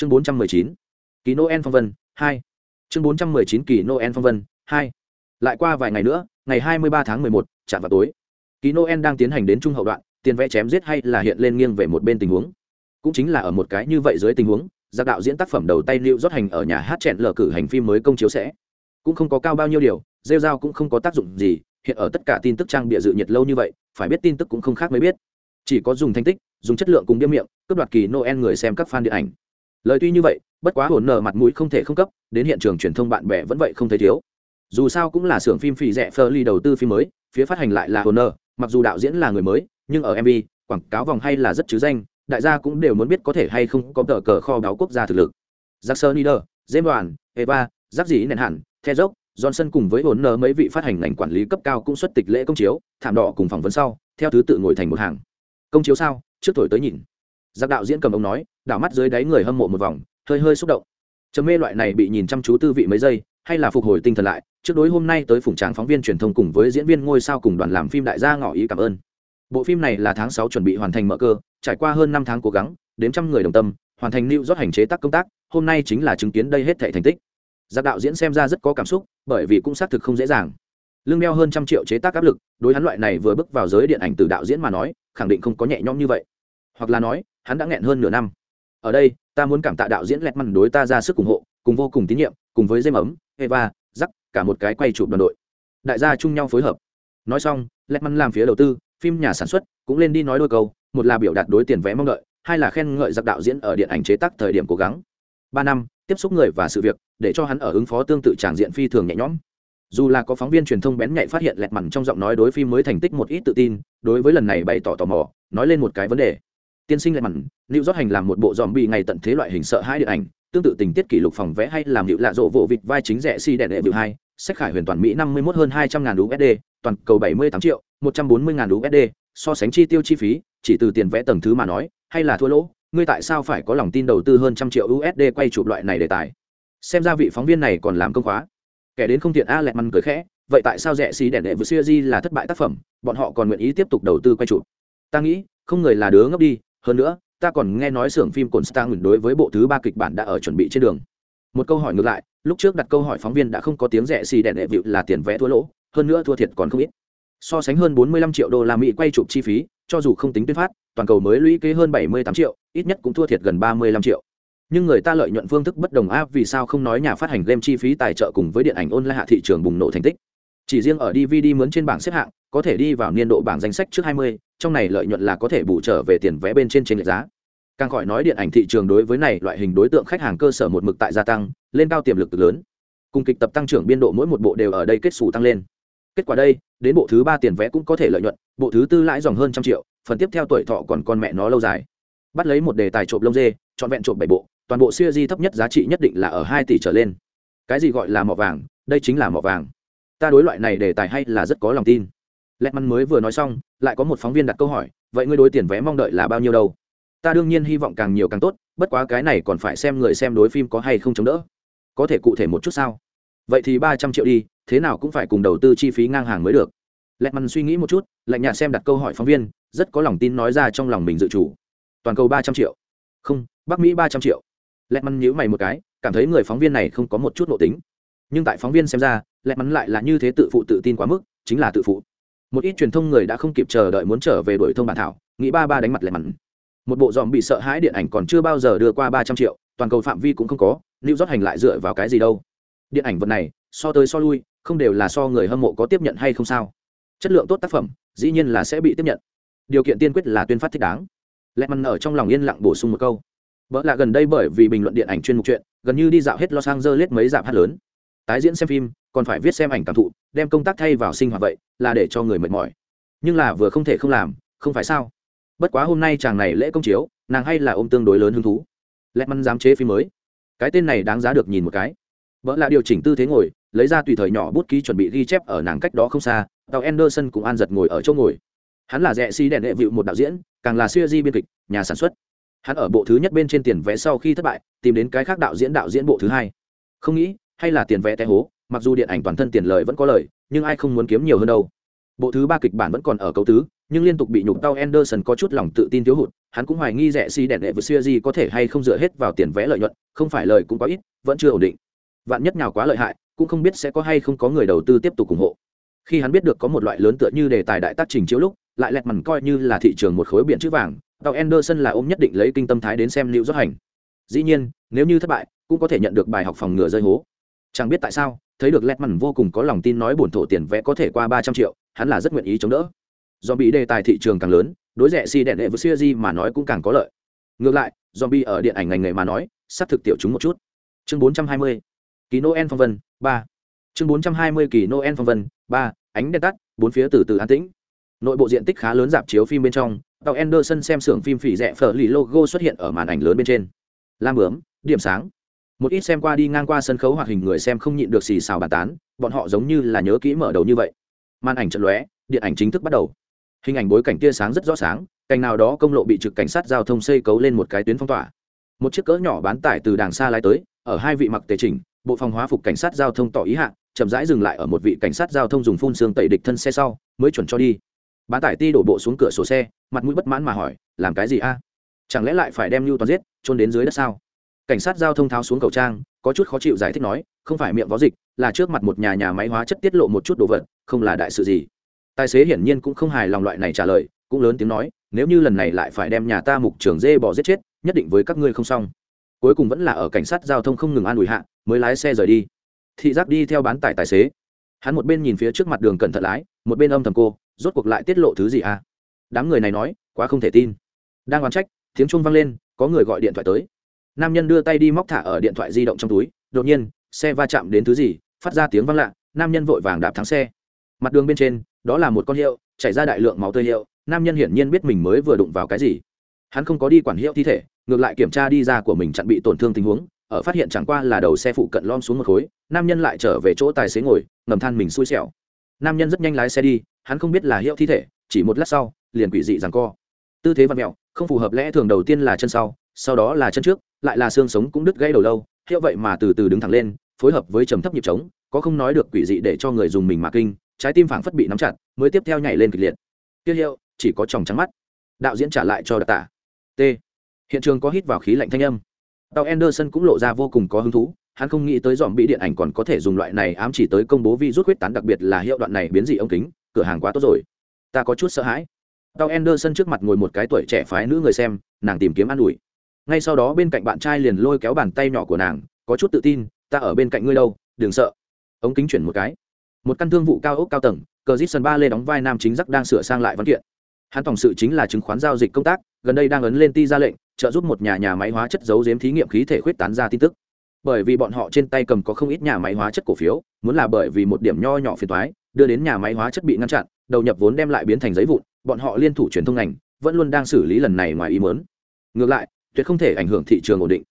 chương bốn trăm mười chín, kỳ noel phong vân, hai. Chương bốn trăm mười chín, kỳ noel phong vân, hai. Lại qua vài ngày nữa, ngày hai mươi ba tháng mười một, chạm vào tối. Kỳ noel đang tiến hành đến trung hậu đoạn, tiền vẽ chém giết hay là hiện lên nghiêng về một bên tình huống. Cũng chính là ở một cái như vậy dưới tình huống, giặc đạo diễn tác phẩm đầu tay lưu rót hành ở nhà hát chẹn lờ cử hành phim mới công chiếu sẽ. Cũng không có cao bao nhiêu điều, rêu dao cũng không có tác dụng gì, hiện ở tất cả tin tức trang bịa dự nhiệt lâu như vậy, phải biết tin tức cũng không khác mới biết. Chỉ có dùng thành tích, dùng chất lượng cùng biêm miệng, cướp đoạt kỳ noel người xem các fan điện ảnh lời tuy như vậy, bất quá hồn nở mặt mũi không thể không cấp, đến hiện trường truyền thông bạn bè vẫn vậy không thấy thiếu. Dù sao cũng là xưởng phim phì rẻ phơ ly đầu tư phim mới, phía phát hành lại là hồn nở, mặc dù đạo diễn là người mới, nhưng ở mv quảng cáo vòng hay là rất chứ danh, đại gia cũng đều muốn biết có thể hay không có tờ cờ kho báo quốc gia thực lực. Giặc sơ nider dêm đoàn eva giáp dĩ nền hẳn, the dốc johnson cùng với hồn nở mấy vị phát hành ngành quản lý cấp cao cũng xuất tịch lễ công chiếu, thảm đỏ cùng phỏng vấn sau, theo thứ tự ngồi thành một hàng. Công chiếu sao? Trước thổi tới nhìn. Giặc đạo diễn cầm ông nói đảo mắt dưới đáy người hâm mộ một vòng, hơi hơi xúc động. Chấm mê loại này bị nhìn chăm chú tư vị mấy giây, hay là phục hồi tinh thần lại, trước đối hôm nay tới phủng tráng phóng viên truyền thông cùng với diễn viên ngôi sao cùng đoàn làm phim đại gia ngỏ ý cảm ơn. Bộ phim này là tháng sáu chuẩn bị hoàn thành mở cơ, trải qua hơn năm tháng cố gắng đến trăm người đồng tâm, hoàn thành lưu rót hành chế tác công tác, hôm nay chính là chứng kiến đây hết thể thành tích. Giặc đạo diễn xem ra rất có cảm xúc, bởi vì cũng xác thực không dễ dàng. Lương đeo hơn trăm triệu chế tác áp lực, đối hắn loại này vừa bước vào giới điện ảnh từ đạo diễn mà nói, khẳng định không có nhẹ nhõm như vậy. Hoặc là nói, hắn đã nghẹn hơn nửa năm ở đây, ta muốn cảm tạ đạo diễn lẹt mằn đối ta ra sức ủng hộ, cùng vô cùng tín nhiệm, cùng với dây mấm eva giắc cả một cái quay chụp đoàn đội. Đại gia chung nhau phối hợp. Nói xong lẹt mằn làm phía đầu tư, phim nhà sản xuất cũng lên đi nói đôi câu, một là biểu đạt đối tiền vé mong đợi, hai là khen ngợi giặc đạo diễn ở điện ảnh chế tác thời điểm cố gắng. Ba năm, tiếp xúc người và sự việc, để cho hắn ở ứng phó tương tự tràng diện phi thường nhẹ nhõm. Dù là có phóng viên truyền thông bén nhạy phát hiện lẹt mằn trong giọng nói đối phim mới thành tích một ít tự tin, đối với lần này bày tỏ tò mò, nói lên một cái vấn đề tiên sinh lại mằn liệu rót hành làm một bộ dòm bị ngày tận thế loại hình sợ hai điện ảnh, tương tự tình tiết kỷ lục phòng vẽ hay làm hiệu lạ rộ vỗ vịt vai chính rẻ si đẻ đệ vự hai, sách khải huyền toàn mỹ năm mươi một hơn hai trăm ngàn usd toàn cầu bảy mươi tám triệu, một trăm bốn mươi ngàn usd so sánh chi tiêu chi phí, chỉ từ tiền vẽ tầng thứ mà nói, hay là thua lỗ, ngươi tại sao phải có lòng tin đầu tư hơn trăm triệu usd quay chụp loại này đề tài? Xem ra vị phóng viên này còn làm công khóa. Kẻ đến không tiện a lẹt măn cười khẽ, vậy tại sao rẻ xì đẻ đệ vừa siêu di là thất bại tác phẩm, bọn họ còn nguyện ý tiếp tục đầu tư quay chụp? Ta nghĩ, không người là đứa ngốc đi hơn nữa ta còn nghe nói xưởng phim cồn star đối với bộ thứ ba kịch bản đã ở chuẩn bị trên đường. Một câu hỏi ngược lại lúc trước đặt câu hỏi phóng viên đã không có tiếng rẻ xì đèn đệ vịu là tiền vẽ thua lỗ hơn nữa thua thiệt còn không ít. So sánh hơn 45 triệu đô la mỹ quay chụp chi phí cho dù không tính tuyên phát toàn cầu mới lũy kế hơn 78 triệu ít nhất cũng thua thiệt gần 35 triệu. Nhưng người ta lợi nhuận phương thức bất đồng áp vì sao không nói nhà phát hành game chi phí tài trợ cùng với điện ảnh online hạ thị trường bùng nổ thành tích? Chỉ riêng ở dvd mướn trên bảng xếp hạng có thể đi vào niên độ bảng danh sách trước 20, trong này lợi nhuận là có thể bù trở về tiền vé bên trên trên lệch giá. Càng khỏi nói điện ảnh thị trường đối với này loại hình đối tượng khách hàng cơ sở một mực tại gia tăng, lên cao tiềm lực lớn. Cùng kịch tập tăng trưởng biên độ mỗi một bộ đều ở đây kết xù tăng lên. Kết quả đây, đến bộ thứ ba tiền vé cũng có thể lợi nhuận, bộ thứ tư lãi dòng hơn trăm triệu, phần tiếp theo tuổi thọ còn con mẹ nó lâu dài. Bắt lấy một đề tài trộm lông dê, trọn vẹn trộm bảy bộ, toàn bộ siêu di thấp nhất giá trị nhất định là ở hai tỷ trở lên. Cái gì gọi là mỏ vàng, đây chính là mỏ vàng. Ta đối loại này đề tài hay là rất có lòng tin lẹt mắn mới vừa nói xong, lại có một phóng viên đặt câu hỏi, vậy ngươi đối tiền vé mong đợi là bao nhiêu đâu? Ta đương nhiên hy vọng càng nhiều càng tốt, bất quá cái này còn phải xem người xem đối phim có hay không chống đỡ. Có thể cụ thể một chút sao? Vậy thì ba trăm triệu đi, thế nào cũng phải cùng đầu tư chi phí ngang hàng mới được. Lẹt mắn suy nghĩ một chút, lạnh nhạt xem đặt câu hỏi phóng viên, rất có lòng tin nói ra trong lòng mình dự chủ. Toàn cầu ba trăm triệu. Không, bắc mỹ ba trăm triệu. Lẹt mắn nhíu mày một cái, cảm thấy người phóng viên này không có một chút nội tính. Nhưng tại phóng viên xem ra, lẹt mắn lại là như thế tự phụ tự tin quá mức, chính là tự phụ một ít truyền thông người đã không kịp chờ đợi muốn trở về đuổi thông bản thảo, nghĩ ba ba đánh mặt lẹt mắn một bộ dòm bị sợ hãi điện ảnh còn chưa bao giờ đưa qua ba trăm triệu, toàn cầu phạm vi cũng không có lưu rót hành lại dựa vào cái gì đâu. Điện ảnh vật này, so tới so lui, không đều là so người hâm mộ có tiếp nhận hay không sao? Chất lượng tốt tác phẩm, dĩ nhiên là sẽ bị tiếp nhận. Điều kiện tiên quyết là tuyên phát thích đáng. Lẹ mằn ở trong lòng yên lặng bổ sung một câu. Vợ là gần đây bởi vì bình luận điện ảnh chuyên mục chuyện, gần như đi dạo hết los angeles mấy dạp hát lớn tái diễn xem phim, còn phải viết xem ảnh cảm thụ, đem công tác thay vào sinh hoạt vậy, là để cho người mệt mỏi. Nhưng là vừa không thể không làm, không phải sao? Bất quá hôm nay chàng này lễ công chiếu, nàng hay là ôm tương đối lớn hứng thú. Lẹt mắn dám chế phim mới. Cái tên này đáng giá được nhìn một cái. Vợ là điều chỉnh tư thế ngồi, lấy ra tùy thời nhỏ bút ký chuẩn bị ghi chép ở nàng cách đó không xa tàu anderson cũng an giật ngồi ở chỗ ngồi. Hắn là rẽ si đèn đệ vịu một đạo diễn, càng là siêu di biên kịch, nhà sản xuất. Hắn ở bộ thứ nhất bên trên tiền vé sau khi thất bại, tìm đến cái khác đạo diễn đạo diễn bộ thứ hai. Không nghĩ hay là tiền vé té hố mặc dù điện ảnh toàn thân tiền lợi vẫn có lời nhưng ai không muốn kiếm nhiều hơn đâu bộ thứ ba kịch bản vẫn còn ở cấu tứ nhưng liên tục bị nhục tao Anderson có chút lòng tự tin thiếu hụt, hắn cũng hoài nghi rẻ si đèn đệ vừa xưa gì có thể hay không dựa hết vào tiền vẽ lợi nhuận, không phải lời cũng có ít, vẫn chưa ổn định. Vạn nhất nào quá lợi hại, cũng không biết sẽ có hay không có người đầu tư tiếp tục ủng hộ. Khi hắn biết được có một loại lớn tựa như đề tài đại tác trình chiếu lúc, lại lẹt mằn coi như là thị trường một khối biển chữ vàng, tàu Anderson là ôm nhất định lấy kinh tâm thái đến xem lưu rốt hành. Dĩ nhiên, nếu như thất bại, cũng có thể nhận được bài học phòng ngừa rơi hố. Chẳng biết tại sao, thấy được lẹt mằn vô cùng có lòng tin nói bổn thổ tiền vẽ có thể qua ba trăm triệu, hắn là rất nguyện ý chống đỡ. Do bị đề tài thị trường càng lớn đối rẻ si đèn đệ với siêu di mà nói cũng càng có lợi. Ngược lại do bị ở điện ảnh ngành nghề mà nói sắp thực tiểu chúng một chút. Chương 420 kỳ noel phong vân ba. Chương 420 kỳ noel phong vân ba. Ánh đèn tắt bốn phía từ từ an tĩnh. Nội bộ diện tích khá lớn dạp chiếu phim bên trong tàu Anderson xem xưởng phim phỉ rẻ phở lì logo xuất hiện ở màn ảnh lớn bên trên. Lam bướm điểm sáng một ít xem qua đi ngang qua sân khấu hoạt hình người xem không nhịn được xì xào bàn tán, bọn họ giống như là nhớ kỹ mở đầu như vậy. Màn ảnh trận lóe, điện ảnh chính thức bắt đầu. Hình ảnh bối cảnh tia sáng rất rõ sáng, cành nào đó công lộ bị trực cảnh sát giao thông xây cấu lên một cái tuyến phong tỏa. Một chiếc cỡ nhỏ bán tải từ đàng xa lái tới, ở hai vị mặc tề chỉnh, bộ phòng hóa phục cảnh sát giao thông tỏ ý hạ, chậm rãi dừng lại ở một vị cảnh sát giao thông dùng phun xương tẩy địch thân xe sau, mới chuẩn cho đi. Bán tải ti đổ bộ xuống cửa sổ xe, mặt mũi bất mãn mà hỏi, làm cái gì a? Chẳng lẽ lại phải đem lưu toàn giết trôn đến dưới đất sao? Cảnh sát giao thông tháo xuống cầu trang, có chút khó chịu giải thích nói, không phải miệng vó dịch, là trước mặt một nhà nhà máy hóa chất tiết lộ một chút đồ vật, không là đại sự gì. Tài xế hiển nhiên cũng không hài lòng loại này trả lời, cũng lớn tiếng nói, nếu như lần này lại phải đem nhà ta mục trường dê bỏ giết chết, nhất định với các ngươi không xong. Cuối cùng vẫn là ở cảnh sát giao thông không ngừng an ủi hạ, mới lái xe rời đi. Thị giác đi theo bán tải tài xế. Hắn một bên nhìn phía trước mặt đường cẩn thận lái, một bên âm thầm cô, rốt cuộc lại tiết lộ thứ gì à? Đám người này nói, quá không thể tin. Đang oán trách, tiếng chuông vang lên, có người gọi điện thoại tới nam nhân đưa tay đi móc thả ở điện thoại di động trong túi, đột nhiên, xe va chạm đến thứ gì, phát ra tiếng vang lạ, nam nhân vội vàng đạp thắng xe. Mặt đường bên trên, đó là một con hiệu, chảy ra đại lượng máu tươi hiệu, nam nhân hiển nhiên biết mình mới vừa đụng vào cái gì. Hắn không có đi quản hiệu thi thể, ngược lại kiểm tra đi ra của mình chặn bị tổn thương tình huống, ở phát hiện chẳng qua là đầu xe phụ cận lom xuống một khối, nam nhân lại trở về chỗ tài xế ngồi, ngầm than mình xui xẻo. Nam nhân rất nhanh lái xe đi, hắn không biết là hiệu thi thể, chỉ một lát sau, liền quỷ dị rằng co. Tư thế văn mẹo, không phù hợp lẽ thường đầu tiên là chân sau sau đó là chân trước lại là xương sống cũng đứt gãy đầu lâu, hiệu vậy mà từ từ đứng thẳng lên, phối hợp với trầm thấp nhịp trống, có không nói được quỷ dị để cho người dùng mình mà kinh, trái tim phảng phất bị nắm chặt, mới tiếp theo nhảy lên kịch liệt. Tiêu hiệu, chỉ có tròng trắng mắt. Đạo diễn trả lại cho đặc tả. T. Hiện trường có hít vào khí lạnh thanh âm. Tàu anderson cũng lộ ra vô cùng có hứng thú, hắn không nghĩ tới dòm bị điện ảnh còn có thể dùng loại này ám chỉ tới công bố vi rút huyết tán, đặc biệt là hiệu đoạn này biến dị ống kính, cửa hàng quá tốt rồi. Ta có chút sợ hãi. Tàu anderson trước mặt ngồi một cái tuổi trẻ phái nữ người xem, nàng tìm kiếm an ủi ngay sau đó bên cạnh bạn trai liền lôi kéo bàn tay nhỏ của nàng, có chút tự tin, ta ở bên cạnh ngươi đâu, đừng sợ. Ống kính chuyển một cái. Một căn thương vụ cao ốc cao tầng cờ dít sân ba lê đóng vai nam chính giác đang sửa sang lại văn kiện. Hắn tổng sự chính là chứng khoán giao dịch công tác, gần đây đang ấn lên ti ra lệnh, trợ giúp một nhà nhà máy hóa chất giấu giếm thí nghiệm khí thể khuyết tán ra tin tức. Bởi vì bọn họ trên tay cầm có không ít nhà máy hóa chất cổ phiếu, muốn là bởi vì một điểm nho nhỏ phiền thoái đưa đến nhà máy hóa chất bị ngăn chặn, đầu nhập vốn đem lại biến thành giấy vụn, bọn họ liên thủ truyền thông ngành, vẫn luôn đang xử lý lần này ngoài ý mớn ngược lại tuyệt không thể ảnh hưởng thị trường ổn định.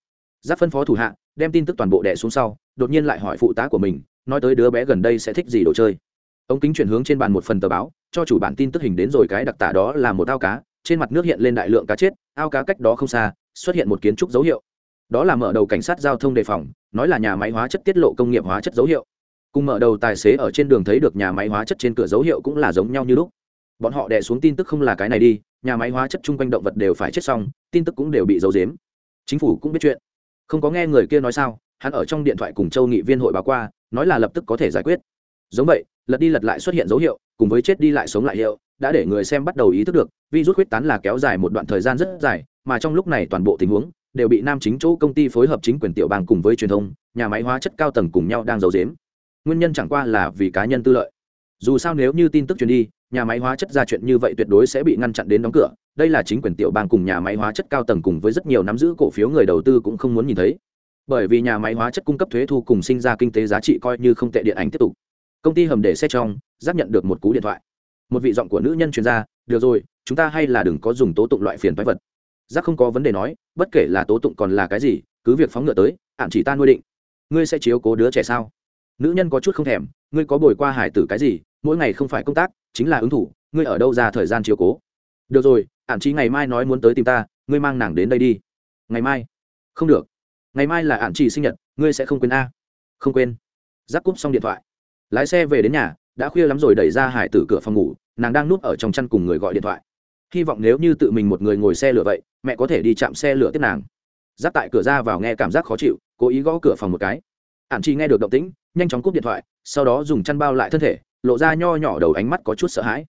Giáp phân phó thủ hạ, đem tin tức toàn bộ đẻ xuống sau, đột nhiên lại hỏi phụ tá của mình, nói tới đứa bé gần đây sẽ thích gì đồ chơi. Ống kính chuyển hướng trên bàn một phần tờ báo, cho chủ bản tin tức hình đến rồi cái đặc tả đó là một ao cá, trên mặt nước hiện lên đại lượng cá chết, ao cá cách đó không xa, xuất hiện một kiến trúc dấu hiệu. Đó là mở đầu cảnh sát giao thông đề phòng, nói là nhà máy hóa chất tiết lộ công nghiệp hóa chất dấu hiệu. Cùng mở đầu tài xế ở trên đường thấy được nhà máy hóa chất trên cửa dấu hiệu cũng là giống nhau như lúc bọn họ đè xuống tin tức không là cái này đi, nhà máy hóa chất chung quanh động vật đều phải chết xong, tin tức cũng đều bị giấu giếm. Chính phủ cũng biết chuyện. Không có nghe người kia nói sao, hắn ở trong điện thoại cùng châu nghị viên hội báo qua, nói là lập tức có thể giải quyết. Giống vậy, lật đi lật lại xuất hiện dấu hiệu, cùng với chết đi lại sống lại hiệu, đã để người xem bắt đầu ý thức được, virus huyết tán là kéo dài một đoạn thời gian rất dài, mà trong lúc này toàn bộ tình huống đều bị nam chính chỗ công ty phối hợp chính quyền tiểu bang cùng với truyền thông, nhà máy hóa chất cao tầng cùng nhau đang giấu giếm. Nguyên nhân chẳng qua là vì cá nhân tư lợi dù sao nếu như tin tức truyền đi, nhà máy hóa chất ra chuyện như vậy tuyệt đối sẽ bị ngăn chặn đến đóng cửa. Đây là chính quyền tiểu bang cùng nhà máy hóa chất cao tầng cùng với rất nhiều nắm giữ cổ phiếu người đầu tư cũng không muốn nhìn thấy. Bởi vì nhà máy hóa chất cung cấp thuế thu cùng sinh ra kinh tế giá trị coi như không tệ điện ảnh tiếp tục. Công ty hầm để xe trong giáp nhận được một cú điện thoại. Một vị giọng của nữ nhân chuyên gia được rồi, chúng ta hay là đừng có dùng tố tụng loại phiền phái vật. Giác không có vấn đề nói, bất kể là tố tụng còn là cái gì, cứ việc phóng ngựa tới, ạn chỉ ta nuôi định. Ngươi sẽ chiếu cố đứa trẻ sao? Nữ nhân có chút không thèm, ngươi có bồi qua hải tử cái gì, mỗi ngày không phải công tác, chính là ứng thủ, ngươi ở đâu ra thời gian chiều cố? Được rồi ạn chí ngày mai nói muốn tới tìm ta, ngươi mang nàng đến đây đi. Ngày mai? Không được. Ngày mai là ạn chỉ sinh nhật, ngươi sẽ không quên a? Không quên. Giáp cúp xong điện thoại. Lái xe về đến nhà, đã khuya lắm rồi đẩy ra hải tử cửa phòng ngủ, nàng đang núp ở trong chăn cùng người gọi điện thoại. Hy vọng nếu như tự mình một người ngồi xe lửa vậy, mẹ có thể đi chạm xe lửa tiếp nàng. Giáp tại cửa ra vào nghe cảm giác khó chịu, cố ý gõ cửa phòng một cái. Ạn chi nghe được động tĩnh nhanh chóng cúp điện thoại sau đó dùng chăn bao lại thân thể lộ ra nho nhỏ đầu ánh mắt có chút sợ hãi.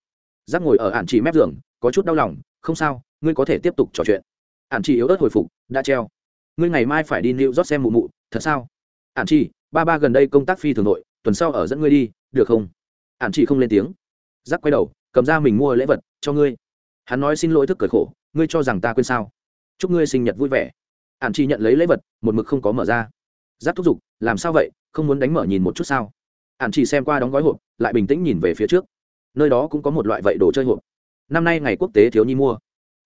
Giáp ngồi ở ản chỉ mép giường có chút đau lòng không sao ngươi có thể tiếp tục trò chuyện. Ản chỉ yếu ớt hồi phục đã treo. Ngươi ngày mai phải đi New rót xem mụ mụ thật sao? Ản chỉ, ba ba gần đây công tác phi thường nội tuần sau ở dẫn ngươi đi được không? Ản chỉ không lên tiếng. Giáp quay đầu cầm ra mình mua lễ vật cho ngươi. Hắn nói xin lỗi thức cởi khổ ngươi cho rằng ta quên sao? Chúc ngươi sinh nhật vui vẻ. Ản chỉ nhận lấy lễ vật một mực không có mở ra. Giáp thúc giục làm sao vậy? Không muốn đánh mở nhìn một chút sao? Ạn chỉ xem qua đóng gói hộp, lại bình tĩnh nhìn về phía trước. Nơi đó cũng có một loại vậy đồ chơi hộp. Năm nay ngày quốc tế thiếu nhi mua.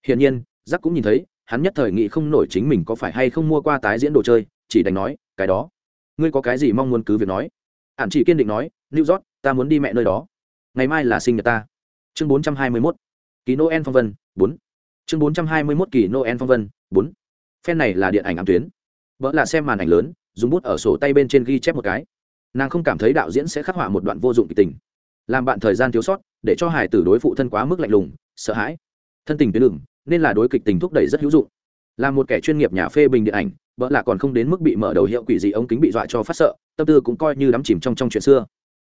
Hiển nhiên giáp cũng nhìn thấy, hắn nhất thời nghĩ không nổi chính mình có phải hay không mua qua tái diễn đồ chơi, chỉ đành nói, cái đó. Ngươi có cái gì mong muốn cứ việc nói. Ạn chỉ kiên định nói, new york, ta muốn đi mẹ nơi đó. Ngày mai là sinh nhật ta. Chương bốn trăm hai mươi mốt. Kỳ noel phong vân, bốn. Chương bốn trăm hai mươi mốt kỳ noel phong vân, bốn. Phen này là điện ảnh ám tuyến. Vợ là xem màn ảnh lớn dùng bút ở sổ tay bên trên ghi chép một cái. Nàng không cảm thấy đạo diễn sẽ khắc họa một đoạn vô dụng kịch tình. Làm bạn thời gian thiếu sót, để cho hải tử đối phụ thân quá mức lạnh lùng, sợ hãi. Thân tình tuyến đường, nên là đối kịch tình thúc đẩy rất hữu dụng. Là một kẻ chuyên nghiệp nhà phê bình điện ảnh, vợ là còn không đến mức bị mở đầu hiệu quỷ gì ống kính bị dọa cho phát sợ, tâm tư cũng coi như đắm chìm trong trong chuyện xưa.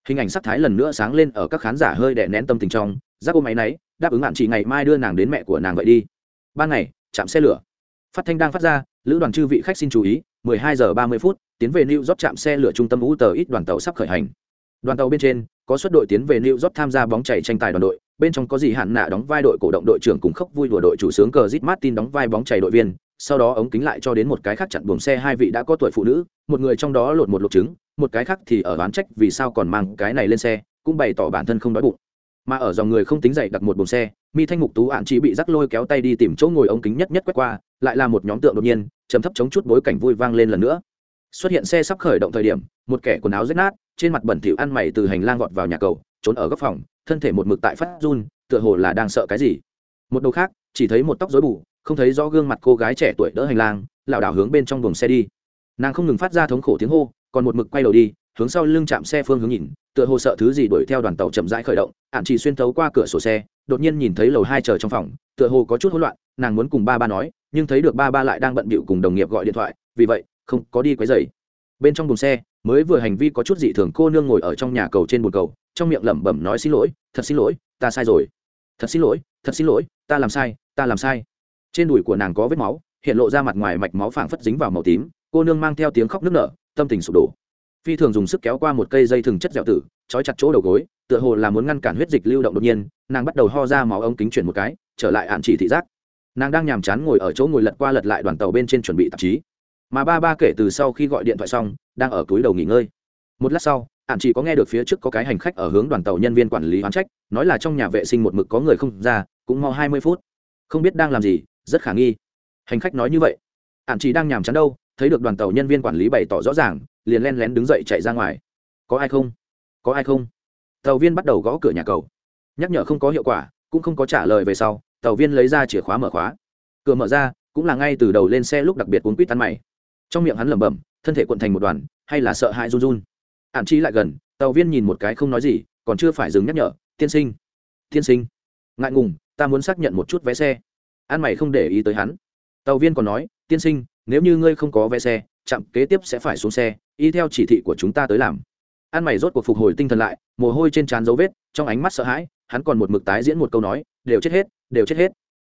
Hình ảnh sắc thái lần nữa sáng lên ở các khán giả hơi đè nén tâm tình trong, giác ô máy náy đáp ứng hạn chỉ ngày mai đưa nàng đến mẹ của nàng vậy đi. Ban ngày, chạm xe lửa. Phát thanh đang phát ra lữ đoàn chư vị khách xin chú ý 12 giờ 30 phút, tiến về new york chạm xe lửa trung tâm u tờ ít đoàn tàu sắp khởi hành. Đoàn tàu bên trên, có suất đội tiến về new york tham gia bóng chảy tranh tài đoàn đội, bên trong có gì hạn nạ đóng vai đội cổ động đội trưởng cùng khóc vui đùa đội chủ sướng cờ zit martin đóng vai bóng chảy đội viên, sau đó ống kính lại cho đến một cái khác chặn buồng xe hai vị đã có tuổi phụ nữ, một người trong đó lột một lột trứng, một cái khác thì ở đoán trách vì sao còn mang cái này lên xe, cũng bày tỏ bản thân không đói bụng. Mà ở dòng người không tính dậy đặt một buồng xe, mi thanh mục tú ạn chỉ bị rắc lôi kéo tay đi tìm chỗ ngồi ống kính nhất nhất quét qua, lại là một nhóm tượng đột nhiên chấm thấp chống chút bối cảnh vui vang lên lần nữa. Xuất hiện xe sắp khởi động thời điểm, một kẻ quần áo rách nát, trên mặt bẩn thỉu ăn mày từ hành lang vọt vào nhà cầu, trốn ở góc phòng, thân thể một mực tại phát run, tựa hồ là đang sợ cái gì. Một đầu khác, chỉ thấy một tóc rối bù, không thấy rõ gương mặt cô gái trẻ tuổi đỡ hành lang, lảo đảo hướng bên trong buồng xe đi. Nàng không ngừng phát ra thống khổ tiếng hô, còn một mực quay đầu đi, hướng sau lưng chạm xe phương hướng nhìn, tựa hồ sợ thứ gì đuổi theo đoàn tàu chậm rãi khởi động ạn chỉ xuyên thấu qua cửa sổ xe, đột nhiên nhìn thấy lầu hai chờ trong phòng, tựa hồ có chút hỗn loạn, nàng muốn cùng ba ba nói nhưng thấy được ba ba lại đang bận bịu cùng đồng nghiệp gọi điện thoại, vì vậy, không có đi quấy rầy. Bên trong buồng xe, mới vừa hành vi có chút dị thường, cô nương ngồi ở trong nhà cầu trên bồn cầu, trong miệng lẩm bẩm nói xin lỗi, thật xin lỗi, ta sai rồi. Thật xin lỗi, thật xin lỗi, ta làm sai, ta làm sai. Trên đùi của nàng có vết máu, hiện lộ ra mặt ngoài mạch máu phảng phất dính vào màu tím, cô nương mang theo tiếng khóc nức nở, tâm tình sụp đổ. Phi thường dùng sức kéo qua một cây dây thừng chất dẻo tử, trói chặt chỗ đầu gối, tựa hồ là muốn ngăn cản huyết dịch lưu động đột nhiên, nàng bắt đầu ho ra máu ống kính chuyển một cái, trở lại hạn chỉ thị giác nàng đang nhàm chán ngồi ở chỗ ngồi lật qua lật lại đoàn tàu bên trên chuẩn bị tạp chí. Mà ba ba kể từ sau khi gọi điện thoại xong, đang ở túi đầu nghỉ ngơi. Một lát sau ạn chỉ có nghe được phía trước có cái hành khách ở hướng đoàn tàu nhân viên quản lý hoán trách, nói là trong nhà vệ sinh một mực có người không ra, cũng mau hai mươi phút. Không biết đang làm gì, rất khả nghi. Hành khách nói như vậy. Ạn chỉ đang nhàm chán đâu, thấy được đoàn tàu nhân viên quản lý bày tỏ rõ ràng, liền len lén đứng dậy chạy ra ngoài. Có ai không? Có ai không? Tàu viên bắt đầu gõ cửa nhà cầu. Nhắc nhở không có hiệu quả, cũng không có trả lời về sau tàu viên lấy ra chìa khóa mở khóa. Cửa mở ra, cũng là ngay từ đầu lên xe lúc đặc biệt uống quýt tắn mày. Trong miệng hắn lẩm bẩm, thân thể cuộn thành một đoàn, hay là sợ hãi run run. Ạn chi lại gần, tàu viên nhìn một cái không nói gì, còn chưa phải dừng nhắc nhở, tiên sinh tiên sinh. Ngại ngùng, ta muốn xác nhận một chút vé xe. An mày không để ý tới hắn. Tàu viên còn nói, tiên sinh, nếu như ngươi không có vé xe, chậm kế tiếp sẽ phải xuống xe, y theo chỉ thị của chúng ta tới làm. An mày rốt cuộc phục hồi tinh thần lại, mồ hôi trên trán dấu vết, trong ánh mắt sợ hãi, hắn còn một mực tái diễn một câu nói, đều chết hết đều chết hết.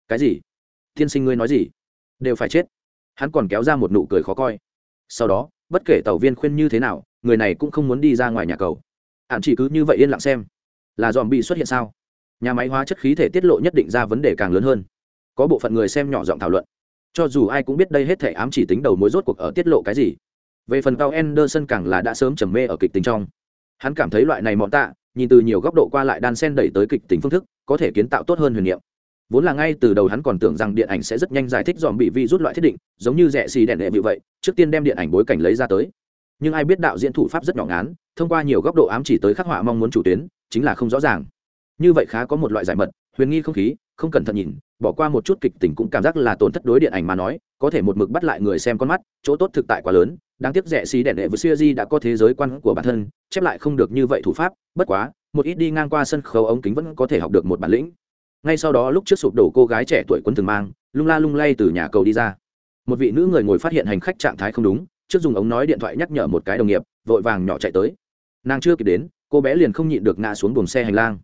Cái gì? Tiên sinh ngươi nói gì? Đều phải chết. Hắn còn kéo ra một nụ cười khó coi. Sau đó, bất kể tàu viên khuyên như thế nào, người này cũng không muốn đi ra ngoài nhà cầu. Ạn chỉ cứ như vậy yên lặng xem. Là dòm bị xuất hiện sao? Nhà máy hóa chất khí thể tiết lộ nhất định ra vấn đề càng lớn hơn. Có bộ phận người xem nhỏ giọng thảo luận. Cho dù ai cũng biết đây hết thể ám chỉ tính đầu mối rốt cuộc ở tiết lộ cái gì. Về phần cao anderson càng là đã sớm trầm mê ở kịch tính trong. Hắn cảm thấy loại này mọn tạ, nhìn từ nhiều góc độ qua lại đan sen đẩy tới kịch tính phương thức, có thể kiến tạo tốt hơn huyền niệm vốn là ngay từ đầu hắn còn tưởng rằng điện ảnh sẽ rất nhanh giải thích dòm bị vi rút loại thiết định, giống như rẻ xì đèn đệ như vậy, trước tiên đem điện ảnh bối cảnh lấy ra tới. Nhưng ai biết đạo diễn thủ pháp rất nhỏ ngán, thông qua nhiều góc độ ám chỉ tới khắc họa mong muốn chủ tuyến, chính là không rõ ràng. Như vậy khá có một loại giải mật, huyền nghi không khí, không cẩn thận nhìn, bỏ qua một chút kịch tình cũng cảm giác là tổn thất đối điện ảnh mà nói, có thể một mực bắt lại người xem con mắt, chỗ tốt thực tại quá lớn, đáng tiếc rẻ xí đèn đệ với siêu di đã có thế giới quan của bản thân, chép lại không được như vậy thủ pháp, bất quá, một ít đi ngang qua sân khấu ống kính vẫn có thể học được một bản lĩnh ngay sau đó lúc trước sụp đổ cô gái trẻ tuổi quân thường mang, lung la lung lay từ nhà cầu đi ra. Một vị nữ người ngồi phát hiện hành khách trạng thái không đúng, trước dùng ống nói điện thoại nhắc nhở một cái đồng nghiệp, vội vàng nhỏ chạy tới. Nàng chưa kịp đến, cô bé liền không nhịn được ngã xuống buồng xe hành lang.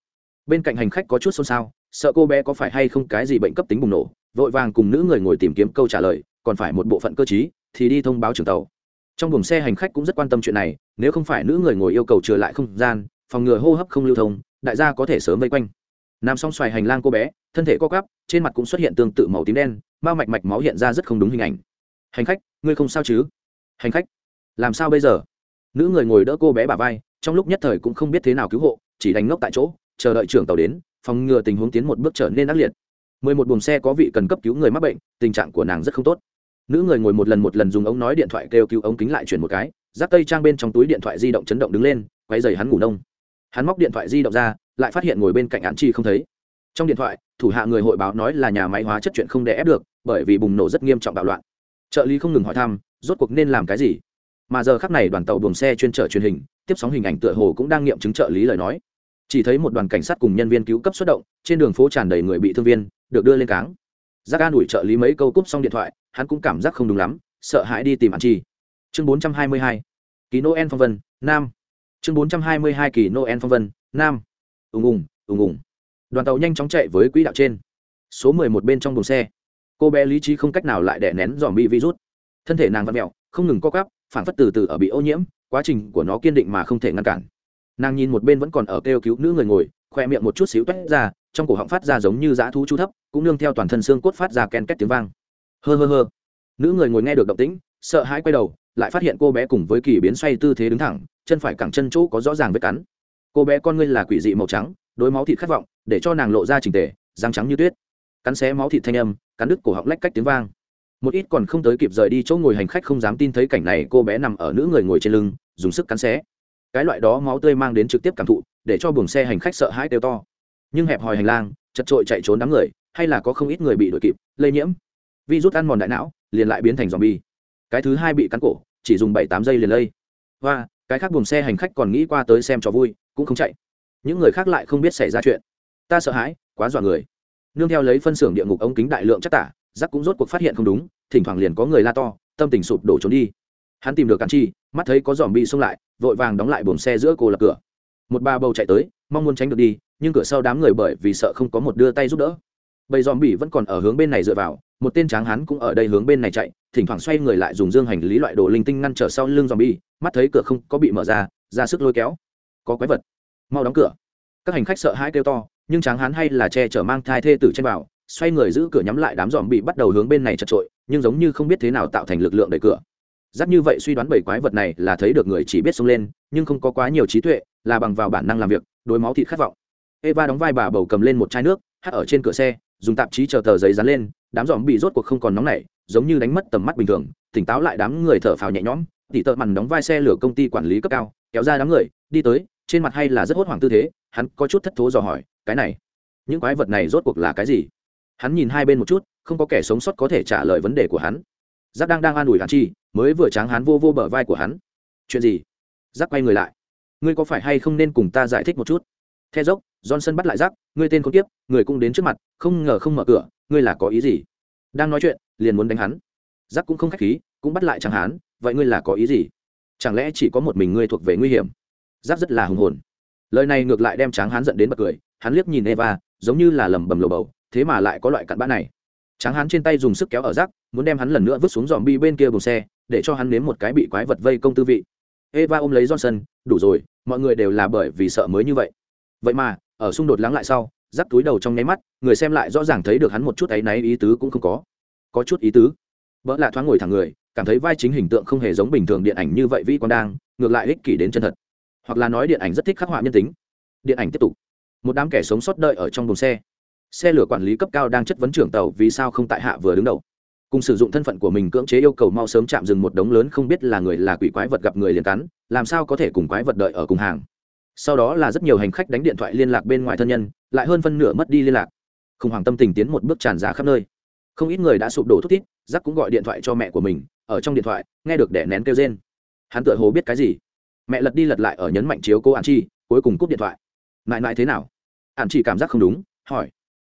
Bên cạnh hành khách có chút xôn xao, sợ cô bé có phải hay không cái gì bệnh cấp tính bùng nổ, vội vàng cùng nữ người ngồi tìm kiếm câu trả lời, còn phải một bộ phận cơ chí thì đi thông báo trường tàu. Trong buồng xe hành khách cũng rất quan tâm chuyện này, nếu không phải nữ người ngồi yêu cầu trừ lại không gian, phòng ngừa hô hấp không lưu thông, đại gia có thể sớm vây quanh nằm xong xoài hành lang cô bé, thân thể co quắp, trên mặt cũng xuất hiện tương tự màu tím đen bao mạch mạch máu hiện ra rất không đúng hình ảnh. Hành khách, ngươi không sao chứ? Hành khách, làm sao bây giờ? Nữ người ngồi đỡ cô bé bà vai, trong lúc nhất thời cũng không biết thế nào cứu hộ, chỉ đánh ngốc tại chỗ, chờ đợi trưởng tàu đến, phòng ngừa tình huống tiến một bước trở nên ác liệt. Mười một buồng xe có vị cần cấp cứu người mắc bệnh, tình trạng của nàng rất không tốt. Nữ người ngồi một lần một lần dùng ống nói điện thoại kêu cứu ống kính lại chuyển một cái, giáp tây trang bên trong túi điện thoại di động chấn động đứng lên quay dày hắn ngủ nông. Hắn móc điện thoại di động ra lại phát hiện ngồi bên cạnh án chi không thấy. Trong điện thoại, thủ hạ người hội báo nói là nhà máy hóa chất chuyện không đè ép được, bởi vì bùng nổ rất nghiêm trọng bạo loạn. Trợ lý không ngừng hỏi thăm, rốt cuộc nên làm cái gì? Mà giờ khắc này đoàn tàu buồng xe chuyên trở truyền hình, tiếp sóng hình ảnh tựa hồ cũng đang nghiệm chứng trợ lý lời nói. Chỉ thấy một đoàn cảnh sát cùng nhân viên cứu cấp xuất động, trên đường phố tràn đầy người bị thương viên, được đưa lên cáng. Giác an ủi trợ lý mấy câu cúp xong điện thoại, hắn cũng cảm giác không đúng lắm, sợ hãi đi tìm ăn chi. Chương 422 kỳ noel phong vân, nam. Chương 422 kỳ noel phong vân, nam ùng ùng ùng ùng. Đoàn tàu nhanh chóng chạy với quỹ đạo trên. Số mười một bên trong buồng xe. Cô bé lý trí không cách nào lại đè nén dòm bị virus. Thân thể nàng vặn mẹo không ngừng co cắp phản phất từ từ ở bị ô nhiễm, quá trình của nó kiên định mà không thể ngăn cản. Nàng nhìn một bên vẫn còn ở kêu cứu nữ người ngồi, khoe miệng một chút xíu toét ra, trong cổ họng phát ra giống như dã thú chu thấp, cũng nương theo toàn thân xương cốt phát ra ken két tiếng vang. Hơ hơ hơ. Nữ người ngồi nghe được động tĩnh, sợ hãi quay đầu, lại phát hiện cô bé cùng với kỳ biến xoay tư thế đứng thẳng, chân phải cẳng chân chỗ có rõ ràng vết cắn cô bé con ngươi là quỷ dị màu trắng, đôi máu thịt khát vọng, để cho nàng lộ ra trình tề, răng trắng như tuyết. Cắn xé máu thịt thanh âm, cắn đứt cổ họng lách cách tiếng vang. Một ít còn không tới kịp rời đi chỗ ngồi hành khách không dám tin thấy cảnh này, cô bé nằm ở nữ người ngồi trên lưng, dùng sức cắn xé. Cái loại đó máu tươi mang đến trực tiếp cảm thụ, để cho buồng xe hành khách sợ hãi kêu to. Nhưng hẹp hòi hành lang, chật trội chạy trốn đám người, hay là có không ít người bị đuổi kịp, lây nhiễm. Virus ăn mòn đại não, liền lại biến thành dòm bi cái thứ hai bị cắn cổ, chỉ dùng bảy tám giây liền lây. Và cái khác buồng xe hành khách còn nghĩ qua tới xem cho vui, cũng không chạy. Những người khác lại không biết xảy ra chuyện. Ta sợ hãi, quá dọa người. Nương theo lấy phân xưởng địa ngục ống kính đại lượng chắc tả giắc cũng rốt cuộc phát hiện không đúng, thỉnh thoảng liền có người la to, tâm tình sụp đổ trốn đi. Hắn tìm được cắn chi mắt thấy có dòm bị xông lại, vội vàng đóng lại buồng xe giữa cô lập cửa. Một ba bầu chạy tới, mong muốn tránh được đi, nhưng cửa sau đám người bởi vì sợ không có một đưa tay giúp đỡ. Bầy dòm bị vẫn còn ở hướng bên này dựa vào, một tên tráng hắn cũng ở đây hướng bên này chạy thỉnh thoảng xoay người lại dùng dương hành lý loại đồ linh tinh ngăn trở sau lưng dòm bi mắt thấy cửa không có bị mở ra ra sức lôi kéo. Có quái vật. Mau đóng cửa. Các hành khách sợ hãi kêu to, nhưng tráng hán hay là che chở mang thai thê tử trên vào xoay người giữ cửa nhắm lại đám dòm bị bắt đầu hướng bên này chật trội, nhưng giống như không biết thế nào tạo thành lực lượng đẩy cửa. Giáp như vậy suy đoán bảy quái vật này là thấy được người chỉ biết xông lên, nhưng không có quá nhiều trí tuệ, là bằng vào bản năng làm việc, đối máu thịt khát vọng. Eva đóng vai bà bầu cầm lên một chai nước Hát ở trên cửa xe, dùng tạp chí chờ tờ giấy dán lên, đám dòm bị rốt cuộc không còn nóng nảy, giống như đánh mất tầm mắt bình thường, tỉnh táo lại đám người thở phào nhẹ nhõm, tỉ tợ mằn đóng vai xe lửa công ty quản lý cấp cao, kéo ra đám người, đi tới, trên mặt hay là rất hốt hoảng tư thế, hắn có chút thất thố dò hỏi, cái này, những quái vật này rốt cuộc là cái gì? Hắn nhìn hai bên một chút, không có kẻ sống sót có thể trả lời vấn đề của hắn. Giác đang đang an ủi hắn chi, mới vừa tráng hắn vô vô bờ vai của hắn. Chuyện gì? Giác quay người lại. Ngươi có phải hay không nên cùng ta giải thích một chút? The dốc johnson bắt lại rắc, ngươi tên con tiếp người cũng đến trước mặt không ngờ không mở cửa ngươi là có ý gì? Đang nói chuyện liền muốn đánh hắn. Rắc cũng không khách khí cũng bắt lại tráng hán vậy ngươi là có ý gì? Chẳng lẽ chỉ có một mình ngươi thuộc về nguy hiểm? Rắc rất là hùng hồn. Lời này ngược lại đem tráng hán giận đến bật cười hắn liếc nhìn eva giống như là lầm bầm lồ bầu thế mà lại có loại cặn bã này. Tráng hán trên tay dùng sức kéo ở rắc, muốn đem hắn lần nữa vứt xuống dòm bi bên kia bùng xe để cho hắn nếm một cái bị quái vật vây công tư vị. Eva ôm lấy johnson đủ rồi mọi người đều là bởi vì sợ mới như vậy. Vậy mà ở xung đột lắng lại sau, rắc túi đầu trong nháy mắt, người xem lại rõ ràng thấy được hắn một chút áy náy ý tứ cũng không có. Có chút ý tứ. Vợ lạ thoáng ngồi thẳng người, cảm thấy vai chính hình tượng không hề giống bình thường điện ảnh như vậy vi quan đang, ngược lại ích kỷ đến chân thật. Hoặc là nói điện ảnh rất thích khắc họa nhân tính. Điện ảnh tiếp tục. Một đám kẻ sống sót đợi ở trong đồn xe. Xe lửa quản lý cấp cao đang chất vấn trưởng tàu vì sao không tại hạ vừa đứng đầu. Cùng sử dụng thân phận của mình cưỡng chế yêu cầu mau sớm chạm dừng một đống lớn không biết là người là quỷ quái vật gặp người liền cắn, làm sao có thể cùng quái vật đợi ở cùng hàng sau đó là rất nhiều hành khách đánh điện thoại liên lạc bên ngoài thân nhân, lại hơn phân nửa mất đi liên lạc. Khủng hoảng tâm tình tiến một bước tràn ra khắp nơi. Không ít người đã sụp đổ thúc thiết giắc cũng gọi điện thoại cho mẹ của mình, ở trong điện thoại, nghe được đẻ nén kêu rên. Hắn tựa hồ biết cái gì? Mẹ lật đi lật lại ở nhấn mạnh chiếu cô an chi, cuối cùng cúp điện thoại. Mãi mãi thế nào? An chỉ cảm giác không đúng, hỏi.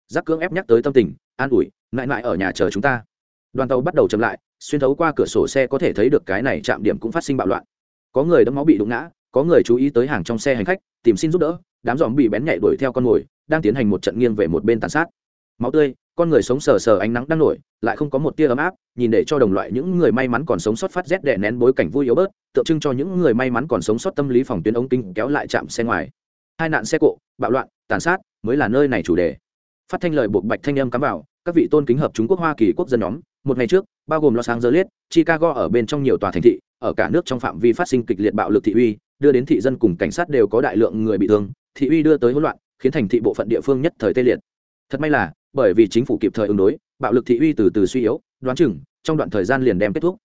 Giác cưỡng ép nhắc tới tâm tình, an ủi mãi mãi ở nhà chờ chúng ta. Đoàn tàu bắt đầu chậm lại, xuyên thấu qua cửa sổ xe có thể thấy được cái này chạm điểm cũng phát sinh bạo loạn. Có người đẫm máu bị đụng ngã có người chú ý tới hàng trong xe hành khách tìm xin giúp đỡ đám dòm bị bén nhạy đuổi theo con mồi đang tiến hành một trận nghiêng về một bên tàn sát. Máu tươi con người sống sờ sờ ánh nắng đang nổi lại không có một tia ấm áp nhìn để cho đồng loại những người may mắn còn sống sót phát rét đè nén bối cảnh vui yếu bớt tượng trưng cho những người may mắn còn sống sót tâm lý phòng tuyến ống kinh kéo lại chạm xe ngoài. Hai nạn xe cộ bạo loạn tàn sát mới là nơi này chủ đề. Phát thanh lời buộc bạch thanh âm cắm vào các vị tôn kính hợp Trung Quốc Hoa Kỳ quốc dân nhóm, một ngày trước, bao gồm Los Angeles, Chicago ở bên trong nhiều tòa thành thị, ở cả nước trong phạm vi phát sinh kịch liệt bạo lực thị uy, đưa đến thị dân cùng cảnh sát đều có đại lượng người bị thương, thị uy đưa tới hỗn loạn, khiến thành thị bộ phận địa phương nhất thời tê liệt. Thật may là, bởi vì chính phủ kịp thời ứng đối, bạo lực thị uy từ từ suy yếu, đoán chừng trong đoạn thời gian liền đem kết thúc.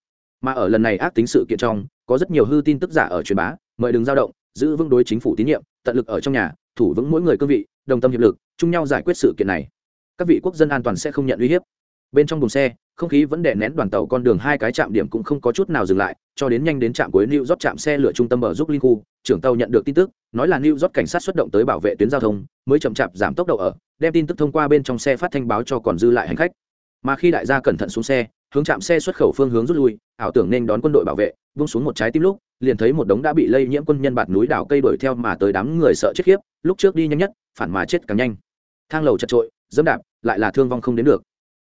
Mà ở lần này ác tính sự kiện trong, có rất nhiều hư tin tức giả ở truyền bá, mời đừng dao động, giữ vững đối chính phủ tín nhiệm, tận lực ở trong nhà, thủ vững mỗi người cương vị, đồng tâm hiệp lực, chung nhau giải quyết sự kiện này các vị quốc dân an toàn sẽ không nhận uy hiếp bên trong buồng xe không khí vẫn đè nén đoàn tàu con đường hai cái trạm điểm cũng không có chút nào dừng lại, cho đến nhanh đến trạm cuối new york trạm xe lửa trung tâm ở giúp linh khu, trưởng tàu nhận được tin tức, nói là new york cảnh sát xuất động tới bảo vệ tuyến giao thông, mới chậm chạp giảm tốc độ ở, đem tin tức thông qua bên trong xe phát thanh báo cho còn dư lại hành khách. Mà khi đại gia cẩn thận xuống xe, hướng chạm xe xuất khẩu phương hướng rút lui, ảo tưởng nên đón quân đội bảo vệ, vung xuống một trái tim lúc, liền thấy một đống đã bị lây nhiễm quân nhân bạt núi đảo cây đuổi theo mà tới đám người sợ chết khiếp, lúc trước đi nhanh nhất, phản mà chết càng nhanh. Thang lầu chật trội, dẫm đạp, lại là thương vong không đến được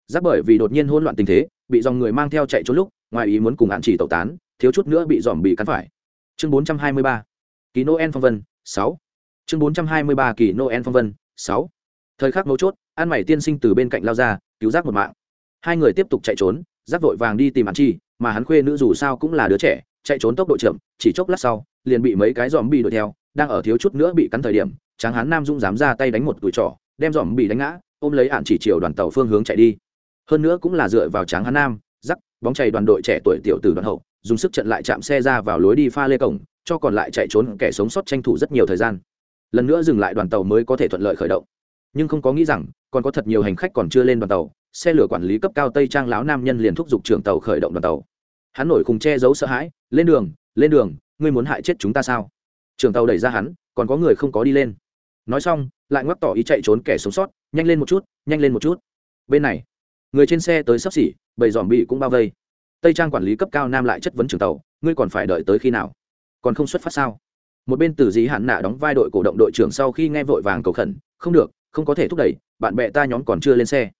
giáp bởi vì đột nhiên hỗn loạn tình thế, bị dòng người mang theo chạy trốn lúc, ngoài ý muốn cùng hạn chỉ tẩu tán, thiếu chút nữa bị dòm bị cắn phải. Chương 423 kỳ noel phong vân 6 chương 423 kỳ noel phong vân 6 thời khắc mấu chốt, an mày tiên sinh từ bên cạnh lao ra, cứu giác một mạng. Hai người tiếp tục chạy trốn, giác vội vàng đi tìm hạn chi, mà hắn khuê nữ dù sao cũng là đứa trẻ, chạy trốn tốc độ chậm, chỉ chốc lát sau, liền bị mấy cái dòm bị đuổi theo, đang ở thiếu chút nữa bị cắn thời điểm, tráng hán nam dũng dám ra tay đánh một tuổi trỏ, đem dòm bị đánh ngã, ôm lấy hạn chỉ chiều đoàn tàu phương hướng chạy đi hơn nữa cũng là dựa vào tráng hán nam, giắc, bóng chày đoàn đội trẻ tuổi tiểu tử đoàn hậu, dùng sức trận lại chạm xe ra vào lối đi pha lê cổng, cho còn lại chạy trốn kẻ sống sót tranh thủ rất nhiều thời gian. Lần nữa dừng lại đoàn tàu mới có thể thuận lợi khởi động. Nhưng không có nghĩ rằng, còn có thật nhiều hành khách còn chưa lên đoàn tàu, xe lửa quản lý cấp cao tây trang láo nam nhân liền thúc giục trưởng tàu khởi động đoàn tàu. Hắn nổi cùng che giấu sợ hãi, lên đường lên đường, ngươi muốn hại chết chúng ta sao? Trưởng tàu đẩy ra hắn, còn có người không có đi lên. Nói xong, lại ngoắc tỏ ý chạy trốn kẻ sống sót, nhanh lên một chút, nhanh lên một chút. Bên này người trên xe tới sắp xỉ, bầy dòm bị cũng bao vây. Tây trang quản lý cấp cao nam lại chất vấn trường tàu, ngươi còn phải đợi tới khi nào? Còn không xuất phát sao? Một bên từ dí hạn nạ đóng vai đội cổ động đội trưởng sau khi nghe vội vàng cầu khẩn, không được, không có thể thúc đẩy, bạn bè ta nhóm còn chưa lên xe.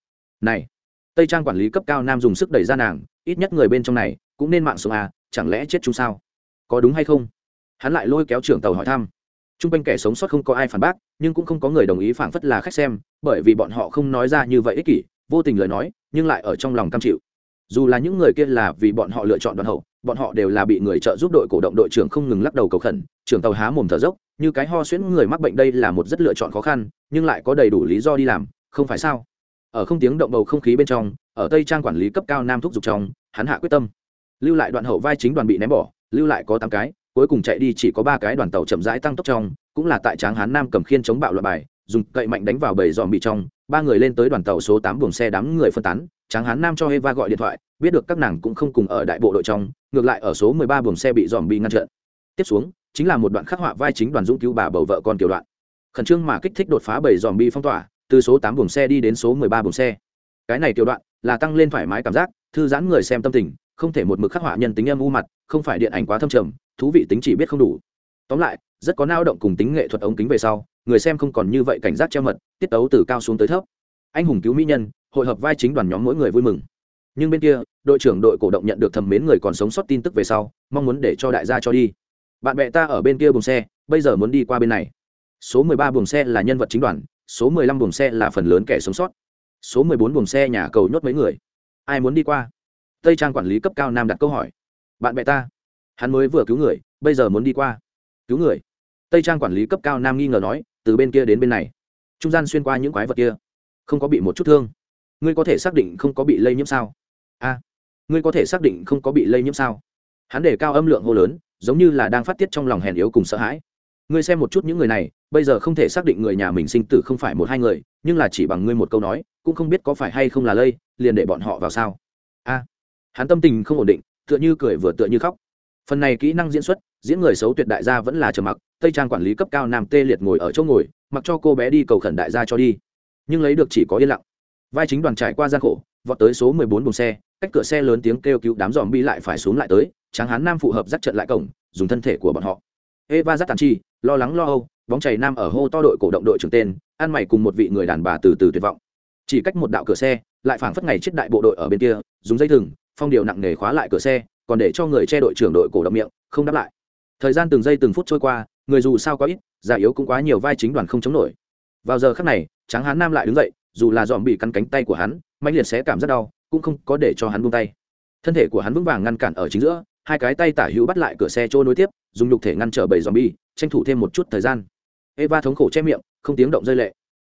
Này, tây trang quản lý cấp cao nam dùng sức đẩy ra nàng, ít nhất người bên trong này, cũng nên mạng sống à chẳng lẽ chết chúng sao? Có đúng hay không? Hắn lại lôi kéo trưởng tàu hỏi thăm. T r u n g quanh kẻ sống sót không có ai phản bác, nhưng cũng không có người đồng ý phảng phất là khách xem, bởi vì bọn họ không nói ra như vậy ích kỷ vô tình lời nói, nhưng lại ở trong lòng cam chịu. Dù là những người kia là vì bọn họ lựa chọn đoàn hậu, bọn họ đều là bị người trợ giúp đội cổ động đội trưởng không ngừng lắc đầu cầu khẩn, trưởng tàu há mồm thở dốc, như cái ho xuyễn người mắc bệnh đây là một rất lựa chọn khó khăn, nhưng lại có đầy đủ lý do đi làm, không phải sao? Ở không tiếng động bầu không khí bên trong, ở tây trang quản lý cấp cao nam thúc giục trong, hắn hạ quyết tâm. Lưu lại đoạn hậu vai chính đoàn bị ném bỏ, lưu lại có tám cái, cuối cùng chạy đi chỉ có ba cái đoàn tàu chậm rãi tăng tốc trong, cũng là tại tráng hán nam cầm khiên chống bạo loại bài, dùng cậy mạnh đánh vào bầy dòm bị trong ba người lên tới đoàn tàu số tám buồng xe đám người phân tán, tráng hán nam cho eva gọi điện thoại, biết được các nàng cũng không cùng ở đại bộ đội trong, ngược lại ở số mười ba buồng xe bị dòm bị ngăn chặn. Tiếp xuống, chính là một đoạn khắc họa vai chính đoàn dũng cứu bà bầu vợ con tiểu đoạn. Khẩn trương mà kích thích đột phá bảy dòm bị phong tỏa, từ số tám buồng xe đi đến số mười ba buồng xe. Cái này tiểu đoạn, là tăng lên thoải mái cảm giác, thư giãn người xem tâm tình, không thể một mực khắc họa nhân tính âm u mặt, không phải điện ảnh quá thâm trầm, thú vị tính chỉ biết không đủ. Tóm lại, rất có nao động cùng tính nghệ thuật ống kính về sau người xem không còn như vậy cảnh giác treo mật, tiết tấu từ cao xuống tới thấp. Anh hùng cứu mỹ nhân, hội hợp vai chính đoàn nhóm mỗi người vui mừng. Nhưng bên kia, đội trưởng đội cổ động nhận được thầm mến người còn sống sót tin tức về sau, mong muốn để cho đại gia cho đi. Bạn bè ta ở bên kia buồng xe, bây giờ muốn đi qua bên này. Số mười ba buồng xe là nhân vật chính đoàn, số mười lăm buồng xe là phần lớn kẻ sống sót. Số mười bốn buồng xe nhà cầu nhốt mấy người. Ai muốn đi qua? Tây trang quản lý cấp cao nam đặt câu hỏi. Bạn bè ta, hắn mới vừa cứu người, bây giờ muốn đi qua. Cứu người. Tây trang quản lý cấp cao nam nghi ngờ nói từ bên kia đến bên này. Trung gian xuyên qua những quái vật kia. Không có bị một chút thương. Ngươi có thể xác định không có bị lây nhiễm sao? A. Ngươi có thể xác định không có bị lây nhiễm sao? Hắn để cao âm lượng hô lớn, giống như là đang phát tiết trong lòng hèn yếu cùng sợ hãi. Ngươi xem một chút những người này, bây giờ không thể xác định người nhà mình sinh tử không phải một hai người, nhưng là chỉ bằng ngươi một câu nói, cũng không biết có phải hay không là lây, liền để bọn họ vào sao? A. Hắn tâm tình không ổn định, tựa như cười vừa tựa như khóc. Phần này kỹ năng diễn xuất, diễn người xấu tuyệt đại gia vẫn là trầm mặc tây trang quản lý cấp cao nam tê liệt ngồi ở chỗ ngồi, mặc cho cô bé đi cầu khẩn đại gia cho đi. Nhưng lấy được chỉ có yên lặng. Vai chính đoàn trải qua gian khổ, vọt tới số mười bốn buồng xe, cách cửa xe lớn tiếng kêu cứu đám dòm bi lại phải xuống lại tới, tráng hán nam phù hợp dắt trận lại cổng, dùng thân thể của bọn họ. Eva dắt tàn chi, lo lắng lo âu, bóng chảy nam ở hô to đội cổ động đội trưởng tên, ăn mày cùng một vị người đàn bà từ từ tuyệt vọng. Chỉ cách một đạo cửa xe, lại phảng phất ngày chết đại bộ đội ở bên kia, dùng dây thừng, phong điều nặng nề khóa lại cửa xe, còn để cho người che đội trưởng đội cổ động miệng, không đáp lại. Thời gian từng giây từng phút trôi qua người dù sao có ít, già yếu cũng quá nhiều vai chính đoàn không chống nổi. Vào giờ khắc này, tráng hán nam lại đứng dậy, dù là dòm bị cắn cánh tay của hắn mạnh liệt sẽ cảm rất đau, cũng không có để cho hắn buông tay. Thân thể của hắn vững vàng ngăn cản ở chính giữa, hai cái tay tả hữu bắt lại cửa xe trôi nối tiếp, dùng nhục thể ngăn trở bầy dòm bi tranh thủ thêm một chút thời gian. Eva thống khổ che miệng, không tiếng động rơi lệ.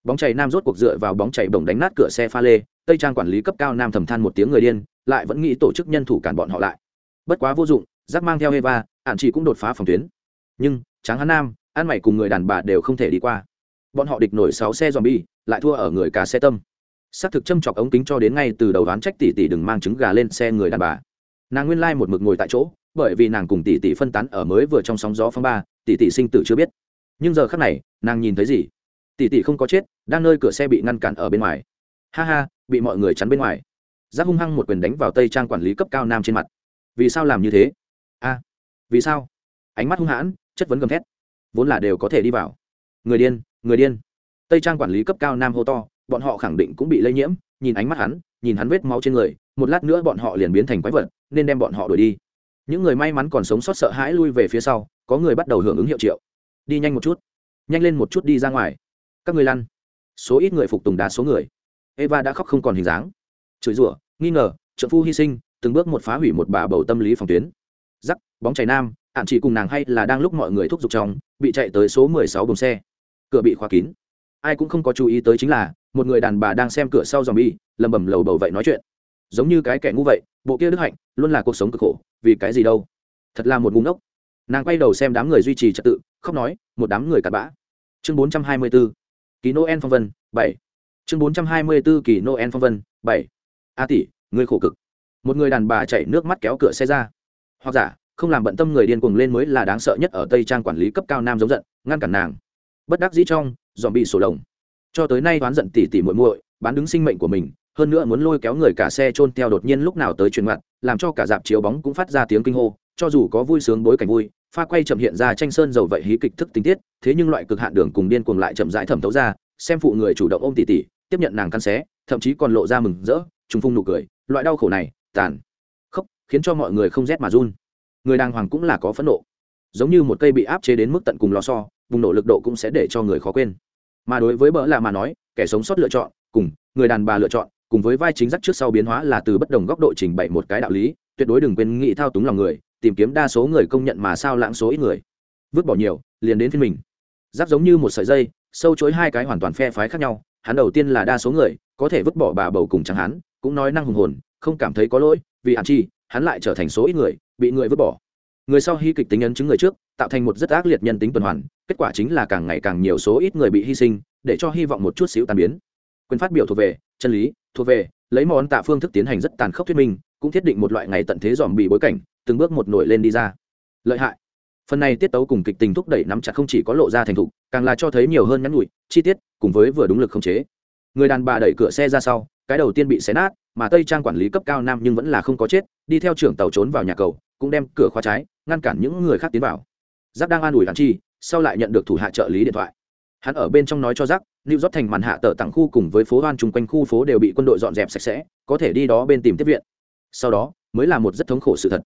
Bóng chảy nam rốt cuộc dựa vào bóng chảy bổng đánh nát cửa xe pha lê, tây trang quản lý cấp cao nam thầm than một tiếng người điên, lại vẫn nghĩ tổ chức nhân thủ cản bọn họ lại. Bất quá vô dụng giác mang theo eva ạn chỉ cũng đột phá phòng tuyến. Nhưng tráng Hán nam, ăn mày cùng người đàn bà đều không thể đi qua. Bọn họ địch nổi sáu xe dòm bi lại thua ở người cá xe tâm. Xác thực châm chọc ống kính cho đến ngay từ đầu đoán trách tỷ tỷ đừng mang trứng gà lên xe người đàn bà. Nàng nguyên lai một mực ngồi tại chỗ, bởi vì nàng cùng tỷ tỷ phân tán ở mới vừa trong sóng gió phong ba, tỷ tỷ sinh tử chưa biết. Nhưng giờ khắc này, nàng nhìn thấy gì? Tỷ tỷ không có chết, đang nơi cửa xe bị ngăn cản ở bên ngoài. Ha ha, bị mọi người chắn bên ngoài. Giác hung hăng một quyền đánh vào tây trang quản lý cấp cao nam trên mặt. Vì sao làm như thế? A, vì sao? Ánh mắt hung hãn chất vấn gầm thét. Vốn là đều có thể đi vào. Người điên người điên. Tây trang quản lý cấp cao nam hô to, bọn họ khẳng định cũng bị lây nhiễm, nhìn ánh mắt hắn, nhìn hắn vết máu trên người, một lát nữa bọn họ liền biến thành quái vật, nên đem bọn họ đuổi đi. Những người may mắn còn sống sót sợ hãi lui về phía sau, có người bắt đầu hưởng ứng hiệu triệu. Đi nhanh một chút. Nhanh lên một chút đi ra ngoài. Các người lăn. Số ít người phục tùng đa số người. Eva đã khóc không còn hình dáng. Chửi rủa, nghi ngờ trợ phu hy sinh, từng bước một phá hủy một bà bầu tâm lý phòng tuyến. Giắc bóng chảy nam ạn chỉ cùng nàng hay là đang lúc mọi người thúc giục trong, bị chạy tới số mười sáu bồng xe. Cửa bị khóa kín. Ai cũng không có chú ý tới chính là, một người đàn bà đang xem cửa sau dòm bi lầm bầm lầu bầu vậy nói chuyện. Giống như cái kẻ ngu vậy, bộ kia đức hạnh, luôn là cuộc sống cực khổ, vì cái gì đâu? Thật là một ngu ngốc. Nàng quay đầu xem đám người duy trì trật tự, khóc nói, một đám người cặn bã. Chương bốn trăm hai mươi bốn kỳ noel phong vân, bảy. Chương bốn trăm hai mươi bốn kỳ noel phong vân, bảy. A tỷ người khổ cực. Một người đàn bà chảy nước mắt kéo cửa xe ra. Hoặc giả không làm bận tâm người điên cuồng lên mới là đáng sợ nhất ở tây trang quản lý cấp cao nam giống giận, ngăn cản nàng. Bất đắc dĩ trong dòm bị sổ lồng. Cho tới nay oán giận tỉ tỉ muội muội, bán đứng sinh mệnh của mình, hơn nữa muốn lôi kéo người cả xe chôn theo đột nhiên lúc nào tới truyền mặt, làm cho cả dạp chiếu bóng cũng phát ra tiếng kinh hô, cho dù có vui sướng bối cảnh vui, pha quay chậm hiện ra tranh sơn dầu vậy hí kịch thức tình tiết, thế nhưng loại cực hạn đường cùng điên cuồng lại chậm rãi thẩm thấu ra, xem phụ người chủ động ôm tỉ tỉ, tiếp nhận nàng căn xé, thậm chí còn lộ ra mừng rỡ, trùng phung nụ cười, loại đau khổ này, tàn. Khốc khiến cho mọi người không rét mà run người đàng hoàng cũng là có phẫn nộ. Giống như một cây bị áp chế đến mức tận cùng lò so bùng nổ lực độ cũng sẽ để cho người khó quên. Mà đối với bỡ là mà nói, kẻ sống sót lựa chọn, cùng người đàn bà lựa chọn, cùng với vai chính giác trước sau biến hóa là từ bất đồng góc độ trình bày một cái đạo lý, tuyệt đối đừng quên nghĩ thao túng lòng người, tìm kiếm đa số người công nhận mà sao lãng số ít người. Vứt bỏ nhiều, liền đến phiên mình. Giáp giống như một sợi dây, sâu chối hai cái hoàn toàn phe phái khác nhau, hắn đầu tiên là đa số người, có thể vứt bỏ bà bầu cùng chẳng hắn, cũng nói năng hùng hồn, không cảm thấy có lỗi, vì hạn chi, hắn lại trở thành số ít người bị người vứt bỏ. Người sau hy kịch tính ấn chứng người trước, tạo thành một rất ác liệt nhân tính tuần hoàn, kết quả chính là càng ngày càng nhiều số ít người bị hy sinh, để cho hy vọng một chút xíu tàn biến. Quyền phát biểu thuộc về, chân lý, thuộc về, lấy món tạ phương thức tiến hành rất tàn khốc thuyết minh, cũng thiết định một loại ngày tận thế dòm bị bối cảnh, từng bước một nổi lên đi ra. Lợi hại. Phần này tiết tấu cùng kịch tình thúc đẩy nắm chặt không chỉ có lộ ra thành thục, càng là cho thấy nhiều hơn nhắn nhụi chi tiết, cùng với vừa đúng lực không chế. Người đàn bà đẩy cửa xe ra sau, cái đầu tiên bị xé nát, mà tây trang quản lý cấp cao nam nhưng vẫn là không có chết, đi theo trưởng tàu trốn vào nhà cầu cũng đem cửa khóa trái, ngăn cản những người khác tiến vào. Giác đang an ủi hắn chi, sau lại nhận được thủ hạ trợ lý điện thoại. Hắn ở bên trong nói cho giác new york thành màn hạ tờ tặng khu cùng với phố hoan chung quanh khu phố đều bị quân đội dọn dẹp sạch sẽ, có thể đi đó bên tìm tiếp viện. Sau đó, mới là một rất thống khổ sự thật.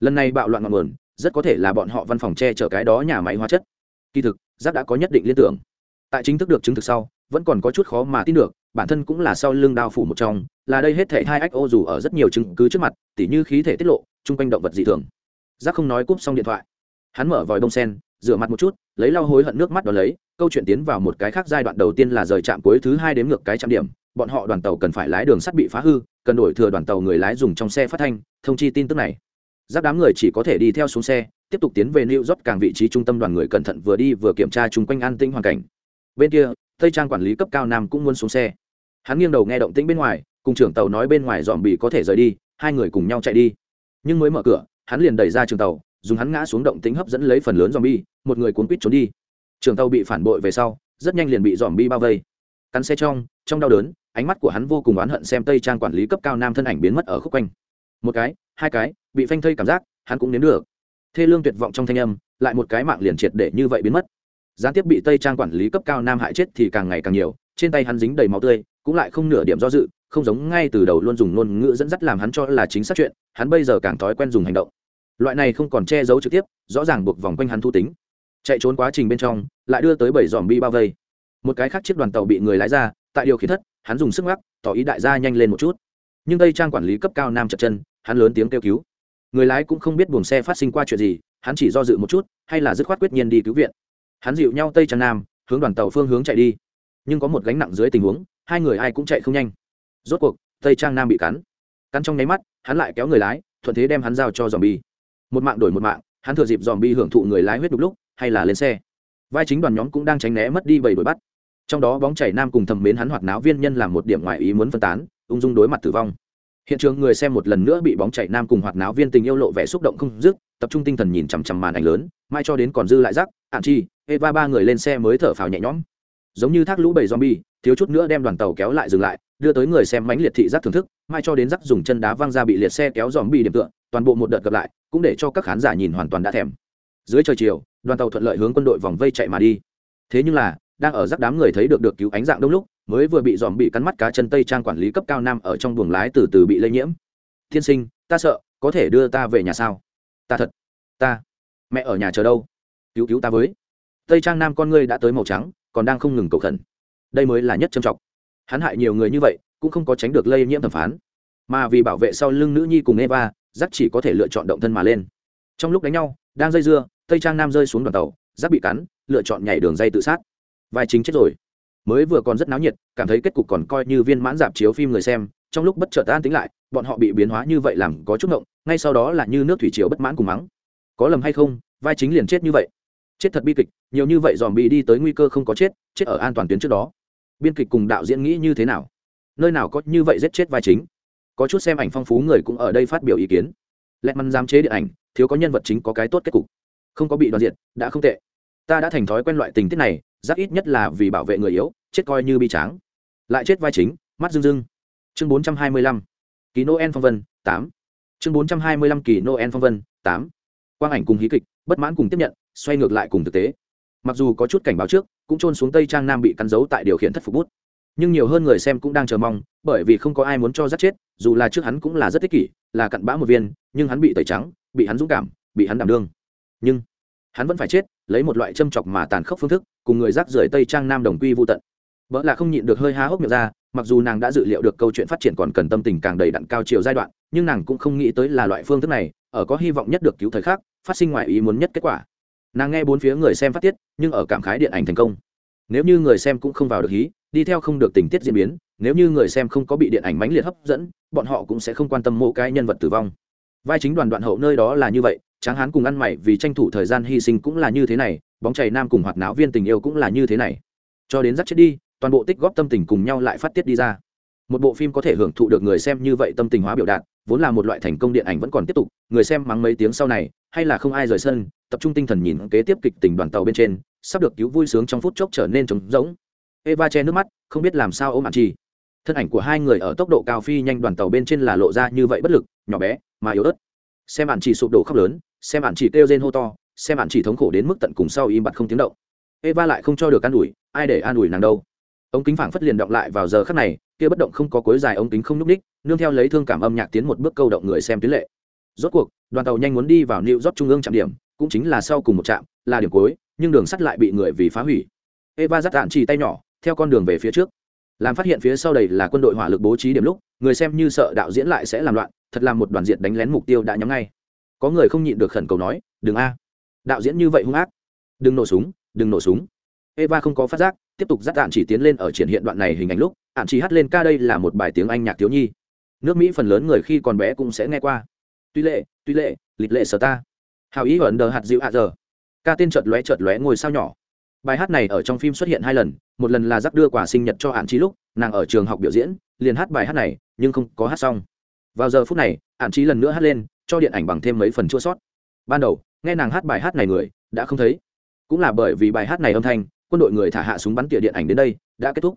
Lần này bạo loạn ngọn nguồn, rất có thể là bọn họ văn phòng che chở cái đó nhà máy hóa chất. Kỳ thực giác đã có nhất định liên tưởng. Tại chính thức được chứng thực sau, vẫn còn có chút khó mà tin được, bản thân cũng là sau lưng đao phủ một trong là đây hết thể hai ách ô dù ở rất nhiều chứng cứ trước mặt, tỉ như khí thể tiết lộ, chung quanh động vật dị thường. Giác không nói cúp xong điện thoại. Hắn mở vòi bông sen, rửa mặt một chút, lấy lau hối hận nước mắt đ ó lấy, câu chuyện tiến vào một cái khác giai đoạn đầu tiên là rời trạm cuối thứ hai đếm ngược cái trạm điểm, bọn họ đoàn tàu cần phải lái đường sắt bị phá hư, cần đổi thừa đoàn tàu người lái dùng trong xe phát thanh, thông chi tin tức này. Giáp đám người chỉ có thể đi theo xuống xe, tiếp tục tiến về new york càng vị trí trung tâm đoàn người cẩn thận vừa đi vừa kiểm tra chung quanh an tĩnh hoàn cảnh. Bên kia, tây trang quản lý cấp cao nam cũng muốn xuống xe. Hắn nghiêng đầu nghe động tĩnh bên ngoài cùng trưởng tàu nói bên ngoài dòm bị có thể rời đi, hai người cùng nhau chạy đi. Nhưng mới mở cửa, hắn liền đẩy ra trường tàu, dùng hắn ngã xuống động tính hấp dẫn lấy phần lớn dòm bi một người cuốn quýt trốn đi. Trường tàu bị phản bội về sau, rất nhanh liền bị dòm bi bao vây. Cắn xe trong trong đau đớn, ánh mắt của hắn vô cùng oán hận xem tây trang quản lý cấp cao nam thân ảnh biến mất ở khúc quanh. Một cái, hai cái, bị phanh thây cảm giác, hắn cũng nếm được. Thê lương tuyệt vọng trong thanh âm, lại một cái mạng liền triệt để như vậy biến mất. Gián tiếp bị tây trang quản lý cấp cao nam hại chết thì càng ngày càng nhiều, trên tay hắn dính đầy máu tươi, cũng lại không nửa điểm do dự không giống ngay từ đầu luôn dùng ngôn ngữ dẫn dắt làm hắn cho là chính xác chuyện, hắn bây giờ càng thói quen dùng hành động. Loại này không còn che giấu trực tiếp, rõ ràng buộc vòng quanh hắn thu tính. Chạy trốn quá trình bên trong, lại đưa tới bảy dòm bi bao vây. Một cái khác chiếc đoàn tàu bị người lái ra, tại điều khiển thất, hắn dùng sức mắc tỏ ý đại gia nhanh lên một chút. Nhưng đây trang quản lý cấp cao nam chật chân, hắn lớn tiếng kêu cứu. Người lái cũng không biết buồng xe phát sinh qua chuyện gì, hắn chỉ do dự một chút, hay là dứt khoát quyết nhiên đi cứu viện. Hắn dịu nhau tây trang nam, hướng đoàn tàu phương hướng chạy đi. Nhưng có một gánh nặng dưới tình huống, hai người ai cũng chạy không nhanh rốt cuộc, tây trang nam bị cắn. Cắn trong nháy mắt, hắn lại kéo người lái, thuận thế đem hắn giao cho dòm bi một mạng đổi một mạng, hắn thừa dịp dòm bi hưởng thụ người lái huyết đục lúc, hay là lên xe. Vai chính đoàn nhóm cũng đang tránh né mất đi bảy đuổi bắt. Trong đó bóng chảy nam cùng thầm mến hắn hoạt náo viên nhân làm một điểm ngoại ý muốn phân tán, ung dung đối mặt tử vong. Hiện trường người xem một lần nữa bị bóng chảy nam cùng hoạt náo viên tình yêu lộ vẻ xúc động không dứt, tập trung tinh thần nhìn chằm chằm màn ảnh lớn mai cho đến còn dư lại rắc, ạn chi, eva ba người lên xe mới thở phào nhẹ nhõm. Giống như thác lũ bầy zombie, thiếu chút nữa đem đoàn tàu kéo lại dừng lại đưa tới người xem mãnh liệt thị giác thưởng thức, mai cho đến rắc dùng chân đá văng ra bị liệt xe kéo dòm bị điểm tựa, toàn bộ một đợt gặp lại, cũng để cho các khán giả nhìn hoàn toàn đã thèm. Dưới trời chiều, đoàn tàu thuận lợi hướng quân đội vòng vây chạy mà đi. Thế nhưng là, đang ở rắc đám người thấy được được cứu ánh dạng đông lúc, mới vừa bị dòm bị cắn mắt cá chân tây trang quản lý cấp cao nam ở trong buồng lái từ từ bị lây nhiễm. Thiên sinh, ta sợ, có thể đưa ta về nhà sao? Ta thật, ta, mẹ ở nhà chờ đâu? Cứu cứu ta với. Tây trang nam con ngươi đã tới màu trắng, còn đang không ngừng cầu khẩn. Đây mới là nhất trầm trọng hắn hại nhiều người như vậy, cũng không có tránh được lây nhiễm thẩm phán. Mà vì bảo vệ sau lưng nữ nhi cùng eva giác chỉ có thể lựa chọn động thân mà lên. Trong lúc đánh nhau, đang dây dưa, tây trang nam rơi xuống đoàn tàu giác bị cắn, lựa chọn nhảy đường dây tự sát. Vai chính chết rồi. Mới vừa còn rất náo nhiệt, cảm thấy kết cục còn coi như viên mãn dạp chiếu phim người xem, trong lúc bất chợt an tính lại, bọn họ bị biến hóa như vậy làm có chút ngộng, ngay sau đó là như nước thủy chiều bất mãn cùng mắng. Có lầm hay không, vai chính liền chết như vậy. Chết thật bi kịch, nhiều như vậy dòm bị đi tới nguy cơ không có chết chết ở an toàn tuyến trước đó biên kịch cùng đạo diễn nghĩ như thế nào? Nơi nào có như vậy giết chết vai chính? Có chút xem ảnh phong phú người cũng ở đây phát biểu ý kiến. Lẹt măn giám chế điện ảnh, thiếu có nhân vật chính có cái tốt kết cục. Không có bị đoàn diện đã không tệ. Ta đã thành thói quen loại tình tiết này, rất ít nhất là vì bảo vệ người yếu, chết coi như bi tráng. Lại chết vai chính, mắt rưng rưng. Chương bốn trăm hai mươi lăm. Kỳ noel phong vân, tám. Chương bốn trăm hai mươi lăm kỳ noel phong vân, tám. Quang ảnh cùng hí kịch, bất mãn cùng tiếp nhận, xoay ngược lại cùng thực tế mặc dù có chút cảnh báo trước, cũng trôn xuống tây trang nam bị cắn giấu tại điều khiển thất phục bút. Nhưng nhiều hơn người xem cũng đang chờ mong, bởi vì không có ai muốn cho rất chết, dù là trước hắn cũng là rất thích kỷ, là cặn bã một viên, nhưng hắn bị tẩy trắng, bị hắn dũng cảm, bị hắn đảm đương. Nhưng hắn vẫn phải chết, lấy một loại châm chọc mà tàn khốc phương thức, cùng người rác rưởi tây trang nam đồng quy vô tận. Vợ là không nhịn được hơi há hốc miệng ra, mặc dù nàng đã dự liệu được câu chuyện phát triển còn cần tâm tình càng đầy đặn cao chiều giai đoạn, nhưng nàng cũng không nghĩ tới là loại phương thức này, ở có hy vọng nhất được cứu thời khắc, phát sinh ngoài ý muốn nhất kết quả nàng nghe bốn phía người xem phát tiết, nhưng ở cảm khái điện ảnh thành công. Nếu như người xem cũng không vào được hí, đi theo không được tình tiết diễn biến, nếu như người xem không có bị điện ảnh mãnh liệt hấp dẫn, bọn họ cũng sẽ không quan tâm mỗi cái nhân vật tử vong. Vai chính đoàn đoạn hậu nơi đó là như vậy, tráng hán cùng ăn mày vì tranh thủ thời gian hy sinh cũng là như thế này, bóng chảy nam cùng hoạt náo viên tình yêu cũng là như thế này. Cho đến dắt chết đi, toàn bộ tích góp tâm tình cùng nhau lại phát tiết đi ra. Một bộ phim có thể hưởng thụ được người xem như vậy tâm tình hóa biểu đạt vốn là một loại thành công điện ảnh vẫn còn tiếp tục, người xem mắng mấy tiếng sau này, hay là không ai rời sân, tập trung tinh thần nhìn kế tiếp kịch tình đoàn tàu bên trên, sắp được cứu vui sướng trong phút chốc trở nên trống rỗng. Eva che nước mắt, không biết làm sao ôm ạn chi. Thân ảnh của hai người ở tốc độ cao phi nhanh đoàn tàu bên trên là lộ ra như vậy bất lực, nhỏ bé, mà yếu ớt. Xem ạn chỉ sụp đổ khóc lớn, xem ạn chỉ kêu rên hô to, xem ạn chỉ thống khổ đến mức tận cùng sau im bặt không tiếng động. Eva lại không cho được an ủi, ai để an ủi nàng đâu? Ống kính phảng phất liền động lại vào giờ khắc này, kia bất động không có cối dài ống kính không nhúc ních, nương theo lấy thương cảm âm nhạc tiến một bước câu động người xem tuyến lệ. Rốt cuộc, đoàn tàu nhanh muốn đi vào New York trung ương trạm điểm, cũng chính là sau cùng một trạm, là điểm cuối, nhưng đường sắt lại bị người vì phá hủy. Eva dắt đạn chỉ tay nhỏ, theo con đường về phía trước. Làm phát hiện phía sau đầy là quân đội hỏa lực bố trí điểm lúc, người xem như sợ đạo diễn lại sẽ làm loạn, thật là một đoàn diện đánh lén mục tiêu đã nhắm ngay. Có người không nhịn được khẩn cầu nói, đừng a. Đạo diễn như vậy hung ác. Đừng nổ súng, đừng nổ súng. Eva không có phát giác tiếp tục dắt đạn chỉ tiến lên ở triển hiện đoạn này hình ảnh lúc, ạn chỉ hát lên ca đây là một bài tiếng anh nhạc thiếu nhi. Nước mỹ phần lớn người khi còn bé cũng sẽ nghe qua. Tuy lệ tuy lệ, lịch lệ sở ta. Hào ý ẩn đờ hạt dịu hạ giờ. Ca tên chợt lóe chợt lóe ngôi sao nhỏ. Bài hát này ở trong phim xuất hiện hai lần, một lần là giáp đưa quà sinh nhật cho hạn trí lúc, nàng ở trường học biểu diễn, liền hát bài hát này, nhưng không có hát xong. Vào giờ phút này hạn trí lần nữa hát lên, cho điện ảnh bằng thêm mấy phần chua sót. Ban đầu, nghe nàng hát bài hát này người, đã không thấy. Cũng là bởi vì bài hát này âm thanh quân đội người thả hạ súng bắn tỉa điện ảnh đến đây, đã kết thúc.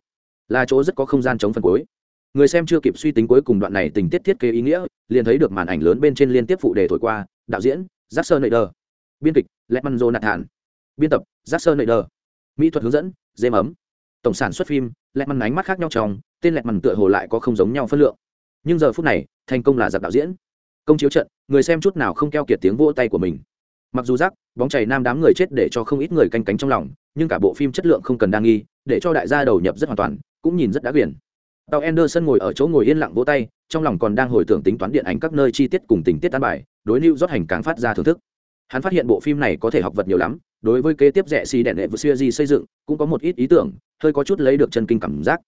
Là chỗ rất có không gian chống phần cuối. Người xem chưa kịp suy tính cuối cùng đoạn này tình tiết thiết kế ý nghĩa, liền thấy được màn ảnh lớn bên trên liên tiếp phụ đề thổi qua, đạo diễn giác sơn nợ biên kịch lẹt măn dô nạt hàn biên tập giác sơn nợ mỹ thuật hướng dẫn dêm ấm tổng sản xuất phim lẹt măn ánh mắt khác nhau trong, tên lẹt măn tựa hồ lại có không giống nhau phân lượng. Nhưng giờ phút này, thành công là giặc đạo diễn. Công chiếu trận, người xem chút nào không keo kiệt tiếng vỗ tay của mình. Mặc dù rác bóng chảy nam đám người chết để cho không ít người canh cánh trong lòng nhưng cả bộ phim chất lượng không cần đa nghi, để cho đại gia đầu nhập rất hoàn toàn, cũng nhìn rất đã quyển. Tàu anderson ngồi ở chỗ ngồi yên lặng vỗ tay, trong lòng còn đang hồi tưởng tính toán điện ảnh các nơi chi tiết cùng tình tiết tán bài, đối lưu rót hành càng phát ra thưởng thức. Hắn phát hiện bộ phim này có thể học vật nhiều lắm, đối với kế tiếp rẻ xì đèn lệ vừa xưa gì xây dựng, cũng có một ít ý tưởng, hơi có chút lấy được chân kinh cảm giác.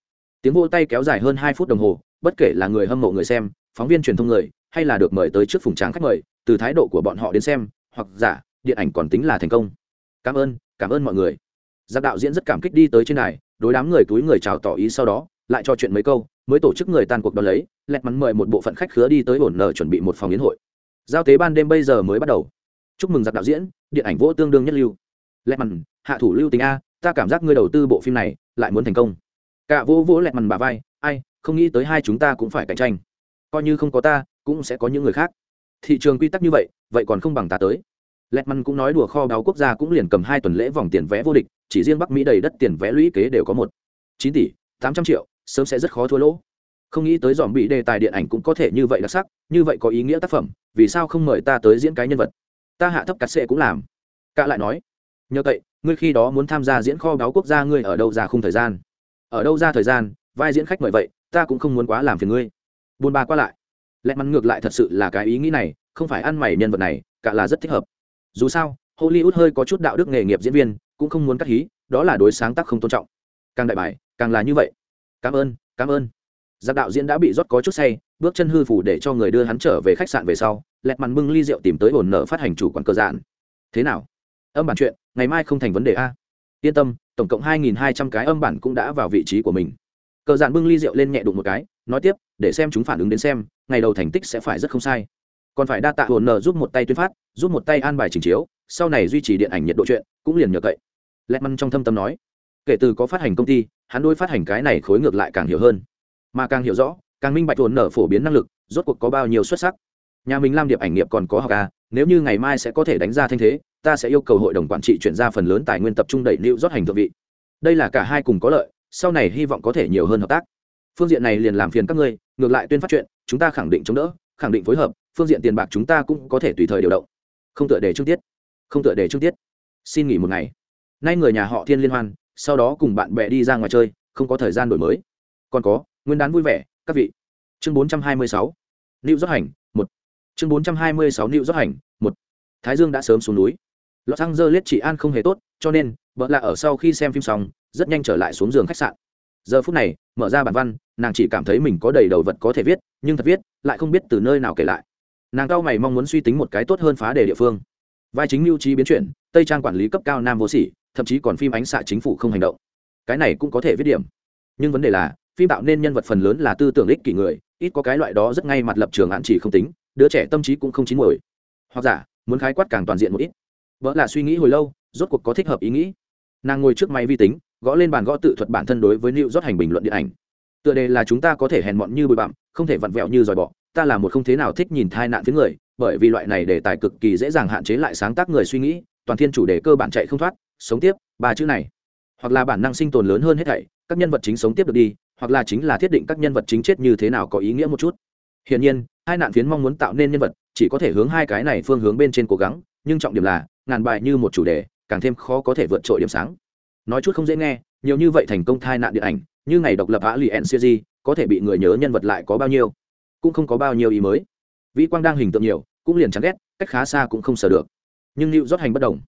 Tiếng vỗ tay kéo dài hơn hai phút đồng hồ, bất kể là người hâm mộ người xem, phóng viên truyền thông người, hay là được mời tới trước phùng tráng khách mời, từ thái độ của bọn họ đến xem, hoặc giả, điện ảnh còn tính là thành công. Cảm ơn cảm ơn mọi người giặc đạo diễn rất cảm kích đi tới trên này đối đám người túi người chào tỏ ý sau đó, lại cho chuyện mấy câu, mới tổ chức người tan cuộc đ lấy, lẹt mắn mời một bộ phận khách khứa đi tới ổn nở chuẩn bị một phòng yến hội. Giao tế ban đêm bây giờ mới bắt đầu. Chúc mừng giặc đạo diễn, điện ảnh vỗ tương đương nhất lưu. Lẹt mắn, hạ thủ lưu tình a, ta cảm giác ngươi đầu tư bộ phim này, lại muốn thành công. Cả vỗ vỗ lẹt mắn bà vai, ai, không nghĩ tới hai chúng ta cũng phải cạnh tranh. Coi như không có ta, cũng sẽ có những người khác. Thị trường quy tắc như vậy vậy còn không bằng ta tới. Lẹt mắn cũng nói đùa kho báo quốc gia cũng liền cầm hai tuần lễ vòng tiền vé vô địch chỉ riêng bắc mỹ đầy đất tiền vé lũy kế đều có một. Chín tỷ, tám trăm triệu, sớm sẽ rất khó thua lỗ. Không nghĩ tới dòm bị đề tài điện ảnh cũng có thể như vậy đặc sắc, như vậy có ý nghĩa tác phẩm, vì sao không mời ta tới diễn cái nhân vật? Ta hạ thấp cắt sệ cũng làm. Cả lại nói, nhờ vậy ngươi khi đó muốn tham gia diễn kho báo quốc gia ngươi ở đâu ra không thời gian? Ở đâu ra thời gian, vai diễn khách mời vậy, ta cũng không muốn quá làm phiền ngươi. Buôn ba qua lại. Lẽ mắn ngược lại thật sự là cái ý nghĩ này, không phải ăn mày nhân vật này, cả là rất thích hợp. Dù sao, hollywood hơi có chút đạo đức nghề nghiệp diễn viên cũng không muốn cắt hí, đó là đối sáng tác không tôn trọng. Càng đại bài, càng là như vậy. Cảm ơn cảm ơn. Giặc đạo diễn đã bị rót có chút say, bước chân hư phủ để cho người đưa hắn trở về khách sạn về sau, lẹt mằn bưng ly rượu tìm tới ổn nợ phát hành chủ quản cơ giản thế nào? Âm bản chuyện, ngày mai không thành vấn đề a. Yên tâm, tổng cộng hai nghìn hai trăm cái âm bản cũng đã vào vị trí của mình. Cờ giản bưng ly rượu lên nhẹ đụng một cái, nói tiếp, để xem chúng phản ứng đến xem, ngày đầu thành tích sẽ phải rất không sai. Còn phải đa tạ hồn nợ giúp một tay tuyên phát, giúp một tay an bài trình chiếu sau này duy trì điện ảnh nhiệt độ chuyện, cũng liền nhờ cậy. Lẹt măn trong thâm tâm nói, kể từ có phát hành công ty, hắn đôi phát hành cái này khối ngược lại càng hiểu hơn. Mà càng hiểu rõ, càng minh bạch thuần nợ phổ biến năng lực, rốt cuộc có bao nhiêu xuất sắc. Nhà mình làm điệp ảnh nghiệp còn có học à nếu như ngày mai sẽ có thể đánh ra thanh thế, ta sẽ yêu cầu hội đồng quản trị chuyển ra phần lớn tài nguyên tập trung đẩy lưu rót hành thượng vị. Đây là cả hai cùng có lợi, sau này hy vọng có thể nhiều hơn hợp tác. Phương diện này liền làm phiền các ngươi, ngược lại tuyên phát chuyện, chúng ta khẳng định chống đỡ, khẳng định phối hợp, phương diện tiền bạc chúng ta cũng có thể tùy thời điều động. Không tựa để trước tiết không tựa đề trước tiết. Xin nghỉ một ngày. Nay người nhà họ thiên liên hoan, sau đó cùng bạn bè đi ra ngoài chơi, không có thời gian đổi mới. Còn có, nguyên đán vui vẻ, các vị. Chương bốn trăm hai mươi sáu. Lưu rót hành, một. Chương bốn trăm hai mươi sáu lưu rót hành, một. Thái dương đã sớm xuống núi. Lọt xăng dơ liết chị an không hề tốt, cho nên, vợ là ở sau khi xem phim xong, rất nhanh trở lại xuống giường khách sạn. Giờ phút này, mở ra bản văn, nàng chỉ cảm thấy mình có đầy đầu vật có thể viết, nhưng thật viết, lại không biết từ nơi nào kể lại. Nàng cao mày mong muốn suy tính một cái tốt hơn phá đề địa phương vai chính mưu trí biến chuyển tây trang quản lý cấp cao nam vô sỉ, thậm chí còn phim ánh xạ chính phủ không hành động. Cái này cũng có thể viết điểm. Nhưng vấn đề là phim tạo nên nhân vật phần lớn là tư tưởng ích kỷ người ít có cái loại đó rất ngay mặt lập trường hạn chỉ không tính đứa trẻ tâm trí cũng không chín mồi hoặc giả muốn khái quát càng toàn diện một ít. Vợ là suy nghĩ hồi lâu rốt cuộc có thích hợp ý nghĩ. Nàng ngồi trước máy vi tính gõ lên bàn gõ tự thuật bản thân đối với liệu rót hành bình luận điện ảnh. Tựa đề là chúng ta có thể hèn mọn như bụi bặm không thể vặn vẹo như dòi bọ ta là một không thế nào thích nhìn thai nạn phía người, bởi vì loại này đề tài cực kỳ dễ dàng hạn chế lại sáng tác người suy nghĩ, toàn thiên chủ đề cơ bản chạy không thoát, sống tiếp, ba chữ này. Hoặc là bản năng sinh tồn lớn hơn hết thảy, các nhân vật chính sống tiếp được đi, hoặc là chính là thiết định các nhân vật chính chết như thế nào có ý nghĩa một chút. Hiển nhiên, hai nạn phiến mong muốn tạo nên nhân vật, chỉ có thể hướng hai cái này phương hướng bên trên cố gắng, nhưng trọng điểm là, ngàn bài như một chủ đề, càng thêm khó có thể vượt trội điểm sáng. Nói chút không dễ nghe, nhiều như vậy thành công thai nạn điện ảnh, như ngày độc lập á lì en có thể bị người nhớ nhân vật lại có bao nhiêu? Cũng không có bao nhiêu ý mới. Vĩ quang đang hình tượng nhiều, cũng liền chẳng ghét, cách khá xa cũng không sờ được. Nhưng lưu rót hành bất đồng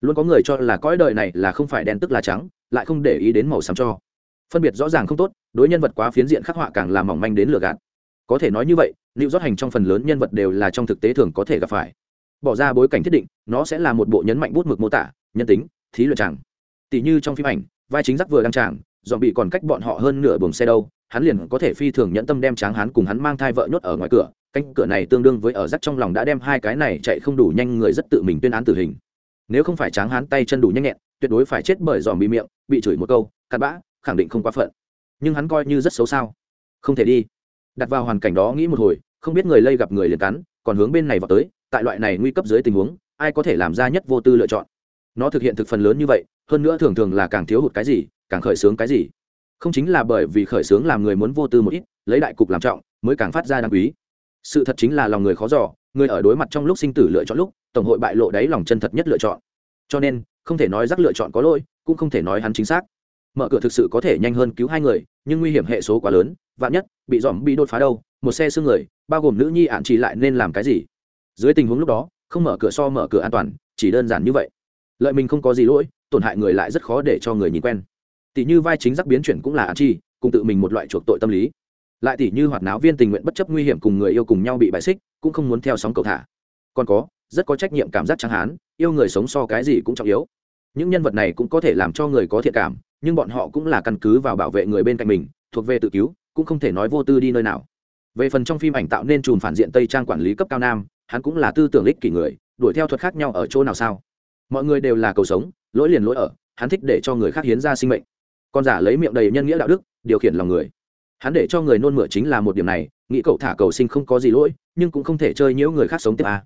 luôn có người cho là cõi đời này là không phải đen tức là trắng, lại không để ý đến màu xám cho. Phân biệt rõ ràng không tốt, đối nhân vật quá phiến diện khắc họa càng làm mỏng manh đến lừa gạt. Có thể nói như vậy lưu rót hành trong phần lớn nhân vật đều là trong thực tế thường có thể gặp phải. Bỏ ra bối cảnh thiết định, nó sẽ là một bộ nhấn mạnh bút mực mô tả, nhân tính, thí luyện chẳng. tỷ như trong phim ảnh, vai chính giác vừa đăng tràng dọn bị còn cách bọn họ hơn nửa buồng xe đâu hắn liền có thể phi thường nhẫn tâm đem tráng hắn cùng hắn mang thai vợ nhốt ở ngoài cửa, cánh cửa này tương đương với ở rắc trong lòng đã đem hai cái này chạy không đủ nhanh người rất tự mình tuyên án tử hình. Nếu không phải tráng hắn tay chân đủ nhanh nhẹn, tuyệt đối phải chết bởi dòm bị miệng, bị chửi một câu, cặn bã, khẳng định không quá phận. Nhưng hắn coi như rất xấu sao? Không thể đi. Đặt vào hoàn cảnh đó nghĩ một hồi, không biết người lây gặp người liền cắn, còn hướng bên này vào tới, tại loại này nguy cấp dưới tình huống, ai có thể làm ra nhất vô tư lựa chọn? Nó thực hiện thực phần lớn như vậy, hơn nữa thường thường là càng thiếu hụt cái gì, càng khởi sướng cái gì? Không chính là bởi vì khởi xướng làm người muốn vô tư một ít, lấy đại cục làm trọng, mới càng phát ra đáng quý. Sự thật chính là lòng người khó giỏ người ở đối mặt trong lúc sinh tử lựa chọn lúc, tổng hội bại lộ đáy lòng chân thật nhất lựa chọn. Cho nên, không thể nói rắc lựa chọn có lỗi, cũng không thể nói hắn chính xác. Mở cửa thực sự có thể nhanh hơn cứu hai người, nhưng nguy hiểm hệ số quá lớn, vạn nhất, bị dòm bị đột phá đâu, một xe xương người, bao gồm nữ nhi ạn chỉ lại nên làm cái gì? Dưới tình huống lúc đó, không mở cửa so mở cửa an toàn, chỉ đơn giản như vậy. Lợi mình không có gì lỗi, tổn hại người lại rất khó để cho người nhìn quen tỷ như vai chính giác biến chuyển cũng là ạn chi, cùng tự mình một loại chuộc tội tâm lý. Lại tỷ như hoạt náo viên tình nguyện bất chấp nguy hiểm cùng người yêu cùng nhau bị bại xích, cũng không muốn theo sóng cầu thả. Còn có, rất có trách nhiệm cảm giác chẳng hán, yêu người sống so cái gì cũng trọng yếu. Những nhân vật này cũng có thể làm cho người có thiện cảm, nhưng bọn họ cũng là căn cứ vào bảo vệ người bên cạnh mình, thuộc về tự cứu, cũng không thể nói vô tư đi nơi nào. Về phần trong phim ảnh tạo nên chùm phản diện tây trang quản lý cấp cao nam, hắn cũng là tư tưởng ích kỷ người, đuổi theo thuật khác nhau ở chỗ nào sao? Mọi người đều là cầu sống, lỗi liền lỗi ở, hắn thích để cho người khác hiến ra sinh mệnh con giả lấy miệng đầy nhân nghĩa đạo đức, điều khiển lòng người. Hắn để cho người nôn mửa chính là một điểm này, nghĩ cậu thả cầu sinh không có gì lỗi, nhưng cũng không thể chơi nhiễu người khác sống tiếp à.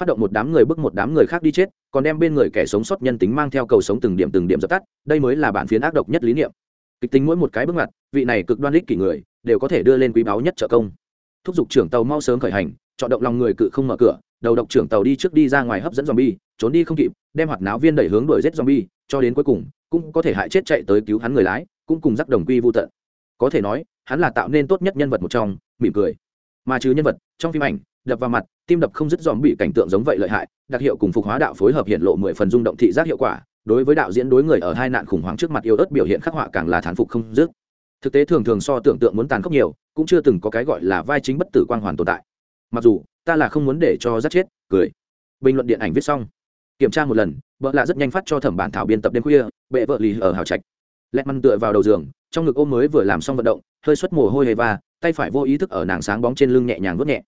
phát động một đám người bức một đám người khác đi chết, còn đem bên người kẻ sống sót nhân tính mang theo cầu sống từng điểm từng điểm dập tắt, đây mới là bản phiến ác độc nhất lý niệm. Kịch tính mỗi một cái bước mặt vị này cực đoan lích kỷ người, đều có thể đưa lên quý báu nhất trợ công. Thúc giục trưởng tàu mau sớm khởi hành, chọn động lòng người cự không mở cửa đầu độc trưởng tàu đi trước đi ra ngoài hấp dẫn zombie, trốn đi không kịp, đem hoạt náo viên đẩy hướng đuổi giết zombie, cho đến cuối cùng, cũng có thể hại chết chạy tới cứu hắn người lái, cũng cùng dắt đồng quy vô tận. Có thể nói, hắn là tạo nên tốt nhất nhân vật một trong, mỉm cười. Mà chứ nhân vật, trong phim ảnh, đập vào mặt, tim đập không dứt zombie cảnh tượng giống vậy lợi hại, đặc hiệu cùng phục hóa đạo phối hợp hiện lộ mười phần rung động thị giác hiệu quả, đối với đạo diễn đối người ở hai nạn khủng hoảng trước mặt yêu ớt biểu hiện khắc họa càng là thán phục không dứt. Thực tế thường thường so tưởng tượng muốn tàn khốc nhiều, cũng chưa từng có cái gọi là vai chính bất tử quang hoàn tồn tại. Mặc dù ta là không muốn để cho rất chết, cười. Bình luận điện ảnh viết xong. Kiểm tra một lần, vợ lạ rất nhanh phát cho thẩm bản thảo biên tập đêm khuya, bệ vợ lì ở hào trạch. Lẹt măn tựa vào đầu giường, trong ngực ôm mới vừa làm xong vận động, hơi xuất mồ hôi hề va, tay phải vô ý thức ở nàng sáng bóng trên lưng nhẹ nhàng vớt nhẹ.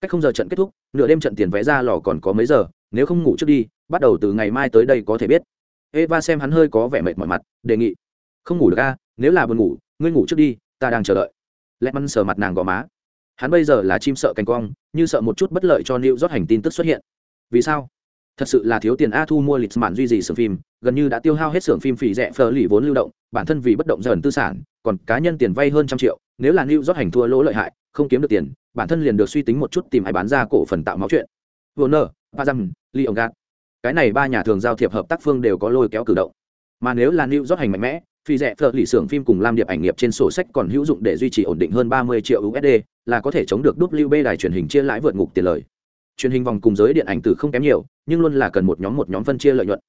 Cách không giờ trận kết thúc, nửa đêm trận tiền vé ra lò còn có mấy giờ, nếu không ngủ trước đi, bắt đầu từ ngày mai tới đây có thể biết. Eva xem hắn hơi có vẻ mệt mỏi mặt, đề nghị. Không ngủ được a nếu là buồn ngủ, ngươi ngủ trước đi, ta đang chờ đợi. Lẹt măn sờ mặt nàng gò má hắn bây giờ là chim sợ cành cong, như sợ một chút bất lợi cho new rót hành tin tức xuất hiện. Vì sao? Thật sự là thiếu tiền a thu mua lịch mạn duy trì xưởng phim, gần như đã tiêu hao hết xưởng phim phỉ rẻ phờ lì vốn lưu động, bản thân vì bất động dần tư sản, còn cá nhân tiền vay hơn trăm triệu, nếu là new rót hành thua lỗ lợi hại, không kiếm được tiền, bản thân liền được suy tính một chút tìm ai bán ra cổ phần tạo máu chuyện. Warner pazam lee ông gạt cái này ba nhà thường giao thiệp hợp tác phương đều có lôi kéo cử động. Mà nếu là new rót hành mạnh mẽ phi rẻ phở lì xưởng phim cùng lam điệp ảnh nghiệp trên sổ sách còn hữu dụng để duy trì ổn định hơn ba mươi triệu usd là có thể chống được wb đài truyền hình chia lãi vượt ngục tiền lời. Truyền hình vòng cùng giới điện ảnh từ không kém nhiều, nhưng luôn là cần một nhóm một nhóm phân chia lợi nhuận.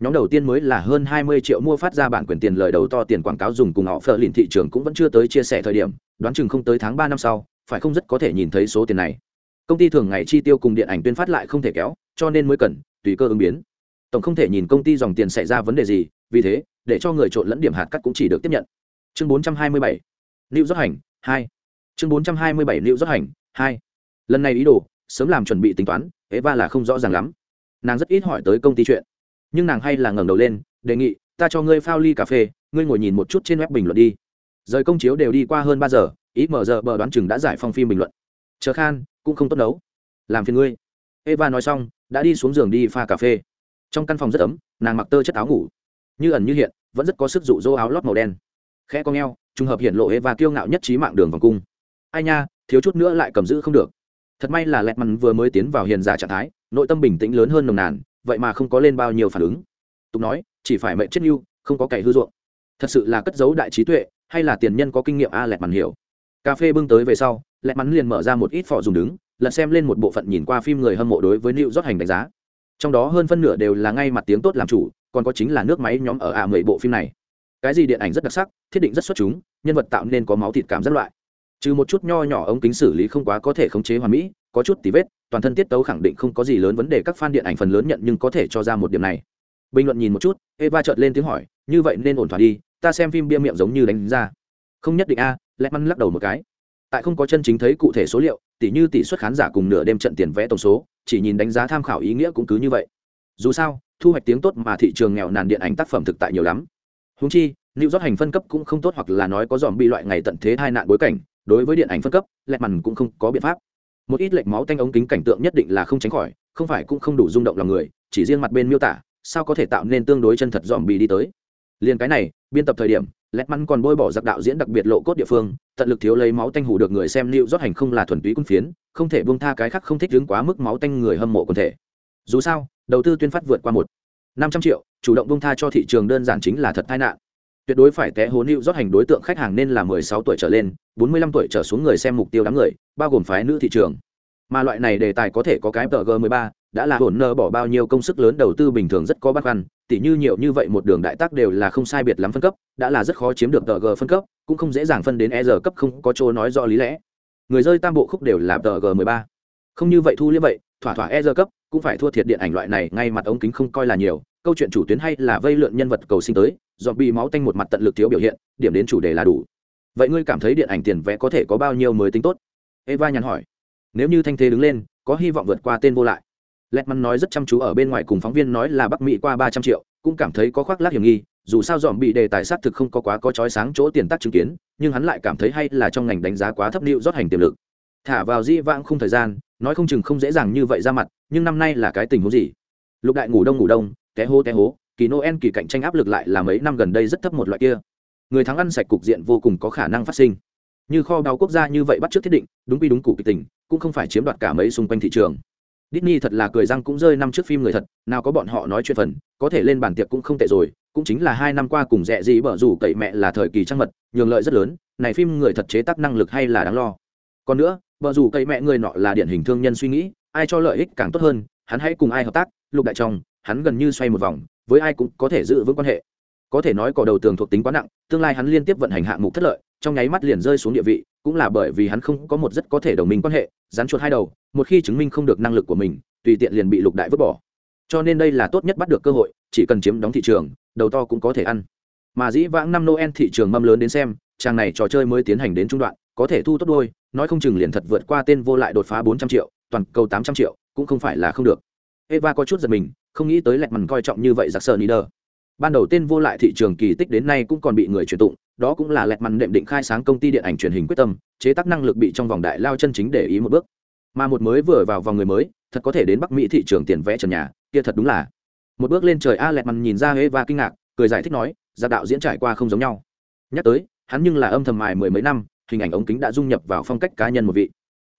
Nhóm đầu tiên mới là hơn 20 triệu mua phát ra bản quyền tiền lời đầu to tiền quảng cáo dùng cùng họ phở lìn thị trường cũng vẫn chưa tới chia sẻ thời điểm, đoán chừng không tới tháng ba năm sau, phải không rất có thể nhìn thấy số tiền này. Công ty thường ngày chi tiêu cùng điện ảnh tuyên phát lại không thể kéo, cho nên mới cần, tùy cơ ứng biến. Tổng không thể nhìn công ty dòng tiền xảy ra vấn đề gì, vì thế để cho người trộn lẫn điểm hạt cắt cũng chỉ được tiếp nhận. Chương 427 lưu rót hành 2 chương 427 lưu rót hành 2 lần này ý đồ, sớm làm chuẩn bị tính toán, eva là không rõ ràng lắm. Nàng rất ít hỏi tới công ty chuyện. Nhưng nàng hay là ngẩng đầu lên, đề nghị, ta cho ngươi phao ly cà phê, ngươi ngồi nhìn một chút trên web bình luận đi. Rời công chiếu đều đi qua hơn ba giờ, ý mở giờ bờ đoán chừng đã giải phong phim bình luận. Chờ khan, cũng không tốt đấu làm phiền ngươi. Eva nói xong, đã đi xuống giường đi pha cà phê. Trong căn phòng rất ấm, nàng mặc tơ chất áo ngủ như ẩn như hiện, vẫn rất có sức dụ dỗ áo lót màu đen. Khẽ con g trùng hợp hiện lộ eva kiêu ngạo nhất trí mạng đường vòng cung. Ai nha, thiếu chút nữa lại cầm giữ không được. Thật may là lẹt mằn vừa mới tiến vào hiền giả trạng thái, nội tâm bình tĩnh lớn hơn nồng nàn, vậy mà không có lên bao nhiêu phản ứng. Tục nói, chỉ phải mệnh chết yêu không có cày hư ruộng. Thật sự là cất giấu đại trí tuệ, hay là tiền nhân có kinh nghiệm a, lẹt mằn hiểu. Cà phê bưng tới về sau, lẹt mắn liền mở ra một ít phò dùng đứng, lật xem lên một bộ phận nhìn qua phim người hâm mộ đối với liệu rót hành đánh giá. Trong đó hơn phân nửa đều là ngay mặt tiếng tốt làm chủ còn có chính là nước máy nhóm ở a mười bộ phim này. Cái gì điện ảnh rất đặc sắc, thiết định rất xuất chúng, nhân vật tạo nên có máu thịt cảm rất loại. Trừ một chút nho nhỏ ống kính xử lý không quá có thể khống chế hoàn mỹ, có chút tí vết, toàn thân tiết tấu khẳng định không có gì lớn vấn đề các fan điện ảnh phần lớn nhận nhưng có thể cho ra một điểm này. Bình luận nhìn một chút, eva chợt lên tiếng hỏi, như vậy nên ổn thỏa đi, ta xem phim bia miệng giống như đánh ra. Không nhất định a lẽ măn lắc đầu một cái. Tại không có chân chính thấy cụ thể số liệu tỷ như tỷ suất khán giả cùng nửa đêm trận tiền vẽ tổng số, chỉ nhìn đánh giá tham khảo ý nghĩa cũng cứ như vậy dù sao, thu hoạch tiếng tốt mà thị trường nghèo nàn điện ảnh tác phẩm thực tại nhiều lắm. Húng chi lưu rót hành phân cấp cũng không tốt hoặc là nói có dòm bị loại ngày tận thế hai nạn bối cảnh, đối với điện ảnh phân cấp lẹt mằn cũng không có biện pháp. Một ít lệch máu tanh ống kính cảnh tượng nhất định là không tránh khỏi, không phải cũng không đủ rung động lòng người, chỉ riêng mặt bên miêu tả, sao có thể tạo nên tương đối chân thật dòm bị đi tới. Liền cái này, biên tập thời điểm lẹt mắn còn bôi bỏ giặc đạo diễn đặc biệt lộ cốt địa phương, tận lực thiếu lấy máu tanh hủ được người xem lưu rót hành không là thuần túy quân phiến, không thể buông tha cái khác không thích đứng quá mức máu tanh người hâm mộ quần thể. Dù sao đầu tư tuyên phát vượt qua một, năm trăm triệu, chủ động buông tha cho thị trường đơn giản chính là thật tai nạn. Tuyệt đối phải té hố lưu rót hành đối tượng khách hàng nên là mười sáu tuổi trở lên, bốn mươi lăm tuổi trở xuống người xem mục tiêu đám người, bao gồm phái nữ thị trường. Mà loại này đề tài có thể có cái tg mười ba, đã là hồn nơ bỏ bao nhiêu công sức lớn đầu tư bình thường rất có băn khoăn, tỉ như nhiều như vậy một đường đại tác đều là không sai biệt lắm phân cấp, đã là rất khó chiếm được tờ g phân cấp, cũng không dễ dàng phân đến e r cấp không có chỗ nói rõ lý lẽ. Người rơi tam bộ khúc đều là tờ g mười ba. Không như vậy thu liếc vậy, thỏa thỏa e r cấp cũng phải thua thiệt điện ảnh loại này, ngay mặt ống kính không coi là nhiều, câu chuyện chủ tuyến hay là vây lượn nhân vật cầu sinh tới dọn bị máu tanh một mặt tận lực thiếu biểu hiện, điểm đến chủ đề là đủ. Vậy ngươi cảm thấy điện ảnh tiền vẽ có thể có bao nhiêu mới tính tốt? Eva nhắn hỏi. Nếu như thanh thế đứng lên, có hy vọng vượt qua tên vô lại. Lẹt mắn nói rất chăm chú ở bên ngoài cùng phóng viên nói là bắc mỹ qua ba trăm triệu, cũng cảm thấy có khoác lác hiểm nghi, dù sao dòm bị đề tài sát thực không có quá có chói sáng chỗ tiền tác chứng kiến, nhưng hắn lại cảm thấy hay là trong ngành đánh giá quá thấp nịu rót hành tiềm lực. Thả vào di vãng không thời gian, nói không chừng không dễ dàng như vậy ra mặt nhưng năm nay là cái tình huống gì? Lục đại ngủ đông ngủ đông té hô té hố kỳ noel kỳ cạnh tranh áp lực lại là mấy năm gần đây rất thấp một loại kia. Người thắng ăn sạch cục diện vô cùng có khả năng phát sinh. Như kho báu quốc gia như vậy bắt trước thiết định đúng quy đúng cụ kịch tình cũng không phải chiếm đoạt cả mấy xung quanh thị trường. Disney thật là cười răng cũng rơi năm trước phim người thật, nào có bọn họ nói chuyện phần, có thể lên bàn tiệc cũng không tệ rồi, cũng chính là hai năm qua cùng rẻ gì bở rủ cậy mẹ là thời kỳ trăng mật, nhường lợi rất lớn, này phim người thật chế tác năng lực hay là đáng lo. Còn nữa, bở rủ cậy mẹ người nọ là điển hình thương nhân suy nghĩ, ai cho lợi ích càng tốt hơn, hắn hãy cùng ai hợp tác, lục đại trong, hắn gần như xoay một vòng, với ai cũng có thể giữ vững quan hệ. Có thể nói cỏ đầu tường thuộc tính quá nặng, tương lai hắn liên tiếp vận hành hạng mục thất lợi, trong nháy mắt liền rơi xuống địa vị, cũng là bởi vì hắn không có một rất có thể đồng minh quan hệ, rắn chuột hai đầu, một khi chứng minh không được năng lực của mình tùy tiện liền bị lục đại vứt bỏ cho nên đây là tốt nhất bắt được cơ hội chỉ cần chiếm đóng thị trường đầu to cũng có thể ăn mà dĩ vãng năm noel thị trường mâm lớn đến xem trang này trò chơi mới tiến hành đến trung đoạn có thể thu tốt đôi nói không chừng liền thật vượt qua tên vô lại đột phá bốn trăm triệu toàn cầu tám trăm triệu, cũng không phải là không được. Eva có chút giật mình, không nghĩ tới lẹt mằn coi trọng như vậy giặc sơ nider ban đầu tên vô lại thị trường kỳ tích đến nay cũng còn bị người truyền tụng, đó cũng là lẹt mằn đệm định khai sáng công ty điện ảnh truyền hình quyết tâm, chế tác năng lực bị trong vòng đại lao chân chính để ý một bước. Mà một mới vừa vào vòng người mới, thật có thể đến bắc mỹ thị trường tiền vẽ trần nhà, kia thật đúng là. Một bước lên trời a lẹt mằn nhìn ra hễ và kinh ngạc, cười giải thích nói gia đạo diễn trải qua không giống nhau. Nhắc tới, hắn nhưng là âm thầm mài mười mấy năm, hình ảnh ống kính đã dung nhập vào phong cách cá nhân một vị.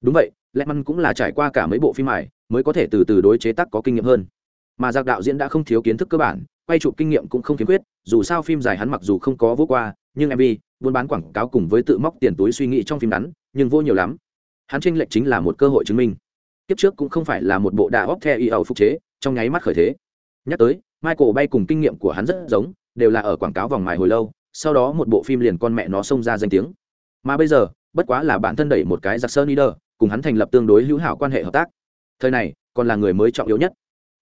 Đúng vậy lẹt mằn cũng là trải qua cả mấy bộ phim mài mới có thể từ từ đối chế tác có kinh nghiệm hơn. Mà giặc đạo diễn đã không thiếu kiến thức cơ bản, quay chụp kinh nghiệm cũng không khiếm khuyết, dù sao phim dài hắn mặc dù không có vô qua, nhưng mv buôn bán quảng cáo cùng với tự móc tiền túi suy nghĩ trong phim ngắn, nhưng vô nhiều lắm. Hắn tranh lệch chính là một cơ hội chứng minh. Kiếp trước cũng không phải là một bộ đà óc theo y ẩu phục chế, trong nháy mắt khởi thế. Nhắc tới, michael bay cùng kinh nghiệm của hắn rất giống, đều là ở quảng cáo vòng mài hồi lâu, sau đó một bộ phim liền con mẹ nó xông ra danh tiếng. Mà bây giờ, bất quá là bản thân đẩy một cái giặc sơn leader cùng hắn thành lập tương đối hữu hảo quan hệ hợp tác. Thời này, còn là người mới trọng yếu nhất.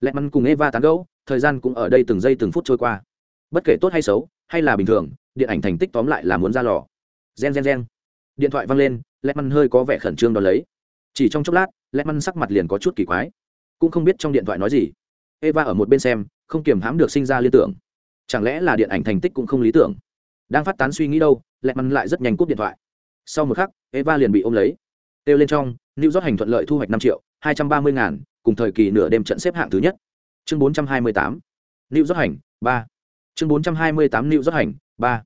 Lẹt mắn cùng eva tán gẫu, thời gian cũng ở đây từng giây từng phút trôi qua. Bất kể tốt hay xấu, hay là bình thường, điện ảnh thành tích tóm lại là muốn ra lò. Gen gen gen. Điện thoại văng lên, lẹt mắn hơi có vẻ khẩn trương đón lấy. Chỉ trong chốc lát, lẹt mắn sắc mặt liền có chút kỳ quái. Cũng không biết trong điện thoại nói gì. Eva ở một bên xem, không kiềm hãm được sinh ra liên tưởng. Chẳng lẽ là điện ảnh thành tích cũng không lý tưởng? Đang phát tán suy nghĩ đâu, lẹt mắn lại rất nhanh cúp điện thoại. Sau một khắc, eva liền bị ôm lấy kêu lên trong lưu rót hành thuận lợi thu hoạch năm triệu hai trăm ba mươi ngàn, cùng thời kỳ nửa đêm trận xếp hạng thứ nhất. Chương bốn trăm hai mươi tám lưu rót hành, ba. Chương bốn trăm hai mươi tám lưu rót hành, ba.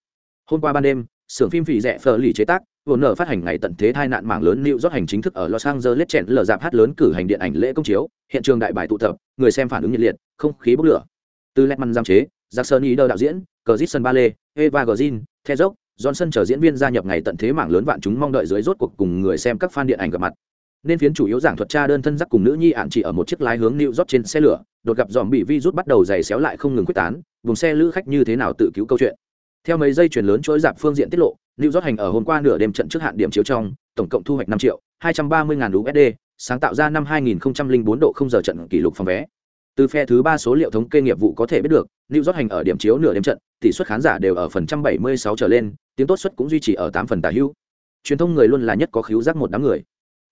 Hôm qua ban đêm, xưởng phim phỉ rẻ phờ lì chế tác vồn nở phát hành ngày tận thế tai nạn mạng lớn lưu rót hành chính thức ở los angeles chèn lờ dạp hát lớn cử hành điện ảnh lễ công chiếu, hiện trường đại bài tụ tập, người xem phản ứng nhiệt liệt, không khí bốc lửa. Từ letman giam chế, jackson ý đơ đạo diễn, cờ dít ballet, eva gordin the dốc johnson chờ diễn viên gia nhập ngày tận thế mạng lớn vạn chúng mong đợi dưới rốt cuộc cùng người xem các fan điện ảnh gặp mặt nên phiến chủ yếu giảng thuật cha đơn thân giác cùng nữ nhi ạn chỉ ở một chiếc lái hướng New York trên xe lửa, đột gặp dòm bị virus bắt đầu dày xéo lại không ngừng quyết tán, vùng xe lữ khách như thế nào tự cứu câu chuyện. Theo mấy dây chuyển lớn chối dạp phương diện tiết lộ, New York hành ở hôm qua nửa đêm trận trước hạn điểm chiếu trong, tổng cộng thu hoạch 5 triệu 230 ngàn USD, sáng tạo ra năm 2004 độ không giờ trận kỷ lục phòng vé. Từ phe thứ ba số liệu thống kê nghiệp vụ có thể biết được, New York hành ở điểm chiếu nửa đêm trận, tỷ suất khán giả đều ở phần trăm 76 trở lên, tiếng tốt suất cũng duy trì ở 8 phần tả hữu. Truyền thông người luôn là nhất có khiếu giác một đám người.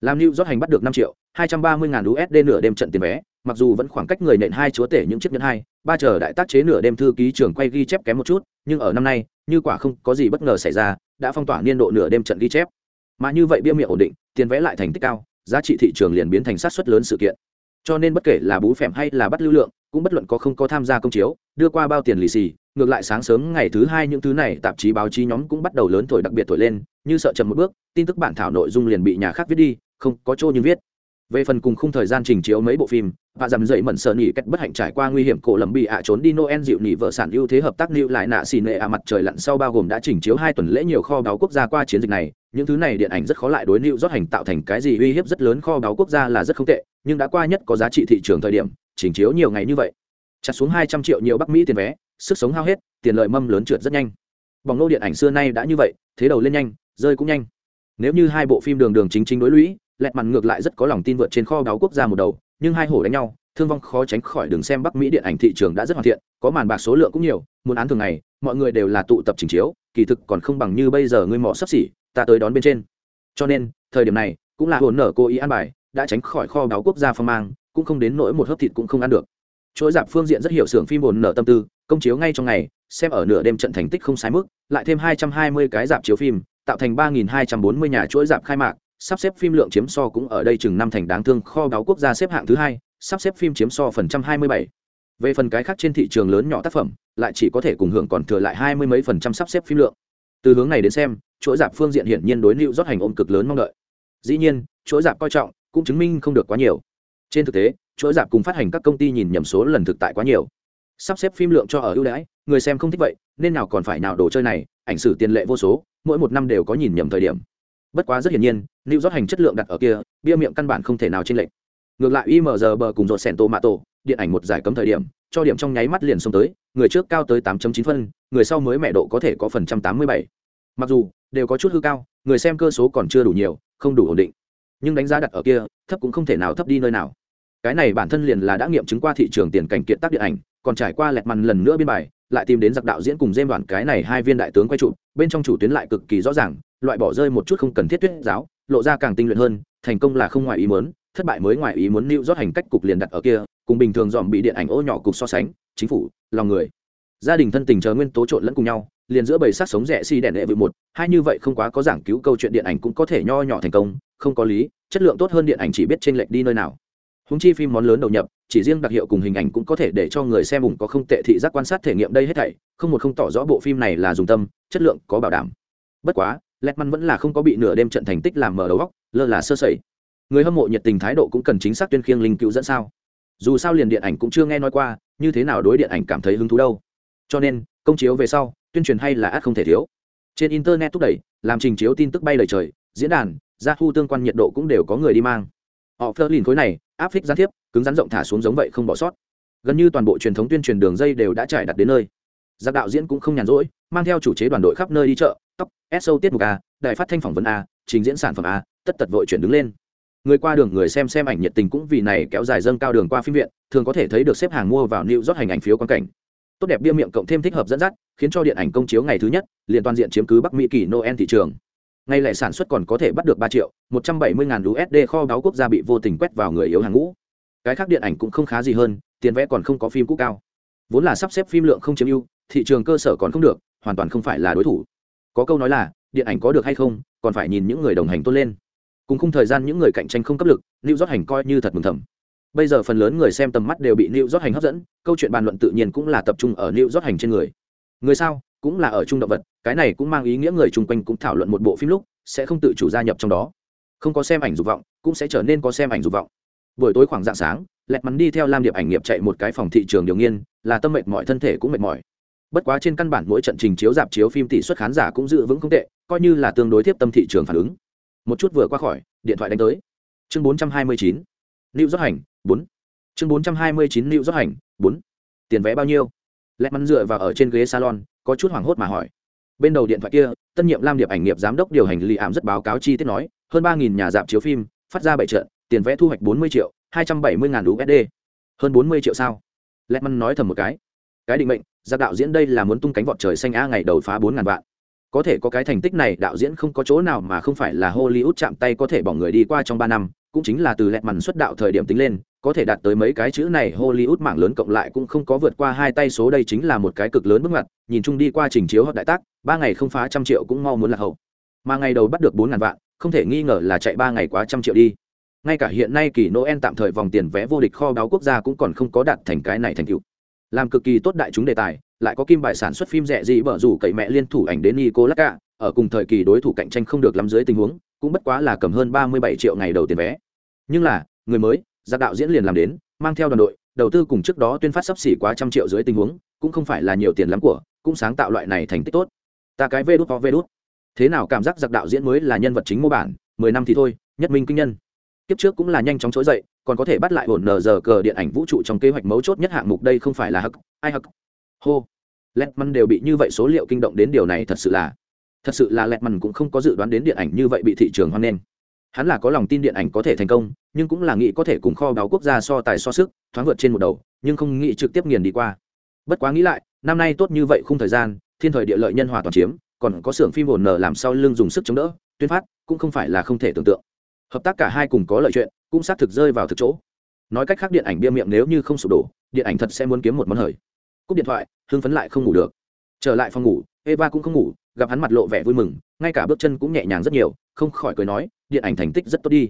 Làm New York hành bắt được 5 triệu 230 ngàn USD nửa đêm trận tiền vé, mặc dù vẫn khoảng cách người nện hai chúa tể những chiếc nhẫn hai ba chờ đại tác chế nửa đêm thư ký trưởng quay ghi chép kém một chút nhưng ở năm nay như quả không có gì bất ngờ xảy ra đã phong tỏa niên độ nửa đêm trận ghi chép. Mà như vậy bia miệng ổn định tiền vé lại thành tích cao giá trị thị trường liền biến thành sát xuất lớn sự kiện. Cho nên bất kể là bú phèm hay là bắt lưu lượng cũng bất luận có không có tham gia công chiếu đưa qua bao tiền lì xì ngược lại sáng sớm ngày thứ hai những thứ này, tạp chí báo chí nhóm cũng bắt đầu lớn thổi đặc biệt thổi lên, như sợ chậm một bước, tin tức bản thảo nội dung liền bị nhà khác viết đi, không có chỗ nhưng viết. Về phần cùng khung thời gian trình chiếu mấy bộ phim, và dằm dậy mẩn sợ nỉ cách bất hạnh trải qua nguy hiểm cổ lầm bị ạ trốn đi noel dịu nỉ vợ sản ưu thế hợp tác lưu lại nạ xì nệ ạ mặt trời lặn sau bao gồm đã trình chiếu hai tuần lễ nhiều kho báo quốc gia qua chiến dịch này, những thứ này điện ảnh rất khó lại đối lưu rót hành tạo thành cái gì uy hiếp rất lớn kho báo quốc gia là rất không tệ, nhưng đã qua nhất có giá trị thị trường thời điểm, trình chiếu nhiều ngày như vậy. Chặt xuống hai trăm triệu nhiều bắc mỹ tiền vé sức sống hao hết, tiền lợi mâm lớn trượt rất nhanh. Bỏng lô điện ảnh xưa nay đã như vậy, thế đầu lên nhanh, rơi cũng nhanh. Nếu như hai bộ phim đường đường chính chính đối lũy, lẹt mặt ngược lại rất có lòng tin vượt trên kho báo quốc gia một đầu, nhưng hai hổ đánh nhau, thương vong khó tránh khỏi đường xem bắc mỹ điện ảnh thị trường đã rất hoàn thiện, có màn bạc số lượng cũng nhiều, muốn án thường ngày, mọi người đều là tụ tập trình chiếu, kỳ thực còn không bằng như bây giờ ngươi mỏ sắp xỉ, ta tới đón bên trên. Cho nên, thời điểm này, cũng là hồn nở cố ý ăn bài, đã tránh khỏi kho báo quốc gia phong mang, cũng không đến nỗi một hớp thịt cũng không ăn được. Chuỗi giảm phương diện rất hiểu xưởng phim hồn nở tâm tư công chiếu ngay trong ngày, xem ở nửa đêm trận thành tích không sai mức, lại thêm hai trăm hai mươi cái dạp chiếu phim, tạo thành ba nghìn hai trăm bốn mươi nhà chuỗi dạp khai mạc, sắp xếp phim lượng chiếm so cũng ở đây chừng năm thành đáng thương kho báo quốc gia xếp hạng thứ hai, sắp xếp phim chiếm so phần trăm hai mươi bảy. Về phần cái khác trên thị trường lớn nhỏ tác phẩm, lại chỉ có thể cùng hưởng còn thừa lại hai mươi mấy phần trăm sắp xếp phim lượng. Từ hướng này đến xem, chuỗi dạp phương diện hiển nhiên đối lưu rót hành ôm cực lớn mong đợi. Dĩ nhiên, chuỗi dạp coi trọng cũng chứng minh không được quá nhiều. Trên thực tế, chuỗi dạp cùng phát hành các công ty nhìn nhầm số lần thực tại quá nhiều sắp xếp phim lượng cho ở ưu đãi, người xem không thích vậy, nên nào còn phải nào đồ chơi này, ảnh sử tiền lệ vô số, mỗi một năm đều có nhìn nhầm thời điểm. Bất quá rất hiển nhiên lưu rót hành chất lượng đặt ở kia, bia miệng căn bản không thể nào trên lệnh ngược lại img bờ cùng dột sẻn tô mạ tổ điện ảnh một giải cấm thời điểm, cho điểm trong nháy mắt liền xông tới, người trước cao tới 8.9 phân, người sau mới mẹ độ có thể có phần trăm 87. mặc dù, đều có chút hư cao, người xem cơ số còn chưa đủ nhiều, không đủ ổn định. Nhưng đánh giá đặt ở kia, thấp cũng không thể nào thấp đi nơi nào. Cái này bản thân liền là đã nghiệm chứng qua thị trường tiền cảnh kiện tác điện ảnh còn trải qua lẹt mằn lần nữa biên bài, lại tìm đến giặc đạo diễn cùng dêm đoàn cái này hai viên đại tướng quay trụ bên trong chủ tuyến lại cực kỳ rõ ràng, loại bỏ rơi một chút không cần thiết tuyết giáo, lộ ra càng tinh luyện hơn, thành công là không ngoài ý muốn, thất bại mới ngoài ý muốn lưu rót hành cách cục liền đặt ở kia, cùng bình thường dòm bị điện ảnh ô nhỏ cục so sánh, chính phủ, lòng người. Gia đình thân tình chờ nguyên tố trộn lẫn cùng nhau, liền giữa bầy sát sống rẻ si đèn đệ vị một hai như vậy không quá có giảng cứu câu chuyện điện ảnh cũng có thể nho nhỏ thành công, không có lý, chất lượng tốt hơn điện ảnh chỉ biết trên lệch đi nơi nào húng chi phim món lớn đầu nhập, chỉ riêng đặc hiệu cùng hình ảnh cũng có thể để cho người xem ủng có không tệ thị giác quan sát thể nghiệm đây hết thảy, không một không tỏ rõ bộ phim này là dùng tâm, chất lượng, có bảo đảm. Bất quá lẹt măn vẫn là không có bị nửa đêm trận thành tích làm mở đầu góc lơ là sơ sẩy. Người hâm mộ nhiệt tình thái độ cũng cần chính xác tuyên khiêng linh cứu dẫn sao? Dù sao liền điện ảnh cũng chưa nghe nói qua, như thế nào đối điện ảnh cảm thấy hứng thú đâu? Cho nên, công chiếu về sau, tuyên truyền hay là át không thể thiếu. Trên internet thúc đẩy, làm trình chiếu tin tức bay lời trời, diễn đàn, ra thu tương quan nhiệt độ cũng đều có người đi mang họ phơ lìn khối này, áp phích gián tiếp, cứng rắn rộng thả xuống giống vậy không bỏ sót. Gần như toàn bộ truyền thống tuyên truyền đường dây đều đã trải đặt đến nơi. Giặc đạo diễn cũng không nhàn rỗi, mang theo chủ chế đoàn đội khắp nơi đi chợ, tóc so tiết mục a đại phát thanh phỏng vấn a, trình diễn sản phẩm a, tất tật vội chuyển đứng lên. Người qua đường người xem xem ảnh nhiệt tình cũng vì này kéo dài dâng cao đường qua phim viện, thường có thể thấy được xếp hàng mua vào nịu rót hành ảnh phiếu quan cảnh. Tốt đẹp bia miệng cộng thêm thích hợp dẫn dắt, khiến cho điện ảnh công chiếu ngày thứ nhất, liền toàn diện chiếm cứ bắc mỹ kỳ noel thị trường ngay lại sản xuất còn có thể bắt được ba triệu, một trăm bảy mươi ngàn usd kho báu quốc gia bị vô tình quét vào người yếu hàng ngũ. Cái khác điện ảnh cũng không khá gì hơn, tiền vẽ còn không có phim cũ cao. Vốn là sắp xếp phim lượng không chiếm ưu, thị trường cơ sở còn không được, hoàn toàn không phải là đối thủ. Có câu nói là, điện ảnh có được hay không, còn phải nhìn những người đồng hành tốt lên. Cùng khung thời gian những người cạnh tranh không cấp lực lưu rót hành coi như thật mừng thầm. Bây giờ phần lớn người xem tầm mắt đều bị lưu rót hành hấp dẫn, câu chuyện bàn luận tự nhiên cũng là tập trung ở lưu rót hành trên người. Người sao, cũng là ở trung động vật cái này cũng mang ý nghĩa người chung quanh cũng thảo luận một bộ phim lúc sẽ không tự chủ gia nhập trong đó. Không có xem ảnh dục vọng, cũng sẽ trở nên có xem ảnh dục vọng. Buổi tối khoảng dạng sáng, lẹt mắn đi theo lam điệp ảnh nghiệp chạy một cái phòng thị trường điều nghiên, là tâm mệt mọi thân thể cũng mệt mỏi. Bất quá trên căn bản mỗi trận trình chiếu dạp chiếu phim tỷ suất khán giả cũng giữ vững không tệ, coi như là tương đối tiếp tâm thị trường phản ứng. Một chút vừa qua khỏi, điện thoại đánh tới. Chương bốn trăm hai mươi chín, lưu rót hành, bốn. Chương bốn trăm hai mươi chín, lưu rót hành, bốn. Tiền vé bao nhiêu? Lẹt mắn dựa vào ở trên ghế salon, có chút hoảng hốt mà hỏi bên đầu điện thoại kia, tân nhiệm lam điệp ảnh nghiệp giám đốc điều hành lì ảm rất báo cáo chi tiết nói, hơn ba nhà dạp chiếu phim, phát ra bảy trận, tiền vé thu hoạch bốn mươi triệu, hai trăm bảy mươi ngàn usd hơn bốn mươi triệu sao? Lẹt mắn nói thầm một cái. Cái định mệnh, giặc đạo diễn đây là muốn tung cánh vọt trời xanh a ngày đầu phá bốn ngàn vạn. Có thể có cái thành tích này, đạo diễn không có chỗ nào mà không phải là hollywood chạm tay có thể bỏ người đi qua trong ba năm, cũng chính là từ lẹt mằn xuất đạo thời điểm tính lên có thể đạt tới mấy cái chữ này, hollywood mạng lớn cộng lại cũng không có vượt qua hai tay số đây chính là một cái cực lớn bước ngoặt, nhìn chung đi qua trình chiếu hoặc đại tác, ba ngày không phá trăm triệu cũng mau muốn là hậu. Mà ngày đầu bắt được bốn ngàn vạn, không thể nghi ngờ là chạy ba ngày quá trăm triệu đi. Ngay cả hiện nay kỳ noel tạm thời vòng tiền vé vô địch kho báo quốc gia cũng còn không có đạt thành cái này thành tựu. Làm cực kỳ tốt đại chúng đề tài, lại có kim bài sản xuất phim rẻ gì bở rủ cậy mẹ liên thủ ảnh đến nico cả ở cùng thời kỳ đối thủ cạnh tranh không được lắm dưới tình huống, cũng bất quá là cầm hơn ba mươi bảy triệu ngày đầu tiền vé. Nhưng là, người mới giặc đạo diễn liền làm đến, mang theo đoàn đội, đầu tư cùng trước đó tuyên phát sắp xỉ quá trăm triệu dưới tình huống, cũng không phải là nhiều tiền lắm của, cũng sáng tạo loại này thành tích tốt. Ta cái vê đút ho vê đút. Thế nào cảm giác giặc đạo diễn mới là nhân vật chính mô bản, mười năm thì thôi, nhất minh kinh nhân. Kiếp trước cũng là nhanh chóng trỗi dậy, còn có thể bắt lại hồn nờ giờ cờ điện ảnh vũ trụ trong kế hoạch mấu chốt nhất hạng mục đây không phải là hắc, ai hắc. Hô. Lẹt măn đều bị như vậy số liệu kinh động đến điều này thật sự là, thật sự là lẹt măn cũng không có dự đoán đến điện ảnh như vậy bị thị trường hoan nghênh. Hắn là có lòng tin điện ảnh có thể thành công nhưng cũng là nghĩ có thể cùng kho báo quốc gia so tài so sức, thoáng vượt trên một đầu, nhưng không nghĩ trực tiếp nghiền đi qua. Bất quá nghĩ lại, năm nay tốt như vậy khung thời gian, thiên thời địa lợi nhân hòa toàn chiếm, còn có xưởng phim ổn nở làm sao lưng dùng sức chống đỡ, tuyên phát cũng không phải là không thể tưởng tượng. Hợp tác cả hai cùng có lợi chuyện, cũng xác thực rơi vào thực chỗ. Nói cách khác điện ảnh bia miệng nếu như không sụp đổ, điện ảnh thật sẽ muốn kiếm một món hời. Cúp điện thoại, hưng phấn lại không ngủ được. Trở lại phòng ngủ, eva cũng không ngủ, gặp hắn mặt lộ vẻ vui mừng, ngay cả bước chân cũng nhẹ nhàng rất nhiều, không khỏi cười nói, điện ảnh thành tích rất tốt đi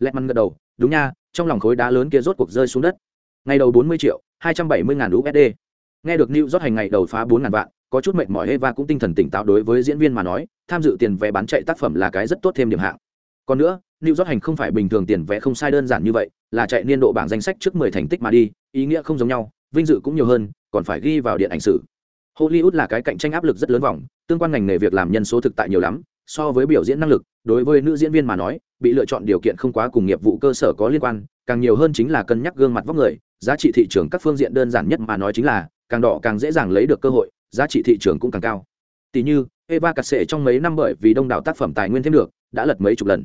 lẹt măn gật đầu đúng nha trong lòng khối đá lớn kia rốt cuộc rơi xuống đất. Ngày đầu bốn mươi triệu hai trăm bảy mươi ngàn usd nghe được new rót hành ngày đầu phá bốn ngàn vạn có chút mệt mỏi eva cũng tinh thần tỉnh táo đối với diễn viên mà nói tham dự tiền vé bán chạy tác phẩm là cái rất tốt thêm điểm hạng. Còn nữa New Rót hành không phải bình thường tiền vé không sai đơn giản như vậy, là chạy niên độ bảng danh sách trước 10 thành tích mà đi, ý nghĩa không giống nhau, vinh dự cũng nhiều hơn, còn phải ghi vào điện ảnh sử. Hollywood là cái cạnh tranh áp lực rất lớn vòng, tương quan ngành nghề việc làm nhân số thực tại nhiều lắm, so với biểu diễn năng lực, đối với nữ diễn viên mà nói, bị lựa chọn điều kiện không quá cùng nghiệp vụ cơ sở có liên quan, càng nhiều hơn chính là cân nhắc gương mặt vóc người, giá trị thị trường các phương diện đơn giản nhất mà nói chính là, càng đỏ càng dễ dàng lấy được cơ hội, giá trị thị trường cũng càng cao. Tỷ như, Eva Cắt trong mấy năm bởi vì đông đảo tác phẩm tài nguyên thêm được, đã lật mấy chục lần.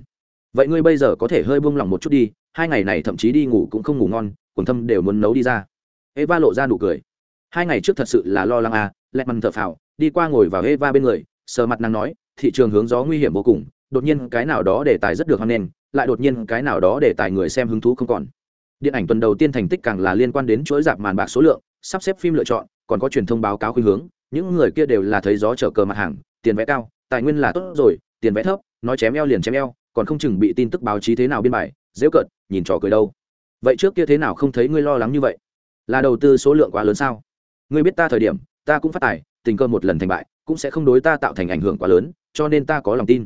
Vậy ngươi bây giờ có thể hơi buông lỏng một chút đi hai ngày này thậm chí đi ngủ cũng không ngủ ngon quần thâm đều muốn nấu đi ra. Eva lộ ra nụ cười. Hai ngày trước thật sự là lo lắng à lẹt mằn thở phào đi qua ngồi vào eva bên người sờ mặt nàng nói thị trường hướng gió nguy hiểm vô cùng đột nhiên cái nào đó đề tài rất được hoan nghênh, lại đột nhiên cái nào đó đề tài người xem hứng thú không còn. Điện ảnh tuần đầu tiên thành tích càng là liên quan đến chuỗi dạp màn bạc số lượng, sắp xếp phim lựa chọn, còn có truyền thông báo cáo khuyên hướng, những người kia đều là thấy gió trở cờ mặt hàng, tiền vé cao, tài nguyên là tốt rồi, tiền vé thấp, nói chém eo liền chém eo, còn không chừng bị tin tức báo chí thế nào biên bài, dễ cợt, nhìn trò cười đâu. Vậy trước kia thế nào không thấy ngươi lo lắng như vậy? Là đầu tư số lượng quá lớn sao? Ngươi biết ta thời điểm, ta cũng phát tài, tình cơ một lần thành bại, cũng sẽ không đối ta tạo thành ảnh hưởng quá lớn, cho nên ta có lòng tin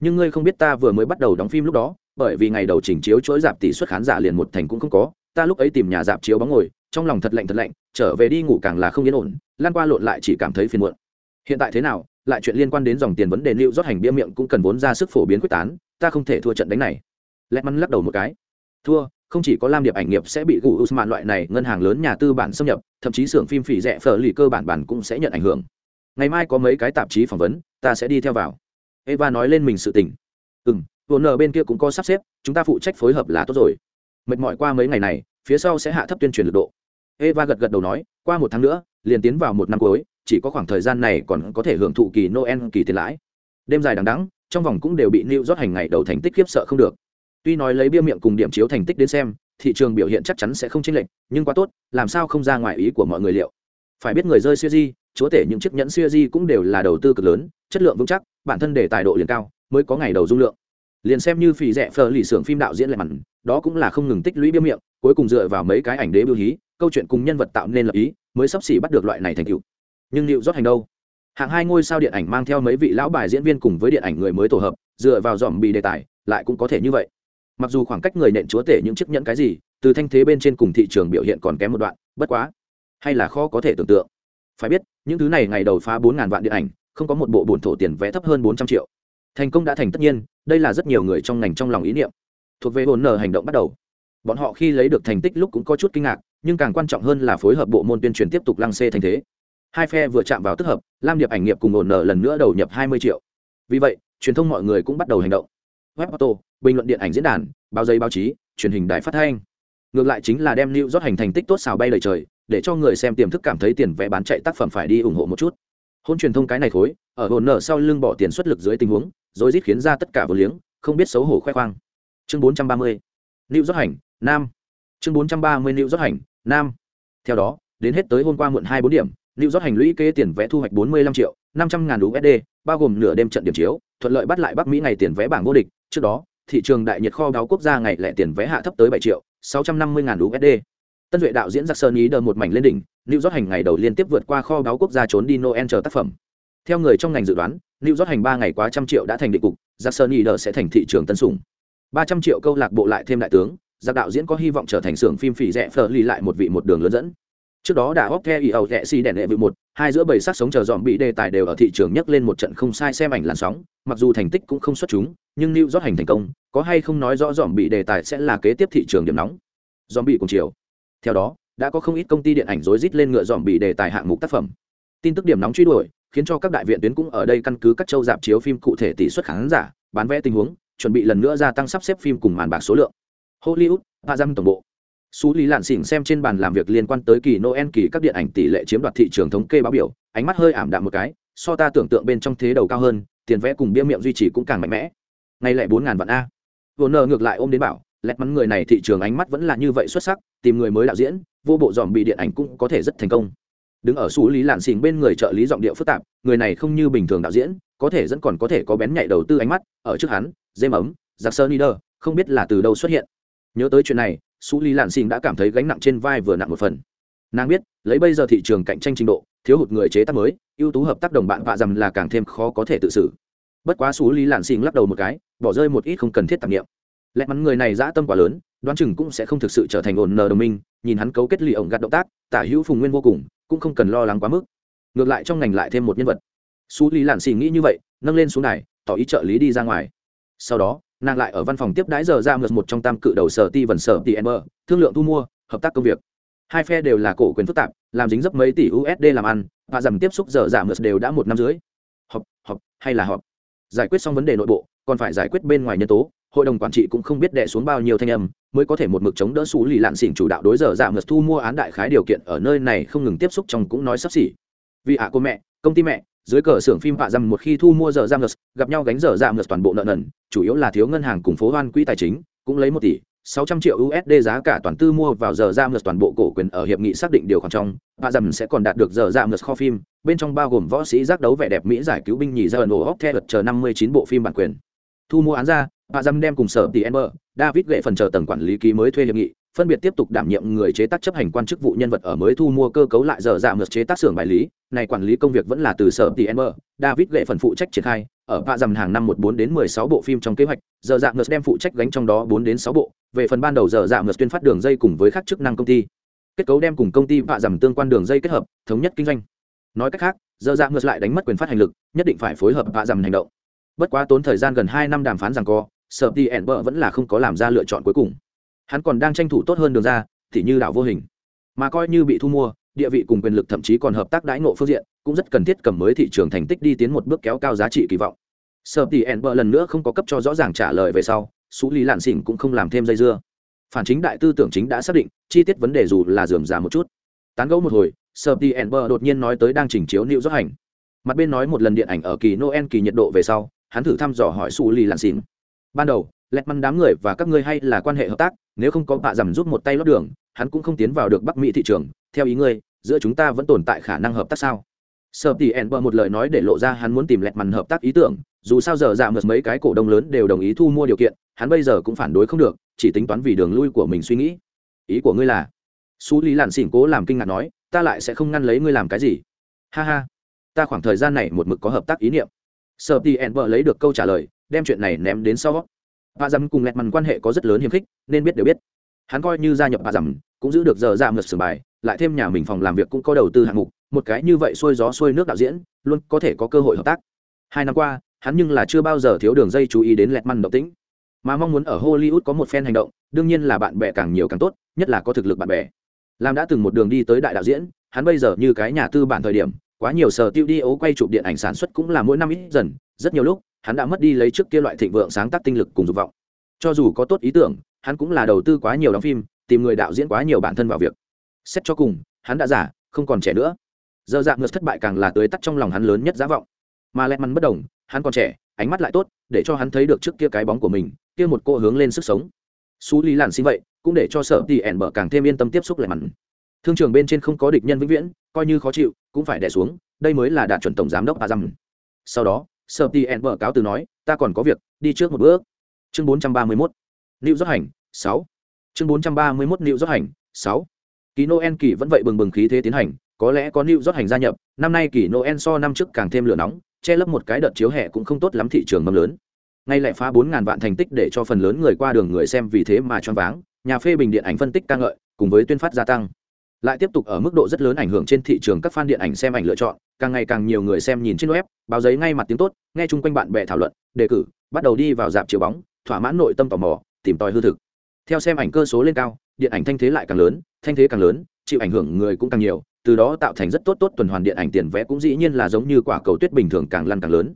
nhưng ngươi không biết ta vừa mới bắt đầu đóng phim lúc đó, bởi vì ngày đầu chỉnh chiếu chuỗi dạp tỷ suất khán giả liền một thành cũng không có, ta lúc ấy tìm nhà dạp chiếu bóng ngồi, trong lòng thật lạnh thật lạnh, trở về đi ngủ càng là không yên ổn, lan qua lộn lại chỉ cảm thấy phiền muộn. Hiện tại thế nào, lại chuyện liên quan đến dòng tiền vấn đề lưu rót hành bia miệng cũng cần vốn ra sức phổ biến quyết tán, ta không thể thua trận đánh này. Lẹt mắn lắc đầu một cái. Thua, không chỉ có lam điệp ảnh nghiệp sẽ bị gù usman loại này ngân hàng lớn nhà tư bản xâm nhập, thậm chí xưởng phim phỉ rẻ phở lì cơ bản bản cũng sẽ nhận ảnh hưởng. Ngày mai có mấy cái tạp chí phỏng vấn, ta sẽ đi theo vào eva nói lên mình sự tình ừ m vốn nờ bên kia cũng có sắp xếp chúng ta phụ trách phối hợp là tốt rồi mệt mỏi qua mấy ngày này phía sau sẽ hạ thấp tuyên truyền lực độ eva gật gật đầu nói qua một tháng nữa liền tiến vào một năm cuối chỉ có khoảng thời gian này còn có thể hưởng thụ kỳ noel kỳ tiền lãi đêm dài đằng đẵng trong vòng cũng đều bị New rót hành ngày đầu thành tích khiếp sợ không được. Tuy nói lấy bia miệng cùng điểm chiếu thành tích đến xem, thị trường biểu hiện chắc chắn sẽ không chênh lệch, nhưng quá tốt, làm sao không ra ngoài ý của mọi người liệu. Phải biết người rơi Suzy, chúa tể những chiếc nhẫn Suzy cũng đều là đầu tư cực lớn, chất lượng vững chắc, bản thân để tài độ liền cao, mới có ngày đầu dung lượng. Liền xem như phì rẻ phờ lì xưởng phim đạo diễn lại mặn, đó cũng là không ngừng tích lũy bia miệng, cuối cùng dựa vào mấy cái ảnh đế biểu hí, câu chuyện cùng nhân vật tạo nên lập ý, mới sắp xỉ bắt được loại này thành tựu. Nhưng liệu rót hành đâu? hạng hai ngôi sao điện ảnh mang theo mấy vị lão bài diễn viên cùng với điện ảnh người mới tổ hợp dựa vào dòm bị đề tài lại cũng có thể như vậy mặc dù khoảng cách người nện chúa tể những chiếc nhẫn cái gì từ thanh thế bên trên cùng thị trường biểu hiện còn kém một đoạn bất quá hay là khó có thể tưởng tượng phải biết những thứ này ngày đầu phá bốn ngàn vạn điện ảnh không có một bộ bổn thổ tiền vé thấp hơn bốn trăm triệu. Thành công đã thành tất nhiên, đây là rất nhiều người trong ngành trong lòng ý niệm. Thuộc về hồn nở hành động bắt đầu. Bọn họ khi lấy được thành tích lúc cũng có chút kinh ngạc, nhưng càng quan trọng hơn là phối hợp bộ môn tuyên truyền tiếp tục lăng xê thành thế. Hai phe vừa chạm vào tức hợp, lam điệp ảnh nghiệp cùng ổn nở lần nữa đầu nhập hai mươi triệu. Vì vậy, truyền thông mọi người cũng bắt đầu hành động. Web auto bình luận điện ảnh diễn đàn, báo giấy báo chí, truyền hình đài phát thanh. Ngược lại chính là đem lưu rót hành thành tích tốt xào bay lời trời, để cho người xem tiềm thức cảm thấy tiền vé bán chạy tác phẩm phải đi ủng hộ một chút hôn truyền thông cái này khối, ở hồn nở sau lưng bỏ tiền xuất lực dưới tình huống rồi rít khiến ra tất cả vô liếng, không biết xấu hổ khoe khoang. Chương bốn trăm ba mươi lưu rót hành, nam. Chương bốn trăm ba mươi lưu rót hành, nam. Theo đó, đến hết tới hôm qua muộn hai bốn điểm lưu rót hành lũy kế tiền vé thu hoạch bốn mươi lăm triệu, năm trăm ngàn usd bao gồm nửa đêm trận điểm chiếu, thuận lợi bắt lại bắc mỹ ngày tiền vé bảng vô địch. Trước đó, thị trường đại nhiệt kho đáo quốc gia ngày lẻ tiền vé hạ thấp tới bảy triệu sáu trăm năm mươi ngàn usd tân duệ đạo diễn giặc sơn ý đờ một mảnh lên đỉnh lưu rót hành ngày đầu liên tiếp vượt qua kho báo quốc gia trốn đi noel chờ tác phẩm. Theo người trong ngành dự đoán lưu rót hành ba ngày quá trăm triệu đã thành định cục giặc sơn ý đờ sẽ thành thị trường tân sủng. Ba trăm triệu câu lạc bộ lại thêm đại tướng giặc đạo diễn có hy vọng trở thành xưởng phim phỉ rẻ phờ ly lại một vị một đường lớn dẫn. Trước đó đã hóc theo ý ẩu rẽ xi đèn lệ vự một, hai giữa bầy sắc sống chờ dòm bị đề tài đều ở thị trường nhấc lên một trận không sai xem ảnh làn sóng, mặc dù thành tích cũng không xuất chúng, nhưng Lưu rót hành thành công, có hay không nói rõ dòm bị đề tài sẽ là kế tiếp thị trường điểm nóng. Dòm bị cùng chiều theo đó đã có không ít công ty điện ảnh rối rít lên ngựa dòm bị đề tài hạng mục tác phẩm tin tức điểm nóng truy đuổi khiến cho các đại viện tuyến cũng ở đây căn cứ các châu dạp chiếu phim cụ thể tỷ suất khán giả bán vé tình huống chuẩn bị lần nữa gia tăng sắp xếp phim cùng màn bạc số lượng hollywood hạ dăm tổng bộ Sú Lý Lạn Xỉn xem trên bàn làm việc liên quan tới kỳ Noel kỳ các điện ảnh tỷ lệ chiếm đoạt thị trường thống kê báo biểu, ánh mắt hơi ảm đạm một cái, so ta tưởng tượng bên trong thế đầu cao hơn, tiền vẽ cùng bia miệng duy trì cũng càng mạnh mẽ. Ngày lại bốn ngàn vạn a. Vô nợ ngược lại ôm đến bảo, lẹt mắn người này thị trường ánh mắt vẫn là như vậy xuất sắc, tìm người mới đạo diễn, vô bộ dòm bị điện ảnh cũng có thể rất thành công. Đứng ở xú Lý Lạn Xỉn bên người trợ lý giọng điệu phức tạp, người này không như bình thường đạo diễn, có thể dẫn còn có thể có bén nhạy đầu tư ánh mắt, ở trước hắn, dêm ấm, giặc sơn leader, không biết là từ đâu xuất hiện. Nhớ tới chuyện này, xú lý lạn xìn đã cảm thấy gánh nặng trên vai vừa nặng một phần nàng biết lấy bây giờ thị trường cạnh tranh trình độ thiếu hụt người chế tác mới ưu tú hợp tác đồng bạn vạ dầm là càng thêm khó có thể tự xử bất quá xú lý lạn xìn lắc đầu một cái bỏ rơi một ít không cần thiết tạp nghiệm lẽ mắn người này dã tâm quá lớn đoán chừng cũng sẽ không thực sự trở thành ổn nờ đồng minh, nhìn hắn cấu kết lì ổng gạt động tác, tả hữu phùng nguyên vô cùng, cũng không cần lo lắng quá mức. Ngược lại trong ngành lại thêm một nhân vật. Xú lý lạn xì nghĩ như vậy, nâng lên xuống này tỏ ý trợ lý đi ra ngoài. Sau đó, nàng lại ở văn phòng tiếp đãi giờ ra ngược một trong tam cự đầu sở ti vần sở ti ember thương lượng thu mua, hợp tác công việc. Hai phe đều là cổ quyền phức tạp, làm dính dấp mấy tỷ usd làm ăn, và dầm tiếp xúc giờ giảm ngược đều đã một năm dưới họp họp, hay là họp? Giải quyết xong vấn đề nội bộ, còn phải giải quyết bên ngoài nhân tố hội đồng quản trị cũng không biết đè xuống bao nhiêu thanh âm mới có thể một mực chống đỡ xú lì lạn xỉn chủ đạo đối giờ giảm ngược thu mua án đại khái điều kiện ở nơi này không ngừng tiếp xúc trong cũng nói sắp xỉ vì ạ cô mẹ công ty mẹ dưới cờ xưởng phim vạ dầm một khi thu mua giờ giảm ngược gặp nhau gánh giờ giảm ngược toàn bộ nợ nần chủ yếu là thiếu ngân hàng cùng phố hoan quỹ tài chính cũng lấy một tỷ sáu trăm triệu USD giá cả toàn tư mua vào giờ giam ngược toàn bộ cổ quyền ở hiệp nghị xác định điều khoản trong, và dầm sẽ còn đạt được giờ giam ngược kho phim, bên trong bao gồm võ sĩ giác đấu vẻ đẹp Mỹ giải cứu binh nhì ra ẩn ổ hóc theo chờ năm mươi chín bộ phim bản quyền. Thu mua án ra, Bà dâm đem cùng sở tỷ Ember, David gệ phần chờ tầng quản lý ký mới thuê hiệp nghị, phân biệt tiếp tục đảm nhiệm người chế tác chấp hành quan chức vụ nhân vật ở mới thu mua cơ cấu lại giờ dạ giảm ngược chế tác xưởng bài lý. Này quản lý công việc vẫn là từ sở tm david gệ phần phụ trách triển khai. Ở vạ dầm hàng năm một bốn đến mười sáu bộ phim trong kế hoạch giờ dạng ngược đem phụ trách gánh trong đó bốn đến sáu bộ. Về phần ban đầu giờ dạng ngược tuyên phát đường dây cùng với các chức năng công ty kết cấu đem cùng công ty vạ dầm tương quan đường dây kết hợp thống nhất kinh doanh. Nói cách khác giờ dạng ngược lại đánh mất quyền phát hành lực nhất định phải phối hợp vạ dầm hành động. Bất quá tốn thời gian gần hai năm đàm phán rằng co sở bờ vẫn là không có làm ra lựa chọn cuối cùng. Hắn còn đang tranh thủ tốt hơn đường ra, thì như đảo vô hình. Mà coi như bị thu mua, địa vị cùng quyền lực thậm chí còn hợp tác đãi ngộ phương diện, cũng rất cần thiết cầm mới thị trường thành tích đi tiến một bước kéo cao giá trị kỳ vọng. Sợ tỉ ẻn bờ lần nữa không có cấp cho rõ ràng trả lời về sau xú lý lạn xỉn cũng không làm thêm dây dưa. Phản chính đại tư tưởng chính đã xác định, chi tiết vấn đề dù là dườm già một chút. Tán gẫu một hồi sợ tỉ ẻn bờ đột nhiên nói tới đang chỉnh chiếu nịu rót hành. Mặt bên nói một lần điện ảnh ở kỳ noel kỳ nhiệt độ về sau, hắn thử thăm dò hỏi xú lý lạn xỉn ban đầu lẹt măn đám người và các ngươi hay là quan hệ hợp tác, nếu không có bạ dầm giúp một tay lót đường, hắn cũng không tiến vào được bắc mỹ thị trường. Theo ý ngươi, giữa chúng ta vẫn tồn tại khả năng hợp tác sao? Sợ tỉ ẻn bờ một lời nói để lộ ra hắn muốn tìm lẹt mằn hợp tác ý tưởng, dù sao giờ dạ mật mấy cái cổ đông lớn đều đồng ý thu mua điều kiện, hắn bây giờ cũng phản đối không được, chỉ tính toán vì đường lui của mình suy nghĩ. Ý của ngươi là? Xú lý làn xỉn cố làm kinh ngạc nói, ta lại sẽ không ngăn lấy ngươi làm cái gì. Ha ha. Ta khoảng thời gian này một mực có hợp tác ý niệm. Sợ tỉ ẻn bờ lấy được câu trả lời đem chuyện này ném đến sau. Bà dầm cùng lẹt mằn quan hệ có rất lớn hiềm khích, nên biết đều biết. Hắn coi như gia nhập bà dầm, cũng giữ được giờ ra ngược sửa bài, lại thêm nhà mình phòng làm việc cũng có đầu tư hạng mục, một cái như vậy xuôi gió xuôi nước đạo diễn, luôn có thể có cơ hội hợp tác. Hai năm qua, hắn nhưng là chưa bao giờ thiếu đường dây chú ý đến lẹt mằn động tĩnh. Mà mong muốn ở hollywood có một fan hành động, đương nhiên là bạn bè càng nhiều càng tốt, nhất là có thực lực bạn bè. Làm đã từng một đường đi tới đại đạo diễn, hắn bây giờ như cái nhà tư bản thời điểm, quá nhiều sở tiêu đi ấu quay chụp điện ảnh sản xuất cũng là mỗi năm ít dần, rất nhiều lúc hắn đã mất đi lấy trước kia loại thịnh vượng sáng tác tinh lực cùng dục vọng. Cho dù có tốt ý tưởng hắn cũng là đầu tư quá nhiều đóng phim tìm người đạo diễn quá nhiều bản thân vào việc. Xét cho cùng hắn đã giả không còn trẻ nữa. Giờ dạng ngược thất bại càng là tưới tắt trong lòng hắn lớn nhất giá vọng. Mà lẹt mắn bất đồng hắn còn trẻ ánh mắt lại tốt để cho hắn thấy được trước kia cái bóng của mình kia một cô hướng lên sức sống. Xú Lý Lạn xin vậy, cũng để cho sở tỷ ẻn bở càng thêm yên tâm tiếp xúc lẹt mặn. Thương trường bên trên không có địch nhân vĩnh viễn, coi như khó chịu, cũng phải đè xuống, đây mới là đạt chuẩn tổng giám đốc Azam. Sau đó, Sợ tỷ ẹn vợ cáo từ nói, ta còn có việc, đi trước một bước. Chương 431. Lưu Giót Hành, 6. Chương 431 Lưu Giót Hành, 6. Kỳ Noel kỳ vẫn vậy bừng bừng khí thế tiến hành, có lẽ có Lưu Giót Hành gia nhập, năm nay kỳ Noel so năm trước càng thêm lửa nóng, che lấp một cái đợt chiếu hè cũng không tốt lắm thị trường mâm lớn ngay lại phá bốn ngàn vạn thành tích để cho phần lớn người qua đường người xem vì thế mà choáng váng nhà phê bình điện ảnh phân tích ca ngợi cùng với tuyên phát gia tăng lại tiếp tục ở mức độ rất lớn ảnh hưởng trên thị trường các fan điện ảnh xem ảnh lựa chọn càng ngày càng nhiều người xem nhìn trên web báo giấy ngay mặt tiếng tốt nghe chung quanh bạn bè thảo luận đề cử bắt đầu đi vào dạp chiếu bóng thỏa mãn nội tâm tò mò tìm tòi hư thực theo xem ảnh cơ số lên cao điện ảnh thanh thế lại càng lớn thanh thế càng lớn chịu ảnh hưởng người cũng càng nhiều từ đó tạo thành rất tốt tốt tuần hoàn điện ảnh tiền vẽ cũng dĩ nhiên là giống như quả cầu tuyết bình thường càng lăn càng lớn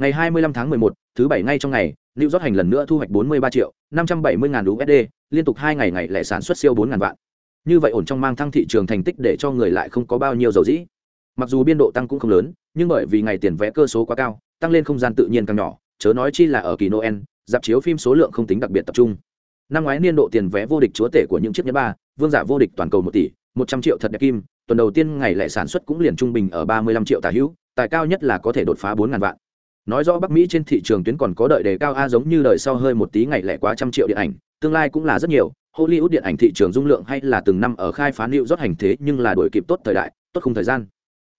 ngày 25 tháng 11, thứ bảy ngay trong ngày New York hành lần nữa thu hoạch 43 triệu 570 ngàn USD, liên tục hai ngày ngày lại sản xuất siêu 4 ngàn vạn. Như vậy ổn trong mang thăng thị trường thành tích để cho người lại không có bao nhiêu dầu dĩ. Mặc dù biên độ tăng cũng không lớn, nhưng bởi vì ngày tiền vé cơ số quá cao, tăng lên không gian tự nhiên càng nhỏ, chớ nói chi là ở kỳ Noel, dạp chiếu phim số lượng không tính đặc biệt tập trung. Năm ngoái niên độ tiền vé vô địch chúa tể của những chiếc nhẫn ba, vương giả vô địch toàn cầu một tỷ, 100 triệu thật đẹp kim, tuần đầu tiên ngày lẻ sản xuất cũng liền trung bình ở 35 triệu tả hữu, tài cao nhất là có thể đột phá bốn ngàn vạn nói rõ bắc mỹ trên thị trường tuyến còn có đợi đề cao a giống như đời sau hơi một tí ngày lẻ quá trăm triệu điện ảnh tương lai cũng là rất nhiều hollywood điện ảnh thị trường dung lượng hay là từng năm ở khai phá liệu rót hành thế nhưng là đổi kịp tốt thời đại tốt không thời gian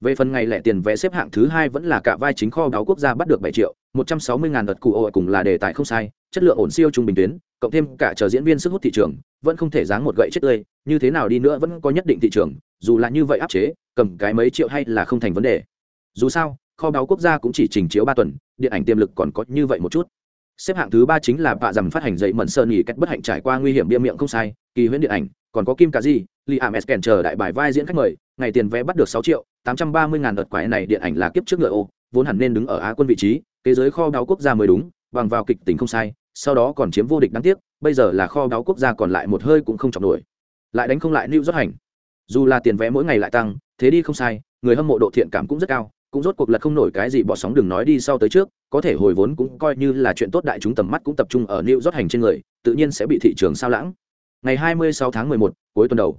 về phần ngày lẻ tiền vé xếp hạng thứ hai vẫn là cả vai chính kho báo quốc gia bắt được bảy triệu, một trăm sáu mươi ngàn đợt cụ ội cùng là đề tài không sai, chất lượng ổn siêu trung bình tuyến, cộng thêm cả chờ diễn viên sức hút thị trường, vẫn không thể dáng một gậy chết tươi, như thế nào đi nữa vẫn có nhất định thị trường, dù là như vậy áp chế, cầm cái mấy triệu hay là không thành vấn đề. Dù sao, kho báo quốc gia cũng chỉ trình chiếu ba tuần, điện ảnh tiềm lực còn có như vậy một chút. Xếp hạng thứ ba chính là bạ dầm phát hành dậy mẩn sơn nghỉ cách bất hạnh trải qua nguy hiểm bia miệng không sai, kỳ huyễn điện ảnh, còn có kim cả di li am chờ đại bài vai diễn khách mời ngày tiền vé bắt được sáu triệu tám trăm ba mươi ngàn đợt quái này điện ảnh là kiếp trước ngựa ô vốn hẳn nên đứng ở á quân vị trí thế giới kho báu quốc gia mới đúng bằng vào kịch tính không sai sau đó còn chiếm vô địch đáng tiếc bây giờ là kho báu quốc gia còn lại một hơi cũng không chọc nổi. Lại đánh không lại lưu rót hành. Dù là tiền vé mỗi ngày lại tăng thế đi không sai người hâm mộ độ thiện cảm cũng rất cao cũng rốt cuộc lật không nổi cái gì bỏ sóng đừng nói đi sau tới trước có thể hồi vốn cũng coi như là chuyện tốt đại chúng tầm mắt cũng tập trung ở lưu rót hành trên người tự nhiên sẽ bị thị trường sao lãng. Ngày 26 tháng 11, cuối tuần đầu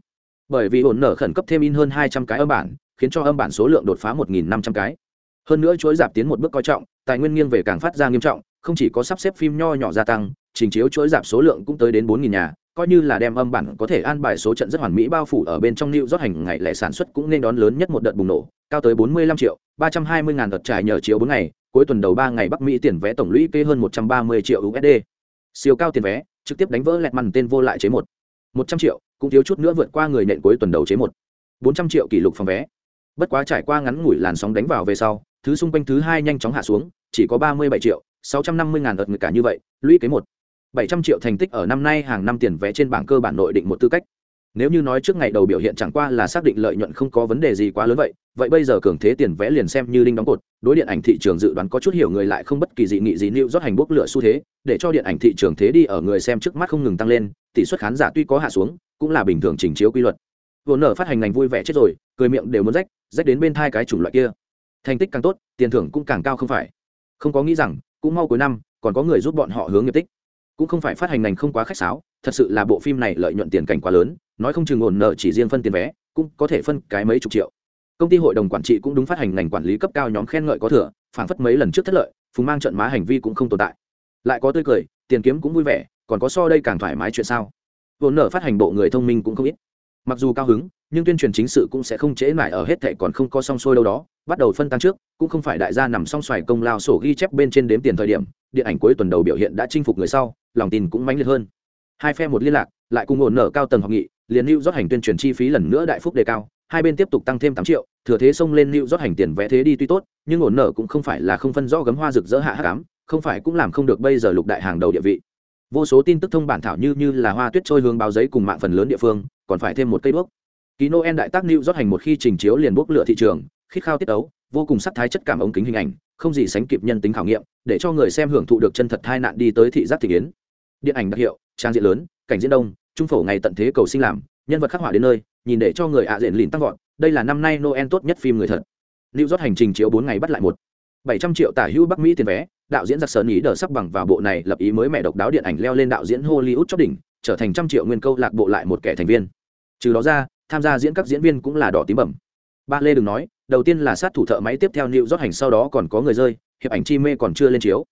bởi vì ổn nở khẩn cấp thêm in hơn 200 cái âm bản, khiến cho âm bản số lượng đột phá 1.500 cái. Hơn nữa chuỗi giảm tiến một bước coi trọng, tài nguyên nghiêng về càng phát ra nghiêm trọng, không chỉ có sắp xếp phim nho nhỏ gia tăng, trình chiếu chuỗi giảm số lượng cũng tới đến 4.000 nhà, coi như là đem âm bản có thể an bài số trận rất hoàn mỹ bao phủ ở bên trong lưu rót hành, ngày lẻ sản xuất cũng nên đón lớn nhất một đợt bùng nổ, cao tới 45 triệu 320 ngàn đợt trải nhờ chiếu bốn ngày, cuối tuần đầu ba ngày bắc mỹ tiền vé tổng lũy kê hơn 130 triệu usd siêu cao tiền vé, trực tiếp đánh vỡ lẹt màn tên vô lại chế một. 100 triệu cũng thiếu chút nữa vượt qua người nện cuối tuần đầu chế một. 400 triệu kỷ lục phòng vé. Bất quá trải qua ngắn ngủi làn sóng đánh vào về sau, thứ xung quanh thứ hai nhanh chóng hạ xuống, chỉ có 37 triệu 650 ngàn đợt người cả như vậy, lũy kế một. 700 triệu thành tích ở năm nay hàng năm tiền vé trên bảng cơ bản nội định một tư cách. Nếu như nói trước ngày đầu biểu hiện chẳng qua là xác định lợi nhuận không có vấn đề gì quá lớn vậy vậy bây giờ cường thế tiền vẽ liền xem như đinh đóng cột, đối điện ảnh thị trường dự đoán có chút hiểu người lại không bất kỳ dị nghị gì nịu rót hành bốc lửa xu thế, để cho điện ảnh thị trường thế đi ở người xem trước mắt không ngừng tăng lên tỷ suất khán giả tuy có hạ xuống, cũng là bình thường trình chiếu quy luật. Vốn nở phát hành ngành vui vẻ chết rồi, cười miệng đều muốn rách rách đến bên thai cái chủng loại kia. Thành tích càng tốt, tiền thưởng cũng càng cao không phải. Không có nghĩ rằng, cũng mau cuối năm, còn có người giúp bọn họ hướng nghiệp tích. Cũng không phải phát hành ngành không quá khách sáo, thật sự là bộ phim này lợi nhuận tiền cảnh quá lớn, nói không chừng ổn nợ chỉ riêng phân tiền vé, cũng có thể phân cái mấy chục triệu. Công ty hội đồng quản trị cũng đúng phát hành ngành quản lý cấp cao nhóm khen ngợi có thừa phản phất mấy lần trước thất lợi, phùng mang trận má hành vi cũng không tồn tại. Lại có tươi cười, tiền kiếm cũng vui vẻ còn có so đây càng thoải mái chuyện sao? Vốn nở phát hành bộ người thông minh cũng không ít. Mặc dù cao hứng, nhưng tuyên truyền chính sự cũng sẽ không trễ mãi ở hết thệ còn không có song sôi đâu đó, bắt đầu phân tăng trước, cũng không phải đại gia nằm song xoài công lao sổ ghi chép bên trên đếm tiền thời điểm, điện ảnh cuối tuần đầu biểu hiện đã chinh phục người sau, lòng tin cũng mãnh liệt hơn. Hai phe một liên lạc, lại cùng ổn nở cao tầng học nghị, liền lưu rót hành tuyên truyền chi phí lần nữa đại phúc đề cao, hai bên tiếp tục tăng thêm tám triệu, thừa thế xông lên lưu rót hành tiền vẽ thế đi tuy tốt, nhưng ổn nở cũng không phải là không phân rõ gấm hoa rực rỡ hạ hắc cám không phải cũng làm không được bây giờ lục đại hàng đầu địa vị vô số tin tức thông bản thảo như như là hoa tuyết trôi hướng báo giấy cùng mạng phần lớn địa phương, còn phải thêm một cây bước ký noel đại tác lưu rót hành một khi trình chiếu liền bốc lửa thị trường, khít khao tiết ấu vô cùng sắc thái chất cảm ống kính hình ảnh, không gì sánh kịp nhân tính khảo nghiệm, để cho người xem hưởng thụ được chân thật hai nạn đi tới thị giác thị kiến. Điện ảnh đặc hiệu, trang diện lớn, cảnh diễn đông, trung phổ ngày tận thế cầu sinh làm, nhân vật khắc họa đến nơi, nhìn để cho người ạ diện lìn tăng vọt, đây là năm nay noel tốt nhất phim người thật. Lưu rót hành trình chiếu bốn ngày bắt lại một. Bảy trăm triệu tả hữu bắc mỹ tiền vé đạo diễn giặc sơn ý đờ sắp bằng vào bộ này lập ý mới mẹ độc đáo điện ảnh leo lên đạo diễn hollywood chóp đỉnh, trở thành trăm triệu nguyên câu lạc bộ lại một kẻ thành viên. Trừ đó ra, tham gia diễn các diễn viên cũng là đỏ tím bẩm. Ba lê đừng nói, đầu tiên là sát thủ thợ máy tiếp theo nịu rót hành sau đó còn có người rơi, hiệp ảnh chi mê còn chưa lên chiếu.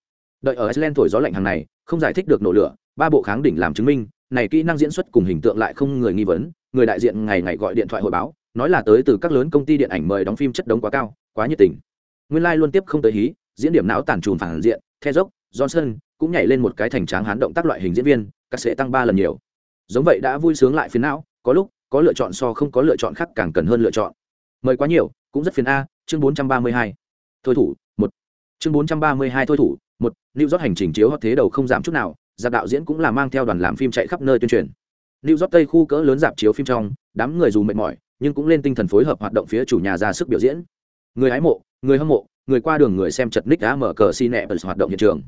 Đợi ở iceland thổi gió lạnh hàng này, không giải thích được nổ lửa, ba bộ kháng đỉnh làm chứng minh, này kỹ năng diễn xuất cùng hình tượng lại không người nghi vấn, người đại diện ngày ngày gọi điện thoại hội báo, nói là tới từ các lớn công ty điện ảnh mời đóng phim chất đống quá cao, quá nhiệt tình. Nguyên lai luôn tiếp không tới hí diễn điểm não tàn trùn phản diện, the dốc, johnson cũng nhảy lên một cái thành tráng hán động tác loại hình diễn viên, các sẽ tăng ba lần nhiều. Giống vậy đã vui sướng lại phiền não, có lúc, có lựa chọn so không có lựa chọn khác càng cần hơn lựa chọn. Mời quá nhiều, cũng rất phiền a, chương bốn trăm ba mươi hai. Thôi thủ, một. Chương bốn trăm ba mươi hai thôi thủ, một. Lưu rót hành trình chiếu hót thế đầu không giảm chút nào, giặc đạo diễn cũng là mang theo đoàn làm phim chạy khắp nơi tuyên truyền. Lưu rót tây khu cỡ lớn dạp chiếu phim trong, đám người dù mệt mỏi, nhưng cũng lên tinh thần phối hợp hoạt động phía chủ nhà ra sức biểu diễn. Người hái mộ, người hâm mộ người qua đường người xem chật ních đã mở cờ xi nẹ hoạt động hiện trường.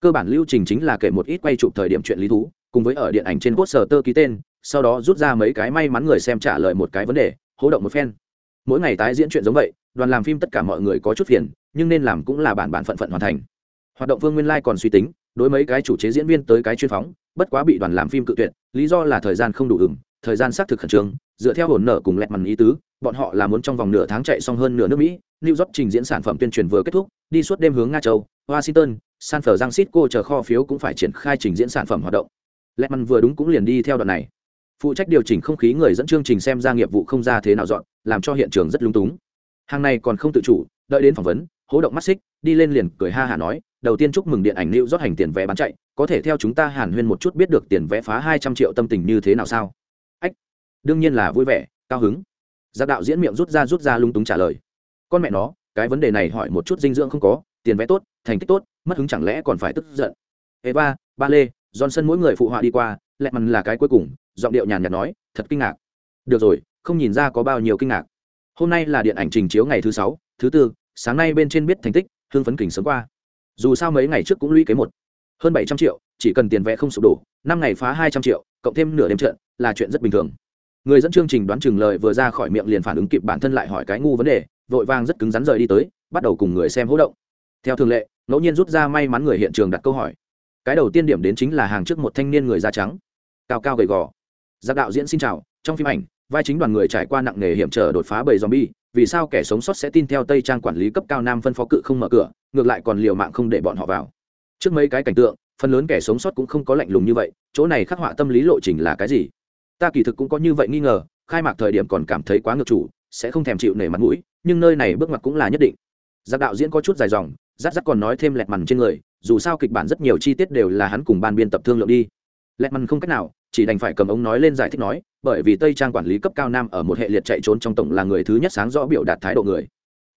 Cơ bản lưu trình chính là kể một ít quay chụp thời điểm chuyện lý thú, cùng với ở điện ảnh trên poster tơ ký tên, sau đó rút ra mấy cái may mắn người xem trả lời một cái vấn đề hỗ động một phen. Mỗi ngày tái diễn chuyện giống vậy, đoàn làm phim tất cả mọi người có chút phiền, nhưng nên làm cũng là bản bản phận phận hoàn thành. Hoạt động vương nguyên lai còn suy tính, đối mấy cái chủ chế diễn viên tới cái chuyên phóng, bất quá bị đoàn làm phim cự tuyệt, lý do là thời gian không đủ ửng thời gian xác thực khẩn trương, dựa theo hồn nở cùng lẹt mằn ý tứ, bọn họ là muốn trong vòng nửa tháng chạy xong hơn nửa nước mỹ, new york trình diễn sản phẩm tuyên truyền vừa kết thúc, đi suốt đêm hướng nga châu, washington, san francisco chờ kho phiếu cũng phải triển khai trình diễn sản phẩm hoạt động. Lẹt mằn vừa đúng cũng liền đi theo đoạn này. Phụ trách điều chỉnh không khí người dẫn chương trình xem ra nghiệp vụ không ra thế nào dọn, làm cho hiện trường rất lung túng. Hàng này còn không tự chủ, đợi đến phỏng vấn, hố động mắt xích, đi lên liền cười ha hả nói, đầu tiên chúc mừng điện ảnh lưu rót hành tiền vé bán chạy, có thể theo chúng ta hàn huyên một chút biết được tiền vé phá hai trăm triệu tâm tình như thế nào sao? Đương nhiên là vui vẻ, cao hứng. Giác đạo diễn miệng rút ra rút ra lung túng trả lời. Con mẹ nó, cái vấn đề này hỏi một chút dinh dưỡng không có, tiền vẽ tốt, thành tích tốt, mất hứng chẳng lẽ còn phải tức giận? Eva, ba lê, johnson mỗi người phụ họa đi qua lẹ mằn là cái cuối cùng, giọng điệu nhàn nhạt nói, thật kinh ngạc. Được rồi, không nhìn ra có bao nhiêu kinh ngạc. Hôm nay là điện ảnh trình chiếu ngày thứ sáu, thứ tư, sáng nay bên trên biết thành tích hương phấn kình sớm qua. Dù sao mấy ngày trước cũng lũy kế một, hơn bảy trăm triệu, chỉ cần tiền vẽ không sụp đổ, năm ngày phá hai trăm triệu, cộng thêm nửa đêm trận, là chuyện rất bình thường người dẫn chương trình đoán chừng lời vừa ra khỏi miệng liền phản ứng kịp bản thân lại hỏi cái ngu vấn đề, vội vàng rất cứng rắn rời đi tới, bắt đầu cùng người xem hỗ động. Theo thường lệ, ngẫu nhiên rút ra may mắn người hiện trường đặt câu hỏi. Cái đầu tiên điểm đến chính là hàng trước một thanh niên người da trắng, cao cao gầy gò. Giác đạo diễn xin chào, trong phim ảnh, vai chính đoàn người trải qua nặng nghề hiểm trở đột phá bầy zombie, vì sao kẻ sống sót sẽ tin theo tây trang quản lý cấp cao nam phân phó cự không mở cửa, ngược lại còn liều mạng không để bọn họ vào. Trước mấy cái cảnh tượng, phần lớn kẻ sống sót cũng không có lạnh lùng như vậy, chỗ này khắc họa tâm lý lộ trình là cái gì? Ta kỳ thực cũng có như vậy nghi ngờ, khai mạc thời điểm còn cảm thấy quá ngược chủ, sẽ không thèm chịu nể mặt mũi, nhưng nơi này bước mặt cũng là nhất định. Giặc đạo diễn có chút dài dòng, rát rát còn nói thêm lẹt mằn trên người, dù sao kịch bản rất nhiều chi tiết đều là hắn cùng ban biên tập thương lượng đi. Lẹt mằn không cách nào, chỉ đành phải cầm ống nói lên giải thích nói, bởi vì tây trang quản lý cấp cao nam ở một hệ liệt chạy trốn trong tổng là người thứ nhất sáng rõ biểu đạt thái độ người.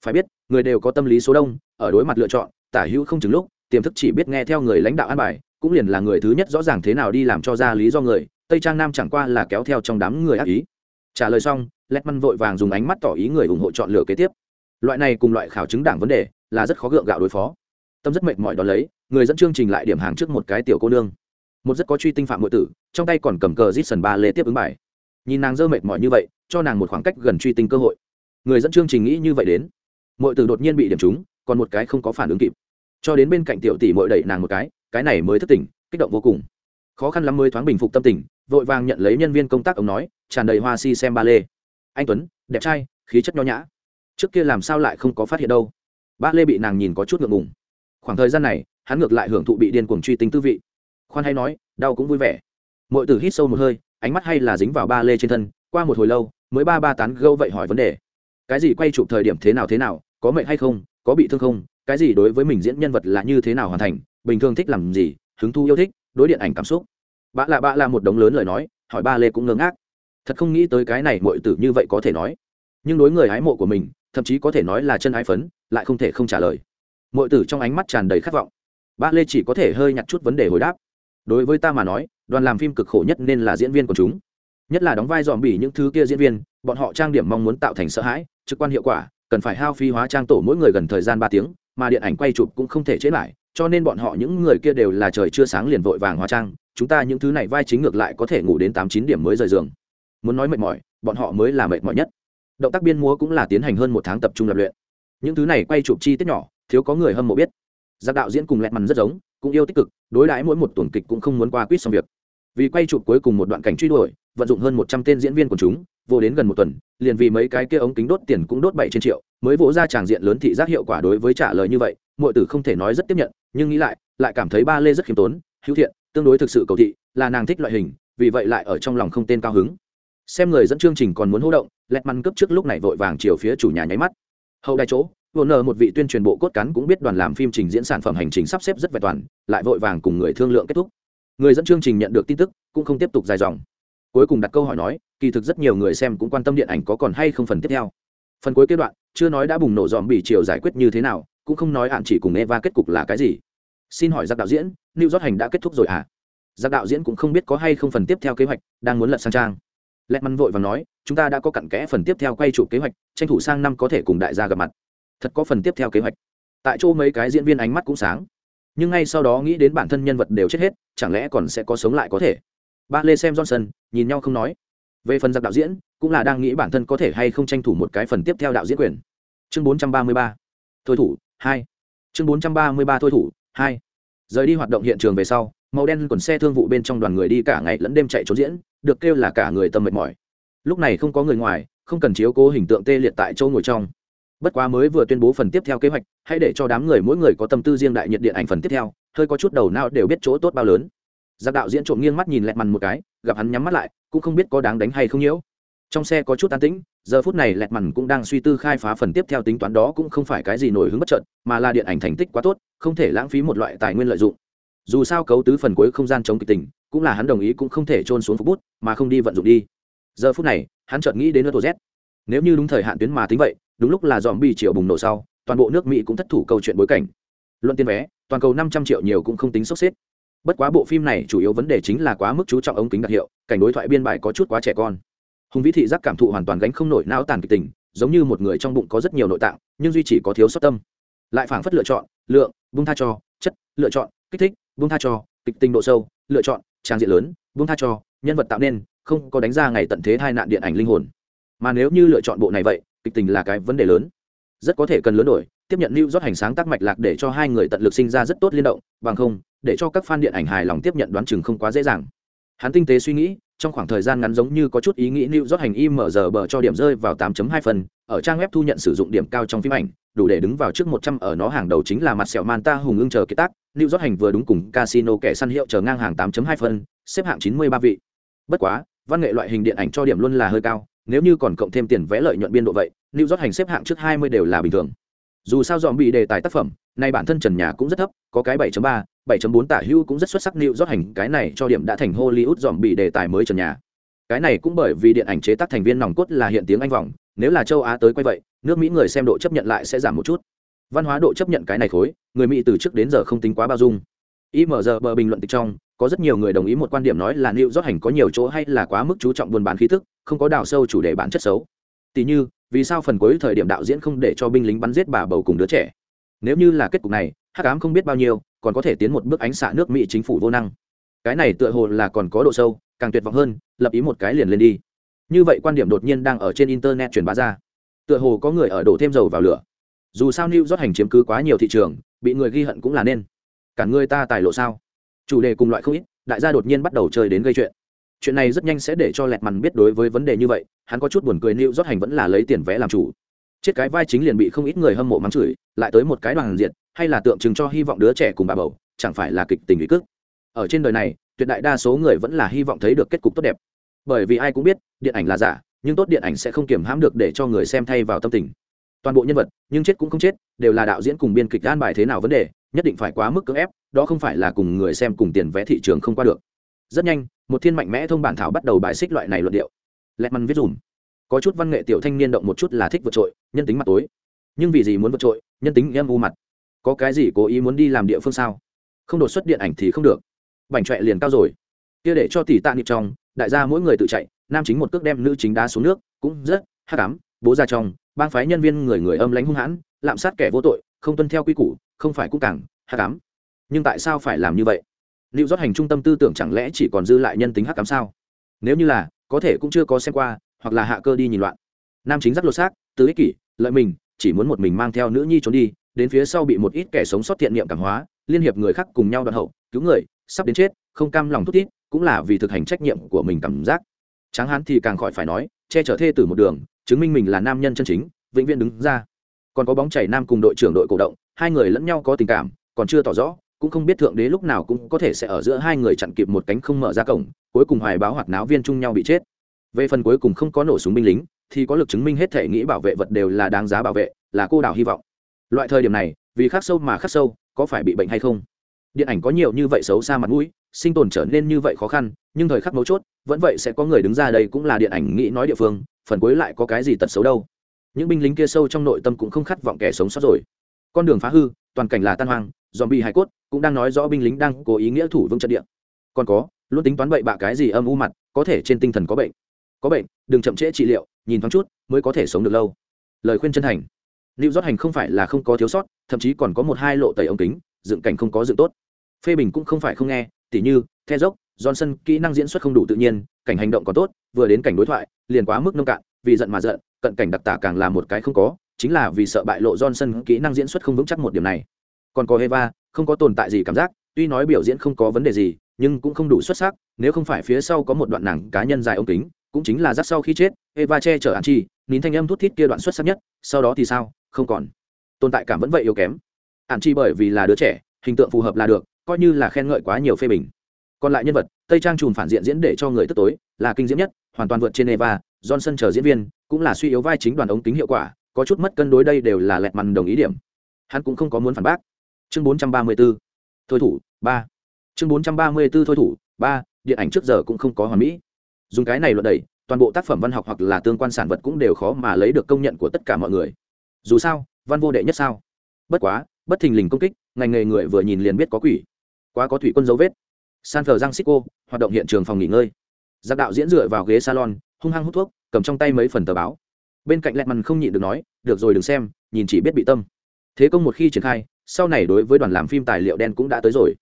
Phải biết, người đều có tâm lý số đông, ở đối mặt lựa chọn, tả hữu không chừng lúc, tiềm thức chỉ biết nghe theo người lãnh đạo an bài, cũng liền là người thứ nhất rõ ràng thế nào đi làm cho ra lý do người tây trang nam chẳng qua là kéo theo trong đám người ác ý. Trả lời xong, letman vội vàng dùng ánh mắt tỏ ý người ủng hộ chọn lựa kế tiếp. Loại này cùng loại khảo chứng đảng vấn đề là rất khó gượng gạo đối phó. Tâm rất mệt mỏi đó lấy, người dẫn chương trình lại điểm hàng trước một cái tiểu cô nương. Một rất có truy tinh phạm ngụy tử, trong tay còn cầm cờ rít sần ba lê tiếp ứng bài. Nhìn nàng dơ mệt mỏi như vậy, cho nàng một khoảng cách gần truy tinh cơ hội. Người dẫn chương trình nghĩ như vậy đến mọi tử đột nhiên bị điểm trúng, còn một cái không có phản ứng kịp. Cho đến bên cạnh tiểu tỷ mội đẩy nàng một cái cái này mới thất tỉnh, kích động vô cùng. Khó khăn lắm mới thoáng bình phục tâm tình vội vàng nhận lấy nhân viên công tác, ông nói, tràn đầy hoa si xem ba lê anh tuấn, đẹp trai, khí chất nho nhã. Trước kia làm sao lại không có phát hiện đâu. Ba lê bị nàng nhìn có chút ngượng ngùng. Khoảng thời gian này, hắn ngược lại hưởng thụ bị điên cuồng truy tính tư vị. Khoan hay nói, đau cũng vui vẻ. Mọi tử hít sâu một hơi, ánh mắt hay là dính vào ba lê trên thân, qua một hồi lâu, mới ba ba tán gâu vậy hỏi vấn đề. Cái gì quay chụp thời điểm thế nào thế nào, có mệnh hay không, có bị thương không, cái gì đối với mình diễn nhân vật là như thế nào hoàn thành, bình thường thích làm gì, hứng thu yêu thích, đối điện ảnh cảm xúc bạ là bạ là một đống lớn lời nói, hỏi ba lê cũng ngơ ngác. Thật không nghĩ tới cái này mọi tử như vậy có thể nói. Nhưng đối người hái mộ của mình, thậm chí có thể nói là chân ái phấn, lại không thể không trả lời. Mọi tử trong ánh mắt tràn đầy khát vọng. Ba lê chỉ có thể hơi nhặt chút vấn đề hồi đáp. Đối với ta mà nói, đoàn làm phim cực khổ nhất nên là diễn viên của chúng. Nhất là đóng vai dòm bỉ những thứ kia diễn viên, bọn họ trang điểm mong muốn tạo thành sợ hãi, trực quan hiệu quả, cần phải hao phí hóa trang tổ mỗi người gần thời gian ba tiếng, mà điện ảnh quay chụp cũng không thể chế lại cho nên bọn họ những người kia đều là trời chưa sáng liền vội vàng hóa trang, chúng ta những thứ này vai chính ngược lại có thể ngủ đến tám chín điểm mới rời giường. Muốn nói mệt mỏi, bọn họ mới là mệt mỏi nhất. Động tác biên múa cũng là tiến hành hơn một tháng tập trung tập luyện. Những thứ này quay chụp chi tiết nhỏ, thiếu có người hâm mộ biết. Giặc đạo diễn cùng lẹt mằn rất giống, cũng yêu tích cực, đối đãi mỗi một tuần kịch cũng không muốn qua quýt xong việc. Vì quay chụp cuối cùng một đoạn cảnh truy đuổi, vận dụng hơn một trăm tên diễn viên của chúng, vô đến gần một tuần, liền vì mấy cái kia ống kính đốt tiền cũng đốt bảy trên triệu, mới vỗ ra tràng diện lớn thị giác hiệu quả đối với trả lời như vậy mọi tử không thể nói rất tiếp nhận nhưng nghĩ lại lại cảm thấy ba lê rất khiêm tốn, hữu thiện, tương đối thực sự cầu thị, là nàng thích loại hình, vì vậy lại ở trong lòng không tên cao hứng. Xem người dẫn chương trình còn muốn hỗ động, lẹt măn cấp trước lúc này vội vàng chiều phía chủ nhà nháy mắt. Hậu đại chỗ vô nờ một vị tuyên truyền bộ cốt cán cũng biết đoàn làm phim trình diễn sản phẩm hành trình sắp xếp rất vẹn toàn, lại vội vàng cùng người thương lượng kết thúc. Người dẫn chương trình nhận được tin tức, cũng không tiếp tục dài dòng. Cuối cùng đặt câu hỏi nói, kỳ thực rất nhiều người xem cũng quan tâm điện ảnh có còn hay không phần tiếp theo. Phần cuối kết đoạn, chưa nói đã bùng nổ dòm bị chiều giải quyết như thế nào cũng không nói hạn chỉ cùng eva kết cục là cái gì. Xin hỏi giặc đạo diễn lưu rót hành đã kết thúc rồi à? Giặc đạo diễn cũng không biết có hay không phần tiếp theo kế hoạch, đang muốn lật sang trang. Lẹt mắn vội và nói, chúng ta đã có cặn kẽ phần tiếp theo quay chụp kế hoạch, tranh thủ sang năm có thể cùng đại gia gặp mặt. Thật có phần tiếp theo kế hoạch. Tại chỗ mấy cái diễn viên ánh mắt cũng sáng. Nhưng ngay sau đó nghĩ đến bản thân nhân vật đều chết hết, chẳng lẽ còn sẽ có sống lại có thể? Ba lê xem johnson, nhìn nhau không nói. Về phần giặc đạo diễn, cũng là đang nghĩ bản thân có thể hay không tranh thủ một cái phần tiếp theo đạo diễn quyền. Chương 433. thôi thủ hai. Chương 433 thôi thủ, hai. Rời đi hoạt động hiện trường về sau, màu đen quần xe thương vụ bên trong đoàn người đi cả ngày lẫn đêm chạy trốn diễn, được kêu là cả người tâm mệt mỏi. Lúc này không có người ngoài, không cần chiếu cố hình tượng tê liệt tại châu ngồi trong. Bất quá mới vừa tuyên bố phần tiếp theo kế hoạch, hãy để cho đám người mỗi người có tâm tư riêng đại nhiệt điện ảnh phần tiếp theo, hơi có chút đầu nào đều biết chỗ tốt bao lớn. Giặc đạo diễn trộm nghiêng mắt nhìn lẹt mằn một cái, gặp hắn nhắm mắt lại, cũng không biết có đáng đánh hay không nhiễu. Trong xe có chút an tĩnh giờ phút này lẹt mằn cũng đang suy tư khai phá phần tiếp theo tính toán đó cũng không phải cái gì nổi hứng bất trợn mà là điện ảnh thành tích quá tốt, không thể lãng phí một loại tài nguyên lợi dụng. Dù sao cấu tứ phần cuối không gian chống kịch tình, cũng là hắn đồng ý cũng không thể trôn xuống phục bút, mà không đi vận dụng đi. Giờ phút này, hắn chợt nghĩ đến ô tô z. Nếu như đúng thời hạn tuyến mà tính vậy, đúng lúc là dòm bi triệu bùng nổ sau, toàn bộ nước mỹ cũng thất thủ câu chuyện bối cảnh. Luận tiền vé, toàn cầu năm trăm triệu nhiều cũng không tính sốc xếp. Bất quá bộ phim này chủ yếu vấn đề chính là quá mức chú trọng ống kính đặc hiệu, cảnh đối thoại biên bài có chút quá trẻ con hùng vĩ thị giác cảm thụ hoàn toàn gánh không nổi não tàn kịch tình, giống như một người trong bụng có rất nhiều nội tạng, nhưng duy chỉ có thiếu sót tâm. Lại phảng phất lựa chọn, lượng bung tha cho, chất, lựa chọn, kích thích bung tha cho, kịch tình độ sâu, lựa chọn trang diện lớn bung tha cho, nhân vật tạo nên, không có đánh ra ngày tận thế hai nạn điện ảnh linh hồn. Mà nếu như lựa chọn bộ này vậy, kịch tình là cái vấn đề lớn. Rất có thể cần lớn đổi, tiếp nhận lưu rót hành sáng tác mạch lạc để cho hai người tận lực sinh ra rất tốt liên động, bằng không, để cho các fan điện ảnh hài lòng tiếp nhận đoán chừng không quá dễ dàng. Hắn tinh tế suy nghĩ trong khoảng thời gian ngắn giống như có chút ý nghĩ lưu rót hành im mở giờ bờ cho điểm rơi vào 8.2 phần, ở trang web thu nhận sử dụng điểm cao trong phim ảnh, đủ để đứng vào trước 100 ở nó hàng đầu chính là mặt sẹo manta hùng ưng chờ kiệt tác lưu rót hành vừa đúng cùng casino kẻ săn hiệu chờ ngang hàng 8.2 phần, xếp hạng 93 vị. Bất quá, văn nghệ loại hình điện ảnh cho điểm luôn là hơi cao, nếu như còn cộng thêm tiền vẽ lợi nhuận biên độ vậy lưu rót hành xếp hạng trước 20 đều là bình thường dù sao dòm bị đề tài tác phẩm nay bản thân trần nhà cũng rất thấp có cái 7.3, 7.4 tả hưu cũng rất xuất sắc nịu rót hành cái này cho điểm đã thành hollywood dòm bị đề tài mới trần nhà. Cái này cũng bởi vì điện ảnh chế tác thành viên nòng cốt là hiện tiếng anh vòng nếu là châu á tới quay vậy nước mỹ người xem độ chấp nhận lại sẽ giảm một chút. Văn hóa độ chấp nhận cái này khối người mỹ từ trước đến giờ không tính quá bao dung. Img bờ bình luận tịch trong có rất nhiều người đồng ý một quan điểm nói là nịu rót hành có nhiều chỗ hay là quá mức chú trọng buôn bán khí thức không có đào sâu chủ đề bản chất xấu. Tỷ như vì sao phần cuối thời điểm đạo diễn không để cho binh lính bắn giết bà bầu cùng đứa trẻ? Nếu như là kết cục này, hắc ám không biết bao nhiêu, còn có thể tiến một bước ánh xạ nước mỹ chính phủ vô năng. Cái này tựa hồ là còn có độ sâu, càng tuyệt vọng hơn, lập ý một cái liền lên đi. Như vậy quan điểm đột nhiên đang ở trên internet truyền bá ra. Tựa hồ có người ở đổ thêm dầu vào lửa. Dù sao new rót hành chiếm cứ quá nhiều thị trường, bị người ghi hận cũng là nên. Cả người ta tài lộ sao? Chủ đề cùng loại không ít, đại gia đột nhiên bắt đầu chơi đến gây chuyện chuyện này rất nhanh sẽ để cho lẹt mằn biết đối với vấn đề như vậy, hắn có chút buồn cười nịu rót hành vẫn là lấy tiền vẽ làm chủ. Chết cái vai chính liền bị không ít người hâm mộ mắng chửi, lại tới một cái đoàn diệt, hay là tượng trưng cho hy vọng đứa trẻ cùng bà bầu, chẳng phải là kịch tình ý cước. Ở trên đời này, tuyệt đại đa số người vẫn là hy vọng thấy được kết cục tốt đẹp. Bởi vì ai cũng biết, điện ảnh là giả, nhưng tốt điện ảnh sẽ không kiềm hãm được để cho người xem thay vào tâm tình. Toàn bộ nhân vật, nhưng chết cũng không chết, đều là đạo diễn cùng biên kịch an bài thế nào vấn đề, nhất định phải quá mức cưỡng ép, đó không phải là cùng người xem cùng tiền vé thị trường không qua được. Rất nhanh một thiên mạnh mẽ thông bản thảo bắt đầu bài xích loại này luận điệu. Lẹt măn viết dùm. Có chút văn nghệ tiểu thanh niên động một chút là thích vượt trội, nhân tính mặt tối. Nhưng vì gì muốn vượt trội, nhân tính em u mặt. Có cái gì cố ý muốn đi làm địa phương sao? Không đột xuất điện ảnh thì không được. Bảnh trọe liền cao rồi. Kia để cho tỷ tạ nịp trong đại gia mỗi người tự chạy, nam chính một cước đem nữ chính đá xuống nước, cũng rất hắc ám, bố ra trong bang phái nhân viên người người âm lãnh hung hãn, lạm sát kẻ vô tội, không tuân theo quy củ, không phải cũng càng hắc ám. Nhưng tại sao phải làm như vậy? Liệu rót hành trung tâm tư tưởng chẳng lẽ chỉ còn dư lại nhân tính hắc cám sao? Nếu như là, có thể cũng chưa có xem qua, hoặc là hạ cơ đi nhìn loạn. Nam chính rất lột xác tứ ích kỷ, lợi mình, chỉ muốn một mình mang theo nữ nhi trốn đi, đến phía sau bị một ít kẻ sống sót thiện niệm cảm hóa, liên hiệp người khác cùng nhau đoạn hậu, cứu người, sắp đến chết, không cam lòng thút thít, cũng là vì thực hành trách nhiệm của mình cảm giác. Tráng hán thì càng khỏi phải nói, che chở thê tử một đường, chứng minh mình là nam nhân chân chính, vĩnh viễn đứng ra. Còn có bóng chảy nam cùng đội trưởng đội cổ động, hai người lẫn nhau có tình cảm, còn chưa tỏ rõ cũng không biết thượng đế lúc nào cũng có thể sẽ ở giữa hai người chặn kịp một cánh không mở ra cổng, cuối cùng hoài báo hoạt náo viên chung nhau bị chết. Về phần cuối cùng không có nổ súng binh lính, thì có lực chứng minh hết thể nghĩ bảo vệ vật đều là đáng giá bảo vệ, là cô đảo hy vọng. Loại thời điểm này, vì khắc sâu mà khắc sâu, có phải bị bệnh hay không? Điện ảnh có nhiều như vậy xấu xa mặt mũi, sinh tồn trở nên như vậy khó khăn, nhưng thời khắc mấu chốt, vẫn vậy sẽ có người đứng ra đây cũng là điện ảnh nghĩ nói địa phương, phần cuối lại có cái gì tật xấu đâu. Những binh lính kia sâu trong nội tâm cũng không khát vọng kẻ sống sót rồi. Con đường phá hư toàn cảnh là tan hoang dòm bị hải cốt cũng đang nói rõ binh lính đang cố ý nghĩa thủ vững trận địa. Còn có, luôn tính toán bậy bạ cái gì âm u mặt, có thể trên tinh thần có bệnh. Có bệnh, đừng chậm trễ trị liệu, nhìn thoáng chút mới có thể sống được lâu. Lời khuyên chân thành. Lưu rót hành không phải là không có thiếu sót, thậm chí còn có một hai lộ tẩy ống kính, dựng cảnh không có dựng tốt. Phê bình cũng không phải không nghe, tỉ như, the dốc johnson, kỹ năng diễn xuất không đủ tự nhiên, cảnh hành động còn tốt, vừa đến cảnh đối thoại, liền quá mức nông cạn, vì giận mà giận, cận cảnh đặc tả càng là một cái không có chính là vì sợ bại lộ johnson kỹ năng diễn xuất không vững chắc một điểm này. Còn có eva, không có tồn tại gì cảm giác, tuy nói biểu diễn không có vấn đề gì, nhưng cũng không đủ xuất sắc, nếu không phải phía sau có một đoạn nàng cá nhân dài ống kính, cũng chính là rắc sau khi chết, eva che chở an chi, nín thanh âm thút thít kia đoạn xuất sắc nhất, sau đó thì sao, không còn. Tồn tại cảm vẫn vậy yếu kém. An chi bởi vì là đứa trẻ, hình tượng phù hợp là được, coi như là khen ngợi quá nhiều phê bình. Còn lại nhân vật, tây trang trùm phản diện diễn để cho người tức tối, là kinh diễm nhất, hoàn toàn vượt trên eva, johnson chờ diễn viên, cũng là suy yếu vai chính đoàn ống kính hiệu quả có chút mất cân đối đây đều là lẹt mằn đồng ý điểm. Hắn cũng không có muốn phản bác. Chương 434. thôi thủ, ba. Chương 434 thôi thủ, ba, điện ảnh trước giờ cũng không có hoàn mỹ. Dùng cái này luận đẩy, toàn bộ tác phẩm văn học hoặc là tương quan sản vật cũng đều khó mà lấy được công nhận của tất cả mọi người. Dù sao, văn vô đệ nhất sao? Bất quá, bất thình lình công kích, ngành nghề người vừa nhìn liền biết có quỷ. Quá có thủy quân dấu vết. San thờ giang xích hoạt động hiện trường phòng nghỉ ngơi. Giác đạo diễn dựa vào ghế salon, hung hăng hút thuốc, cầm trong tay mấy phần tờ báo bên cạnh lẹt mằn không nhịn được nói, được rồi, đừng xem, nhìn chỉ biết bị tâm. Thế công một khi triển khai, sau này đối với đoàn làm phim tài liệu đen cũng đã tới rồi.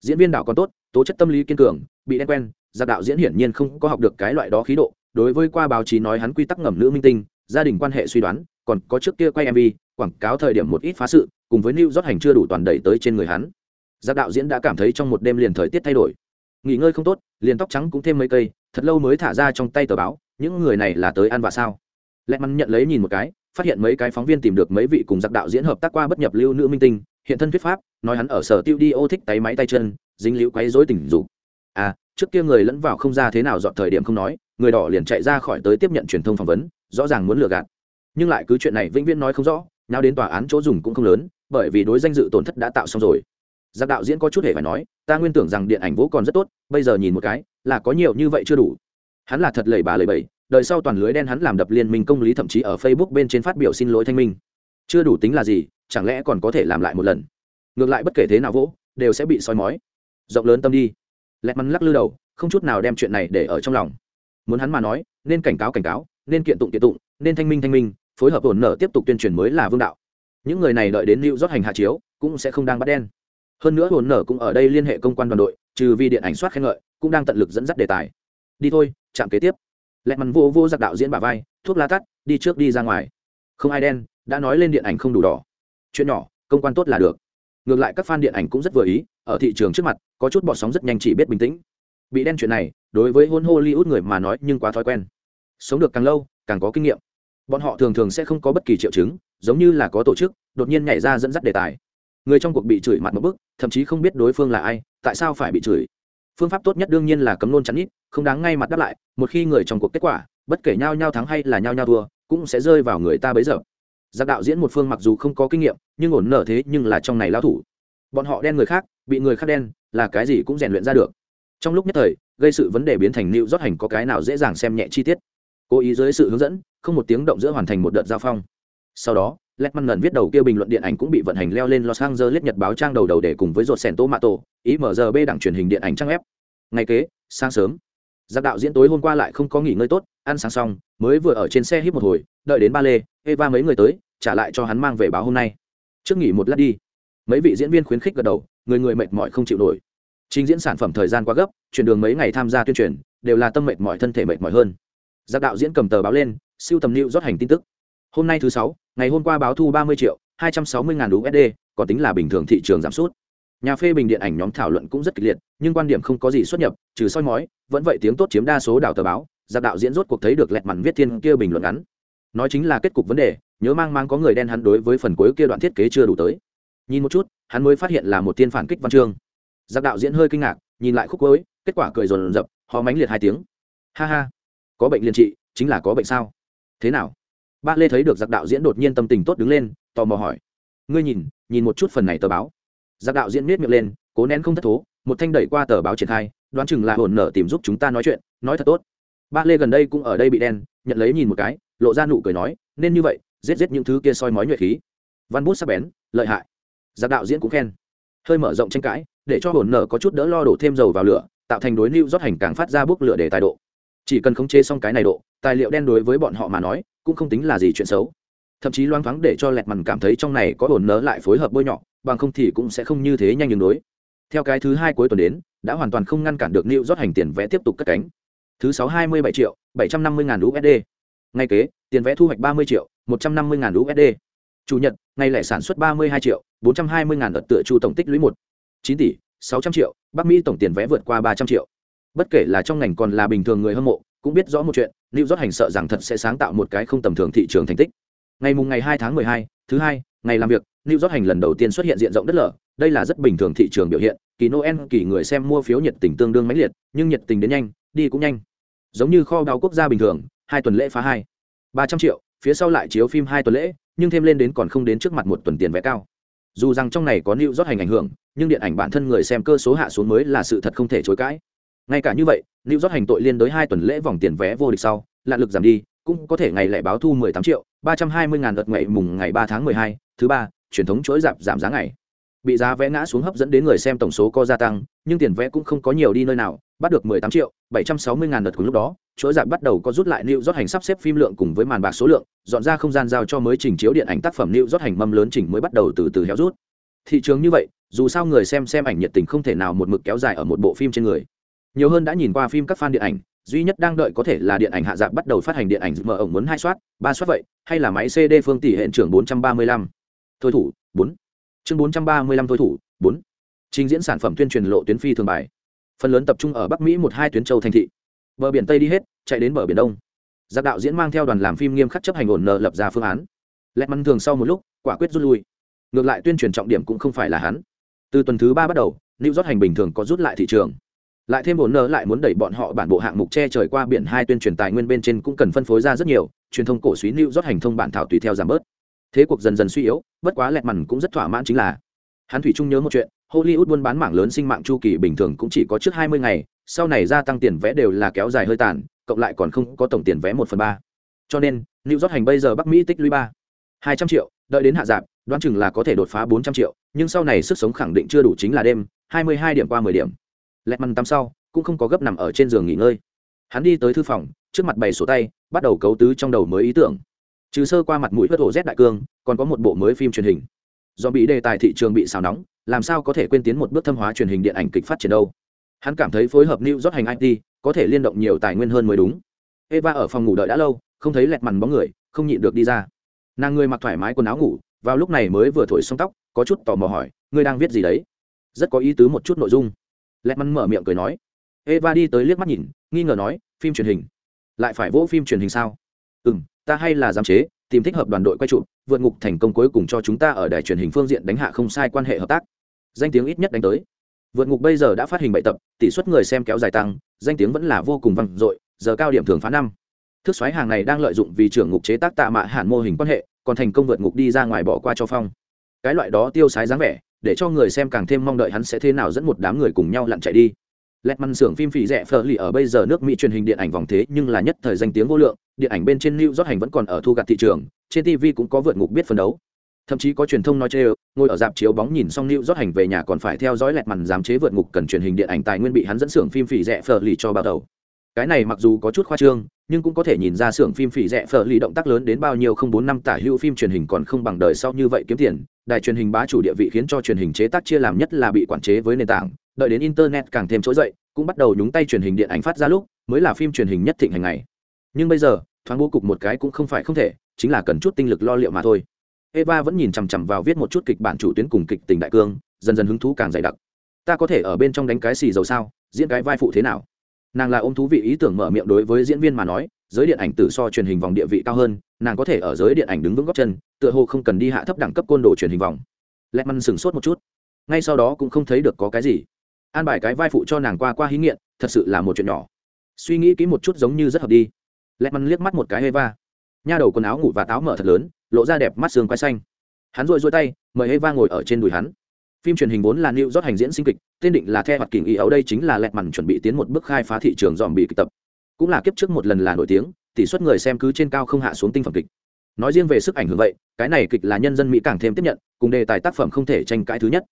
Diễn viên đạo còn tốt, tố chất tâm lý kiên cường, bị đen quen, giặc đạo diễn hiển nhiên không có học được cái loại đó khí độ. Đối với qua báo chí nói hắn quy tắc ngầm nữ minh tinh, gia đình quan hệ suy đoán, còn có trước kia quay mv quảng cáo thời điểm một ít phá sự, cùng với new rót hành chưa đủ toàn đẩy tới trên người hắn. Giặc đạo diễn đã cảm thấy trong một đêm liền thời tiết thay đổi. Nghỉ ngơi không tốt, liền tóc trắng cũng thêm mấy cây, thật lâu mới thả ra trong tay tờ báo, những người này là tới ăn vạ sao? Lẹ mắn nhận lấy nhìn một cái, phát hiện mấy cái phóng viên tìm được mấy vị cùng giặc đạo diễn hợp tác qua bất nhập lưu nữ minh tinh, hiện thân thuyết pháp, nói hắn ở sở tiêu đi ô thích tay máy tay chân, dính liễu quấy rối tình dục. À trước kia người lẫn vào không ra thế nào dọn thời điểm không nói, người đỏ liền chạy ra khỏi tới tiếp nhận truyền thông phỏng vấn, rõ ràng muốn lừa gạt. Nhưng lại cứ chuyện này vĩnh viễn nói không rõ, nào đến tòa án chỗ dùng cũng không lớn, bởi vì đối danh dự tổn thất đã tạo xong rồi. Giặc đạo diễn có chút hề phải nói, ta nguyên tưởng rằng điện ảnh vỗ còn rất tốt, bây giờ nhìn một cái, là có nhiều như vậy chưa đủ. Hắn là thật lầy bà lầy bầy đời sau toàn lưới đen hắn làm đập liên minh công lý thậm chí ở facebook bên trên phát biểu xin lỗi thanh minh. Chưa đủ tính là gì, chẳng lẽ còn có thể làm lại một lần? Ngược lại bất kể thế nào vỗ, đều sẽ bị soi mói. Rộng lớn tâm đi. Lẹt mắn lắc lư đầu, không chút nào đem chuyện này để ở trong lòng. Muốn hắn mà nói, nên cảnh cáo cảnh cáo, nên kiện tụng kiện tụng, nên thanh minh thanh minh, phối hợp ổn nở tiếp tục tuyên truyền mới là vương đạo. Những người này đợi đến lưu rót hành hạ chiếu, cũng sẽ không đang bắt đen. Hơn nữa ổn nở cũng ở đây liên hệ công quan đoàn đội, trừ vì điện ảnh soát khen ngợi, cũng đang tận lực dẫn dắt đề tài. Đi thôi, chạm kế tiếp lẹt mằn vô vô giặc đạo diễn bà vai, thuốc lá tắt đi trước đi ra ngoài. Không ai đen, đã nói lên điện ảnh không đủ đỏ. Chuyện nhỏ, công quan tốt là được. Ngược lại các fan điện ảnh cũng rất vừa ý, ở thị trường trước mặt, có chút bọt sóng rất nhanh chỉ biết bình tĩnh. Bị đen chuyện này, đối với hôn hollywood người mà nói nhưng quá thói quen. Sống được càng lâu, càng có kinh nghiệm. Bọn họ thường thường sẽ không có bất kỳ triệu chứng, giống như là có tổ chức, đột nhiên nhảy ra dẫn dắt đề tài. Người trong cuộc bị chửi mặt một bức, thậm chí không biết đối phương là ai, tại sao phải bị chửi phương pháp tốt nhất đương nhiên là cấm nôn chắn ít, không đáng ngay mặt đáp lại, một khi người trong cuộc kết quả, bất kể nhau nhau thắng hay là nhau nhau thua, cũng sẽ rơi vào người ta bấy giờ. Giặc đạo diễn một phương mặc dù không có kinh nghiệm, nhưng ổn nở thế nhưng là trong này lao thủ. Bọn họ đen người khác, bị người khác đen, là cái gì cũng rèn luyện ra được. Trong lúc nhất thời, gây sự vấn đề biến thành nịu rót hành có cái nào dễ dàng xem nhẹ chi tiết. Cố ý dưới sự hướng dẫn, không một tiếng động giữa hoàn thành một đợt giao phong. Sau đó Letman lần viết đầu kia bình luận điện ảnh cũng bị vận hành leo lên Los Angeles nhật báo trang đầu đầu để cùng với ruột sèn tomato, IMDb đảng truyền hình điện ảnh trang web. Ngày kế, sáng sớm, Giác đạo diễn tối hôm qua lại không có nghỉ ngơi tốt, ăn sáng xong, mới vừa ở trên xe hít một hồi, đợi đến ba lê, Eva mấy người tới, trả lại cho hắn mang về báo hôm nay. Trước nghỉ một lát đi. Mấy vị diễn viên khuyến khích gật đầu, người người mệt mỏi không chịu nổi. Trình diễn sản phẩm thời gian quá gấp, chuyển đường mấy ngày tham gia tuyên truyền, đều là tâm mệt mỏi thân thể mệt mỏi hơn. Giác đạo diễn cầm tờ báo lên, siêu tầm lưu rót hành tin tức hôm nay thứ sáu, ngày hôm qua báo thu ba mươi triệu, hai trăm sáu mươi ngàn usd còn tính là bình thường thị trường giảm sút. Nhà phê bình điện ảnh nhóm thảo luận cũng rất kịch liệt, nhưng quan điểm không có gì xuất nhập, trừ soi mói, vẫn vậy tiếng tốt chiếm đa số đảo tờ báo, giặc đạo diễn rốt cuộc thấy được lẹt mặn viết thiên kia bình luận ngắn. Nói chính là kết cục vấn đề, nhớ mang mang có người đen hắn đối với phần cuối kia đoạn thiết kế chưa đủ tới. Nhìn một chút, hắn mới phát hiện là một tiên phản kích văn chương. Giặc đạo diễn hơi kinh ngạc, nhìn lại khúc cuối, kết quả cười rồn rập, hò mánh liệt hai tiếng. Ha ha, có bệnh liên trị, chính là có bệnh sao? Thế nào? Ba lê thấy được giặc đạo diễn đột nhiên tâm tình tốt đứng lên, tò mò hỏi. Ngươi nhìn nhìn một chút phần này tờ báo. Giặc đạo diễn miết miệng lên, cố nén không thất thố, một thanh đẩy qua tờ báo triển khai, đoán chừng là hồn nở tìm giúp chúng ta nói chuyện, nói thật tốt. Ba lê gần đây cũng ở đây bị đen, nhận lấy nhìn một cái, lộ ra nụ cười nói, nên như vậy, giết giết những thứ kia soi mói nhuệ khí. Văn bút sắc bén, lợi hại. Giặc đạo diễn cũng khen. Hơi mở rộng tranh cãi, để cho hồn nở có chút đỡ lo đổ thêm dầu vào lửa, tạo thành đối lưu rót hành càng phát ra bốc lửa để tài độ. Chỉ cần khống chế xong cái này độ, tài liệu đen đối với bọn họ mà nói cũng không tính là gì chuyện xấu. Thậm chí loáng thoáng để cho lẹt mằn cảm thấy trong này có ổn nớ lại phối hợp bôi nhọ, bằng không thì cũng sẽ không như thế nhanh đường đối. Theo cái thứ hai cuối tuần đến, đã hoàn toàn không ngăn cản được lưu rót hành tiền vẽ tiếp tục cất cánh. Thứ sáu hai mươi bảy triệu, bảy trăm năm mươi ngàn usd ngay kế, tiền vẽ thu hoạch ba mươi triệu, một trăm năm mươi ngàn usd chủ nhật, ngày lẻ sản xuất ba mươi hai triệu, bốn trăm hai mươi ngàn đợt tựa chu tổng tích lũy một. Chín tỷ, sáu trăm triệu, bắc mỹ tổng tiền vẽ vượt qua ba trăm triệu. Bất kể là trong ngành còn là bình thường người hâm mộ, cũng biết rõ một chuyện lưu rót hành sợ rằng thật sẽ sáng tạo một cái không tầm thường thị trường thành tích. Ngày mùng ngày hai tháng mười hai, thứ hai, ngày làm việc lưu rót hành lần đầu tiên xuất hiện diện rộng đất lở. Đây là rất bình thường thị trường biểu hiện, kỳ noel, kỳ người xem mua phiếu nhiệt tình tương đương mãnh liệt, nhưng nhiệt tình đến nhanh, đi cũng nhanh. Giống như kho báo quốc gia bình thường, hai tuần lễ phá hai. Ba trăm triệu, phía sau lại chiếu phim hai tuần lễ, nhưng thêm lên đến còn không đến trước mặt một tuần tiền vé cao. Dù rằng trong này có lưu rót hành ảnh hưởng, nhưng điện ảnh bản thân người xem cơ số hạ xuống mới là sự thật không thể chối cãi ngay cả như vậy lưu rót hành tội liên đối hai tuần lễ vòng tiền vé vô địch sau lạn lực giảm đi cũng có thể ngày lẻ báo thu 18 triệu 320 ngàn đợt ngày mùng ngày 3 tháng 12, thứ ba truyền thống chuỗi giảm giảm giá ngày. Bị giá vé ngã xuống hấp dẫn đến người xem tổng số có gia tăng nhưng tiền vé cũng không có nhiều đi nơi nào bắt được 18 triệu 760 ngàn đợt cùng lúc đó chuỗi giảm bắt đầu có rút lại lưu rót hành sắp xếp phim lượng cùng với màn bạc số lượng dọn ra không gian giao cho mới trình chiếu điện ảnh tác phẩm lưu rót hành mâm lớn chỉnh mới bắt đầu từ từ héo rút. Thị trường như vậy dù sao người xem xem ảnh nhiệt tình không thể nào một mực kéo dài ở một bộ phim trên người nhiều hơn đã nhìn qua phim các fan điện ảnh, duy nhất đang đợi có thể là điện ảnh hạ dạng bắt đầu phát hành điện ảnh mở ổng muốn hai soát, ba soát vậy, hay là máy cd phương tỷ hiện trưởng bốn trăm ba mươi lăm. Thôi thủ, bốn. Chương bốn trăm ba mươi lăm thôi thủ, bốn. Trình diễn sản phẩm tuyên truyền lộ tuyến phi thường bài. Phần lớn tập trung ở bắc mỹ một hai tuyến châu thành thị. Bờ biển tây đi hết, chạy đến bờ biển đông. Giác đạo diễn mang theo đoàn làm phim nghiêm khắc chấp hành ổn nợ lập ra phương án. Lẹt mắn thường sau một lúc, quả quyết rút lui. Ngược lại tuyên truyền trọng điểm cũng không phải là hắn. Từ tuần thứ ba bắt đầu lưu rót hành bình thường có rút lại thị trường lại thêm bổn nợ lại muốn đẩy bọn họ bản bộ hạng mục che trời qua biển hai tuyên truyền tài nguyên bên trên cũng cần phân phối ra rất nhiều, truyền thông cổ suý lưu rót hành thông bản thảo tùy theo giảm bớt. Thế cuộc dần dần suy yếu, bất quá lẹt mằn cũng rất thỏa mãn chính là, hắn thủy trung nhớ một chuyện, hollywood buôn bán mảng lớn sinh mạng chu kỳ bình thường cũng chỉ có trước hai mươi ngày, sau này gia tăng tiền vé đều là kéo dài hơi tàn, cộng lại còn không có tổng tiền vé một phần ba. Cho nên lưu rót hành bây giờ bắc mỹ tích lũy ba, hai trăm triệu, đợi đến hạ giảm, đoán chừng là có thể đột phá bốn trăm triệu, nhưng sau này sức sống khẳng định chưa đủ chính là đêm, hai mươi hai điểm qua mười điểm lẹt mằn tắm sau, cũng không có gấp nằm ở trên giường nghỉ ngơi. Hắn đi tới thư phòng, trước mặt bày sổ tay, bắt đầu cấu tứ trong đầu mới ý tưởng. Trừ sơ qua mặt mũi hớt hổ rét đại cương, còn có một bộ mới phim truyền hình. Do bị đề tài thị trường bị xào nóng, làm sao có thể quên tiến một bước thâm hóa truyền hình điện ảnh kịch phát triển đâu? Hắn cảm thấy phối hợp new rót hành it có thể liên động nhiều tài nguyên hơn mới đúng. Eva ở phòng ngủ đợi đã lâu, không thấy lẹt mằn bóng người, không nhịn được đi ra. Nàng người mặc thoải mái quần áo ngủ, vào lúc này mới vừa thổi xong tóc, có chút tò mò hỏi, ngươi đang viết gì đấy? Rất có ý tứ một chút nội dung lẹt mắn mở miệng cười nói. Eva đi tới liếc mắt nhìn, nghi ngờ nói, phim truyền hình. Lại phải vỗ phim truyền hình sao? Ừ m ta hay là giám chế, tìm thích hợp đoàn đội quay trụ vượt ngục thành công cuối cùng cho chúng ta ở đài truyền hình phương diện đánh hạ không sai quan hệ hợp tác. Danh tiếng ít nhất đánh tới. Vượt ngục bây giờ đã phát hình bảy tập, tỷ suất người xem kéo dài tăng, danh tiếng vẫn là vô cùng vang dội, giờ cao điểm thường phá năm. Thức xoáy hàng này đang lợi dụng vì trưởng ngục chế tác tạ mạ hạn mô hình quan hệ, còn thành công vượt ngục đi ra ngoài bỏ qua cho phong. Cái loại đó tiêu sái dáng vẻ để cho người xem càng thêm mong đợi hắn sẽ thế nào dẫn một đám người cùng nhau lặn chạy đi. Lẹt măn xưởng phim phỉ rẻ phở lì ở bây giờ nước mỹ truyền hình điện ảnh vòng thế nhưng là nhất thời danh tiếng vô lượng, điện ảnh bên trên new rót hành vẫn còn ở thu gặt thị trường, trên tv cũng có vượt ngục biết phân đấu. Thậm chí có truyền thông nói chê ngồi ở dạp chiếu bóng nhìn xong new rót hành về nhà còn phải theo dõi lẹt mằn giám chế vượt ngục cần truyền hình điện ảnh tài nguyên bị hắn dẫn xưởng phim phỉ rẻ phở lì cho bao đầu. Cái này mặc dù có chút khoa trương, nhưng cũng có thể nhìn ra xưởng phim phỉ rẻ phở lì động tác lớn đến bao nhiêu không bốn năm tả hữu phim truyền hình còn không bằng đời sau như vậy kiếm tiền đài truyền hình bá chủ địa vị khiến cho truyền hình chế tác chia làm nhất là bị quản chế với nền tảng, đợi đến internet càng thêm trỗi dậy, cũng bắt đầu nhúng tay truyền hình điện ảnh phát ra lúc, mới là phim truyền hình nhất thịnh hành ngày. Nhưng bây giờ, thoáng bố cục một cái cũng không phải không thể, chính là cần chút tinh lực lo liệu mà thôi. Eva vẫn nhìn chằm chằm vào viết một chút kịch bản chủ tuyến cùng kịch tình đại cương, dần dần hứng thú càng dày đặc. Ta có thể ở bên trong đánh cái xì dầu sao, diễn cái vai phụ thế nào? Nàng là ôm thú vị ý tưởng mở miệng đối với diễn viên mà nói, giới điện ảnh tự so truyền hình vòng địa vị cao hơn nàng có thể ở giới điện ảnh đứng vững góc chân, tựa hồ không cần đi hạ thấp đẳng cấp côn đồ truyền hình vòng. Lẹt măn sửng sốt một chút. Ngay sau đó cũng không thấy được có cái gì. An bài cái vai phụ cho nàng qua qua hí nghiện, thật sự là một chuyện nhỏ. Suy nghĩ kỹ một chút giống như rất hợp đi. Lẹt măn liếc mắt một cái eva. Nha đầu quần áo ngủ và táo mở thật lớn, lộ ra đẹp mắt xương quai xanh. Hắn rội rôi tay, mời eva ngồi ở trên đùi hắn. Phim truyền hình vốn là new rót hành diễn sinh kịch, tên định là the hoạt kình ý ấu, đây chính là lẹt mằn chuẩn bị tiến một bước khai phá thị trường dòm bị kịch tập cũng là kiếp trước một lần là nổi tiếng, tỷ suất người xem cứ trên cao không hạ xuống tinh phẩm kịch. Nói riêng về sức ảnh hưởng vậy, cái này kịch là nhân dân mỹ càng thêm tiếp nhận, cùng đề tài tác phẩm không thể tranh cãi thứ nhất.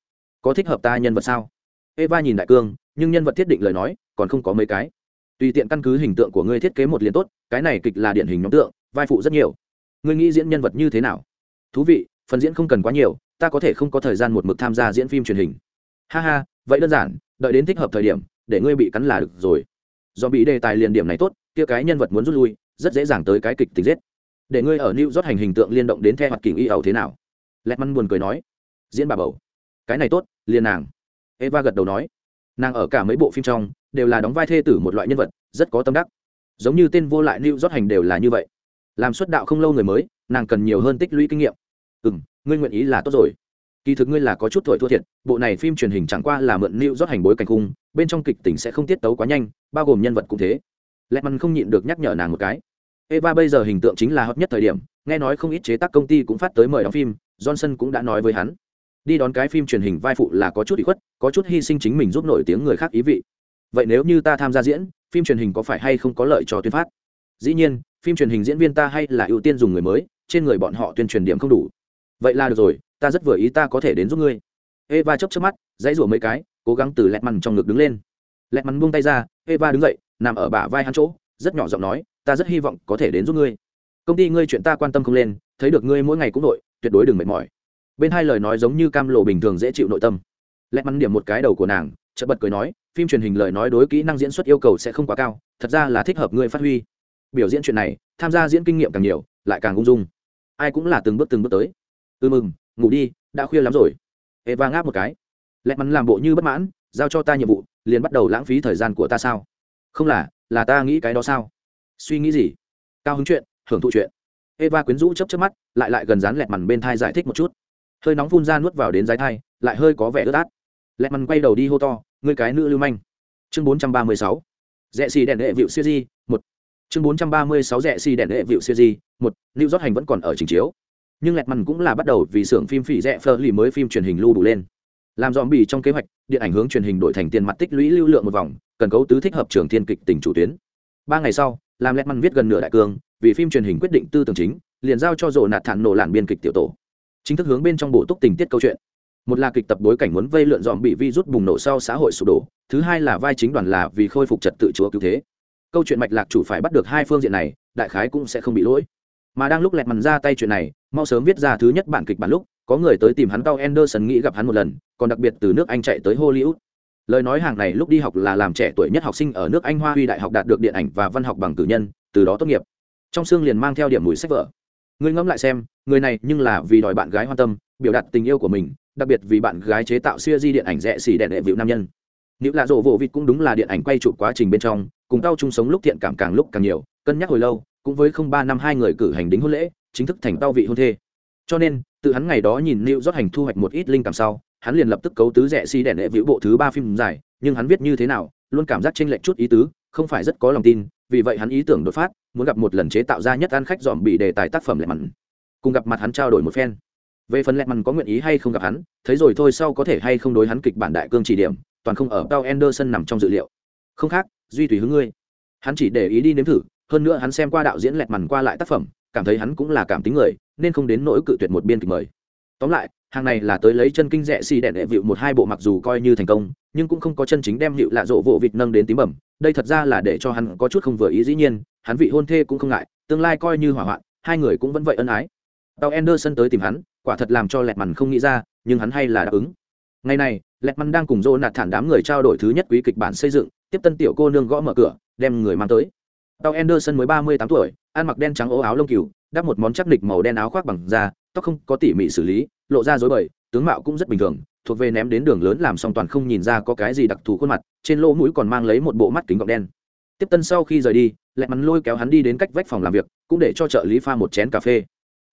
Có thích hợp ta nhân vật sao? Eva nhìn đại cương, nhưng nhân vật thiết định lời nói, còn không có mấy cái. Tùy tiện căn cứ hình tượng của ngươi thiết kế một liền tốt, cái này kịch là điển hình nhóm tượng, vai phụ rất nhiều. Ngươi nghĩ diễn nhân vật như thế nào? Thú vị, phần diễn không cần quá nhiều, ta có thể không có thời gian một mực tham gia diễn phim truyền hình. Ha ha, vậy đơn giản, đợi đến thích hợp thời điểm, để ngươi bị cắn là được rồi do bị đề tài liền điểm này tốt, kia cái nhân vật muốn rút lui, rất dễ dàng tới cái kịch tính giết. Để ngươi ở new rót hành hình tượng liên động đến theo hoạt kỳ y ẩu thế nào? Lẹt măn buồn cười nói. Diễn bà bầu. Cái này tốt, liền nàng. Eva gật đầu nói. Nàng ở cả mấy bộ phim trong, đều là đóng vai thê tử một loại nhân vật, rất có tâm đắc. Giống như tên vô lại new rót hành đều là như vậy. Làm xuất đạo không lâu người mới, nàng cần nhiều hơn tích lũy kinh nghiệm. Ừ m ngươi nguyện ý là tốt rồi. Kỳ thực ngươi là có chút tuổi thua thiệt, bộ này phim truyền hình chẳng qua là mượn lưu rót hành bối cảnh cung bên trong kịch tình sẽ không tiết tấu quá nhanh, bao gồm nhân vật cũng thế. Lẹ mằn không nhịn được nhắc nhở nàng một cái. Eva bây giờ hình tượng chính là hot nhất thời điểm, nghe nói không ít chế tác công ty cũng phát tới mời đóng phim, johnson cũng đã nói với hắn. Đi đón cái phim truyền hình vai phụ là có chút bị khuất, có chút hy sinh chính mình giúp nổi tiếng người khác ý vị. Vậy nếu như ta tham gia diễn, phim truyền hình có phải hay không có lợi cho tuyên phát? Dĩ nhiên, phim truyền hình diễn viên ta hay là ưu tiên dùng người mới, trên người bọn họ tuyên truyền điểm không đủ. Vậy là được rồi, ta rất vừa ý ta có thể đến giúp ngươi. Eva chớp chớp mắt, dãy rủa mấy cái cố gắng từ lẹt mằn trong ngực đứng lên. Lẹt mằn buông tay ra eva đứng dậy nằm ở bả vai hắn chỗ rất nhỏ giọng nói ta rất hy vọng có thể đến giúp ngươi. Công ty ngươi chuyện ta quan tâm không lên thấy được ngươi mỗi ngày cũng nội, tuyệt đối đừng mệt mỏi. Bên hai lời nói giống như cam lộ bình thường dễ chịu nội tâm. Lẹt mắn điểm một cái đầu của nàng chợt bật cười nói phim truyền hình lời nói đối kỹ năng diễn xuất yêu cầu sẽ không quá cao thật ra là thích hợp ngươi phát huy. Biểu diễn chuyện này tham gia diễn kinh nghiệm càng nhiều lại càng ung dung. Ai cũng là từng bước từng bước tới. Ư ừ mừng ngủ đi đã khuya lắm rồi. Eva ngáp một cái. Lẹt mắn làm bộ như bất mãn, giao cho ta nhiệm vụ, liền bắt đầu lãng phí thời gian của ta sao? Không là là ta nghĩ cái đó sao? Suy nghĩ gì? Cao hứng chuyện, hưởng thụ chuyện. Eva quyến rũ chấp chấp mắt, lại lại gần dán lẹt mằn bên thai giải thích một chút. Hơi nóng phun ra nuốt vào đến dái thai, lại hơi có vẻ ướt át. Lẹt mằn quay đầu đi hô to, ngươi cái nữ lưu manh. Chương bốn trăm ba mươi sáu. Rẽ xì đèn hệ vịu siêu di, một. Chương bốn trăm ba mươi sáu, rẽ xì đèn hệ vịu siêu di, một. Lưu rót hành vẫn còn ở trình chiếu. Nhưng lẹt mằn cũng là bắt đầu vì xưởng phim phỉ rẽ phơ lì mới phim truyền hình lưu đủ lên làm dòm bì trong kế hoạch, điện ảnh hướng truyền hình đổi thành tiền mặt tích lũy lưu lượng một vòng, cần cấu tứ thích hợp trường thiên kịch tỉnh chủ tuyến. Ba ngày sau, làm lẹt măn viết gần nửa đại cương, vì phim truyền hình quyết định tư tưởng chính, liền giao cho rộ nạt thản nổ làn biên kịch tiểu tổ. Chính thức hướng bên trong bổ túc tình tiết câu chuyện. Một là kịch tập bối cảnh muốn vây lượn dòm bị vi rút bùng nổ sau xã hội sụp đổ, thứ hai là vai chính đoàn là vì khôi phục trật tự chúa cứu thế. Câu chuyện mạch lạc chủ phải bắt được hai phương diện này, đại khái cũng sẽ không bị lỗi. Mà đang lúc lẹt mằn ra tay chuyện này, mau sớm viết ra thứ nhất bản kịch bản lúc có người tới tìm hắn tao Anderson nghĩ gặp hắn một lần, còn đặc biệt từ nước Anh chạy tới Hollywood. Lời nói hàng này lúc đi học là làm trẻ tuổi nhất học sinh ở nước Anh Hoa Huy Đại học đạt được điện ảnh và văn học bằng cử nhân, từ đó tốt nghiệp. Trong xương liền mang theo điểm mùi sách vở. Ngươi ngẫm lại xem, người này nhưng là vì đòi bạn gái quan tâm, biểu đạt tình yêu của mình, đặc biệt vì bạn gái chế tạo xưa di điện ảnh rẻ xỉ đèn đệ vịu nam nhân. Nếu là rổ vỗ vịt cũng đúng là điện ảnh quay chụp quá trình bên trong, cùng tao chung sống lúc thiện cảm càng lúc càng nhiều, cân nhắc hồi lâu, cũng với không ba năm hai người cử hành đính hôn lễ, chính thức thành tao vị hôn thê cho nên, tự hắn ngày đó nhìn lưu rót hành thu hoạch một ít linh cảm sau, hắn liền lập tức cấu tứ rẻ xi、si、đẻ đèn vĩu bộ thứ ba phim dài, nhưng hắn viết như thế nào, luôn cảm giác chênh lệch chút ý tứ, không phải rất có lòng tin, vì vậy hắn ý tưởng đột phát, muốn gặp một lần chế tạo ra nhất ăn khách dòm bị đề tài tác phẩm lẹ mặn cùng gặp mặt hắn trao đổi một phen. Về phần lẹ mặn có nguyện ý hay không gặp hắn, thấy rồi thôi sau có thể hay không đối hắn kịch bản đại cương chỉ điểm, toàn không ở cao Anderson nằm trong dự liệu. Không khác, duy tùy hướng ngươi. Hắn chỉ để ý đi nếm thử, hơn nữa hắn xem qua đạo diễn lẹt mằn qua lại tác phẩm cảm thấy hắn cũng là cảm tính người, nên không đến nỗi cự tuyệt một biên kịch mời. Tóm lại, hàng này là tới lấy chân kinh rẽ xì đẹn đệ vịu một hai bộ mặc dù coi như thành công, nhưng cũng không có chân chính đem hiệu lạ rộ vỗ vịt nâng đến tím bẩm. Đây thật ra là để cho hắn có chút không vừa ý dĩ nhiên, hắn vị hôn thê cũng không ngại, tương lai coi như hỏa hoạn, hai người cũng vẫn vậy ân ái. Tàu Anderson tới tìm hắn, quả thật làm cho lẹt mằn không nghĩ ra, nhưng hắn hay là đáp ứng. Ngày này lẹt mằn đang cùng dô nạt thản đám người trao đổi thứ nhất quý kịch bản xây dựng, tiếp tân tiểu cô nương gõ mở cửa, đem người mang tới. Tàu Anderson mới ba mươi tám tuổi ăn mặc đen trắng ố áo lông cừu, đắp một món chắc nịch màu đen áo khoác bằng da, tóc không có tỉ mỉ xử lý, lộ ra rối bời, tướng mạo cũng rất bình thường, thuộc về ném đến đường lớn làm xong toàn không nhìn ra có cái gì đặc thù khuôn mặt, trên lỗ mũi còn mang lấy một bộ mắt kính gọng đen. Tiếp tân sau khi rời đi Lệ Mẫn lôi kéo hắn đi đến cách vách phòng làm việc, cũng để cho trợ lý pha một chén cà phê.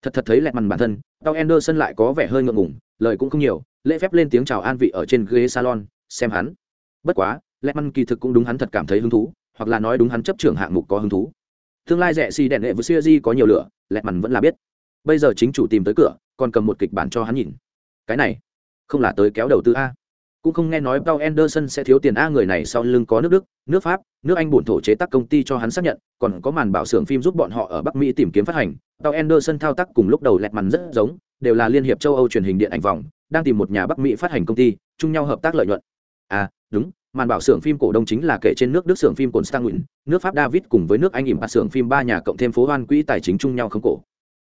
Thật thật thấy Lệ Mẫn bản thân, tao anderson lại có vẻ hơi ngượng ngùng, lời cũng không nhiều, lễ phép lên tiếng chào an vị ở trên ghế salon, xem hắn. Bất quá Lệ Mẫn kỳ thực cũng đúng hắn thật cảm thấy hứng thú, hoặc là nói đúng hắn chấp trưởng hạng mục có hứng thú tương lai rẻ xì đèn đệ với siêu di có nhiều lửa lẹt mằn vẫn là biết bây giờ chính chủ tìm tới cửa còn cầm một kịch bản cho hắn nhìn cái này không là tới kéo đầu tư a cũng không nghe nói Paul Anderson sẽ thiếu tiền a người này sau lưng có nước Đức, nước Pháp, nước Anh bổn thổ chế tác công ty cho hắn xác nhận, còn có màn bảo xưởng phim giúp bọn họ ở Bắc Mỹ tìm kiếm phát hành. Paul Anderson thao tác cùng lúc đầu lẹt màn rất giống, đều là liên hiệp châu Âu truyền hình điện ảnh vòng, đang tìm một nhà Bắc Mỹ phát hành công ty, chung nhau hợp tác lợi nhuận. À, đúng, màn bảo xưởng phim cổ đông chính là kể trên nước Đức xưởng phim Constantin, nước Pháp David cùng với nước Anh ỉm xưởng phim ba nhà cộng thêm phố hoan quỹ tài chính chung nhau không cổ.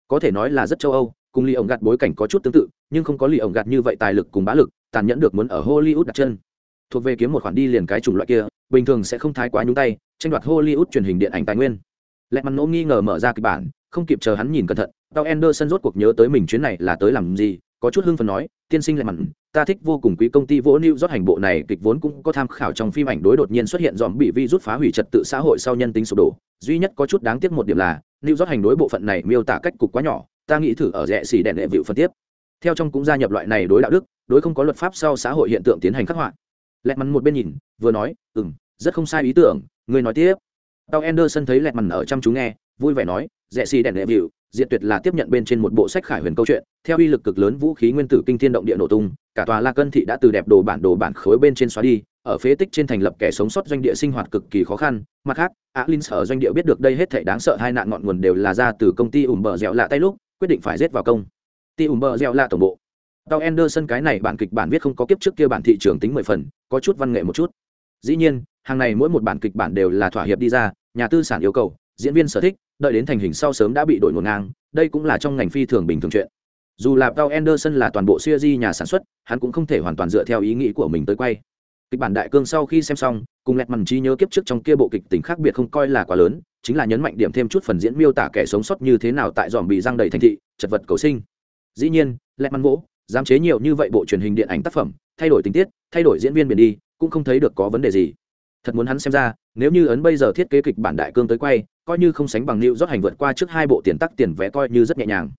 Có thể nói là rất châu Âu, cùng Lý ổng gạt bối cảnh có chút tương tự, nhưng không có Lý ổng gạt như vậy tài lực cùng bá lực, tàn nhẫn được muốn ở hollywood đặt chân thuộc về kiếm một khoản đi liền cái chủng loại kia bình thường sẽ không thái quá nhúng tay tranh đoạt hollywood truyền hình điện ảnh tài nguyên lẹ mặt nỗ nghi ngờ mở ra kịch bản không kịp chờ hắn nhìn cẩn thận tao anderson rốt cuộc nhớ tới mình chuyến này là tới làm gì có chút hưng phần nói tiên sinh lại mặn, ta thích vô cùng quý công ty vỗ new rót hành bộ này kịch vốn cũng có tham khảo trong phim ảnh đối đột nhiên xuất hiện dòm bị vi rút phá hủy trật tự xã hội sau nhân tính sụp đổ. Duy nhất có chút đáng tiếc một điểm là new rót hành đối bộ phận này miêu tả cách cục quá nhỏ ta nghĩ thử ở rẽ xỉ đèn đệ vịu phân tiếp. Theo trong cũng gia nhập loại này đối đạo đức đối không có luật pháp sau xã hội hiện tượng tiến hành khắc họa. Lẹt mắn một bên nhìn vừa nói ừ m rất không sai ý tưởng người nói tiếp. Tao anderson thấy lẹt mặn ở chăm chú nghe vui vẻ nói rẽ xì đèn đệ vịu diệt tuyệt là tiếp nhận bên trên một bộ sách khải huyền câu chuyện, theo uy lực cực lớn vũ khí nguyên tử kinh thiên động địa nổ tung, cả tòa la cân thị đã từ đẹp đồ bản đồ bản khối bên trên xóa đi, ở phế tích trên thành lập kẻ sống sót doanh địa sinh hoạt cực kỳ khó khăn. Mặt khác alin sở doanh địa biết được đây hết thể đáng sợ hai nạn ngọn nguồn đều là ra từ công ty ủng bờ dẻo lạ tay lúc, quyết định phải rết vào công. Ty ủng bờ dẻo lạ tổng bộ. Tàu anderson cái này bản kịch bản viết không có kiếp trước kia bản thị trường tính mười phần, có chút văn nghệ một chút. Dĩ nhiên, hàng này mỗi một bản kịch bản đều là thỏa hiệp đi ra, nhà tư sản yêu cầu, diễn viên sở thích đợi đến thành hình sau sớm đã bị đổi nguồn ngang, đây cũng là trong ngành phi thường bình thường chuyện. Dù là Paul Anderson là toàn bộ series di nhà sản xuất, hắn cũng không thể hoàn toàn dựa theo ý nghĩ của mình tới quay. Kịch bản đại cương sau khi xem xong, cùng lẹt mằn trí nhớ kiếp trước trong kia bộ kịch tính khác biệt không coi là quá lớn, chính là nhấn mạnh điểm thêm chút phần diễn miêu tả kẻ sống sót như thế nào tại dòm bị răng đầy thành thị, chật vật cầu sinh. Dĩ nhiên lẹt mằn vỗ, dám chế nhiều như vậy bộ truyền hình điện ảnh tác phẩm, thay đổi tình tiết, thay đổi diễn viên biển đi, cũng không thấy được có vấn đề gì. Thật muốn hắn xem ra, nếu như ấn bây giờ thiết kế kịch bản đại cương tới quay coi như không sánh bằng liệu rót hành vượt qua trước hai bộ tiền tắc tiền vẽ coi như rất nhẹ nhàng.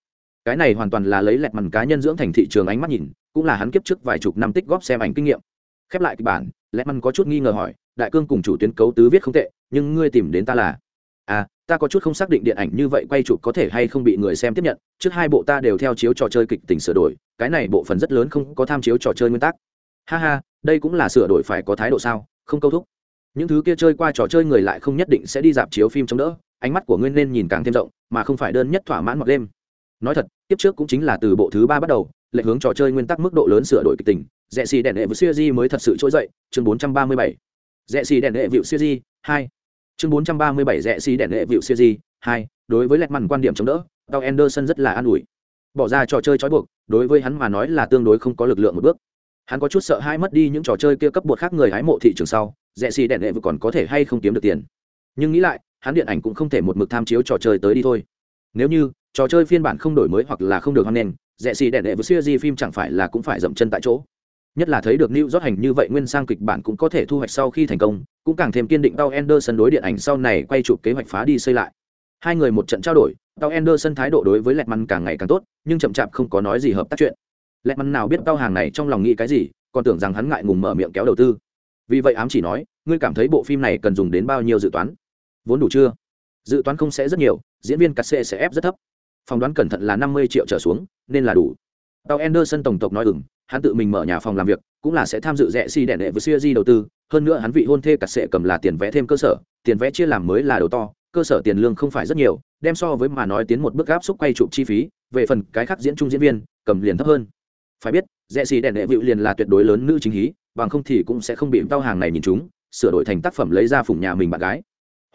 Cái này hoàn toàn là lấy lẹt mằn cá nhân dưỡng thành thị trường ánh mắt nhìn, cũng là hắn kiếp trước vài chục năm tích góp xem ảnh kinh nghiệm. Khép lại kịch bản, lẹt mằn có chút nghi ngờ hỏi, đại cương cùng chủ tuyến cấu tứ viết không tệ, nhưng ngươi tìm đến ta là? À ta có chút không xác định điện ảnh như vậy quay chụp có thể hay không bị người xem tiếp nhận, trước hai bộ ta đều theo chiếu trò chơi kịch tình sửa đổi, cái này bộ phần rất lớn không có tham chiếu trò chơi nguyên tắc. Ha ha, đây cũng là sửa đổi phải có thái độ sao? Không câu thúc những thứ kia chơi qua trò chơi người lại không nhất định sẽ đi dạp chiếu phim chống đỡ, ánh mắt của ngươi nên nhìn càng thêm rộng, mà không phải đơn nhất thỏa mãn mọc đêm. Nói thật, tiếp trước cũng chính là từ bộ thứ ba bắt đầu lệ hướng trò chơi nguyên tắc mức độ lớn sửa đổi kịch tình. Rẽ xì đèn đệ vự siêu di mới thật sự trỗi dậy, chương bốn trăm ba mươi bảy. Rẽ xì đèn đệ vự siêu di, hai. Chương bốn trăm ba mươi bảy, rẽ xì đèn đệ vự siêu di, hai. Đối với lẹt mằn quan điểm chống đỡ tao anderson rất là an ủi. Bỏ ra trò chơi trói buộc, đối với hắn mà nói là tương đối không có lực lượng một bước. Hắn có chút sợ hai mất đi những trò chơi kia cấp bột khác người hái mộ thị trường sau Rẻ xì đèn đệ vừa còn có thể hay không kiếm được tiền nhưng nghĩ lại hắn điện ảnh cũng không thể một mực tham chiếu trò chơi tới đi thôi nếu như trò chơi phiên bản không đổi mới hoặc là không được hoan nghênh rẻ xì đèn đệ vừa xưa di phim chẳng phải là cũng phải dậm chân tại chỗ nhất là thấy được New rót hành như vậy nguyên sang kịch bản cũng có thể thu hoạch sau khi thành công, cũng càng thêm kiên định Tao Anderson đối điện ảnh sau này quay chụp kế hoạch phá đi xây lại. Hai người một trận trao đổi, Tao Anderson thái độ đối với Lẹt Măn càng ngày càng tốt, nhưng chậm chạp không có nói gì hợp tác chuyện. Lẹt Măn nào biết Tao hàng này trong lòng nghĩ cái gì, còn tưởng rằng hắn ngại ngùng mở miệng kéo đầu tư. Vì vậy ám chỉ nói, ngươi cảm thấy bộ phim này cần dùng đến bao nhiêu dự toán? Vốn đủ chưa? Dự toán không sẽ rất nhiều, diễn viên cắt xê sẽ ép rất thấp. Phòng đoán cẩn thận là năm mươi triệu trở xuống, nên là đủ. tàu Anderson tổng tộc nói ừng hắn tự mình mở nhà phòng làm việc cũng là sẽ tham dự rẻ si đẻ đệ với siêu di đầu tư hơn nữa hắn vị hôn thê cắt sệ cầm là tiền vẽ thêm cơ sở tiền vẽ chia làm mới là đầu to cơ sở tiền lương không phải rất nhiều đem so với mà nói tiến một bước gáp xúc quay chụp chi phí về phần cái khác diễn trung diễn viên cầm liền thấp hơn phải biết rẻ xì đèn đệ vịu liền là tuyệt đối lớn nữ chính hí bằng không thì cũng sẽ không bị tao hàng này nhìn chúng sửa đổi thành tác phẩm lấy ra phủng nhà mình bạn gái.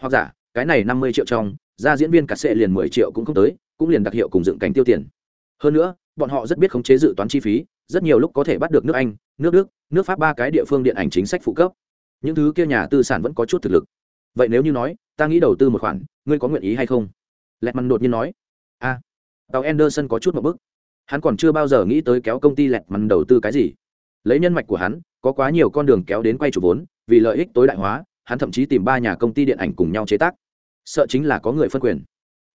Hoặc giả cái này năm mươi triệu trong ra diễn viên cà sệ liền mười triệu cũng không tới cũng liền đặc hiệu cùng dựng cảnh tiêu tiền. Hơn nữa bọn họ rất biết khống chế dự toán chi phí rất nhiều lúc có thể bắt được nước anh nước đức nước pháp ba cái địa phương điện ảnh chính sách phụ cấp. Những thứ kia nhà tư sản vẫn có chút thực lực. Vậy nếu như nói ta nghĩ đầu tư một khoản ngươi có nguyện ý hay không? Lẹt mằn đột nhiên nói. A à, tàu anderson có chút một bức. Hắn còn chưa bao giờ nghĩ tới kéo công ty lẹt mằn đầu tư cái gì. Lấy nhân mạch của hắn có quá nhiều con đường kéo đến quay chủ vốn, vì lợi ích tối đại hóa, hắn thậm chí tìm ba nhà công ty điện ảnh cùng nhau chế tác. Sợ chính là có người phân quyền.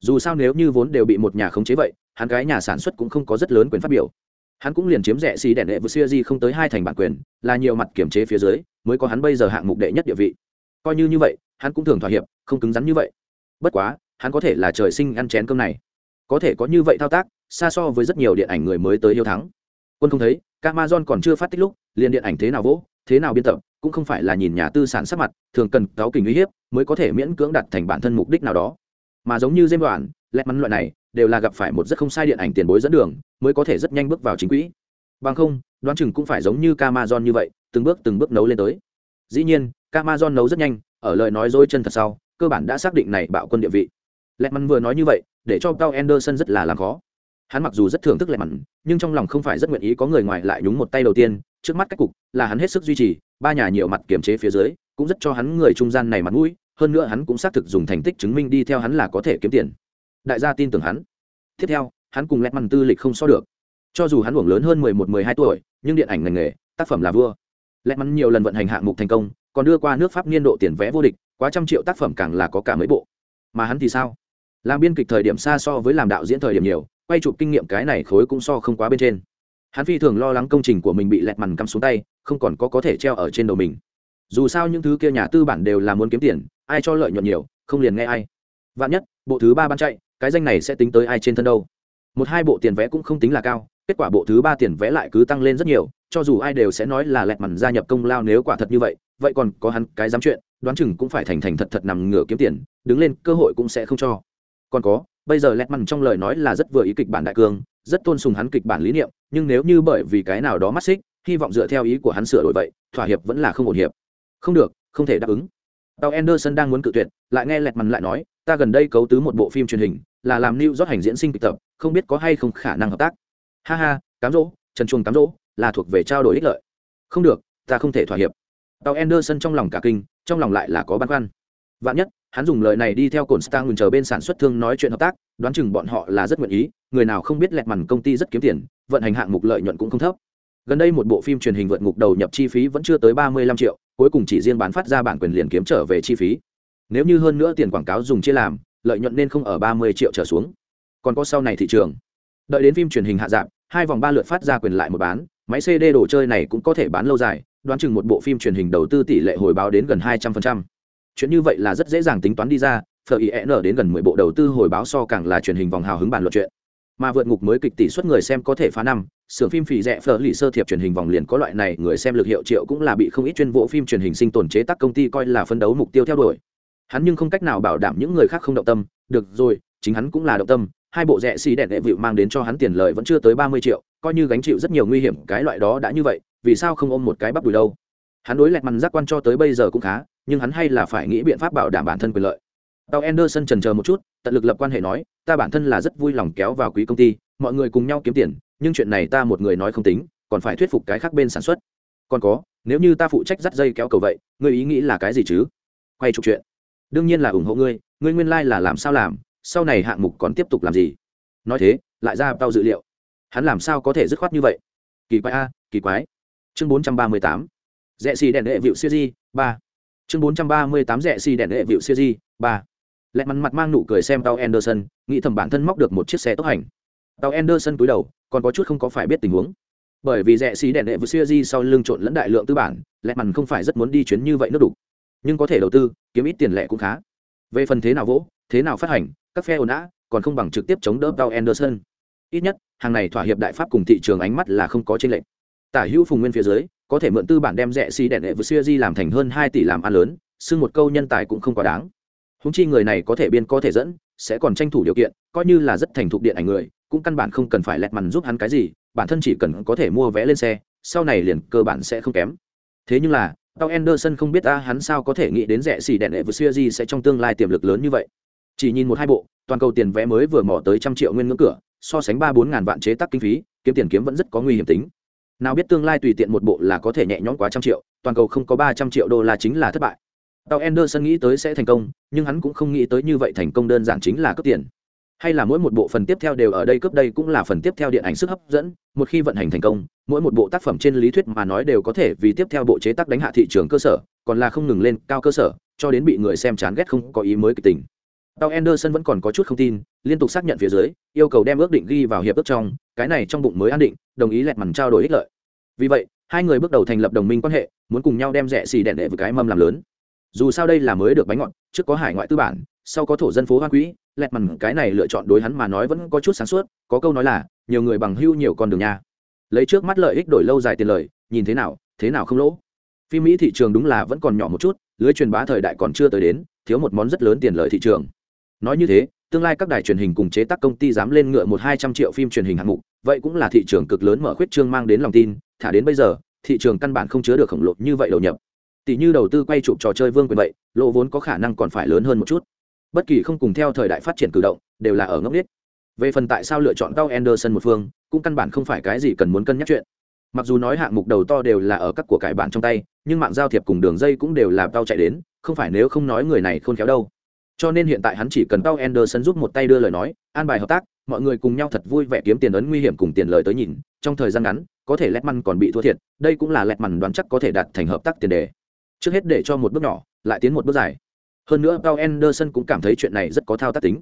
Dù sao nếu như vốn đều bị một nhà khống chế vậy, hắn cái nhà sản xuất cũng không có rất lớn quyền phát biểu. Hắn cũng liền chiếm rẻ xì đèn đệ vừa xưa di không tới hai thành bản quyền, là nhiều mặt kiểm chế phía dưới, mới có hắn bây giờ hạng mục đệ nhất địa vị. Coi như như vậy, hắn cũng thường thỏa hiệp, không cứng rắn như vậy. Bất quá, hắn có thể là trời sinh ăn chén cơm này. Có thể có như vậy thao tác, xa so với rất nhiều điện ảnh người mới tới yêu thắng quân không thấy Amazon còn chưa phát tích lúc, liền điện ảnh thế nào vỗ, thế nào biên tập, cũng không phải là nhìn nhà tư sản sắc mặt, thường cần cáo kình uy hiếp mới có thể miễn cưỡng đặt thành bản thân mục đích nào đó. Mà giống như dêm đoạn lẹt mắn loại này, đều là gặp phải một rất không sai điện ảnh tiền bối dẫn đường, mới có thể rất nhanh bước vào chính quỹ. Bằng không, đoán chừng cũng phải giống như Amazon như vậy, từng bước từng bước nấu lên tới. Dĩ nhiên Amazon nấu rất nhanh, ở lời nói dối chân thật sau, cơ bản đã xác định này bạo quân địa vị. Lẹt mắn vừa nói như vậy, để cho cao anderson rất là làm khó hắn mặc dù rất thưởng thức lẹt mặn, nhưng trong lòng không phải rất nguyện ý có người ngoài lại nhúng một tay đầu tiên trước mắt cách cục là hắn hết sức duy trì ba nhà nhiều mặt kiềm chế phía dưới cũng rất cho hắn người trung gian này mặt mũi hơn nữa hắn cũng xác thực dùng thành tích chứng minh đi theo hắn là có thể kiếm tiền. Đại gia tin tưởng hắn. Tiếp theo hắn cùng lẹt mặn tư lịch không so được. Cho dù hắn uổng lớn hơn mười một mười hai tuổi nhưng điện ảnh ngành nghề tác phẩm là vua. Lẹt mặn nhiều lần vận hành hạng mục thành công còn đưa qua nước pháp niên độ tiền vẽ vô địch quá trăm triệu tác phẩm càng là có cả mấy bộ. Mà hắn thì sao? Làm biên kịch thời điểm xa so với làm đạo diễn thời điểm nhiều quay chụp kinh nghiệm cái này khối cũng so không quá bên trên. Hắn phi thường lo lắng công trình của mình bị lẹt mằn cắm xuống tay, không còn có có thể treo ở trên đầu mình. Dù sao những thứ kia nhà tư bản đều là muốn kiếm tiền, ai cho lợi nhuận nhiều, không liền nghe ai. Vạn nhất, bộ thứ ba ban chạy, cái danh này sẽ tính tới ai trên thân đâu? Một hai bộ tiền vẽ cũng không tính là cao, kết quả bộ thứ ba tiền vẽ lại cứ tăng lên rất nhiều, cho dù ai đều sẽ nói là lẹt mằn gia nhập công lao nếu quả thật như vậy vậy còn có hắn cái dám chuyện, đoán chừng cũng phải thành thành thật thật nằm ngửa kiếm tiền, đứng lên cơ hội cũng sẽ không cho. Còn có bây giờ lẹt mằn trong lời nói là rất vừa ý kịch bản đại cương, rất tôn sùng hắn kịch bản lý niệm, nhưng nếu như bởi vì cái nào đó mắt xích, hy vọng dựa theo ý của hắn sửa đổi vậy, thỏa hiệp vẫn là không ổn hiệp. Không được, không thể đáp ứng. Tàu anderson đang muốn cự tuyệt, lại nghe lẹt mằn lại nói, ta gần đây cấu tứ một bộ phim truyền hình, là làm new rót hành diễn sinh kịch tập, không biết có hay không khả năng hợp tác. Ha ha, cám dỗ, trần chuồng cám dỗ, là thuộc về trao đổi ích lợi. Không được, ta không thể thỏa hiệp. Tàu anderson trong lòng cả kinh, trong lòng lại là có băn khoăn vạn nhất, hắn dùng lời này đi theo cồn stang chờ bên sản xuất thương nói chuyện hợp tác, đoán chừng bọn họ là rất nguyện ý, người nào không biết lẹt mằn công ty rất kiếm tiền, vận hành hạng mục lợi nhuận cũng không thấp. Gần đây một bộ phim truyền hình vượt ngục đầu nhập chi phí vẫn chưa tới ba mươi lăm triệu, cuối cùng chỉ riêng bán phát ra bản quyền liền kiếm trở về chi phí. Nếu như hơn nữa tiền quảng cáo dùng chia làm, lợi nhuận nên không ở ba mươi triệu trở xuống. Còn có sau này thị trường. Đợi đến phim truyền hình hạ dạng hai vòng ba lượt phát ra quyền lại một bán, máy cd đồ chơi này cũng có thể bán lâu dài, đoán chừng một bộ phim truyền hình đầu tư tỷ lệ hồi báo đến gần hai trăm phần trăm chuyện như vậy là rất dễ dàng tính toán đi ra, phở FIN đến gần mười bộ đầu tư hồi báo so càng là truyền hình vòng hào hứng bàn luận chuyện. Mà vượt ngục mới kịch tỷ suất người xem có thể phá năm sưởng phim phì rẻ phở lì sơ thiệp truyền hình vòng liền có loại này, người xem lực hiệu triệu cũng là bị không ít chuyên vụ phim truyền hình sinh tồn chế tác công ty coi là phân đấu mục tiêu theo đuổi. Hắn nhưng không cách nào bảo đảm những người khác không động tâm, được rồi, chính hắn cũng là động tâm, hai bộ rẻ xì đèn đệ vịu mang đến cho hắn tiền lợi vẫn chưa tới ba mươi triệu, coi như gánh chịu rất nhiều nguy hiểm, cái loại đó đã như vậy, vì sao không ôm một cái bắp đùi đâu? Hắn đối lẹt mằn giác quan cho tới bây giờ cũng khá nhưng hắn hay là phải nghĩ biện pháp bảo đảm bản thân quyền lợi. Tàu anderson trần chờ một chút, tận lực lập quan hệ nói, ta bản thân là rất vui lòng kéo vào quý công ty, mọi người cùng nhau kiếm tiền, nhưng chuyện này ta một người nói không tính, còn phải thuyết phục cái khác bên sản xuất. Còn có, nếu như ta phụ trách dắt dây kéo cầu vậy, ngươi ý nghĩ là cái gì chứ? Quay trục chuyện. Đương nhiên là ủng hộ ngươi ngươi nguyên lai、like、là làm sao làm, sau này hạng mục còn tiếp tục làm gì? Nói thế, lại ra tao dự liệu. Hắn làm sao có thể dứt khoát như vậy? Kỳ quái a, kỳ quái. Chương bốn trăm ba mươi tám. Rẽ xì đèn đệ vịu siêu di, ba chương bốn trăm ba mươi tám rẻ xì đèn đệ vịu siêu di, ba. Lẹ mặt mặt mang nụ cười xem tao anderson, nghĩ thầm bản thân móc được một chiếc xe tốc hành. Tao anderson cúi đầu, còn có chút không có phải biết tình huống. Bởi vì rẻ xí đèn đệ vừa siêu di sau lưng trộn lẫn đại lượng tư bản, lẹ mằn không phải rất muốn đi chuyến như vậy nước đủ nhưng có thể đầu tư, kiếm ít tiền lẻ cũng khá. Về phần thế nào vỗ, thế nào phát hành, các phe ồn ào, còn không bằng trực tiếp chống đỡ tao anderson. Ít nhất, hàng này thỏa hiệp đại pháp cùng thị trường ánh mắt là không có trên lệnh tả hữu phùng nguyên phía dưới có thể mượn tư bản đem rẻ xì đèn đệ vừa siêu di làm thành hơn hai tỷ làm ăn lớn, xưng một câu nhân tài cũng không quá đáng. Húng chi người này có thể biên có thể dẫn, sẽ còn tranh thủ điều kiện, coi như là rất thành thục điện ảnh người, cũng căn bản không cần phải lẹt mằn giúp hắn cái gì, bản thân chỉ cần có thể mua vé lên xe, sau này liền cơ bản sẽ không kém. Thế nhưng là tao anderson không biết ta hắn sao có thể nghĩ đến rẻ xỉ đèn đệ vừa siêu di sẽ trong tương lai tiềm lực lớn như vậy. Chỉ nhìn một hai bộ, toàn cầu tiền vé mới vừa mỏ tới trăm triệu nguyên ngưỡng cửa, so sánh ba bốn ngàn vạn chế tác kinh phí, kiếm tiền kiếm vẫn rất có nguy hiểm tính nào biết tương lai tùy tiện một bộ là có thể nhẹ nhõm quá trăm triệu, toàn cầu không có ba trăm triệu đô la chính là thất bại. Tàu anderson nghĩ tới sẽ thành công, nhưng hắn cũng không nghĩ tới như vậy thành công đơn giản chính là cướp tiền. Hay là mỗi một bộ phần tiếp theo đều ở đây cướp đây cũng là phần tiếp theo điện ảnh sức hấp dẫn, một khi vận hành thành công, mỗi một bộ tác phẩm trên lý thuyết mà nói đều có thể vì tiếp theo bộ chế tác đánh hạ thị trường cơ sở, còn là không ngừng lên cao cơ sở, cho đến bị người xem chán ghét không có ý mới kịch tình. Tao anderson vẫn còn có chút không tin, liên tục xác nhận phía dưới, yêu cầu đem ước định ghi vào hiệp ước trong, cái này trong bụng mới an định, đồng ý lẹt mằn trao đổi ích lợi. Vì vậy, hai người bước đầu thành lập đồng minh quan hệ, muốn cùng nhau đem rẻ xì đèn đệ với cái mâm làm lớn. Dù sao đây là mới được bánh ngọt, trước có hải ngoại tư bản, sau có thổ dân phố hoa quỹ lẹt mằn cái này lựa chọn đối hắn mà nói vẫn có chút sáng suốt, có câu nói là, nhiều người bằng hưu nhiều con đường nha lấy trước mắt lợi ích đổi lâu dài tiền lời, nhìn thế nào thế nào không lỗ. Phim mỹ thị trường đúng là vẫn còn nhỏ một chút, lưới truyền bá thời đại còn chưa tới đến, thiếu một món rất lớn tiền lợi thị trường nói như thế, tương lai các đài truyền hình cùng chế tác công ty dám lên ngựa một hai trăm triệu phim truyền hình hạng mục, vậy cũng là thị trường cực lớn mở khuyết trương mang đến lòng tin, thả đến bây giờ, thị trường căn bản không chứa được khổng lồ như vậy đầu nhập. Tỷ như đầu tư quay chụp trò chơi vương quyền vậy, lỗ vốn có khả năng còn phải lớn hơn một chút. Bất kỳ không cùng theo thời đại phát triển cử động, đều là ở ngốc nghếch. Về phần tại sao lựa chọn cao anderson một phương, cũng căn bản không phải cái gì cần muốn cân nhắc chuyện. Mặc dù nói hạng mục đầu to đều là ở các của cải bản trong tay, nhưng mạng giao thiệp cùng đường dây cũng đều là tao chạy đến, không phải nếu không nói người này khôn khéo đâu cho nên hiện tại hắn chỉ cần tao anderson giúp một tay đưa lời nói, an bài hợp tác, mọi người cùng nhau thật vui vẻ kiếm tiền ấn nguy hiểm cùng tiền lời tới nhìn, trong thời gian ngắn, có thể lẹt măn còn bị thua thiệt, đây cũng là lẹt măn đoán chắc có thể đạt thành hợp tác tiền đề. Trước hết để cho một bước nhỏ, lại tiến một bước dài. Hơn nữa Paul Anderson cũng cảm thấy chuyện này rất có thao tác tính.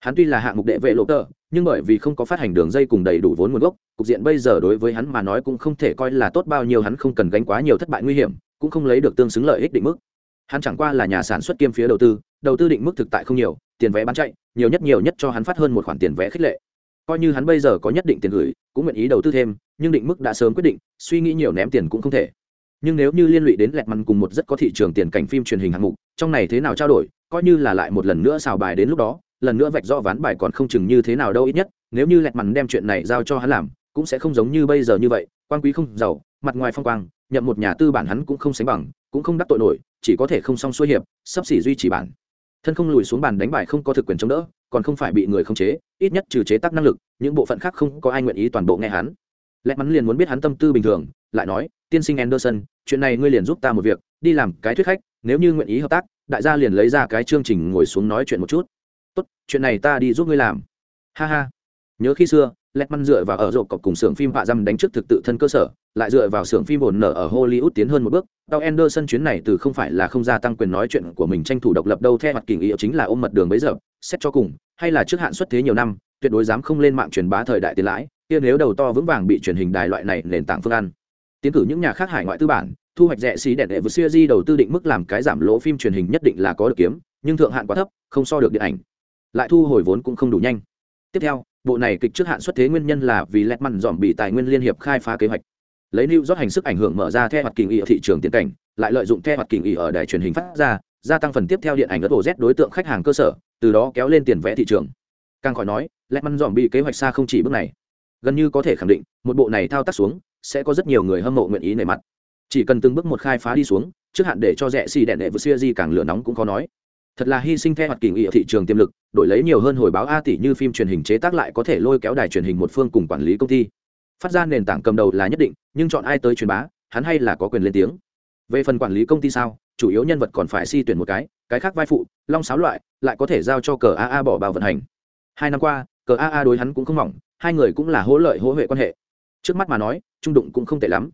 Hắn tuy là hạng mục đệ vệ lộ tờ, nhưng bởi vì không có phát hành đường dây cùng đầy đủ vốn nguồn gốc, cục diện bây giờ đối với hắn mà nói cũng không thể coi là tốt bao nhiêu, hắn không cần gánh quá nhiều thất bại nguy hiểm, cũng không lấy được tương xứng lợi ích định mức. Hắn chẳng qua là nhà sản xuất kiêm phía đầu tư đầu tư định mức thực tại không nhiều, tiền vé bán chạy, nhiều nhất nhiều nhất cho hắn phát hơn một khoản tiền vé khích lệ. Coi như hắn bây giờ có nhất định tiền gửi, cũng nguyện ý đầu tư thêm, nhưng định mức đã sớm quyết định, suy nghĩ nhiều ném tiền cũng không thể. Nhưng nếu như liên lụy đến lẹt măn cùng một rất có thị trường tiền cảnh phim truyền hình hạng mục, trong này thế nào trao đổi, coi như là lại một lần nữa xào bài đến lúc đó, lần nữa vạch rõ ván bài còn không chừng như thế nào đâu ít nhất, nếu như lẹt mằn đem chuyện này giao cho hắn làm, cũng sẽ không giống như bây giờ như vậy, quan quý không giàu, mặt ngoài phong quang, nhậm một nhà tư bản hắn cũng không sánh bằng, cũng không đắc tội nổi, chỉ có thể không song xuôi hiệp, sắp xỉ duy trì bản thân không lùi xuống bàn đánh bài không có thực quyền chống đỡ, còn không phải bị người khống chế, ít nhất trừ chế tác năng lực, những bộ phận khác không có ai nguyện ý toàn bộ nghe hắn. Lẽ mắn liền muốn biết hắn tâm tư bình thường, lại nói, tiên sinh anderson, chuyện này ngươi liền giúp ta một việc, đi làm cái thuyết khách, nếu như nguyện ý hợp tác, đại gia liền lấy ra cái chương trình ngồi xuống nói chuyện một chút. Tốt, chuyện này ta đi giúp ngươi làm. Ha ha. Nhớ khi xưa lẹt măn dựa vào ở rộp cọc cùng xưởng phim vạ dăm đánh trước thực tự thân cơ sở, lại dựa vào xưởng phim ổn nở ở hollywood tiến hơn một bước. Tao anderson chuyến này từ không phải là không gia tăng quyền nói chuyện của mình tranh thủ độc lập đâu, theo mặt kỳ nghĩa chính là ôm mật đường bấy giờ, xét cho cùng, hay là trước hạn xuất thế nhiều năm, tuyệt đối dám không lên mạng truyền bá thời đại tiền lãi, kia nếu đầu to vững vàng bị truyền hình đài loại này nền tảng phương ăn. Tiến cử những nhà khác hải ngoại tư bản, thu hoạch rẻ xí đẹp đệ vượt siêu di đầu tư định mức làm cái giảm lỗ phim truyền hình nhất định là có được kiếm, nhưng thượng hạn quá thấp, không so được điện ảnh. Lại thu hồi vốn cũng không đủ nhanh. Tiếp theo bộ này kịch trước hạn xuất thế nguyên nhân là vì lẹt mặn dòm bị tài nguyên liên hiệp khai phá kế hoạch. Lấy new rót hành sức ảnh hưởng mở ra theo hoạt kỳ nghị ở thị trường tiền cảnh, lại lợi dụng theo hoạt kỳ nghị ở đài truyền hình phát ra, gia tăng phần tiếp theo điện ảnh ở tổ z đối tượng khách hàng cơ sở, từ đó kéo lên tiền vẽ thị trường. Càng khỏi nói lẹt mặn dòm bị kế hoạch xa không chỉ bước này. Gần như có thể khẳng định, một bộ này thao tác xuống, sẽ có rất nhiều người hâm mộ nguyện ý nề mặt. Chỉ cần từng bước một khai phá đi xuống, trước hạn để cho rẻ xì đèn đệ vừa xia di càng lửa nóng cũng khó nói thật là hy sinh theo hoạt kỳ nghị thị trường tiềm lực, đổi lấy nhiều hơn hồi báo a tỷ như phim truyền hình chế tác lại có thể lôi kéo đài truyền hình một phương cùng quản lý công ty. Phát ra nền tảng cầm đầu là nhất định, nhưng chọn ai tới truyền bá, hắn hay là có quyền lên tiếng. Về phần quản lý công ty sao, chủ yếu nhân vật còn phải si tuyển một cái cái khác vai phụ, long sáo loại, lại có thể giao cho cờ aa bỏ vào vận hành. Hai năm qua, cờ aa đối hắn cũng không mỏng, hai người cũng là hỗ lợi hỗ huệ quan hệ. Trước mắt mà nói, trung đụng cũng không tệ lắm.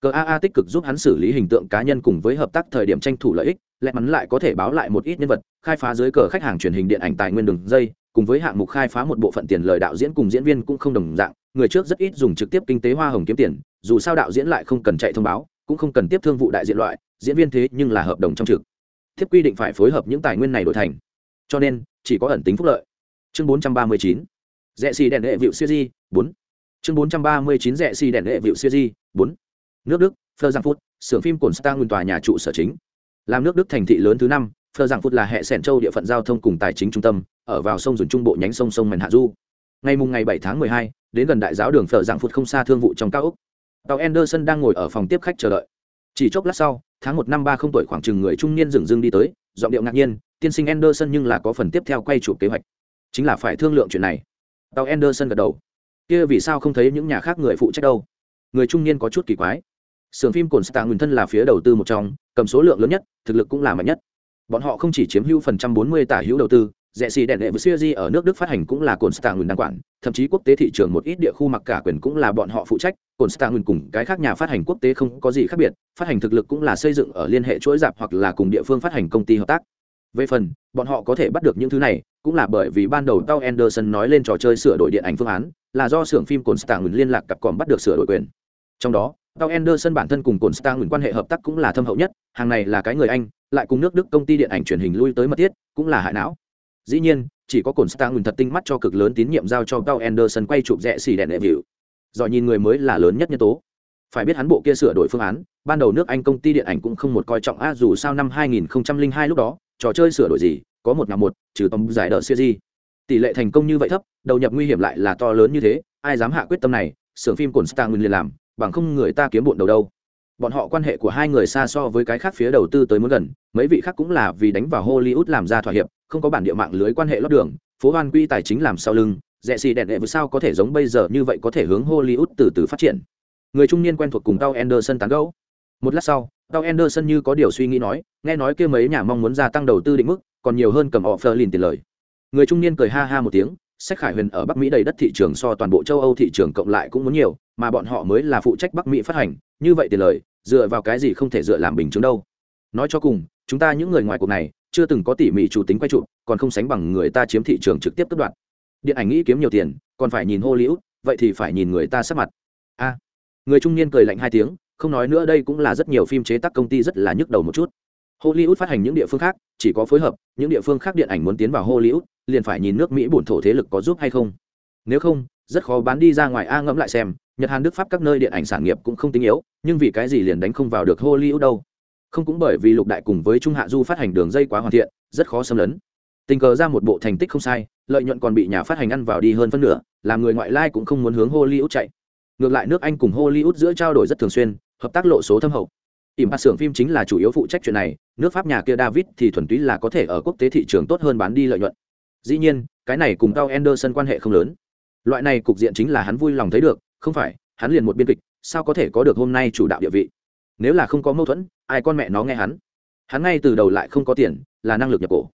Cờ aa tích cực giúp hắn xử lý hình tượng cá nhân cùng với hợp tác thời điểm tranh thủ lợi ích lẽ mắn lại có thể báo lại một ít nhân vật, khai phá dưới cờ khách hàng truyền hình điện ảnh tài nguyên đường dây, cùng với hạng mục khai phá một bộ phận tiền lời đạo diễn cùng diễn viên cũng không đồng dạng, người trước rất ít dùng trực tiếp kinh tế hoa hồng kiếm tiền, dù sao đạo diễn lại không cần chạy thông báo, cũng không cần tiếp thương vụ đại diện loại, diễn viên thế nhưng là hợp đồng trong trực. Tiếp quy định phải phối hợp những tài nguyên này đổi thành. Cho nên, chỉ có ẩn tính phúc lợi. Chương 439 rẽ xì đèn hệ vịu siêu di bốn chương 439 rẽ xì đèn hệ vịu siêu di bốn. Nước đức phơ giang phút xưởng phim cồn star nguyên tòa nhà trụ sở chính làm nước đức thành thị lớn thứ năm phờ giảng phút là hệ sẻn châu địa phận giao thông cùng tài chính trung tâm ở vào sông dùn trung bộ nhánh sông sông mèn hạ du. Ngày mùng ngày 7 tháng 12, đến gần đại giáo đường phở Dạng phút không xa thương vụ trong cao úc tàu anderson đang ngồi ở phòng tiếp khách chờ đợi. Chỉ chốc lát sau tháng một năm ba không tuổi khoảng chừng người trung niên dừng dưng đi tới giọng điệu ngạc nhiên tiên sinh anderson nhưng là có phần tiếp theo quay chụp kế hoạch. Chính là phải thương lượng chuyện này. Tàu anderson gật đầu. Kia vì sao không thấy những nhà khác người phụ trách đâu? Người trung niên có chút kỳ quái sưởng phim cồn stạng nguyên thân là phía đầu tư một trong, cầm số lượng lớn nhất, thực lực cũng là mạnh nhất. Bọn họ không chỉ chiếm hữu phần trăm bốn mươi tả hữu đầu tư, rẻ xì đèn đệ với siêu di ở nước đức phát hành cũng là cồn stạng đăng quản, thậm chí quốc tế thị trường một ít địa khu mặc cả quyền cũng là bọn họ phụ trách. Cồn stạng cùng cái khác nhà phát hành quốc tế không có gì khác biệt, phát hành thực lực cũng là xây dựng ở liên hệ chuỗi dạp hoặc là cùng địa phương phát hành công ty hợp tác. Về phần, bọn họ có thể bắt được những thứ này, cũng là bởi vì ban đầu tao anderson nói lên trò chơi sửa đổi điện ảnh phương án, là do xưởng phim cồn stạng liên lạc cặp còm bắt được sửa đổi quyền. Trong đó tao anderson bản thân cùng cồn nguồn quan hệ hợp tác cũng là thâm hậu nhất, hàng này là cái người anh, lại cùng nước đức công ty điện ảnh truyền hình lui tới mật thiết, cũng là hại não. Dĩ nhiên, chỉ có cồn stạng thật tinh mắt cho cực lớn tín nhiệm giao cho tao anderson quay chụp rẻ xì đèn đệ vịu giỏi nhìn người mới là lớn nhất nhân tố. Phải biết hắn bộ kia sửa đổi phương án, ban đầu nước anh công ty điện ảnh cũng không một coi trọng a dù sao năm 2002 lúc đó, trò chơi sửa đổi gì, có một nhà một, trừ tầm giải đỡ siêu tỷ lệ thành công như vậy thấp, đầu nhập nguy hiểm lại là to lớn như thế, ai dám hạ quyết tâm này, xưởng phim Cổn star nguyên liền làm bằng không người ta kiếm bộn đầu đâu. Bọn họ quan hệ của hai người xa so với cái khác phía đầu tư tới muốn gần, mấy vị khác cũng là vì đánh vào hollywood làm ra thỏa hiệp, không có bản địa mạng lưới quan hệ lót đường, phố hoan quy tài chính làm sau lưng, rẻ xì đẹn đệ vừa sao có thể giống bây giờ như vậy có thể hướng hollywood từ từ phát triển. Người trung niên quen thuộc cùng tao anderson tán gẫu. Một lát sau, tao anderson như có điều suy nghĩ nói, nghe nói kia mấy nhà mong muốn gia tăng đầu tư định mức, còn nhiều hơn cầm họ phơ lìn tiền lời. Người trung niên cười ha ha một tiếng sách khải huyền ở bắc mỹ đầy đất thị trường so toàn bộ châu âu thị trường cộng lại cũng muốn nhiều, mà bọn họ mới là phụ trách bắc mỹ phát hành, như vậy tiền lời, dựa vào cái gì không thể dựa làm bình chứng đâu. Nói cho cùng, chúng ta những người ngoài cuộc này, chưa từng có tỉ mỉ chủ tính quay trụ còn không sánh bằng người ta chiếm thị trường trực tiếp cất đoạn điện ảnh nghĩ kiếm nhiều tiền, còn phải nhìn hollywood, vậy thì phải nhìn người ta sắp mặt. A. Người trung niên cười lạnh hai tiếng, không nói nữa đây cũng là rất nhiều phim chế tác công ty rất là nhức đầu một chút. Hollywood phát hành những địa phương khác, chỉ có phối hợp, những địa phương khác điện ảnh muốn tiến vào hollywood liền phải nhìn nước mỹ bổn thổ thế lực có giúp hay không. Nếu không, rất khó bán đi ra ngoài a ngẫm lại xem, nhật hàn, đức pháp các nơi điện ảnh sản nghiệp cũng không tinh yếu, nhưng vì cái gì liền đánh không vào được hollywood đâu? Không cũng bởi vì lục đại cùng với trung hạ du phát hành đường dây quá hoàn thiện, rất khó xâm lấn. Tình cờ ra một bộ thành tích không sai, lợi nhuận còn bị nhà phát hành ăn vào đi hơn phân nửa, làm người ngoại lai cũng không muốn hướng hollywood chạy. Ngược lại nước anh cùng hollywood giữa trao đổi rất thường xuyên, hợp tác lộ số thâm hậu. Ỉm hạt xưởng phim chính là chủ yếu phụ trách chuyện này, nước pháp nhà kia david thì thuần túy là có thể ở quốc tế thị trường tốt hơn bán đi lợi nhuận dĩ nhiên, cái này cùng tao anderson quan hệ không lớn. Loại này cục diện chính là hắn vui lòng thấy được, không phải, hắn liền một biên kịch, sao có thể có được hôm nay chủ đạo địa vị? Nếu là không có mâu thuẫn, ai con mẹ nó nghe hắn? Hắn ngay từ đầu lại không có tiền, là năng lực nhập cổ.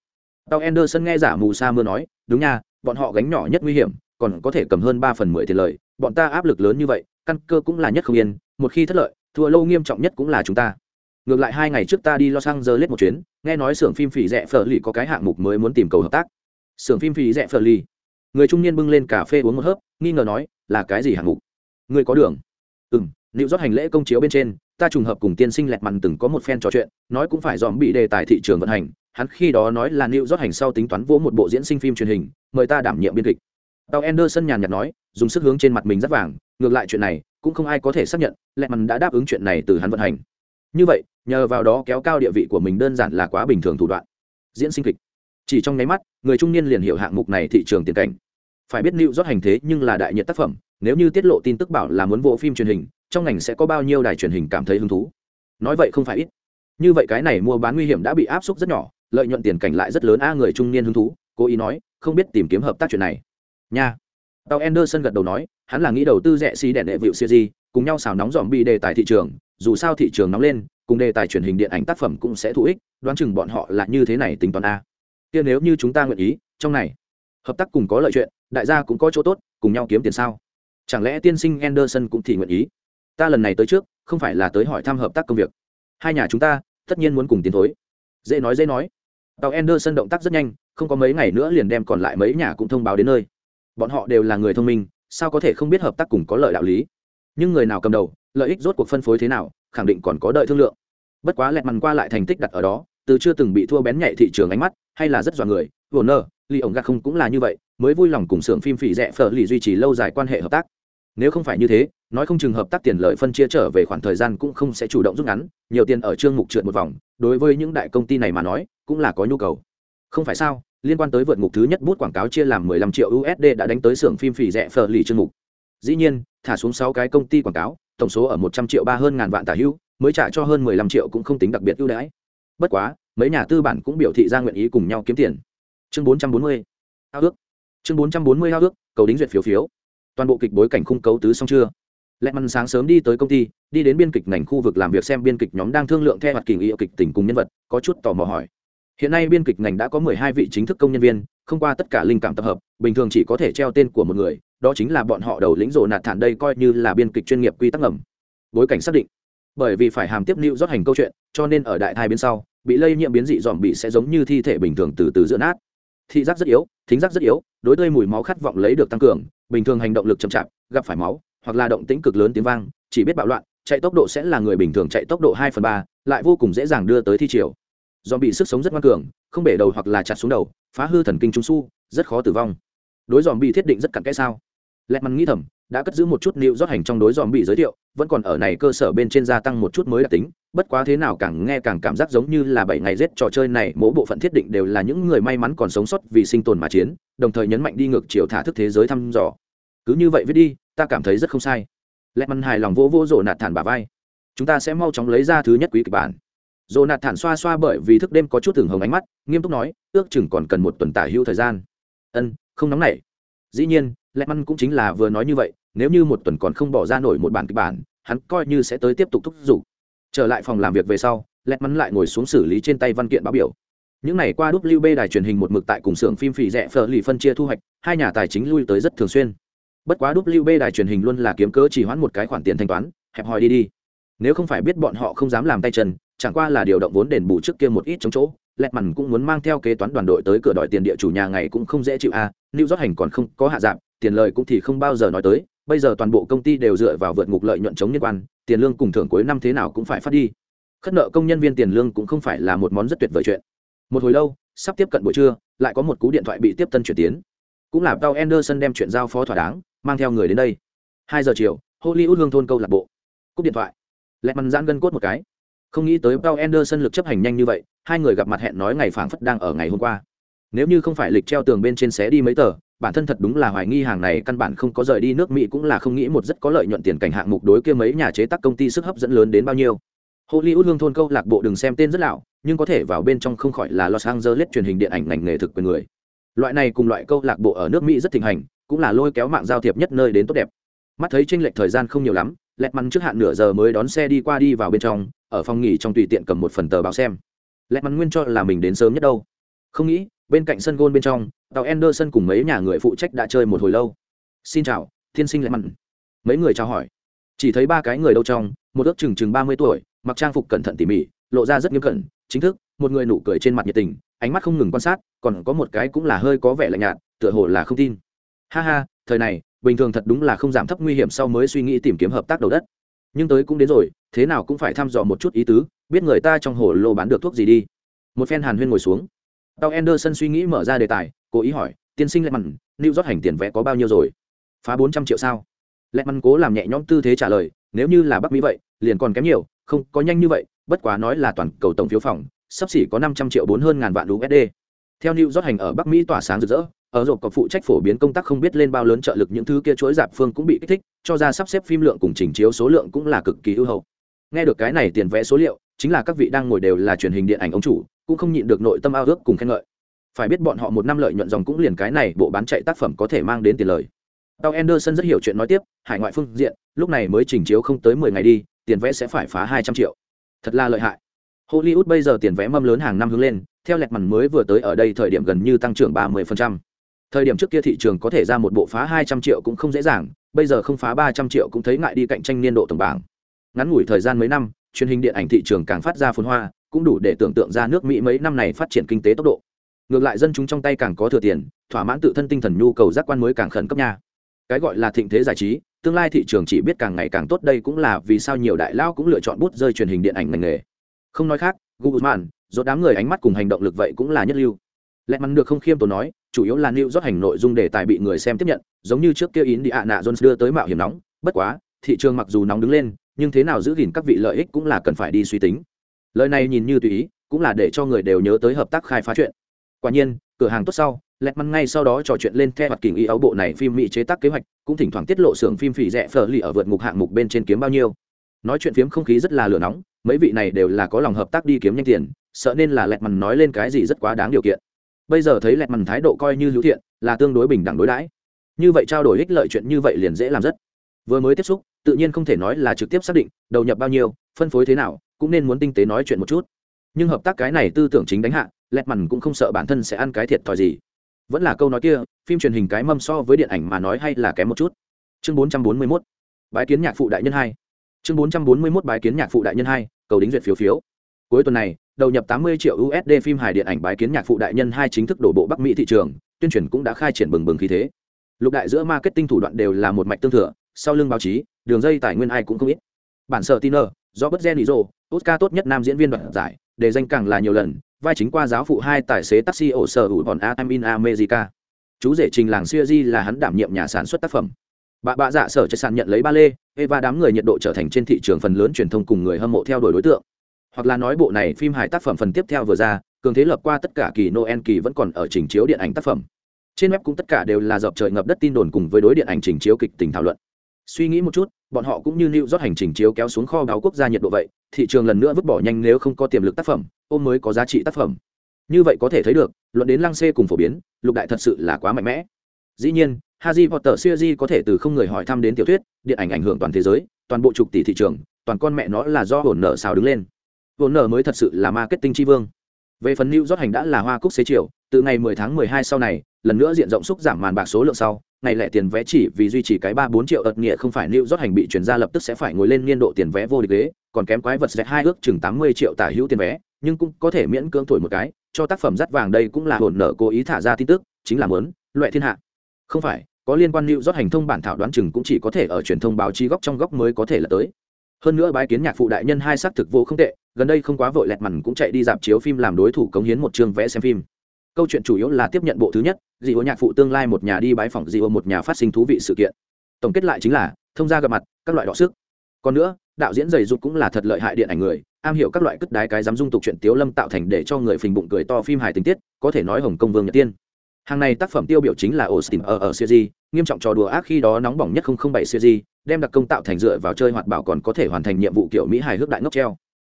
Tao anderson nghe giả mù sa mưa nói, đúng nha, bọn họ gánh nhỏ nhất nguy hiểm, còn có thể cầm hơn ba phần mười tiền lời, bọn ta áp lực lớn như vậy, căn cơ cũng là nhất không yên, một khi thất lợi, thua lâu nghiêm trọng nhất cũng là chúng ta. Ngược lại hai ngày trước ta đi lo sang giờ lết một chuyến, nghe nói xưởng phim phỉ rẻ phở lì có cái hạng mục mới muốn tìm cầu hợp tác xưởng phim phí rẻ phở ly người trung niên bưng lên cà phê uống một hớp, nghi ngờ nói, là cái gì hạng mục? Người có đường. Ừ m liệu rót hành lễ công chiếu bên trên, ta trùng hợp cùng tiên sinh lẹt mặn từng có một phen trò chuyện, nói cũng phải dòm bị đề tài thị trường vận hành, hắn khi đó nói là liệu rót hành sau tính toán vỗ một bộ diễn sinh phim truyền hình, mời ta đảm nhiệm biên kịch. Tàu anderson nhàn nhạt nói, dùng sức hướng trên mặt mình rất vàng, ngược lại chuyện này, cũng không ai có thể xác nhận, lẹt mặn đã đáp ứng chuyện này từ hắn vận hành. Như vậy, nhờ vào đó kéo cao địa vị của mình đơn giản là quá bình thường thủ đoạn. Diễn sinh kịch chỉ trong nháy mắt, người trung niên liền hiểu hạng mục này thị trường tiền cảnh. Phải biết lưu rót hành thế nhưng là đại nhiệt tác phẩm, nếu như tiết lộ tin tức bảo là muốn bộ phim truyền hình, trong ngành sẽ có bao nhiêu đài truyền hình cảm thấy hứng thú? Nói vậy không phải ít. Như vậy cái này mua bán nguy hiểm đã bị áp suất rất nhỏ, lợi nhuận tiền cảnh lại rất lớn, a người trung niên hứng thú, cố ý nói, không biết tìm kiếm hợp tác chuyện này. Nha. Tàu anderson gật đầu nói, hắn là nghĩ đầu tư rẻ xi đèn đệ vịu siêu di cùng nhau xào nóng dòm bị đề tài thị trường, dù sao thị trường nóng lên, cùng đề tài truyền hình điện ảnh tác phẩm cũng sẽ thú ích đoán chừng bọn họ là như thế này tính toán a kia nếu như chúng ta nguyện ý, trong này, hợp tác cùng có lợi chuyện, đại gia cũng có chỗ tốt, cùng nhau kiếm tiền sao? Chẳng lẽ tiên sinh anderson cũng thì nguyện ý? Ta lần này tới trước, không phải là tới hỏi thăm hợp tác công việc. Hai nhà chúng ta, tất nhiên muốn cùng tiến thối. Dễ nói dễ nói. Tàu anderson động tác rất nhanh, không có mấy ngày nữa liền đem còn lại mấy nhà cũng thông báo đến nơi. Bọn họ đều là người thông minh, sao có thể không biết hợp tác cùng có lợi đạo lý? Nhưng người nào cầm đầu, lợi ích rốt cuộc phân phối thế nào, khẳng định còn có đợi thương lượng. Bất quá lẹt mằn qua lại thành tích đặt ở đó từ chưa từng bị thua bén nhạy thị trường ánh mắt hay là rất dọa người vồn nơ ly ổng gạt không cũng là như vậy mới vui lòng cùng xưởng phim phỉ rẻ phở lì duy trì lâu dài quan hệ hợp tác nếu không phải như thế nói không chừng hợp tác tiền lợi phân chia trở về khoảng thời gian cũng không sẽ chủ động rút ngắn nhiều tiền ở chương mục trượt một vòng đối với những đại công ty này mà nói cũng là có nhu cầu không phải sao liên quan tới vượt ngục thứ nhất bút quảng cáo chia làm 15 triệu USD đã đánh tới xưởng phim phỉ rẻ phở lì chương mục. Dĩ nhiên, thả xuống 6 cái công ty quảng cáo, tổng số ở 100 triệu ba hơn ngàn vạn tả hữu, mới trả cho hơn 15 triệu cũng không tính đặc biệt ưu đãi. Bất quá, mấy nhà tư bản cũng biểu thị ra nguyện ý cùng nhau kiếm tiền. Chương 440. Ao ước. Chương 440 ao ước, cầu đính duyệt phiếu phiếu. Toàn bộ kịch bối cảnh khung cấu tứ xong chưa? lẹ Măn sáng sớm đi tới công ty, đi đến biên kịch ngành khu vực làm việc xem biên kịch nhóm đang thương lượng theo hoạt kỳ ý kịch tình cùng nhân vật, có chút tò mò hỏi hiện nay biên kịch ngành đã có mười hai vị chính thức công nhân viên không qua tất cả linh cảm tập hợp bình thường chỉ có thể treo tên của một người đó chính là bọn họ đầu lĩnh rộ nạt thản đây coi như là biên kịch chuyên nghiệp quy tắc ngầm bối cảnh xác định bởi vì phải hàm tiếp lưu rót hành câu chuyện, cho nên ở đại thai bên sau, bị lây nhiễm biến dị dòm bị sẽ giống như thi thể bình thường từ từ giữa nát. Thị giác rất yếu, thính giác rất yếu, đối tươi mùi máu khát vọng lấy được tăng cường, bình thường hành động lực chậm chạp, gặp phải máu, hoặc là động tĩnh cực lớn tiếng vang, chỉ biết bạo loạn, chạy tốc độ sẽ là người bình thường chạy tốc độ hai phần ba, lại vô cùng dễ dàng đưa tới thi triều. Do bị sức sống rất ngoan cường, không bể đầu hoặc là chặt xuống đầu, phá hư thần kinh trung su, rất khó tử vong. Đối dòm bị thiết định rất cặn kẽ sao? Lẹt mắn nghĩ thầm đã cất giữ một chút nịu rót hành trong đối dòm bị giới thiệu, vẫn còn ở này cơ sở bên trên gia tăng một chút mới đặc tính, bất quá thế nào càng nghe càng cảm giác giống như là bảy ngày rét trò chơi này, mỗi bộ phận thiết định đều là những người may mắn còn sống sót vì sinh tồn mà chiến, đồng thời nhấn mạnh đi ngược chiều thả thức thế giới thăm dò. Cứ như vậy viết đi, ta cảm thấy rất không sai. Lẹ mắn hài lòng vỗ vỗ rổ nạt thản bà vai. Chúng ta sẽ mau chóng lấy ra thứ nhất quý kịch bản. Rổ nạt thản xoa xoa bởi vì thức đêm có chút thường hồng ánh mắt, nghiêm túc nói, ước chừng còn cần một tuần tả hữu thời gian. Ân, không nóng nảy. Dĩ nhiên lẹ mắn cũng chính là vừa nói như vậy nếu như một tuần còn không bỏ ra nổi một bản kịch bản hắn coi như sẽ tới tiếp tục thúc giục. Trở lại phòng làm việc về sau lẹt mắn lại ngồi xuống xử lý trên tay văn kiện báo biểu. Những n à y qua wb đài truyền hình một mực tại cùng xưởng phim phì rẽ phở lì phân chia thu hoạch hai nhà tài chính lui tới rất thường xuyên. Bất quá wb đài truyền hình luôn là kiếm cớ chỉ hoãn một cái khoản tiền thanh toán hẹp hòi đi đi. Nếu không phải biết bọn họ không dám làm tay chân chẳng qua là điều động vốn đền bù trước kia một ít chống chỗ lẹt mằn cũng muốn mang theo kế toán đoàn đội tới cửa đòi tiền địa chủ nhà ngày cũng không dễ chịu a à, lưu rót hành còn không có hạ giảm, tiền lời cũng thì không bao giờ nói tới bây giờ toàn bộ công ty đều dựa vào vượt ngục lợi nhuận chống nhân quan, tiền lương cùng thưởng cuối năm thế nào cũng phải phát đi. Khất nợ công nhân viên tiền lương cũng không phải là một món rất tuyệt vời chuyện. Một hồi lâu, sắp tiếp cận buổi trưa, lại có một cú điện thoại bị tiếp tân chuyển tiến. Cũng là tao Anderson đem chuyện giao phó thỏa đáng, mang theo người đến đây. Hai giờ chiều, hollywood hương thôn câu lạc bộ. Cúp điện thoại. Lẹ mằn giãn gân cốt một cái. Không nghĩ tới tao Anderson lực chấp hành nhanh như vậy, hai người gặp mặt hẹn nói ngày phảng phất đang ở ngày hôm qua. Nếu như không phải lịch treo tường bên trên xé đi mấy tờ bản thân thật đúng là hoài nghi hàng này căn bản không có rời đi nước mỹ cũng là không nghĩ một rất có lợi nhuận tiền cảnh hạng mục đối kia mấy nhà chế tác công ty sức hấp dẫn lớn đến bao nhiêu. Hollywood hương thôn câu lạc bộ đừng xem tên rất lão, nhưng có thể vào bên trong không khỏi là los angeles truyền hình điện ảnh ngành nghề thực quyền người. Loại này cùng loại câu lạc bộ ở nước mỹ rất thịnh hành, cũng là lôi kéo mạng giao thiệp nhất nơi đến tốt đẹp. Mắt thấy tranh lệch thời gian không nhiều lắm, lẹt mắn trước hạn nửa giờ mới đón xe đi qua đi vào bên trong, ở phòng nghỉ trong tùy tiện cầm một phần tờ báo xem. Lẹt mắn nguyên cho là mình đến sớm nhất đâu. Không nghĩ, bên cạnh sân gôn bên trong tàu Anderson cùng mấy nhà người phụ trách đã chơi một hồi lâu. "Xin chào, thiên sinh lại mặn." Mấy người chào hỏi. Chỉ thấy ba cái người đâu trong, một ước chừng chừng mươi tuổi, mặc trang phục cẩn thận tỉ mỉ, lộ ra rất nghiêm cẩn, chính thức, một người nụ cười trên mặt nhiệt tình, ánh mắt không ngừng quan sát, còn có một cái cũng là hơi có vẻ lạnh nhạt, tựa hồ là không tin. Ha ha, thời này, bình thường thật đúng là không giảm thấp nguy hiểm sau mới suy nghĩ tìm kiếm hợp tác đầu đất. Nhưng tới cũng đến rồi, thế nào cũng phải thăm dò một chút ý tứ, biết người ta trong hồ lô bán được thuốc gì đi. Một phen Hàn Huyên ngồi xuống. Tao Anderson suy nghĩ mở ra đề tài, cố ý hỏi, tiên sinh lệ mặn lưu rót hành tiền vẽ có bao nhiêu rồi? Phá bốn trăm triệu sao? Lệ mặn cố làm nhẹ nhõm tư thế trả lời nếu như là bắc mỹ vậy liền còn kém nhiều không có nhanh như vậy bất quá nói là toàn cầu tổng phiếu phòng sắp xỉ có năm trăm triệu bốn hơn ngàn vạn usd theo lưu rót hành ở bắc mỹ tỏa sáng rực rỡ ở rộp có phụ trách phổ biến công tác không biết lên bao lớn trợ lực những thứ kia chuỗi dạp phương cũng bị kích thích cho ra sắp xếp phim lượng cùng trình chiếu số lượng cũng là cực kỳ ưu hậu. Nghe được cái này tiền vẽ số liệu chính là các vị đang ngồi đều là truyền hình điện ảnh ông chủ cũng không nhịn được nội tâm ao ước cùng khen ngợi phải biết bọn họ một năm lợi nhuận dòng cũng liền cái này, bộ bán chạy tác phẩm có thể mang đến tiền lời. Tao anderson rất hiểu chuyện nói tiếp, hải ngoại phương diện, lúc này mới trình chiếu không tới mười ngày đi, tiền vẽ sẽ phải phá hai trăm triệu. Thật là lợi hại. Hollywood bây giờ tiền vẽ mâm lớn hàng năm hướng lên, theo lẹt mằn mới vừa tới ở đây thời điểm gần như tăng trưởng ba mươi thời điểm trước kia thị trường có thể ra một bộ phá hai trăm triệu cũng không dễ dàng, bây giờ không phá ba trăm triệu cũng thấy ngại đi cạnh tranh niên độ tổng bảng. Ngắn ngủi thời gian mấy năm, truyền hình điện ảnh thị trường càng phát ra phồn hoa, cũng đủ để tưởng tượng ra nước mỹ mấy năm này phát triển kinh tế tốc độ ngược lại dân chúng trong tay càng có thừa tiền, thỏa mãn tự thân tinh thần nhu cầu giác quan mới càng khẩn cấp nha. Cái gọi là thịnh thế giải trí, tương lai thị trường chỉ biết càng ngày càng tốt, đây cũng là vì sao nhiều đại lao cũng lựa chọn bút rơi truyền hình điện ảnh ngành nghề. Không nói khác google man dốt đám người ánh mắt cùng hành động lực vậy cũng là nhất lưu. Lẽ mắn được không khiêm tốn nói, chủ yếu là new rót hành nội dung đề tài bị người xem tiếp nhận, giống như trước kia ý đi ạ nạ jones đưa tới mạo hiểm nóng. Bất quá, thị trường mặc dù nóng đứng lên, nhưng thế nào giữ gìn các vị lợi ích cũng là cần phải đi suy tính. Lời này nhìn như tùy ý, cũng là để cho người đều nhớ tới hợp tác khai phá chuyện quả nhiên, cửa hàng tốt sau lẹt măn ngay sau đó trò chuyện lên theo hoạt kỳ y ấu bộ này phim mỹ chế tác kế hoạch, cũng thỉnh thoảng tiết lộ xưởng phim phỉ rẻ phở lì ở vượt ngục hạng mục bên trên kiếm bao nhiêu. Nói chuyện phiếm không khí rất là lửa nóng, mấy vị này đều là có lòng hợp tác đi kiếm nhanh tiền, sợ nên là lẹt mằn nói lên cái gì rất quá đáng điều kiện. Bây giờ thấy lẹt mằn thái độ coi như hữu thiện, là tương đối bình đẳng đối đãi. Như vậy trao đổi ích lợi chuyện như vậy liền dễ làm rất. Vừa mới tiếp xúc, tự nhiên không thể nói là trực tiếp xác định đầu nhập bao nhiêu, phân phối thế nào, cũng nên muốn tinh tế nói chuyện một chút. Nhưng hợp tác cái này tư tưởng chính đánh hạ lẹt mằn cũng không sợ bản thân sẽ ăn cái thiệt thòi gì. Vẫn là câu nói kia, phim truyền hình cái mâm so với điện ảnh mà nói hay là kém một chút. Chương 441 bái kiến nhạc phụ đại nhân hai. Chương 441 bái kiến nhạc phụ đại nhân hai, cầu đính duyệt phiếu phiếu. Cuối tuần này, đầu nhập 80 triệu usd phim hài điện ảnh bái kiến nhạc phụ đại nhân hai chính thức đổ bộ bắc mỹ thị trường, tuyên truyền cũng đã khai triển bừng bừng khí thế. Lục đại giữa marketing thủ đoạn đều là một mạch tương thừa, sau lưng báo chí, đường dây tài nguyên ai cũng không ít. Bản sở tiner do bất gen ý rồ oscar tốt nhất nam diễn viên đoạt giải, đề danh càng là nhiều lần vai chính qua giáo phụ hai tài xế taxi ổ sở hữu bọn am in america. Chú rể trình làng siêu di là hắn đảm nhiệm nhà sản xuất tác phẩm. Bà bạ dạ sở chất sàn nhận lấy ba lê, eva đám người nhiệt độ trở thành trên thị trường phần lớn truyền thông cùng người hâm mộ theo đuổi đối tượng. Hoặc là nói bộ này phim hài tác phẩm phần tiếp theo vừa ra, cường thế lập qua tất cả kỳ noel kỳ vẫn còn ở trình chiếu điện ảnh tác phẩm. Trên web cũng tất cả đều là dọc trời ngập đất tin đồn cùng với đối điện ảnh trình chiếu kịch tình thảo luận. Suy nghĩ một chút, bọn họ cũng như lưu rót hành trình chiếu kéo xuống kho báo quốc gia nhiệt độ vậy thị trường lần nữa vứt bỏ nhanh nếu không có tiềm lực tác phẩm ôm mới có giá trị tác phẩm như vậy có thể thấy được luận đến lăng xê cùng phổ biến lục đại thật sự là quá mạnh mẽ dĩ nhiên Harry Potter series có thể từ không người hỏi thăm đến tiểu thuyết, điện ảnh ảnh hưởng toàn thế giới, toàn bộ trục tỷ thị trường, toàn con mẹ nó là do hồn nợ xào đứng lên. Hồn nợ mới thật sự là marketing tri vương. Về phần lưu rót hành đã là hoa cúc xế chiều, từ ngày 10 tháng 12 sau này, lần nữa diện rộng xúc giảm màn bạc số lượng sau, ngày lẻ tiền vé chỉ vì duy trì cái 3 4 triệu ợt nghĩa không phải lưu rót hành bị chuyển ra lập tức sẽ phải ngồi lên niên độ tiền vé vô địch ghế, còn kém quái vật sẽ hai ước chừng 80 triệu tả hữu tiền vé, nhưng cũng có thể miễn cưỡng thổi một cái, cho tác phẩm dắt vàng đây cũng là hồn nợ cố ý thả ra tin tức, chính là muốn loại thiên hạ. Không phải, có liên quan lưu rót hành thông bản thảo đoán chừng cũng chỉ có thể ở truyền thông báo chí góc trong góc mới có thể là tới. Hơn nữa bái kiến nhạc phụ đại nhân hai xác thực vô không tệ gần đây không quá vội lẹt mằn cũng chạy đi dạp chiếu phim làm đối thủ cống hiến một chương vẽ xem phim. Câu chuyện chủ yếu là tiếp nhận bộ thứ nhất dị ô nhạc phụ tương lai một nhà đi bái phỏng dị ô một nhà phát sinh thú vị sự kiện. Tổng kết lại chính là thông gia gặp mặt các loại đọ sức. Còn nữa đạo diễn dày dục cũng là thật lợi hại điện ảnh người, am hiểu các loại cất đái cái dám dung tục chuyện tiếu lâm tạo thành để cho người phình bụng cười to phim hài tình tiết, có thể nói hồng công vương nhật tiên. Hàng này tác phẩm tiêu biểu chính là austin ở ở siêu nghiêm trọng trò đùa ác khi đó nóng bỏng nhất không không bảy siêu đem đặc công tạo thành dựa vào chơi hoạt bảo còn có thể hoàn thành nhiệm vụ kiểu mỹ hài hước đại ngốc treo.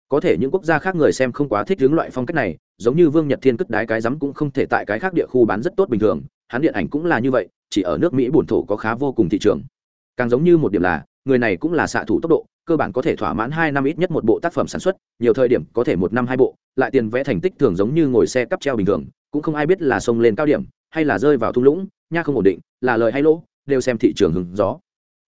Có thể những quốc gia khác người xem không quá thích hướng loại phong cách này, giống như vương nhật thiên cất đái cái rắm cũng không thể tại cái khác địa khu bán rất tốt bình thường, hắn điện ảnh cũng là như vậy, chỉ ở nước mỹ bổn thổ có khá vô cùng thị trường. Càng giống như một điểm là người này cũng là xạ thủ tốc độ, cơ bản có thể thỏa mãn hai năm ít nhất một bộ tác phẩm sản xuất, nhiều thời điểm có thể một năm hai bộ, lại tiền vẽ thành tích thường giống như ngồi xe cắp treo bình thường, cũng không ai biết là sông lên cao điểm, hay là rơi vào thung lũng, nha không ổn định, là lời hay lỗ, đều xem thị trường hứng gió.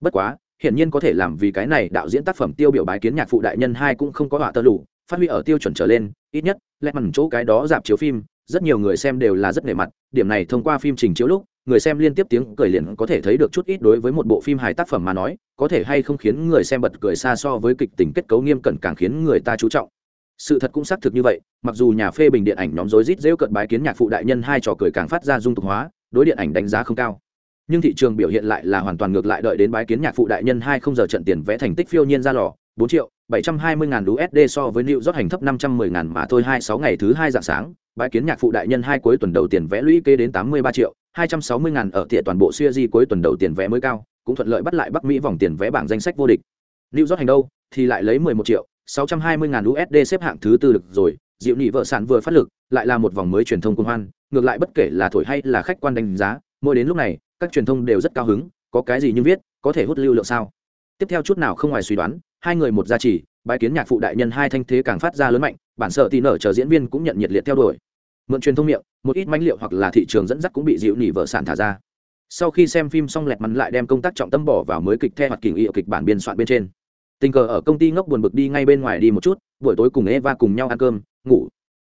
Bất quá, hiển nhiên có thể làm vì cái này đạo diễn tác phẩm tiêu biểu bái kiến nhạc phụ đại nhân hai cũng không có họa tơ lụ phát huy ở tiêu chuẩn trở lên, ít nhất lẽ mằn chỗ cái đó dạp chiếu phim, rất nhiều người xem đều là rất nề mặt, điểm này thông qua phim trình chiếu lúc người xem liên tiếp tiếng cười liền có thể thấy được chút ít đối với một bộ phim hài tác phẩm mà nói, có thể hay không khiến người xem bật cười xa so với kịch tính kết cấu nghiêm cẩn càng khiến người ta chú trọng. Sự thật cũng xác thực như vậy, mặc dù nhà phê bình điện ảnh nhóm rối rít rêu cận bái kiến nhạc phụ đại nhân hai trò cười càng phát ra dung tục hóa, đối điện ảnh đánh giá không cao. Nhưng thị trường biểu hiện lại là hoàn toàn ngược lại đợi đến bái kiến nhạc phụ đại nhân hai không giờ trận tiền vẽ thành tích phiêu nhiên ra lò, bốn triệu bảy trăm hai mươi ngàn USD so với liệu rót hành thấp năm trăm mười ngàn mà thôi, hai sáu ngày thứ hai dạng sáng, bái kiến nhạc phụ đại nhân hai cuối tuần đầu tiền vẽ lũy kế đến tám mươi ba triệu hai trăm sáu mươi ngàn ở tiệ toàn bộ siêu di cuối tuần đầu tiền vé mới cao, cũng thuận lợi bắt lại bắc mỹ vòng tiền vé bảng danh sách vô địch. New rót hành đâu, thì lại lấy mười một triệu, sáu trăm hai mươi ngàn USD xếp hạng thứ tư được rồi diệu nhị vợ sản vừa phát lực, lại là một vòng mới truyền thông công hoan, ngược lại bất kể là thổi hay là khách quan đánh giá, mỗi đến lúc này, các truyền thông đều rất cao hứng, có cái gì nhưng viết, có thể hút lưu lượng sao? Tiếp theo chút nào không ngoài suy đoán, hai người một gia trì bãi kiến nhạc phụ đại nhân hai thanh thế càng phát ra lớn mạnh, bản sợ tỉ nở chờ diễn viên cũng nhận nhiệt liệt theo đuổi mượn truyền thông miệng, một ít manh liệu hoặc là thị trường dẫn dắt cũng bị dịu nỉ vợ sản thả ra. Sau khi xem phim xong lẹt mắn lại đem công tác trọng tâm bỏ vào mới kịch theo hoặc kỳ ý kịch bản biên soạn bên trên. Tình cờ ở công ty ngốc buồn bực đi ngay bên ngoài đi một chút, buổi tối cùng eva cùng nhau ăn cơm, ngủ.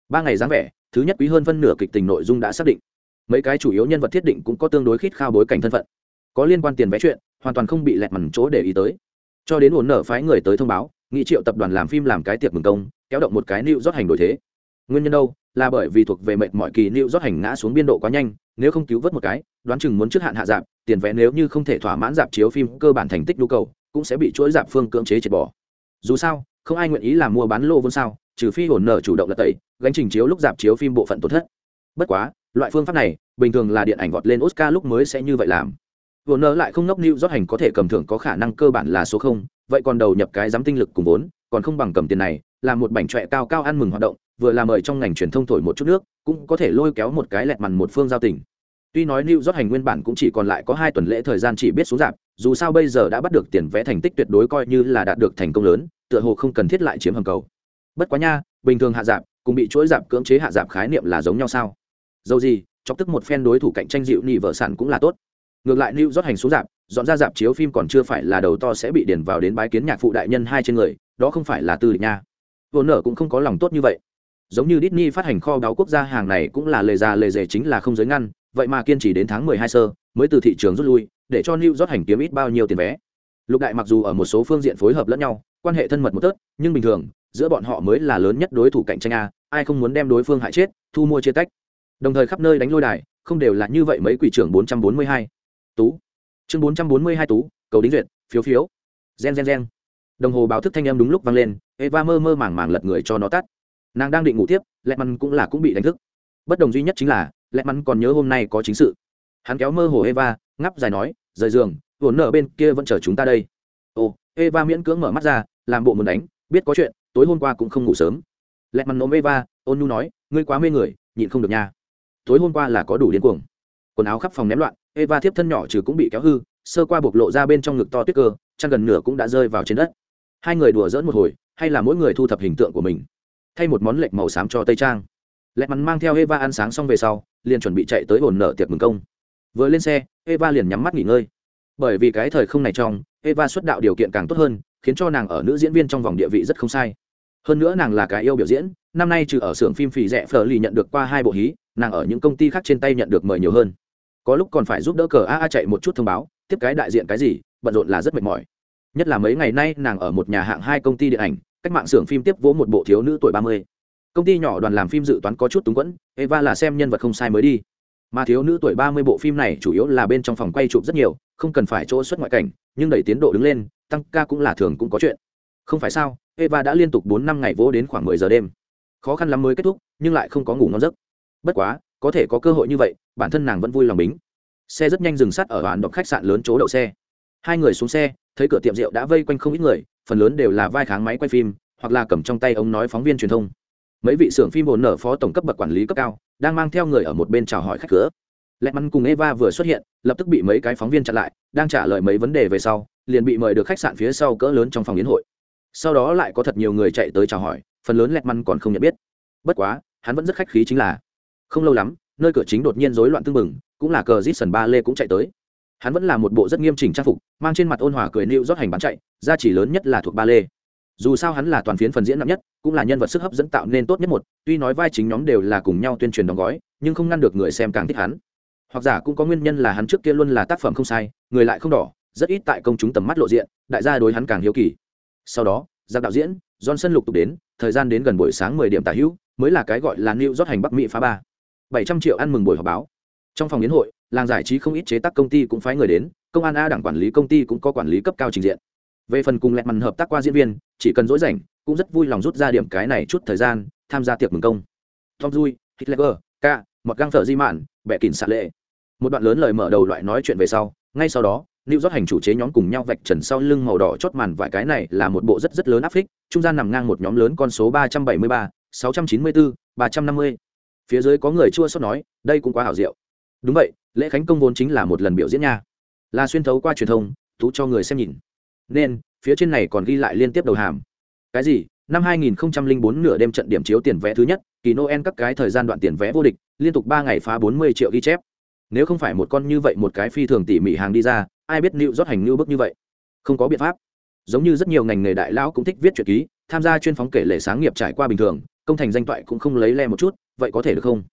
Ba ngày dáng vẻ, thứ nhất quý hơn phân nửa kịch tình nội dung đã xác định. Mấy cái chủ yếu nhân vật thiết định cũng có tương đối khít khao bối cảnh thân phận. Có liên quan tiền vé chuyện, hoàn toàn không bị lẹt mằn chỗ để ý tới. Cho đến ổn nở phái người tới thông báo, nghị triệu tập đoàn làm phim làm cái tiệc mừng công, kéo động một cái nịu rót hành đổi thế. Nguyên nhân đâu? Là bởi vì thuộc về mệt mọi kỳ nịu rót hành ngã xuống biên độ quá nhanh, nếu không cứu vớt một cái, đoán chừng muốn trước hạn hạ giảm, tiền vé nếu như không thể thỏa mãn dạp chiếu phim cơ bản thành tích nhu cầu, cũng sẽ bị chuỗi dạp phương cưỡng chế triệt bỏ. Dù sao, không ai nguyện ý làm mua bán lô vốn sao, trừ phi hồn nở chủ động lật tẩy, gánh trình chiếu lúc dạp chiếu phim bộ phận tổn thất. Bất quá, loại phương pháp này, bình thường là điện ảnh vọt lên oscar lúc mới sẽ như vậy làm. Vốn nợ lại không ngốc new rót hành có thể cầm thưởng có khả năng cơ bản là số không, vậy còn đầu nhập cái dám tinh lực cùng vốn, còn không bằng cầm tiền này là một bảnh trọe cao cao ăn mừng hoạt động vừa là mời trong ngành truyền thông thổi một chút nước, cũng có thể lôi kéo một cái lẹt mằn một phương giao tình. Tuy nói new rót hành nguyên bản cũng chỉ còn lại có hai tuần lễ thời gian chỉ biết xuống giảm, dù sao bây giờ đã bắt được tiền vẽ thành tích tuyệt đối coi như là đạt được thành công lớn, tựa hồ không cần thiết lại chiếm hầm cầu. Bất quá nha, bình thường hạ giảm, cùng bị chuỗi giảm cưỡng chế hạ giảm khái niệm là giống nhau sao? Dầu gì, chọc tức một phen đối thủ cạnh tranh dịu nhị vợ sản cũng là tốt. Ngược lại lưu rót hành xuống dạp dọn ra dạp chiếu phim còn chưa phải là đầu to sẽ bị điền vào đến bái kiến nhạc phụ đại nhân hai trên người, đó không phải là tư nha. Vô nở cũng không có lòng tốt như vậy giống như Disney phát hành kho báu quốc gia hàng này cũng là lề già lề rề chính là không giới ngăn, vậy mà kiên trì đến tháng 12 sơ, mới từ thị trường rút lui, để cho New York hành kiếm ít bao nhiêu tiền vé. Lục đại mặc dù ở một số phương diện phối hợp lẫn nhau, quan hệ thân mật một tớt, nhưng bình thường, giữa bọn họ mới là lớn nhất đối thủ cạnh tranh a, ai không muốn đem đối phương hại chết, thu mua chia tách. Đồng thời khắp nơi đánh lôi đài, không đều là như vậy mấy quỷ trưởng 442. tú. Chương 442 tú, cầu đính duyệt, phiếu phiếu. Gen gen gen. Đồng hồ báo thức thanh em đúng lúc vang lên, eva mơ mơ màng màng lật người cho nó tắt nàng đang định ngủ tiếp, lẹ mắn cũng là cũng bị đánh thức. Bất đồng duy nhất chính là, lẹ mắn còn nhớ hôm nay có chính sự. Hắn kéo mơ hồ eva ngắp dài nói, rời giường vốn nở bên kia vẫn chờ chúng ta đây. Ồ, eva miễn cưỡng mở mắt ra, làm bộ muốn đánh, biết có chuyện, tối hôm qua cũng không ngủ sớm. Lẹ mắn ôm eva, ôn nhu nói, ngươi quá mê người, nhịn không được nha. Tối hôm qua là có đủ điên cuồng. Quần áo khắp phòng ném loạn, eva thiếp thân nhỏ trừ cũng bị kéo hư, sơ qua bộc lộ ra bên trong ngực to tuyết cơ, chăn gần nửa cũng đã rơi vào trên đất. Hai người đùa dỡn một hồi, hay là mỗi người thu thập hình tượng của mình thay một món lệch màu xám cho tây trang lẹt mắn mang theo eva ăn sáng xong về sau liền chuẩn bị chạy tới ổn nở tiệc mừng công vừa lên xe eva liền nhắm mắt nghỉ ngơi bởi vì cái thời không này trong eva xuất đạo điều kiện càng tốt hơn khiến cho nàng ở nữ diễn viên trong vòng địa vị rất không sai hơn nữa nàng là cái yêu biểu diễn năm nay trừ ở xưởng phim phì rẻ phở lì nhận được qua hai bộ hí nàng ở những công ty khác trên tay nhận được mời nhiều hơn có lúc còn phải giúp đỡ cờ a a chạy một chút thông báo tiếp cái đại diện cái gì bận rộn là rất mệt mỏi nhất là mấy ngày nay nàng ở một nhà hạng hai công ty điện ảnh cách mạng xưởng phim tiếp vỗ một bộ thiếu nữ tuổi ba mươi. Công ty nhỏ đoàn làm phim dự toán có chút túng quẫn, eva là xem nhân vật không sai mới đi. Mà thiếu nữ tuổi ba mươi bộ phim này chủ yếu là bên trong phòng quay chụp rất nhiều, không cần phải chỗ xuất ngoại cảnh, nhưng đẩy tiến độ đứng lên, tăng ca cũng là thường cũng có chuyện. Không phải sao, eva đã liên tục bốn năm ngày vỗ đến khoảng mười giờ đêm. Khó khăn lắm mới kết thúc, nhưng lại không có ngủ ngon giấc. Bất quá, có thể có cơ hội như vậy, bản thân nàng vẫn vui lòng bính. Xe rất nhanh dừng sát ở đoạn đọc khách sạn lớn chỗ đậu xe hai người xuống xe, thấy cửa tiệm rượu đã vây quanh không ít người, phần lớn đều là vai kháng máy quay phim, hoặc là cầm trong tay ống nói phóng viên truyền thông. Mấy vị xưởng phim bồn nở phó tổng cấp bậc quản lý cấp cao, đang mang theo người ở một bên chào hỏi khách cửa. Lẹ mắn cùng eva vừa xuất hiện, lập tức bị mấy cái phóng viên chặn lại, đang trả lời mấy vấn đề về sau, liền bị mời được khách sạn phía sau cỡ lớn trong phòng yến hội. Sau đó lại có thật nhiều người chạy tới chào hỏi, phần lớn lẹt măn còn không nhận biết. Bất quá, hắn vẫn rất khách khí chính là, không lâu lắm, nơi cửa chính đột nhiên rối loạn tưng bừng, cũng là cờ rít sần ba lê cũng chạy tới hắn vẫn là một bộ rất nghiêm chỉnh trang phục, mang trên mặt ôn hòa cười nịu rót hành bán chạy gia chỉ lớn nhất là thuộc ba lê. Dù sao hắn là toàn phiến phần diễn nặng nhất, cũng là nhân vật sức hấp dẫn tạo nên tốt nhất một, tuy nói vai chính nhóm đều là cùng nhau tuyên truyền đóng gói, nhưng không ngăn được người xem càng thích hắn. Hoặc giả cũng có nguyên nhân là hắn trước kia luôn là tác phẩm không sai, người lại không đỏ, rất ít tại công chúng tầm mắt lộ diện, đại gia đối hắn càng hiếu kỳ. Sau đó, giặc đạo diễn, johnson lục tục đến, thời gian đến gần buổi sáng mười điểm tả hữu, mới là cái gọi là new rót hành bắc mỹ phá ba. Bảy trăm triệu ăn mừng buổi họp báo trong phòng yến hội làng giải trí không ít chế tác công ty cũng phái người đến công an a đảng quản lý công ty cũng có quản lý cấp cao trình diện về phần cùng lẹt mằn hợp tác qua diễn viên chỉ cần dỗi rảnh cũng rất vui lòng rút ra điểm cái này chút thời gian tham gia tiệc mừng công tom dui hitler k một găng thợ di mạn bẹ kìn xạ lệ một đoạn lớn lời mở đầu loại nói chuyện về sau ngay sau đó Lưu Rót hành chủ chế nhóm cùng nhau vạch trần sau lưng màu đỏ chốt màn vài cái này là một bộ rất rất lớn áp phích, trung gian nằm ngang một nhóm lớn con số ba trăm bảy mươi ba, sáu trăm chín mươi bốn, ba trăm năm mươi. Phía dưới có người chua xót nói, đây cũng quá hảo diệu. Đúng vậy, lễ khánh công vốn chính là một lần biểu diễn nha. Là xuyên thấu qua truyền thông, thú cho người xem nhìn. Nên, phía trên này còn ghi lại liên tiếp đầu hàm. Cái gì? Năm 2004 nửa đêm trận điểm chiếu tiền vé thứ nhất, kỳ Noel các cái thời gian đoạn tiền vé vô địch, liên tục ba ngày phá bốn mươi triệu ghi chép. Nếu không phải một con như vậy một cái phi thường tỉ mỉ hàng đi ra, ai biết nịu rót hành lưu bức như vậy không có biện pháp giống như rất nhiều ngành nghề đại lão cũng thích viết truyện ký tham gia chuyên phóng kể lệ sáng nghiệp trải qua bình thường công thành danh toại cũng không lấy le một chút vậy có thể được không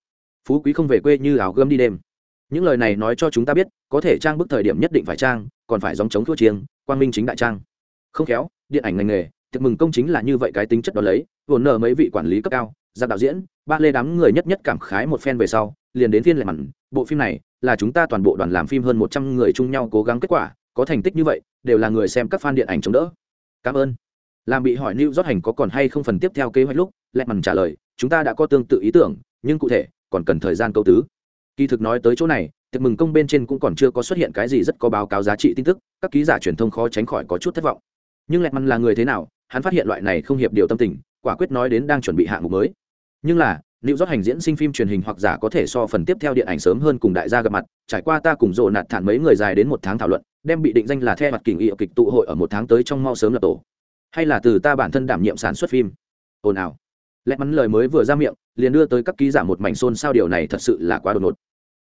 phú quý không về quê như áo gươm đi đêm những lời này nói cho chúng ta biết, có thể trang bức thời điểm nhất định phải trang, còn phải dòng chống thua chiêng, quang minh chính đại trang. Không khéo, điện ảnh ngành nghề tiệc mừng công chính là như vậy cái tính chất đó lấy vồn nợ mấy vị quản lý cấp cao, giặc đạo diễn, ba lê đám người nhất nhất cảm khái một phen về sau, liền đến phiên lệ mặn, bộ phim này là chúng ta toàn bộ đoàn làm phim hơn một trăm người chung nhau cố gắng kết quả, có thành tích như vậy, đều là người xem các fan điện ảnh chống đỡ. Cảm ơn. Làm bị hỏi lưu rót hành có còn hay không phần tiếp theo kế hoạch lúc, lệ mặn trả lời, chúng ta đã có tương tự ý tưởng, nhưng cụ thể, còn cần thời gian câu tứ kỳ thực nói tới chỗ này tiệc mừng công bên trên cũng còn chưa có xuất hiện cái gì rất có báo cáo giá trị tin tức các ký giả truyền thông khó tránh khỏi có chút thất vọng nhưng lẹt mằn là người thế nào hắn phát hiện loại này không hiệp điều tâm tình quả quyết nói đến đang chuẩn bị hạng mục mới nhưng là Lưu Rót hành diễn sinh phim truyền hình hoặc giả có thể so phần tiếp theo điện ảnh sớm hơn cùng đại gia gặp mặt, trải qua ta cùng rồ nạt thản mấy người dài đến một tháng thảo luận, đem bị định danh là theo mặt kình y kịch tụ hội ở một tháng tới trong mau sớm lập tổ. Hay là từ ta bản thân đảm nhiệm sản xuất phim. Ồn ào. Lẽ mắn lời mới vừa ra miệng, liền đưa tới các ký giả một mảnh xôn sao điều này thật sự là quá đột ngột.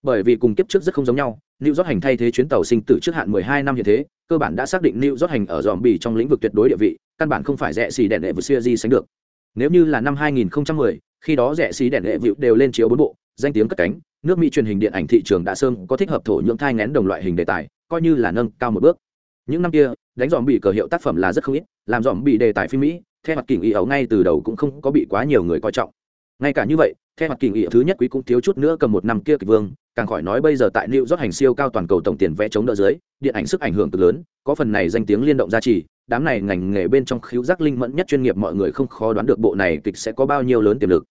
bởi vì cùng kiếp trước rất không giống nhau new york hành thay thế chuyến tàu sinh tử trước hạn 12 năm như thế cơ bản đã xác định new york hành ở dòm bì trong lĩnh vực tuyệt đối địa vị căn bản không phải rẻ xì đèn đệ vượt siêu di sánh được nếu như là năm 2010, khi đó rẻ xì đèn đệ vịu đều lên chiếu bốn bộ danh tiếng cất cánh nước mỹ truyền hình điện ảnh thị trường đã sơn có thích hợp thổ nhưỡng thai ngén đồng loại hình đề tài coi như là nâng cao một bước những năm kia đánh dòm bị cờ hiệu tác phẩm là rất không ít làm dòm bị đề tài phim mỹ theo mặt kỉnh ý ấu ngay từ đầu cũng không có bị quá nhiều người coi trọng ngay cả như vậy theo mặt kỉnh ý thứ nhất quý cũng thiếu chút nữa cầm một năm kia kịch vương càng khỏi nói bây giờ tại New York hành siêu cao toàn cầu tổng tiền vẽ chống đỡ dưới, điện ảnh sức ảnh hưởng cực lớn, có phần này danh tiếng liên động gia trì, đám này ngành nghề bên trong khiếu giác linh mẫn nhất chuyên nghiệp mọi người không khó đoán được bộ này kịch sẽ có bao nhiêu lớn tiềm lực.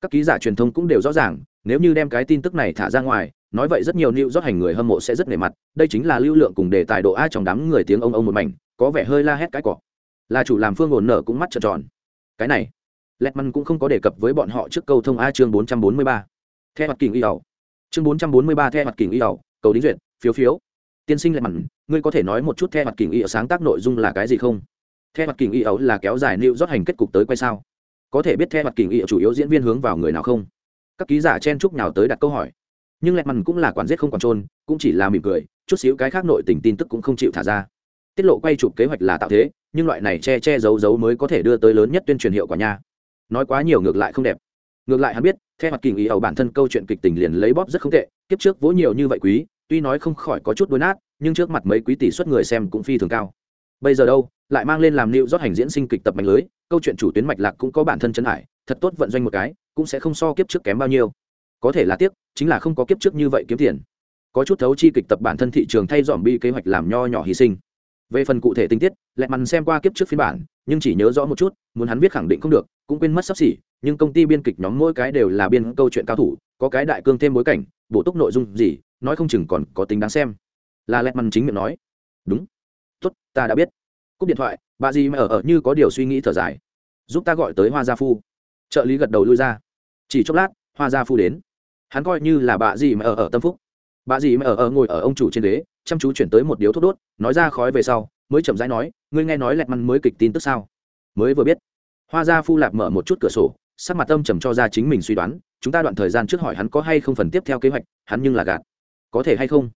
Các ký giả truyền thông cũng đều rõ ràng, nếu như đem cái tin tức này thả ra ngoài, nói vậy rất nhiều New York hành người hâm mộ sẽ rất nể mặt, đây chính là lưu lượng cùng đề tài độ a trong đám người tiếng ông ông một mảnh, có vẻ hơi la hét cái cỏ. Là chủ làm phương ổn nở cũng mắt trợn tròn. Cái này, Letman cũng không có đề cập với bọn họ trước câu thông a chương 443. Theo mặt kình y ẩu chương bốn trăm bốn mươi ba theo mặt kình y ẩu cầu đính duyệt phiếu phiếu. Tiên sinh lẹt mặn ngươi có thể nói một chút theo mặt kình y sáng tác nội dung là cái gì không? Theo mặt kình y ẩu là kéo dài nịu rót hành kết cục tới quay sao? Có thể biết theo mặt kình y chủ yếu diễn viên hướng vào người nào không? Các ký giả chen chúc nào tới đặt câu hỏi. Nhưng lẹt mặn cũng là quản giết không còn trôn cũng chỉ là mỉm cười chút xíu cái khác nội tình tin tức cũng không chịu thả ra tiết lộ quay chụp kế hoạch là tạo thế, nhưng loại này che che giấu giấu mới có thể đưa tới lớn nhất tuyên truyền hiệu quả nha. Nói quá nhiều ngược lại không đẹp. Ngược lại hắn biết theo mặt kỳ nghỉ ẩu bản thân câu chuyện kịch tình liền lấy bóp rất không tệ, kiếp trước vỗ nhiều như vậy quý, tuy nói không khỏi có chút đôi nát, nhưng trước mặt mấy quý tỷ suất người xem cũng phi thường cao. Bây giờ đâu, lại mang lên làm nịu rót hành diễn sinh kịch tập mạnh lưới, câu chuyện chủ tuyến mạch lạc cũng có bản thân chân hải, thật tốt vận doanh một cái, cũng sẽ không so kiếp trước kém bao nhiêu. Có thể là tiếc, chính là không có kiếp trước như vậy kiếm tiền. Có chút thấu chi kịch tập bản thân thị trường thay dòm bi kế hoạch làm nho nhỏ hy sinh về phần cụ thể tình tiết, lẹ mằn xem qua kiếp trước phiên bản, nhưng chỉ nhớ rõ một chút, muốn hắn viết khẳng định không được, cũng quên mất sắp xỉ, nhưng công ty biên kịch nhóm mỗi cái đều là biên câu chuyện cao thủ, có cái đại cương thêm bối cảnh, bổ túc nội dung gì, nói không chừng còn có tính đáng xem. Là lẹ mằn chính miệng nói. Đúng. Tốt, ta đã biết. Cúp điện thoại, bà gì mà ở ở như có điều suy nghĩ thở dài. Giúp ta gọi tới hoa gia phu. Trợ lý gật đầu lui ra. Chỉ chốc lát, hoa gia phu đến. Hắn coi như là bà gì mà ở ở tâm phúc bà gì mà ở ở ngồi ở ông chủ trên đế chăm chú chuyển tới một điếu thuốc đốt, nói ra khói về sau, mới chậm rãi nói, ngươi nghe nói lẹt măn mới kịch tin tức sao? Mới vừa biết, hoa gia phu lạp mở một chút cửa sổ, sắc mặt âm trầm cho ra chính mình suy đoán, chúng ta đoạn thời gian trước hỏi hắn có hay không phần tiếp theo kế hoạch, hắn nhưng là gạt. Có thể hay không?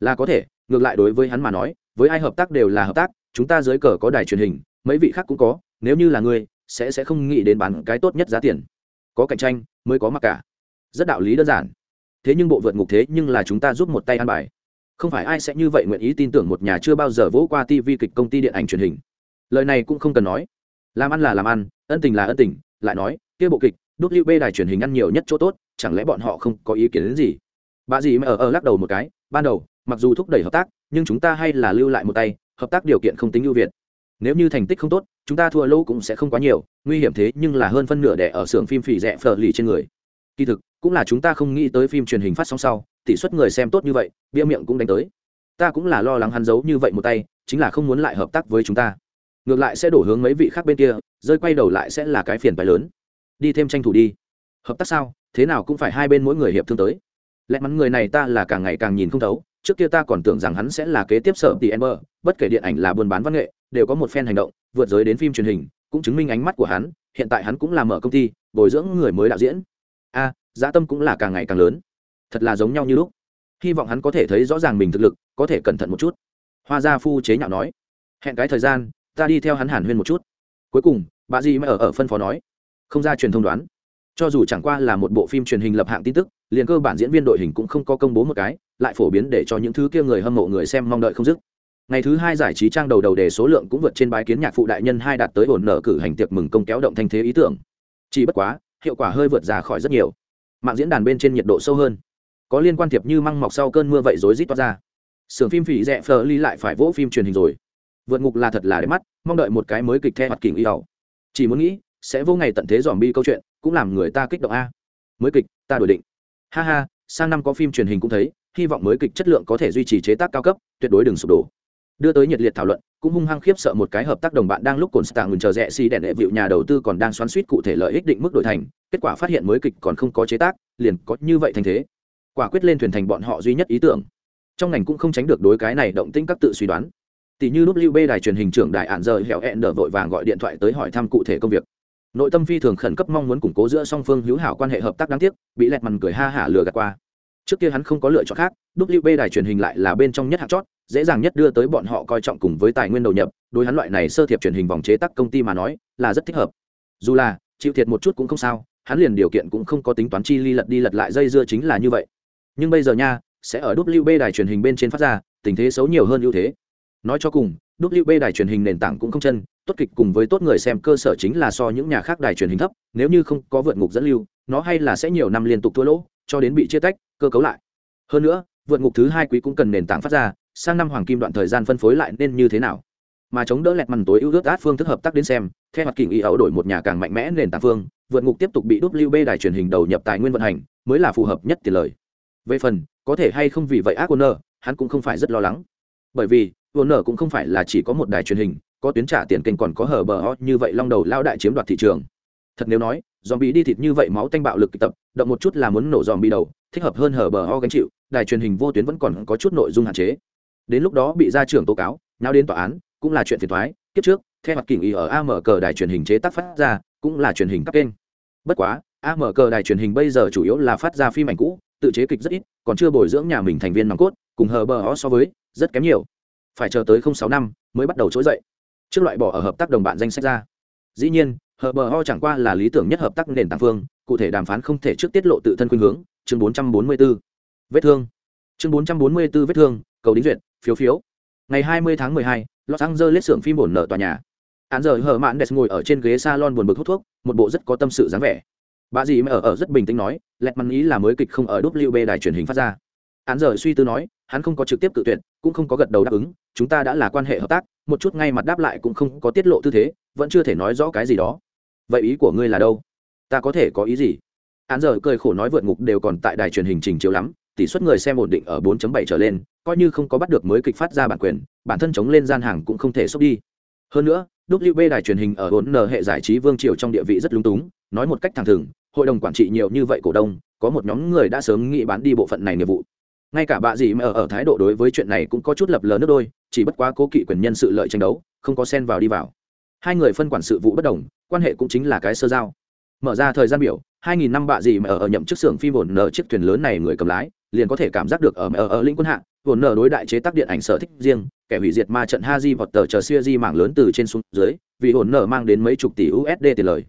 Là có thể, ngược lại đối với hắn mà nói, với ai hợp tác đều là hợp tác, chúng ta dưới cờ có đài truyền hình, mấy vị khác cũng có, nếu như là ngươi, sẽ sẽ không nghĩ đến bán cái tốt nhất giá tiền. Có cạnh tranh, mới có mặc cả. Rất đạo lý đơn giản thế nhưng bộ vượt ngục thế nhưng là chúng ta giúp một tay ăn bài không phải ai sẽ như vậy nguyện ý tin tưởng một nhà chưa bao giờ vỗ qua tv kịch công ty điện ảnh truyền hình lời này cũng không cần nói làm ăn là làm ăn ân tình là ân tình lại nói kia bộ kịch WB đài truyền hình ăn nhiều nhất chỗ tốt, chẳng lẽ bọn họ không có ý kiến đến gì? Bà dì mà ở ở lắc đầu một cái, ban đầu, mặc dù thúc đẩy hợp tác, nhưng chúng ta hay là lưu lại một tay, hợp tác điều kiện không tính ưu việt. Nếu như thành tích không tốt, chúng ta thua lâu cũng sẽ không quá nhiều, nguy hiểm thế nhưng là hơn phân nửa đẻ ở xưởng phim phỉ rẻ phở lì trên người. Kỳ thực, cũng là chúng ta không nghĩ tới phim truyền hình phát sóng sau, tỷ suất người xem tốt như vậy, bia miệng cũng đánh tới. Ta cũng là lo lắng hắn giấu như vậy một tay, chính là không muốn lại hợp tác với chúng ta. Ngược lại sẽ đổ hướng mấy vị khác bên kia, rơi quay đầu lại sẽ là cái phiền phải lớn. Đi thêm tranh thủ đi. Hợp tác sao? Thế nào cũng phải hai bên mỗi người hiệp thương tới. Lẽ mắn người này ta là càng ngày càng nhìn không thấu trước kia ta còn tưởng rằng hắn sẽ là kế tiếp sở tỷ ember bất kể điện ảnh là buôn bán văn nghệ đều có một phen hành động vượt giới đến phim truyền hình cũng chứng minh ánh mắt của hắn hiện tại hắn cũng là mở công ty bồi dưỡng người mới đạo diễn. A à, dã tâm cũng là càng ngày càng lớn. Thật là giống nhau như lúc. Hy vọng hắn có thể thấy rõ ràng mình thực lực, có thể cẩn thận một chút. Hoa gia phu chế nhạo nói, hẹn cái thời gian, ta đi theo hắn hàn huyên một chút. Cuối cùng, bà di mới ở ở phân phó nói, không ra truyền thông đoán. Cho dù chẳng qua là một bộ phim truyền hình lập hạng tin tức, liền cơ bản diễn viên đội hình cũng không có công bố một cái, lại phổ biến để cho những thứ kia người hâm mộ người xem mong đợi không dứt. Ngày thứ hai giải trí trang đầu đầu đề số lượng cũng vượt trên bái kiến nhạc phụ đại nhân hai đạt tới ổn nợ cử hành tiệc mừng công kéo động thanh thế ý tưởng. Chỉ bất quá, hiệu quả hơi vượt ra khỏi rất nhiều mạng diễn đàn bên trên nhiệt độ sâu hơn. Có liên quan thiệp như măng mọc sau cơn mưa vậy rối rít toát ra. Sưởng phim phỉ rẽ phờ ly lại phải vỗ phim truyền hình rồi. Vượt ngục là thật là đẹp mắt, mong đợi một cái mới kịch theo mặt kỉnh y ẩu chỉ muốn nghĩ, sẽ vô ngày tận thế dòm bi câu chuyện, cũng làm người ta kích động a. Mới kịch, ta đổi định. Ha ha, sang năm có phim truyền hình cũng thấy, hy vọng mới kịch chất lượng có thể duy trì chế tác cao cấp, tuyệt đối đừng sụp đổ. Đưa tới nhiệt liệt thảo luận cũng hung hăng khiếp sợ một cái hợp tác đồng bạn đang lúc cồn stạng ngừng chờ rẽ xi đèn đệ vịu nhà đầu tư còn đang xoắn suýt cụ thể lợi ích định mức đổi thành, kết quả phát hiện mới kịch còn không có chế tác, liền có như vậy thành thế. Quả quyết lên thuyền thành bọn họ duy nhất ý tưởng. Trong ngành cũng không tránh được đối cái này động tĩnh các tự suy đoán. Tỷ như lúc lưu bê đài truyền hình trưởng đại ản rời hẻo hẹn đỡ vội vàng gọi điện thoại tới hỏi thăm cụ thể công việc. Nội tâm phi thường khẩn cấp mong muốn củng cố giữa song phương hữu hảo quan hệ hợp tác đáng tiếc, bị lẹt mằn cười ha hả lừa gạt qua trước kia hắn không có lựa chọn khác wb đài truyền hình lại là bên trong nhất hạt chót, dễ dàng nhất đưa tới bọn họ coi trọng cùng với tài nguyên đầu nhập, đối hắn loại này sơ thiệp truyền hình vòng chế tác công ty mà nói, là rất thích hợp. Dù là, chịu thiệt một chút cũng không sao, hắn liền điều kiện cũng không có tính toán chi ly lật đi lật lại dây dưa chính là như vậy. Nhưng bây giờ nha, sẽ ở wb đài truyền hình bên trên phát ra, tình thế xấu nhiều hơn ưu thế. Nói cho cùng wb đài truyền hình nền tảng cũng không chân, tốt kịch cùng với tốt người xem cơ sở chính là so những nhà khác đài truyền hình thấp, nếu như không có vượt ngục dẫn lưu, nó hay là sẽ nhiều năm liên tục thua lỗ cho đến bị chia tách, cơ cấu lại. Hơn nữa, vượt ngục thứ hai quý cũng cần nền tảng phát ra, sang năm hoàng kim đoạn thời gian phân phối lại nên như thế nào? Mà chống đỡ lẹt mằn tối ưu ước át phương thức hợp tác đến xem, theo hoạt kình y ấu đổi một nhà càng mạnh mẽ nền tảng phương, vượt ngục tiếp tục bị wb đài truyền hình đầu nhập tài nguyên vận hành, mới là phù hợp nhất tiền lời. Về phần, có thể hay không vì vậy ác nợ hắn cũng không phải rất lo lắng. Bởi vì nợ cũng không phải là chỉ có một đài truyền hình, có tuyến trả tiền kênh còn có hở bờ như vậy long đầu lao đại chiếm đoạt thị trường. Thật nếu nói dòm bị đi thịt như vậy máu tanh bạo lực tập, động một chút là muốn nổ dòm bị đầu, thích hợp hơn hở bờ ho gánh chịu, đài truyền hình vô tuyến vẫn còn có chút nội dung hạn chế. Đến lúc đó bị ra trưởng tố cáo nhau đến tòa án, cũng là chuyện phiền thoái kiếp trước, theo mặt kỉnh ý ở am cờ đài truyền hình chế tác phát ra, cũng là truyền hình các kênh. Bất quá am cờ đài truyền hình bây giờ chủ yếu là phát ra phim ảnh cũ, tự chế kịch rất ít, còn chưa bồi dưỡng nhà mình thành viên nòng cốt, cùng hờ bờ ho so với, rất kém nhiều. Phải chờ tới không sáu năm mới bắt đầu trỗi dậy. Trước loại bỏ ở hợp tác đồng bạn danh sách ra. Dĩ nhiên hờ bờ ho chẳng qua là lý tưởng nhất hợp tác nền tảng phương cụ thể đàm phán không thể trước tiết lộ tự thân khuynh hướng chương 444. vết thương. Chương 444 vết thương cầu đính duyệt phiếu phiếu. Ngày 20 tháng 12, los angeles xưởng phim bổn nở tòa nhà. Án giờ hờ mạn đẹp ngồi ở trên ghế salon buồn bực hút thuốc một bộ rất có tâm sự dáng vẻ. Bà dì mẹ ở ở rất bình tĩnh nói lẹt mắn ý là mới kịch không ở wb đài truyền hình phát ra. Án giờ suy tư nói hắn không có trực tiếp tự tuyệt cũng không có gật đầu đáp ứng chúng ta đã là quan hệ hợp tác một chút ngay mặt đáp lại cũng không có tiết lộ tư thế vẫn chưa thể nói rõ cái gì đó vậy ý của ngươi là đâu ta có thể có ý gì án giờ cười khổ nói vượt ngục đều còn tại đài truyền hình trình chiếu lắm tỷ suất người xem ổn định ở 4.7 trở lên coi như không có bắt được mới kịch phát ra bản quyền bản thân chống lên gian hàng cũng không thể xốc đi hơn nữa WB đài truyền hình ở hỗn n hệ giải trí vương triều trong địa vị rất lung túng, nói một cách thẳng thừng, hội đồng quản trị nhiều như vậy cổ đông, có một nhóm người đã sớm nghĩ bán đi bộ phận này nghiệp vụ. Ngay cả bà dì mà ở, ở thái độ đối với chuyện này cũng có chút lập lờ nước đôi, chỉ bất quá cố kỵ quyền nhân sự lợi tranh đấu, không có xen vào đi vào. Hai người phân quản sự vụ bất đồng, quan hệ cũng chính là cái sơ giao. Mở ra thời gian biểu, 2000 năm bạ gì mà ở, nhậm chức xưởng phim ổn nở chiếc thuyền lớn này người cầm lái, liền có thể cảm giác được ở ở, ở lĩnh quân hạng, ổn nở đối đại chế tác điện ảnh sở thích riêng, kẻ hủy diệt ma trận Haji vọt tờ chờ xưa di mảng lớn từ trên xuống dưới, vì hồn nở mang đến mấy chục tỷ USD tiền lời.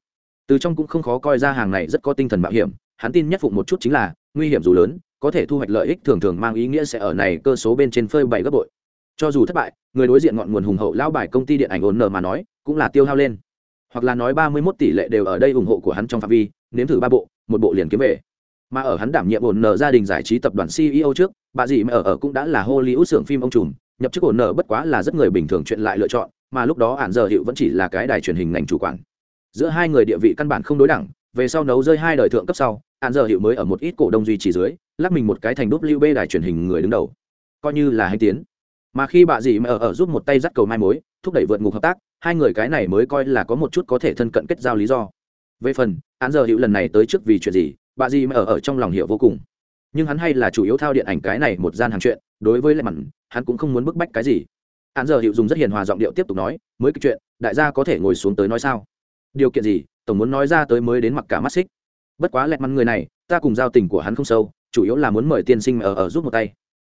Từ trong cũng không khó coi ra hàng này rất có tinh thần mạo hiểm, hắn tin nhất phụ một chút chính là, nguy hiểm dù lớn, có thể thu hoạch lợi ích thường thường mang ý nghĩa sẽ ở này cơ số bên trên phơi bảy gấp bội. Cho dù thất bại, người đối diện ngọn nguồn hùng hậu lão bài công ty điện ảnh ổn nở mà nói, cũng là tiêu hao lên. Hoặc là nói 31 tỷ lệ đều ở đây ủng hộ của hắn trong phạm vi, nếm thử ba bộ, một bộ liền kiếm về. Mà ở hắn đảm nhiệm ổn nở gia đình giải trí tập đoàn CEO trước, bà dì mà ở ở cũng đã là Hollywood xưởng phim ông trùm, nhập chức ổn nợ bất quá là rất người bình thường chuyện lại lựa chọn mà lúc đó ản giờ hiệu vẫn chỉ là cái đài truyền hình ngành chủ quản giữa hai người địa vị căn bản không đối đẳng về sau nấu rơi hai đời thượng cấp sau ản giờ hiệu mới ở một ít cổ đông duy trì dưới lắc mình một cái thành núp lưu bê đài truyền hình người đứng đầu coi như là hành tiến mà khi bà dì mà ở, ở giúp một tay dắt cầu mai mối thúc đẩy vượt ngục hợp tác hai người cái này mới coi là có một chút có thể thân cận kết giao lý do. Về phần án giờ hữu lần này tới trước vì chuyện gì bà dì mà ở, ở trong lòng hiệu vô cùng. Nhưng hắn hay là chủ yếu thao điện ảnh cái này một gian hàng chuyện đối với lệ mặn hắn cũng không muốn bức bách cái gì. Án giờ hiệu dùng rất hiền hòa giọng điệu tiếp tục nói mới cái chuyện đại gia có thể ngồi xuống tới nói sao? Điều kiện gì? Tổng muốn nói ra tới mới đến mặc cả mắt xích. Bất quá lẹt mặn người này ta cùng giao tình của hắn không sâu chủ yếu là muốn mời tiên sinh ở ở giúp một tay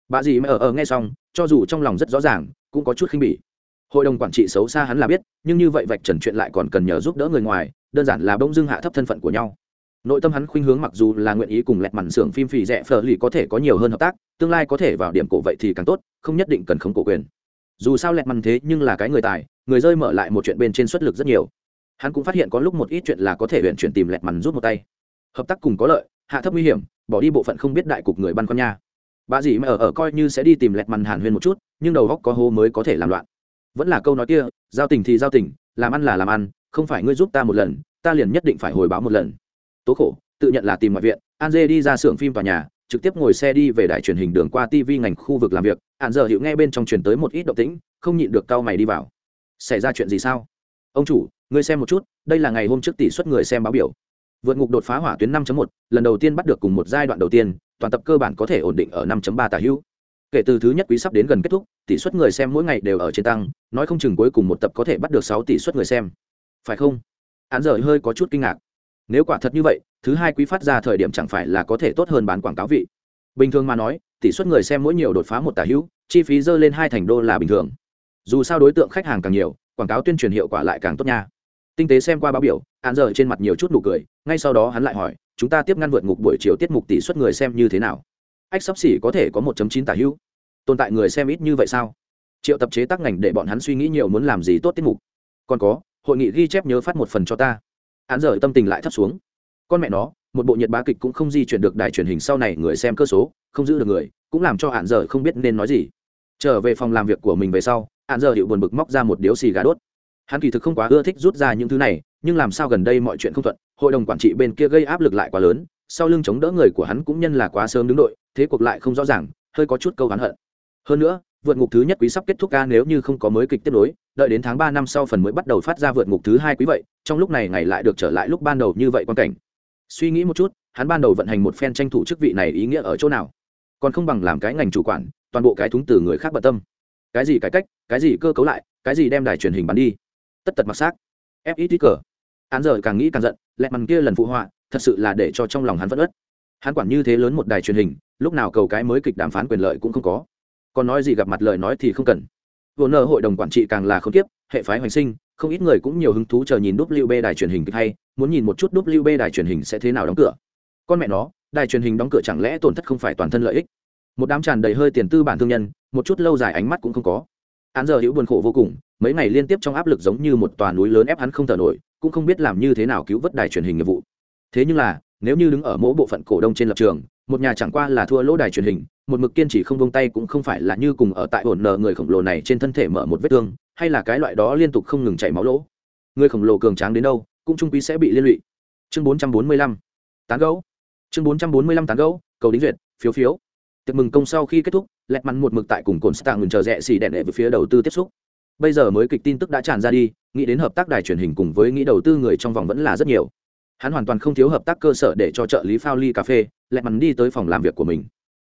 bà gì mà ở ở nghe xong, cho dù trong lòng rất rõ ràng, cũng có chút khinh bỉ. Hội đồng quản trị xấu xa hắn là biết, nhưng như vậy vạch trần chuyện lại còn cần nhờ giúp đỡ người ngoài, đơn giản là bỗng dưng hạ thấp thân phận của nhau. Nội tâm hắn khuynh hướng mặc dù là nguyện ý cùng lẹt mặn xưởng phim phì rẻ phở lì có thể có nhiều hơn hợp tác, tương lai có thể vào điểm cổ vậy thì càng tốt, không nhất định cần không cổ quyền. Dù sao lẹt mặn thế nhưng là cái người tài, người rơi mở lại một chuyện bên trên xuất lực rất nhiều. Hắn cũng phát hiện có lúc một ít chuyện là có thể huyện chuyển tìm lẹt mặn rút một tay. Hợp tác cùng có lợi, hạ thấp nguy hiểm, bỏ đi bộ phận không biết đại cục người băn con nha bà dì mà ở ở coi như sẽ đi tìm lẹt mằn hàn huyên một chút, nhưng đầu góc có hô mới có thể làm loạn. Vẫn là câu nói kia, giao tình thì giao tình, làm ăn là làm ăn, không phải ngươi giúp ta một lần, ta liền nhất định phải hồi báo một lần. Tố khổ, tự nhận là tìm ngoại viện, an dê đi ra xưởng phim tòa nhà, trực tiếp ngồi xe đi về đài truyền hình đường qua tv ngành khu vực làm việc hạn giờ hiệu nghe bên trong truyền tới một ít động tĩnh, không nhịn được cau mày đi vào. Xảy ra chuyện gì sao? Ông chủ, ngươi xem một chút, đây là ngày hôm trước tỷ suất người xem báo biểu vượt ngục đột phá hỏa tuyến 5.1, lần đầu tiên bắt được cùng một giai đoạn đầu tiên toàn tập cơ bản có thể ổn định ở 5.3 tả hữu. Kể từ thứ nhất quý sắp đến gần kết thúc tỷ suất người xem mỗi ngày đều ở trên tăng nói không chừng cuối cùng một tập có thể bắt được 6 tỷ suất người xem. Phải không? Án giờ hơi có chút kinh ngạc. Nếu quả thật như vậy thứ hai quý phát ra thời điểm chẳng phải là có thể tốt hơn bán quảng cáo vị. Bình thường mà nói tỷ suất người xem mỗi nhiều đột phá một tả hữu chi phí dơ lên hai thành đô là bình thường. Dù sao đối tượng khách hàng càng nhiều quảng cáo tuyên truyền hiệu quả lại càng tốt nha tinh tế xem qua báo biểu, án giờ trên mặt nhiều chút nụ cười, ngay sau đó hắn lại hỏi, chúng ta tiếp ngăn vượt ngục buổi chiều tiết mục tỷ suất người xem như thế nào? Ách sắp xỉ có thể có một chín tả hữu. Tồn tại người xem ít như vậy sao? Triệu tập chế tác ngành để bọn hắn suy nghĩ nhiều muốn làm gì tốt tiết mục. Còn có, hội nghị ghi chép nhớ phát một phần cho ta. Hắn rời tâm tình lại thấp xuống. Con mẹ nó, một bộ nhiệt bá kịch cũng không di chuyển được đài truyền hình sau này người xem cơ số, không giữ được người, cũng làm cho hạn giờ không biết nên nói gì. Trở về phòng làm việc của mình về sau hạn giờ hiệu buồn bực móc ra một điếu xì gà đốt hắn kỳ thực không quá ưa thích rút ra những thứ này, nhưng làm sao gần đây mọi chuyện không thuận, hội đồng quản trị bên kia gây áp lực lại quá lớn, sau lưng chống đỡ người của hắn cũng nhân là quá sớm đứng đội, thế cuộc lại không rõ ràng, hơi có chút câu hắn hận. Hơn nữa, vượt ngục thứ nhất quý sắp kết thúc ca nếu như không có mới kịch tiếp nối, đợi đến tháng ba năm sau phần mới bắt đầu phát ra vượt ngục thứ hai quý vậy, trong lúc này ngày lại được trở lại lúc ban đầu như vậy quan cảnh. Suy nghĩ một chút, hắn ban đầu vận hành một phen tranh thủ chức vị này ý nghĩa ở chỗ nào? Còn không bằng làm cái ngành chủ quản, toàn bộ cái thúng từ người khác bận tâm. Cái gì cải cách, cái gì cơ cấu lại, cái gì đem đài truyền hình bắn đi? Tất tật mặc xác. Fit cờ. Hắn giờ càng nghĩ càng giận, lẹ mằn kia lần phụ họa, thật sự là để cho trong lòng hắn vẫn ất hắn quản như thế lớn một đài truyền hình, lúc nào cầu cái mới kịch đàm phán quyền lợi cũng không có. Còn nói gì gặp mặt lời nói thì không cần. Vô nợ hội đồng quản trị càng là không tiếp hệ phái hoành sinh, không ít người cũng nhiều hứng thú chờ nhìn WB đài truyền hình hay, muốn nhìn một chút WB đài truyền hình sẽ thế nào đóng cửa. Con mẹ nó, đài truyền hình đóng cửa chẳng lẽ tổn thất không phải toàn thân lợi ích? Một đám tràn đầy hơi tiền tư bản thương nhân, một chút lâu dài ánh mắt cũng không có. Án giờ hữu buồn khổ vô cùng mấy ngày liên tiếp trong áp lực giống như một tòa núi lớn ép hắn không thở nổi, cũng không biết làm như thế nào cứu vớt đài truyền hình nghiệp vụ. Thế nhưng là, nếu như đứng ở mỗi bộ phận cổ đông trên lập trường, một nhà chẳng qua là thua lỗ đài truyền hình, một mực kiên trì không bông tay cũng không phải là như cùng ở tại ổn nợ người khổng lồ này trên thân thể mở một vết thương, hay là cái loại đó liên tục không ngừng chảy máu lỗ. Người khổng lồ cường tráng đến đâu, cũng trung quý sẽ bị liên lụy. Chương bốn trăm bốn mươi lăm, tán gấu chương bốn trăm bốn mươi lăm, tán gấu cầu đính duyệt, phiếu phiếu. Tiệc mừng công sau khi kết thúc lẹt mắn một mực tại cùng cồn stạng ngừng chờ rẽ xì đèn đệ về phía đầu tư tiếp xúc bây giờ mới kịch tin tức đã tràn ra đi, nghĩ đến hợp tác đài truyền hình cùng với nghĩ đầu tư người trong vòng vẫn là rất nhiều. Hắn hoàn toàn không thiếu hợp tác cơ sở để cho trợ lý phao ly cà phê, lẹ mắn đi tới phòng làm việc của mình.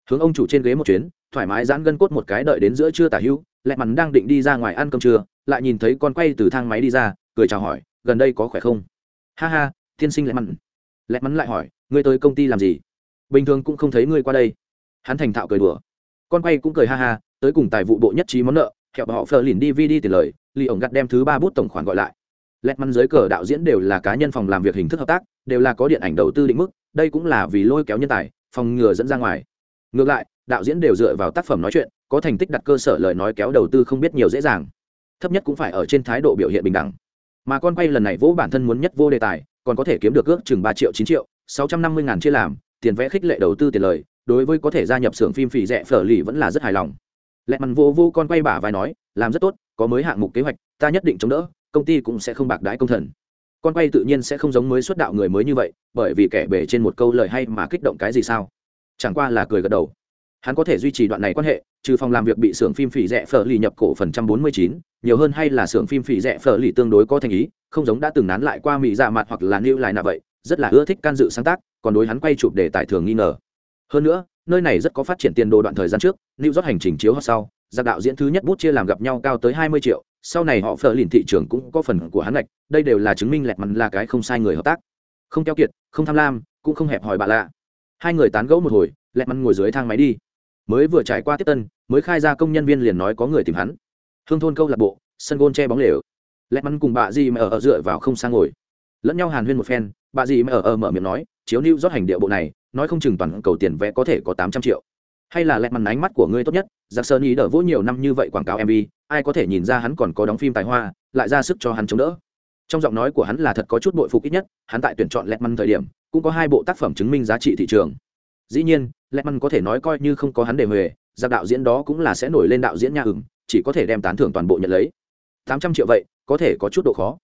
Hướng ông chủ trên ghế một chuyến, thoải mái giãn gân cốt một cái đợi đến giữa trưa tả hữu lẹ mắn đang định đi ra ngoài ăn cơm trưa, lại nhìn thấy con quay từ thang máy đi ra, cười chào hỏi, gần đây có khỏe không? Ha ha, tiên sinh lẹ mắn. Lẹ mắn lại hỏi, ngươi tới công ty làm gì? Bình thường cũng không thấy ngươi qua đây. Hắn thành thạo cười đùa. Con quay cũng cười ha ha, tới cùng tài vụ bộ nhất trí món nợ hẹo họ phờ lìn dvd tiền lời, lì ổng gặt đem thứ ba bút tổng khoản gọi lại. Lẹt mắn dưới cờ đạo diễn đều là cá nhân phòng làm việc hình thức hợp tác, đều là có điện ảnh đầu tư định mức, đây cũng là vì lôi kéo nhân tài, phòng ngừa dẫn ra ngoài. Ngược lại, đạo diễn đều dựa vào tác phẩm nói chuyện, có thành tích đặt cơ sở lời nói kéo đầu tư không biết nhiều dễ dàng. Thấp nhất cũng phải ở trên thái độ biểu hiện bình đẳng. Mà con quay lần này vỗ bản thân muốn nhất vô đề tài, còn có thể kiếm được ước chừng ba triệu, chín triệu, sáu trăm năm mươi ngàn chia làm, tiền vẽ khích lệ đầu tư tiền lời, đối với có thể gia nhập xưởng phim phỉ rẻ phở lì vẫn là rất hài lòng lẹt mằn vô vô con quay bả vai nói, làm rất tốt, có mới hạng mục kế hoạch, ta nhất định chống đỡ, công ty cũng sẽ không bạc đái công thần. Con quay tự nhiên sẽ không giống mới xuất đạo người mới như vậy, bởi vì kẻ bể trên một câu lời hay mà kích động cái gì sao? Chẳng qua là cười gật đầu. Hắn có thể duy trì đoạn này quan hệ, trừ phòng làm việc bị xưởng phim phỉ rẻ phở lì nhập cổ phần trăm bốn mươi chín, nhiều hơn hay là xưởng phim phỉ rẻ phở lì tương đối có thành ý, không giống đã từng nán lại qua mỹ dạ mặt hoặc là nêu lại nạ vậy, rất là ưa thích can dự sáng tác, còn đối hắn quay chụp để tài thường nghi ngờ. Hơn nữa nơi này rất có phát triển tiền đồ đoạn thời gian trước lưu rót hành trình chiếu hoặc sau, giặc đạo diễn thứ nhất bút chia làm gặp nhau cao tới hai mươi triệu, sau này họ phờ lìn thị trường cũng có phần của hắn lệch đây đều là chứng minh lẹt mặn là cái không sai người hợp tác. Không keo kiệt, không tham lam, cũng không hẹp hòi bà lạ. Hai người tán gẫu một hồi, lẹt mặn ngồi dưới thang máy đi. Mới vừa trải qua tiếp tân, mới khai ra công nhân viên liền nói có người tìm hắn. Hương thôn câu lạc bộ, sân gôn che bóng lều. Lẹt mặn cùng bà dì mà ở dựa vào không sang ngồi. Lẫn nhau hàn huyên một phen, bà dì mà ở ở mở miệng nói, chiếu lưu rót hành điệu bộ này nói không chừng toàn cầu tiền vẽ có thể có tám trăm triệu. Hay là lẹt mặt ánh mắt của ngươi tốt nhất giặc sơn ý đỡ vỗ nhiều năm như vậy quảng cáo mv ai có thể nhìn ra hắn còn có đóng phim tài hoa, lại ra sức cho hắn chống đỡ. Trong giọng nói của hắn là thật có chút bội phục ít nhất, hắn tại tuyển chọn lẹt mặt thời điểm, cũng có hai bộ tác phẩm chứng minh giá trị thị trường. Dĩ nhiên, lẹt mặt có thể nói coi như không có hắn để huề, giặc đạo diễn đó cũng là sẽ nổi lên đạo diễn nhà ửng, chỉ có thể đem tán thưởng toàn bộ nhận lấy. Tám trăm triệu vậy, có thể có chút độ khó.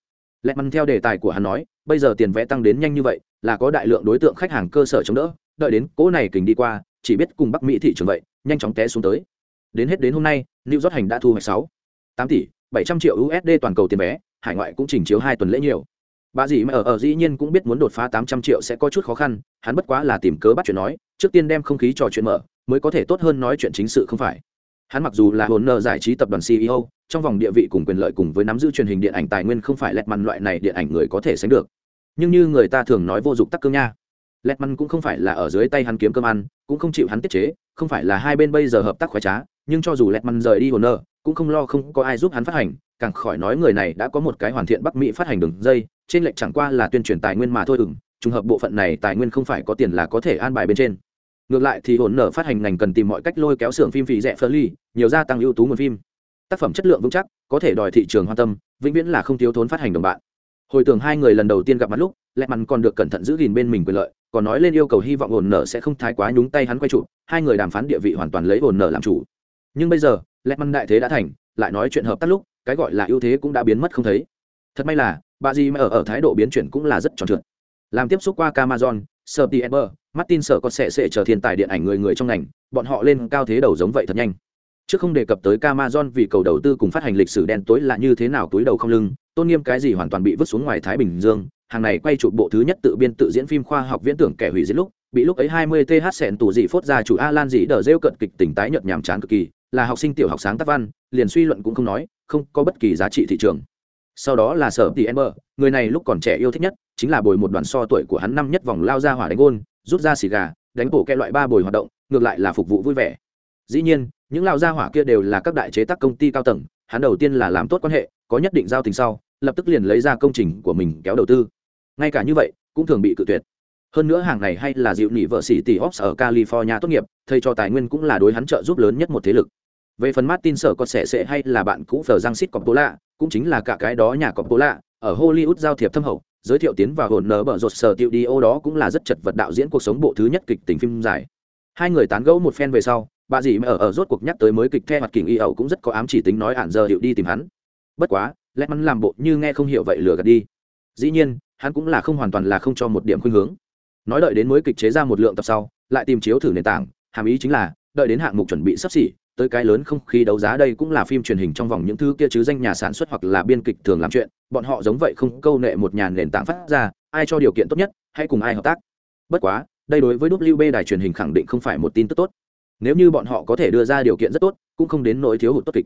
Lẹt mặt theo đề tài của hắn nói, bây giờ tiền vẽ tăng đến nhanh như vậy là có đại lượng đối tượng khách hàng cơ sở chống đỡ, đợi đến cỗ này kình đi qua, chỉ biết cùng bắc mỹ thị trường vậy, nhanh chóng té xuống tới. Đến hết đến hôm nay, new york hành đã thu hoạch sáu, tám tỷ bảy trăm triệu usd toàn cầu tiền vé, hải ngoại cũng chỉnh chiếu hai tuần lễ nhiều. Bà dì mà ở ở dĩ nhiên cũng biết muốn đột phá tám trăm triệu sẽ có chút khó khăn, hắn bất quá là tìm cớ bắt chuyện nói, trước tiên đem không khí trò chuyện mở, mới có thể tốt hơn nói chuyện chính sự không phải. Hắn mặc dù là hồn nợ giải trí tập đoàn ceo trong vòng địa vị cùng quyền lợi cùng với nắm giữ truyền hình điện ảnh tài nguyên không phải lẹt mằn loại này điện ảnh người có thể sánh được nhưng như người ta thường nói vô dụng tắc cương nha. Lẹt măn cũng không phải là ở dưới tay hắn kiếm cơm ăn, cũng không chịu hắn tiết chế, không phải là hai bên bây giờ hợp tác khoái trá, nhưng cho dù lẹt măn rời đi hồn nơ cũng không lo không có ai giúp hắn phát hành, càng khỏi nói người này đã có một cái hoàn thiện bắc mỹ phát hành đường dây, trên lệnh chẳng qua là tuyên truyền tài nguyên mà thôi ừng trùng hợp bộ phận này tài nguyên không phải có tiền là có thể an bài bên trên. Ngược lại thì hồn nở phát hành ngành cần tìm mọi cách lôi kéo xưởng phim phì rẻ phơ ly nhiều gia tăng ưu tú nguồn phim. Tác phẩm chất lượng vững chắc, có thể đòi thị trường hoan tâm, vĩnh viễn là không thiếu thốn phát hành đồng bạn hồi tưởng hai người lần đầu tiên gặp mặt lúc lẹ mặn còn được cẩn thận giữ gìn bên mình quyền lợi còn nói lên yêu cầu hy vọng ổn nở sẽ không thái quá nhúng tay hắn quay trụ hai người đàm phán địa vị hoàn toàn lấy ổn nở làm chủ. Nhưng bây giờ lẹ mặn đại thế đã thành lại nói chuyện hợp tác lúc cái gọi là ưu thế cũng đã biến mất không thấy. Thật may là bà gì mà ở ở thái độ biến chuyển cũng là rất tròn trượt. Làm tiếp xúc qua Amazon, Serpier, Martin sở có sẽ sẽ trở thiên tài điện ảnh người người trong ngành, bọn họ lên cao thế đầu giống vậy thật nhanh. Trước không đề cập tới Amazon vì cầu đầu tư cùng phát hành lịch sử đen tối là như thế nào túi đầu không lưng, tôn nghiêm cái gì hoàn toàn bị vứt xuống ngoài Thái Bình Dương, hàng này quay chụp bộ thứ nhất tự biên tự diễn phim khoa học viễn tưởng kẻ hủy diệt lúc, bị lúc ấy 20 TH sẹn tủ dị phốt ra chủ Alan dị đờ rêu cận kịch tỉnh tái nhợt nhàm chán cực kỳ, là học sinh tiểu học sáng tác văn, liền suy luận cũng không nói, không có bất kỳ giá trị thị trường. Sau đó là sở tỷ ember người này lúc còn trẻ yêu thích nhất chính là bồi một đoàn so tuổi của hắn năm nhất vòng lao ra hỏa đánh gôn rút ra xì gà đánh bổ kẹ loại ba bồi hoạt động ngược lại là phục vụ vui vẻ. Dĩ nhiên những lao gia hỏa kia đều là các đại chế tác công ty cao tầng, hắn đầu tiên là làm tốt quan hệ, có nhất định giao tình sau, lập tức liền lấy ra công trình của mình kéo đầu tư. Ngay cả như vậy, cũng thường bị cự tuyệt. Hơn nữa hàng này hay là dịu nỉ vợ sĩ tỷ ops ở california tốt nghiệp, thầy cho tài nguyên cũng là đối hắn trợ giúp lớn nhất một thế lực. Về phần martin sở có sẻ sẽ hay là bạn cũ phờ giang xít cọp tố lạ cũng chính là cả cái đó nhà cọp tố lạ ở hollywood giao thiệp thâm hậu, giới thiệu tiến vào hồn nở bở rột sở tiêu đi ô đó cũng là rất chật vật đạo diễn cuộc sống bộ thứ nhất kịch tình phim dài. Hai người tán gẫu một phen về sau bà dì mà ở ở rốt cuộc nhắc tới mới kịch theo mặt kình y ẩu cũng rất có ám chỉ tính nói ản giờ hiệu đi tìm hắn. Bất quá, lẽ mắn làm bộ như nghe không hiểu vậy lừa gạt đi. Dĩ nhiên, hắn cũng là không hoàn toàn là không cho một điểm khuynh hướng. Nói đợi đến mới kịch chế ra một lượng tập sau, lại tìm chiếu thử nền tảng, hàm ý chính là, đợi đến hạng mục chuẩn bị sắp xỉ, tới cái lớn không khí đấu giá đây cũng là phim truyền hình trong vòng những thứ kia chứ danh nhà sản xuất hoặc là biên kịch thường làm chuyện, bọn họ giống vậy không câu nệ một nhà nền tảng phát ra, ai cho điều kiện tốt nhất hay cùng ai hợp tác. Bất quá, đây đối với wb đài truyền hình khẳng định không phải một tin tức tốt nếu như bọn họ có thể đưa ra điều kiện rất tốt, cũng không đến nỗi thiếu hụt tốt kịch.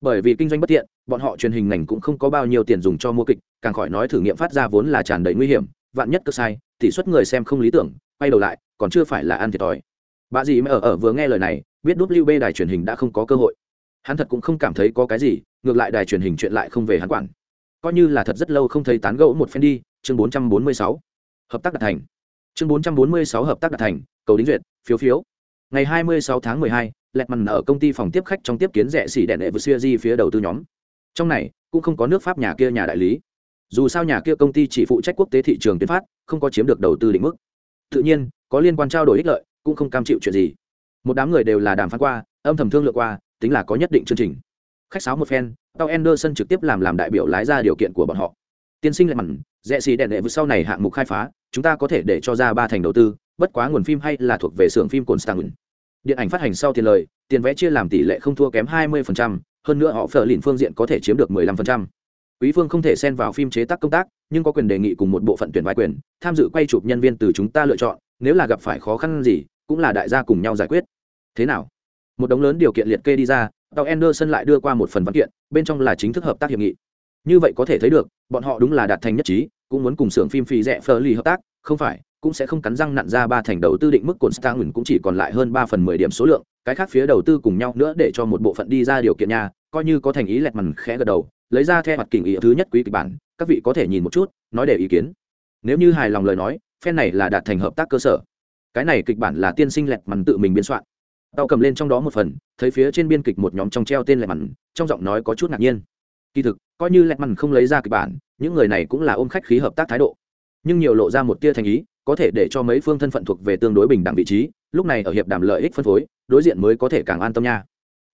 Bởi vì kinh doanh bất tiện bọn họ truyền hình ngành cũng không có bao nhiêu tiền dùng cho mua kịch, càng khỏi nói thử nghiệm phát ra vốn là tràn đầy nguy hiểm, vạn nhất cơ sai, tỷ suất người xem không lý tưởng, quay đầu lại, còn chưa phải là ăn thiệt thòi. Bà dì mẹ ở ở vừa nghe lời này, biết wb đài truyền hình đã không có cơ hội. Hắn thật cũng không cảm thấy có cái gì, ngược lại đài truyền hình chuyện lại không về hắn quản. Coi như là thật rất lâu không thấy tán gẫu một phen đi, chương 446. hợp tác đạt thành. Chương 446 hợp tác đạt thành, cầu đính duyệt, phiếu phiếu ngày 26 tháng 12, lẹt mằn ở công ty phòng tiếp khách trong tiếp kiến rẻ xỉ đèn đệ phía đầu tư nhóm. Trong này cũng không có nước pháp nhà kia nhà đại lý. Dù sao nhà kia công ty chỉ phụ trách quốc tế thị trường tiến phát không có chiếm được đầu tư định mức. Tự nhiên có liên quan trao đổi ích lợi cũng không cam chịu chuyện gì. Một đám người đều là đàm phán qua âm thầm thương lượng qua tính là có nhất định chương trình. Khách sáo một phen Tao anderson trực tiếp làm làm đại biểu lái ra điều kiện của bọn họ. Tiên sinh lại mặn rẻ xì đèn đệ vừa sau này hạng mục khai phá chúng ta có thể để cho ra ba thành đầu tư bất quá nguồn phim hay là thuộc về xưởng phim Constantin điện ảnh phát hành sau tiền lời tiền vẽ chia làm tỷ lệ không thua kém 20%, hơn nữa họ phở lìn phương diện có thể chiếm được 15%. Quý phương không thể xen vào phim chế tác công tác, nhưng có quyền đề nghị cùng một bộ phận tuyển vai quyền, tham dự quay chụp nhân viên từ chúng ta lựa chọn, nếu là gặp phải khó khăn gì, cũng là đại gia cùng nhau giải quyết. Thế nào? Một đống lớn điều kiện liệt kê đi ra tàu anderson lại đưa qua một phần văn kiện bên trong là chính thức hợp tác hiệp nghị. Như vậy có thể thấy được bọn họ đúng là đạt thành nhất trí cũng muốn cùng xưởng phim phì rẻ phờ lì hợp tác không phải cũng sẽ không cắn răng nặn ra ba thành đầu tư định mức cồn stang cũng chỉ còn lại hơn ba phần mười điểm số lượng, cái khác phía đầu tư cùng nhau nữa để cho một bộ phận đi ra điều kiện nhà coi như có thành ý lẹt mằn khẽ gật đầu, lấy ra theo mặt kỉnh ý thứ nhất quý kịch bản, các vị có thể nhìn một chút, nói để ý kiến. Nếu như hài lòng lời nói, phen này là đạt thành hợp tác cơ sở. Cái này kịch bản là tiên sinh lẹt mằn tự mình biên soạn. Tao cầm lên trong đó một phần, thấy phía trên biên kịch một nhóm trong treo tên lẹt mằn, trong giọng nói có chút ngạc nhiên. Kỳ thực, coi như lẹt mằn không lấy ra kịch bản, những người này cũng là ôm khách khí hợp tác thái độ. Nhưng nhiều lộ ra một tia thành ý có thể để cho mấy phương thân phận thuộc về tương đối bình đẳng vị trí, lúc này ở hiệp đàm lợi ích phân phối, đối diện mới có thể càng an tâm nha.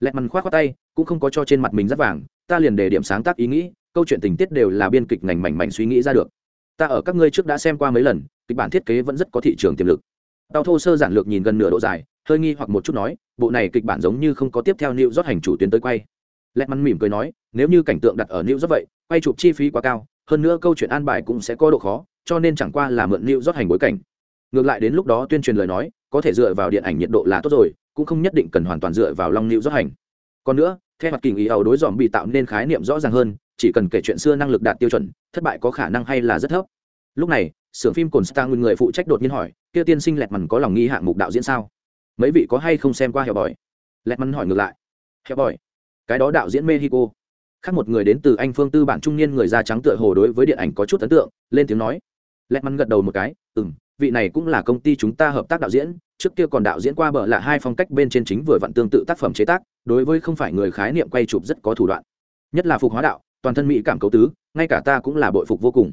Lẹt mằn khoát khoát tay, cũng không có cho trên mặt mình rất vàng, ta liền đề điểm sáng tác ý nghĩ, câu chuyện tình tiết đều là biên kịch ngành mảnh mảnh suy nghĩ ra được. Ta ở các ngươi trước đã xem qua mấy lần, kịch bản thiết kế vẫn rất có thị trường tiềm lực. Tao thô sơ giản lược nhìn gần nửa độ dài, hơi nghi hoặc một chút nói, bộ này kịch bản giống như không có tiếp theo new rót hành chủ tuyến tới quay. Lẹt mắn mỉm cười nói, nếu như cảnh tượng đặt ở new rót vậy, quay chụp chi phí quá cao, hơn nữa câu chuyện an bài cũng sẽ có độ khó cho nên chẳng qua là mượn lưu rót hành bối cảnh. Ngược lại đến lúc đó tuyên truyền lời nói, có thể dựa vào điện ảnh nhiệt độ là tốt rồi, cũng không nhất định cần hoàn toàn dựa vào long lưu rót hành. Còn nữa, theo mặt kỳ ý ẩu đối dòm bị tạo nên khái niệm rõ ràng hơn, chỉ cần kể chuyện xưa năng lực đạt tiêu chuẩn, thất bại có khả năng hay là rất thấp. Lúc này, xưởng phim cồn star nguyên người phụ trách đột nhiên hỏi, kia tiên sinh lẹt mằn có lòng nghi hạng mục đạo diễn sao? Mấy vị có hay không xem qua hẹo bòi? Lẹt mằn hỏi ngược lại, hẹo bòi, cái đó đạo diễn mexico. Khác một người đến từ anh phương tư bản trung niên người da trắng tựa hồ đối với điện ảnh có chút ấn tượng, lên tiếng nói lẹt mắn gật đầu một cái ừ m vị này cũng là công ty chúng ta hợp tác đạo diễn, trước kia còn đạo diễn qua bờ là hai phong cách bên trên chính vừa vặn tương tự tác phẩm chế tác, đối với không phải người khái niệm quay chụp rất có thủ đoạn. Nhất là phục hóa đạo, toàn thân mỹ cảm cấu tứ, ngay cả ta cũng là bội phục vô cùng.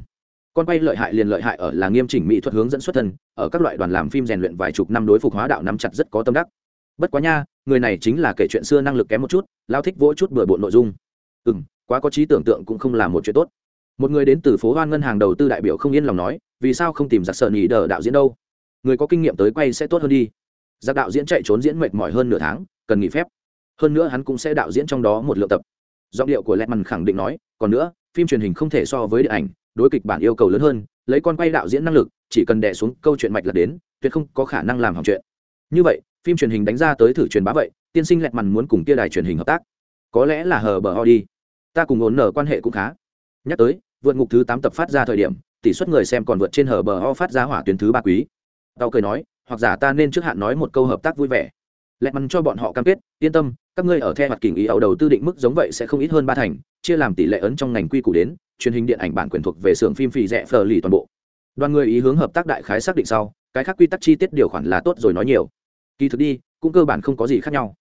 Con quay lợi hại liền lợi hại ở là nghiêm chỉnh mỹ thuật hướng dẫn xuất thân, ở các loại đoàn làm phim rèn luyện vài chục năm đối phục hóa đạo nắm chặt rất có tâm đắc. Bất quá nha, người này chính là kể chuyện xưa năng lực kém một chút, lao thích vỗ chút bừa bộn nội dung. Ừ m quá có trí tưởng tượng cũng không là một chuyện tốt. Một người đến từ phố hoan ngân hàng đầu tư đại biểu không yên lòng nói vì sao không tìm giặc sợ nhì đờ đạo diễn đâu? Người có kinh nghiệm tới quay sẽ tốt hơn đi. Giặc đạo diễn chạy trốn diễn mệt mỏi hơn nửa tháng, cần nghỉ phép. Hơn nữa hắn cũng sẽ đạo diễn trong đó một lượng tập. Giọng điệu của lẹt mằn khẳng định nói, còn nữa, phim truyền hình không thể so với điện ảnh, đối kịch bản yêu cầu lớn hơn, lấy con quay đạo diễn năng lực, chỉ cần đè xuống câu chuyện mạch là đến, tuyệt không có khả năng làm hỏng chuyện. Như vậy, phim truyền hình đánh ra tới thử truyền bá vậy, tiên sinh lẹt mằn muốn cùng kia đài truyền hình hợp tác. Có lẽ là hờ bờ ho đi ta cùng ổn nở quan hệ cũng khá. Nhắc tới, vượt ngục thứ tám tập phát ra thời điểm tỷ suất người xem còn vượt trên hở bờ ho phát ra hỏa tuyến thứ ba quý. Tao cười nói, hoặc giả ta nên trước hạn nói một câu hợp tác vui vẻ. Lẹt mắn cho bọn họ cam kết, yên tâm, các ngươi ở theo mặt kình ý ẩu đầu tư định mức giống vậy sẽ không ít hơn ba thành, chia làm tỷ lệ ấn trong ngành quy củ đến, truyền hình điện ảnh bản quyền thuộc về xưởng phim phì rẻ phờ lì toàn bộ. Đoàn người ý hướng hợp tác đại khái xác định sau, cái khác quy tắc chi tiết điều khoản là tốt rồi nói nhiều. Kỳ thực đi, cũng cơ bản không có gì khác nhau.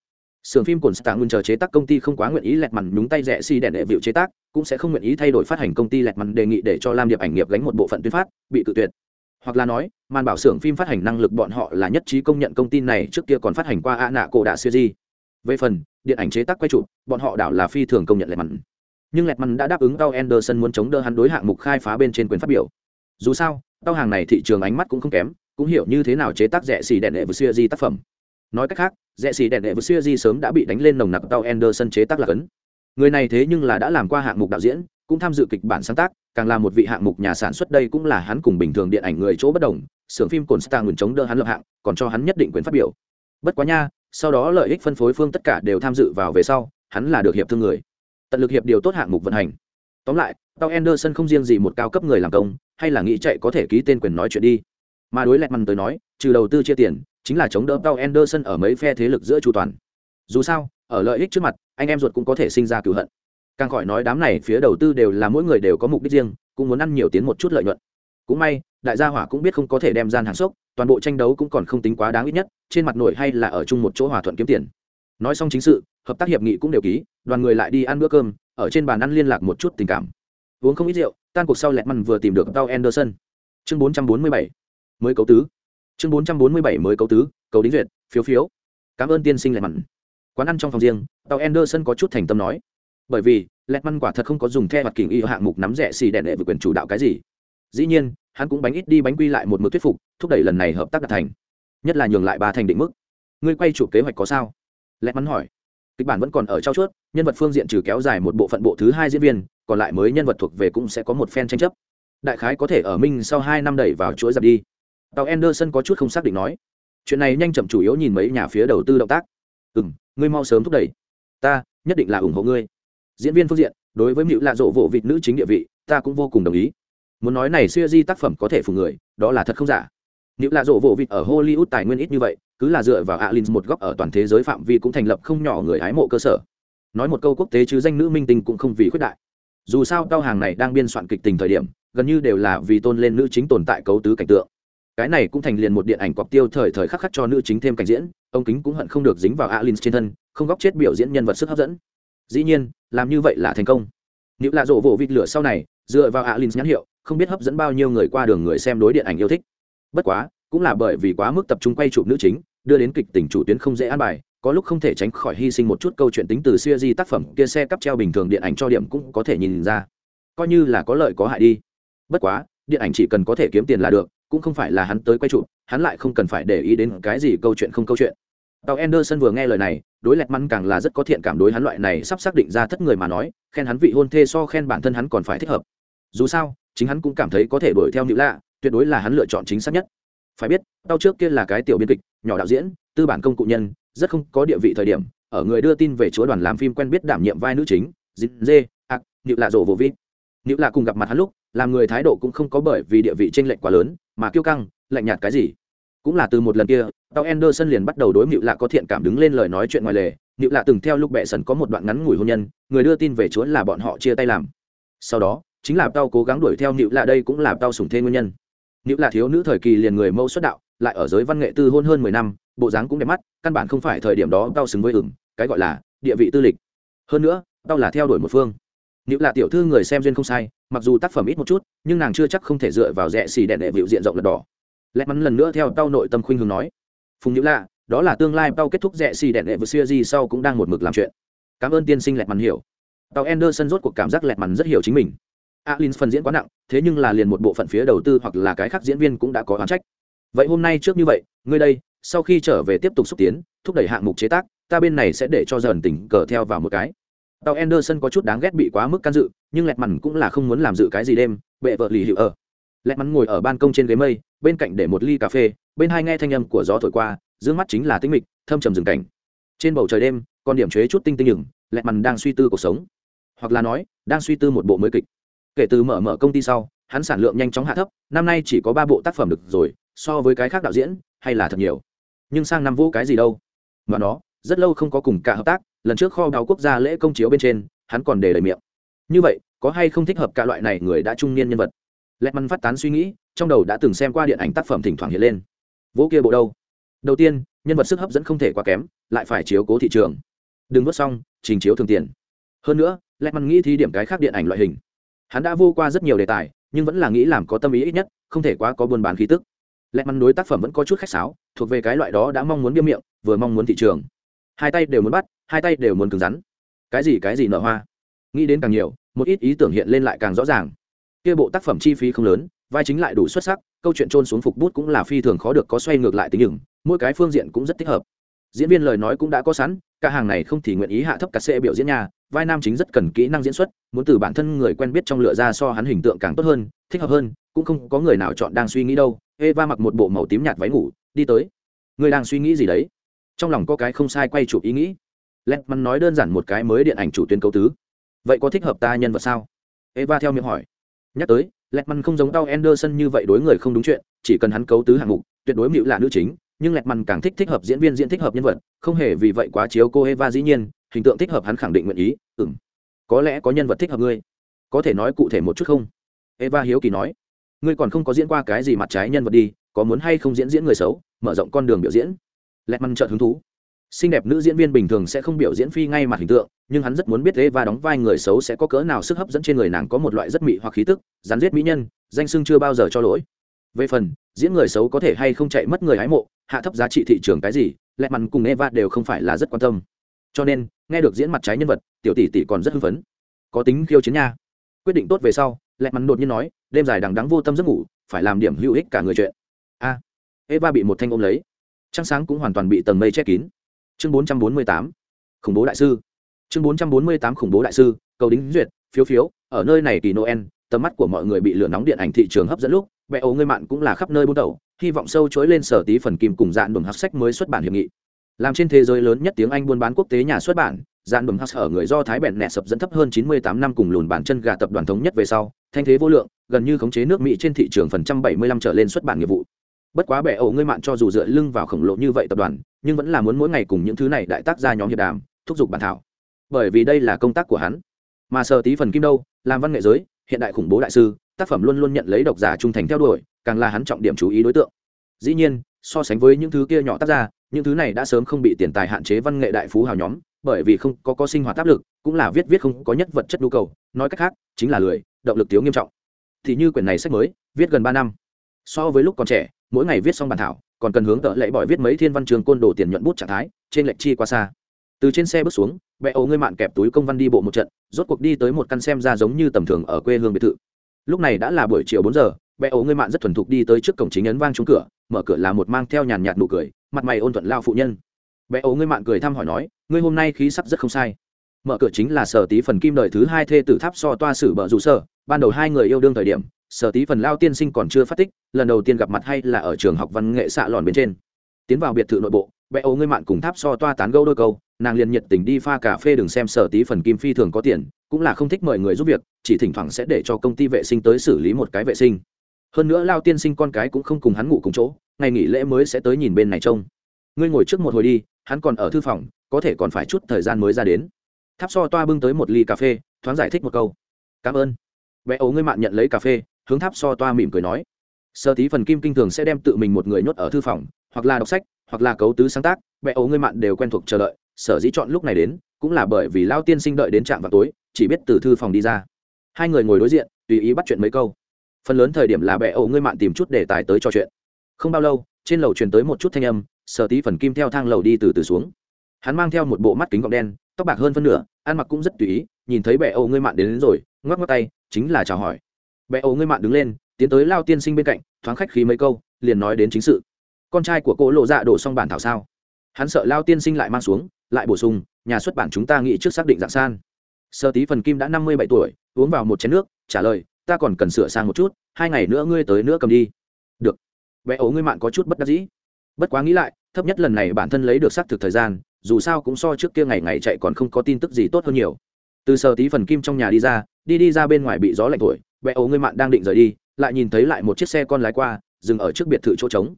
Sưởng phim của stạng chờ chế tác công ty không quá nguyện ý lẹt mằn nhúng tay rẻ xi si đèn đệ vịu chế tác cũng sẽ không nguyện ý thay đổi phát hành công ty lẹt mằn đề nghị để cho lam điệp ảnh nghiệp gánh một bộ phận tuyên phát bị từ tuyệt. Hoặc là nói màn bảo xưởng phim phát hành năng lực bọn họ là nhất trí công nhận công ty này trước kia còn phát hành qua a nạ cổ đạ siêu di. Về phần điện ảnh chế tác quay chụp, bọn họ đảo là phi thường công nhận lẹt mằn. Nhưng lẹt mằn đã đáp ứng tao anderson muốn chống đỡ hắn đối hạng mục khai phá bên trên quyền phát biểu. Dù sao tao hàng này thị trường ánh mắt cũng không kém cũng hiểu như thế nào chế tác rẻ xì đèn đệ vừa siêu di tác phẩm nói cách khác, rẽ xì đèn đệ vượt xuya di sớm đã bị đánh lên nồng nặc tàu anderson chế tác là cấn. Người này thế nhưng là đã làm qua hạng mục đạo diễn, cũng tham dự kịch bản sáng tác, càng là một vị hạng mục nhà sản xuất đây cũng là hắn cùng bình thường điện ảnh người chỗ bất đồng, xưởng phim cồn star nguồn chống đỡ hắn lập hạng, còn cho hắn nhất định quyền phát biểu. Bất quá nha, sau đó lợi ích phân phối phương tất cả đều tham dự vào về sau, hắn là được hiệp thương người. Tận lực hiệp điều tốt hạng mục vận hành. Tóm lại tao anderson không riêng gì một cao cấp người làm công, hay là nghĩ chạy có thể ký tên quyền nói chuyện đi. Mà đối lẹt mằn tới nói, trừ đầu tư chia tiền chính là chống đỡ tao anderson ở mấy phe thế lực giữa chu toàn. Dù sao, ở lợi ích trước mặt, anh em ruột cũng có thể sinh ra cừu hận. Càng khỏi nói đám này phía đầu tư đều là mỗi người đều có mục đích riêng, cũng muốn ăn nhiều tiến một chút lợi nhuận. Cũng may, đại gia hỏa cũng biết không có thể đem gian hàng sốc, toàn bộ tranh đấu cũng còn không tính quá đáng ít nhất, trên mặt nổi hay là ở chung một chỗ hòa thuận kiếm tiền. Nói xong chính sự, hợp tác hiệp nghị cũng đều ký, đoàn người lại đi ăn bữa cơm, ở trên bàn ăn liên lạc một chút tình cảm. Uống không ít rượu, tan cuộc sau lẹt mằn vừa tìm được tao anderson. Chương 447 mới cấu tứ chương 447 mới cấu tứ, cầu đính duyệt, phiếu phiếu. Cảm ơn tiên sinh lẹt mặn. quán ăn trong phòng riêng tàu anderson có chút thành tâm nói. Bởi vì, lẹt mặn quả thật không có dùng theo mặt kình y hạng mục nắm rẻ xì đèn đệ về quyền chủ đạo cái gì. Dĩ nhiên, hắn cũng bánh ít đi bánh quy lại một mực thuyết phục, thúc đẩy lần này hợp tác đạt thành. Nhất là nhường lại ba thành định mức. Ngươi quay chụp kế hoạch có sao? Lẹt mắn hỏi. Kịch bản vẫn còn ở trao chuốt, nhân vật phương diện trừ kéo dài một bộ phận bộ thứ hai diễn viên, còn lại mới nhân vật thuộc về cũng sẽ có một phen tranh chấp. Đại khái có thể ở minh sau hai năm đẩy vào chuỗi giặc đi tàu anderson có chút không xác định nói. Chuyện này nhanh chậm chủ yếu nhìn mấy nhà phía đầu tư động tác. Ừ m ngươi mau sớm thúc đẩy. Ta, nhất định là ủng hộ ngươi. Diễn viên phương diện, đối với mịu lạ rộ vỗ vịt nữ chính địa vị, ta cũng vô cùng đồng ý. Muốn nói này siêu di tác phẩm có thể phủ người, đó là thật không giả. Nếu là rộ vỗ vịt ở hollywood tài nguyên ít như vậy, cứ là dựa vào alin một góc ở toàn thế giới phạm vi cũng thành lập không nhỏ người hái mộ cơ sở. Nói một câu quốc tế chứ danh nữ minh tinh cũng không vì khuyết đại. Dù sao tao hàng này đang biên soạn kịch tình thời điểm, gần như đều là vì tôn lên nữ chính tồn tại cấu tứ cảnh tượng cái này cũng thành liền một điện ảnh cọc tiêu thời thời khắc khắc cho nữ chính thêm cảnh diễn, ông kính cũng hận không được dính vào alin trên thân, không góc chết biểu diễn nhân vật sức hấp dẫn. Dĩ nhiên, làm như vậy là thành công. Nếu là rộ vỗ vịt lửa sau này, dựa vào alin nhãn hiệu, không biết hấp dẫn bao nhiêu người qua đường người xem đối điện ảnh yêu thích. Bất quá, cũng là bởi vì quá mức tập trung quay chụp nữ chính, đưa đến kịch tình chủ tuyến không dễ an bài, có lúc không thể tránh khỏi hy sinh một chút câu chuyện tính từ siêu di tác phẩm kia xe cắp treo bình thường điện ảnh cho điểm cũng có thể nhìn ra. Coi như là có lợi có hại đi. Bất quá, điện ảnh chỉ cần có thể kiếm tiền là được cũng không phải là hắn tới quay chụp, hắn lại không cần phải để ý đến cái gì câu chuyện không câu chuyện. Tàu anderson vừa nghe lời này, đối lẹt măn càng là rất có thiện cảm đối hắn loại này sắp xác định ra thất người mà nói, khen hắn vị hôn thê so khen bản thân hắn còn phải thích hợp. Dù sao, chính hắn cũng cảm thấy có thể đuổi theo nữ lạ, tuyệt đối là hắn lựa chọn chính xác nhất. Phải biết, tao trước kia là cái tiểu biên kịch, nhỏ đạo diễn, tư bản công cụ nhân, rất không có địa vị thời điểm, ở người đưa tin về chúa đoàn làm phim quen biết đảm nhiệm vai nữ chính dính dê ạc nữ lạ rổ vô vít. Nữ lạ cùng gặp mặt hắn lúc làm người thái độ cũng không có bởi vì địa vị tranh lệch quá lớn, mà kiêu căng, lạnh nhạt cái gì. Cũng là từ một lần kia, tao anderson liền bắt đầu đối mịu lạ có thiện cảm đứng lên lời nói chuyện ngoài lề. Mịu lạ từng theo lúc bệ sần có một đoạn ngắn ngủi hôn nhân, người đưa tin về chúa là bọn họ chia tay làm. Sau đó, chính là tao cố gắng đuổi theo mịu lạ đây cũng là tao sủng thê nguyên nhân. Mịu lạ thiếu nữ thời kỳ liền người mẫu xuất đạo, lại ở giới văn nghệ tư hôn hơn mười năm, bộ dáng cũng đẹp mắt, căn bản không phải thời điểm đó tao xứng với ửng, cái gọi là địa vị tư lịch. Hơn nữa, tao là theo đuổi một phương. Nữ là tiểu thư người xem duyên không sai, mặc dù tác phẩm ít một chút, nhưng nàng chưa chắc không thể dựa vào rẻ xì đèn đệ vịu diện rộng lật đỏ. Lẽ mắn lần nữa theo tao nội tâm khuynh hướng nói. Phùng Nữ lạ, đó là tương lai tao kết thúc rẻ xì đèn đệ vịu xưa gì sau cũng đang một mực làm chuyện. Cảm ơn tiên sinh lẹt mắn hiểu. Tao Anderson rốt cuộc cảm giác lẹt mắn rất hiểu chính mình. Alin phần diễn quá nặng, thế nhưng là liền một bộ phận phía đầu tư hoặc là cái khác diễn viên cũng đã có oán trách. Vậy hôm nay trước như vậy, ngươi đây, sau khi trở về tiếp tục xúc tiến, thúc đẩy hạng mục chế tác, ta bên này sẽ để cho dần tỉnh cờ theo vào một cái tàu Anderson có chút đáng ghét bị quá mức can dự, nhưng lẹt mằn cũng là không muốn làm dự cái gì đêm, bệ vợ lì hiệu ở. Lẹt mắn ngồi ở ban công trên ghế mây, bên cạnh để một ly cà phê, bên hai nghe thanh âm của gió thổi qua, dương mắt chính là tĩnh mịch, thâm trầm rừng cảnh. Trên bầu trời đêm, con điểm chế chút tinh tinh nhửng, lẹt mằn đang suy tư cuộc sống, hoặc là nói, đang suy tư một bộ mới kịch. Kể từ mở mở công ty sau, hắn sản lượng nhanh chóng hạ thấp, năm nay chỉ có ba bộ tác phẩm được rồi, so với cái khác đạo diễn, hay là thật nhiều. Nhưng sang năm vô cái gì đâu. Mà nó, rất lâu không có cùng cả hợp tác, lần trước kho đào quốc gia lễ công chiếu bên trên, hắn còn để đầy miệng. Như vậy, có hay không thích hợp cả loại này người đã trung niên nhân vật? Lẹt măn phát tán suy nghĩ, trong đầu đã từng xem qua điện ảnh tác phẩm thỉnh thoảng hiện lên. Vỗ kia bộ đâu? Đầu tiên, nhân vật sức hấp dẫn không thể quá kém, lại phải chiếu cố thị trường. Đừng vớt xong, trình chiếu thường tiền. Hơn nữa, lẹt măn nghĩ thi điểm cái khác điện ảnh loại hình. Hắn đã vô qua rất nhiều đề tài, nhưng vẫn là nghĩ làm có tâm ý ít nhất, không thể quá có buôn bán khí tức. Lẹt măn đối tác phẩm vẫn có chút khách sáo, thuộc về cái loại đó đã mong muốn biêm miệng, vừa mong muốn thị trường. Hai tay đều muốn bắt hai tay đều muốn cứng rắn. Cái gì cái gì nở hoa? Nghĩ đến càng nhiều, một ít ý tưởng hiện lên lại càng rõ ràng. Kia bộ tác phẩm chi phí không lớn, vai chính lại đủ xuất sắc, câu chuyện trôn xuống phục bút cũng là phi thường khó được có xoay ngược lại tính nhừng mỗi cái phương diện cũng rất thích hợp. Diễn viên lời nói cũng đã có sẵn, cả hàng này không thì nguyện ý hạ thấp cả xe biểu diễn nhà, vai nam chính rất cần kỹ năng diễn xuất, muốn từ bản thân người quen biết trong lựa ra so hắn hình tượng càng tốt hơn, thích hợp hơn, cũng không có người nào chọn đang suy nghĩ đâu. Eva mặc một bộ màu tím nhạt váy ngủ, đi tới. Người đang suy nghĩ gì đấy? Trong lòng có cái không sai quay chụp ý nghĩ len mắn nói đơn giản một cái mới điện ảnh chủ tuyến cấu tứ. Vậy có thích hợp ta nhân vật sao? Eva theo miệng hỏi. Nhắc tới lẹt mắn không giống tao anderson như vậy đối người không đúng chuyện, chỉ cần hắn cấu tứ hạng mục, tuyệt đối mịu là nữ chính, nhưng lẹt mắn càng thích thích hợp diễn viên diễn thích hợp nhân vật, không hề vì vậy quá chiếu cô eva dĩ nhiên, hình tượng thích hợp hắn khẳng định nguyện ý, ừm. Có lẽ có nhân vật thích hợp ngươi. Có thể nói cụ thể một chút không? Eva hiếu kỳ nói. Ngươi còn không có diễn qua cái gì mặt trái nhân vật đi, có muốn hay không diễn diễn người xấu, mở rộng con đường biểu diễn? Lẹt mắn trợn hứng thú xinh đẹp nữ diễn viên bình thường sẽ không biểu diễn phi ngay mặt hình tượng, nhưng hắn rất muốn biết eva đóng vai người xấu sẽ có cỡ nào sức hấp dẫn trên người nàng có một loại rất mị hoặc khí tức, rắn giết mỹ nhân, danh sưng chưa bao giờ cho lỗi. Về phần, diễn người xấu có thể hay không chạy mất người hái mộ, hạ thấp giá trị thị trường cái gì, lẹ mặn cùng eva đều không phải là rất quan tâm. Cho nên, nghe được diễn mặt trái nhân vật, tiểu tỷ tỷ còn rất hưng phấn. Có tính khiêu chiến nha. Quyết định tốt về sau, lẹ mặn đột nhiên nói, đêm dài đằng đắng vô tâm giấc ngủ, phải làm điểm hữu ích cả người chuyện. A, eva bị một thanh ôm lấy. Trăng sáng cũng hoàn toàn bị tầng mây che kín chương 448, khủng bố đại sư. Chương 448 khủng bố đại sư cầu đính duyệt phiếu phiếu ở nơi này kỳ noel tầm mắt của mọi người bị lửa nóng điện ảnh thị trường hấp dẫn lúc vẽ ấu ngươi mạn cũng là khắp nơi buôn đầu hy vọng sâu chối lên sở tí phần kim cùng dạn đùm hắc sách mới xuất bản hiệp nghị. Làm trên thế giới lớn nhất tiếng anh buôn bán quốc tế nhà xuất bản dạn đùm hắc ở người do thái bẹn nẹ sập dẫn thấp hơn 98 năm cùng lùn bản chân gà tập đoàn thống nhất về sau thanh thế vô lượng gần như khống chế nước mỹ trên thị trường phần trăm 75 trở lên xuất bản nghiệp vụ bất quá bẻ ổ ngươi mạn cho dù dựa lưng vào khổng lồ như vậy tập đoàn, nhưng vẫn là muốn mỗi ngày cùng những thứ này đại tác ra nhóm hiệp đàm, thúc giục bản thảo. Bởi vì đây là công tác của hắn. Mà sở tí phần kim đâu, làm văn nghệ giới, hiện đại khủng bố đại sư, tác phẩm luôn luôn nhận lấy độc giả trung thành theo đuổi, càng là hắn trọng điểm chú ý đối tượng. Dĩ nhiên, so sánh với những thứ kia nhỏ tác ra những thứ này đã sớm không bị tiền tài hạn chế văn nghệ đại phú hào nhóm, bởi vì không có có sinh hoạt áp lực, cũng là viết viết không có nhất vật chất nhu cầu, nói cách khác, chính là lười, động lực thiếu nghiêm trọng. Thì như quyển này sách mới, viết gần ba năm. So với lúc còn trẻ mỗi ngày viết xong bản thảo, còn cần hướng tợ lệ bỏi viết mấy thiên văn trường côn đồ tiền nhuận bút trạng thái, trên lệnh chi qua xa. Từ trên xe bước xuống, bẹ ấu ngươi mạn kẹp túi công văn đi bộ một trận, rốt cuộc đi tới một căn xem ra giống như tầm thường ở quê hương biệt thự. Lúc này đã là buổi chiều bốn giờ, bẹ ấu ngươi mạn rất thuần thục đi tới trước cổng chính ấn vang trúng cửa, mở cửa là một mang theo nhàn nhạt nụ cười, mặt mày ôn thuận lao phụ nhân. Bẹ ấu ngươi mạn cười thăm hỏi nói, ngươi hôm nay khí sắc rất không sai. Mở cửa chính là sở tí phần kim đời thứ hai thê tử tháp so toa sử bờ rủ sở, ban đầu hai người yêu đương thời điểm sở tí phần lao tiên sinh còn chưa phát tích, lần đầu tiên gặp mặt hay là ở trường học văn nghệ xạ lòn bên trên. Tiến vào biệt thự nội bộ, Bé ấu ngươi mạn cùng tháp so toa tán gâu đôi câu, nàng liền nhiệt tình đi pha cà phê đừng xem sở tí phần kim phi thường có tiền, cũng là không thích mời người giúp việc, chỉ thỉnh thoảng sẽ để cho công ty vệ sinh tới xử lý một cái vệ sinh. Hơn nữa lao tiên sinh con cái cũng không cùng hắn ngủ cùng chỗ, ngày nghỉ lễ mới sẽ tới nhìn bên này trông. Ngươi ngồi trước một hồi đi, hắn còn ở thư phòng, có thể còn phải chút thời gian mới ra đến. Tháp so toa bưng tới một ly cà phê, thoáng giải thích một câu. Cảm ơn. Bé ấu ngươi mạn nhận lấy cà phê hướng tháp so toa mỉm cười nói. Sơ tí phần kim kinh thường sẽ đem tự mình một người nhốt ở thư phòng hoặc là đọc sách hoặc là cấu tứ sáng tác vẽ ấu ngươi mạn đều quen thuộc chờ đợi sở dĩ chọn lúc này đến cũng là bởi vì lao tiên sinh đợi đến trạm vào tối chỉ biết từ thư phòng đi ra. Hai người ngồi đối diện tùy ý bắt chuyện mấy câu. Phần lớn thời điểm là bệ ẩu ngươi mạn tìm chút đề tài tới trò chuyện. Không bao lâu trên lầu truyền tới một chút thanh âm sở tí phần kim theo thang lầu đi từ từ xuống. Hắn mang theo một bộ mắt kính gọng đen tóc bạc hơn phân nửa ăn mặc cũng rất tùy ý nhìn thấy bệ ẩu ngươi mạn đến, đến rồi ngoắc ngoắc tay chính là chào hỏi. Bé ấu ngươi mạn đứng lên, tiến tới lao tiên sinh bên cạnh, thoáng khách khí mấy câu, liền nói đến chính sự. Con trai của cô lộ dạ đổ xong bản thảo sao? Hắn sợ lao tiên sinh lại mang xuống, lại bổ sung, nhà xuất bản chúng ta nghĩ trước xác định dạng san. Sơ tí phần kim đã năm mươi bảy tuổi, uống vào một chén nước, trả lời, ta còn cần sửa sang một chút, hai ngày nữa ngươi tới nữa cầm đi. Được. Bé ấu ngươi mạn có chút bất đắc dĩ. Bất quá nghĩ lại, thấp nhất lần này bản thân lấy được xác thực thời gian, dù sao cũng so trước kia ngày ngày chạy còn không có tin tức gì tốt hơn nhiều. Từ sơ tí phần kim trong nhà đi ra, đi đi ra bên ngoài bị gió lạnh thổi vẽ ấu ngươi mạn đang định rời đi, lại nhìn thấy lại một chiếc xe con lái qua, dừng ở trước biệt thự chỗ trống.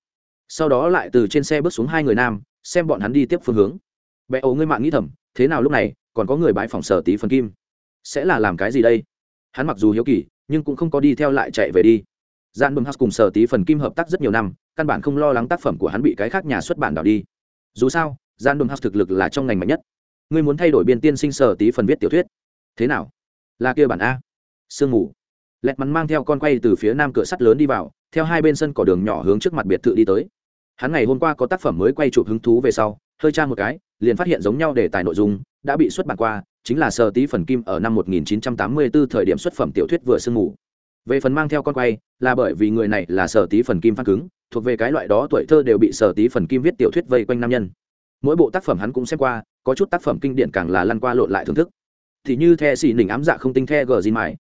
Sau đó lại từ trên xe bước xuống hai người nam, xem bọn hắn đi tiếp phương hướng. Vẽ ấu ngươi mạn nghĩ thầm, thế nào lúc này, còn có người bãi phòng sở tí phần kim? Sẽ là làm cái gì đây? Hắn mặc dù hiếu kỳ, nhưng cũng không có đi theo lại chạy về đi. Gian bơm Hắc cùng sở tí phần kim hợp tác rất nhiều năm, căn bản không lo lắng tác phẩm của hắn bị cái khác nhà xuất bản đảo đi. Dù sao gian bơm Hắc thực lực là trong ngành mạnh nhất. Ngươi muốn thay đổi biên tiên sinh sở tí phần viết tiểu thuyết. Thế nào? Là kia bản a. Sương mù lẹt mắn mang theo con quay từ phía nam cửa sắt lớn đi vào, theo hai bên sân cỏ đường nhỏ hướng trước mặt biệt thự đi tới. Hắn ngày hôm qua có tác phẩm mới quay chụp hứng thú về sau, hơi tra một cái, liền phát hiện giống nhau đề tài nội dung, đã bị xuất bản qua, chính là sơ tí phần kim ở năm 1984 thời điểm xuất phẩm tiểu thuyết vừa sương ngủ. về phần mang theo con quay, là bởi vì người này là sở tí phần kim phan cứng, thuộc về cái loại đó tuổi thơ đều bị sở tí phần kim viết tiểu thuyết vây quanh nam nhân. Mỗi bộ tác phẩm hắn cũng xem qua, có chút tác phẩm kinh điển càng là lăn qua lộn lại thưởng thức. Thì như the xì nỉnh ám dạ không tinh the gờ gì mải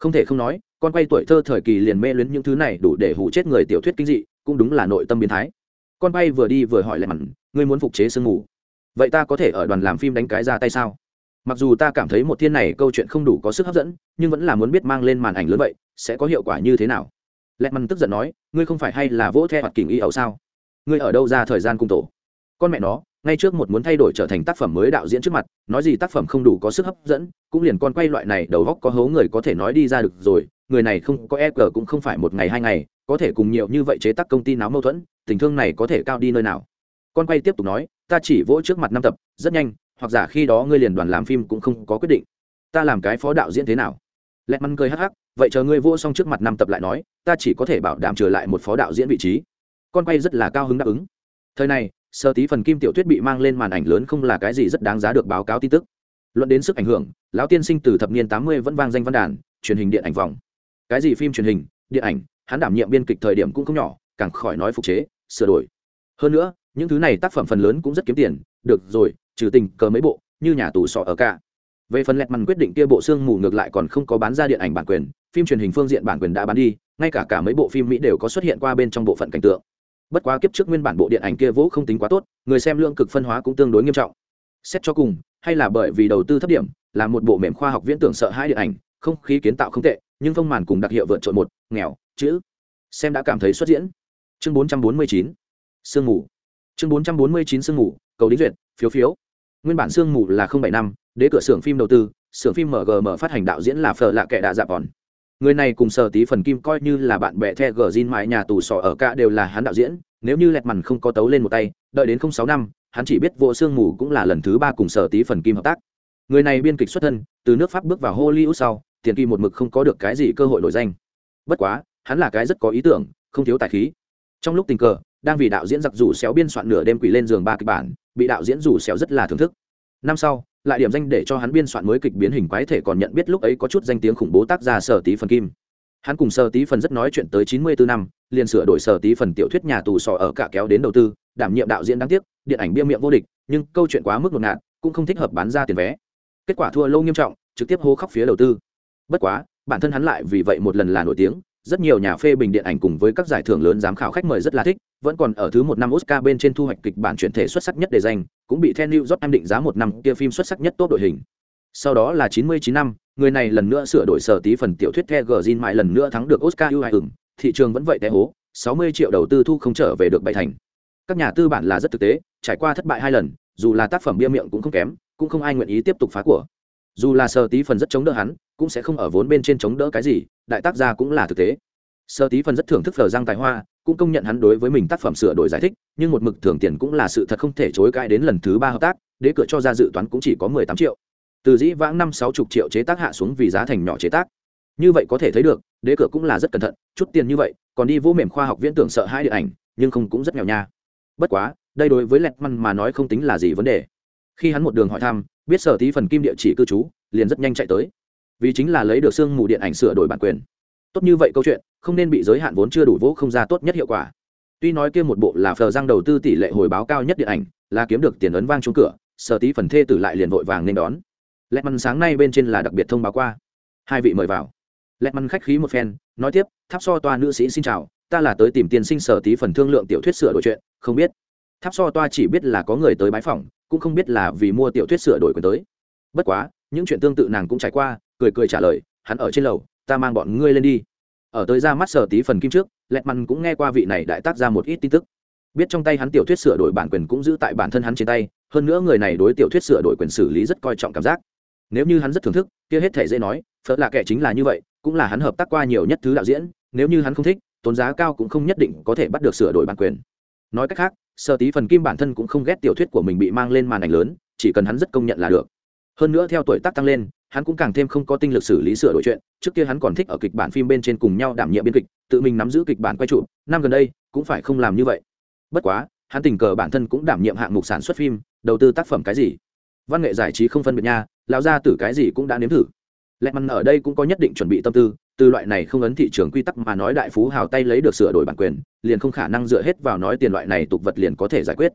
không thể không nói, con quay tuổi thơ thời kỳ liền mê luyến những thứ này đủ để hủ chết người tiểu thuyết kinh dị, cũng đúng là nội tâm biến thái. Con quay vừa đi vừa hỏi lại mặn, ngươi muốn phục chế sương mù? Vậy ta có thể ở đoàn làm phim đánh cái ra tay sao? Mặc dù ta cảm thấy một thiên này câu chuyện không đủ có sức hấp dẫn, nhưng vẫn là muốn biết mang lên màn ảnh lớn vậy, sẽ có hiệu quả như thế nào? Lẹ mằn tức giận nói, ngươi không phải hay là vỗ theo hoạt kình y ẩu sao? Ngươi ở đâu ra thời gian cung tổ? Con mẹ nó ngay trước một muốn thay đổi trở thành tác phẩm mới đạo diễn trước mặt, nói gì tác phẩm không đủ có sức hấp dẫn, cũng liền con quay loại này, đầu góc có hố người có thể nói đi ra được rồi, người này không có e g cũng không phải một ngày hai ngày, có thể cùng nhiều như vậy chế tác công ty náo mâu thuẫn, tình thương này có thể cao đi nơi nào? Con quay tiếp tục nói, ta chỉ vỗ trước mặt năm tập, rất nhanh, hoặc giả khi đó ngươi liền đoàn làm phim cũng không có quyết định. Ta làm cái phó đạo diễn thế nào? Lẹt mắn cười hắc hắc, vậy chờ ngươi vỗ xong trước mặt năm tập lại nói, ta chỉ có thể bảo đảm trở lại một phó đạo diễn vị trí. Con quay rất là cao hứng đáp ứng. Thời này sơ tí phần kim tiểu thuyết bị mang lên màn ảnh lớn không là cái gì rất đáng giá được báo cáo tin tức. Luận đến sức ảnh hưởng, lão tiên sinh từ thập niên tám mươi vẫn vang danh văn đàn, truyền hình điện ảnh vòng. Cái gì phim truyền hình, điện ảnh, hắn đảm nhiệm biên kịch thời điểm cũng không nhỏ, càng khỏi nói phục chế, sửa đổi. Hơn nữa, những thứ này tác phẩm phần lớn cũng rất kiếm tiền, được rồi, trừ tình cờ mấy bộ, như nhà tù sọ ở cả. Về phần lẹt mằn quyết định kia bộ xương mù ngược lại còn không có bán ra điện ảnh bản quyền, phim truyền hình phương diện bản quyền đã bán đi, ngay cả cả mấy bộ phim mỹ đều có xuất hiện qua bên trong bộ phận cảnh tượng bất quá kiếp trước nguyên bản bộ điện ảnh kia vỗ không tính quá tốt, người xem lượng cực phân hóa cũng tương đối nghiêm trọng. Xét cho cùng, hay là bởi vì đầu tư thấp điểm, là một bộ mềm khoa học viễn tưởng sợ hai điện ảnh, không khí kiến tạo không tệ, nhưng phong màn cùng đặc hiệu vượt trội một, nghèo, chữ. Xem đã cảm thấy xuất diễn. Chương bốn trăm bốn mươi chín, sương mù. Chương bốn trăm bốn mươi chín, sương mù, cầu đính duyệt, phiếu phiếu. Nguyên bản sương mù là bảy năm, đế cửa xưởng phim đầu tư, xưởng phim mgm phát hành đạo diễn là phở lạ kệ đạ dạ còn người này cùng sở tí phần kim coi như là bạn bè the gờ zin mãi nhà tù sọ ở cả đều là hắn đạo diễn, nếu như lẹt mằn không có tấu lên một tay, đợi đến không sáu năm, hắn chỉ biết vô sương mù cũng là lần thứ ba cùng sở tí phần kim hợp tác. Người này biên kịch xuất thân, từ nước pháp bước vào hollywood sau, tiền kỳ một mực không có được cái gì cơ hội nổi danh. Bất quá, hắn là cái rất có ý tưởng, không thiếu tài khí. Trong lúc tình cờ, đang vì đạo diễn giặc rủ xéo biên soạn nửa đêm quỷ lên giường ba kịch bản, bị đạo diễn rủ xéo rất là thưởng thức năm sau, lại điểm danh để cho hắn biên soạn mới kịch biến hình quái thể còn nhận biết lúc ấy có chút danh tiếng khủng bố tác gia sở tí phần kim. Hắn cùng sở tí phần rất nói chuyện tới chín mươi bốn năm, liền sửa đổi sở tí phần tiểu thuyết nhà tù sò ở cả kéo đến đầu tư, đảm nhiệm đạo diễn đáng tiếc, điện ảnh bia miệng vô địch, nhưng câu chuyện quá mức ngột ngạt, cũng không thích hợp bán ra tiền vé. Kết quả thua lâu nghiêm trọng, trực tiếp hô khóc phía đầu tư. Bất quá, bản thân hắn lại vì vậy một lần là nổi tiếng rất nhiều nhà phê bình điện ảnh cùng với các giải thưởng lớn giám khảo khách mời rất là thích vẫn còn ở thứ một năm oscar bên trên thu hoạch kịch bản chuyển thể xuất sắc nhất để danh cũng bị The new york em định giá một năm kia phim xuất sắc nhất tốt đội hình sau đó là chín mươi chín năm người này lần nữa sửa đổi sở tí phần tiểu thuyết The Green mãi lần nữa thắng được Oscar ưu ái ửng, thị trường vẫn vậy té hố, 60 triệu đầu tư thu không trở về được bảy thành. Các nhà tư bản là rất thực tế, trải qua thất bại hai lần, dù là tác phẩm bia miệng cũng không kém, cũng không ai nguyện ý tiếp tục phá của. Dù là sở tí phần rất chống đỡ hắn, cũng sẽ không ở vốn bên trên chống đỡ cái gì, đại tác gia cũng là thực tế. Sở tí phần rất thưởng thức phở giang tài hoa, cũng công nhận hắn đối với mình tác phẩm sửa đổi giải thích, nhưng một mực thưởng tiền cũng là sự thật không thể chối cãi đến lần thứ ba hợp tác, đế cửa cho ra dự toán cũng chỉ có 18 triệu. Từ dĩ vãng năm sáu chục triệu chế tác hạ xuống vì giá thành nhỏ chế tác. Như vậy có thể thấy được đế cửa cũng là rất cẩn thận chút tiền như vậy còn đi vô mềm khoa học viễn tưởng sợ hai điện ảnh nhưng không cũng rất nghèo nha. Bất quá đây đối với lẹt măn mà nói không tính là gì vấn đề. Khi hắn một đường hỏi thăm biết sở tí phần kim địa chỉ cư trú, liền rất nhanh chạy tới. Vì chính là lấy được xương mù điện ảnh sửa đổi bản quyền. Tốt như vậy câu chuyện, không nên bị giới hạn vốn chưa đủ vỗ không ra tốt nhất hiệu quả. Tuy nói kia một bộ là phờ giang đầu tư tỷ lệ hồi báo cao nhất điện ảnh, là kiếm được tiền ấn vang trúng cửa, sở tí phần thê tử lại liền vội vàng nên đón. Lẹt măn sáng nay bên trên là đặc biệt thông báo qua. Hai vị mời vào. Lẹt măn khách khí một phen, nói tiếp, tháp so toa nữ sĩ xin chào, ta là tới tìm tiền sinh sở tí phần thương lượng tiểu thuyết sửa đổi chuyện, không biết. Tháp so toa chỉ biết là có người tới bái phòng cũng không biết là vì mua tiểu thuyết sửa đổi quyền tới. Bất quá, những chuyện tương tự nàng cũng trải qua, cười cười trả lời, hắn ở trên lầu, ta mang bọn ngươi lên đi. Ở tới ra mắt sở tí phần kim trước lẹt măn cũng nghe qua vị này đại tác ra một ít tin tức. Biết trong tay hắn tiểu thuyết sửa đổi bản quyền cũng giữ tại bản thân hắn trên tay, hơn nữa người này đối tiểu thuyết sửa đổi quyền xử lý rất coi trọng cảm giác. Nếu như hắn rất thưởng thức, kia hết thể dễ nói, phớt là kẻ chính là như vậy, cũng là hắn hợp tác qua nhiều nhất thứ đạo diễn, nếu như hắn không thích, tốn giá cao cũng không nhất định có thể bắt được sửa đổi bản quyền. Nói cách khác sơ tí phần kim bản thân cũng không ghét tiểu thuyết của mình bị mang lên màn ảnh lớn, chỉ cần hắn rất công nhận là được. Hơn nữa theo tuổi tác tăng lên, hắn cũng càng thêm không có tinh lực xử lý sửa đổi chuyện, trước kia hắn còn thích ở kịch bản phim bên trên cùng nhau đảm nhiệm biên kịch, tự mình nắm giữ kịch bản quay trụ năm gần đây, cũng phải không làm như vậy. Bất quá, hắn tình cờ bản thân cũng đảm nhiệm hạng mục sản xuất phim, đầu tư tác phẩm cái gì? Văn nghệ giải trí không phân biệt nha, lão gia tử cái gì cũng đã nếm thử lẹ mằn ở đây cũng có nhất định chuẩn bị tâm tư, từ loại này không ấn thị trường quy tắc mà nói đại phú hào tay lấy được sửa đổi bản quyền, liền không khả năng dựa hết vào nói tiền loại này tục vật liền có thể giải quyết.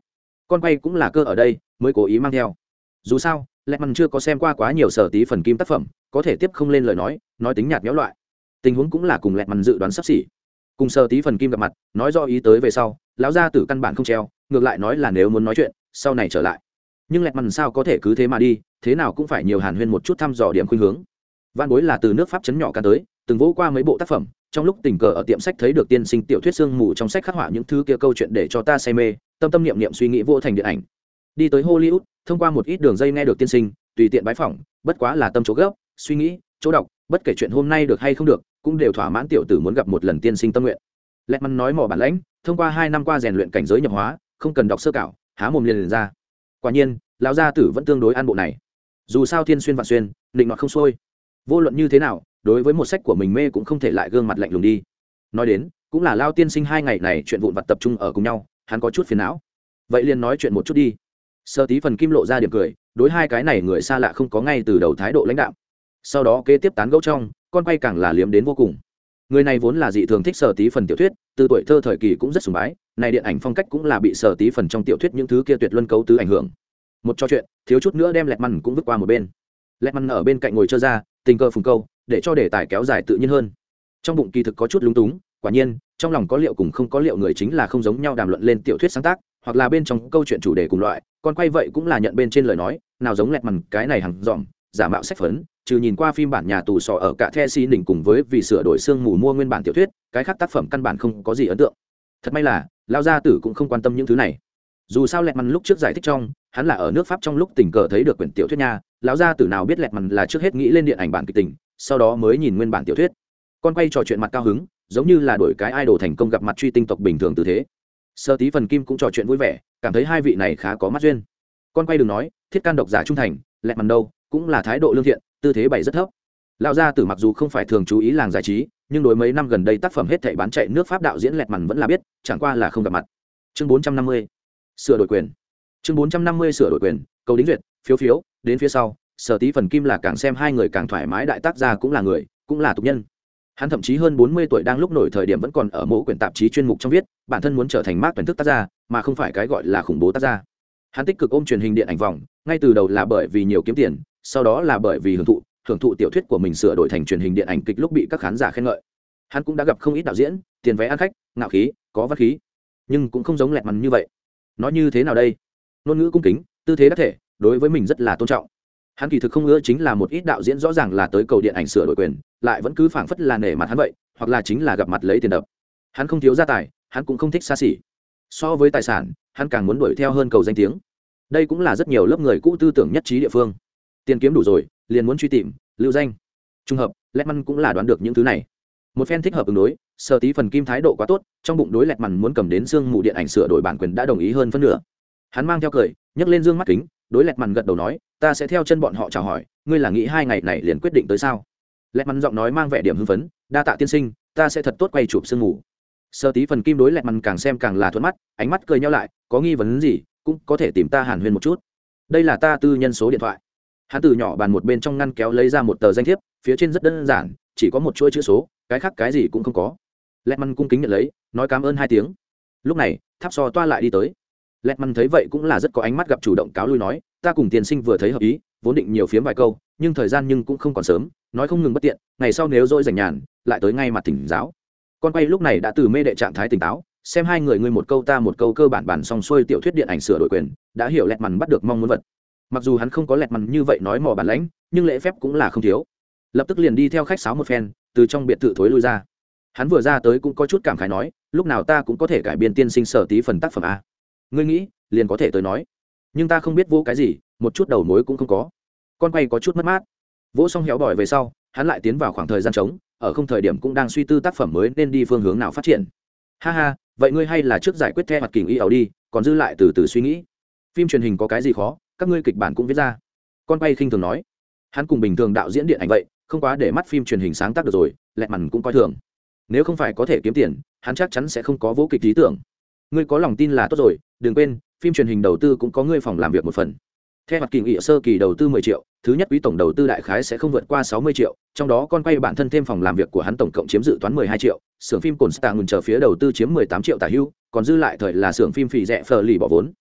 Con quay cũng là cơ ở đây, mới cố ý mang theo. Dù sao lẹ mằn chưa có xem qua quá nhiều sở tí phần kim tác phẩm, có thể tiếp không lên lời nói nói tính nhạt nhẽo loại. Tình huống cũng là cùng lẹ mằn dự đoán sắp xỉ. Cùng sở tí phần kim gặp mặt, nói do ý tới về sau, lão gia tử căn bản không treo, ngược lại nói là nếu muốn nói chuyện, sau này trở lại. Nhưng lẹt mằn sao có thể cứ thế mà đi, thế nào cũng phải nhiều hàn huyên một chút thăm dò điểm khuynh hướng văn bối là từ nước pháp chấn nhỏ ca tới từng vỗ qua mấy bộ tác phẩm trong lúc tình cờ ở tiệm sách thấy được tiên sinh tiểu thuyết sương mù trong sách khắc họa những thứ kia câu chuyện để cho ta say mê tâm tâm niệm niệm suy nghĩ vô thành điện ảnh. Đi tới hollywood thông qua một ít đường dây nghe được tiên sinh tùy tiện bái phỏng bất quá là tâm chỗ gốc suy nghĩ chỗ đọc bất kể chuyện hôm nay được hay không được cũng đều thỏa mãn tiểu tử muốn gặp một lần tiên sinh tâm nguyện. Lẹt mắn nói mỏ bản lãnh thông qua hai năm qua rèn luyện cảnh giới nhập hóa không cần đọc sơ cảo há mồm liền, liền ra. Quả nhiên lão gia tử vẫn tương đối an bộ này. Dù sao thiên xuyên vạn xuyên định ngọt không xuôi vô luận như thế nào, đối với một sách của mình mê cũng không thể lại gương mặt lạnh lùng đi. Nói đến, cũng là lao tiên sinh hai ngày này chuyện vụn vặt tập trung ở cùng nhau, hắn có chút phiền não. Vậy liền nói chuyện một chút đi. Sơ tí phần kim lộ ra điểm cười, đối hai cái này người xa lạ không có ngay từ đầu thái độ lãnh đạo sau đó kế tiếp tán gẫu trong, con quay càng là liếm đến vô cùng. Người này vốn là dị thường thích sở tí phần tiểu thuyết, từ tuổi thơ thời kỳ cũng rất sùng bái, này điện ảnh phong cách cũng là bị sở tí phần trong tiểu thuyết những thứ kia tuyệt luân cấu tứ ảnh hưởng. Một trò chuyện, thiếu chút nữa đem lẹt măn cũng vứt qua một bên. Lẹt măn ở bên cạnh ngồi chơi ra tình cờ phùng câu, để cho đề tài kéo dài tự nhiên hơn. Trong bụng kỳ thực có chút lúng túng, quả nhiên, trong lòng có liệu cùng không có liệu người chính là không giống nhau đàm luận lên tiểu thuyết sáng tác, hoặc là bên trong câu chuyện chủ đề cùng loại còn quay vậy cũng là nhận bên trên lời nói, nào giống lẹt mằn cái này hẳn dòm, giả mạo sách phấn, trừ nhìn qua phim bản nhà tù sọ ở cả the si đỉnh cùng với vì sửa đổi xương mù mua nguyên bản tiểu thuyết, cái khác tác phẩm căn bản không có gì ấn tượng. Thật may là lao gia tử cũng không quan tâm những thứ này. Dù sao lẹt mằn lúc trước giải thích trong hắn là ở nước pháp trong lúc tình cờ thấy được quyển tiểu thuyết nha, lão gia tử nào biết lẹt mằn là trước hết nghĩ lên điện ảnh bản kịch tình, sau đó mới nhìn nguyên bản tiểu thuyết. Con quay trò chuyện mặt cao hứng, giống như là đổi cái idol thành công gặp mặt truy tinh tộc bình thường tư thế. Sơ tí phần kim cũng trò chuyện vui vẻ, cảm thấy hai vị này khá có mắt duyên. Con quay đừng nói, thiết can độc giả trung thành, lẹt mằn đâu, cũng là thái độ lương thiện, tư thế bày rất thấp. Lão gia tử mặc dù không phải thường chú ý làng giải trí, nhưng đối mấy năm gần đây tác phẩm hết thảy bán chạy nước pháp đạo diễn lẹt mằn vẫn là biết, chẳng qua là không gặp mặt. Chương bốn trăm năm mươi, sửa đổi quyền chương bốn trăm năm mươi sửa đổi quyền, cầu đính duyệt, phiếu phiếu, đến phía sau, sở tí phần kim là càng xem hai người càng thoải mái đại tác gia cũng là người, cũng là tục nhân. Hắn thậm chí hơn bốn mươi tuổi đang lúc nổi thời điểm vẫn còn ở mỗi quyển tạp chí chuyên mục trong viết, bản thân muốn trở thành mác tuyển thức tác gia, mà không phải cái gọi là khủng bố tác gia. Hắn tích cực ôm truyền hình điện ảnh vòng, ngay từ đầu là bởi vì nhiều kiếm tiền, sau đó là bởi vì hưởng thụ hưởng thụ tiểu thuyết của mình sửa đổi thành truyền hình điện ảnh kịch lúc bị các khán giả khen ngợi. Hắn cũng đã gặp không ít đạo diễn, tiền vé ăn khách, ngạo khí, có văn khí, nhưng cũng không giống lẹt mằn như vậy. Nói như thế nào đây? Ngôn ngữ cung kính, tư thế đắc thể, đối với mình rất là tôn trọng. Hắn kỳ thực không ưa chính là một ít đạo diễn rõ ràng là tới cầu điện ảnh sửa đổi quyền, lại vẫn cứ phảng phất là nể mặt hắn vậy, hoặc là chính là gặp mặt lấy tiền đập. Hắn không thiếu gia tài, hắn cũng không thích xa xỉ. So với tài sản, hắn càng muốn đuổi theo hơn cầu danh tiếng. Đây cũng là rất nhiều lớp người cũ tư tưởng nhất trí địa phương. Tiền kiếm đủ rồi, liền muốn truy tìm, lưu danh. Trùng hợp lẹt măn cũng là đoán được những thứ này. Một phen thích hợp ứng đối, sở tí phần kim thái độ quá tốt, trong bụng đối lẹt mằn muốn cầm đến xương mù điện ảnh sửa đổi bản quyền đã đồng ý hơn phân nửa hắn mang theo cười, nhấc lên dương mắt kính, đối lẹt mằn gật đầu nói, ta sẽ theo chân bọn họ chào hỏi, ngươi là nghĩ hai ngày này liền quyết định tới sao? Lẹt mằn giọng nói mang vẻ điểm hưng phấn, đa tạ tiên sinh, ta sẽ thật tốt quay chụp sương mù. Sơ tí phần kim đối lẹt mằn càng xem càng là thuận mắt, ánh mắt cười nhau lại, có nghi vấn gì, cũng có thể tìm ta hàn huyên một chút. Đây là ta tư nhân số điện thoại. Hắn từ nhỏ bàn một bên trong ngăn kéo lấy ra một tờ danh thiếp, phía trên rất đơn giản, chỉ có một chuỗi chữ số, cái khác cái gì cũng không có. Lẹt mằn cung kính nhận lấy, nói cảm ơn hai tiếng. Lúc này, tháp sò toa lại đi tới lẹt măn thấy vậy cũng là rất có ánh mắt gặp chủ động cáo lui nói, ta cùng tiền sinh vừa thấy hợp ý, vốn định nhiều phiếm vài câu, nhưng thời gian nhưng cũng không còn sớm, nói không ngừng bất tiện, ngày sau nếu dỗi rảnh nhàn, lại tới ngay mặt thỉnh giáo. Con quay lúc này đã từ mê đệ trạng thái tỉnh táo, xem hai người ngươi một câu ta một câu cơ bản bản xong xuôi tiểu thuyết điện ảnh sửa đổi quyền, đã hiểu lẹt mằn bắt được mong muốn vật. Mặc dù hắn không có lẹt mằn như vậy nói mò bản lãnh, nhưng lễ phép cũng là không thiếu. Lập tức liền đi theo khách sáo một phen, từ trong biệt thự thối lui ra. Hắn vừa ra tới cũng có chút cảm khái nói, lúc nào ta cũng có thể cải biên tiên sinh sở tí phần tác phẩm a ngươi nghĩ, liền có thể tới nói. Nhưng ta không biết vô cái gì, một chút đầu mối cũng không có. Con quay có chút mất mát. Vỗ xong héo bỏi về sau, hắn lại tiến vào khoảng thời gian trống, ở không thời điểm cũng đang suy tư tác phẩm mới nên đi phương hướng nào phát triển. Ha ha, vậy ngươi hay là trước giải quyết theo mặt kình y ẩu đi, còn dư lại từ từ suy nghĩ. Phim truyền hình có cái gì khó, các ngươi kịch bản cũng viết ra. Con quay khinh thường nói. Hắn cùng bình thường đạo diễn điện ảnh vậy, không quá để mắt phim truyền hình sáng tác được rồi, lẹ mằn cũng coi thường. Nếu không phải có thể kiếm tiền, hắn chắc chắn sẽ không có vô kịch lý tưởng ngươi có lòng tin là tốt rồi, đừng quên, phim truyền hình đầu tư cũng có ngươi phòng làm việc một phần. Theo mặt kỳ nghị sơ kỳ đầu tư 10 triệu, thứ nhất quý tổng đầu tư đại khái sẽ không vượt qua 60 triệu, trong đó con quay bản thân thêm phòng làm việc của hắn tổng cộng chiếm dự toán 12 triệu, xưởng phim cồn star ngừng chờ phía đầu tư chiếm 18 triệu tả hưu, còn dư lại thời là xưởng phim phì rẻ phờ lì bỏ vốn.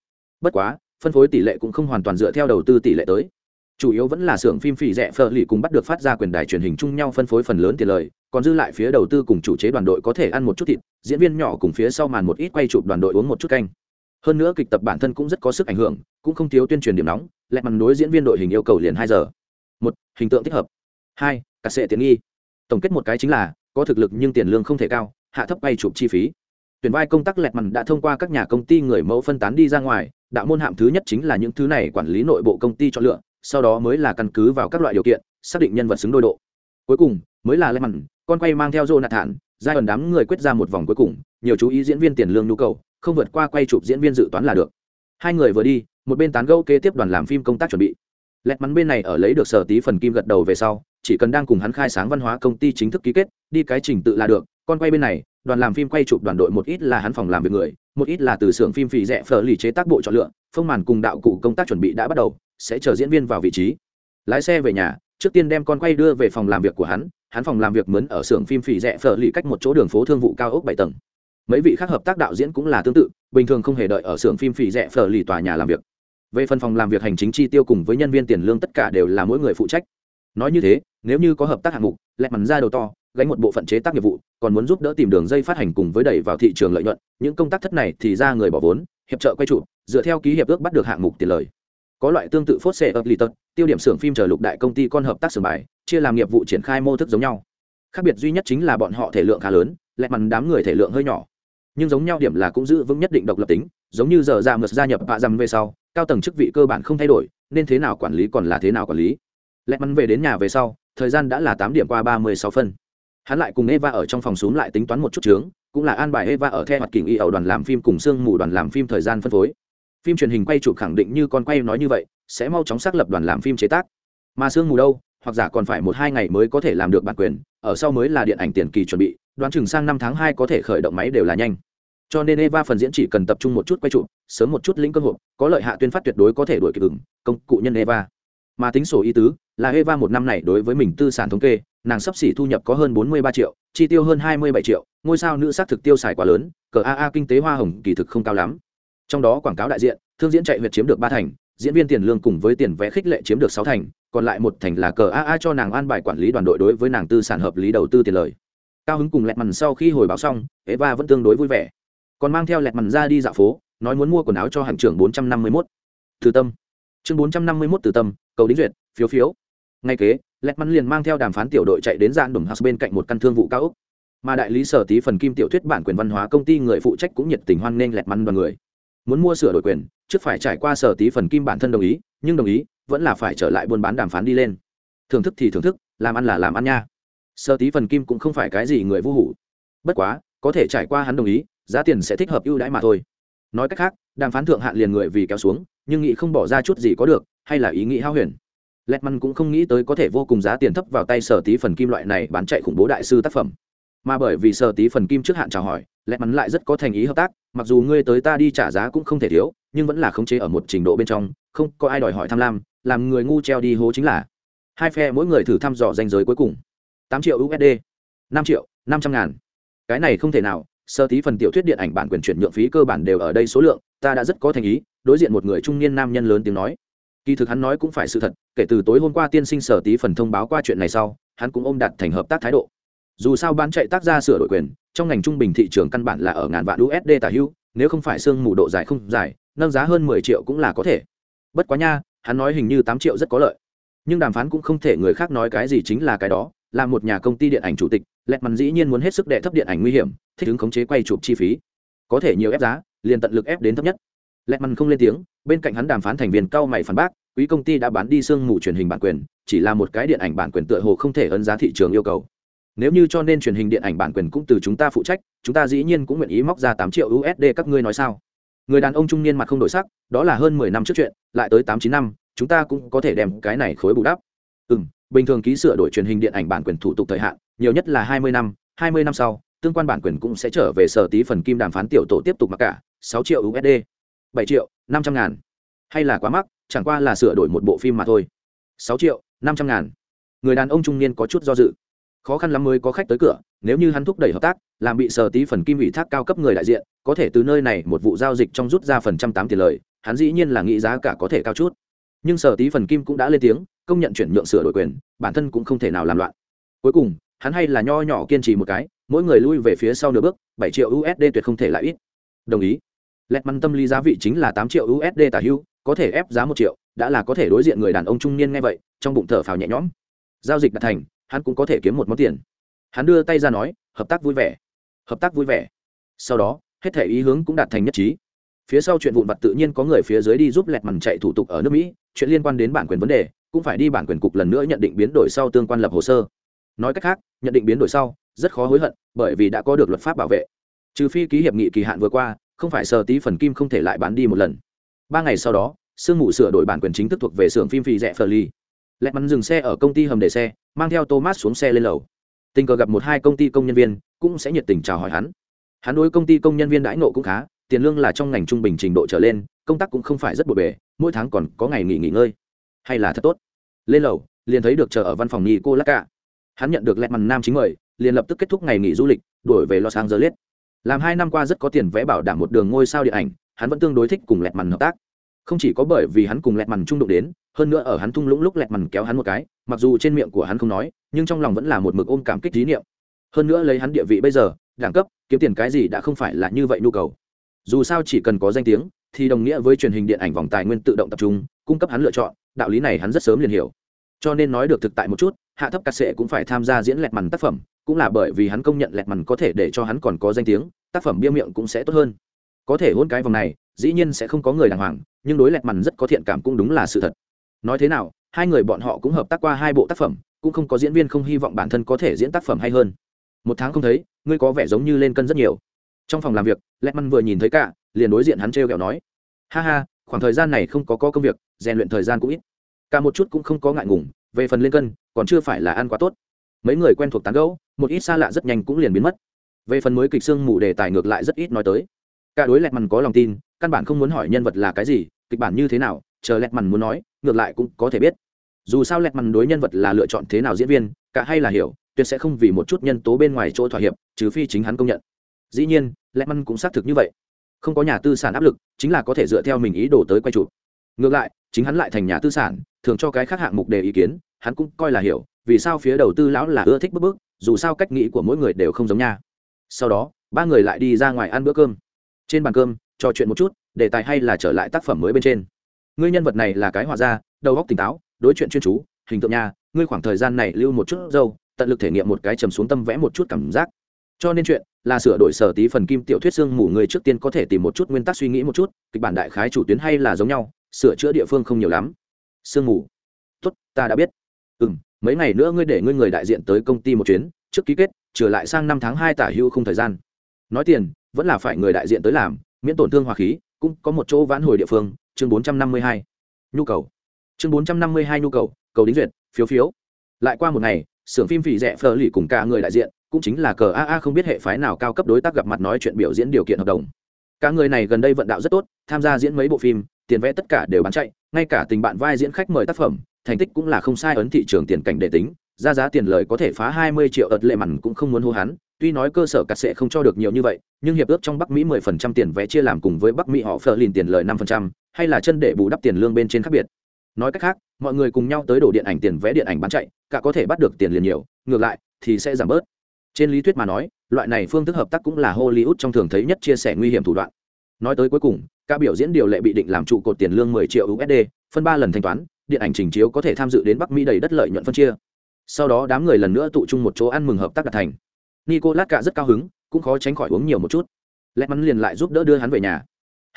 Bất quá, phân phối tỷ lệ cũng không hoàn toàn dựa theo đầu tư tỷ lệ tới. Chủ yếu vẫn là xưởng phim phì rẻ phờ lì cùng bắt được phát ra quyền đài truyền hình chung nhau phân phối phần lớn tiền lời còn dư lại phía đầu tư cùng chủ chế đoàn đội có thể ăn một chút thịt, diễn viên nhỏ cùng phía sau màn một ít quay chụp đoàn đội uống một chút canh. Hơn nữa kịch tập bản thân cũng rất có sức ảnh hưởng, cũng không thiếu tuyên truyền điểm nóng, lẹ mặt nối diễn viên đội hình yêu cầu liền hai giờ. Một, hình tượng thích hợp. Hai, cà sệ tiện nghi. Tổng kết một cái chính là, có thực lực nhưng tiền lương không thể cao, hạ thấp quay chụp chi phí. Tuyển vai công tác lẹt mằn đã thông qua các nhà công ty người mẫu phân tán đi ra ngoài, đạo môn hạm thứ nhất chính là những thứ này quản lý nội bộ công ty chọn lựa, sau đó mới là căn cứ vào các loại điều kiện, xác định nhân vật xứng đôi độ. Cuối cùng, mới là lẹt mằn con quay mang theo Jonathan, giai ẩn đám người quyết ra một vòng cuối cùng, nhiều chú ý diễn viên tiền lương nhu cầu, không vượt qua quay chụp diễn viên dự toán là được. Hai người vừa đi, một bên tán gẫu kế tiếp đoàn làm phim công tác chuẩn bị. Lẹt mắn bên này ở lấy được sở tí phần kim gật đầu về sau, chỉ cần đang cùng hắn khai sáng văn hóa công ty chính thức ký kết, đi cái trình tự là được. Con quay bên này, đoàn làm phim quay chụp đoàn đội một ít là hắn phòng làm việc người, một ít là từ xưởng phim phì rẻ phở lì chế tác bộ chọn lựa, phong màn cùng đạo cụ công tác chuẩn bị đã bắt đầu, sẽ chờ diễn viên vào vị trí. Lái xe về nhà, trước tiên đem con quay đưa về phòng làm việc của hắn, hắn phòng làm việc mướn ở xưởng phim phỉ rẻ phở lì cách một chỗ đường phố thương vụ cao ốc bảy tầng. Mấy vị khác hợp tác đạo diễn cũng là tương tự bình thường không hề đợi ở xưởng phim phỉ rẻ phở lì tòa nhà làm việc. Về phần phòng làm việc hành chính chi tiêu cùng với nhân viên tiền lương tất cả đều là mỗi người phụ trách. Nói như thế nếu như có hợp tác hạng mục lẹt mắn ra đầu to gánh một bộ phận chế tác nghiệp vụ còn muốn giúp đỡ tìm đường dây phát hành cùng với đẩy vào thị trường lợi nhuận những công tác thất này thì ra người bỏ vốn hiệp trợ quay trụ dựa theo ký hiệp ước bắt được hạng mục tiền lời có loại tương tự phốt xệ ập lì tật, tiêu điểm xưởng phim chờ lục đại công ty con hợp tác xưởng bài, chia làm nghiệp vụ triển khai mô thức giống nhau. Khác biệt duy nhất chính là bọn họ thể lượng khá lớn lẹ mằn đám người thể lượng hơi nhỏ. Nhưng giống nhau điểm là cũng giữ vững nhất định độc lập tính, giống như giờ ra mượt gia nhập bạ dầm về sau, cao tầng chức vị cơ bản không thay đổi, nên thế nào quản lý còn là thế nào quản lý. Lẹ mằn về đến nhà về sau, thời gian đã là tám điểm qua ba mươi sáu phân. Hắn lại cùng eva ở trong phòng xúm lại tính toán một chút trướng cũng là an bài eva ở theo mặt kình y ẩu đoàn làm phim cùng sương mù đoàn làm phim thời gian phân phối phim truyền hình quay chụp khẳng định như con quay nói như vậy, sẽ mau chóng xác lập đoàn làm phim chế tác. Mà sương mù đâu, hoặc giả còn phải một hai ngày mới có thể làm được bản quyền, ở sau mới là điện ảnh tiền kỳ chuẩn bị, đoán chừng sang năm tháng hai có thể khởi động máy đều là nhanh. Cho nên eva phần diễn chỉ cần tập trung một chút quay chụp, sớm một chút lĩnh cơ hội, có lợi hạ tuyên phát tuyệt đối có thể đuổi kịp ứng, công cụ nhân eva. Mà tính sổ ý tứ, là eva một năm này đối với mình tư sản thống kê, nàng sắp xỉ thu nhập có hơn bốn mươi ba triệu, chi tiêu hơn hai mươi bảy triệu, ngôi sao nữ xác thực tiêu xài quá lớn, cờ aa kinh tế hoa hồng kỳ thực không cao lắm trong đó quảng cáo đại diện, thương diễn chạy huyệt chiếm được ba thành, diễn viên tiền lương cùng với tiền vé khích lệ chiếm được sáu thành, còn lại một thành là cờ aa cho nàng an bài quản lý đoàn đội đối với nàng tư sản hợp lý đầu tư tiền lời. Cao hứng cùng lẹt mằn sau khi hồi báo xong, eva vẫn tương đối vui vẻ. Còn mang theo lẹt mằn ra đi dạo phố, nói muốn mua quần áo cho hạng trưởng bốn trăm năm mươi mốt. Từ tâm. Chương bốn trăm năm mươi mốt từ tâm, cầu đính duyệt, phiếu phiếu. Ngay kế, lẹt mắn liền mang theo đàm phán tiểu đội chạy đến gian đùm house bên cạnh một căn thương vụ cao ốc. Mà đại lý sở tí phần kim tiểu thuyết bản quyền văn hóa công ty người phụ trách cũng nhiệt tình hoan nghênh lẹt mắn đoàn người muốn mua sửa đổi quyền, trước phải trải qua sở tí phần kim bản thân đồng ý, nhưng đồng ý, vẫn là phải trở lại buôn bán đàm phán đi lên. Thưởng thức thì thưởng thức, làm ăn là làm ăn nha. Sở tí phần kim cũng không phải cái gì người vô hủ. Bất quá, có thể trải qua hắn đồng ý, giá tiền sẽ thích hợp ưu đãi mà thôi. Nói cách khác, đàm phán thượng hạn liền người vì kéo xuống, nhưng nghĩ không bỏ ra chút gì có được, hay là ý nghĩ hao huyền. Lẹt măn cũng không nghĩ tới có thể vô cùng giá tiền thấp vào tay sở tí phần kim loại này bán chạy khủng bố đại sư tác phẩm mà bởi vì sở tí phần kim trước hạn chào hỏi, lẽ mắn lại rất có thành ý hợp tác, mặc dù ngươi tới ta đi trả giá cũng không thể thiếu, nhưng vẫn là khống chế ở một trình độ bên trong, không có ai đòi hỏi tham lam, làm người ngu treo đi hố chính là. Hai phe mỗi người thử thăm dò danh giới cuối cùng. Tám triệu usd năm triệu, năm trăm ngàn. Cái này không thể nào sơ tí phần tiểu thuyết điện ảnh bản quyền chuyển nhượng phí cơ bản đều ở đây số lượng, ta đã rất có thành ý, đối diện một người trung niên nam nhân lớn tiếng nói. Kỳ thực hắn nói cũng phải sự thật, kể từ tối hôm qua tiên sinh sở tí phần thông báo qua chuyện này sau, hắn cũng ôm đặt thành hợp tác thái độ dù sao bán chạy tác ra sửa đổi quyền, trong ngành trung bình thị trường căn bản là ở ngàn vạn usd tả hữu nếu không phải sương mù độ dài không dài, nâng giá hơn mười triệu cũng là có thể. Bất quá nha, hắn nói hình như tám triệu rất có lợi. Nhưng đàm phán cũng không thể người khác nói cái gì chính là cái đó, là một nhà công ty điện ảnh chủ tịch lẹt mắn dĩ nhiên muốn hết sức đệ thấp điện ảnh nguy hiểm, thích ứng khống chế quay chụp chi phí. Có thể nhiều ép giá, liền tận lực ép đến thấp nhất. Lẹt mắn không lên tiếng, bên cạnh hắn đàm phán thành viên cao mày phản bác, quý công ty đã bán đi sương mù truyền hình bản quyền, chỉ là một cái điện ảnh bản quyền tựa hồ không thể ấn giá thị trường yêu cầu nếu như cho nên truyền hình điện ảnh bản quyền cũng từ chúng ta phụ trách, chúng ta dĩ nhiên cũng nguyện ý móc ra tám triệu usd các ngươi nói sao? Người đàn ông trung niên mặt không đổi sắc, đó là hơn mười năm trước chuyện, lại tới tám chín năm, chúng ta cũng có thể đem cái này khối bù đắp. Ừ m bình thường ký sửa đổi truyền hình điện ảnh bản quyền thủ tục thời hạn, nhiều nhất là hai mươi năm, hai mươi năm sau, tương quan bản quyền cũng sẽ trở về sở tí phần kim đàm phán tiểu tổ tiếp tục mặc cả, sáu triệu usd bảy triệu, năm trăm ngàn. Hay là quá mắc, chẳng qua là sửa đổi một bộ phim mà thôi. Sáu triệu, năm trăm ngàn. Người đàn ông trung niên có chút do dự khó khăn lắm mới có khách tới cửa, nếu như hắn thúc đẩy hợp tác, làm bị sở tí phần kim ủy thác cao cấp người đại diện, có thể từ nơi này một vụ giao dịch trong rút ra phần trăm tám tiền lời, hắn dĩ nhiên là nghĩ giá cả có thể cao chút. Nhưng sở tí phần kim cũng đã lên tiếng, công nhận chuyển nhượng sửa đổi quyền, bản thân cũng không thể nào làm loạn. Cuối cùng, hắn hay là nho nhỏ kiên trì một cái, mỗi người lui về phía sau nửa bước, bảy triệu usd tuyệt không thể lại ít. Đồng ý. Lẹt măn tâm lý giá vị chính là tám triệu usd tả hưu, có thể ép giá một triệu, đã là có thể đối diện người đàn ông trung niên nghe vậy, trong bụng thở phào nhẹ nhõm. Giao dịch đã thành hắn cũng có thể kiếm một món tiền. Hắn đưa tay ra nói, hợp tác vui vẻ. Hợp tác vui vẻ. Sau đó, hết thể ý hướng cũng đạt thành nhất trí. Phía sau chuyện vụn vặt tự nhiên có người phía dưới đi giúp lẹt mằn chạy thủ tục ở nước mỹ. Chuyện liên quan đến bản quyền vấn đề, cũng phải đi bản quyền cục lần nữa nhận định biến đổi sau tương quan lập hồ sơ. Nói cách khác, nhận định biến đổi sau, rất khó hối hận, bởi vì đã có được luật pháp bảo vệ. Trừ phi ký hiệp nghị kỳ hạn vừa qua, không phải sờ tí phần kim không thể lại bán đi một lần. Ba ngày sau đó, sương mù sửa đổi bản quyền chính thức thuộc về xưởng phim phi rẻ phờ ly lẹt mắn dừng xe ở công ty hầm để xe, mang theo thomas xuống xe lên lầu. Tình cờ gặp một hai công ty công nhân viên, cũng sẽ nhiệt tình chào hỏi hắn. Hắn đối công ty công nhân viên đãi nộ cũng khá, tiền lương là trong ngành trung bình trình độ trở lên, công tác cũng không phải rất bộn bề, mỗi tháng còn có ngày nghỉ nghỉ ngơi. Hay là thật tốt. Lên lầu, liền thấy được chờ ở văn phòng nghỉ cô lắc cả hắn nhận được lẹt mằn nam chính mời, liền lập tức kết thúc ngày nghỉ du lịch đổi về los angeles. Làm hai năm qua rất có tiền vẽ bảo đảm một đường ngôi sao điện ảnh, hắn vẫn tương đối thích cùng lẹt mằn hợp tác. Không chỉ có bởi vì hắn cùng lẹt mằn trung đụng đến hơn nữa ở hắn thung lũng lúc lẹt mằn kéo hắn một cái, mặc dù trên miệng của hắn không nói, nhưng trong lòng vẫn là một mực ôm cảm kích tín niệm. Hơn nữa lấy hắn địa vị bây giờ, đẳng cấp, kiếm tiền cái gì đã không phải là như vậy nhu cầu. Dù sao chỉ cần có danh tiếng, thì đồng nghĩa với truyền hình điện ảnh vòng tài nguyên tự động tập trung, cung cấp hắn lựa chọn, đạo lý này hắn rất sớm liền hiểu. Cho nên nói được thực tại một chút, hạ thấp cắt sệ cũng phải tham gia diễn lẹt mằn tác phẩm, cũng là bởi vì hắn công nhận lẹt mằn có thể để cho hắn còn có danh tiếng, tác phẩm bia miệng cũng sẽ tốt hơn. Có thể hôn cái vòng này, dĩ nhiên sẽ không có người đàng hoàng, nhưng đối lẹt mằn rất có thiện cảm cũng đúng là sự thật nói thế nào hai người bọn họ cũng hợp tác qua hai bộ tác phẩm cũng không có diễn viên không hy vọng bản thân có thể diễn tác phẩm hay hơn. Một tháng không thấy ngươi có vẻ giống như lên cân rất nhiều. Trong phòng làm việc lẹ măn vừa nhìn thấy cả liền đối diện hắn t r kẹo nói ha ha khoảng thời gian này không có, có công việc rèn luyện thời gian cũng ít. Cả một chút cũng không có ngại ngùng về phần lên cân còn chưa phải là ăn quá tốt. Mấy người quen thuộc tán gẫu một ít xa lạ rất nhanh cũng liền biến mất. Về phần mới kịch xương mù đề tài ngược lại rất ít nói tới. Cả đối lẹt mằn có lòng tin căn bản không muốn hỏi nhân vật là cái gì kịch bản như thế nào chờ lẹt mằn muốn nói, ngược lại cũng có thể biết. Dù sao lẹt mằn đối nhân vật là lựa chọn thế nào diễn viên, cả hay là hiểu, tuyệt sẽ không vì một chút nhân tố bên ngoài chỗ thỏa hiệp, trừ phi chính hắn công nhận. Dĩ nhiên lẹt mằn cũng xác thực như vậy. Không có nhà tư sản áp lực, chính là có thể dựa theo mình ý đồ tới quay chụp. Ngược lại, chính hắn lại thành nhà tư sản, thường cho cái khác hạng mục đề ý kiến, hắn cũng coi là hiểu, vì sao phía đầu tư lão là ưa thích bức bức, dù sao cách nghĩ của mỗi người đều không giống nha. Sau đó, ba người lại đi ra ngoài ăn bữa cơm. Trên bàn cơm, trò chuyện một chút, đề tài hay là trở lại tác phẩm mới bên trên ngươi nhân vật này là cái họa gia, đầu óc tỉnh táo, đối chuyện chuyên chú, hình tượng nha ngươi khoảng thời gian này lưu một chút dâu, tận lực thể nghiệm một cái trầm xuống tâm vẽ một chút cảm giác. Cho nên chuyện là sửa đổi sở tí phần kim tiểu thuyết xương mù người trước tiên có thể tìm một chút nguyên tắc suy nghĩ một chút, kịch bản đại khái chủ tuyến hay là giống nhau, sửa chữa địa phương không nhiều lắm. Sương mù. Tốt, ta đã biết. Ừ m mấy ngày nữa ngươi để ngươi người đại diện tới công ty một chuyến, trước ký kết, trở lại sang năm tháng hai tả hưu không thời gian. Nói tiền, vẫn là phải người đại diện tới làm, miễn tổn thương hòa khí, cũng có một chỗ vãn hồi địa phương chương bốn trăm năm mươi hai, nhu cầu. Chương bốn trăm năm mươi hai nhu cầu cầu đính duyệt, phiếu phiếu. Lại qua một ngày, xưởng phim phì rẻ phờ lì cùng cả người đại diện, cũng chính là cờ aa không biết hệ phái nào cao cấp đối tác gặp mặt nói chuyện biểu diễn điều kiện hợp đồng. Cả người này gần đây vận đạo rất tốt, tham gia diễn mấy bộ phim, tiền vẽ tất cả đều bán chạy, ngay cả tình bạn vai diễn khách mời tác phẩm, thành tích cũng là không sai ấn thị trường tiền cảnh để tính, ra giá tiền lời có thể phá hai mươi triệu ợt lệ mặn cũng không muốn hô hắn, tuy nói cơ sở cắt sẽ không cho được nhiều như vậy, nhưng hiệp ước trong bắc mỹ mười phần trăm tiền vé chia làm cùng với bắc mỹ họ phờ lìn tiền lời năm phần trăm hay là chân để bù đắp tiền lương bên trên khác biệt. Nói cách khác, mọi người cùng nhau tới đổ điện ảnh tiền vé điện ảnh bán chạy, cả có thể bắt được tiền liền nhiều, ngược lại, thì sẽ giảm bớt. Trên lý thuyết mà nói, loại này phương thức hợp tác cũng là hollywood trong thường thấy nhất chia sẻ nguy hiểm thủ đoạn. Nói tới cuối cùng các biểu diễn điều lệ bị định làm trụ cột tiền lương 10 triệu usd phân ba lần thanh toán, điện ảnh trình chiếu có thể tham dự đến bắc mỹ đầy đất lợi nhuận phân chia. Sau đó đám người lần nữa tụ chung một chỗ ăn mừng hợp tác đạt thành. Nicolas cả rất cao hứng, cũng khó tránh khỏi uống nhiều một chút. Lẽ mắn liền lại giúp đỡ đưa hắn về nhà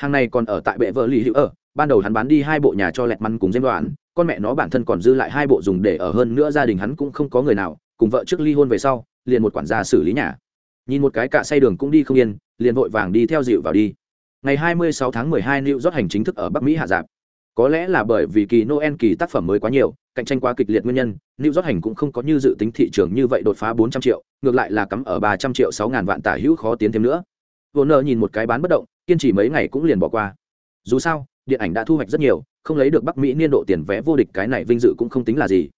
hàng này còn ở tại bệ vợ lì hữu ở. Ban đầu hắn bán đi hai bộ nhà cho lẹt măn cùng dêm đoạn con mẹ nó bản thân còn dư lại hai bộ dùng để ở hơn nữa gia đình hắn cũng không có người nào. Cùng vợ trước ly hôn về sau liền một quản gia xử lý nhà. Nhìn một cái cạ say đường cũng đi không yên liền vội vàng đi theo dịu vào đi. Ngày 26 tháng 12 New York hành chính thức ở Bắc Mỹ hạ giảm. Có lẽ là bởi vì kỳ Noel kỳ tác phẩm mới quá nhiều, cạnh tranh quá kịch liệt nguyên nhân, New York hành cũng không có như dự tính thị trường như vậy đột phá 400 triệu, ngược lại là cắm ở 300 triệu 6 ngàn vạn tả hữu khó tiến thêm nữa. Warner nhìn một cái bán bất động, kiên trì mấy ngày cũng liền bỏ qua. Dù sao, điện ảnh đã thu hoạch rất nhiều, không lấy được Bắc Mỹ niên độ tiền vé vô địch cái này vinh dự cũng không tính là gì.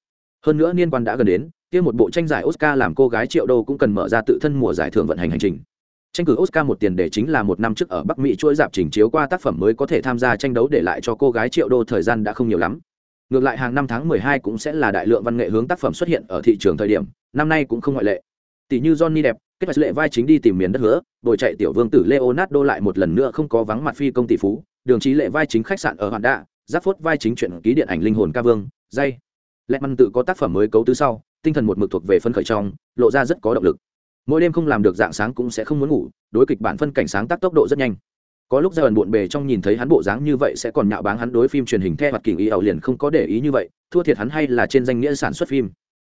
Hơn nữa niên quan đã gần đến, kia một bộ tranh giải Oscar làm cô gái triệu đô cũng cần mở ra tự thân mùa giải thưởng vận hành hành trình tranh cử oscar một tiền đề chính là một năm trước ở bắc mỹ chuỗi dạp trình chiếu qua tác phẩm mới có thể tham gia tranh đấu để lại cho cô gái triệu đô thời gian đã không nhiều lắm ngược lại hàng năm tháng 12 cũng sẽ là đại lượng văn nghệ hướng tác phẩm xuất hiện ở thị trường thời điểm năm nay cũng không ngoại lệ tỷ như johnny đẹp kết hợp lệ vai chính đi tìm miền đất hứa đội chạy tiểu vương tử leonardo lại một lần nữa không có vắng mặt phi công tỷ phú. Đường trí lệ vai chính khách sạn ở hoạn đạ giáp phốt vai chính chuyện ký điện ảnh linh hồn ca vương dây lệ măn tự có tác phẩm mới cấu tứ sau, tinh thần một mực thuộc về phân khởi trong, lộ ra rất có động lực. Mỗi đêm không làm được dạng sáng cũng sẽ không muốn ngủ, đối kịch bản phân cảnh sáng tác tốc độ rất nhanh. Có lúc ra ẩn buồn bề trong nhìn thấy hắn bộ dáng như vậy sẽ còn nhạo báng hắn đối phim truyền hình theo mặt kỳ ý ẩu liền không có để ý như vậy, thua thiệt hắn hay là trên danh nghĩa sản xuất phim.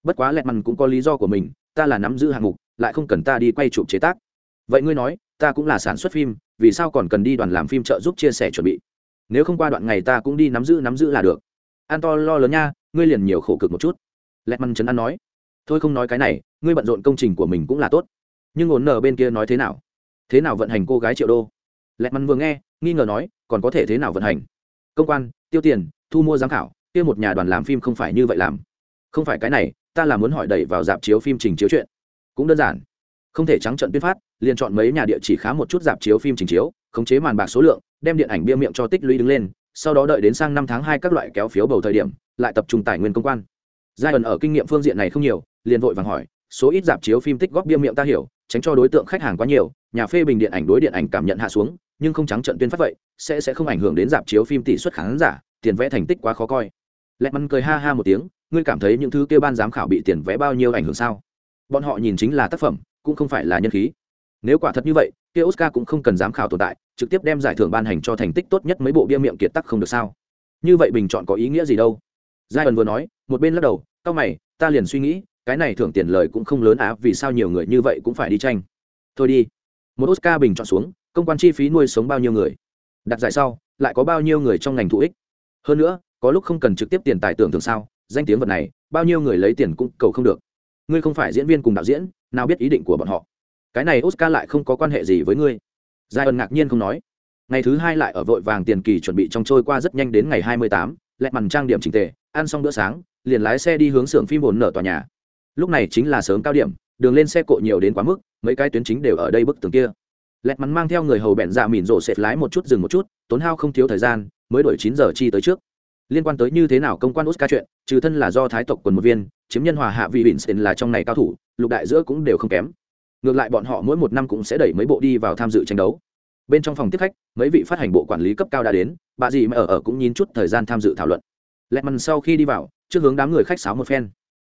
Bất quá lẹt mằn cũng có lý do của mình, ta là nắm giữ hạng mục lại không cần ta đi quay chụp chế tác. Vậy ngươi nói, ta cũng là sản xuất phim, vì sao còn cần đi đoàn làm phim trợ giúp chia sẻ chuẩn bị? Nếu không qua đoạn ngày ta cũng đi nắm giữ nắm giữ là được. An to lo lớn nha, ngươi liền nhiều khổ cực một chút. Lẹt măn trấn an nói. Thôi không nói cái này, ngươi bận rộn công trình của mình cũng là tốt. Nhưng ổn nở bên kia nói thế nào? Thế nào vận hành cô gái triệu đô? Lẹt măn vừa nghe, nghi ngờ nói, còn có thể thế nào vận hành? Công quan, tiêu tiền, thu mua giám khảo, kia một nhà đoàn làm phim không phải như vậy làm. Không phải cái này, ta là muốn hỏi đẩy vào dạp chiếu phim trình chiếu chuyện cũng đơn giản. Không thể trắng trận tuyên phát, liền chọn mấy nhà địa chỉ khá một chút dạp chiếu phim trình chiếu, khống chế màn bạc số lượng, đem điện ảnh bia miệng cho tích lũy đứng lên, sau đó đợi đến sang năm tháng hai các loại kéo phiếu bầu thời điểm, lại tập trung tài nguyên công quan. Giai ẩn ở kinh nghiệm phương diện này không nhiều, liền vội vàng hỏi, số ít dạp chiếu phim tích góp bia miệng ta hiểu, tránh cho đối tượng khách hàng quá nhiều, nhà phê bình điện ảnh đối điện ảnh cảm nhận hạ xuống, nhưng không trắng trận tuyên phát vậy, sẽ sẽ không ảnh hưởng đến dạp chiếu phim tỷ suất khán giả, tiền vẽ thành tích quá khó coi. Lẹt mắn cười ha ha một tiếng, ngươi cảm thấy những thứ kêu ban giám khảo bị tiền vẽ bao nhiêu ảnh hưởng sao? Bọn họ nhìn chính là tác phẩm, cũng không phải là nhân khí. Nếu quả thật như vậy, kia oscar cũng không cần giám khảo tồn tại, trực tiếp đem giải thưởng ban hành cho thành tích tốt nhất mấy bộ bia miệng kiệt tắc không được sao? Như vậy bình chọn có ý nghĩa gì đâu? Giai ẩn vừa nói, một bên lắc đầu cao mày, ta liền suy nghĩ, cái này thưởng tiền lời cũng không lớn á, vì sao nhiều người như vậy cũng phải đi tranh? Thôi đi. Một oscar bình chọn xuống, công quan chi phí nuôi sống bao nhiêu người? Đặt giải sau, lại có bao nhiêu người trong ngành thụ ích? Hơn nữa, có lúc không cần trực tiếp tiền tài tưởng thường sao? Danh tiếng vật này, bao nhiêu người lấy tiền cũng cầu không được ngươi không phải diễn viên cùng đạo diễn, nào biết ý định của bọn họ. Cái này oscar lại không có quan hệ gì với ngươi. Giai ân ngạc nhiên không nói. Ngày thứ hai lại ở vội vàng tiền kỳ chuẩn bị trong trôi qua rất nhanh đến ngày hai mươi tám, lẹ mằn trang điểm trình tề, ăn xong bữa sáng, liền lái xe đi hướng xưởng phim bồn nở tòa nhà. Lúc này chính là sớm cao điểm, đường lên xe cộ nhiều đến quá mức, mấy cái tuyến chính đều ở đây bức tường kia. Lẹt mắn mang theo người hầu bẹn dạ mìn rổ xẹt lái một chút dừng một chút, tốn hao không thiếu thời gian, mới đổi chín giờ chi tới trước liên quan tới như thế nào công quan oscar chuyện, trừ thân là do thái tộc quần một viên, chiếm nhân hòa hạ vị bỉn là trong này cao thủ, lục đại giữa cũng đều không kém. Ngược lại bọn họ mỗi một năm cũng sẽ đẩy mấy bộ đi vào tham dự tranh đấu. Bên trong phòng tiếp khách, mấy vị phát hành bộ quản lý cấp cao đã đến, bà dì mà ở ở cũng nhín chút thời gian tham dự thảo luận. Lẹt mằn sau khi đi vào, trước hướng đám người khách sáo một phen.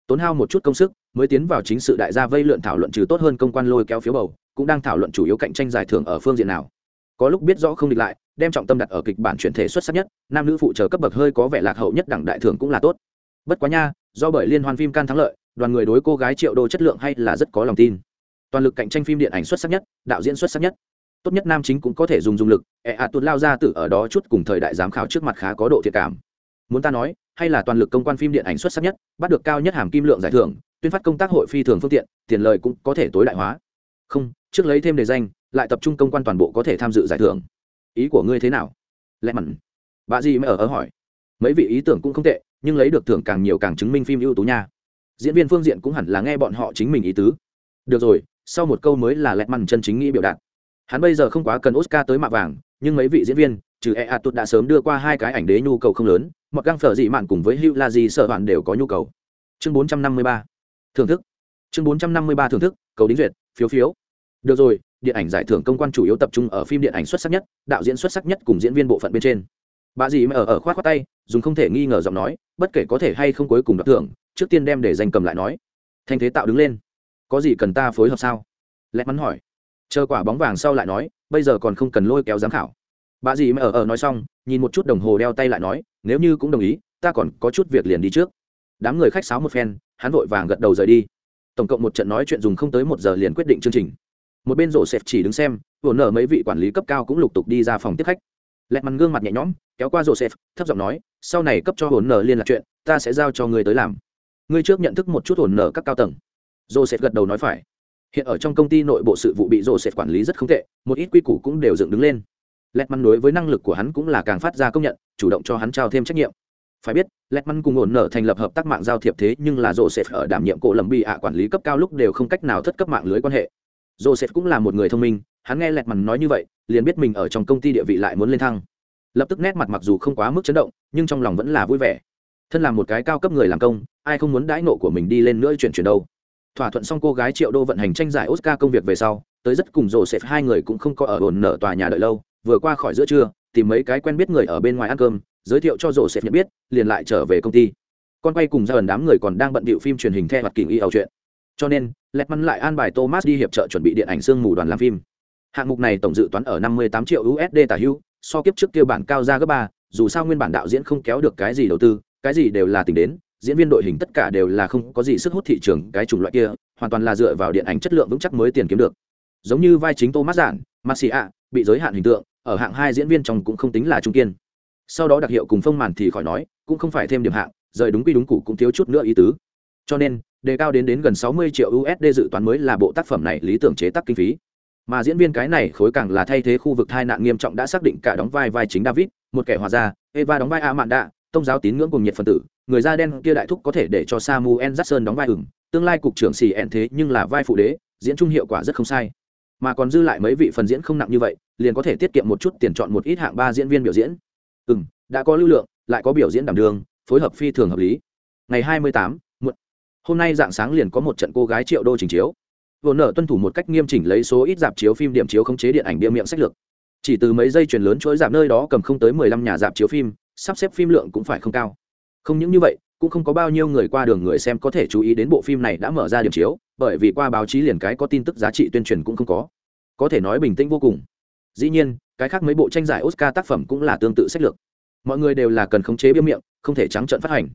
Tốn hao một chút công sức, mới tiến vào chính sự đại gia vây lượn thảo luận trừ tốt hơn công quan lôi kéo phiếu bầu, cũng đang thảo luận chủ yếu cạnh tranh giải thưởng ở phương diện nào có lúc biết rõ không địch lại, đem trọng tâm đặt ở kịch bản chuyển thể xuất sắc nhất, nam nữ phụ trợ cấp bậc hơi có vẻ lạc hậu nhất đẳng đại thưởng cũng là tốt. Bất quá nha, do bởi liên hoan phim can thắng lợi, đoàn người đối cô gái triệu đô chất lượng hay là rất có lòng tin. Toàn lực cạnh tranh phim điện ảnh xuất sắc nhất, đạo diễn xuất sắc nhất. Tốt nhất nam chính cũng có thể dùng dùng lực ẹ ạ tuột lao ra từ ở đó chút cùng thời đại giám khảo trước mặt khá có độ thiệt cảm. Muốn ta nói, hay là toàn lực công quan phim điện ảnh xuất sắc nhất, bắt được cao nhất hàm kim lượng giải thưởng, tuyên phát công tác hội phi thường phương tiện, tiền lời cũng có thể tối đại hóa. Không, trước lấy thêm đề danh lại tập trung công quan toàn bộ có thể tham dự giải thưởng. Ý của ngươi thế nào? Lẽ mặn bà gì mới ở ở hỏi. Mấy vị ý tưởng cũng không tệ, nhưng lấy được thưởng càng nhiều càng chứng minh phim ưu tú nha. Diễn viên phương diện cũng hẳn là nghe bọn họ chính mình ý tứ. Được rồi, sau một câu mới là lẽ mặn chân chính nghĩ biểu đạt. Hắn bây giờ không quá cần oscar tới mạ vàng, nhưng mấy vị diễn viên, trừ e a tụt đã sớm đưa qua hai cái ảnh đế nhu cầu không lớn, mặc găng phở dị mạn cùng với hữu la gì sợ bạn đều có nhu cầu. Chương bốn trăm năm mươi ba. Thưởng thức. Chương bốn trăm năm mươi ba thưởng thức, cầu đính duyệt, phiếu phiếu. Được rồi điện ảnh giải thưởng công quan chủ yếu tập trung ở phim điện ảnh xuất sắc nhất, đạo diễn xuất sắc nhất cùng diễn viên bộ phận bên trên. Bà dì mà ở ở khoát khoát tay, dùng không thể nghi ngờ giọng nói, bất kể có thể hay không cuối cùng đoạt thưởng, trước tiên đem để danh cầm lại nói. Thanh thế tạo đứng lên. Có gì cần ta phối hợp sao? Lẽ mắn hỏi. Chờ quả bóng vàng sau lại nói, bây giờ còn không cần lôi kéo giám khảo. Bà dì mà ở ở nói xong, nhìn một chút đồng hồ đeo tay lại nói, nếu như cũng đồng ý, ta còn có chút việc liền đi trước. Đám người khách sáo một phen, hắn vội vàng gật đầu rời đi. Tổng cộng một trận nói chuyện dùng không tới một giờ liền quyết định chương trình một bên rổ xẹp chỉ đứng xem, vừa nở mấy vị quản lý cấp cao cũng lục tục đi ra phòng tiếp khách. Lẹt mặt gương mặt nhẹ nhõm, kéo qua rổ sẹp thấp giọng nói, sau này cấp cho hồn nở liên lạc chuyện, ta sẽ giao cho người tới làm. Ngươi trước nhận thức một chút hồn nở các cao tầng. Joseph gật đầu nói phải. Hiện ở trong công ty nội bộ sự vụ bị joseph quản lý rất không tệ, một ít quy củ cũng đều dựng đứng lên. Lẹt mặt đối với năng lực của hắn cũng là càng phát ra công nhận, chủ động cho hắn trao thêm trách nhiệm. Phải biết, lẹt mặt cùng hồn nở thành lập hợp tác mạng giao thiệp thế nhưng là joseph ở đảm nhiệm cổ lầm bị ạ quản lý cấp cao lúc đều không cách nào thất cấp mạng lưới quan hệ joseph cũng là một người thông minh, hắn nghe lẹt mặt nói như vậy, liền biết mình ở trong công ty địa vị lại muốn lên thăng. Lập tức nét mặt mặc dù không quá mức chấn động, nhưng trong lòng vẫn là vui vẻ. Thân là một cái cao cấp người làm công, ai không muốn đãi nộ của mình đi lên nữa chuyển chuyển đâu. Thỏa thuận xong cô gái triệu đô vận hành tranh giải oscar công việc về sau, tới rất cùng rổ xẹp hai người cũng không có ở ổn nở tòa nhà đợi lâu, vừa qua khỏi giữa trưa, tìm mấy cái quen biết người ở bên ngoài ăn cơm, giới thiệu cho rổ xẹp nhận biết, liền lại trở về công ty. Con quay cùng ra ẩn đám người còn đang bận bịu phim truyền hình theo mặt kỳ y ẩu chuyện. Cho nên lẹt mắn lại an bài thomas đi hiệp trợ chuẩn bị điện ảnh sương mù đoàn làm phim. Hạng mục này tổng dự toán ở 58 triệu usd tả hưu, so kiếp trước kia bản cao ra gấp ba, dù sao nguyên bản đạo diễn không kéo được cái gì đầu tư, cái gì đều là tính đến, diễn viên đội hình tất cả đều là không có gì sức hút thị trường cái chủng loại kia, hoàn toàn là dựa vào điện ảnh chất lượng vững chắc mới tiền kiếm được. Giống như vai chính thomas giản, marcia, bị giới hạn hình tượng, ở hạng hai diễn viên trong cũng không tính là trung kiên. Sau đó đặc hiệu cùng phong màn thì khỏi nói, cũng không phải thêm điểm hạng, rời đúng quy đúng cụ cũng thiếu chút nữa ý tứ cho nên đề cao đến đến gần 60 triệu usd dự toán mới là bộ tác phẩm này lý tưởng chế tác kinh phí. Mà diễn viên cái này khối càng là thay thế khu vực tai nạn nghiêm trọng đã xác định cả đóng vai vai chính david một kẻ hòa gia eva đóng vai a đạ tông giáo tín ngưỡng cùng nhiệt phần tử người da đen kia đại thúc có thể để cho samuel jackson đóng vai ửng tương lai cục trưởng xì thế nhưng là vai phụ đế diễn trung hiệu quả rất không sai. Mà còn dư lại mấy vị phần diễn không nặng như vậy liền có thể tiết kiệm một chút tiền chọn một ít hạng ba diễn viên biểu diễn. Ừm, đã có lưu lượng lại có biểu diễn đảm đường phối hợp phi thường hợp lý. Ngày hai mươi tám muộn hôm nay dạng sáng liền có một trận cô gái triệu đô trình chiếu. Vồn nợ tuân thủ một cách nghiêm chỉnh lấy số ít dạp chiếu phim điểm chiếu khống chế điện ảnh bia miệng sách lược. Chỉ từ mấy dây chuyền lớn chuỗi dạp nơi đó cầm không tới mười lăm nhà dạp chiếu phim, sắp xếp phim lượng cũng phải không cao. Không những như vậy, cũng không có bao nhiêu người qua đường người xem có thể chú ý đến bộ phim này đã mở ra điểm chiếu, bởi vì qua báo chí liền cái có tin tức giá trị tuyên truyền cũng không có. Có thể nói bình tĩnh vô cùng. Dĩ nhiên, cái khác mấy bộ tranh giải oscar tác phẩm cũng là tương tự sách lược. Mọi người đều là cần khống chế bia miệng, không thể trắng trợn phát hành.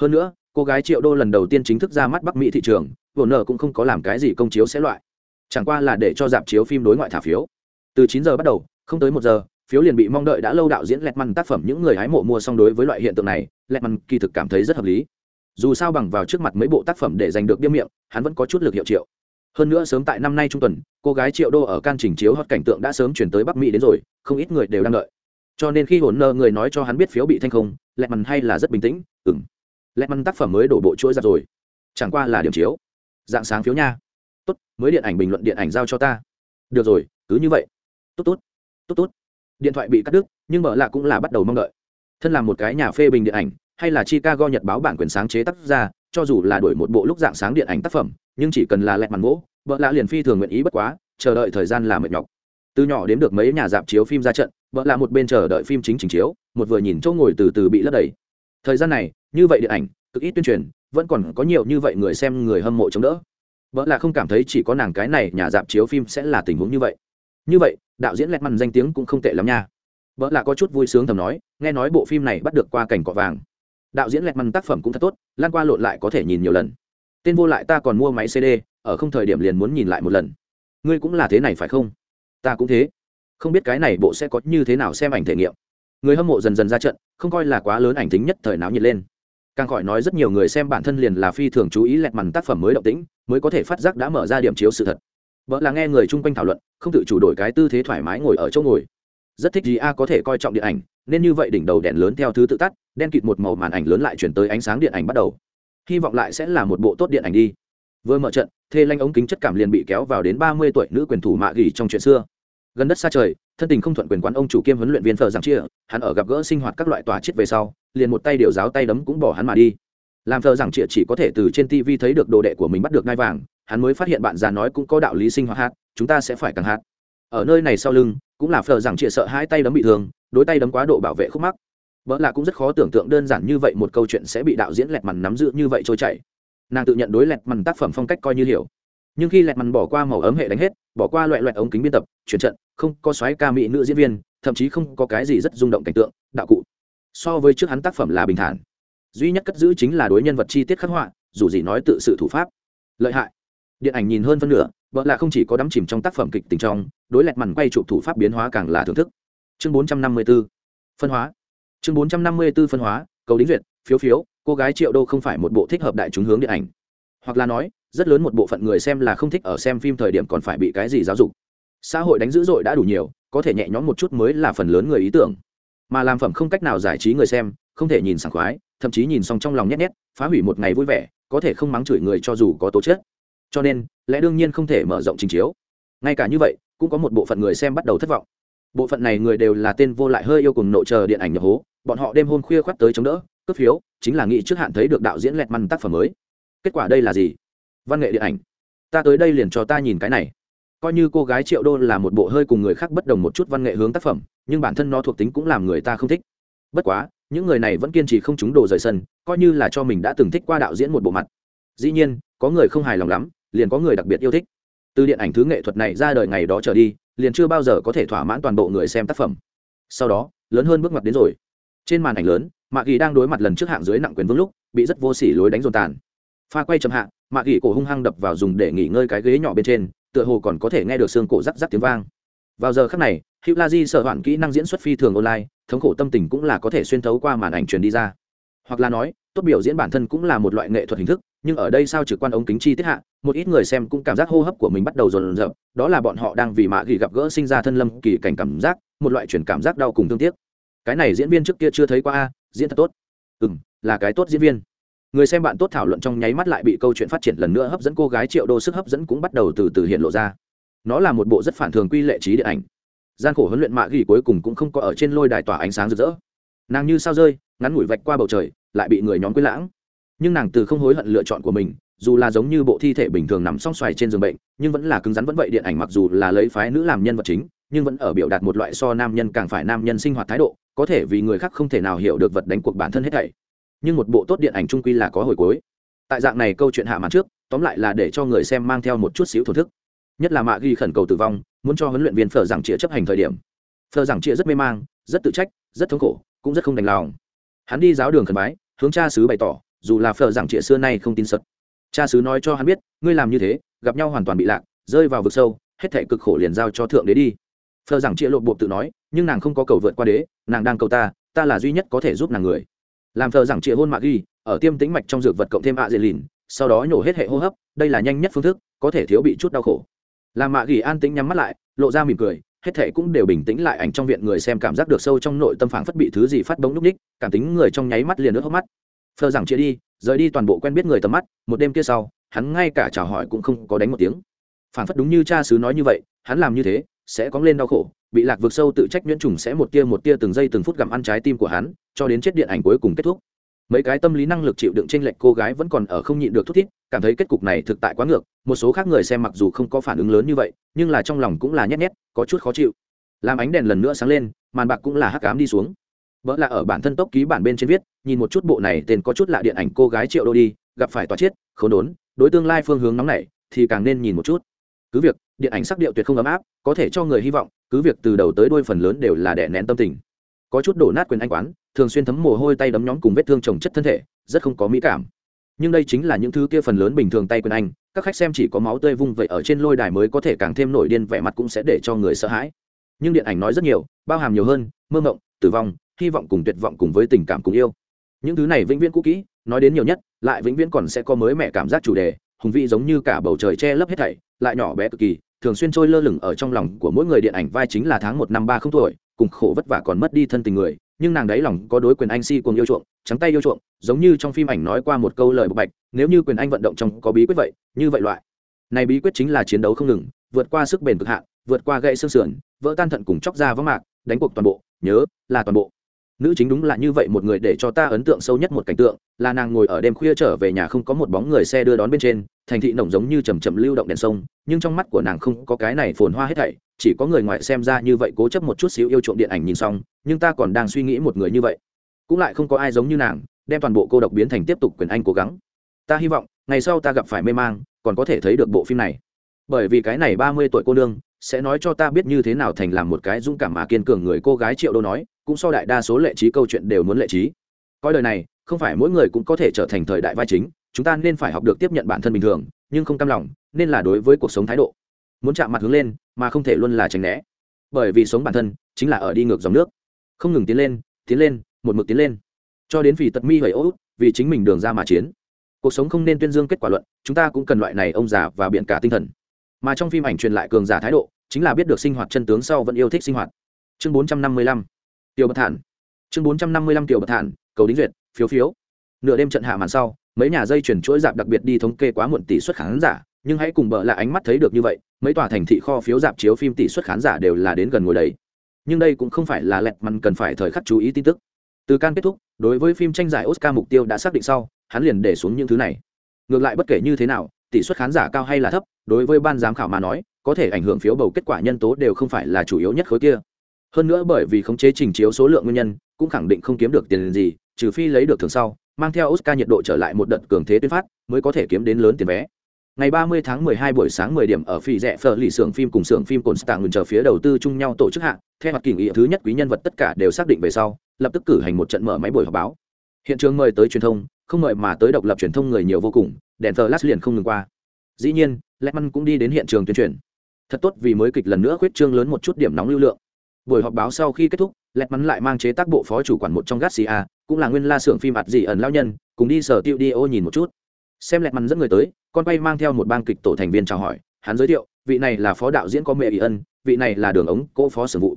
Hơn nữa cô gái triệu đô lần đầu tiên chính thức ra mắt bắc mỹ thị trường vồn nợ cũng không có làm cái gì công chiếu sẽ loại. Chẳng qua là để cho dạp chiếu phim đối ngoại thả phiếu. Từ chín giờ bắt đầu, không tới một giờ, phiếu liền bị mong đợi đã lâu đạo diễn lẹt măn tác phẩm những người hái mộ mua xong đối với loại hiện tượng này lẹt măn kỳ thực cảm thấy rất hợp lý. Dù sao bằng vào trước mặt mấy bộ tác phẩm để giành được biêm miệng, hắn vẫn có chút lực hiệu triệu. Hơn nữa sớm tại năm nay trung tuần, cô gái triệu đô ở can trình chiếu hoặc cảnh tượng đã sớm chuyển tới bắc mỹ đến rồi, không ít người đều đang đợi. Cho nên khi hồn nơ người nói cho hắn biết phiếu bị thanh không lẹt măn hay là rất bình tĩnh ừng lẹt măn tác phẩm mới đổ bộ chuỗi ra rồi. Chẳng qua là điểm chiếu. Dạng sáng phiếu nha. Tốt, mới điện ảnh bình luận điện ảnh giao cho ta. Được rồi, cứ như vậy. Tốt tốt tốt tốt. Điện thoại bị cắt đứt, nhưng mở lạ cũng là bắt đầu mong đợi. Thân là một cái nhà phê bình điện ảnh, hay là chicago nhật báo bản quyền sáng chế tác ra, cho dù là đổi một bộ lúc dạng sáng điện ảnh tác phẩm, nhưng chỉ cần là lẹt màn gỗ vợ lạ liền phi thường nguyện ý bất quá, chờ đợi thời gian là mệt nhọc. Từ nhỏ đến được mấy nhà dạp chiếu phim ra trận, vợ lạ một bên chờ đợi phim chính trình chiếu, một vừa nhìn chỗ ngồi từ từ bị lấp đầy thời gian này, như vậy điện ảnh, cực ít tuyên truyền, vẫn còn có nhiều như vậy người xem người hâm mộ chống đỡ. Vợ là không cảm thấy chỉ có nàng cái này nhà dạp chiếu phim sẽ là tình huống như vậy. Như vậy, đạo diễn lẹt mằn danh tiếng cũng không tệ lắm nha. Vợ là có chút vui sướng thầm nói, nghe nói bộ phim này bắt được qua cảnh cọ vàng. Đạo diễn lẹt mằn tác phẩm cũng thật tốt, lan qua lộn lại có thể nhìn nhiều lần. Tên vô lại ta còn mua máy cd ở không thời điểm liền muốn nhìn lại một lần. Ngươi cũng là thế này phải không? Ta cũng thế. Không biết cái này bộ sẽ có như thế nào xem ảnh thể nghiệm người hâm mộ dần dần ra trận, không coi là quá lớn ảnh tính nhất thời náo nhiệt lên. Càng khỏi nói rất nhiều người xem bản thân liền là phi thường chú ý lẹt mằn tác phẩm mới động tĩnh, mới có thể phát giác đã mở ra điểm chiếu sự thật. Vợ là nghe người chung quanh thảo luận, không tự chủ đổi cái tư thế thoải mái ngồi ở chỗ ngồi. Rất thích gì a, có thể coi trọng điện ảnh, nên như vậy đỉnh đầu đèn lớn theo thứ tự tắt, đen kịt một màu màn ảnh lớn lại chuyển tới ánh sáng điện ảnh bắt đầu. Hy vọng lại sẽ là một bộ tốt điện ảnh đi. Vừa mở trận, thê lanh ống kính chất cảm liền bị kéo vào đến ba mươi tuổi nữ quyền thủ mạ gỉ trong chuyện xưa. Gần đất xa trời thân tình không thuận quyền quán ông chủ kiêm huấn luyện viên phờ giảng chia, hắn ở gặp gỡ sinh hoạt các loại tòa chết về sau, liền một tay điều giáo tay đấm cũng bỏ hắn mà đi. Làm phờ giảng chia chỉ có thể từ trên tv thấy được đồ đệ của mình bắt được ngai vàng, hắn mới phát hiện bạn già nói cũng có đạo lý sinh hoạt hát, chúng ta sẽ phải càng hát. Ở nơi này sau lưng, cũng là phờ giảng chia sợ hai tay đấm bị thương, đối tay đấm quá độ bảo vệ khúc mắc. Vợ là cũng rất khó tưởng tượng đơn giản như vậy một câu chuyện sẽ bị đạo diễn lẹt mằn nắm giữ như vậy trôi chảy. Nàng tự nhận đối lẹt mằn tác phẩm phong cách coi như hiểu. Nhưng khi lẹt mằn bỏ qua màu ấm hệ đánh hết, bỏ qua loại loại ống kính biên tập, chuyển trận không có xoáy ca mỹ nữ diễn viên, thậm chí không có cái gì rất rung động cảnh tượng, đạo cụ. So với trước hắn tác phẩm là bình thản. Duy nhất cất giữ chính là đối nhân vật chi tiết khắc họa, dù gì nói tự sự thủ pháp. Lợi hại. Điện ảnh nhìn hơn phân nửa, vợ là không chỉ có đắm chìm trong tác phẩm kịch tình trong, đối lẹt mằn quay chụp thủ pháp biến hóa càng là thưởng thức. Chương bốn trăm năm mươi 454 phân hóa. Chương bốn trăm năm mươi 454 phân hóa, cầu đính duyệt, phiếu phiếu, cô gái triệu đô không phải một bộ thích hợp đại chúng hướng điện ảnh. Hoặc là nói, rất lớn một bộ phận người xem là không thích ở xem phim thời điểm còn phải bị cái gì giáo dục xã hội đánh dữ dội đã đủ nhiều, có thể nhẹ nhõm một chút mới là phần lớn người ý tưởng. Mà làm phẩm không cách nào giải trí người xem, không thể nhìn sảng khoái, thậm chí nhìn xong trong lòng nhét nhét, phá hủy một ngày vui vẻ, có thể không mắng chửi người cho dù có tố chất. Cho nên, lẽ đương nhiên không thể mở rộng trình chiếu. Ngay cả như vậy, cũng có một bộ phận người xem bắt đầu thất vọng. Bộ phận này người đều là tên vô lại hơi yêu cùng nội chờ điện ảnh nhập hố, bọn họ đêm hôm khuya khoắt tới chống đỡ, cướp phiếu, chính là nghĩ trước hạn thấy được đạo diễn lẹt măn tác phẩm mới. Kết quả đây là gì? Văn nghệ điện ảnh. Ta tới đây liền cho ta nhìn cái này coi như cô gái triệu đô là một bộ hơi cùng người khác bất đồng một chút văn nghệ hướng tác phẩm, nhưng bản thân nó thuộc tính cũng làm người ta không thích. Bất quá, những người này vẫn kiên trì không trúng đồ rời sân, coi như là cho mình đã từng thích qua đạo diễn một bộ mặt. Dĩ nhiên, có người không hài lòng lắm, liền có người đặc biệt yêu thích. Từ điện ảnh thứ nghệ thuật này ra đời ngày đó trở đi, liền chưa bao giờ có thể thỏa mãn toàn bộ người xem tác phẩm. Sau đó, lớn hơn bước ngoặt đến rồi. Trên màn ảnh lớn, mạ ghi đang đối mặt lần trước hạng dưới nặng quyền vương lúc, bị rất vô sỉ lối đánh dồn tàn. Pha quay chậm hạ, mạ ghi cổ hung hăng đập vào dùng để nghỉ ngơi cái ghế nhỏ bên trên tựa hồ còn có thể nghe được xương cổ rắc rắc tiếng vang. Vào giờ khắc này, hữu la di sợ hoạn kỹ năng diễn xuất phi thường online, thống khổ tâm tình cũng là có thể xuyên thấu qua màn ảnh truyền đi ra. Hoặc là nói, tốt biểu diễn bản thân cũng là một loại nghệ thuật hình thức, nhưng ở đây sao trực quan ống kính chi tiết hạ, một ít người xem cũng cảm giác hô hấp của mình bắt đầu dồn dập đó là bọn họ đang vì mạ ghi gặp gỡ sinh ra thân lâm kỳ cảnh cảm giác, một loại chuyển cảm giác đau cùng thương tiếc. Cái này diễn viên trước kia chưa thấy qua a, diễn thật tốt. Ừ m là cái tốt diễn viên người xem bạn tốt thảo luận trong nháy mắt lại bị câu chuyện phát triển lần nữa hấp dẫn, cô gái triệu đô sức hấp dẫn cũng bắt đầu từ từ hiện lộ ra. Nó là một bộ rất phản thường quy lệ trí điện ảnh. Gian khổ huấn luyện mạ ghi cuối cùng cũng không có ở trên lôi đài tỏa ánh sáng rực rỡ. Nàng như sao rơi, ngắn ngủi vạch qua bầu trời, lại bị người nhóm quên lãng. Nhưng nàng từ không hối hận lựa chọn của mình, dù là giống như bộ thi thể bình thường nằm song xoài trên giường bệnh, nhưng vẫn là cứng rắn vẫn vậy điện ảnh mặc dù là lấy phái nữ làm nhân vật chính, nhưng vẫn ở biểu đạt một loại so nam nhân càng phải nam nhân sinh hoạt thái độ, có thể vì người khác không thể nào hiểu được vật đánh cuộc bản thân hết thảy nhưng một bộ tốt điện ảnh trung quy là có hồi cuối. Tại dạng này câu chuyện hạ màn trước, tóm lại là để cho người xem mang theo một chút xíu thổ thức. Nhất là mạ ghi khẩn cầu tử vong, muốn cho huấn luyện viên phở giảng chĩa chấp hành thời điểm. Phở giảng chĩa rất mê mang, rất tự trách, rất thống khổ, cũng rất không đành lòng. Hắn đi giáo đường khẩn bái, hướng cha sứ bày tỏ, dù là phở giảng chĩa xưa nay không tin sật. Cha sứ nói cho hắn biết, ngươi làm như thế, gặp nhau hoàn toàn bị lạc, rơi vào vực sâu, hết thể cực khổ liền giao cho thượng đế đi. Phở giảng chĩa lộ bộ tự nói, nhưng nàng không có cầu vượt qua đế, nàng đang cầu ta ta là duy nhất có thể giúp nàng người làm thờ rằng chịa hôn mạ ghi, ở tiêm tĩnh mạch trong dược vật cộng thêm ạ dễ lìn, sau đó nhổ hết hệ hô hấp, đây là nhanh nhất phương thức, có thể thiếu bị chút đau khổ. Làm mạ ghi an tĩnh nhắm mắt lại, lộ ra mỉm cười, hết thể cũng đều bình tĩnh lại ảnh trong viện người xem cảm giác được sâu trong nội tâm phản phất bị thứ gì phát bóng núp ních, cảm tính người trong nháy mắt liền nước hốc mắt. Phờ rằng chia đi, rời đi toàn bộ quen biết người tầm mắt, một đêm kia sau, hắn ngay cả chào hỏi cũng không có đánh một tiếng. Phản phất đúng như cha xứ nói như vậy, hắn làm như thế, sẽ có lên đau khổ bị lạc vực sâu tự trách nhuyễn trùng sẽ một tia một tia từng giây từng phút gặm ăn trái tim của hắn, cho đến chết điện ảnh cuối cùng kết thúc. Mấy cái tâm lý năng lực chịu đựng trinh lệch cô gái vẫn còn ở không nhịn được thút thít, cảm thấy kết cục này thực tại quá ngược, một số khác người xem mặc dù không có phản ứng lớn như vậy, nhưng là trong lòng cũng là nhét nhét, có chút khó chịu. Làm ánh đèn lần nữa sáng lên, màn bạc cũng là hắc cám đi xuống. Vợ là ở bản thân tốc ký bản bên trên viết, nhìn một chút bộ này tên có chút lạ điện ảnh cô gái triệu đô đi, gặp phải tòa chết n đốn, đối tương lai phương hướng nóng này thì càng nên nhìn một chút. Cứ việc điện ảnh sắc điệu tuyệt không ấm áp, có thể cho người hy vọng, cứ việc từ đầu tới đôi phần lớn đều là đẻ nén tâm tình. Có chút đổ nát quyền anh quán, thường xuyên thấm mồ hôi tay đấm nhóm cùng vết thương trồng chất thân thể, rất không có mỹ cảm. Nhưng đây chính là những thứ kia phần lớn bình thường tay quyền anh, các khách xem chỉ có máu tươi vung vậy ở trên lôi đài mới có thể càng thêm nổi điên, vẻ mặt cũng sẽ để cho người sợ hãi. Nhưng điện ảnh nói rất nhiều, bao hàm nhiều hơn, mơ mộng, tử vong, hy vọng cùng tuyệt vọng cùng với tình cảm cùng yêu. Những thứ này vĩnh viễn cũ kỹ, nói đến nhiều nhất, lại vĩnh viễn còn sẽ có mới mẹ cảm giác chủ đề, hùng vị giống như cả bầu trời che lấp hết thảy, lại nhỏ bé cực kỳ thường xuyên trôi lơ lửng ở trong lòng của mỗi người điện ảnh vai chính là tháng một năm ba không tuổi, cùng khổ vất vả còn mất đi thân tình người, nhưng nàng đáy lòng có đối quyền anh si cùng yêu chuộng, trắng tay yêu chuộng, giống như trong phim ảnh nói qua một câu lời bộc bạch, nếu như quyền anh vận động trong có bí quyết vậy, như vậy loại. Này bí quyết chính là chiến đấu không ngừng, vượt qua sức bền cực hạn, vượt qua gãy xương sườn, vỡ tan thận cùng chóc ra vắng mạc, đánh cuộc toàn bộ, nhớ, là toàn bộ. Nữ chính đúng là như vậy một người để cho ta ấn tượng sâu nhất một cảnh tượng, là nàng ngồi ở đêm khuya trở về nhà không có một bóng người xe đưa đón bên trên thành thị nồng giống như chầm chậm lưu động đèn sông, nhưng trong mắt của nàng không có cái này phồn hoa hết thảy, chỉ có người ngoài xem ra như vậy cố chấp một chút xíu yêu chuộng điện ảnh nhìn xong, nhưng ta còn đang suy nghĩ một người như vậy. Cũng lại không có ai giống như nàng, đem toàn bộ cô độc biến thành tiếp tục quyền anh cố gắng. Ta hy vọng, ngày sau ta gặp phải mê mang, còn có thể thấy được bộ phim này. Bởi vì cái này ba mươi tuổi cô nương, sẽ nói cho ta biết như thế nào thành làm một cái dũng cảm mà kiên cường người cô gái triệu đô nói, cũng so đại đa số lệ trí câu chuyện đều muốn lệ trí. Coi đời này, không phải mỗi người cũng có thể trở thành thời đại vai chính chúng ta nên phải học được tiếp nhận bản thân bình thường, nhưng không cam lòng, nên là đối với cuộc sống thái độ. Muốn chạm mặt hướng lên, mà không thể luôn là tránh né. Bởi vì sống bản thân chính là ở đi ngược dòng nước. Không ngừng tiến lên tiến lên, một mực tiến lên. Cho đến vì tật mi hầy ốt vì chính mình đường ra mà chiến. Cuộc sống không nên tuyên dương kết quả luận, chúng ta cũng cần loại này ông già và biện cả tinh thần. Mà trong phim ảnh truyền lại cường giả thái độ, chính là biết được sinh hoạt chân tướng sau vẫn yêu thích sinh hoạt. Chương bốn trăm năm mươi lăm, tiểu bật thản. Chương bốn trăm năm mươi lăm tiểu bật thản, cầu đính duyệt, phiếu phiếu. Nửa đêm trận hạ màn sau mấy nhà dây chuyển chuỗi dạp đặc biệt đi thống kê quá muộn tỷ suất khán giả, nhưng hãy cùng bợ là ánh mắt thấy được như vậy, mấy tòa thành thị kho phiếu dạp chiếu phim tỷ suất khán giả đều là đến gần ngồi đấy nhưng đây cũng không phải là lẹt mằn cần phải thời khắc chú ý tin tức. Từ can kết thúc, đối với phim tranh giải oscar mục tiêu đã xác định sau, hắn liền để xuống những thứ này. Ngược lại bất kể như thế nào, tỷ suất khán giả cao hay là thấp, đối với ban giám khảo mà nói, có thể ảnh hưởng phiếu bầu kết quả nhân tố đều không phải là chủ yếu nhất khối kia. Hơn nữa bởi vì khống chế trình chiếu số lượng nguyên nhân, cũng khẳng định không kiếm được tiền gì, trừ phi lấy được thường sau mang theo oscar nhiệt độ trở lại một đợt cường thế tuyên phát, mới có thể kiếm đến lớn tiền vé. Ngày 30 tháng 12 buổi sáng 10 điểm ở phỉ rẻ phở lì xưởng phim cùng xưởng phim cồn stạng chờ phía đầu tư chung nhau tổ chức hạng theo mặt kỷ nghị thứ nhất quý nhân vật tất cả đều xác định về sau, lập tức cử hành một trận mở máy buổi họp báo. Hiện trường mời tới truyền thông, không mời mà tới độc lập truyền thông người nhiều vô cùng, đèn thờ lát liền không ngừng qua. Dĩ nhiên lehman cũng đi đến hiện trường tuyên truyền. Thật tốt vì mới kịch lần nữa khuyết trương lớn một chút điểm nóng lưu lượng. Buổi họp báo sau khi kết thúc lehman lại mang chế tác bộ phó chủ quản một trong garcia cũng là nguyên la xưởng phim ạt dị ẩn lao nhân, cùng đi sở tiêu đi ô nhìn một chút. Xem lẹt mắn dẫn người tới, con quay mang theo một bang kịch tổ thành viên chào hỏi, hắn giới thiệu, vị này là phó đạo diễn có mẹ ỷ ân, vị này là đường ống, cỗ phó sử vụ.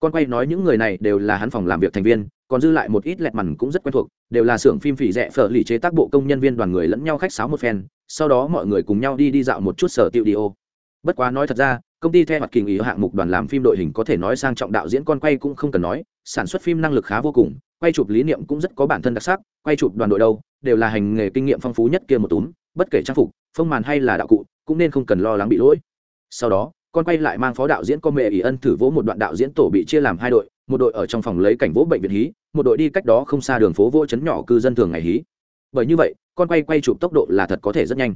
Con quay nói những người này đều là hắn phòng làm việc thành viên, còn dư lại một ít lẹt mằn cũng rất quen thuộc, đều là xưởng phim phỉ rẻ phở lì chế tác bộ công nhân viên đoàn người lẫn nhau khách sáo một phen, sau đó mọi người cùng nhau đi đi dạo một chút sở tiệu đi ô. Bất quá nói thật ra, công ty theo mặt kỳ nghỉ hạng mục đoàn làm phim đội hình có thể nói sang trọng đạo diễn con quay cũng không cần nói, sản xuất phim năng lực khá vô cùng quay chụp lý niệm cũng rất có bản thân đặc sắc, quay chụp đoàn đội đâu, đều là hành nghề kinh nghiệm phong phú nhất kia một túm, bất kể trang phục, phong màn hay là đạo cụ, cũng nên không cần lo lắng bị lỗi. Sau đó, con quay lại mang phó đạo diễn con mẹ ỷ ân thử vỗ một đoạn đạo diễn tổ bị chia làm hai đội, một đội ở trong phòng lấy cảnh vỗ bệnh viện hí, một đội đi cách đó không xa đường phố vỗ chấn nhỏ cư dân thường ngày hí. Bởi như vậy, con quay quay chụp tốc độ là thật có thể rất nhanh.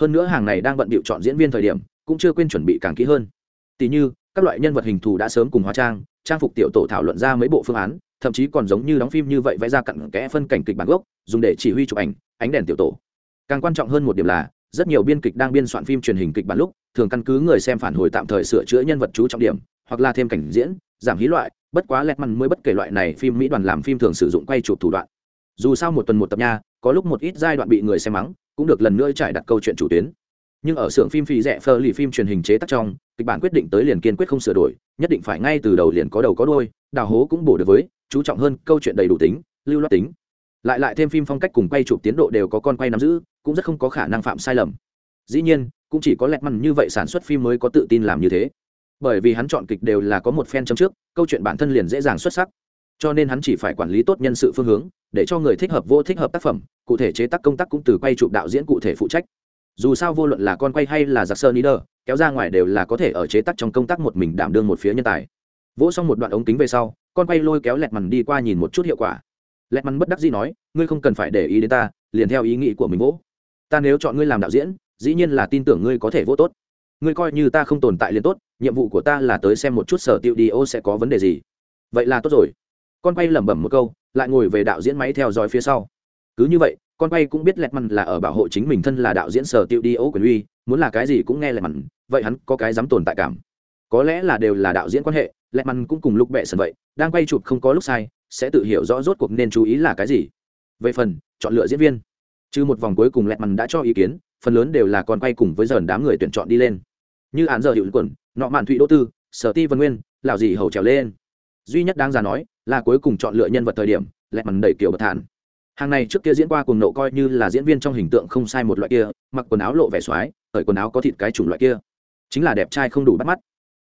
Hơn nữa hàng này đang bận bịu chọn diễn viên thời điểm, cũng chưa quên chuẩn bị càng kỹ hơn. Tỷ như, các loại nhân vật hình thù đã sớm cùng hóa trang trang phục tiểu tổ thảo luận ra mấy bộ phương án thậm chí còn giống như đóng phim như vậy vẽ ra cặn kẽ phân cảnh kịch bản gốc, dùng để chỉ huy chụp ảnh, ánh đèn tiểu tổ. Càng quan trọng hơn một điểm là, rất nhiều biên kịch đang biên soạn phim truyền hình kịch bản lúc, thường căn cứ người xem phản hồi tạm thời sửa chữa nhân vật chú trọng điểm, hoặc là thêm cảnh diễn, giảm hí loại, bất quá lẹt mặn mới bất kể loại này phim mỹ đoàn làm phim thường sử dụng quay chụp thủ đoạn. Dù sao một tuần một tập nha, có lúc một ít giai đoạn bị người xem mắng, cũng được lần nữa trải đặt câu chuyện chủ tuyến. Nhưng ở xưởng phim phì rẻ phơ lì phim truyền hình chế tác trong, kịch bản quyết định tới liền kiên quyết không sửa đổi, nhất định phải ngay từ đầu liền có đầu có đôi đào hố cũng bổ được với chú trọng hơn câu chuyện đầy đủ tính, lưu loát tính. Lại lại thêm phim phong cách cùng quay chụp tiến độ đều có con quay nắm giữ, cũng rất không có khả năng phạm sai lầm. Dĩ nhiên, cũng chỉ có lẹt mằn như vậy sản xuất phim mới có tự tin làm như thế. Bởi vì hắn chọn kịch đều là có một fan chấm trước, câu chuyện bản thân liền dễ dàng xuất sắc. Cho nên hắn chỉ phải quản lý tốt nhân sự phương hướng, để cho người thích hợp vô thích hợp tác phẩm, cụ thể chế tác công tác cũng từ quay chụp đạo diễn cụ thể phụ trách. Dù sao vô luận là con quay hay là giặc sơ nider kéo ra ngoài đều là có thể ở chế tác trong công tác một mình đảm đương một phía nhân tài. Vỗ xong một đoạn ống kính về sau con quay lôi kéo lẹt mằn đi qua nhìn một chút hiệu quả. Lẹt mằn bất đắc dĩ nói, ngươi không cần phải để ý đến ta, liền theo ý nghĩ của mình vỗ. Ta nếu chọn ngươi làm đạo diễn, dĩ nhiên là tin tưởng ngươi có thể vỗ tốt. Ngươi coi như ta không tồn tại liền tốt, nhiệm vụ của ta là tới xem một chút sở tiệu đi ô sẽ có vấn đề gì. Vậy là tốt rồi. Con quay lẩm bẩm một câu, lại ngồi về đạo diễn máy theo dõi phía sau. Cứ như vậy, con quay cũng biết lẹt mằn là ở bảo hộ chính mình thân là đạo diễn sở tiệu đi ô quyền uy, muốn là cái gì cũng nghe lẹt mằn, vậy hắn có cái dám tồn tại cảm. Có lẽ là đều là đạo diễn quan hệ lẹ mằn cũng cùng lúc bệ sần vậy, đang quay chụp không có lúc sai, sẽ tự hiểu rõ rốt cuộc nên chú ý là cái gì. Về phần, chọn lựa diễn viên. Trừ một vòng cuối cùng lẹ mằn đã cho ý kiến, phần lớn đều là con quay cùng với dần đám người tuyển chọn đi lên. Như án giờ hiệu quẩn, nọ mạn thụy đỗ tư, sở ti vân nguyên lào gì hầu trèo lên. Duy nhất đáng ra nói, là cuối cùng chọn lựa nhân vật thời điểm, lẹ mằn đẩy kiểu bật thản. Hàng này trước kia diễn qua cùng nộ coi như là diễn viên trong hình tượng không sai một loại kia, mặc quần áo lộ vẻ xoái ở quần áo có thịt cái chủng loại kia. Chính là đẹp trai không đủ bắt mắt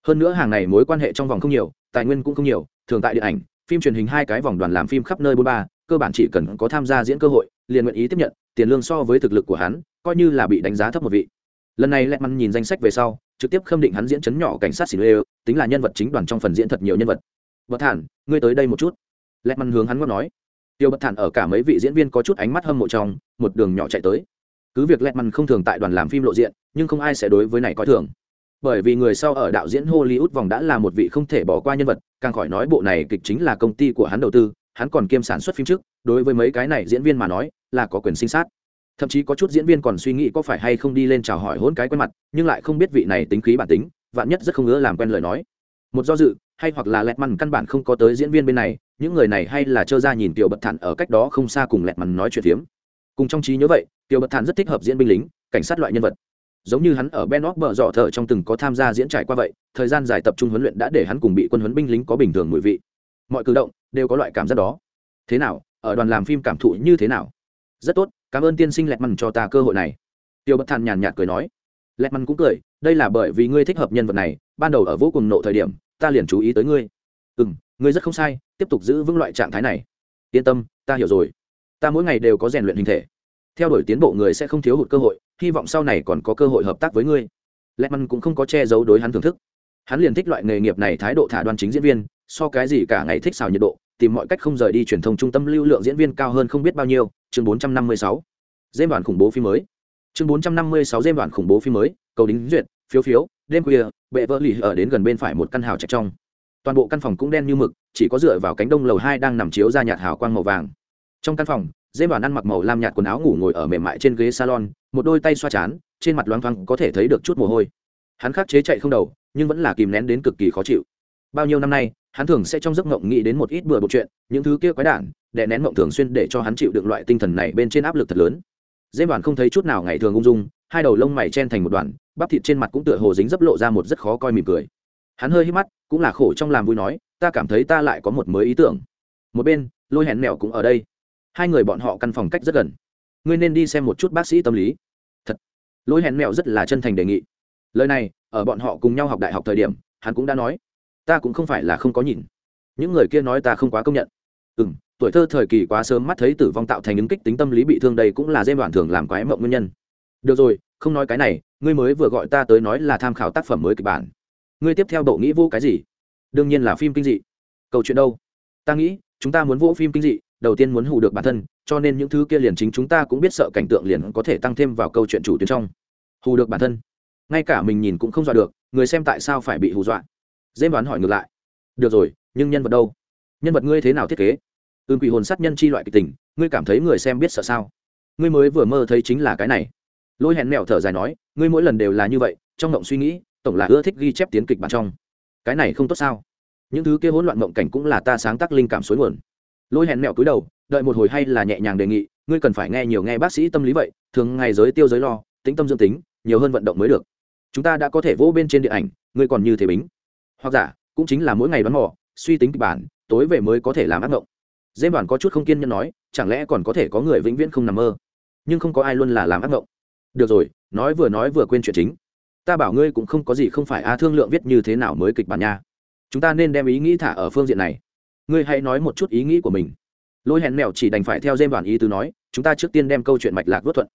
hơn nữa hàng này mối quan hệ trong vòng không nhiều, tài nguyên cũng không nhiều, thường tại điện ảnh, phim truyền hình hai cái vòng đoàn làm phim khắp nơi bốn ba cơ bản chỉ cần có tham gia diễn cơ hội, liền nguyện ý tiếp nhận, tiền lương so với thực lực của hắn, coi như là bị đánh giá thấp một vị. Lần này lẹt mắn nhìn danh sách về sau, trực tiếp khâm định hắn diễn chấn nhỏ cảnh sát xỉn lê tính là nhân vật chính đoàn trong phần diễn thật nhiều nhân vật. Bất thản, ngươi tới đây một chút. Lẹt mắn hướng hắn ngót nói. Tiêu bất thản ở cả mấy vị diễn viên có chút ánh mắt hâm mộ trong, một đường nhỏ chạy tới. Cứ việc lẹt mắn không thường tại đoàn làm phim lộ diện, nhưng không ai sẽ đối với này coi thường bởi vì người sau ở đạo diễn hollywood vòng đã là một vị không thể bỏ qua nhân vật, càng khỏi nói bộ này kịch chính là công ty của hắn đầu tư, hắn còn kiêm sản xuất phim trước, đối với mấy cái này diễn viên mà nói, là có quyền sinh sát. Thậm chí có chút diễn viên còn suy nghĩ có phải hay không đi lên chào hỏi hôn cái quen mặt, nhưng lại không biết vị này tính khí bản tính, vạn nhất rất không ngứa làm quen lời nói. Một do dự, hay hoặc là lẹt mằn căn bản không có tới diễn viên bên này, những người này hay là trơ ra nhìn tiểu bật thản ở cách đó không xa cùng lẹt mằn nói chuyện phiếm. Cùng trong trí nhớ vậy, tiểu bật thản rất thích hợp diễn binh lính, cảnh sát loại nhân vật giống như hắn ở ben bờ dọ thở trong từng có tham gia diễn trải qua vậy, thời gian dài tập trung huấn luyện đã để hắn cùng bị quân huấn binh lính có bình thường mùi vị. Mọi cử động đều có loại cảm giác đó. Thế nào? Ở đoàn làm phim cảm thụ như thế nào? Rất tốt, cảm ơn tiên sinh lẹt mằn cho ta cơ hội này. Tiêu bất thàn nhàn nhạt cười nói. Lẹt mằn cũng cười, đây là bởi vì ngươi thích hợp nhân vật này, ban đầu ở vô cùng nộ thời điểm, ta liền chú ý tới ngươi. Ừm, ngươi rất không sai, tiếp tục giữ vững loại trạng thái này. Yên tâm, ta hiểu rồi. Ta mỗi ngày đều có rèn luyện hình thể. Theo đuổi tiến bộ người sẽ không thiếu hụt cơ hội hy vọng sau này còn có cơ hội hợp tác với ngươi. Lẹt Mân cũng không có che giấu đối hắn thưởng thức. Hắn liền thích loại nghề nghiệp này thái độ thả đoan chính diễn viên, so cái gì cả ngày thích xào nhiệt độ, tìm mọi cách không rời đi truyền thông trung tâm lưu lượng diễn viên cao hơn không biết bao nhiêu. Chương 456. dêm đoàn khủng bố phim mới. Chương 456 dêm đoàn khủng bố phim mới, cầu đính duyệt, phiếu phiếu, đêm khuya, bệ vợ lì ở đến gần bên phải một căn hào trạch trong. Toàn bộ căn phòng cũng đen như mực, chỉ có dựa vào cánh đông lầu hai đang nằm chiếu ra nhạt hào quang màu vàng. Trong căn phòng dêm đoàn ăn mặc màu lam nhạt quần áo ngủ ngồi ở mềm mại trên ghế salon, một đôi tay xoa chán, trên mặt loáng thoáng có thể thấy được chút mồ hôi. Hắn khắc chế chạy không đầu, nhưng vẫn là kìm nén đến cực kỳ khó chịu. Bao nhiêu năm nay, hắn thường sẽ trong giấc mộng nghĩ đến một ít bừa bộ chuyện, những thứ kia quái đản, đè nén mộng thường xuyên để cho hắn chịu được loại tinh thần này bên trên áp lực thật lớn. Dễ đoàn không thấy chút nào ngày thường ung dung, hai đầu lông mày chen thành một đoàn bắp thịt trên mặt cũng tựa hồ dính dấp lộ ra một rất khó coi mỉm cười. Hắn hơi hít mắt, cũng là khổ trong làm vui nói, ta cảm thấy ta lại có một mới ý tưởng. Một bên, lôi hẹn mèo cũng ở đây hai người bọn họ căn phòng cách rất gần. Ngươi nên đi xem một chút bác sĩ tâm lý. Thật. Lôi hẹn mèo rất là chân thành đề nghị. Lời này, ở bọn họ cùng nhau học đại học thời điểm, hắn cũng đã nói, ta cũng không phải là không có nhìn. Những người kia nói ta không quá công nhận. Ừ m tuổi thơ thời kỳ quá sớm mắt thấy tử vong tạo thành những kích tính tâm lý bị thương đây cũng là dây đoạn thường làm quái mộng nguyên nhân. Được rồi, không nói cái này, ngươi mới vừa gọi ta tới nói là tham khảo tác phẩm mới kịch bản. Ngươi tiếp theo độ nghĩ vô cái gì? Đương nhiên là phim kinh dị. Câu chuyện đâu? Ta nghĩ, chúng ta muốn vỗ phim kinh dị đầu tiên muốn hù được bản thân, cho nên những thứ kia liền chính chúng ta cũng biết sợ cảnh tượng liền có thể tăng thêm vào câu chuyện chủ tuyến trong. Hù được bản thân. Ngay cả mình nhìn cũng không dọa được, người xem tại sao phải bị hù dọa? Dễ đoán hỏi ngược lại. Được rồi, nhưng nhân vật đâu? Nhân vật ngươi thế nào thiết kế? Ưm quỷ hồn sát nhân chi loại kịch tình, ngươi cảm thấy người xem biết sợ sao? Ngươi mới vừa mơ thấy chính là cái này. Lôi hẹn mẹo thở dài nói, ngươi mỗi lần đều là như vậy, trong mộng suy nghĩ, tổng là ưa thích ghi chép tiến kịch bản trong. Cái này không tốt sao? Những thứ kia hỗn loạn mộng cảnh cũng là ta sáng tác linh cảm suối nguồn lôi hẹn mẹo cúi đầu, đợi một hồi hay là nhẹ nhàng đề nghị, ngươi cần phải nghe nhiều nghe bác sĩ tâm lý vậy, thường ngày giới tiêu giới lo tính tâm dương tính, nhiều hơn vận động mới được. Chúng ta đã có thể vỗ bên trên điện ảnh, ngươi còn như thế bính. Hoặc giả, cũng chính là mỗi ngày đoán mò, suy tính kịch bản, tối về mới có thể làm ác mộng. Dêm đoàn có chút không kiên nhẫn nói, chẳng lẽ còn có thể có người vĩnh viễn không nằm mơ? Nhưng không có ai luôn là làm ác mộng. Được rồi, nói vừa nói vừa quên chuyện chính. Ta bảo ngươi cũng không có gì không phải a thương lượng viết như thế nào mới kịch bản nha. Chúng ta nên đem ý nghĩ thả ở phương diện này ngươi hãy nói một chút ý nghĩ của mình. Lôi hẹn mèo chỉ đành phải theo dêm đoàn ý tứ nói, chúng ta trước tiên đem câu chuyện mạch lạc vớt thuận.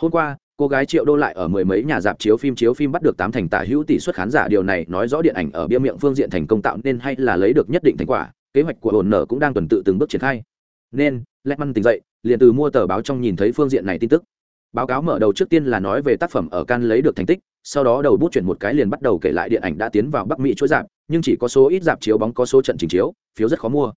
Hôm qua, cô gái triệu đô lại ở mười mấy nhà dạp chiếu phim chiếu phim bắt được tám thành tả hữu tỷ suất khán giả. Điều này nói rõ điện ảnh ở bia miệng phương diện thành công tạo nên hay là lấy được nhất định thành quả. Kế hoạch của hồn nở cũng đang tuần tự từng bước triển khai. Nên lẹt măn tỉnh dậy, liền từ mua tờ báo trong nhìn thấy phương diện này tin tức. Báo cáo mở đầu trước tiên là nói về tác phẩm ở can lấy được thành tích, sau đó đầu bút chuyển một cái liền bắt đầu kể lại điện ảnh đã tiến vào bắc mỹ chuỗi dạp. Nhưng chỉ có số ít dạp chiếu bóng có số trận trình chiếu phiếu rất khó mua.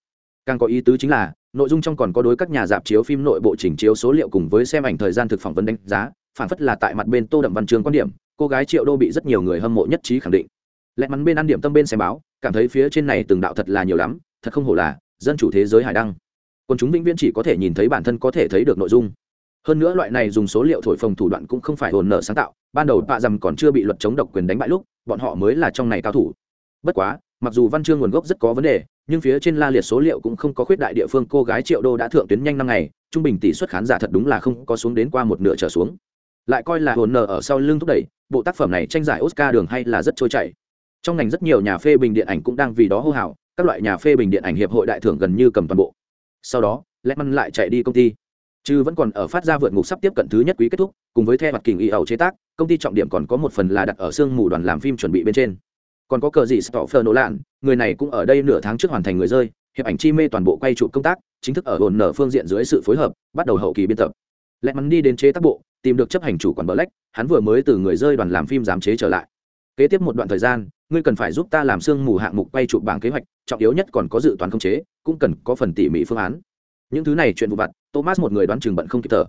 Càng có ý tứ chính là, nội dung trong còn có đối các nhà dạp chiếu phim nội bộ chỉnh chiếu số liệu cùng với xem ảnh thời gian thực phỏng vấn đánh giá, phản phất là tại mặt bên tô đậm văn trường quan điểm, cô gái triệu đô bị rất nhiều người hâm mộ nhất trí khẳng định. Lẹ mắn bên ăn điểm tâm bên xem báo, cảm thấy phía trên này từng đạo thật là nhiều lắm, thật không hổ là, dân chủ thế giới hải đăng. Còn chúng vĩnh viễn chỉ có thể nhìn thấy bản thân có thể thấy được nội dung. Hơn nữa loại này dùng số liệu thổi phồng thủ đoạn cũng không phải hồn nợ sáng tạo, ban đầu bạ dầm còn chưa bị luật chống độc quyền đánh bại lúc, bọn họ mới là trong này cao thủ. Bất quá, mặc dù văn chương nguồn gốc rất có vấn đề nhưng phía trên la liệt số liệu cũng không có khuyết đại địa phương, cô gái triệu đô đã thượng tuyến nhanh năm ngày, trung bình tỷ suất khán giả thật đúng là không có xuống đến qua một nửa trở xuống. Lại coi là hồn nợ ở sau lưng thúc đẩy, bộ tác phẩm này tranh giải oscar đường hay là rất trôi chảy. Trong ngành rất nhiều nhà phê bình điện ảnh cũng đang vì đó hô hào, các loại nhà phê bình điện ảnh hiệp hội đại thưởng gần như cầm toàn bộ. Sau đó lẽ măn lại chạy đi công ty. Chứ vẫn còn ở phát ra vượt ngục sắp tiếp cận thứ nhất quý kết thúc, cùng với theo mặt kình y ẩu chế tác, công ty trọng điểm còn có một phần là đặt ở sương mù đoàn làm phim chuẩn bị bên trên còn có cờ gì stoffer nổ lạn người này cũng ở đây nửa tháng trước hoàn thành người rơi, hiệp ảnh chi mê toàn bộ quay trụ công tác, chính thức ở hồn nở phương diện dưới sự phối hợp, bắt đầu hậu kỳ biên tập. Lẹ mắn đi đến chế tác bộ, tìm được chấp hành chủ quản bờ lách hắn vừa mới từ người rơi đoàn làm phim giám chế trở lại. Kế tiếp một đoạn thời gian, ngươi cần phải giúp ta làm sương mù hạng mục quay trụ bảng kế hoạch, trọng yếu nhất còn có dự toán công chế, cũng cần có phần tỉ mỉ phương án. Những thứ này chuyện vụ vặt, thomas một người đoán chừng bận không kịp thở.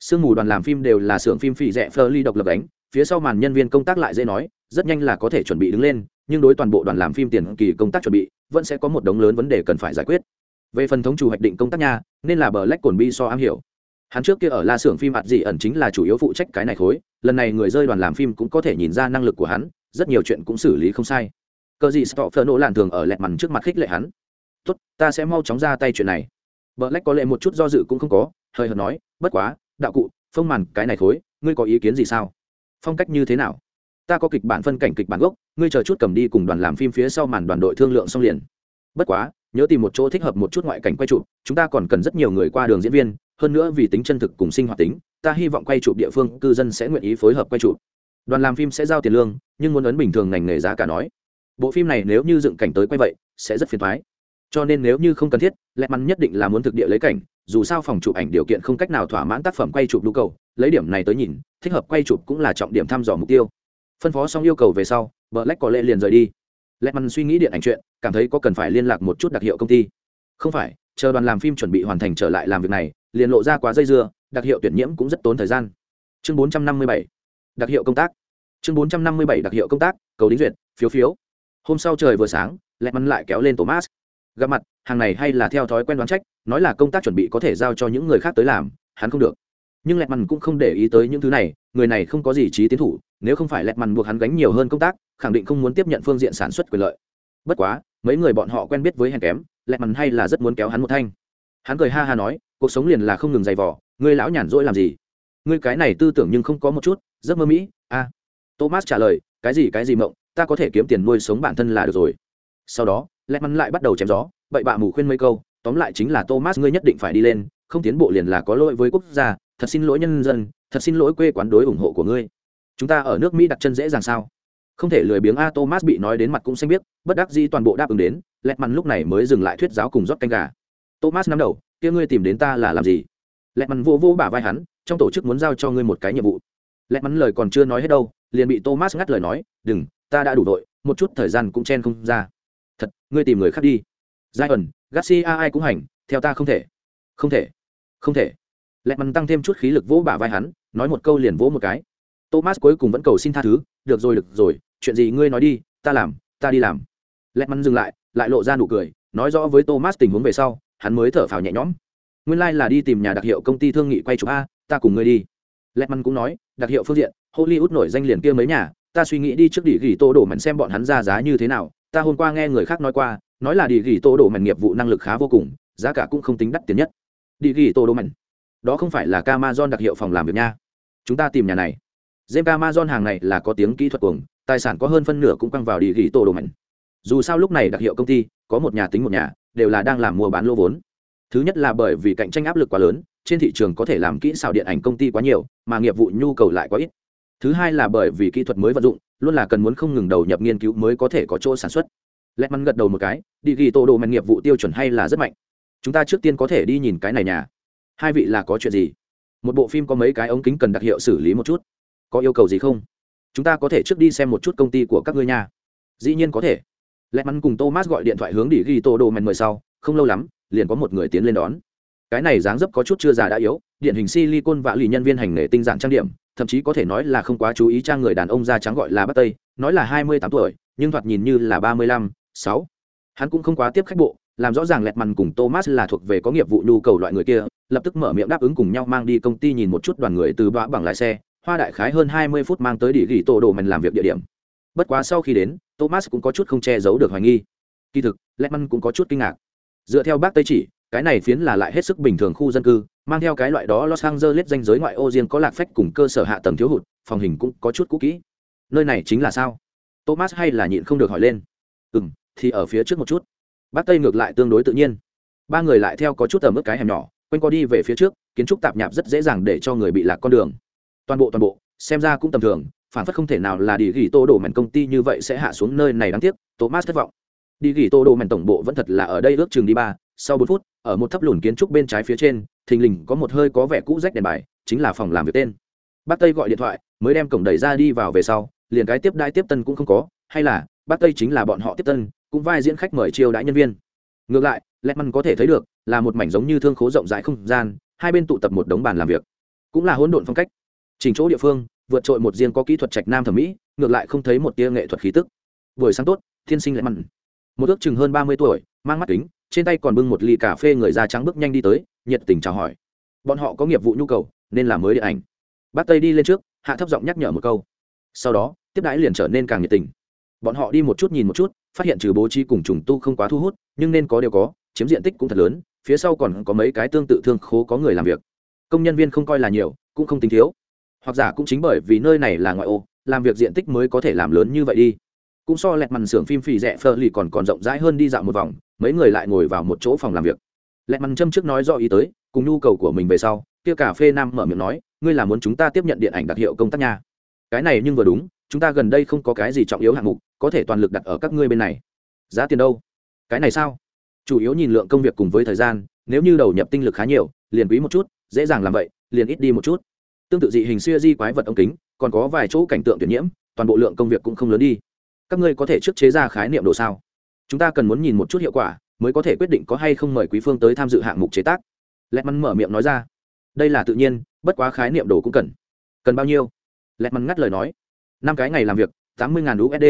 Sương mù đoàn làm phim đều là xưởng phim phì rẻ phơ ly độc lập đánh phía sau màn nhân viên công tác lại dễ nói, rất nhanh là có thể chuẩn bị đứng lên nhưng đối toàn bộ đoàn làm phim tiền kỳ công tác chuẩn bị, vẫn sẽ có một đống lớn vấn đề cần phải giải quyết. Về phần thống chủ hoạch định công tác nha, nên là bờ lách cồn bi so am hiểu. Hắn trước kia ở la xưởng phim hạt dị ẩn chính là chủ yếu phụ trách cái này khối, lần này người rơi đoàn làm phim cũng có thể nhìn ra năng lực của hắn, rất nhiều chuyện cũng xử lý không sai. Cờ gì stop phở nổ làn thường ở lẹt mằn trước mặt khích lệ hắn. Tốt, ta sẽ mau chóng ra tay chuyện này. Bờ lách có lệ một chút do dự cũng không có, hơi hợt nói, bất quá, đạo cụ phong màn cái này khối, ngươi có ý kiến gì sao? Phong cách như thế nào? Ta có kịch bản phân cảnh kịch bản gốc, ngươi chờ chút cầm đi cùng đoàn làm phim phía sau màn đoàn đội thương lượng xong liền. Bất quá, nhớ tìm một chỗ thích hợp một chút ngoại cảnh quay chụp, chúng ta còn cần rất nhiều người qua đường diễn viên, hơn nữa vì tính chân thực cùng sinh hoạt tính, ta hy vọng quay chụp địa phương, cư dân sẽ nguyện ý phối hợp quay chụp. Đoàn làm phim sẽ giao tiền lương, nhưng muốn ấn bình thường ngành nghề giá cả nói. Bộ phim này nếu như dựng cảnh tới quay vậy, sẽ rất phiền thoái cho nên nếu như không cần thiết lẹ mắn nhất định là muốn thực địa lấy cảnh, dù sao phòng chụp ảnh điều kiện không cách nào thỏa mãn tác phẩm quay chụp nhu cầu, lấy điểm này tới nhìn, thích hợp quay chụp cũng là trọng điểm thăm dò mục tiêu phân phó xong yêu cầu về sau, vợ lách có lệ liền rời đi. Lẹt mằn suy nghĩ điện ảnh chuyện, cảm thấy có cần phải liên lạc một chút đặc hiệu công ty. Không phải, chờ đoàn làm phim chuẩn bị hoàn thành trở lại làm việc này, liền lộ ra quá dây dưa, đặc hiệu tuyển nhiễm cũng rất tốn thời gian. Chương bốn trăm năm mươi bảy, đặc hiệu công tác. Chương bốn trăm năm mươi bảy, đặc hiệu công tác, cầu đính duyệt, phiếu phiếu. Hôm sau trời vừa sáng lẹt mắn lại kéo lên thomas. Gặp mặt, hàng này hay là theo thói quen đoán trách, nói là công tác chuẩn bị có thể giao cho những người khác tới làm, hắn không được. Nhưng lẹt mằn cũng không để ý tới những thứ này, người này không có gì trí tiến thủ nếu không phải lẹt mằn buộc hắn gánh nhiều hơn công tác, khẳng định không muốn tiếp nhận phương diện sản xuất quyền lợi. Bất quá, mấy người bọn họ quen biết với hèn kém, lẹt mằn hay là rất muốn kéo hắn một thanh. Hắn cười ha ha nói, cuộc sống liền là không ngừng dày vỏ ngươi lão nhàn rỗi làm gì? Ngươi cái này tư tưởng nhưng không có một chút, giấc mơ mỹ, a. Thomas trả lời, cái gì cái gì mộng, ta có thể kiếm tiền nuôi sống bản thân là được rồi. Sau đó, lẹt mằn lại bắt đầu chém gió, bậy bạ mù khuyên mấy câu, tóm lại chính là thomas ngươi nhất định phải đi lên, không tiến bộ liền là có lỗi với quốc gia, thật xin lỗi nhân dân, thật xin lỗi quê quán đối ủng hộ của ngươi chúng ta ở nước mỹ đặt chân dễ dàng sao? Không thể lười biếng a thomas bị nói đến mặt cũng xanh biết bất đắc dĩ toàn bộ đáp ứng đến lẹt mắn lúc này mới dừng lại thuyết giáo cùng rót canh gà. Thomas nắm đầu, kia ngươi tìm đến ta là làm gì? Lẹt mắn vô vô bả vai hắn, trong tổ chức muốn giao cho ngươi một cái nhiệm vụ. Lẹt mắn lời còn chưa nói hết đâu, liền bị thomas ngắt lời nói, đừng, ta đã đủ đội một chút thời gian cũng chen không ra. Thật, ngươi tìm người khác đi. Giai ẩn garcia ai cũng hành, theo ta không thể. Không thể không thể. Lẹt mắn tăng thêm chút khí lực vỗ bả vai hắn, nói một câu liền vỗ một cái thomas cuối cùng vẫn cầu xin tha thứ, được rồi được rồi, chuyện gì ngươi nói đi, ta làm, ta đi làm. Lẹ mắn dừng lại lại lộ ra nụ cười, nói rõ với thomas tình huống về sau, hắn mới thở phào nhẹ nhõm. Nguyên lai、like、là đi tìm nhà đặc hiệu công ty thương nghị quay chụp a, ta cùng ngươi đi. Lẹ mắn cũng nói, đặc hiệu phương diện, hollywood nổi danh liền kia mấy nhà, ta suy nghĩ đi trước đỉ gỉ tô đổ mảnh xem bọn hắn ra giá như thế nào. Ta hôm qua nghe người khác nói qua, nói là đi gỉ tô đổ mảnh nghiệp vụ năng lực khá vô cùng, giá cả cũng không tính đắt tiền nhất. Đi gỉ tô đổ mảnh, đó không phải là Amazon đặc hiệu phòng làm việc nha. Chúng ta tìm nhà này. James Amazon hàng này là có tiếng kỹ thuật cuồng, tài sản có hơn phân nửa cũng căng vào đi gỉ tô đồ mảnh dù sao lúc này đặc hiệu công ty, có một nhà tính một nhà, đều là đang làm mua bán lô vốn. Thứ nhất là bởi vì cạnh tranh áp lực quá lớn, trên thị trường có thể làm kỹ xảo điện ảnh công ty quá nhiều, mà nghiệp vụ nhu cầu lại quá ít. Thứ hai là bởi vì kỹ thuật mới vận dụng, luôn là cần muốn không ngừng đầu nhập nghiên cứu mới có thể có chỗ sản xuất. Lẹt mắn gật đầu một cái, đi ghi tô đồ mạnh nghiệp vụ tiêu chuẩn hay là rất mạnh. Chúng ta trước tiên có thể đi nhìn cái này nhà. Hai vị là có chuyện gì? Một bộ phim có mấy cái ống kính cần đặc hiệu xử lý một chút có yêu cầu gì không? Chúng ta có thể trước đi xem một chút công ty của các ngươi nha. dĩ nhiên có thể. Lẹt mắn cùng thomas gọi điện thoại hướng đi ghi tô đồ mèn mời sau, không lâu lắm, liền có một người tiến lên đón. Cái này dáng dấp có chút chưa già đã yếu điện hình silicon và lì nhân viên hành nghề tinh dạng trang điểm, thậm chí có thể nói là không quá chú ý trang người đàn ông da trắng gọi là bắt tây, nói là hai mươi tám tuổi, nhưng thoạt nhìn như là ba mươi lăm, sáu. Hắn cũng không quá tiếp khách bộ, làm rõ ràng lẹt mằn cùng thomas là thuộc về có nghiệp vụ nhu cầu loại người kia, lập tức mở miệng đáp ứng cùng nhau mang đi công ty nhìn một chút đoàn người từ bã bằng lái xe hoa đại khái hơn hai mươi phút mang tới địa ghi tổ đồ mình làm việc địa điểm. Bất quá sau khi đến, thomas cũng có chút không che giấu được hoài nghi. Kỳ thực lẹt cũng có chút kinh ngạc. Dựa theo bác tây chỉ, cái này phiến là lại hết sức bình thường khu dân cư, mang theo cái loại đó los angeles danh giới ngoại ô riêng có lạc phách cùng cơ sở hạ tầng thiếu hụt, phòng hình cũng có chút cũ kỹ. Nơi này chính là sao? Thomas hay là nhịn không được hỏi lên. Ừ m thì ở phía trước một chút. Bác tây ngược lại tương đối tự nhiên. Ba người lại theo có chút tầm mức cái hẻm nhỏ, quanh co đi về phía trước, kiến trúc tạp nhạp rất dễ dàng để cho người bị lạc con đường toàn bộ toàn bộ, xem ra cũng tầm thường, phản phất không thể nào là đi ghi tô đổ mảnh công ty như vậy sẽ hạ xuống nơi này đáng tiếc, thomas thất vọng. Đi ghi tô đổ mảnh tổng bộ vẫn thật là ở đây ước chừng đi ba, sau bốn phút, ở một thấp lùn kiến trúc bên trái phía trên, thình lình có một hơi có vẻ cũ rách đèn bài, chính là phòng làm việc tên. Bác tây gọi điện thoại, mới đem cổng đẩy ra đi vào về sau, liền cái tiếp đai tiếp tân cũng không có, hay là, bác tây chính là bọn họ tiếp tân, cũng vai diễn khách mời chiêu đãi nhân viên. Ngược lại lẹt măn có thể thấy được, là một mảnh giống như thương khố rộng rãi không gian, hai bên tụ tập một đống bàn làm việc. Cũng là hỗn độn phong cách chỉnh chỗ địa phương, vượt trội một riêng có kỹ thuật trạch nam thẩm mỹ, ngược lại không thấy một tia nghệ thuật khí tức. Buổi sáng tốt, thiên sinh lại mặn. Một ước chừng hơn ba mươi tuổi, mang mắt kính, trên tay còn bưng một ly cà phê người da trắng bước nhanh đi tới, nhiệt tình chào hỏi. Bọn họ có nghiệp vụ nhu cầu, nên làm mới điện ảnh. Bác tây đi lên trước, hạ thấp giọng nhắc nhở một câu. Sau đó, tiếp đãi liền trở nên càng nhiệt tình. Bọn họ đi một chút nhìn một chút, phát hiện trừ bố trí cùng trùng tu không quá thu hút, nhưng nên có đều có, chiếm diện tích cũng thật lớn, phía sau còn có mấy cái tương tự thương khố có người làm việc. Công nhân viên không coi là nhiều, cũng không tính thiếu hoặc giả cũng chính bởi vì nơi này là ngoại ô, làm việc diện tích mới có thể làm lớn như vậy đi. Cũng so lẹt màn xưởng phim phì rẻ phơ lì còn còn rộng rãi hơn đi dạo một vòng, mấy người lại ngồi vào một chỗ phòng làm việc. Lẹt mằn châm trước nói do ý tới, cùng nhu cầu của mình về sau, kia cà phê nam mở miệng nói, ngươi là muốn chúng ta tiếp nhận điện ảnh đặc hiệu công tác nha? Cái này nhưng vừa đúng, chúng ta gần đây không có cái gì trọng yếu hạng mục, có thể toàn lực đặt ở các ngươi bên này. Giá tiền đâu? Cái này sao? Chủ yếu nhìn lượng công việc cùng với thời gian, nếu như đầu nhập tinh lực khá nhiều, liền quý một chút, dễ dàng làm vậy, liền ít đi một chút tương tự dị hình xuya di quái vật ống kính, còn có vài chỗ cảnh tượng tuyển nhiễm, toàn bộ lượng công việc cũng không lớn đi. Các ngươi có thể trước chế ra khái niệm đồ sao? Chúng ta cần muốn nhìn một chút hiệu quả, mới có thể quyết định có hay không mời quý phương tới tham dự hạng mục chế tác. Lẹt mắn mở miệng nói ra. Đây là tự nhiên, bất quá khái niệm đồ cũng cần. Cần bao nhiêu? Lẹt mắn ngắt lời nói. Năm cái ngày làm việc, tám mươi usd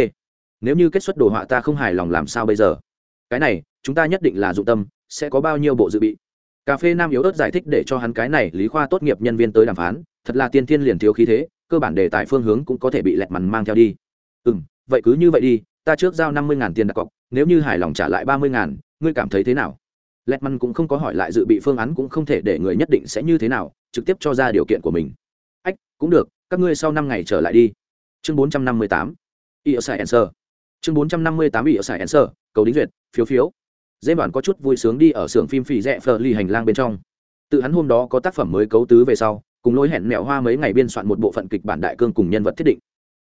nếu như kết xuất đồ họa ta không hài lòng làm sao bây giờ? Cái này, chúng ta nhất định là dụng tâm, sẽ có bao nhiêu bộ dự bị. Cà phê nam yếu ớt giải thích để cho hắn cái này lý khoa tốt nghiệp nhân viên tới đàm phán thật là tiên thiên liền thiếu khí thế, cơ bản đề tài phương hướng cũng có thể bị lẹt mằn mang theo đi. Ừ m vậy cứ như vậy đi, ta trước giao năm mươi tiền đặt cọc, nếu như hài lòng trả lại ba mươi ngươi cảm thấy thế nào? Lẹt mằn cũng không có hỏi lại dự bị phương án cũng không thể để người nhất định sẽ như thế nào, trực tiếp cho ra điều kiện của mình. Ách, cũng được, các ngươi sau năm ngày trở lại đi. Chương bốn trăm năm mươi tám ỉa sai answer chương bốn trăm năm mươi tám ỉa sai answer cầu đính duyệt, phiếu phiếu. Dễ bản có chút vui sướng đi ở xưởng phim phì rẽ phờ ly hành lang bên trong. Tự hắn hôm đó có tác phẩm mới cấu tứ về sau cùng lối hẹn mẹo hoa mấy ngày biên soạn một bộ phận kịch bản đại cương cùng nhân vật thiết định.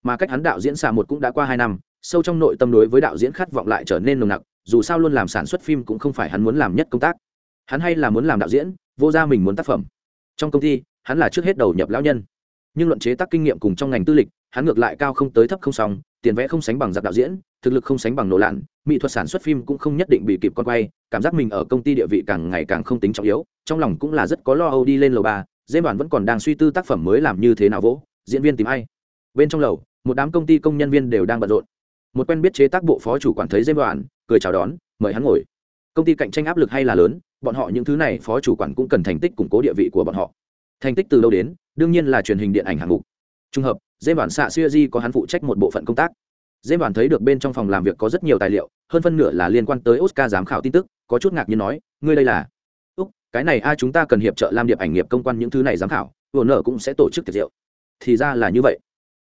Mà cách hắn đạo diễn xà một cũng đã qua hai năm, sâu trong nội tâm đối với đạo diễn khát vọng lại trở nên nồng nặc, dù sao luôn làm sản xuất phim cũng không phải hắn muốn làm nhất công tác. Hắn hay là muốn làm đạo diễn, vô ra mình muốn tác phẩm. Trong công ty, hắn là trước hết đầu nhập lão nhân. Nhưng luận chế tác kinh nghiệm cùng trong ngành tư lịch, hắn ngược lại cao không tới thấp không xong tiền vẽ không sánh bằng giặc đạo diễn, thực lực không sánh bằng nổ lạn, mỹ thuật sản xuất phim cũng không nhất định bị kịp con quay, cảm giác mình ở công ty địa vị càng ngày càng không tính trọng yếu, trong lòng cũng là rất có lo âu đi lên lầu ba dễ đoàn vẫn còn đang suy tư tác phẩm mới làm như thế nào vỗ, diễn viên tìm ai. Bên trong lầu, một đám công ty công nhân viên đều đang bận rộn. Một quen biết chế tác bộ phó chủ quản thấy dễ đoàn cười chào đón, mời hắn ngồi. Công ty cạnh tranh áp lực hay là lớn, bọn họ những thứ này phó chủ quản cũng cần thành tích củng cố địa vị của bọn họ. Thành tích từ đâu đến, đương nhiên là truyền hình điện ảnh hạng mục. Trùng hợp dễ đoàn xạ siêu di có hắn phụ trách một bộ phận công tác. Dễ đoàn thấy được bên trong phòng làm việc có rất nhiều tài liệu, hơn phân nửa là liên quan tới oscar giám khảo tin tức, có chút ngạc nhiên nói, ngươi đây là cái này a, chúng ta cần hiệp trợ làm điệp ảnh nghiệp công quan những thứ này giám khảo, vừa nợ cũng sẽ tổ chức tiệc rượu. Thì ra là như vậy.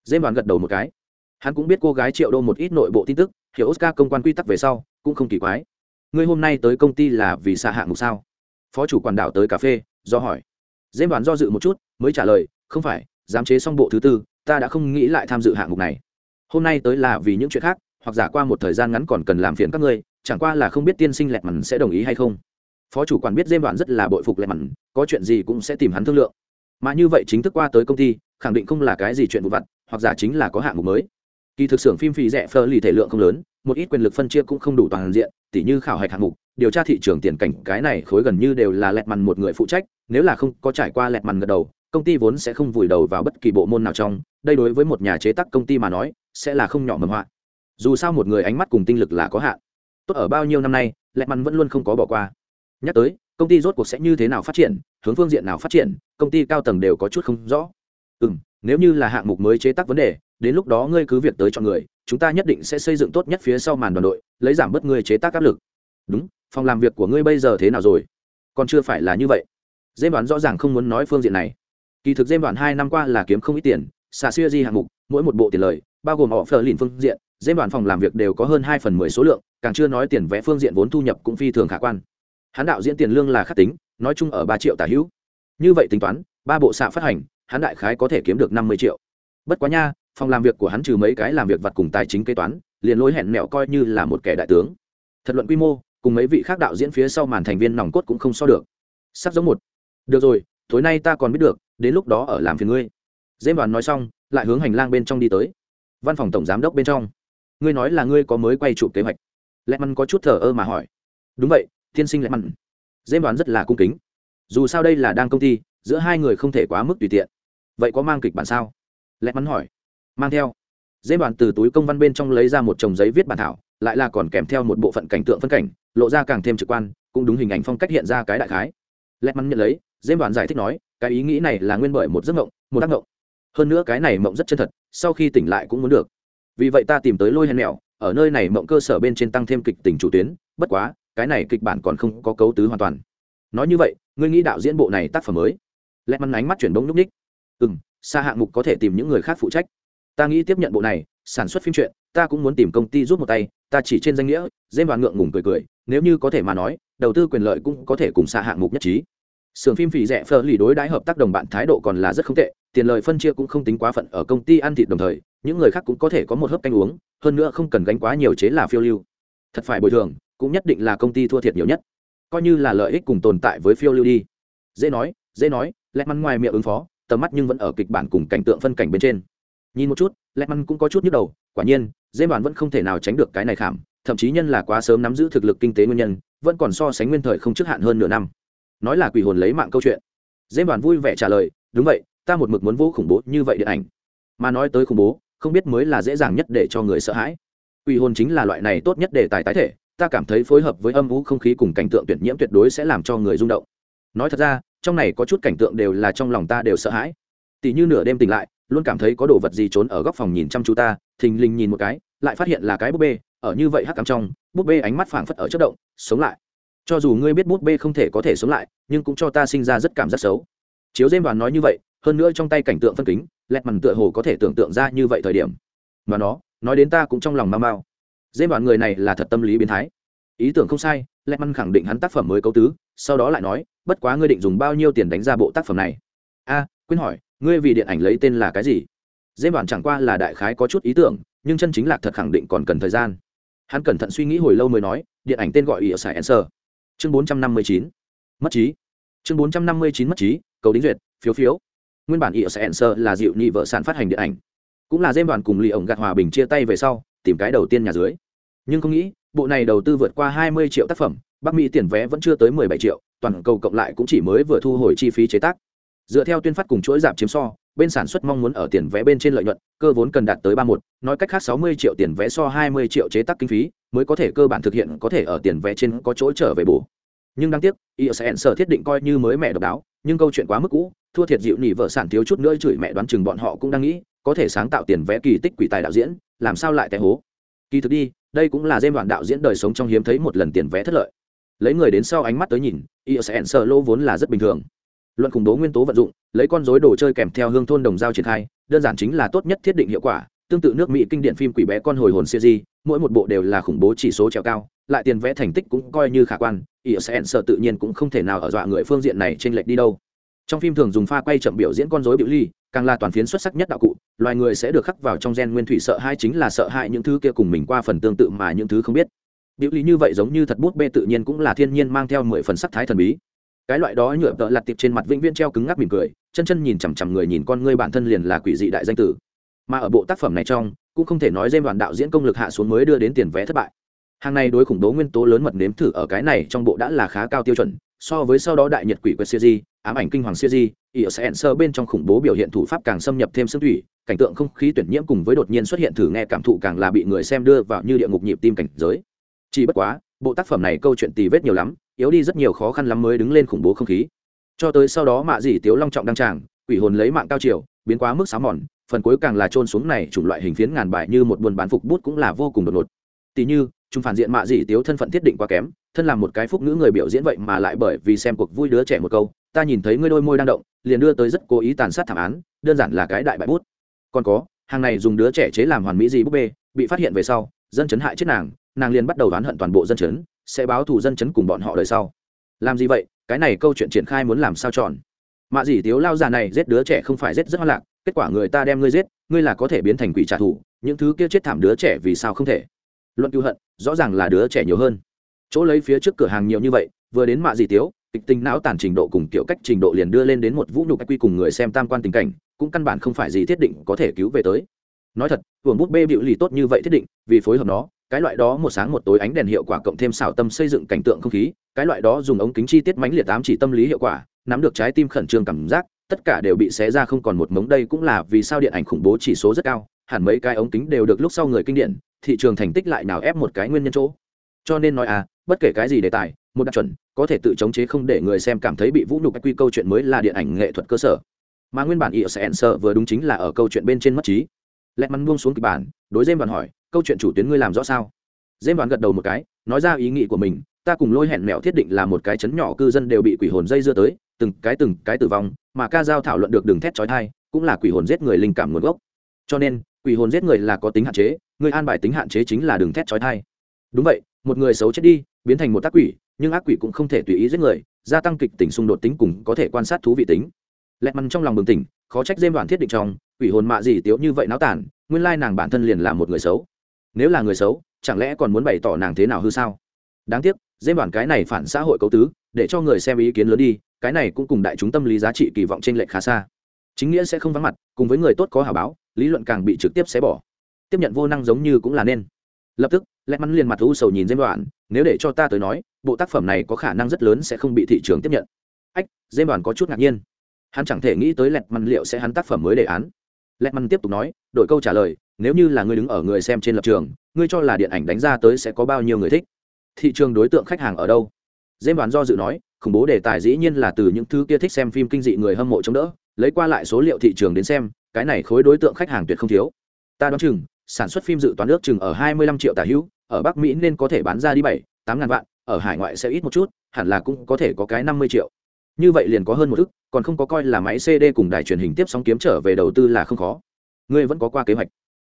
Dễ đoán gật đầu một cái. Hắn cũng biết cô gái triệu đô một ít nội bộ tin tức, hiểu oscar công quan quy tắc về sau, cũng không kỳ quái. Ngươi hôm nay tới công ty là vì xạ hạng mục sao? Phó chủ quản đảo tới cà phê, do hỏi. Dễ đoán do dự một chút, mới trả lời, không phải, giám chế xong bộ thứ tư, ta đã không nghĩ lại tham dự hạng mục này. Hôm nay tới là vì những chuyện khác, hoặc giả qua một thời gian ngắn còn cần làm phiền các ngươi, chẳng qua là không biết tiên sinh lẹt mằn sẽ đồng ý hay không phó chủ quản biết dêm đoạn rất là bội phục lệ mặn có chuyện gì cũng sẽ tìm hắn thương lượng. Mà như vậy chính thức qua tới công ty, khẳng định không là cái gì chuyện vụ vặt, hoặc giả chính là có hạng mục mới. Kỳ thực xưởng phim phì rẻ phơ lì thể lượng không lớn, một ít quyền lực phân chia cũng không đủ toàn diện, tỉ như khảo hạch hạng mục, điều tra thị trường tiền cảnh, cái này khối gần như đều là lẹt mằn một người phụ trách, nếu là không có trải qua lẹt mằn gật đầu, công ty vốn sẽ không vùi đầu vào bất kỳ bộ môn nào trong, đây đối với một nhà chế tác công ty mà nói, sẽ là không nhỏ mầm họa. Dù sao một người ánh mắt cùng tinh lực là có hạn. Tốt ở bao nhiêu năm nay lẹt mằn vẫn luôn không có bỏ qua nhắc tới, công ty rốt cuộc sẽ như thế nào phát triển, hướng phương diện nào phát triển, công ty cao tầng đều có chút không rõ. Ừ m nếu như là hạng mục mới chế tác vấn đề, đến lúc đó ngươi cứ việc tới chọn người, chúng ta nhất định sẽ xây dựng tốt nhất phía sau màn đoàn đội, lấy giảm bớt ngươi chế tác áp lực. Đúng, phòng làm việc của ngươi bây giờ thế nào rồi? Còn chưa phải là như vậy. Dêm đoán rõ ràng không muốn nói phương diện này. Kỳ thực dêm đoán hai năm qua là kiếm không ít tiền xà xuya di hạng mục, mỗi một bộ tiền lời, bao gồm họ phờ lìn phương diện dêm đoán phòng làm việc đều có hơn hai phần mười số lượng, càng chưa nói tiền vẽ phương diện vốn thu nhập cũng phi thường khả quan hắn đạo diễn tiền lương là khắc tính, nói chung ở ba triệu tả hữu. Như vậy tính toán, ba bộ xạ phát hành, hắn đại khái có thể kiếm được năm mươi triệu. Bất quá nha, phòng làm việc của hắn trừ mấy cái làm việc vặt cùng tài chính kế toán, liền lối hẹn mẹo coi như là một kẻ đại tướng. Thật luận quy mô, cùng mấy vị khác đạo diễn phía sau màn thành viên nòng cốt cũng không so được. Sắp giống một. Được rồi, tối nay ta còn biết được, đến lúc đó ở làm phiền ngươi. Dễ đoàn nói xong, lại hướng hành lang bên trong đi tới. Văn phòng tổng giám đốc bên trong. Ngươi nói là ngươi có mới quay chụp kế hoạch. Lẹ măn có chút thờ ơ mà hỏi. Đúng vậy tiên sinh lại mặn. Dêm đoán rất là cung kính. Dù sao đây là đang công ty, giữa hai người không thể quá mức tùy tiện. Vậy có mang kịch bản sao? Lẹ mắn hỏi. Mang theo. Dễ đoàn từ túi công văn bên trong lấy ra một chồng giấy viết bản thảo, lại là còn kèm theo một bộ phận cảnh tượng phân cảnh, lộ ra càng thêm trực quan, cũng đúng hình ảnh phong cách hiện ra cái đại khái. Lẹt mắn nhận lấy dễ đoàn giải thích nói, cái ý nghĩ này là nguyên bởi một giấc mộng, một tác mộng. Hơn nữa cái này mộng rất chân thật, sau khi tỉnh lại cũng muốn được. Vì vậy ta tìm tới lôi hèn mèo, ở nơi này mộng cơ sở bên trên tăng thêm kịch tình chủ tuyến, bất quá cái này kịch bản còn không có cấu tứ hoàn toàn. Nói như vậy, ngươi nghĩ đạo diễn bộ này tác phẩm mới? Lẽ mắn ánh mắt chuyển bóng núp ních ừ m xa hạng mục có thể tìm những người khác phụ trách. Ta nghĩ tiếp nhận bộ này, sản xuất phim truyện, ta cũng muốn tìm công ty giúp một tay, ta chỉ trên danh nghĩa dêm đoàn ngượng ngùng cười cười, nếu như có thể mà nói, đầu tư quyền lợi cũng có thể cùng xa hạng mục nhất trí. Sưởng phim phì rẻ phờ lì đối đãi hợp tác đồng bạn thái độ còn là rất không tệ, tiền lợi phân chia cũng không tính quá phận ở công ty ăn thịt đồng thời, những người khác cũng có thể có một hớp canh uống, hơn nữa không cần gánh quá nhiều chế là phiêu lưu. Thật phải bồi thường cũng nhất định là công ty thua thiệt nhiều nhất. Coi như là lợi ích cùng tồn tại với phiêu lưu đi. Dễ nói dễ nói lẹt mắn ngoài miệng ứng phó, tầm mắt nhưng vẫn ở kịch bản cùng cảnh tượng phân cảnh bên trên. Nhìn một chút lẹt mắn cũng có chút nhức đầu, quả nhiên, dễ đoàn vẫn không thể nào tránh được cái này khảm, thậm chí nhân là quá sớm nắm giữ thực lực kinh tế nguyên nhân, vẫn còn so sánh nguyên thời không trước hạn hơn nửa năm. Nói là quỷ hồn lấy mạng câu chuyện. Dễ đoàn vui vẻ trả lời, đúng vậy, ta một mực muốn vô khủng bố như vậy điện ảnh. Mà nói tới khủng bố, không biết mới là dễ dàng nhất để cho người sợ hãi. Quỷ hồn chính là loại này tốt nhất để tài tái thể ta cảm thấy phối hợp với âm vũ không khí cùng cảnh tượng tuyệt nhiễm tuyệt đối sẽ làm cho người rung động. Nói thật ra, trong này có chút cảnh tượng đều là trong lòng ta đều sợ hãi. Tỷ như nửa đêm tỉnh lại, luôn cảm thấy có đồ vật gì trốn ở góc phòng nhìn chăm chú ta, thình lình nhìn một cái, lại phát hiện là cái búp bê, ở như vậy hắc cắm trong, búp bê ánh mắt phảng phất ở chất động, sống lại. Cho dù ngươi biết búp bê không thể có thể sống lại, nhưng cũng cho ta sinh ra rất cảm giác xấu. Chiếu dêm đoàn nói như vậy, hơn nữa trong tay cảnh tượng phân kính, lẹt mằn tựa hồ có thể tưởng tượng ra như vậy thời điểm. Mà nó, nói đến ta cũng trong lòng mau mau dễ đoàn người này là thật tâm lý biến thái. Ý tưởng không sai lẹt mằn khẳng định hắn tác phẩm mới cấu tứ sau đó lại nói bất quá ngươi định dùng bao nhiêu tiền đánh ra bộ tác phẩm này? A à, hỏi ngươi vì điện ảnh lấy tên là cái gì? Dễ bản chẳng qua là đại khái có chút ý tưởng nhưng chân chính lạc thật khẳng định còn cần thời gian. Hắn cẩn thận suy nghĩ hồi lâu mới nói điện ảnh tên gọi ỉa sài answer chương bốn trăm năm mươi chín. Mất trí. Chương bốn trăm năm mươi chín mất trí cầu đính duyệt phiếu phiếu. Nguyên bản ỉa sài answer là dịu nhị vợ sản phát hành điện ảnh. Cũng là dêm đoàn cùng lì ổng gạt hòa bình chia tay về sau tìm cái đầu tiên nhà dưới. Nhưng không nghĩ, bộ này đầu tư vượt qua hai mươi triệu tác phẩm, bắc mỹ tiền vé vẫn chưa tới mười bảy triệu, toàn cầu cộng lại cũng chỉ mới vừa thu hồi chi phí chế tác. Dựa theo tuyên phát cùng chuỗi giảm chiếm so, bên sản xuất mong muốn ở tiền vé bên trên lợi nhuận, cơ vốn cần đạt tới ba một, nói cách khác sáu mươi triệu tiền vé so hai mươi triệu chế tác kinh phí, mới có thể cơ bản thực hiện, có thể ở tiền vé trên có chỗ trở về bù. Nhưng đáng tiếc isn sở thiết định coi như mới mẹ độc đáo, nhưng câu chuyện quá mức cũ, thua thiệt dịu nỉ vợ sản thiếu chút nữa chửi mẹ đoán chừng bọn họ cũng đang nghĩ, có thể sáng tạo tiền vé kỳ tích quỷ tài đạo diễn làm sao lại té hố? Kỳ thực đi, đây cũng là dêm đoạn đạo diễn đời sống trong hiếm thấy một lần tiền vé thất lợi. Lấy người đến sau ánh mắt tới nhìn ios and sơ lô vốn là rất bình thường. Luận khủng bố nguyên tố vận dụng, lấy con dối đồ chơi kèm theo hương thôn đồng dao triển khai, đơn giản chính là tốt nhất thiết định hiệu quả, tương tự nước mỹ kinh điển phim quỷ bé con hồi hồn siêu di mỗi một bộ đều là khủng bố chỉ số trèo cao, lại tiền vẽ thành tích cũng coi như khả quan ios and sợ tự nhiên cũng không thể nào ở dọa người phương diện này trên lệch đi đâu. Trong phim thường dùng pha quay chậm biểu diễn con dối biểu ly càng là toàn phiến xuất sắc nhất đạo cụ, loài người sẽ được khắc vào trong gen nguyên thủy sợ hai chính là sợ hãi những thứ kia cùng mình qua phần tương tự mà những thứ không biết. Biểu lý như vậy giống như thật bút bê tự nhiên cũng là thiên nhiên mang theo mười phần sắc thái thần bí. Cái loại đó nhựa tợ lặt tiệp trên mặt vĩnh viễn treo cứng ngắc mỉm cười, chân chân nhìn chằm chằm người nhìn con ngươi bản thân liền là quỷ dị đại danh tử. Mà ở bộ tác phẩm này trong, cũng không thể nói dêm đoàn đạo diễn công lực hạ xuống mới đưa đến tiền vé thất bại. Hàng này đối khủng bố nguyên tố lớn mật nếm thử ở cái này trong bộ đã là khá cao tiêu chuẩn, so với sau đó đại nhật quỷ quật siêu di ám ảnh kinh hoàng siêu di ỉa sẽ sơ bên trong khủng bố biểu hiện thủ pháp càng xâm nhập thêm xương thủy, cảnh tượng không khí tuyển nhiễm cùng với đột nhiên xuất hiện thử nghe cảm thụ càng là bị người xem đưa vào như địa ngục nhịp tim cảnh giới. Chỉ bất quá, bộ tác phẩm này câu chuyện tì vết nhiều lắm, yếu đi rất nhiều khó khăn lắm mới đứng lên khủng bố không khí. Cho tới sau đó mạ dì tiếu long trọng đăng tràng, quỷ hồn lấy mạng cao chiều, biến quá mức xáo mòn, phần cuối càng là trôn xuống này chủng loại hình phiến ngàn bài như một buôn bán phục bút cũng là vô cùng đột ngột. Tỷ như, chúng phản diện mạ dì tiếu thân phận thiết định quá kém, thân làm một cái phúc nữ người biểu diễn vậy mà lại bởi vì xem cuộc vui đứa trẻ một câu ta nhìn thấy ngươi đôi môi đang động, liền đưa tới rất cố ý tàn sát thảm án, đơn giản là cái đại bại bút. Còn có, hàng này dùng đứa trẻ chế làm hoàn mỹ gì búp bê, bị phát hiện về sau, dân chấn hại chết nàng nàng liền bắt đầu oán hận toàn bộ dân chấn, sẽ báo thù dân chấn cùng bọn họ đời sau. Làm gì vậy? Cái này câu chuyện triển khai muốn làm sao chọn? Mạ dì tiếu lao già này giết đứa trẻ không phải giết rất hoa lạc, kết quả người ta đem ngươi giết, ngươi là có thể biến thành quỷ trả thù, những thứ kia chết thảm đứa trẻ vì sao không thể? Luận cứu hận, rõ ràng là đứa trẻ nhiều hơn. Chỗ lấy phía trước cửa hàng nhiều như vậy, vừa đến mạ dì tiếu kịch tính não tàn trình độ cùng kiểu cách trình độ liền đưa lên đến một vũ nhục quy cùng người xem tam quan tình cảnh, cũng căn bản không phải gì thiết định có thể cứu về tới. Nói thật, vườn bút bê bịu lì tốt như vậy thiết định, vì phối hợp nó, cái loại đó một sáng một tối ánh đèn hiệu quả cộng thêm xảo tâm xây dựng cảnh tượng không khí, cái loại đó dùng ống kính chi tiết mãnh liệt ám chỉ tâm lý hiệu quả, nắm được trái tim khẩn trương cảm giác, tất cả đều bị xé ra không còn một mống. Đây cũng là vì sao điện ảnh khủng bố chỉ số rất cao, hẳn mấy cái ống kính đều được lúc sau người kinh điển, thị trường thành tích lại nào ép một cái nguyên nhân chỗ. Cho nên nói à bất kể cái gì đề tài một đặc chuẩn, có thể tự chống chế không để người xem cảm thấy bị vũ nhục quy câu chuyện mới là điện ảnh nghệ thuật cơ sở. Mà nguyên bản ỉa sẽ sợ vừa đúng chính là ở câu chuyện bên trên mất trí. Lẹt mắn buông xuống kịch bản, đối dêm đoàn hỏi, câu chuyện chủ tuyến ngươi làm rõ sao? Dêm đoàn gật đầu một cái, nói ra ý nghĩ của mình, ta cùng lôi hẹn mẹo thiết định là một cái chấn nhỏ cư dân đều bị quỷ hồn dây dưa tới, từng cái từng cái tử vong, mà ca giao thảo luận được đường thét trói thai cũng là quỷ hồn giết người linh cảm nguồn gốc. Cho nên, quỷ hồn giết người là có tính hạn chế, người an bài tính hạn chế chính là đường thét trói thai đúng vậy, một người xấu chết đi, biến thành một tác quỷ nhưng ác quỷ cũng không thể tùy ý giết người, gia tăng kịch tính xung đột tính cùng có thể quan sát thú vị tính. Lẹt mằn trong lòng bừng tỉnh, khó trách dêm đoàn thiết định trong, quỷ hồn mạ gì tiếu như vậy náo tản, nguyên lai nàng bản thân liền là một người xấu. Nếu là người xấu, chẳng lẽ còn muốn bày tỏ nàng thế nào hư sao? Đáng tiếc dêm đoàn cái này phản xã hội cấu tứ, để cho người xem ý kiến lớn đi, cái này cũng cùng đại chúng tâm lý giá trị kỳ vọng trên lệch khá xa. Chính nghĩa sẽ không vắng mặt, cùng với người tốt có hả báo, lý luận càng bị trực tiếp xé bỏ. Tiếp nhận vô năng giống như cũng là nên. Lập tức, lẹt mắn liền mặt u sầu nhìn dêm đoàn nếu để cho ta tới nói, bộ tác phẩm này có khả năng rất lớn sẽ không bị thị trường tiếp nhận. Ách dêm đoàn có chút ngạc nhiên. Hắn chẳng thể nghĩ tới lẹt mằn liệu sẽ hắn tác phẩm mới đề án. Lẹt mằn tiếp tục nói, đổi câu trả lời, nếu như là ngươi đứng ở người xem trên lập trường, ngươi cho là điện ảnh đánh ra tới sẽ có bao nhiêu người thích? Thị trường đối tượng khách hàng ở đâu? Dêm đoàn do dự nói, khủng bố đề tài dĩ nhiên là từ những thứ kia thích xem phim kinh dị người hâm mộ chống đỡ, lấy qua lại số liệu thị trường đến xem, cái này khối đối tượng khách hàng tuyệt không thiếu. Ta đoán chừng sản xuất phim dự toán nước chừng ở 25 triệu tả hữu, ở bắc mỹ nên có thể bán ra đi bảy, tám ngàn vạn, ở hải ngoại sẽ ít một chút, hẳn là cũng có thể có cái 50 triệu. Như vậy liền có hơn một ức, còn không có coi là máy cd cùng đài truyền hình tiếp sóng kiếm trở về đầu tư là không khó. Ngươi vẫn có qua kế hoạch.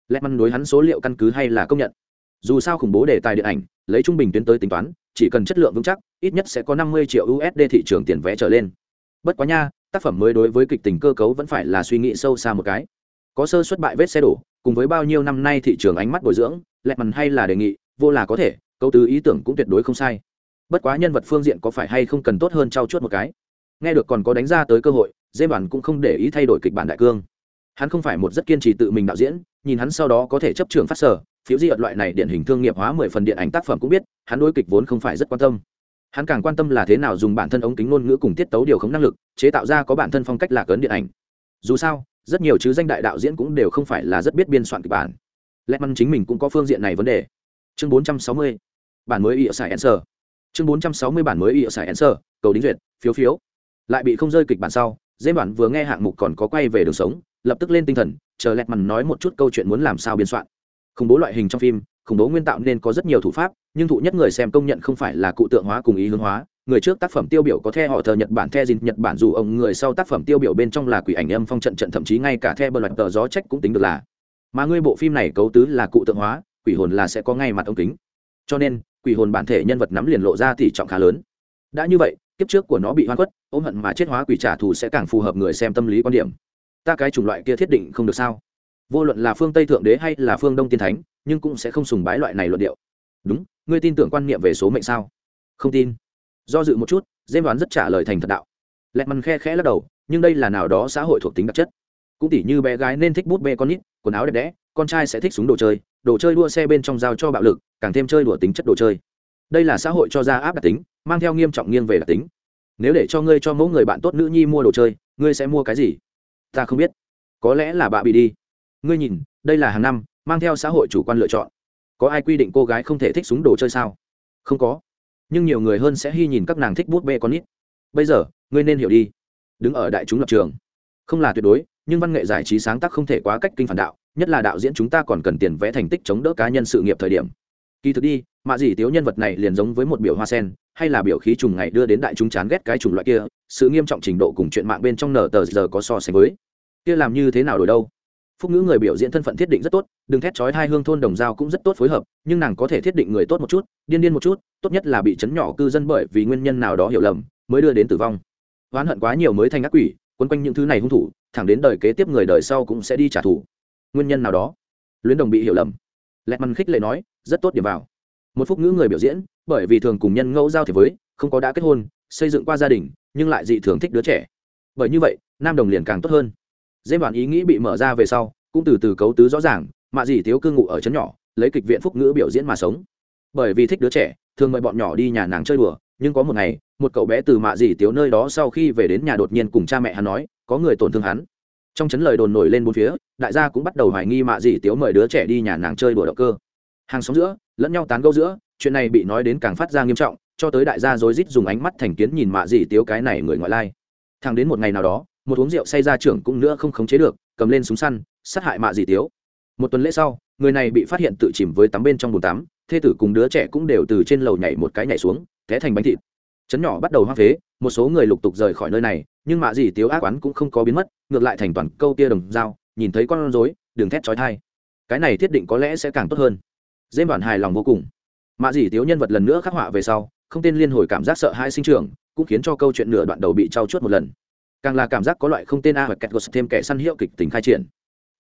Lẽ măn đối hắn số liệu căn cứ hay là công nhận. Dù sao khủng bố đề tài điện ảnh, lấy trung bình tuyến tới tính toán, chỉ cần chất lượng vững chắc, ít nhất sẽ có năm mươi triệu usd thị trường tiền vé trở lên. Bất quá nha, tác phẩm mới đối với kịch tình cơ cấu vẫn phải là suy nghĩ sâu xa một cái. Có sơ xuất bại vết xe đổ cùng với bao nhiêu năm nay thị trường ánh mắt bồi dưỡng lẹt mằn hay là đề nghị, vô là có thể câu tứ ý tưởng cũng tuyệt đối không sai. Bất quá nhân vật phương diện có phải hay không cần tốt hơn trao chuốt một cái. Nghe được còn có đánh ra tới cơ hội, dê bản cũng không để ý thay đổi kịch bản đại cương. Hắn không phải một rất kiên trì tự mình đạo diễn, nhìn hắn sau đó có thể chấp trường phát sở, phiếu di ợt loại này điện hình thương nghiệp hóa mười phần điện ảnh tác phẩm cũng biết, hắn đối kịch vốn không phải rất quan tâm. Hắn càng quan tâm là thế nào dùng bản thân ống kính ngôn ngữ cùng tiết tấu điều khống năng lực, chế tạo ra có bản thân phong cách lạc ấn điện ảnh. Dù sao rất nhiều chứ danh đại đạo diễn cũng đều không phải là rất biết biên soạn kịch bản. Lẽ măn chính mình cũng có phương diện này vấn đề. Chương 460. bản mới ỉa xài answer chương 460 bản mới ỉa xài answer cầu đính duyệt, phiếu phiếu. Lại bị không rơi kịch bản sau dễ bản vừa nghe hạng mục còn có quay về đường sống, lập tức lên tinh thần, chờ lẹt mằn nói một chút câu chuyện muốn làm sao biên soạn. Khủng bố loại hình trong phim, khủng bố nguyên tạo nên có rất nhiều thủ pháp, nhưng thụ nhất người xem công nhận không phải là cụ tượng hóa cùng ý hướng hóa người trước tác phẩm tiêu biểu có the họ thờ nhật bản, the dìn nhật bản, dù ông người sau tác phẩm tiêu biểu bên trong là quỷ ảnh âm phong trận trận, thậm chí ngay cả the bờ loạt tờ gió trách cũng tính được là. Mà ngươi bộ phim này cấu tứ là cụ tượng hóa, quỷ hồn là sẽ có ngay mặt ống kính. Cho nên, quỷ hồn bản thể nhân vật nắm liền lộ ra tỷ trọng khá lớn. Đã như vậy, kiếp trước của nó bị hoan quất ôm hận mà chết hóa quỷ trả thù sẽ càng phù hợp người xem tâm lý quan điểm. Ta cái chủng loại kia thiết định không được sao? Vô luận là phương tây thượng đế hay là phương đông tiên thánh, nhưng cũng sẽ không sùng bái loại này luận điệu. Đúng, ngươi tin tưởng quan niệm về số mệnh sao? Không tin do dự một chút dêm đoán rất trả lời thành thật đạo. Lẹt mằn khe khẽ lắc đầu, nhưng đây là nào đó xã hội thuộc tính đặc chất. Cũng tỉ như bé gái nên thích bút bê con nít, quần áo đẹp đẽ, con trai sẽ thích súng đồ chơi đồ chơi đua xe bên trong giao cho bạo lực, càng thêm chơi đùa tính chất đồ chơi. Đây là xã hội cho ra áp đặc tính, mang theo nghiêm trọng nghiêng về đặc tính. Nếu để cho ngươi cho mẫu người bạn tốt nữ nhi mua đồ chơi, ngươi sẽ mua cái gì? Ta không biết. Có lẽ là bạ bị đi. Ngươi nhìn, đây là hàng năm, mang theo xã hội chủ quan lựa chọn. Có ai quy định cô gái không thể thích súng đồ chơi sao? Không có nhưng nhiều người hơn sẽ hy nhìn các nàng thích bút bê con nít. Bây giờ, ngươi nên hiểu đi. Đứng ở đại chúng lập trường, không là tuyệt đối, nhưng văn nghệ giải trí sáng tác không thể quá cách kinh phản đạo, nhất là đạo diễn chúng ta còn cần tiền vẽ thành tích chống đỡ cá nhân sự nghiệp thời điểm. Kỳ thực đi, mạ dì tiếu nhân vật này liền giống với một biểu hoa sen, hay là biểu khí trùng ngày đưa đến đại chúng chán ghét cái chủng loại kia, sự nghiêm trọng trình độ cùng chuyện mạng bên trong nở tờ giờ có so sánh với. Kia làm như thế nào đổi đâu? Phúc ngữ người biểu diễn thân phận thiết định rất tốt, đừng thét chói hai hương thôn đồng giao cũng rất tốt phối hợp, nhưng nàng có thể thiết định người tốt một chút, điên điên một chút, tốt nhất là bị chấn nhỏ cư dân bởi vì nguyên nhân nào đó hiểu lầm, mới đưa đến tử vong. Oán hận quá nhiều mới thành ác quỷ, quấn quanh những thứ này hung thủ, thẳng đến đời kế tiếp người đời sau cũng sẽ đi trả thù. Nguyên nhân nào đó? Luyến đồng bị hiểu lầm. Lẹt mằn khích lệ nói, rất tốt điểm vào. Một phúc ngữ người biểu diễn, bởi vì thường cùng nhân ngẫu giao thế với, không có đã kết hôn, xây dựng qua gia đình, nhưng lại dị thường thích đứa trẻ. Bởi như vậy, nam đồng liền càng tốt hơn dễ bản ý nghĩ bị mở ra về sau, cũng từ từ cấu tứ rõ ràng, mạ dì tiếu cư ngụ ở chấn nhỏ, lấy kịch viện phúc ngữ biểu diễn mà sống. Bởi vì thích đứa trẻ, thường mời bọn nhỏ đi nhà nàng chơi đùa, nhưng có một ngày, một cậu bé từ mạ dì tiếu nơi đó sau khi về đến nhà đột nhiên cùng cha mẹ hắn nói, có người tổn thương hắn. Trong chấn lời đồn nổi lên bốn phía, đại gia cũng bắt đầu hoài nghi mạ dì tiếu mời đứa trẻ đi nhà nàng chơi đùa động cơ. Hàng xóm giữa, lẫn nhau tán gẫu giữa, chuyện này bị nói đến càng phát ra nghiêm trọng, cho tới đại gia rối rít dùng ánh mắt thành kiến nhìn mạ dì tiếu cái này người ngoại lai. Thằng đến một ngày nào đó một uống rượu say ra trưởng cũng nữa không khống chế được, cầm lên súng săn, sát hại mạ dì tiếu. Một tuần lễ sau, người này bị phát hiện tự chìm với tắm bên trong bồn tắm, thê tử cùng đứa trẻ cũng đều từ trên lầu nhảy một cái nhảy xuống, té thành bánh thịt. Chấn nhỏ bắt đầu hoang phế, một số người lục tục rời khỏi nơi này, nhưng mạ dì tiếu ác quán cũng không có biến mất, ngược lại thành toàn câu tia đồng dao, nhìn thấy con rối, đừng thét trói thai cái này thiết định có lẽ sẽ càng tốt hơn. Dêm đoàn hài lòng vô cùng. Mạ dì tiếu nhân vật lần nữa khắc họa về sau, không tên liên hồi cảm giác sợ hãi sinh trưởng, cũng khiến cho câu chuyện nửa đoạn đầu bị trao chuốt một lần càng là cảm giác có loại không tên a hoặc kẹt gột thêm kẻ săn hiệu kịch tính khai triển.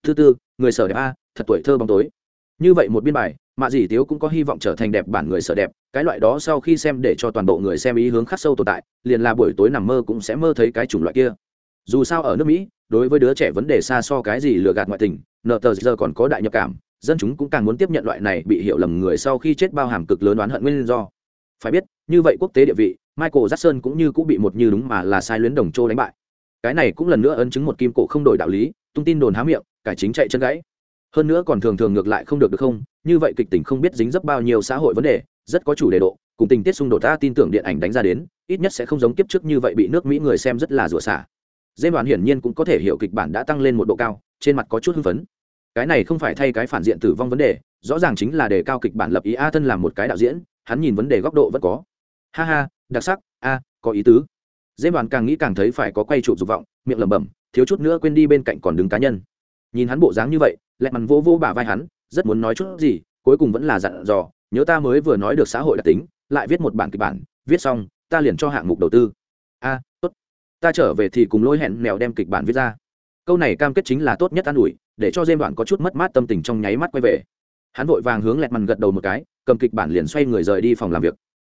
Thứ tư, người sở đẹp a, thật tuổi thơ bóng tối. Như vậy một biên bài, mạ dì tiếu cũng có hy vọng trở thành đẹp bản người sở đẹp, cái loại đó sau khi xem để cho toàn bộ người xem ý hướng khắc sâu tồn tại, liền là buổi tối nằm mơ cũng sẽ mơ thấy cái chủng loại kia. Dù sao ở nước mỹ, đối với đứa trẻ vấn đề xa so cái gì lừa gạt ngoại tình, nợ tờ giờ còn có đại nhập cảm, dân chúng cũng càng muốn tiếp nhận loại này bị hiểu lầm người sau khi chết bao hàm cực lớn oán hận nguyên do. Phải biết, như vậy quốc tế địa vị, michael jackson cũng như cũng bị một như đúng mà là sai luyến đồng châu đánh bại cái này cũng lần nữa ấn chứng một kim cổ không đổi đạo lý, tung tin đồn há miệng, cải chính chạy chân gãy. Hơn nữa còn thường thường ngược lại không được được không, như vậy kịch tình không biết dính dấp bao nhiêu xã hội vấn đề, rất có chủ đề độ, cùng tình tiết xung đột ta tin tưởng điện ảnh đánh ra đến, ít nhất sẽ không giống kiếp trước như vậy bị nước mỹ người xem rất là rủa xả. Dê đoàn hiển nhiên cũng có thể hiểu kịch bản đã tăng lên một độ cao, trên mặt có chút hưng phấn. Cái này không phải thay cái phản diện tử vong vấn đề, rõ ràng chính là đề cao kịch bản lập ý a thân làm một cái đạo diễn, hắn nhìn vấn đề góc độ vẫn có. Ha ha, đặc sắc, a, có ý tứ dễ đoàn càng nghĩ càng thấy phải có quay chụp dục vọng, miệng lẩm bẩm, thiếu chút nữa quên đi bên cạnh còn đứng cá nhân. Nhìn hắn bộ dáng như vậy, lẹ mằn vô vô bà vai hắn, rất muốn nói chút gì, cuối cùng vẫn là dặn dò, nhớ ta mới vừa nói được xã hội đặc tính, lại viết một bản kịch bản, viết xong, ta liền cho hạng mục đầu tư. A, tốt. Ta trở về thì cùng lôi hẹn mèo đem kịch bản viết ra. Câu này cam kết chính là tốt nhất an ủi, để cho dêm đoạn có chút mất mát tâm tình trong nháy mắt quay về. Hắn vội vàng hướng lẹt mằn gật đầu một cái, cầm kịch bản liền xoay người rời đi phòng làm việc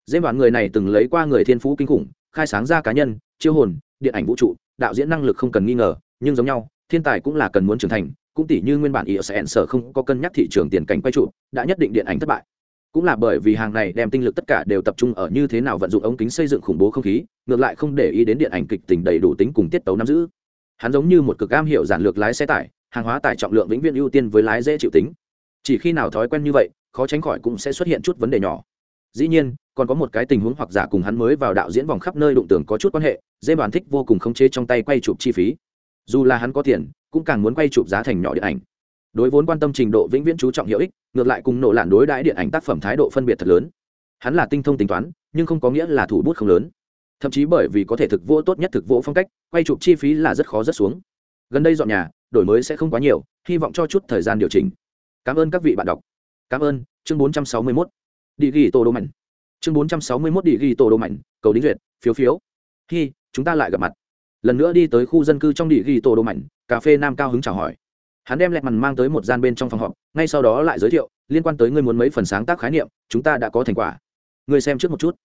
dêm đoạn người này từng lấy qua người thiên phú kinh khủng, khai sáng ra cá nhân, chiêu hồn, điện ảnh vũ trụ, đạo diễn năng lực không cần nghi ngờ, nhưng giống nhau, thiên tài cũng là cần muốn trưởng thành, cũng tỷ như nguyên bản ý sẽ sở không có cân nhắc thị trường tiền cảnh quay trụ, đã nhất định điện ảnh thất bại. Cũng là bởi vì hàng này đem tinh lực tất cả đều tập trung ở như thế nào vận dụng ống kính xây dựng khủng bố không khí, ngược lại không để ý đến điện ảnh kịch tình đầy đủ tính cùng tiết tấu nắm giữ. Hắn giống như một cực am hiểu giản lược lái xe tải, hàng hóa tải trọng lượng vĩnh viễn ưu tiên với lái dễ chịu tính. Chỉ khi nào thói quen như vậy, khó tránh khỏi cũng sẽ xuất hiện chút vấn đề nhỏ dĩ nhiên, còn có một cái tình huống hoặc giả cùng hắn mới vào đạo diễn vòng khắp nơi đụng tưởng có chút quan hệ, dê đoàn thích vô cùng khống chế trong tay quay chụp chi phí. Dù là hắn có tiền, cũng càng muốn quay chụp giá thành nhỏ điện ảnh. Đối vốn quan tâm trình độ vĩnh viễn chú trọng hiệu ích, ngược lại cùng nổ lạn đối đãi điện ảnh tác phẩm thái độ phân biệt thật lớn. Hắn là tinh thông tính toán, nhưng không có nghĩa là thủ bút không lớn. Thậm chí bởi vì có thể thực vô tốt nhất thực vô phong cách, quay chụp chi phí là rất khó rất xuống. Gần đây dọn nhà, đổi mới sẽ không quá nhiều, hy vọng cho chút thời gian điều chỉnh. Cảm ơn các vị bạn đọc. Cảm ơn, chương 461 đi ghi tô đô mạnh chương 461 đi ghi tô đô mạnh cầu đính duyệt phiếu phiếu. Khi chúng ta lại gặp mặt. Lần nữa đi tới khu dân cư trong địa ghi tổ đồ mảnh cà phê nam cao hứng chào hỏi. Hắn đem lẹt mằn mang tới một gian bên trong phòng họp ngay sau đó lại giới thiệu liên quan tới ngươi muốn mấy phần sáng tác khái niệm chúng ta đã có thành quả. Ngươi xem trước một chút.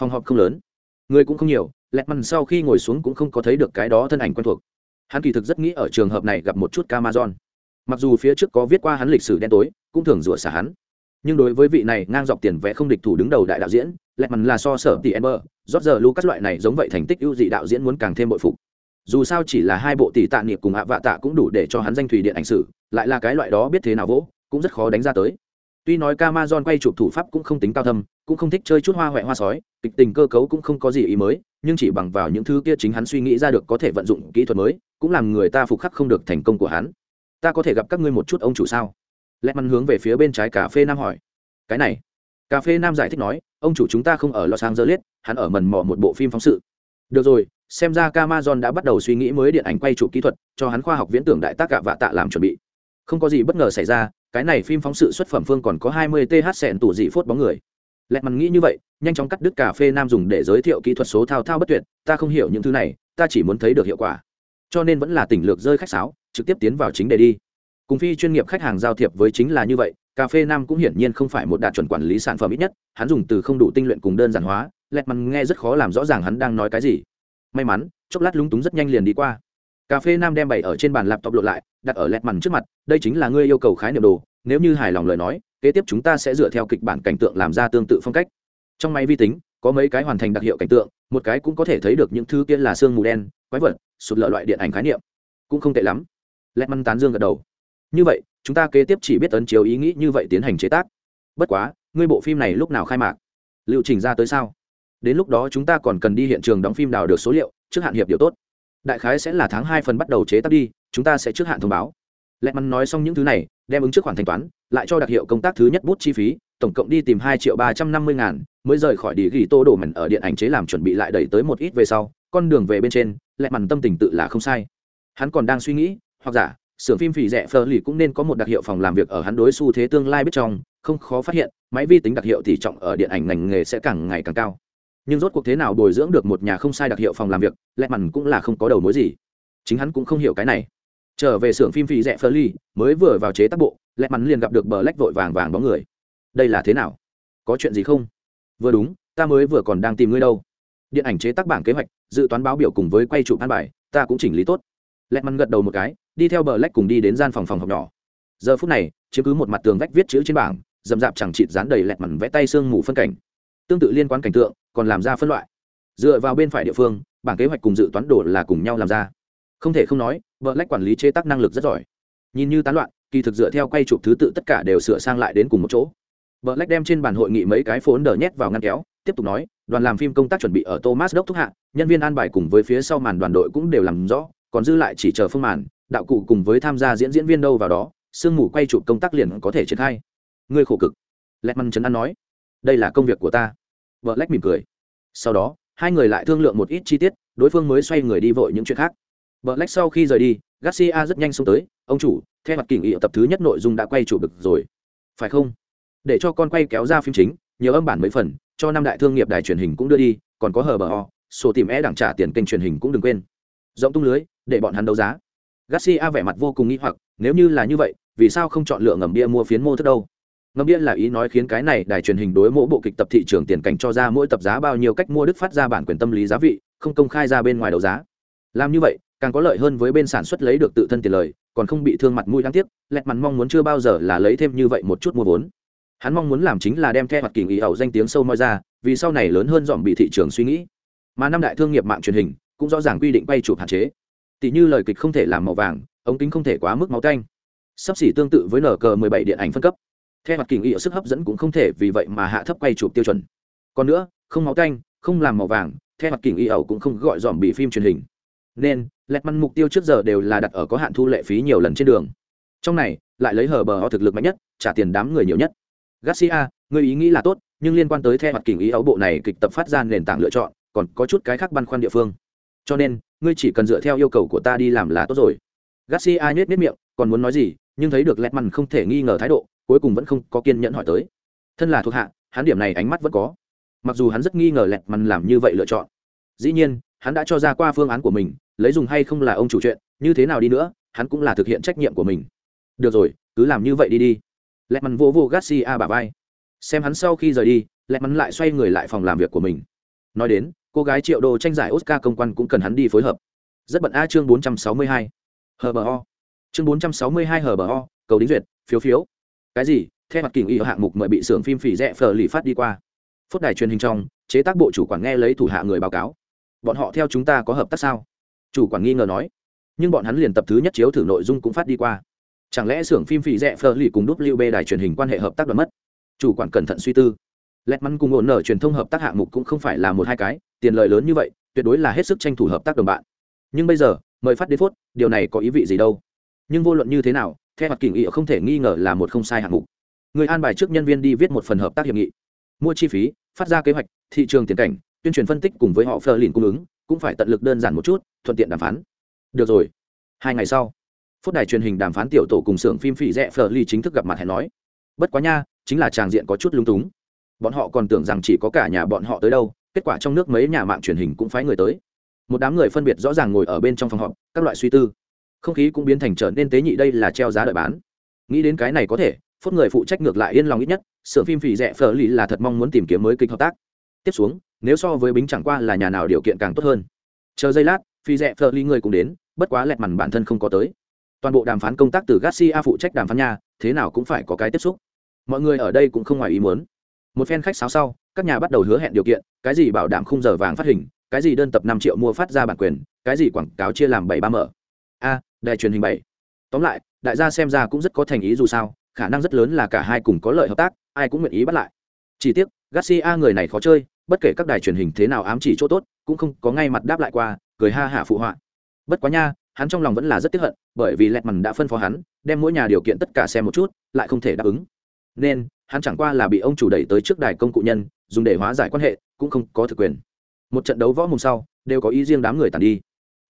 Phòng họp không lớn. Người cũng không nhiều lẹt mằn sau khi ngồi xuống cũng không có thấy được cái đó thân ảnh quen thuộc. Hắn kỳ thực rất nghĩ ở trường hợp này gặp một chút camason Mặc dù phía trước có viết qua hắn lịch sử đen tối, cũng thường rủa xả hắn. Nhưng đối với vị này ngang dọc tiền vẽ không địch thủ đứng đầu đại đạo diễn, lẹt mằn là so sở tỷ Ember, rót giờ Lucas loại này giống vậy thành tích ưu dị đạo diễn muốn càng thêm bội phục. Dù sao chỉ là hai bộ tỷ tạ niệm cùng ạ vạ tạ cũng đủ để cho hắn danh thủy điện ảnh sử, lại là cái loại đó biết thế nào vỗ, cũng rất khó đánh ra tới. Tuy nói Camazon quay chụp thủ pháp cũng không tính cao thâm, cũng không thích chơi chút hoa huệ hoa sói, kịch tình cơ cấu cũng không có gì ý mới, nhưng chỉ bằng vào những thứ kia chính hắn suy nghĩ ra được có thể vận dụng kỹ thuật mới, cũng làm người ta phục khắc không được thành công của hắn. Ta có thể gặp các ngươi một chút ông chủ sao? Lẹt mắn hướng về phía bên trái cà phê nam hỏi. Cái này, cà phê nam giải thích nói, ông chủ chúng ta không ở Los Angeles, hắn ở mần mò một bộ phim phóng sự. Được rồi, xem ra camason đã bắt đầu suy nghĩ mới điện ảnh quay chụp kỹ thuật, cho hắn khoa học viễn tưởng đại tác gạ vạ tạ làm chuẩn bị. Không có gì bất ngờ xảy ra, cái này phim phóng sự xuất phẩm phương còn có 20 th sẹn tủ dị phốt bóng người lẹt mắn nghĩ như vậy nhanh chóng cắt đứt cà phê nam dùng để giới thiệu kỹ thuật số thao thao bất tuyệt ta không hiểu những thứ này ta chỉ muốn thấy được hiệu quả cho nên vẫn là tỉnh lược rơi khách sáo trực tiếp tiến vào chính đề đi cùng phi chuyên nghiệp khách hàng giao thiệp với chính là như vậy, cà phê nam cũng hiển nhiên không phải một đạt chuẩn quản lý sản phẩm ít nhất, hắn dùng từ không đủ tinh luyện cùng đơn giản hóa lẹt mằn nghe rất khó làm rõ ràng hắn đang nói cái gì. May mắn, chốc lát lúng túng rất nhanh liền đi qua. Cà phê nam đem bày ở trên bàn laptop lộ lại, đặt ở lẹt mằn trước mặt, đây chính là ngươi yêu cầu khái niệm đồ, nếu như hài lòng lời nói, kế tiếp chúng ta sẽ dựa theo kịch bản cảnh tượng làm ra tương tự phong cách. Trong máy vi tính, có mấy cái hoàn thành đặc hiệu cảnh tượng, một cái cũng có thể thấy được những thứ kia là sương mù đen, quái vật, sụt lợ loại điện ảnh khái niệm. Cũng không tệ lắm. Lẹt măn tán dương gật đầu như vậy, chúng ta kế tiếp chỉ biết ấn chiếu ý nghĩ như vậy tiến hành chế tác. Bất quá, ngươi bộ phim này lúc nào khai mạc? Liệu trình ra tới sao? Đến lúc đó chúng ta còn cần đi hiện trường đóng phim đào được số liệu, trước hạn hiệp điều tốt. Đại khái sẽ là tháng hai phần bắt đầu chế tác đi, chúng ta sẽ trước hạn thông báo. Lẹt mắn nói xong những thứ này, đem ứng trước khoản thanh toán, lại cho đặc hiệu công tác thứ nhất bút chi phí, tổng cộng đi tìm hai triệu ba trăm năm mươi ngàn, mới rời khỏi đi ghi tô đổ mần ở điện ảnh chế làm chuẩn bị lại đẩy tới một ít về sau. Con đường về bên trên lẹt mằn tâm tình tự là không sai. Hắn còn đang suy nghĩ, hoặc giả xưởng phim phỉ rẻ phờ lì cũng nên có một đặc hiệu phòng làm việc ở hắn đối xu thế tương lai biết trong, không khó phát hiện, máy vi tính đặc hiệu tỷ trọng ở điện ảnh ngành nghề sẽ càng ngày càng cao. Nhưng rốt cuộc thế nào bồi dưỡng được một nhà không sai đặc hiệu phòng làm việc lẹ mằn cũng là không có đầu mối gì. Chính hắn cũng không hiểu cái này. Trở về xưởng phim phỉ rẻ phờ lì, mới vừa vào chế tác bộ lẹ mắn liền gặp được bờ lách vội vàng vàng bóng người. Đây là thế nào? Có chuyện gì không? Vừa đúng, ta mới vừa còn đang tìm ngươi đâu. Điện ảnh chế tác bảng kế hoạch, dự toán báo biểu cùng với quay chụp an bài, ta cũng chỉnh lý tốt. Lẹ mắn gật đầu một cái đi theo bờ lách cùng đi đến gian phòng phòng học nhỏ. Giờ phút này chứ cứ một mặt tường vách viết chữ trên bảng dầm dạp chẳng chịt dán đầy lẹt mằn vẽ tay sương mù phân cảnh. Tương tự liên quan cảnh tượng, còn làm ra phân loại. Dựa vào bên phải địa phương, bảng kế hoạch cùng dự toán đồ là cùng nhau làm ra. Không thể không nói vợ lách quản lý chế tác năng lực rất giỏi. Nhìn như tán loạn, kỳ thực dựa theo quay chụp thứ tự tất cả đều sửa sang lại đến cùng một chỗ. Vợ lách đem trên bàn hội nghị mấy cái phốn đờ nhét vào ngăn kéo, tiếp tục nói, đoàn làm phim công tác chuẩn bị ở thomas đốc thúc hạ, nhân viên an bài cùng với phía sau màn đoàn đội cũng đều làm rõ, còn dư lại chỉ chờ phương màn đạo cụ cùng với tham gia diễn diễn viên đâu vào đó sương mù quay chụp công tác liền có thể triển khai. Ngươi khổ cực. Lẹt măn trấn an nói. Đây là công việc của ta. Vợ lách mỉm cười. Sau đó hai người lại thương lượng một ít chi tiết đối phương mới xoay người đi vội những chuyện khác. Vợ lách sau khi rời đi, Garcia rất nhanh xông tới, "Ông chủ, theo mặt kỷ nghị tập thứ nhất nội dung đã quay chủ được rồi, phải không? Để cho con quay kéo ra phim chính, nhiều âm bản mấy phần, cho năm đại thương nghiệp đài truyền hình cũng đưa đi, còn có hờ bờ ho, sổ tìm e đảng trả tiền kênh truyền hình cũng đừng quên. Rộng tung lưới, để bọn hắn đấu giá." Garcia vẻ mặt vô cùng nghi hoặc, nếu như là như vậy, vì sao không chọn lựa ngầm bia mua phiến mô thức đâu? Ngầm bia là ý nói khiến cái này đài truyền hình đối mỗi bộ kịch tập thị trường tiền cảnh cho ra mỗi tập giá bao nhiêu cách mua đức phát ra bản quyền tâm lý giá vị, không công khai ra bên ngoài đấu giá. Làm như vậy, càng có lợi hơn với bên sản xuất lấy được tự thân tiền lời còn không bị thương mặt mũi đáng tiếc lẹt mặt mong muốn chưa bao giờ là lấy thêm như vậy một chút mua vốn hắn mong muốn làm chính là đem theo mặt kỳ ý ẩu danh tiếng sâu moi ra vì sau này lớn hơn dòm bị thị trường suy nghĩ mà năm đại thương nghiệp mạng truyền hình cũng rõ ràng quy định quay chụp hạn chế tỷ như lời kịch không thể làm màu vàng, ống kính không thể quá mức máu canh sắp xỉ tương tự với nở cờ 17 điện ảnh phân cấp. Theo mặt kỳ ý sức hấp dẫn cũng không thể vì vậy mà hạ thấp quay chụp tiêu chuẩn. Còn nữa, không máu canh không làm màu vàng, theo mặt kỳ ý ẩu cũng không gọi dòm bị phim truyền hình. Nên, lẹt măn mục tiêu trước giờ đều là đặt ở có hạn thu lệ phí nhiều lần trên đường. Trong này, lại lấy hờ bờ họ thực lực mạnh nhất, trả tiền đám người nhiều nhất. Garcia, người ý nghĩ là tốt, nhưng liên quan tới theo mặt kỳ ý ẩu bộ này kịch tập phát ra nền tảng lựa chọn, còn có chút cái khác băn khoăn địa phương. Cho nên ngươi chỉ cần dựa theo yêu cầu của ta đi làm là tốt rồi. Garcia nhếch nhếch miệng, còn muốn nói gì, nhưng thấy được lẹt mằn không thể nghi ngờ thái độ, cuối cùng vẫn không có kiên nhẫn hỏi tới. Thân là thuộc hạ, hắn điểm này ánh mắt vẫn có. Mặc dù hắn rất nghi ngờ lẹt mằn làm như vậy lựa chọn. Dĩ nhiên, hắn đã cho ra qua phương án của mình, lấy dùng hay không là ông chủ chuyện, như thế nào đi nữa, hắn cũng là thực hiện trách nhiệm của mình. Được rồi, cứ làm như vậy đi đi. Lẹt mằn vô vô garcia bà vai. Xem hắn sau khi rời đi lẹt mắn lại xoay người lại phòng làm việc của mình. Nói đến cô gái triệu đô tranh giải oscar công quan cũng cần hắn đi phối hợp. Rất bận a chương 462. hờ bờ o. Chương 462 hờ bờ o, cầu đính duyệt, phiếu phiếu. Cái gì? Theo mặt kỳ nghị hạng mục mời bị xưởng phim phỉ rẻ phờ lì phát đi qua. Phút đài truyền hình trong, chế tác bộ chủ quản nghe lấy thủ hạ người báo cáo. Bọn họ theo chúng ta có hợp tác sao? Chủ quản nghi ngờ nói. Nhưng bọn hắn liền tập thứ nhất chiếu thử nội dung cũng phát đi qua. Chẳng lẽ xưởng phim phỉ rẻ phờ lì cùng wb đài truyền hình quan hệ hợp tác đoạn mất? Chủ quản cẩn thận suy tư lẹt mắn cùng ổn nở truyền thông hợp tác hạng mục cũng không phải là một hai cái, tiền lợi lớn như vậy, tuyệt đối là hết sức tranh thủ hợp tác đồng bạn. Nhưng bây giờ, mời phát đến phốt, điều này có ý vị gì đâu? Nhưng vô luận như thế nào, theo mặt kình ý không thể nghi ngờ là một không sai hạng mục. Người an bài trước nhân viên đi viết một phần hợp tác hiệp nghị. Mua chi phí, phát ra kế hoạch, thị trường tiền cảnh, tuyên truyền phân tích cùng với họ phờ lìn cung ứng, cũng phải tận lực đơn giản một chút, thuận tiện đàm phán. Được rồi. Hai ngày sau phút đài truyền hình đàm phán tiểu tổ cùng xưởng phim phỉ rẽ phờ ly chính thức gặp mặt hẹn nói. Bất quá nha, chính là tràng diện có chút lung túng bọn họ còn tưởng rằng chỉ có cả nhà bọn họ tới đâu, kết quả trong nước mấy nhà mạng truyền hình cũng phái người tới. Một đám người phân biệt rõ ràng ngồi ở bên trong phòng họp, các loại suy tư. Không khí cũng biến thành trở nên tế nhị đây là treo giá đợi bán. Nghĩ đến cái này có thể, phốt người phụ trách ngược lại yên lòng ít nhất sưởng phim phì rẻ phở lì là thật mong muốn tìm kiếm mới kịch hợp tác. Tiếp xuống, nếu so với bính chẳng qua là nhà nào điều kiện càng tốt hơn. Chờ giây lát phi rẻ phở lì người cũng đến, bất quá lẹt mằn bản thân không có tới. Toàn bộ đàm phán công tác từ garcia phụ trách đàm phán nhà thế nào cũng phải có cái tiếp xúc. Mọi người ở đây cũng không ngoài ý muốn một phen khách sáo sau, các nhà bắt đầu hứa hẹn điều kiện, cái gì bảo đảm khung giờ vàng phát hình, cái gì đơn tập năm triệu mua phát ra bản quyền, cái gì quảng cáo chia làm bảy ba mở. A, đài truyền hình bảy. Tóm lại, đại gia xem ra cũng rất có thành ý dù sao, khả năng rất lớn là cả hai cùng có lợi hợp tác, ai cũng nguyện ý bắt lại. Chỉ tiếc, garcia người này khó chơi, bất kể các đài truyền hình thế nào ám chỉ chỗ tốt, cũng không có ngay mặt đáp lại qua, cười ha hả phụ họa. Bất quá nha, hắn trong lòng vẫn là rất tiếc hận, bởi vì lẹt mằn đã phân phó hắn, đem mỗi nhà điều kiện tất cả xem một chút, lại không thể đáp ứng nên hắn chẳng qua là bị ông chủ đẩy tới trước đài công cụ nhân, dùng để hóa giải quan hệ, cũng không có thực quyền. Một trận đấu võ mùng sau, đều có ý riêng đám người tàn đi.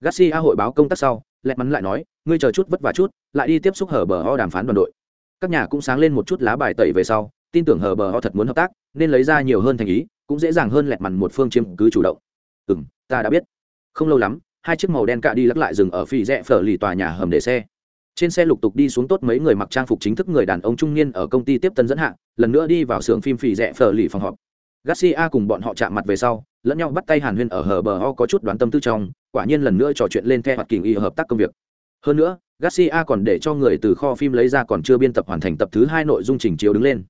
Garcia hội báo công tác sau, lẹt mắn lại nói, ngươi chờ chút vất vả chút, lại đi tiếp xúc hở bờ ho đàm phán đoàn đội. Các nhà cũng sáng lên một chút lá bài tẩy về sau, tin tưởng hở bờ ho thật muốn hợp tác, nên lấy ra nhiều hơn thành ý, cũng dễ dàng hơn lẹt mằn một phương chiếm cứ chủ động. Ừ ta đã biết. Không lâu lắm, hai chiếc màu đen cạ đi lắc lại dừng ở phi rẽ phở lì tòa nhà hầm để xe trên xe lục tục đi xuống tốt mấy người mặc trang phục chính thức người đàn ông trung niên ở công ty tiếp tân dẫn hạng, lần nữa đi vào xưởng phim phì rẽ phở lì phòng họp. Garcia cùng bọn họ chạm mặt về sau, lẫn nhau bắt tay hàn huyên ở hờ bờ ho có chút đoán tâm tư trong, quả nhiên lần nữa trò chuyện lên theo hoạt kỳ y hợp tác công việc. Hơn nữa, garcia còn để cho người từ kho phim lấy ra còn chưa biên tập hoàn thành tập thứ hai nội dung trình chiếu đứng lên.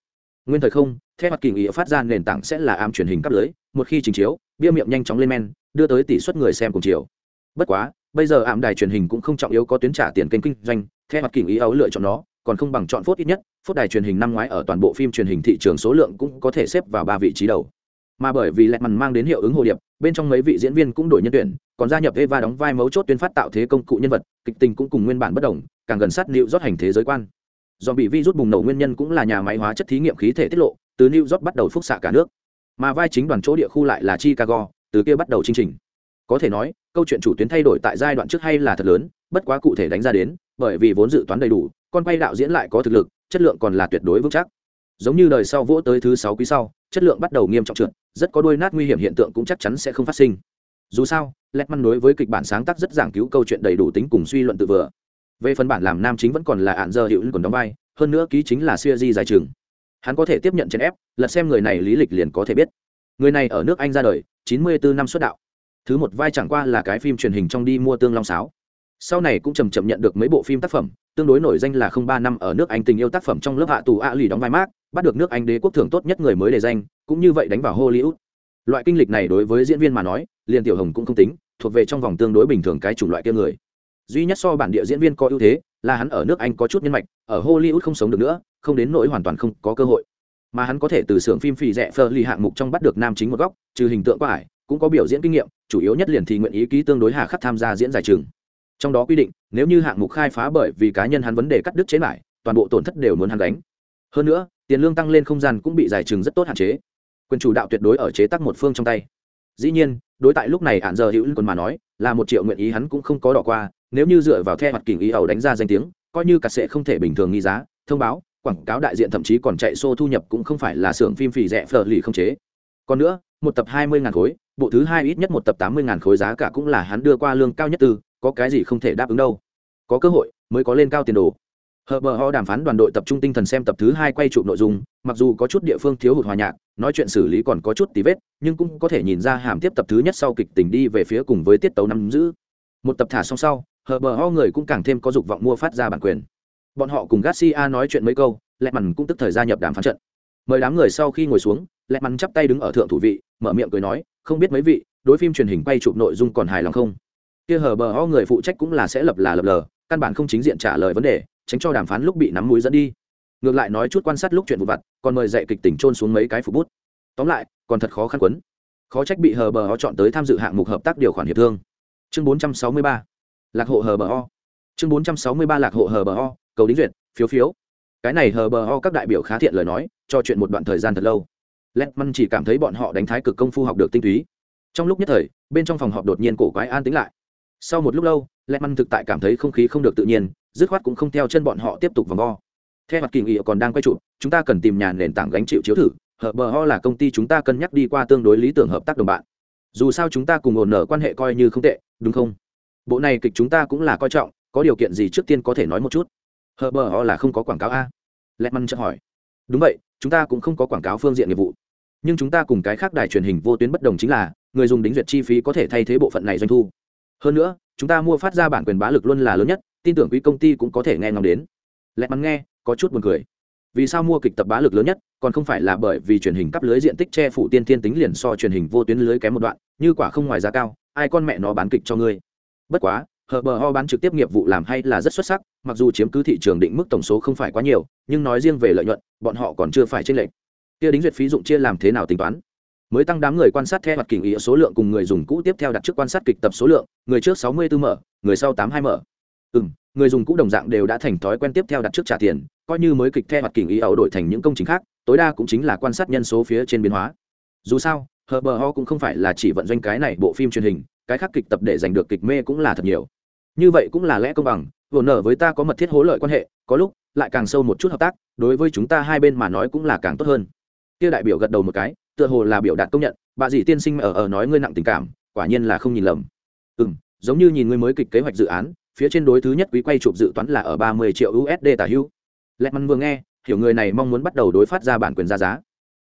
Nguyên thời không, theo hoạt kỳ y phát ra nền tảng sẽ là ám truyền hình cấp lưới, một khi trình chiếu, bia miệng nhanh chóng lên men, đưa tới tỷ suất người xem cùng chiều. Bất quá bây giờ ảm đài truyền hình cũng không trọng yếu có tuyến trả tiền kênh kinh doanh theo mặt kỷ ý ấu lựa chọn nó, còn không bằng chọn phốt ít nhất, phốt đài truyền hình năm ngoái ở toàn bộ phim truyền hình thị trường số lượng cũng có thể xếp vào ba vị trí đầu. Mà bởi vì lẹt mằn mang đến hiệu ứng hồ điệp, bên trong mấy vị diễn viên cũng đổi nhân tuyển, còn gia nhập eva đóng vai mấu chốt tuyên phát tạo thế công cụ nhân vật, kịch tình cũng cùng nguyên bản bất đồng, càng gần sát nịu rót hành thế giới quan. Do bị virus bùng nổ nguyên nhân cũng là nhà máy hóa chất thí nghiệm khí thể tiết lộ, từ new york bắt đầu phúc xạ cả nước. Mà vai chính đoàn chỗ địa khu lại là chicago, từ kia bắt đầu chương trình. Có thể nói câu chuyện chủ tuyến thay đổi tại giai đoạn trước hay là thật lớn, bất quá cụ thể đánh ra đến, bởi vì vốn dự toán đầy đủ, con quay đạo diễn lại có thực lực, chất lượng còn là tuyệt đối vững chắc. Giống như đời sau vỗ tới thứ sáu quý sau, chất lượng bắt đầu nghiêm trọng trượt, rất có đôi nát nguy hiểm hiện tượng cũng chắc chắn sẽ không phát sinh. Dù sao lẹt măn đối với kịch bản sáng tác rất giảng cứu câu chuyện đầy đủ tính cùng suy luận tự vừa. Về phần bản làm nam chính vẫn còn là ạn dơ hiệu còn đóng vai, hơn nữa ký chính là siêu di dài trường. Hắn có thể tiếp nhận chèn ép, lật xem người này lý lịch liền có thể biết. Người này ở nước anh ra đời, chín mươi bốn năm xuất đạo thứ một vai chẳng qua là cái phim truyền hình trong đi mua tương long sáo. Sau này cũng chầm chậm nhận được mấy bộ phim tác phẩm, tương đối nổi danh là không ba năm ở nước anh tình yêu tác phẩm trong lớp hạ tù ạ lì đóng vai mát bắt được nước anh đế quốc thưởng tốt nhất người mới đề danh, cũng như vậy đánh vào hollywood. Loại kinh lịch này đối với diễn viên mà nói, liền tiểu hồng cũng không tính, thuộc về trong vòng tương đối bình thường cái chủng loại kia người. Duy nhất so bản địa diễn viên có ưu thế, là hắn ở nước anh có chút nhân mạch, ở hollywood không sống được nữa, không đến nỗi hoàn toàn không có cơ hội. Mà hắn có thể từ xưởng phim phì rẻ phơ lì hạng mục trong bắt được nam chính một góc, trừ hình tượng qua ải cũng có biểu diễn kinh nghiệm, chủ yếu nhất liền thì nguyện ý ký tương đối hà khắc tham gia diễn giải trường. Trong đó quy định, nếu như hạng mục khai phá bởi vì cá nhân hắn vấn đề cắt đứt chế lại toàn bộ tổn thất đều muốn hắn đánh hơn nữa, tiền lương tăng lên không gian cũng bị giải trừng rất tốt hạn chế. Quyền chủ đạo tuyệt đối ở chế tắc một phương trong tay. Dĩ nhiên, đối tại lúc này hạn giờ hữu còn mà nói, là một triệu nguyện ý hắn cũng không có đỏ qua, nếu như dựa vào theo mặt kỉnh ý ẩu đánh ra danh tiếng, coi như cả sẽ không thể bình thường nghi giá, thông báo, quảng cáo đại diện thậm chí còn chạy xô thu nhập cũng không phải là xưởng phim phì rẻ phở lì không chế. Còn nữa một tập hai mươi ngàn khối, bộ thứ hai ít nhất một tập tám mươi ngàn khối giá cả cũng là hắn đưa qua lương cao nhất từ, có cái gì không thể đáp ứng đâu. Có cơ hội, mới có lên cao tiền đồ. Hờ bờ ho đàm phán đoàn đội tập trung tinh thần xem tập thứ hai quay chụp nội dung, mặc dù có chút địa phương thiếu hụt hòa nhạc, nói chuyện xử lý còn có chút tí vết, nhưng cũng có thể nhìn ra hàm tiếp tập thứ nhất sau kịch tình đi về phía cùng với tiết tấu nắm giữ. Một tập thả xong sau, hờ bờ ho người cũng càng thêm có dục vọng mua phát ra bản quyền. Bọn họ cùng garcia nói chuyện mấy câu lẹ mằn cũng tức thời gia nhập đàm phán trận. Mời đám người sau khi ngồi xuống lẹ mắn chắp tay đứng ở thượng thủ vị, mở miệng cười nói, không biết mấy vị, đối phim truyền hình quay chụp nội dung còn hài lòng không? Kia hờ bờ ho người phụ trách cũng là sẽ lập là lập lờ, căn bản không chính diện trả lời vấn đề, tránh cho đàm phán lúc bị nắm mũi dẫn đi. Ngược lại nói chút quan sát lúc chuyện vụ vặt, còn mời dạy kịch tỉnh trôn xuống mấy cái phục bút. Tóm lại, còn thật khó khăn quấn. Khó trách bị hờ bờ ho chọn tới tham dự hạng mục hợp tác điều khoản hiệp thương. Chương 463 lạc hộ hờ bờ ho. Chương 463 lạc hộ hờ bờ ho, cầu đính duyệt, phiếu phiếu. Cái này hờ bờ ho các đại biểu khá thiện lời nói, cho chuyện một đoạn thời gian thật lâu. Letman chỉ cảm thấy bọn họ đánh thái cực công phu học được tinh túy. Trong lúc nhất thời, bên trong phòng họp đột nhiên cổ quái an tĩnh lại. Sau một lúc lâu, Letman thực tại cảm thấy không khí không được tự nhiên, dứt khoát cũng không theo chân bọn họ tiếp tục vòng vo. Theo mặt kỳ nghị còn đang quay trụ, chúng ta cần tìm nhà nền tảng gánh chịu chiếu thử hợp bờ ho là công ty chúng ta cân nhắc đi qua tương đối lý tưởng hợp tác đồng bạn. Dù sao chúng ta cùng ổn nở quan hệ coi như không tệ, đúng không? Bộ này kịch chúng ta cũng là coi trọng, có điều kiện gì trước tiên có thể nói một chút? Hợp bờ ho là không có quảng cáo a. Letman măn chợt hỏi. Đúng vậy chúng ta cũng không có quảng cáo phương diện nghiệp vụ. Nhưng chúng ta cùng cái khác đài truyền hình vô tuyến bất đồng chính là, người dùng đính duyệt chi phí có thể thay thế bộ phận này doanh thu. Hơn nữa, chúng ta mua phát ra bản quyền bá lực luôn là lớn nhất, tin tưởng quý công ty cũng có thể nghe ngóng đến. Lẽ mắn nghe, có chút buồn cười. Vì sao mua kịch tập bá lực lớn nhất, còn không phải là bởi vì truyền hình cắp lưới diện tích che phủ tiên tiên tính liền so truyền hình vô tuyến lưới kém một đoạn, như quả không ngoài giá cao, ai con mẹ nó bán kịch cho ngươi. Bất quá hờ bờ ho bán trực tiếp nghiệp vụ làm hay là rất xuất sắc, mặc dù chiếm cứ thị trường định mức tổng số không phải quá nhiều, nhưng nói riêng về lợi nhuận, bọn họ còn chưa phải trên lệch. Kia đính duyệt phí dụng chia làm thế nào tính toán? Mới tăng đám người quan sát theo hoạt kình ý số lượng cùng người dùng cũ tiếp theo đặt trước quan sát kịch tập số lượng, người trước sáu mươi 64 mở, người sau tám hai mở. Ừ người dùng cũ đồng dạng đều đã thành thói quen tiếp theo đặt trước trả tiền, coi như mới kịch theo hoạt kình ý ẩu đổi thành những công trình khác, tối đa cũng chính là quan sát nhân số phía trên biến hóa. Dù sao, hờ bờ ho cũng không phải là chỉ vận doanh cái này bộ phim truyền hình, cái khác kịch tập để giành được kịch mê cũng là thật nhiều như vậy cũng là lẽ công bằng vồn nở với ta có mật thiết hỗ lợi quan hệ, có lúc lại càng sâu một chút hợp tác, đối với chúng ta hai bên mà nói cũng là càng tốt hơn. Kia đại biểu gật đầu một cái, tựa hồ là biểu đạt công nhận, bà dì tiên sinh ở ở nói ngươi nặng tình cảm, quả nhiên là không nhìn lầm. Ừ m giống như nhìn ngươi mới kịch kế hoạch dự án, phía trên đối thứ nhất quý quay chụp dự toán là ở ba mươi triệu usd tả hữu lẹ mắn vừa nghe, hiểu người này mong muốn bắt đầu đối phát ra bản quyền ra giá.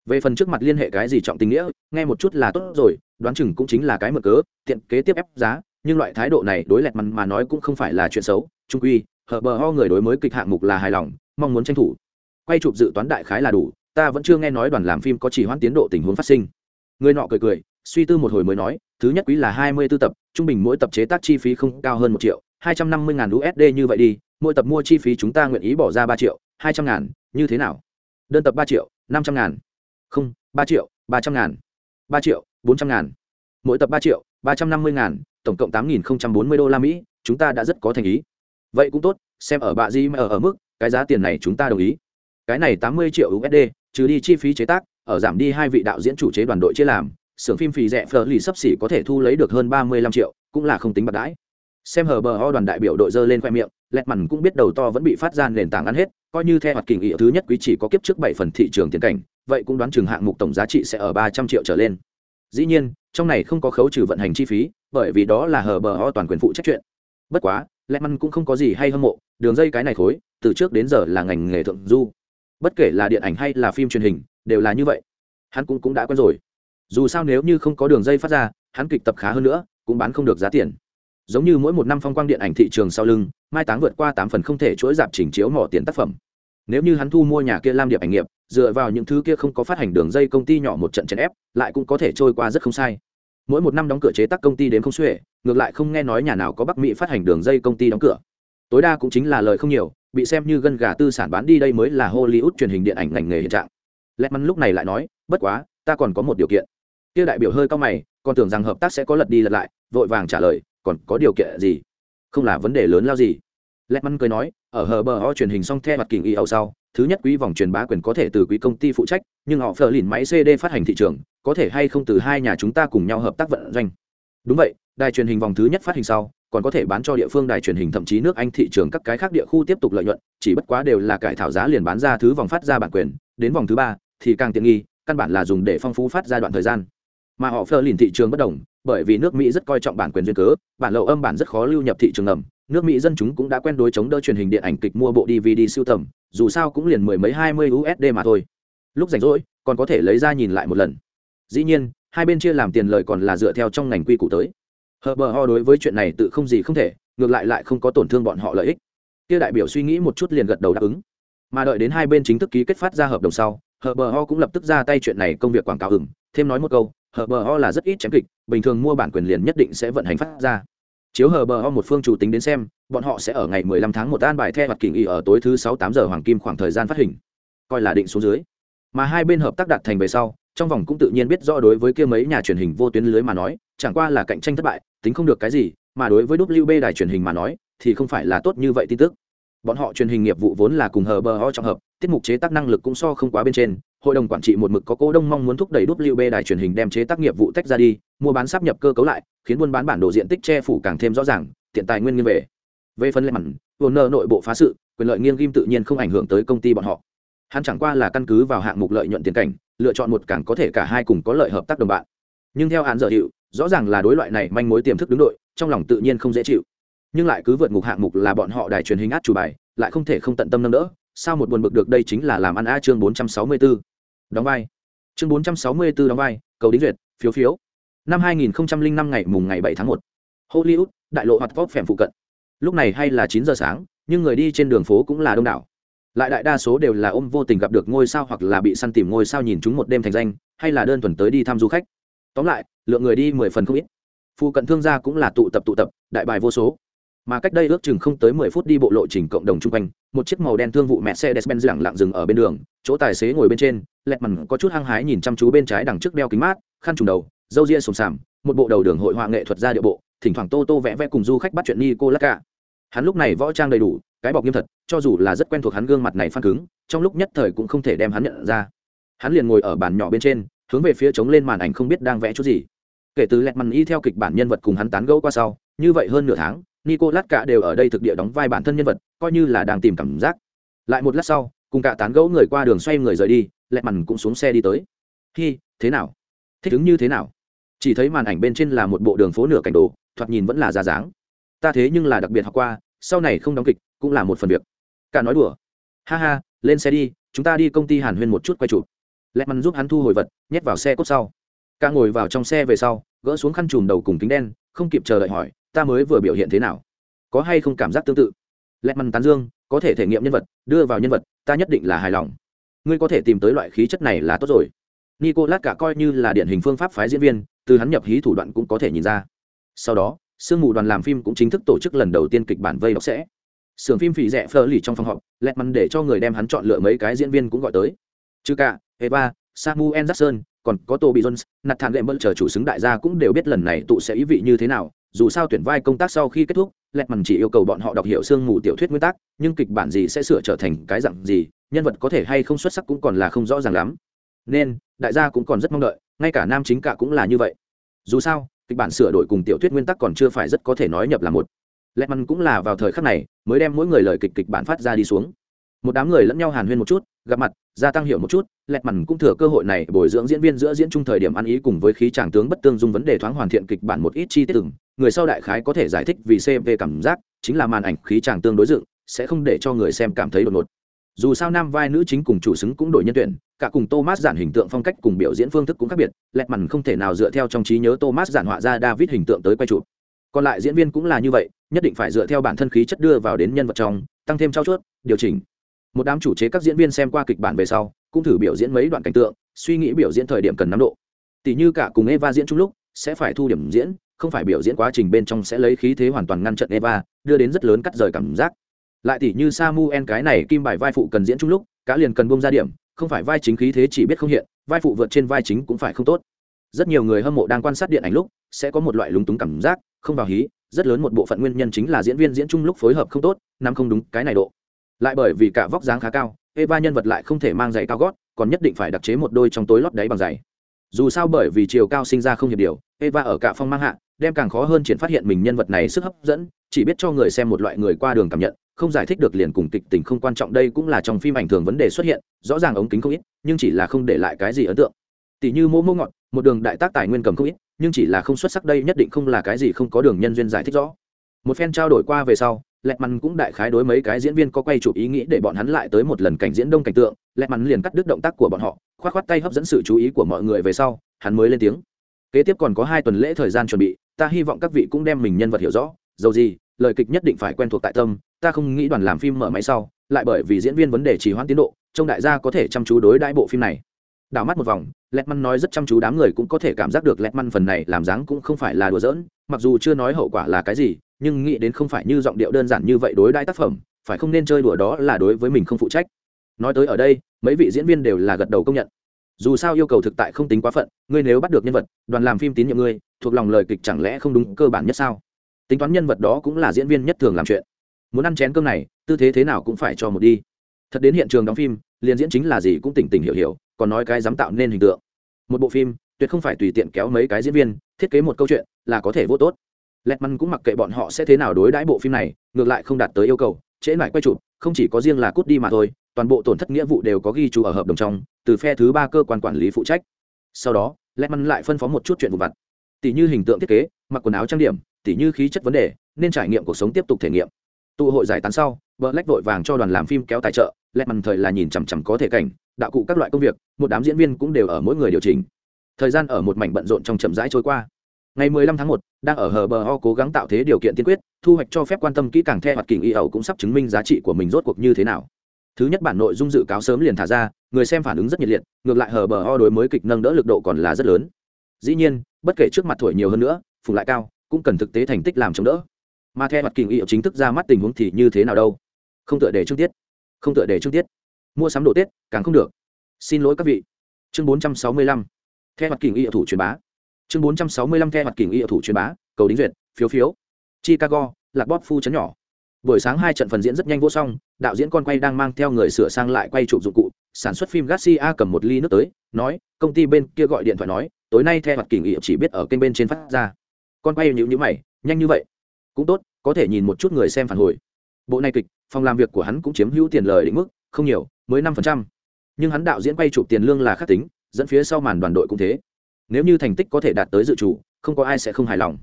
Về phần trước mặt liên hệ cái gì trọng tình nghĩa, nghe một chút là tốt rồi, đoán chừng cũng chính là cái mở cớ, tiện kế tiếp ép giá nhưng loại thái độ này đối lẹt mắn mà nói cũng không phải là chuyện xấu, trung quy, hở bờ ho người đối mới kịch hạng mục là hài lòng, mong muốn tranh thủ. Quay chụp dự toán đại khái là đủ, ta vẫn chưa nghe nói đoàn làm phim có chỉ hoãn tiến độ tình huống phát sinh. Người nọ cười cười, suy tư một hồi mới nói, thứ nhất quý là hai mươi 24 tập, trung bình mỗi tập chế tác chi phí không cao hơn một triệu, hai trăm năm mươi ngàn usd như vậy đi, mỗi tập mua chi phí chúng ta nguyện ý bỏ ra ba triệu, hai trăm ngàn, như thế nào? Đơn tập ba triệu, năm trăm ngàn. Không, ba triệu, ba trăm ngàn. Ba triệu, bốn trăm ngàn. Mỗi tập ba triệu ba trăm năm mươi ngàn, tổng cộng tám nghìn bốn mươi đô la mỹ, chúng ta đã rất có thành ý. Vậy cũng tốt, xem ở bạ gì mà ở ở mức, cái giá tiền này chúng ta đồng ý. Cái này tám mươi triệu usd trừ đi chi phí chế tác, ở giảm đi hai vị đạo diễn chủ chế đoàn đội chia làm, xưởng phim phì rẻ phở lì sắp xỉ có thể thu lấy được hơn ba mươi lăm triệu, cũng là không tính bạc đãi. Xem hờ bờ ho đoàn đại biểu đội dơ lên khoe miệng, lẹt mằn cũng biết đầu to vẫn bị phát ra nền tảng ăn hết, coi như theo hoạt kỳ nghị thứ nhất quý chỉ có kiếp trước bảy phần thị trường tiền cảnh, vậy cũng đoán chừng hạng mục tổng giá trị sẽ ở ba trăm triệu trở lên. Dĩ nhiên trong này không có khấu trừ vận hành chi phí, bởi vì đó là hờ bờ ho toàn quyền phụ trách chuyện. Bất quá, lẹ măn cũng không có gì hay hâm mộ, đường dây cái này khối, từ trước đến giờ là ngành nghề thượng du. Bất kể là điện ảnh hay là phim truyền hình, đều là như vậy. Hắn cũng cũng đã quen rồi. Dù sao nếu như không có đường dây phát ra, hắn kịch tập khá hơn nữa, cũng bán không được giá tiền. Giống như mỗi một năm phong quang điện ảnh thị trường sau lưng, mai táng vượt qua tám phần không thể chuỗi dạp chỉnh chiếu mỏ tiền tác phẩm nếu như hắn thu mua nhà kia lam điệp ảnh nghiệp, dựa vào những thứ kia không có phát hành đường dây công ty nhỏ một trận chèn ép, lại cũng có thể trôi qua rất không sai. Mỗi một năm đóng cửa chế tác công ty đến không xuể, ngược lại không nghe nói nhà nào có bắc mỹ phát hành đường dây công ty đóng cửa. Tối đa cũng chính là lời không nhiều, bị xem như gân gà tư sản bán đi đây mới là hollywood truyền hình điện ảnh ngành nghề hiện trạng. Lẹt mắn lúc này lại nói, bất quá, ta còn có một điều kiện. Kia đại biểu hơi cao mày, còn tưởng rằng hợp tác sẽ có lật đi lật lại, vội vàng trả lời, còn có điều kiện gì? Không là vấn đề lớn lao gì. Lẹt mắn cười nói ở hờ bờ ho truyền hình song the mặt kỳ y ẩu sau, thứ nhất quý vòng truyền bá quyền có thể từ quý công ty phụ trách, nhưng họ phờ lìn máy cd phát hành thị trường, có thể hay không từ hai nhà chúng ta cùng nhau hợp tác vận doanh. Đúng vậy, đài truyền hình vòng thứ nhất phát hình sau, còn có thể bán cho địa phương đài truyền hình thậm chí nước anh thị trường các cái khác địa khu tiếp tục lợi nhuận, chỉ bất quá đều là cải thảo giá liền bán ra thứ vòng phát ra bản quyền, đến vòng thứ ba thì càng tiện nghi, căn bản là dùng để phong phú phát ra đoạn thời gian. Mà họ phờ lìn thị trường bất đồng, bởi vì nước mỹ rất coi trọng bản quyền duyên cớ, bản lậu âm bản rất khó lưu nhập thị trường ngầm nước mỹ dân chúng cũng đã quen đối chống đỡ truyền hình điện ảnh kịch mua bộ dvd siêu tầm, dù sao cũng liền mười mấy hai mươi usd mà thôi. Lúc rảnh rỗi, còn có thể lấy ra nhìn lại một lần. Dĩ nhiên, hai bên chia làm tiền lời còn là dựa theo trong ngành quy củ tới. Hờ bờ ho đối với chuyện này tự không gì không thể, ngược lại lại không có tổn thương bọn họ lợi ích. Kia đại biểu suy nghĩ một chút liền gật đầu đáp ứng. Mà đợi đến hai bên chính thức ký kết phát ra hợp đồng sau, hờ bờ ho cũng lập tức ra tay chuyện này công việc quảng cáo hừng thêm nói một câu, hờ bờ ho là rất ít chém kịch, bình thường mua bản quyền liền nhất định sẽ vận hành phát ra chiếu hờ bờ ho một phương chủ tính đến xem, bọn họ sẽ ở ngày 15 tháng một an bài theo mặt kỳ y ở tối thứ sáu tám giờ hoàng kim khoảng thời gian phát hình. Coi là định số dưới. Mà hai bên hợp tác đạt thành về sau, trong vòng cũng tự nhiên biết rõ đối với kia mấy nhà truyền hình vô tuyến lưới mà nói, chẳng qua là cạnh tranh thất bại, tính không được cái gì, mà đối với wb đài truyền hình mà nói, thì không phải là tốt như vậy tin tức. Bọn họ truyền hình nghiệp vụ vốn là cùng hờ bờ ho trong hợp, tiết mục chế tác năng lực cũng so không quá bên trên hội đồng quản trị một mực có cố đông mong muốn thúc đẩy wb đài truyền hình đem chế tác nghiệp vụ tách ra đi, mua bán sắp nhập cơ cấu lại, khiến buôn bán bản đồ diện tích che phủ càng thêm rõ ràng, tiện tài nguyên nghiêng về. Về phần lệ mặn vồn nội bộ phá sự, quyền lợi nghiêng ghim tự nhiên không ảnh hưởng tới công ty bọn họ. Hắn chẳng qua là căn cứ vào hạng mục lợi nhuận tiền cảnh, lựa chọn một càng có thể cả hai cùng có lợi hợp tác đồng bạn. Nhưng theo án giờ hiệu, rõ ràng là đối loại này manh mối tiềm thức đứng đội, trong lòng tự nhiên không dễ chịu. Nhưng lại cứ vượt ngục hạng mục là bọn họ đài truyền hình át chủ bài, lại không thể không tận tâm nâng đỡ, sao một buồn bực được đây chính là làm ăn a chương 464 đóng vai. Chương 464 đóng vai, cầu đính duyệt, phiếu phiếu. Năm 2005 ngày mùng ngày 7 tháng 1. hollywood, đại lộ hoạt vóc phèm phụ cận. Lúc này hay là 9 giờ sáng, nhưng người đi trên đường phố cũng là đông đảo. Lại đại đa số đều là ôm vô tình gặp được ngôi sao hoặc là bị săn tìm ngôi sao nhìn chúng một đêm thành danh, hay là đơn thuần tới đi thăm du khách. Tóm lại, lượng người đi mười phần không ít. Phụ cận thương gia cũng là tụ tập tụ tập, đại bài vô số mà cách đây ước chừng không tới mười phút đi bộ lộ trình cộng đồng chung quanh, một chiếc màu đen thương vụ mercedes-benz lẳng lặng dừng ở bên đường, chỗ tài xế ngồi bên trên, lẹt mằn có chút hăng hái nhìn chăm chú bên trái đằng trước đeo kính mát, khăn trùng đầu, râu ria sồm sàm một bộ đầu đường hội họa nghệ thuật ra địa bộ, thỉnh thoảng tô tô vẽ vẽ cùng du khách bắt chuyện ni cô lắc cả hắn lúc này võ trang đầy đủ, cái bọc nghiêm thật, cho dù là rất quen thuộc hắn gương mặt này phan cứng, trong lúc nhất thời cũng không thể đem hắn nhận ra. Hắn liền ngồi ở bàn nhỏ bên trên, hướng về phía trống lên màn ảnh không biết đang vẽ chút gì. Kể từ lẹt mằn y theo kịch bản nhân vật cùng hắn tán gẫu qua sau, như vậy hơn nửa tháng nicolas cả đều ở đây thực địa đóng vai bản thân nhân vật, coi như là đang tìm cảm giác. Lại một lát sau, cùng cả tán gẫu người qua đường xoay người rời đi lẹt mằn cũng xuống xe đi tới. Hi, thế nào? Thích ứng như thế nào? Chỉ thấy màn ảnh bên trên là một bộ đường phố nửa cảnh đồ, thoạt nhìn vẫn là ra dáng. Ta thế nhưng là đặc biệt học qua, sau này không đóng kịch, cũng là một phần việc. Cả nói đùa. Ha ha, lên xe đi, chúng ta đi công ty hàn huyên một chút quay chụp. Lẹt mằn giúp hắn thu hồi vật, nhét vào xe cốt sau. Cả ngồi vào trong xe về sau, gỡ xuống khăn chùm đầu cùng kính đen, không kịp chờ đợi hỏi ta mới vừa biểu hiện thế nào? Có hay không cảm giác tương tự? Lẹt mằn tán dương, có thể thể nghiệm nhân vật, đưa vào nhân vật, ta nhất định là hài lòng. Ngươi có thể tìm tới loại khí chất này là tốt rồi. Nico lát cả coi như là điển hình phương pháp phái diễn viên, từ hắn nhập hí thủ đoạn cũng có thể nhìn ra. Sau đó, sương mù đoàn làm phim cũng chính thức tổ chức lần đầu tiên kịch bản vây đọc sẽ. Sưởng phim phỉ rẻ phơ lì trong phòng họp lẹt mắn để cho người đem hắn chọn lựa mấy cái diễn viên cũng gọi tới. Chứ cả, eva, samuel jackson, còn có toby jones nạt thản lệm bận chờ chủ xứng đại gia cũng đều biết lần này tụ sẽ ý vị như thế nào dù sao tuyển vai công tác sau khi kết thúc lẹt mằn chỉ yêu cầu bọn họ đọc hiểu sương mù tiểu thuyết nguyên tắc, nhưng kịch bản gì sẽ sửa trở thành cái dạng gì, nhân vật có thể hay không xuất sắc cũng còn là không rõ ràng lắm. Nên, đại gia cũng còn rất mong đợi, ngay cả nam chính cả cũng là như vậy. Dù sao, kịch bản sửa đổi cùng tiểu thuyết nguyên tắc còn chưa phải rất có thể nói nhập là một. Lẹt mằn cũng là vào thời khắc này, mới đem mỗi người lời kịch kịch bản phát ra đi xuống. Một đám người lẫn nhau hàn huyên một chút, gặp mặt gia tăng hiểu một chút, lẹt mằn cũng thừa cơ hội này bồi dưỡng diễn viên giữa diễn chung thời điểm ăn ý cùng với khí tràng tướng bất tương dung vấn đề thoáng hoàn thiện kịch bản một ít chi tiết từng người sau đại khái có thể giải thích vì cv cảm giác, chính là màn ảnh khí tràng tương đối dựng, sẽ không để cho người xem cảm thấy đột ngột. Dù sao nam vai nữ chính cùng chủ xứng cũng đổi nhân tuyển, cả cùng thomas giản hình tượng phong cách cùng biểu diễn phương thức cũng khác biệt, lẹt mằn không thể nào dựa theo trong trí nhớ thomas giản họa ra david hình tượng tới quay chụp. Còn lại diễn viên cũng là như vậy, nhất định phải dựa theo bản thân khí chất đưa vào đến nhân vật trong, tăng thêm trao chuốt, điều chỉnh một đám chủ chế các diễn viên xem qua kịch bản về sau, cũng thử biểu diễn mấy đoạn cảnh tượng, suy nghĩ biểu diễn thời điểm cần nắm độ. Tỷ như cả cùng eva diễn chung lúc, sẽ phải thu điểm diễn, không phải biểu diễn quá trình bên trong sẽ lấy khí thế hoàn toàn ngăn trận eva, đưa đến rất lớn cắt rời cảm giác. Lại tỷ như samuel cái này kim bài vai phụ cần diễn chung lúc cá liền cần bông ra điểm, không phải vai chính khí thế chỉ biết không hiện, vai phụ vượt trên vai chính cũng phải không tốt. Rất nhiều người hâm mộ đang quan sát điện ảnh lúc, sẽ có một loại lúng túng cảm giác, không vào hí, rất lớn một bộ phận nguyên nhân chính là diễn viên diễn chung lúc phối hợp không tốt nằm không đúng cái này độ lại bởi vì cả vóc dáng khá cao, eva nhân vật lại không thể mang giày cao gót, còn nhất định phải đặc chế một đôi trong tối lót đáy bằng giày. Dù sao bởi vì chiều cao sinh ra không hiệp điều, eva ở cả phong mang hạ, đem càng khó hơn triển phát hiện mình nhân vật này sức hấp dẫn, chỉ biết cho người xem một loại người qua đường cảm nhận, không giải thích được liền cùng kịch tình không quan trọng đây cũng là trong phim ảnh thường vấn đề xuất hiện, rõ ràng ống kính không ít, nhưng chỉ là không để lại cái gì ấn tượng. Tỷ như mô mô ngọt, một đường đại tác tài nguyên cầm không ít, nhưng chỉ là không xuất sắc đây nhất định không là cái gì không có đường nhân duyên giải thích rõ. Một phen trao đổi qua về sau lẹt mắn cũng đại khái đối mấy cái diễn viên có quay chụp ý nghĩ để bọn hắn lại tới một lần cảnh diễn đông cảnh tượng. Lẹt mắn liền cắt đứt động tác của bọn họ k h o á t k h o á t tay hấp dẫn sự chú ý của mọi người về sau, hắn mới lên tiếng. Kế tiếp còn có hai tuần lễ thời gian chuẩn bị, ta hy vọng các vị cũng đem mình nhân vật hiểu rõ. Dầu gì, lời kịch nhất định phải quen thuộc tại tâm, ta không nghĩ đoàn làm phim mở máy sau, lại bởi vì diễn viên vấn đề trì hoãn tiến độ, trông đại gia có thể chăm chú đối đãi bộ phim này. Đảo mắt một vòng, lẹt măn nói rất chăm chú đám người cũng có thể cảm giác được lẹt măn phần này làm dáng cũng không phải là đùa giỡn, mặc dù chưa nói hậu quả là cái gì nhưng nghĩ đến không phải như giọng điệu đơn giản như vậy đối đãi tác phẩm, phải không nên chơi đùa đó là đối với mình không phụ trách. Nói tới ở đây, mấy vị diễn viên đều là gật đầu công nhận. Dù sao yêu cầu thực tại không tính quá phận, ngươi nếu bắt được nhân vật, đoàn làm phim tín nhiệm ngươi, thuộc lòng lời kịch chẳng lẽ không đúng cơ bản nhất sao? Tính toán nhân vật đó cũng là diễn viên nhất thường làm chuyện. Muốn ăn chén cơm này, tư thế thế nào cũng phải cho một đi. Thật đến hiện trường đóng phim, liền diễn chính là gì cũng tỉnh tỉnh hiểu hiểu, còn nói cái dám tạo nên hình tượng. Một bộ phim, tuyệt không phải tùy tiện kéo mấy cái diễn viên, thiết kế một câu chuyện, là có thể vô tốt lẹt măn cũng mặc kệ bọn họ sẽ thế nào đối đãi bộ phim này, ngược lại không đạt tới yêu cầu, trễ lại quay chụp, không chỉ có riêng là cút đi mà thôi, toàn bộ tổn thất nghĩa vụ đều có ghi chú ở hợp đồng trong, từ phe thứ ba cơ quan quản lý phụ trách. Sau đó lẹt măn lại phân phó một chút chuyện vụ vặt. Tỷ như hình tượng thiết kế, mặc quần áo trang điểm, tỷ như khí chất vấn đề, nên trải nghiệm cuộc sống tiếp tục thể nghiệm. Tụ hội giải tán sau vợ lách vội vàng cho đoàn làm phim kéo tài trợ lẹt măn thời là nhìn chằm chằm có thể cảnh, đạo cụ các loại công việc, một đám diễn viên cũng đều ở mỗi người điều chỉnh. Thời gian ở một mảnh bận rộn trong chậm rãi trôi qua ngày 15 tháng 1, đang ở hờ bờ ho cố gắng tạo thế điều kiện tiên quyết thu hoạch cho phép quan tâm kỹ càng theo hoạt kình y ẩu cũng sắp chứng minh giá trị của mình rốt cuộc như thế nào. Thứ nhất bản nội dung dự cáo sớm liền thả ra người xem phản ứng rất nhiệt liệt ngược lại hờ bờ ho đối mới kịch nâng đỡ lực độ còn là rất lớn. Dĩ nhiên bất kể trước mặt thổi nhiều hơn nữa phùng lại cao cũng cần thực tế thành tích làm chống đỡ. Mà theo mặt kình y chính thức ra mắt tình huống thì như thế nào đâu? Không tựa để trước tiết. Không tựa để trước tiết. Mua sắm đồ tết càng không được. Xin lỗi các vị. Chương 465. theo mặt kình y thủ truyền bá chương 465 khe mặt kình y thủ truyền bá, cầu đính duyệt, phiếu phiếu. Chicago, lạc bóp phu chấn nhỏ. Buổi sáng hai trận phần diễn rất nhanh vô xong đạo diễn con quay đang mang theo người sửa sang lại quay chụp dụng cụ, sản xuất phim garcia cầm một ly nước tới, nói, công ty bên kia gọi điện thoại nói, tối nay theo mặt kình y chỉ biết ở kênh bên trên phát ra. Con quay nhữ nhữ mày, nhanh như vậy? Cũng tốt, có thể nhìn một chút người xem phản hồi. Bộ này kịch, phòng làm việc của hắn cũng chiếm hữu tiền lời định mức, không nhiều, mới năm phần trăm. Nhưng hắn đạo diễn quay chụp tiền lương là khắc tính, dẫn phía sau màn đoàn đội cũng thế nếu như thành tích có thể đạt tới dự chủ, không có ai sẽ không hài lòng.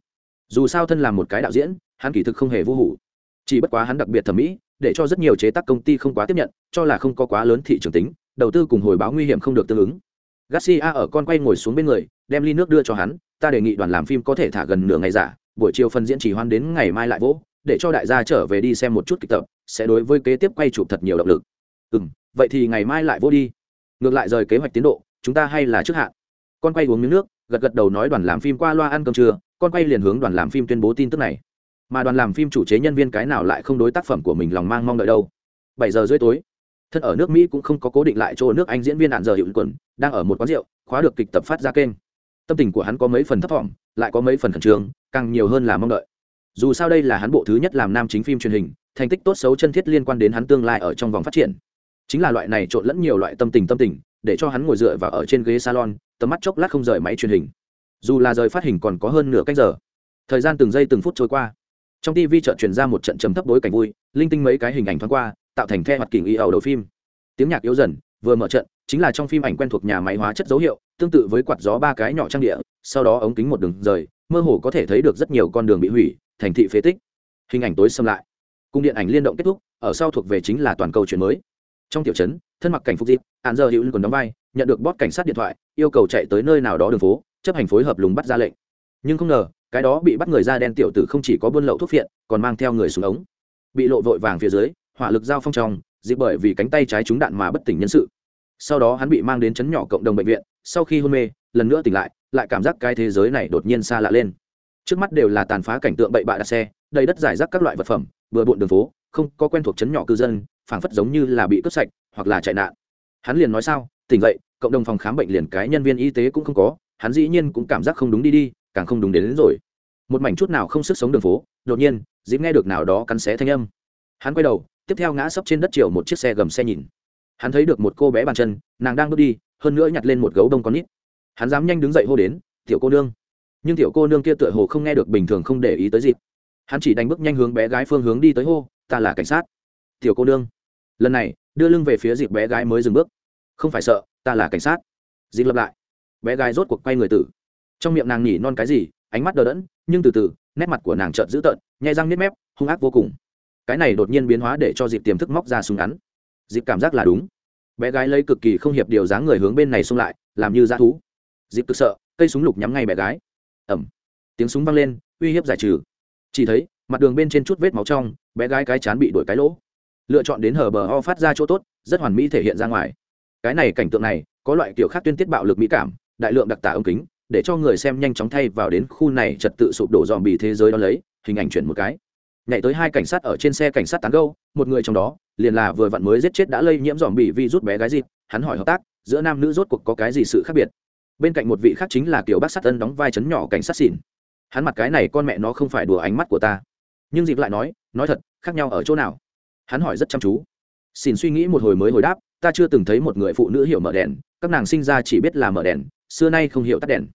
Dù sao thân là một cái đạo diễn, hắn kỳ thực không hề vô hủ. Chỉ bất quá hắn đặc biệt thẩm mỹ, để cho rất nhiều chế tác công ty không quá tiếp nhận, cho là không có quá lớn thị trường tính, đầu tư cùng hồi báo nguy hiểm không được tương ứng. Garcia ở con quay ngồi xuống bên người, đem ly nước đưa cho hắn, ta đề nghị đoàn làm phim có thể thả gần nửa ngày giả, buổi chiều phần diễn chỉ hoan đến ngày mai lại vỗ, để cho đại gia trở về đi xem một chút kịch tập, sẽ đối với kế tiếp quay chụp thật nhiều động lực. Ừ vậy thì ngày mai lại vô đi. Ngược lại rời kế hoạch tiến độ, chúng ta hay là trước hạn con quay uống miếng nước, gật gật đầu nói đoàn làm phim qua loa ăn cơm trưa, con quay liền hướng đoàn làm phim tuyên bố tin tức này. Mà đoàn làm phim chủ chế nhân viên cái nào lại không đối tác phẩm của mình lòng mang mong đợi đâu. Bảy giờ rưỡi tối, thân ở nước mỹ cũng không có cố định lại chỗ nước anh diễn viên hạn giờ hiệu quần, đang ở một quán rượu, khóa được kịch tập phát ra kênh. Tâm tình của hắn có mấy phần thấp thỏm, lại có mấy phần khẩn trương, càng nhiều hơn là mong đợi. Dù sao đây là hắn bộ thứ nhất làm nam chính phim truyền hình, thành tích tốt xấu chân thiết liên quan đến hắn tương lai ở trong vòng phát triển. Chính là loại này trộn lẫn nhiều loại tâm tình tâm tình, để cho hắn ngồi dựa và ở trên ghế salon tầm mắt chốc lát không rời máy truyền hình. Dù là rời phát hình còn có hơn nửa cách giờ. Thời gian từng giây từng phút trôi qua. Trong tv chợt truyền ra một trận trầm thấp bối cảnh vui, linh tinh mấy cái hình ảnh thoáng qua, tạo thành the hoạt kỉnh y ẩu đầu phim. Tiếng nhạc yếu dần, vừa mở trận, chính là trong phim ảnh quen thuộc nhà máy hóa chất dấu hiệu, tương tự với quạt gió ba cái nhỏ trang địa, sau đó ống kính một đường rời, mơ hồ có thể thấy được rất nhiều con đường bị hủy, thành thị phế tích. Hình ảnh tối xâm lại. Cung điện ảnh liên động kết thúc, ở sau thuộc về chính là toàn cầu chuyển mới. Trong tiểu trấn, thân mặc cảnh phục dịp, hạn giờ hữu còn đóng vai nhận được bót cảnh sát điện thoại, yêu cầu chạy tới nơi nào đó đường phố, chấp hành phối hợp lùng bắt ra lệnh. Nhưng không ngờ, cái đó bị bắt người da đen tiểu tử không chỉ có buôn lậu thuốc phiện, còn mang theo người xuống ống. Bị lộ vội vàng phía dưới, hỏa lực giao phong trong dịp bởi vì cánh tay trái trúng đạn mà bất tỉnh nhân sự. Sau đó hắn bị mang đến chấn nhỏ cộng đồng bệnh viện, sau khi hôn mê, lần nữa tỉnh lại lại cảm giác cái thế giới này đột nhiên xa lạ lên. Trước mắt đều là tàn phá cảnh tượng bậy bạ đặt xe, đầy đất giải rác các loại vật phẩm, vừa bộn đường phố, không có quen thuộc chấn nhỏ cư dân, phảng phất giống như là bị cướp sạch, hoặc là chạy nạn. Hắn liền nói sao? Tỉnh vậy cộng đồng phòng khám bệnh liền cái nhân viên y tế cũng không có hắn dĩ nhiên cũng cảm giác không đúng đi đi càng không đúng đến, đến rồi. Một mảnh chút nào không sức sống đường phố đột nhiên dịp nghe được nào đó cắn xé thanh âm. Hắn quay đầu tiếp theo ngã sấp trên đất chiều một chiếc xe gầm xe nhìn. Hắn thấy được một cô bé bàn chân nàng đang bước đi hơn nữa nhặt lên một gấu đông con nít. Hắn dám nhanh đứng dậy hô đến tiểu cô nương. Nhưng tiểu cô nương kia tựa hồ không nghe được bình thường không để ý tới dịp. Hắn chỉ đánh bước nhanh hướng bé gái phương hướng đi tới hô ta là cảnh sát. Tiểu cô nương. Lần này đưa lưng về phía dịp bé gái mới dừng bước không phải sợ, ta là cảnh sát. Dịp lập lại. Bé gái rốt cuộc quay người tử. Trong miệng nàng nhỉ non cái gì, ánh mắt đờ đẫn, nhưng từ từ, nét mặt của nàng trợn dữ tợn, nhai răng nếp mép, hung ác vô cùng. Cái này đột nhiên biến hóa để cho dịp tiềm thức móc ra súng ngắn. Dịp cảm giác là đúng. Bé gái lấy cực kỳ không hiệp điều dáng người hướng bên này xông lại, làm như dã thú. Dịp cực sợ, cây súng lục nhắm ngay bé gái. Ẩm. Tiếng súng vang lên, uy hiếp giải trừ. Chỉ thấy, mặt đường bên trên chút vết máu trong, bé gái cái chán bị đuổi cái lỗ. Lựa chọn đến hờ bờ ho phát ra chỗ tốt, rất hoàn mỹ thể hiện ra ngoài cái này cảnh tượng này, có loại kiểu khác tuyên tiết bạo lực mỹ cảm, đại lượng đặc tả ống kính, để cho người xem nhanh chóng thay vào đến khu này trật tự sụp đổ dòm bì thế giới đó lấy, hình ảnh chuyển một cái. Nhảy tới hai cảnh sát ở trên xe cảnh sát tán gâu một người trong đó, liền là vừa vặn mới giết chết đã lây nhiễm dòm bì vi rút bé gái dịp hắn hỏi hợp tác, giữa nam nữ rốt cuộc có cái gì sự khác biệt? Bên cạnh một vị khác chính là kiểu bác sát ân đóng vai chấn nhỏ cảnh sát xỉn. Hắn mặt cái này con mẹ nó không phải đùa ánh mắt của ta. Nhưng dịp lại nói nói thật, khác nhau ở chỗ nào? Hắn hỏi rất chăm chú xin suy nghĩ một hồi mới hồi đáp, ta chưa từng thấy một người phụ nữ hiểu mở đèn, các nàng sinh ra chỉ biết là mở đèn, xưa nay không hiểu tắt đèn.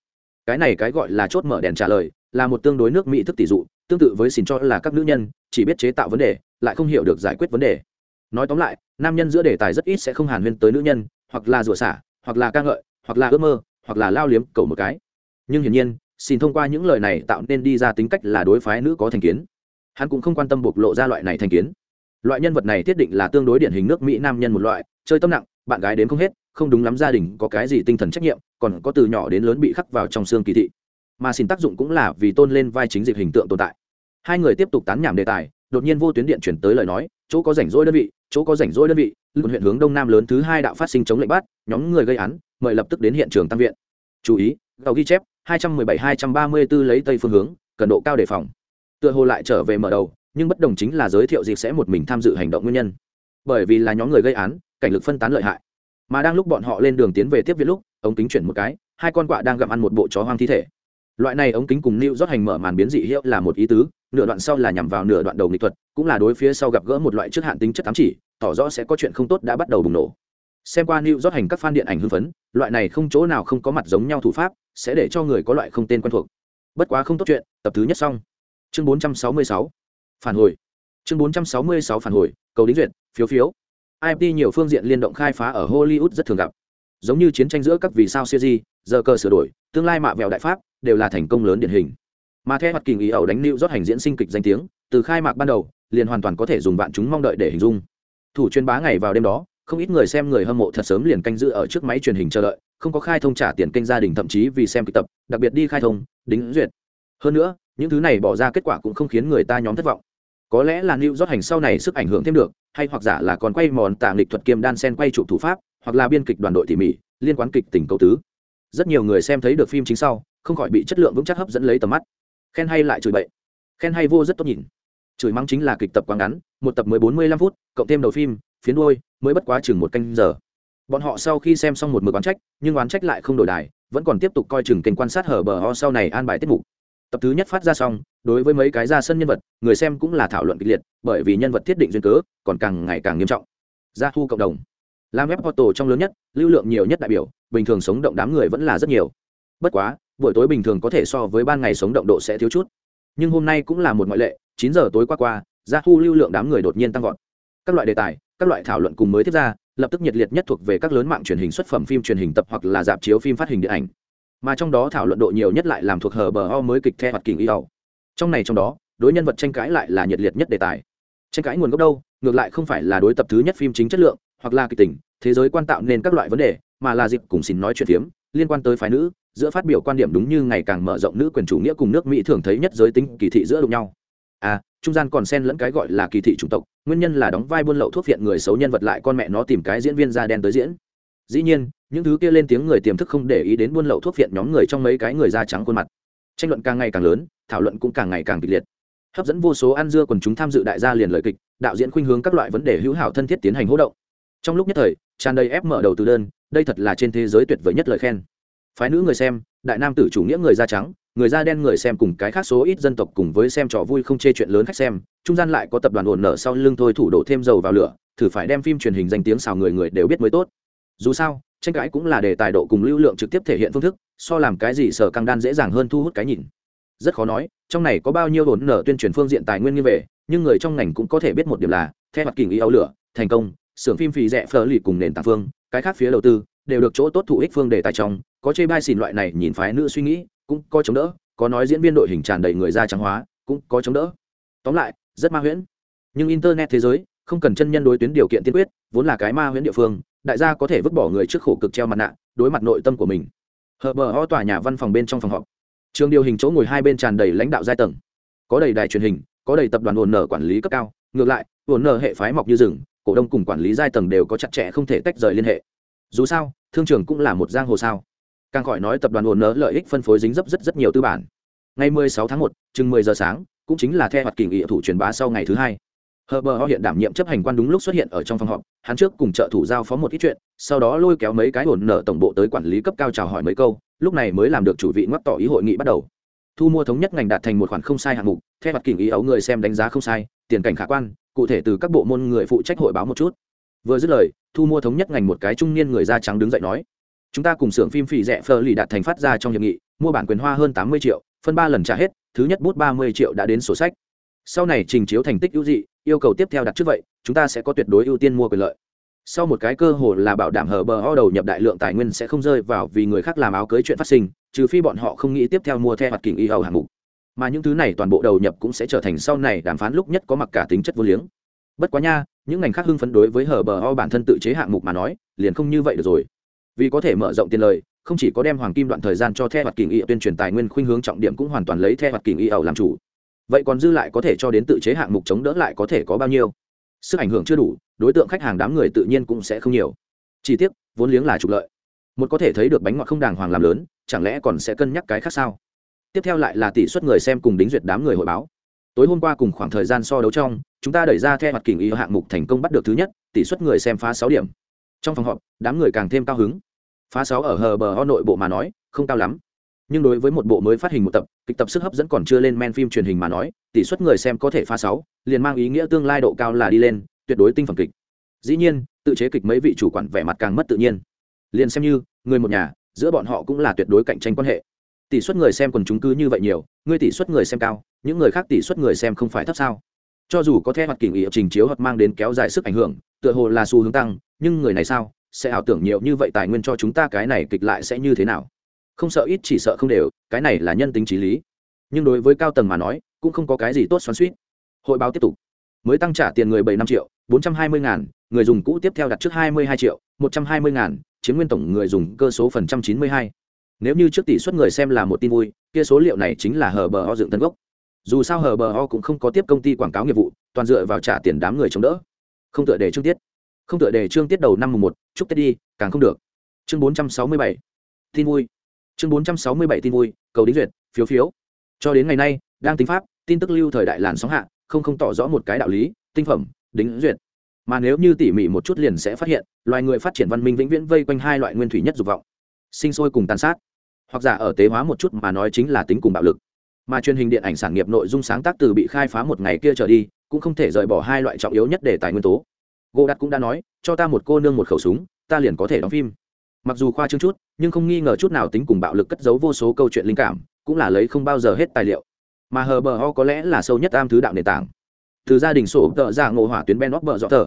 Cái này cái gọi là chốt mở đèn trả lời, là một tương đối nước mỹ thức tỷ dụ, tương tự với xin cho là các nữ nhân, chỉ biết chế tạo vấn đề, lại không hiểu được giải quyết vấn đề. Nói tóm lại, nam nhân giữa đề tài rất ít sẽ không hàn huyên tới nữ nhân, hoặc là rủa xả, hoặc là ca ngợi, hoặc là ước mơ, hoặc là lao liếm cầu một cái. Nhưng hiển nhiên, xin thông qua những lời này tạo nên đi ra tính cách là đối phái nữ có thành kiến. Hắn cũng không quan tâm bộc lộ ra loại này thành kiến loại nhân vật này thiết định là tương đối điển hình nước mỹ nam nhân một loại, chơi tâm nặng, bạn gái đến không hết, không đúng lắm gia đình có cái gì tinh thần trách nhiệm, còn có từ nhỏ đến lớn bị khắc vào trong xương kỳ thị. Mà xin tác dụng cũng là vì tôn lên vai chính dịch hình tượng tồn tại. Hai người tiếp tục tán nhảm đề tài, đột nhiên vô tuyến điện chuyển tới lời nói, chỗ có rảnh rỗi đơn vị, chỗ có rảnh rỗi đơn vị luận huyện hướng đông nam lớn thứ hai đạo phát sinh chống lệnh bắt, nhóm người gây án, mời lập tức đến hiện trường tăng viện. Chú ý tàu ghi chép 217-234 lấy tây phương hướng, cần độ cao đề phòng. Tựa hồ lại trở về mở đầu nhưng bất đồng chính là giới thiệu dịp sẽ một mình tham dự hành động nguyên nhân. Bởi vì là nhóm người gây án, cảnh lực phân tán lợi hại. Mà đang lúc bọn họ lên đường tiến về tiếp viện lúc, ống kính chuyển một cái, hai con quạ đang gặm ăn một bộ chó hoang thi thể. Loại này ống kính cùng lưu rót hành mở màn biến dị hiệu là một ý tứ, nửa đoạn sau là nhằm vào nửa đoạn đầu nghệ thuật, cũng là đối phía sau gặp gỡ một loại trước hạn tính chất ám chỉ, tỏ rõ sẽ có chuyện không tốt đã bắt đầu bùng nổ. Xem qua lưu rót hành các fan điện ảnh hưng phấn, loại này không chỗ nào không có mặt giống nhau thủ pháp, sẽ để cho người có loại không tên quen thuộc. Bất quá không tốt chuyện, tập thứ nhất xong. Chương 466 phản hồi. Chương 466 phản hồi, cầu đính duyệt, phiếu phiếu. Imt nhiều phương diện liên động khai phá ở hollywood rất thường gặp. Giống như chiến tranh giữa các vì sao siêu di giờ cờ sửa đổi, tương lai mạ vẹo đại pháp, đều là thành công lớn điển hình. Mà theo mặt kỳ ý ẩu đánh lưu rót hành diễn sinh kịch danh tiếng, từ khai mạc ban đầu, liền hoàn toàn có thể dùng vạn chúng mong đợi để hình dung. Thủ chuyên bá ngày vào đêm đó, không ít người xem người hâm mộ thật sớm liền canh giữ ở trước máy truyền hình chờ đợi, không có khai thông trả tiền kênh gia đình thậm chí vì xem kịch tập, đặc biệt đi khai thông, đính duyệt. Hơn nữa những thứ này bỏ ra kết quả cũng không khiến người ta nhóm thất vọng. Có lẽ là lưu rót hành sau này sức ảnh hưởng thêm được, hay hoặc giả là còn quay mòn tàng lịch thuật kiêm đan sen quay trụ thủ pháp, hoặc là biên kịch đoàn đội tỉ mỉ, liên quan kịch tình cầu tứ. Rất nhiều người xem thấy được phim chính sau, không khỏi bị chất lượng vững chắc hấp dẫn lấy tầm mắt. Khen hay lại chửi bậy. Khen hay vô rất tốt nhìn. Chửi mắng chính là kịch tập quá ngắn, một tập mới bốn mươi lăm phút, cộng thêm đầu phim, phiến đôi mới bất quá chừng một canh giờ. Bọn họ sau khi xem xong một mực oán trách, nhưng oán trách lại không đổi đài, vẫn còn tiếp tục coi chừng kênh quan sát hở bờ ho sau này an bài tiết mục tập thứ nhất phát ra xong, đối với mấy cái ra sân nhân vật, người xem cũng là thảo luận kịch liệt, bởi vì nhân vật thiết định duyên cớ, còn càng ngày càng nghiêm trọng. Gia thu cộng đồng. Làm web portal trong lớn nhất, lưu lượng nhiều nhất đại biểu, bình thường sống động đám người vẫn là rất nhiều. Bất quá, buổi tối bình thường có thể so với ban ngày sống động độ sẽ thiếu chút. Nhưng hôm nay cũng là một ngoại lệ, chín giờ tối qua qua, gia thu lưu lượng đám người đột nhiên tăng vọt. Các loại đề tài, các loại thảo luận cùng mới tiếp ra, lập tức nhiệt liệt nhất thuộc về các lớn mạng truyền hình xuất phẩm phim truyền hình tập hoặc là dạp chiếu phim phát hình điện ảnh mà trong đó thảo luận độ nhiều nhất lại làm thuộc hờ bờ o mới kịch theo hoạt kình y ẩu trong này trong đó, đối nhân vật tranh cãi lại là nhiệt liệt nhất đề tài. Tranh cãi nguồn gốc đâu? Ngược lại không phải là đối tập thứ nhất phim chính chất lượng, hoặc là kịch tình, thế giới quan tạo nên các loại vấn đề, mà là dịp cùng xin nói chuyện phiếm, liên quan tới phái nữ, giữa phát biểu quan điểm đúng như ngày càng mở rộng nữ quyền chủ nghĩa cùng nước mỹ thường thấy nhất giới tính kỳ thị giữa đụng nhau. À trung gian còn xen lẫn cái gọi là kỳ thị chủng tộc, nguyên nhân là đóng vai buôn lậu thuốc phiện người xấu nhân vật lại con mẹ nó tìm cái diễn viên da đen tới diễn dĩ nhiên, những thứ kia lên tiếng người tiềm thức không để ý đến buôn lậu thuốc phiện nhóm người trong mấy cái người da trắng khuôn mặt. Tranh luận càng ngày càng lớn, thảo luận cũng càng ngày càng kịch liệt. Hấp dẫn vô số ăn dưa quần chúng tham dự đại gia liền lời kịch, đạo diễn khuynh hướng các loại vấn đề hữu hảo thân thiết tiến hành hỗ động. Trong lúc nhất thời, tràn đầy ép mở đầu từ đơn, đây thật là trên thế giới tuyệt vời nhất lời khen. Phái nữ người xem, đại nam tử chủ nghĩa người da trắng, người da đen người xem cùng cái khác số ít dân tộc cùng với xem trò vui không chê chuyện lớn khách xem, trung gian lại có tập đoàn ổn nở sau lưng thôi thủ đổ thêm dầu vào lửa, thử phải đem phim truyền hình danh tiếng xào người người đều biết mới tốt dù sao, tranh cãi cũng là để tài độ cùng lưu lượng trực tiếp thể hiện phương thức, so làm cái gì sở căng đan dễ dàng hơn thu hút cái nhìn. Rất khó nói, trong này có bao nhiêu đồn nở tuyên truyền phương diện tài nguyên như về nhưng người trong ngành cũng có thể biết một điểm là, theo mặt kỳ ý ấu lửa, thành công, xưởng phim phì rẻ phở lì cùng nền tảng phương, cái khác phía đầu tư, đều được chỗ tốt thụ ích phương đề tài trong, có chê bai xỉn loại này nhìn phái nữ suy nghĩ, cũng có chống đỡ, có nói diễn viên đội hình tràn đầy người da trắng hóa, cũng có chống đỡ. Tóm lại, rất ma huyễn. Nhưng internet thế giới, không cần chân nhân đối tuyến điều kiện tiên quyết, vốn là cái ma huyễn địa phương đại gia có thể vứt bỏ người trước khổ cực treo mặt nạ đối mặt nội tâm của mình. Hờ bờ ho tòa nhà văn phòng bên trong phòng họp. Trường điều hình chỗ ngồi hai bên tràn đầy lãnh đạo giai tầng. Có đầy đài truyền hình có đầy tập đoàn ổn nở quản lý cấp cao. Ngược lại ổn nở hệ phái mọc như rừng cổ đông cùng quản lý giai tầng đều có chặt chẽ không thể tách rời liên hệ. Dù sao thương trường cũng là một giang hồ sao. Càng khỏi nói tập đoàn ổn nở lợi ích phân phối dính dấp rất rất nhiều tư bản. Ngày 16 tháng 1, chừng 10 giờ sáng cũng chính là theo hoạt kỳ nghị thủ truyền bá sau ngày thứ hai hờ bờ hiện đảm nhiệm chấp hành quan đúng lúc xuất hiện ở trong phòng họp, hắn trước cùng trợ thủ giao phó một ít chuyện, sau đó lôi kéo mấy cái ổn nở tổng bộ tới quản lý cấp cao chào hỏi mấy câu, lúc này mới làm được chủ vị ngoắc tỏ ý hội nghị bắt đầu. Thu mua thống nhất ngành đạt thành một khoản không sai hạng mục, theo mặt kỉnh ý ấu người xem đánh giá không sai, tiền cảnh khả quan, cụ thể từ các bộ môn người phụ trách hội báo một chút. Vừa dứt lời, thu mua thống nhất ngành một cái trung niên người da trắng đứng dậy nói, chúng ta cùng xưởng phim phỉ rẻ phơ lì đạt thành phát ra trong hiệp nghị, mua bản quyền hoa hơn tám mươi triệu, phân ba lần trả hết, thứ nhất bút ba mươi triệu đã đến sổ sách sau này trình chiếu thành tích ưu dị, yêu cầu tiếp theo đặt trước vậy, chúng ta sẽ có tuyệt đối ưu tiên mua quyền lợi. Sau một cái cơ hội là bảo đảm hở bờ ho đầu nhập đại lượng tài nguyên sẽ không rơi vào vì người khác làm áo cưới chuyện phát sinh, trừ phi bọn họ không nghĩ tiếp theo mua theo hoạt kình y hầu hạng mục. Mà những thứ này toàn bộ đầu nhập cũng sẽ trở thành sau này đàm phán lúc nhất có mặc cả tính chất vô liếng. Bất quá nha, những ngành khác hưng phấn đối với hở bờ ho bản thân tự chế hạng mục mà nói, liền không như vậy được rồi. Vì có thể mở rộng tiền lời, không chỉ có đem hoàng kim đoạn thời gian cho theo hoạt kình y tuyên truyền tài nguyên khuynh hướng trọng điểm cũng hoàn toàn lấy theo hoạt kình y ẩu làm chủ vậy còn dư lại có thể cho đến tự chế hạng mục chống đỡ lại có thể có bao nhiêu? Sức ảnh hưởng chưa đủ, đối tượng khách hàng đám người tự nhiên cũng sẽ không nhiều. Chi tiết vốn liếng là trục lợi. Một có thể thấy được bánh ngọt không đàng hoàng làm lớn, chẳng lẽ còn sẽ cân nhắc cái khác sao? Tiếp theo lại là tỷ suất người xem cùng đính duyệt đám người hội báo. Tối hôm qua cùng khoảng thời gian so đấu trong, chúng ta đẩy ra theo mặt kình ý hạng mục thành công bắt được thứ nhất, tỷ suất người xem phá sáu điểm. Trong phòng họp, đám người càng thêm cao hứng. Phá sáu ở hờ bờ ho nội bộ mà nói, không cao lắm nhưng đối với một bộ mới phát hình một tập, kịch tập sức hấp dẫn còn chưa lên men phim truyền hình mà nói, tỷ suất người xem có thể phá sáu, liền mang ý nghĩa tương lai độ cao là đi lên, tuyệt đối tinh phẩm kịch. Dĩ nhiên, tự chế kịch mấy vị chủ quản vẻ mặt càng mất tự nhiên. Liền xem như, người một nhà, giữa bọn họ cũng là tuyệt đối cạnh tranh quan hệ. Tỷ suất người xem còn chúng cứ như vậy nhiều, ngươi tỷ suất người xem cao, những người khác tỷ suất người xem không phải thấp sao? Cho dù có theo mặt kỷ nghị trình chiếu hoặc mang đến kéo dài sức ảnh hưởng, tựa hồ là xu hướng tăng, nhưng người này sao? Sẽ ảo tưởng nhiều như vậy tài nguyên cho chúng ta cái này kịch lại sẽ như thế nào? Không sợ ít chỉ sợ không đều, cái này là nhân tính trí lý. Nhưng đối với cao tầng mà nói, cũng không có cái gì tốt xoắn suýt hội báo tiếp tục. Mới tăng trả tiền người bảy năm triệu, bốn trăm hai mươi ngàn, người dùng cũ tiếp theo đặt trước hai mươi hai triệu, một trăm hai mươi ngàn, chiếm nguyên tổng người dùng cơ số phần trăm chín mươi hai. Nếu như trước tỷ suất người xem là một tin vui, kia số liệu này chính là hờ bờ ho dựng tân gốc. Dù sao hờ bờ ho cũng không có tiếp công ty quảng cáo nghiệp vụ, toàn dựa vào trả tiền đám người chống đỡ. Không tựa đề chương tiết. Không tựa đề chương tiết đầu năm mùng một, chúc tết đi, càng không được. Chương bốn trăm sáu mươi bảy. Tin vui chương bốn trăm sáu mươi bảy tin vui, cầu đính duyệt, phiếu phiếu. Cho đến ngày nay, đang tính pháp, tin tức lưu thời đại làn sóng hạ, không không tỏ rõ một cái đạo lý, tinh phẩm, đính duyệt. Mà nếu như tỉ mỉ một chút liền sẽ phát hiện, loài người phát triển văn minh vĩnh viễn vây quanh hai loại nguyên thủy nhất dục vọng. Sinh sôi cùng tàn sát. Hoặc giả ở tế hóa một chút mà nói chính là tính cùng bạo lực. Mà truyền hình điện ảnh sản nghiệp nội dung sáng tác từ bị khai phá một ngày kia trở đi, cũng không thể rời bỏ hai loại trọng yếu nhất để tài nguyên tố. Gỗ đặt cũng đã nói, cho ta một cô nương một khẩu súng, ta liền có thể đóng phim mặc dù khoa trương chút, nhưng không nghi ngờ chút nào tính cùng bạo lực cất giấu vô số câu chuyện linh cảm, cũng là lấy không bao giờ hết tài liệu. Mà hờ bờ ho có lẽ là sâu nhất am thứ đạo nền tảng. Từ gia đình sổ tợ ra ngộ hỏa tuyến ben óc bờ dọ tờ.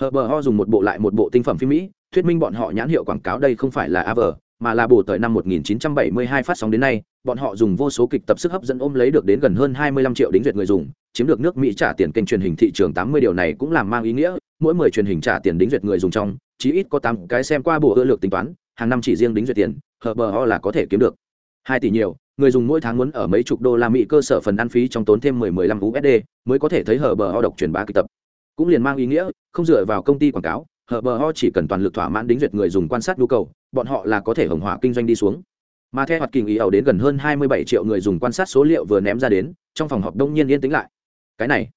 Hờ bờ ho dùng một bộ lại một bộ tinh phẩm phim mỹ, thuyết minh bọn họ nhãn hiệu quảng cáo đây không phải là av mà là bổ tới năm 1972 phát sóng đến nay, bọn họ dùng vô số kịch tập sức hấp dẫn ôm lấy được đến gần hơn 25 triệu đính duyệt người dùng, chiếm được nước mỹ trả tiền kênh truyền hình thị trường 80 điều này cũng làm mang ý nghĩa, mỗi 10 truyền hình trả tiền đính duyệt người dùng trong chí ít có 8 cái xem qua bộ ưa lược tính toán, hàng năm chỉ riêng đính duyệt tiền hờ bờ ho là có thể kiếm được. Hai tỷ nhiều, người dùng mỗi tháng muốn ở mấy chục đô la mỹ cơ sở phần ăn phí trong tốn thêm 10-15 USD mới có thể thấy hở bờ ho độc truyền bá kịch tập. Cũng liền mang ý nghĩa, không dựa vào công ty quảng cáo, hở bờ ho chỉ cần toàn lực thỏa mãn đính duyệt người dùng quan sát nhu cầu, bọn họ là có thể hồng hỏa kinh doanh đi xuống. Mà theo hoạt kỳ ý ẩu đến gần hơn 27 triệu người dùng quan sát số liệu vừa ném ra đến, trong phòng họp đông nhiên yên tĩnh lại. Cái này,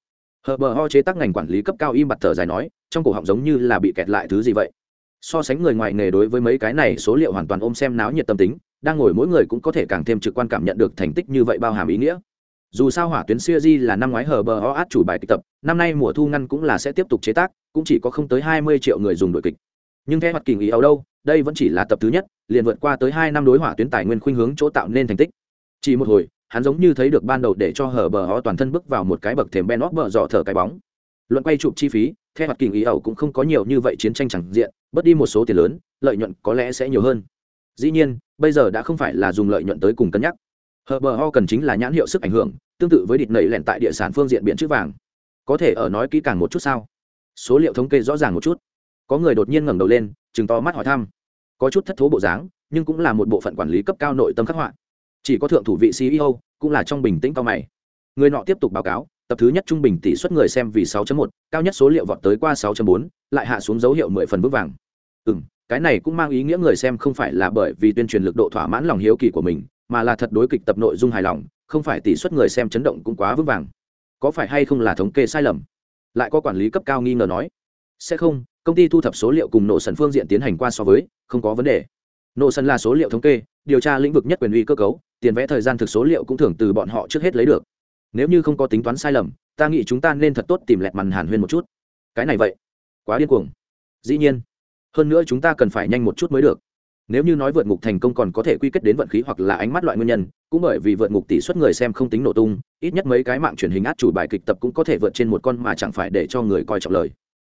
hở bờ ho chế tác ngành quản lý cấp cao im bặt thở dài nói, trong cổ họng giống như là bị kẹt lại thứ gì vậy? So sánh người ngoài nghề đối với mấy cái này, số liệu hoàn toàn ôm xem náo nhiệt tâm tính, đang ngồi mỗi người cũng có thể càng thêm trực quan cảm nhận được thành tích như vậy bao hàm ý nghĩa. Dù sao hỏa tuyến siêu di là năm ngoái hờ bờ o át chủ bài kịch tập, năm nay mùa thu ngăn cũng là sẽ tiếp tục chế tác, cũng chỉ có không tới hai mươi triệu người dùng đội kịch. Nhưng theo mặt kỳ ý âu đâu, đây vẫn chỉ là tập thứ nhất, liền vượt qua tới hai năm đối hỏa tuyến tài nguyên khuynh hướng chỗ tạo nên thành tích. Chỉ một hồi, hắn giống như thấy được ban đầu để cho hở bờ ho toàn thân bước vào một cái bậc thềm ben óc bờ dọ thở cái bóng. Luận quay chụp chi phí theo mặt kỳ ý ẩu cũng không có nhiều như vậy chiến tranh chẳng diện, bớt đi một số tiền lớn, lợi nhuận có lẽ sẽ nhiều hơn. Dĩ nhiên, bây giờ đã không phải là dùng lợi nhuận tới cùng cân nhắc. Hờ bờ ho cần chính là nhãn hiệu sức ảnh hưởng, tương tự với địch nẩy lẹn tại địa sản phương diện biển chữ vàng. Có thể ở nói kỹ càng một chút sao? Số liệu thống kê rõ ràng một chút. Có người đột nhiên ngẩng đầu lên chừng to mắt hỏi thăm. Có chút thất thố bộ dáng, nhưng cũng là một bộ phận quản lý cấp cao nội tâm khắc họa. Chỉ có thượng thủ vị ceo cũng là trong bình tĩnh cao mày. Người nọ tiếp tục báo cáo tập thứ nhất trung bình tỷ suất người xem vì 6.1, cao nhất số liệu vọt tới qua 6.4, lại hạ xuống dấu hiệu 10 phần bước vàng. Ừm, cái này cũng mang ý nghĩa người xem không phải là bởi vì tuyên truyền lực độ thỏa mãn lòng hiếu kỳ của mình, mà là thật đối kịch tập nội dung hài lòng, không phải tỷ suất người xem chấn động cũng quá vững vàng. Có phải hay không là thống kê sai lầm? Lại có quản lý cấp cao nghi ngờ nói, sẽ không, công ty thu thập số liệu cùng nổ sần phương diện tiến hành qua so với, không có vấn đề. Nổ sần là số liệu thống kê, điều tra lĩnh vực nhất quyền uy cơ cấu, tiền vẽ thời gian thực số liệu cũng thường từ bọn họ trước hết lấy được nếu như không có tính toán sai lầm, ta nghĩ chúng ta nên thật tốt tìm lẹt mằn hàn huyên một chút. Cái này vậy, quá điên cuồng. Dĩ nhiên, hơn nữa chúng ta cần phải nhanh một chút mới được. Nếu như nói vượt ngục thành công còn có thể quy kết đến vận khí hoặc là ánh mắt loại nguyên nhân, cũng bởi vì vượt ngục tỷ suất người xem không tính nổ tung, ít nhất mấy cái mạng truyền hình át chủ bài kịch tập cũng có thể vượt trên một con mà chẳng phải để cho người coi trọng lời.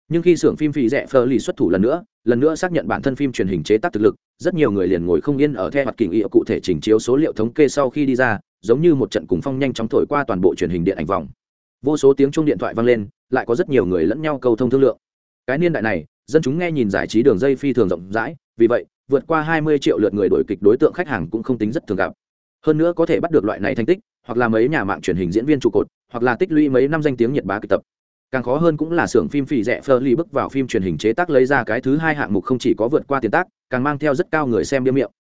Nhưng khi xưởng phim phì rẻ phơ lì xuất thủ lần nữa lần nữa xác nhận bản thân phim truyền hình chế tác thực lực, rất nhiều người liền ngồi không yên ở theo mặt kỳ nghĩa cụ thể trình chiếu số liệu thống kê sau khi đi ra giống như một trận cùng phong nhanh chóng thổi qua toàn bộ truyền hình điện ảnh vòng. Vô số tiếng chuông điện thoại vang lên, lại có rất nhiều người lẫn nhau cầu thông thương lượng. Cái niên đại này, dân chúng nghe nhìn giải trí đường dây phi thường rộng rãi, vì vậy, vượt qua 20 triệu lượt người đổi kịch đối tượng khách hàng cũng không tính rất thường gặp. Hơn nữa có thể bắt được loại này thành tích, hoặc là mấy nhà mạng truyền hình diễn viên trụ cột, hoặc là tích lũy mấy năm danh tiếng nhiệt bá kịch tập. Càng khó hơn cũng là xưởng phim phì rẻ phơ ly bước vào phim truyền hình chế tác lấy ra cái thứ hai hạng mục không chỉ có vượt qua tiền tác, càng mang theo rất cao người xem bia miệng.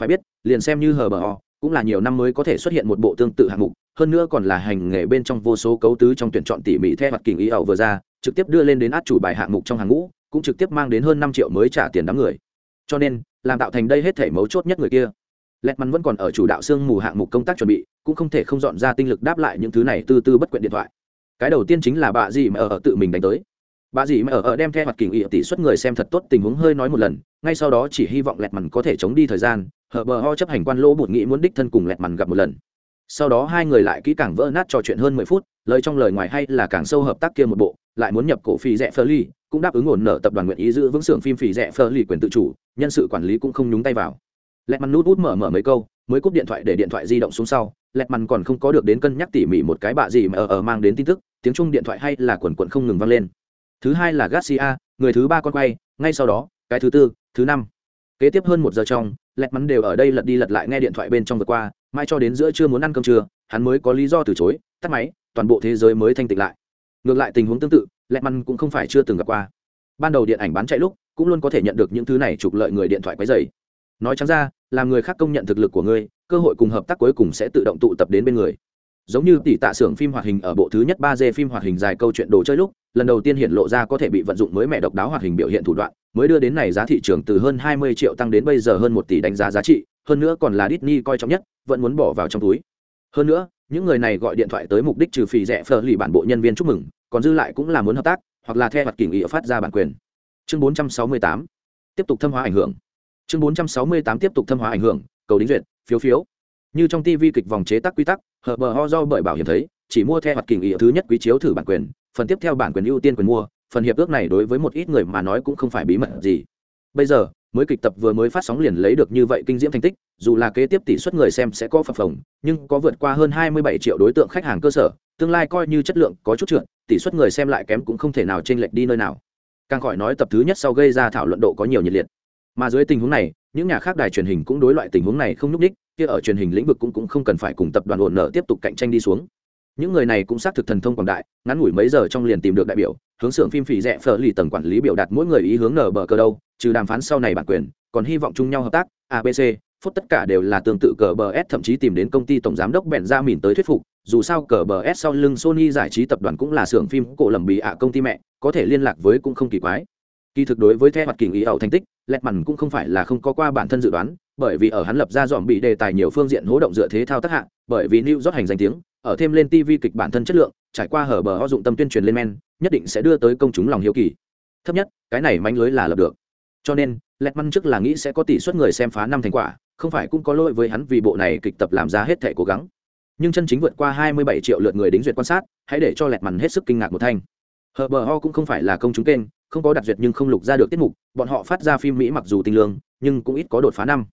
Phải biết, liền xem như hờ bờ ho cũng là nhiều năm mới có thể xuất hiện một bộ tương tự hạng mục, hơn nữa còn là hành nghề bên trong vô số cấu tứ trong tuyển chọn tỉ mỉ theo mặt kình ý ẩu vừa ra, trực tiếp đưa lên đến át chủ bài hạng mục trong hàng ngũ, cũng trực tiếp mang đến hơn năm triệu mới trả tiền đám người. Cho nên, làm tạo thành đây hết thể mấu chốt nhất người kia. Lẹt mắn vẫn còn ở chủ đạo xương mù hạng mục công tác chuẩn bị, cũng không thể không dọn ra tinh lực đáp lại những thứ này từ từ bất quyện điện thoại. Cái đầu tiên chính là bà dì mà ở tự mình đánh tới. Bà dì mà ở ở đem theo mặt kình ý tỷ suất người xem thật tốt tình huống hơi nói một lần, ngay sau đó chỉ hy vọng lẹt mắn có thể chống đi thời gian hở bờ ho chấp hành quan lỗ bụt nghĩ muốn đích thân cùng lẹt mằn gặp một lần. Sau đó hai người lại kỹ càng vỡ nát trò chuyện hơn mười phút, lời trong lời ngoài hay là càng sâu hợp tác kia một bộ, lại muốn nhập cổ phí rẻ phơ ly cũng đáp ứng ổn nợ tập đoàn nguyện ý giữ vững xưởng phim phí rẻ phơ ly quyền tự chủ, nhân sự quản lý cũng không nhúng tay vào. Lẹt mằn nút út mở mở mấy câu, mới cúp điện thoại để điện thoại di động xuống sau, lẹt mằn còn không có được đến cân nhắc tỉ mỉ một cái bạ gì mà ở ở mang đến tin tức, tiếng chung điện thoại hay là quần quần không ngừng vang lên. Thứ hai là garcia, người thứ ba con quay, ngay sau đó, cái thứ tư, thứ năm kế tiếp hơn một giờ trong, lẹt mắn đều ở đây lật đi lật lại nghe điện thoại bên trong vượt qua, mai cho đến giữa trưa muốn ăn cơm trưa, hắn mới có lý do từ chối, tắt máy, toàn bộ thế giới mới thanh tịnh lại. Ngược lại tình huống tương tự, lẹt mắn cũng không phải chưa từng gặp qua. Ban đầu điện ảnh bán chạy lúc, cũng luôn có thể nhận được những thứ này trục lợi người điện thoại quấy dày nói chẳng ra là người khác công nhận thực lực của ngươi, cơ hội cùng hợp tác cuối cùng sẽ tự động tụ tập đến bên người. Giống như tỷ tạ xưởng phim hoạt hình ở bộ thứ nhất ba d phim hoạt hình dài câu chuyện đồ chơi lúc, lần đầu tiên hiện lộ ra có thể bị vận dụng mới mẹ độc đáo hoạt hình biểu hiện thủ đoạn mới đưa đến này giá thị trường từ hơn 20 triệu tăng đến bây giờ hơn một tỷ đánh giá giá trị, hơn nữa còn là Disney coi trọng nhất, vẫn muốn bỏ vào trong túi. Hơn nữa, những người này gọi điện thoại tới mục đích trừ phí rẻ phở lì bản bộ nhân viên chúc mừng, còn dư lại cũng là muốn hợp tác, hoặc là theo hoạt kỉnh ý phát ra bản quyền. Chương 468 tiếp tục thâm hóa ảnh hưởng. Chương 468 tiếp tục thâm hóa ảnh hưởng, cầu đính duyệt, phiếu phiếu. Như trong tv kịch vòng chế tác quy tắc hợp bờ ho do bởi bảo hiểm thấy, chỉ mua theo hoạt kỉnh ý thứ nhất quý chiếu thử bản quyền, phần tiếp theo bản quyền ưu tiên quyền mua phần hiệp ước này đối với một ít người mà nói cũng không phải bí mật gì. Bây giờ, mới kịch tập vừa mới phát sóng liền lấy được như vậy kinh diễm thành tích, dù là kế tiếp tỷ suất người xem sẽ có phập phồng, nhưng có vượt qua hơn 27 triệu đối tượng khách hàng cơ sở, tương lai coi như chất lượng có chút trượt, tỷ suất người xem lại kém cũng không thể nào chênh lệch đi nơi nào. Càng khỏi nói tập thứ nhất sau gây ra thảo luận độ có nhiều nhiệt liệt. Mà dưới tình huống này, những nhà khác đài truyền hình cũng đối loại tình huống này không nhúc ních kia ở truyền hình lĩnh vực cũng cũng không cần phải cùng tập đoàn ổn nợ tiếp tục cạnh tranh đi xuống những người này cũng xác thực thần thông quảng đại, ngắn ngủi mấy giờ trong liền tìm được đại biểu, hướng xưởng phim phỉ rẻ phở lì tầng quản lý biểu đạt mỗi người ý hướng nở bờ cờ đâu, trừ đàm phán sau này bản quyền, còn hy vọng chung nhau hợp tác abc phút tất cả đều là tương tự cờ bờ s, thậm chí tìm đến công ty tổng giám đốc bèn ra mìn tới thuyết phục, dù sao cờ bờ s sau lưng sony giải trí tập đoàn cũng là xưởng phim cổ lầm bị ạ công ty mẹ, có thể liên lạc với cũng không kỳ quái. Kỳ thực đối với theo mặt kỳ ý ẩu thành tích lẹt mằn cũng không phải là không có qua bản thân dự đoán bởi vì ở hắn lập ra dòm bị đề tài nhiều phương diện hố động dựa thế thao tác hạ, bởi vì new rót hành danh tiếng, ở thêm lên tv kịch bản thân chất lượng, trải qua hở bờ ho dụng tâm tuyên truyền lên men, nhất định sẽ đưa tới công chúng lòng hiếu kỳ. Thấp nhất, cái này mánh lưới là lập được. Cho nên lẹt măn trước là nghĩ sẽ có tỷ suất người xem phá năm thành quả, không phải cũng có lỗi với hắn vì bộ này kịch tập làm ra hết thể cố gắng. Nhưng chân chính vượt qua 27 triệu lượt người đính duyệt quan sát, hãy để cho lẹt mằn hết sức kinh ngạc một thanh. Hờ bờ ho cũng không phải là công chúng kênh, không có đặc duyệt nhưng không lục ra được tiết mục, bọn họ phát ra phim mỹ mặc dù tinh lương, nhưng cũng ít có đột phá năm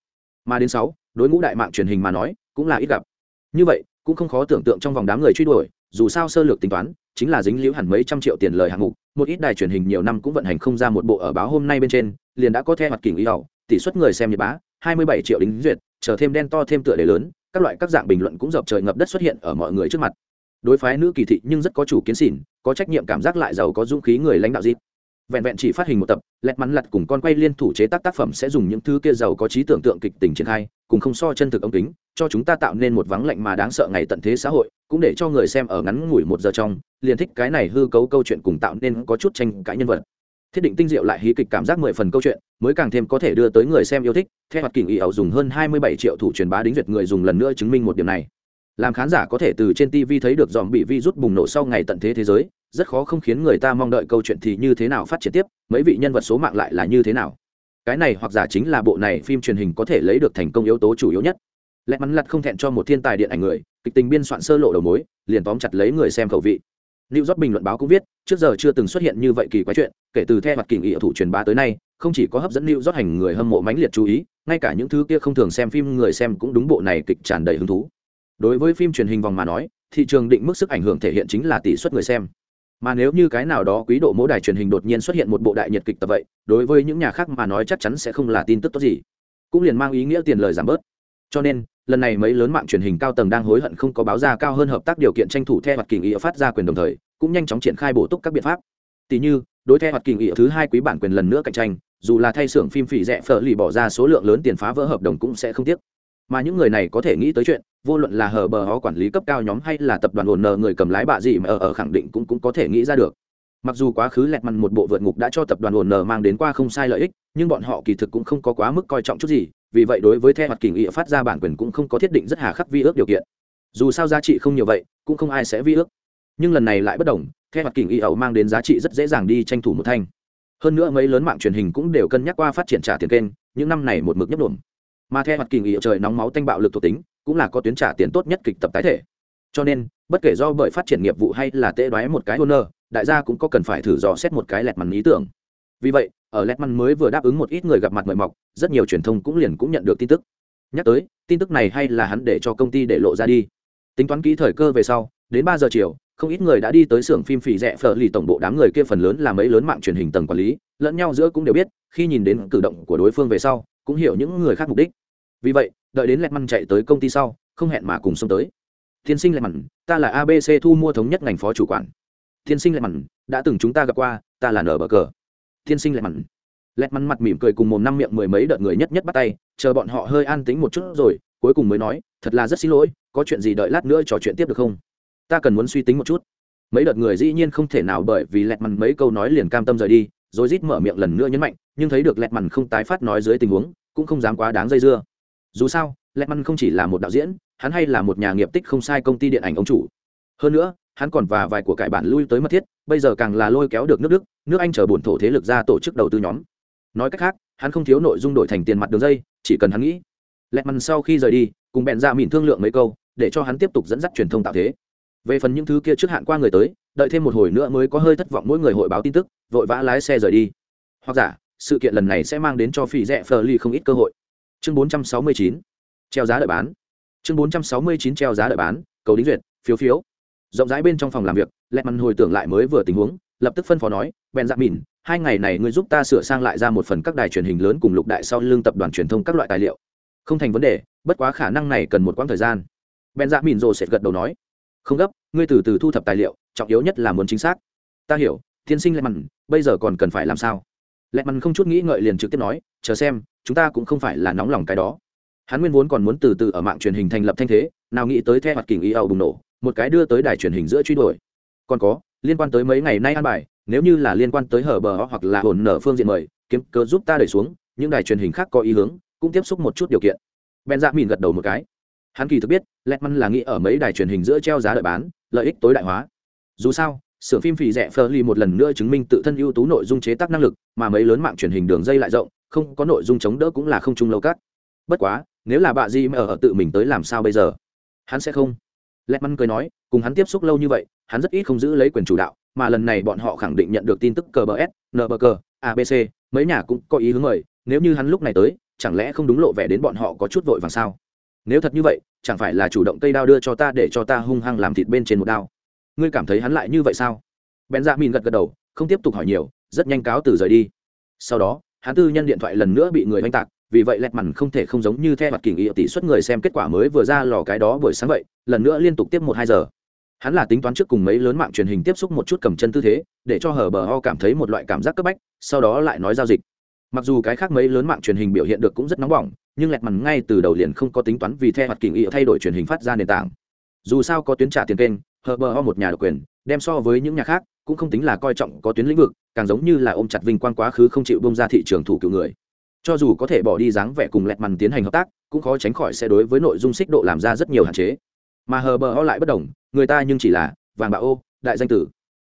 mà đến sáu, đối ngũ đại mạng truyền hình mà nói, cũng là ít gặp. Như vậy, cũng không khó tưởng tượng trong vòng đám người truy đuổi, dù sao sơ lược tính toán, chính là dính liễu hẳn mấy trăm triệu tiền lời hạng mục, một ít đài truyền hình nhiều năm cũng vận hành không ra một bộ ở báo hôm nay bên trên, liền đã có theo mặt kỉnh ý ẩu tỷ suất người xem nhật bá, hai mươi bảy triệu đính duyệt, chờ thêm đen to thêm tựa đề lớn, các loại các dạng bình luận cũng dập trời ngập đất xuất hiện ở mọi người trước mặt. Đối phái nữ kỳ thị nhưng rất có chủ kiến xỉn, có trách nhiệm cảm giác lại giàu có dũng khí người lãnh đạo dịp vẹn vẹn chỉ phát hình một tập, lẹt mắn lặt cùng con quay liên thủ chế tác tác phẩm sẽ dùng những thứ kia giàu có trí tưởng tượng kịch tình triển khai, cùng không so chân thực ống kính, cho chúng ta tạo nên một vắng lạnh mà đáng sợ ngày tận thế xã hội, cũng để cho người xem ở ngắn ngủi một giờ trong, liền thích cái này hư cấu câu chuyện cùng tạo nên có chút tranh cãi nhân vật. Thiết định tinh diệu lại hí kịch cảm giác mười phần câu chuyện, mới càng thêm có thể đưa tới người xem yêu thích, theo hoạt kình ý ẩu dùng hơn hai mươi bảy triệu thủ truyền bá đính duyệt người dùng lần nữa chứng minh một điểm này làm khán giả có thể từ trên tv thấy được dòm bị vi rút bùng nổ sau ngày tận thế thế giới rất khó không khiến người ta mong đợi câu chuyện thì như thế nào phát triển tiếp mấy vị nhân vật số mạng lại là như thế nào. Cái này hoặc giả chính là bộ này phim truyền hình có thể lấy được thành công yếu tố chủ yếu nhất. Lẽ mắn lặt không thẹn cho một thiên tài điện ảnh người kịch tình biên soạn sơ lộ đầu mối liền tóm chặt lấy người xem khẩu vị. New York bình luận báo cũng viết, trước giờ chưa từng xuất hiện như vậy kỳ quái chuyện, kể từ theo mặt kỳ nghị thủ truyền bá tới nay, không chỉ có hấp dẫn New York hành người hâm mộ mãnh liệt chú ý, ngay cả những thứ kia không thường xem phim người xem cũng đúng bộ này kịch tràn đầy hứng thú. Đối với phim truyền hình vòng mà nói, thị trường định mức sức ảnh hưởng thể hiện chính là tỷ suất người xem. Mà nếu như cái nào đó quý độ mỗi đài truyền hình đột nhiên xuất hiện một bộ đại nhiệt kịch tập vậy, đối với những nhà khác mà nói chắc chắn sẽ không là tin tức tốt gì. Cũng liền mang ý nghĩa tiền lời giảm bớt. Cho nên, lần này mấy lớn mạng truyền hình cao tầng đang hối hận không có báo ra cao hơn hợp tác điều kiện tranh thủ theo mặt kỳ nghĩa phát ra quyền đồng thời cũng nhanh chóng triển khai bổ túc các biện pháp tỷ như đối theo mặt kỳ nghĩa thứ hai quý bản quyền lần nữa cạnh tranh dù là thay xưởng phim phỉ rẻ phở lì bỏ ra số lượng lớn tiền phá vỡ hợp đồng cũng sẽ không tiếc mà những người này có thể nghĩ tới chuyện vô luận là hở bờ hó quản lý cấp cao nhóm hay là tập đoàn ổn nợ người cầm lái bạ gì mà ở, ở khẳng định cũng cũng có thể nghĩ ra được. Mặc dù quá khứ lẹt mằn một bộ vượt ngục đã cho tập đoàn ổn nợ mang đến qua không sai lợi ích nhưng bọn họ kỳ thực cũng không có quá mức coi trọng chút gì vì vậy đối với theo mặt kỳ nghĩa phát ra bản quyền cũng không có thiết định rất hà khắc vi ước điều kiện. Dù sao giá trị không nhiều vậy cũng không ai sẽ vi ước. Nhưng lần này lại bất đồng theo mặt kỳ nghĩa ẩu mang đến giá trị rất dễ dàng đi tranh thủ một thanh. Hơn nữa mấy lớn mạng truyền hình cũng đều cân nhắc qua phát triển trả tiền kênh những năm này một mực nhấp đổm mà theo mặt kỳ ý trời nóng máu tanh bạo lực thuộc tính, cũng là có tuyến trả tiền tốt nhất kịch tập tái thể. Cho nên, bất kể do bởi phát triển nghiệp vụ hay là tệ đoái một cái honor, đại gia cũng có cần phải thử dò xét một cái lẹt mằn ý tưởng. Vì vậy, ở lẹt mằn mới vừa đáp ứng một ít người gặp mặt mời mọc, rất nhiều truyền thông cũng liền cũng nhận được tin tức. Nhắc tới, tin tức này hay là hắn để cho công ty để lộ ra đi. Tính toán kỹ thời cơ về sau, đến ba giờ chiều, không ít người đã đi tới xưởng phim phỉ rẻ phở lì tổng bộ đám người kia phần lớn là mấy lớn mạng truyền hình tầng quản lý, lẫn nhau giữa cũng đều biết, khi nhìn đến cử động của đối phương về sau, cũng hiểu những người khác mục đích vì vậy, đợi đến lẹt măn chạy tới công ty sau, không hẹn mà cùng xông tới. Tiên sinh lẹt măn ta là abc thu mua thống nhất ngành phó chủ quản. Tiên sinh lẹt măn đã từng chúng ta gặp qua, ta là nở bờ cờ. Tiên sinh lẹt măn lẹt măn mặt mỉm cười cùng mồm năm miệng mười mấy đợt người nhất nhất bắt tay, chờ bọn họ hơi an tính một chút rồi, cuối cùng mới nói, thật là rất xin lỗi, có chuyện gì đợi lát nữa trò chuyện tiếp được không? Ta cần muốn suy tính một chút. Mấy đợt người dĩ nhiên không thể nào bởi vì lẹt mằn mấy câu nói liền cam tâm rời đi, rồi rít mở miệng lần nữa nhấn mạnh, nhưng thấy được lẹt mằn không tái phát nói dưới tình huống, cũng không dám quá đáng dây dưa dù sao lệ măn không chỉ là một đạo diễn, hắn hay là một nhà nghiệp tích không sai công ty điện ảnh ông chủ. Hơn nữa, hắn còn và vài của cải bản lui tới mật thiết, bây giờ càng là lôi kéo được nước đức, nước anh chờ bổn thổ thế lực ra tổ chức đầu tư nhóm. Nói cách khác, hắn không thiếu nội dung đổi thành tiền mặt đường dây, chỉ cần hắn nghĩ. Lệ măn sau khi rời đi, cùng bèn ra dạ mìn thương lượng mấy câu, để cho hắn tiếp tục dẫn dắt truyền thông tạo thế. Về phần những thứ kia trước hạn qua người tới, đợi thêm một hồi nữa mới có hơi thất vọng mỗi người hội báo tin tức, vội vã lái xe rời đi. Hoặc giả, sự kiện lần này sẽ mang đến cho phi rẽ phờ ly không ít cơ hội chương 469 treo giá đợi bán. Chương 469 treo giá đợi bán, cầu đính duyệt, phiếu phiếu. Rộng rãi bên trong phòng làm việc, lẹ mằn hồi tưởng lại mới vừa tình huống, lập tức phân phó nói, bèn dạ mìn hai ngày này ngươi giúp ta sửa sang lại ra một phần các đài truyền hình lớn cùng lục đại sau lưng tập đoàn truyền thông các loại tài liệu. Không thành vấn đề, bất quá khả năng này cần một quãng thời gian. Bèn dạ mìn rồ sệt gật đầu nói, không gấp, ngươi từ từ thu thập tài liệu, trọng yếu nhất là muốn chính xác. Ta hiểu, tiên sinh lẹ mằn bây giờ còn cần phải làm sao? Lẹ mằn không chút nghĩ ngợi liền trực tiếp nói, chờ xem chúng ta cũng không phải là nóng lòng cái đó. Hắn nguyên vốn còn muốn từ từ ở mạng truyền hình thành lập thanh thế, nào nghĩ tới theo mặt kình ý ẩu bùng nổ, một cái đưa tới đài truyền hình giữa truy đuổi. Còn có, liên quan tới mấy ngày nay ăn bài, nếu như là liên quan tới hở bờ hoặc là hồn nở phương diện mời, kiếm cớ giúp ta đẩy xuống, những đài truyền hình khác có ý hướng, cũng tiếp xúc một chút điều kiện. Ben dạ mìn gật đầu một cái. Hắn kỳ thực biết lẹt măn là nghĩ ở mấy đài truyền hình giữa treo giá đợi bán, lợi ích tối đại hóa. Dù sao sưởng phim phì rẻ phơ ly một lần nữa chứng minh tự thân ưu tú nội dung chế tác năng lực, mà mấy lớn mạng truyền hình đường dây lại rộng không có nội dung chống đỡ cũng là không chung lâu cắt bất quá, nếu là bà di mà ở tự mình tới làm sao bây giờ? Hắn sẽ không. Lẹt măn cười nói, cùng hắn tiếp xúc lâu như vậy, hắn rất ít không giữ lấy quyền chủ đạo, mà lần này bọn họ khẳng định nhận được tin tức cờ bờ s nbg abc mấy nhà cũng có ý hướng mời nếu như hắn lúc này tới, chẳng lẽ không đúng lộ vẻ đến bọn họ có chút vội vàng sao? Nếu thật như vậy, chẳng phải là chủ động cây đao đưa cho ta để cho ta hung hăng làm thịt bên trên một đao? Ngươi cảm thấy hắn lại như vậy sao? Bèn dạ mìn gật gật đầu, không tiếp tục hỏi nhiều, rất nhanh cáo từ rời đi. Sau đó hắn tư nhân điện thoại lần nữa bị người oanh tạc, vì vậy lẹt mằn không thể không giống như theo mặt kình ý tỷ suất người xem kết quả mới vừa ra lò cái đó buổi sáng vậy, lần nữa liên tục tiếp một hai giờ. Hắn là tính toán trước cùng mấy lớn mạng truyền hình tiếp xúc một chút cầm chân tư thế, để cho hở bờ ho cảm thấy một loại cảm giác cấp bách, sau đó lại nói giao dịch. Mặc dù cái khác mấy lớn mạng truyền hình biểu hiện được cũng rất nóng bỏng, nhưng lẹt mằn ngay từ đầu liền không có tính toán vì theo mặt kình ý thay đổi truyền hình phát ra nền tảng. Dù sao có tuyến trả tiền kênh hở bờ ho một nhà độc quyền, đem so với những nhà khác cũng không tính là coi trọng có tuyến lĩnh vực, càng giống như là ôm chặt vinh quang quá khứ không chịu bông ra thị trường thủ cựu người. Cho dù có thể bỏ đi dáng vẻ cùng lẹt mằn tiến hành hợp tác, cũng khó tránh khỏi sẽ đối với nội dung xích độ làm ra rất nhiều hạn chế. Mà hờ bờ ho lại bất đồng, người ta nhưng chỉ là vàng bạo ô, đại danh tử.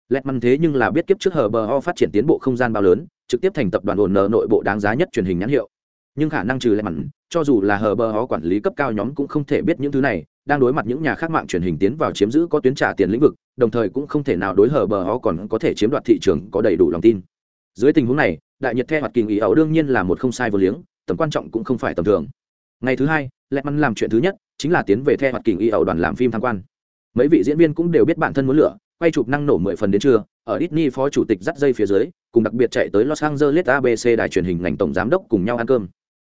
Lẹt mằn thế nhưng là biết kiếp trước hờ bờ ho phát triển tiến bộ không gian bao lớn, trực tiếp thành tập đoàn ổn nợ nội bộ đáng giá nhất truyền hình nhãn hiệu nhưng khả năng trừ lại mặn cho dù là hờ bờ ho quản lý cấp cao nhóm cũng không thể biết những thứ này đang đối mặt những nhà khác mạng truyền hình tiến vào chiếm giữ có tuyến trả tiền lĩnh vực đồng thời cũng không thể nào đối hờ bờ ho còn có thể chiếm đoạt thị trường có đầy đủ lòng tin. Dưới tình huống này đại nhật the hoạt kỳ ý ẩu đương nhiên là một không sai vô liếng tầm quan trọng cũng không phải tầm thường. Ngày thứ hai lẹ mắn làm chuyện thứ nhất chính là tiến về the hoạt kỳ ý ẩu đoàn làm phim tham quan. Mấy vị diễn viên cũng đều biết bản thân muốn lựa, quay chụp năng nổ mười phần đến trưa ở Disney phó chủ tịch dắt dây phía dưới cùng đặc biệt chạy tới Los Angeles ABC đài truyền hình ngành tổng giám đốc cùng nhau ăn cơm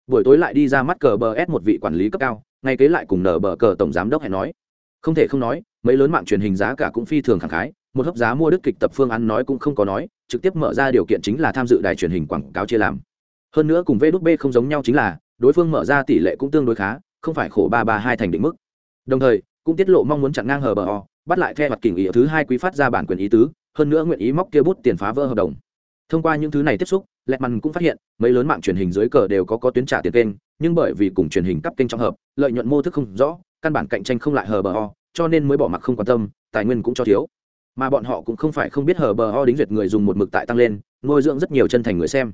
buổi tối lại đi ra mắt cờ bờ s một vị quản lý cấp cao, ngay kế lại cùng nở bờ cờ tổng giám đốc hẹn nói. Không thể không nói, mấy lớn mạng truyền hình giá cả cũng phi thường khẳng khái, một hấp giá mua đức kịch tập phương án nói cũng không có nói, trực tiếp mở ra điều kiện chính là tham dự đài truyền hình quảng cáo chia làm. Hơn nữa cùng vđb không giống nhau chính là, đối phương mở ra tỷ lệ cũng tương đối khá, không phải khổ ba ba hai thành định mức. Đồng thời, cũng tiết lộ mong muốn chặn ngang hờ bờ o, bắt lại theo mặt kình ý thứ hai quý phát ra bản quyền ý tứ, hơn nữa nguyện ý móc kia bút tiền phá vỡ hợp đồng. Thông qua những thứ này tiếp xúc lẹt mằn cũng phát hiện, mấy lớn mạng truyền hình dưới cờ đều có có tuyến trả tiền kênh, nhưng bởi vì cùng truyền hình cấp kênh trong hợp, lợi nhuận mô thức không rõ, căn bản cạnh tranh không lại hờ bờ ho cho nên mới bỏ mặc không quan tâm, tài nguyên cũng cho thiếu. Mà bọn họ cũng không phải không biết hờ bờ ho đính duyệt người dùng một mực tại tăng lên, nuôi dưỡng rất nhiều chân thành người xem.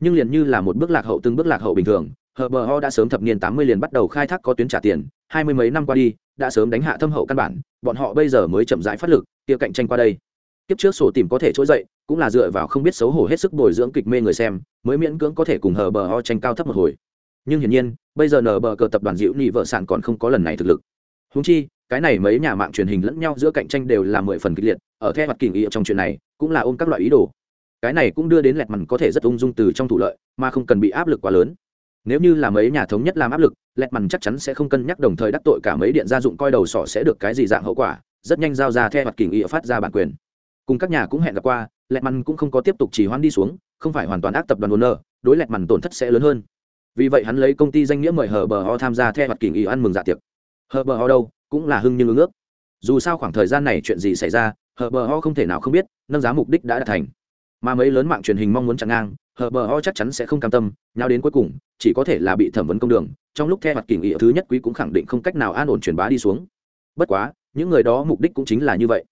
Nhưng liền như là một bước lạc hậu từng bước lạc hậu bình thường hờ bờ ho đã sớm thập niên tám mươi liền bắt đầu khai thác có tuyến trả tiền, hai mươi mấy năm qua đi, đã sớm đánh hạ thâm hậu căn bản, bọn họ bây giờ mới chậm rãi phát lực, kia cạnh tranh qua đây. Tiếp trước sổ tìm có thể trỗi dậy cũng là dựa vào không biết xấu hổ hết sức bồi dưỡng kịch mê người xem, mới miễn cưỡng có thể cùng hờ bờ ho tranh cao thấp một hồi. Nhưng hiển nhiên, bây giờ nờ bờ cờ tập đoàn dịu nhị vợ sản còn không có lần này thực lực. Húng chi, cái này mấy nhà mạng truyền hình lẫn nhau giữa cạnh tranh đều là mười phần kịch liệt, ở theo mặt kỳ nghị trong chuyện này, cũng là ôm các loại ý đồ. Cái này cũng đưa đến lẹt mằn có thể rất ung dung từ trong thủ lợi, mà không cần bị áp lực quá lớn. Nếu như là mấy nhà thống nhất làm áp lực, lẹt mằn chắc chắn sẽ không cân nhắc đồng thời đắc tội cả mấy điện gia dụng coi đầu sỏ sẽ được cái gì dạng hậu quả, rất nhanh giao ra theo mặt kỳ nghị phát ra bản quyền. Cùng các nhà cũng hẹn gặp qua lẹt mằn cũng không có tiếp tục chỉ hoan đi xuống không phải hoàn toàn ác tập đoàn Warner, đối lẹt mằn tổn thất sẽ lớn hơn. Vì vậy hắn lấy công ty danh nghĩa mời hờ bờ ho tham gia theo mặt kỳ nghị ăn mừng dạ tiệc. Hờ bờ ho đâu cũng là hưng nhưng ứng ước. Dù sao khoảng thời gian này chuyện gì xảy ra hờ bờ ho không thể nào không biết nâng giá mục đích đã đạt thành. Mà mấy lớn mạng truyền hình mong muốn chặn ngang hờ bờ ho chắc chắn sẽ không cam tâm nhau đến cuối cùng chỉ có thể là bị thẩm vấn công đường. Trong lúc theo mặt kỳ nghị thứ nhất quý cũng khẳng định không cách nào an ổn truyền bá đi xuống. Bất quá những người đó mục đích cũng chính là như vậy.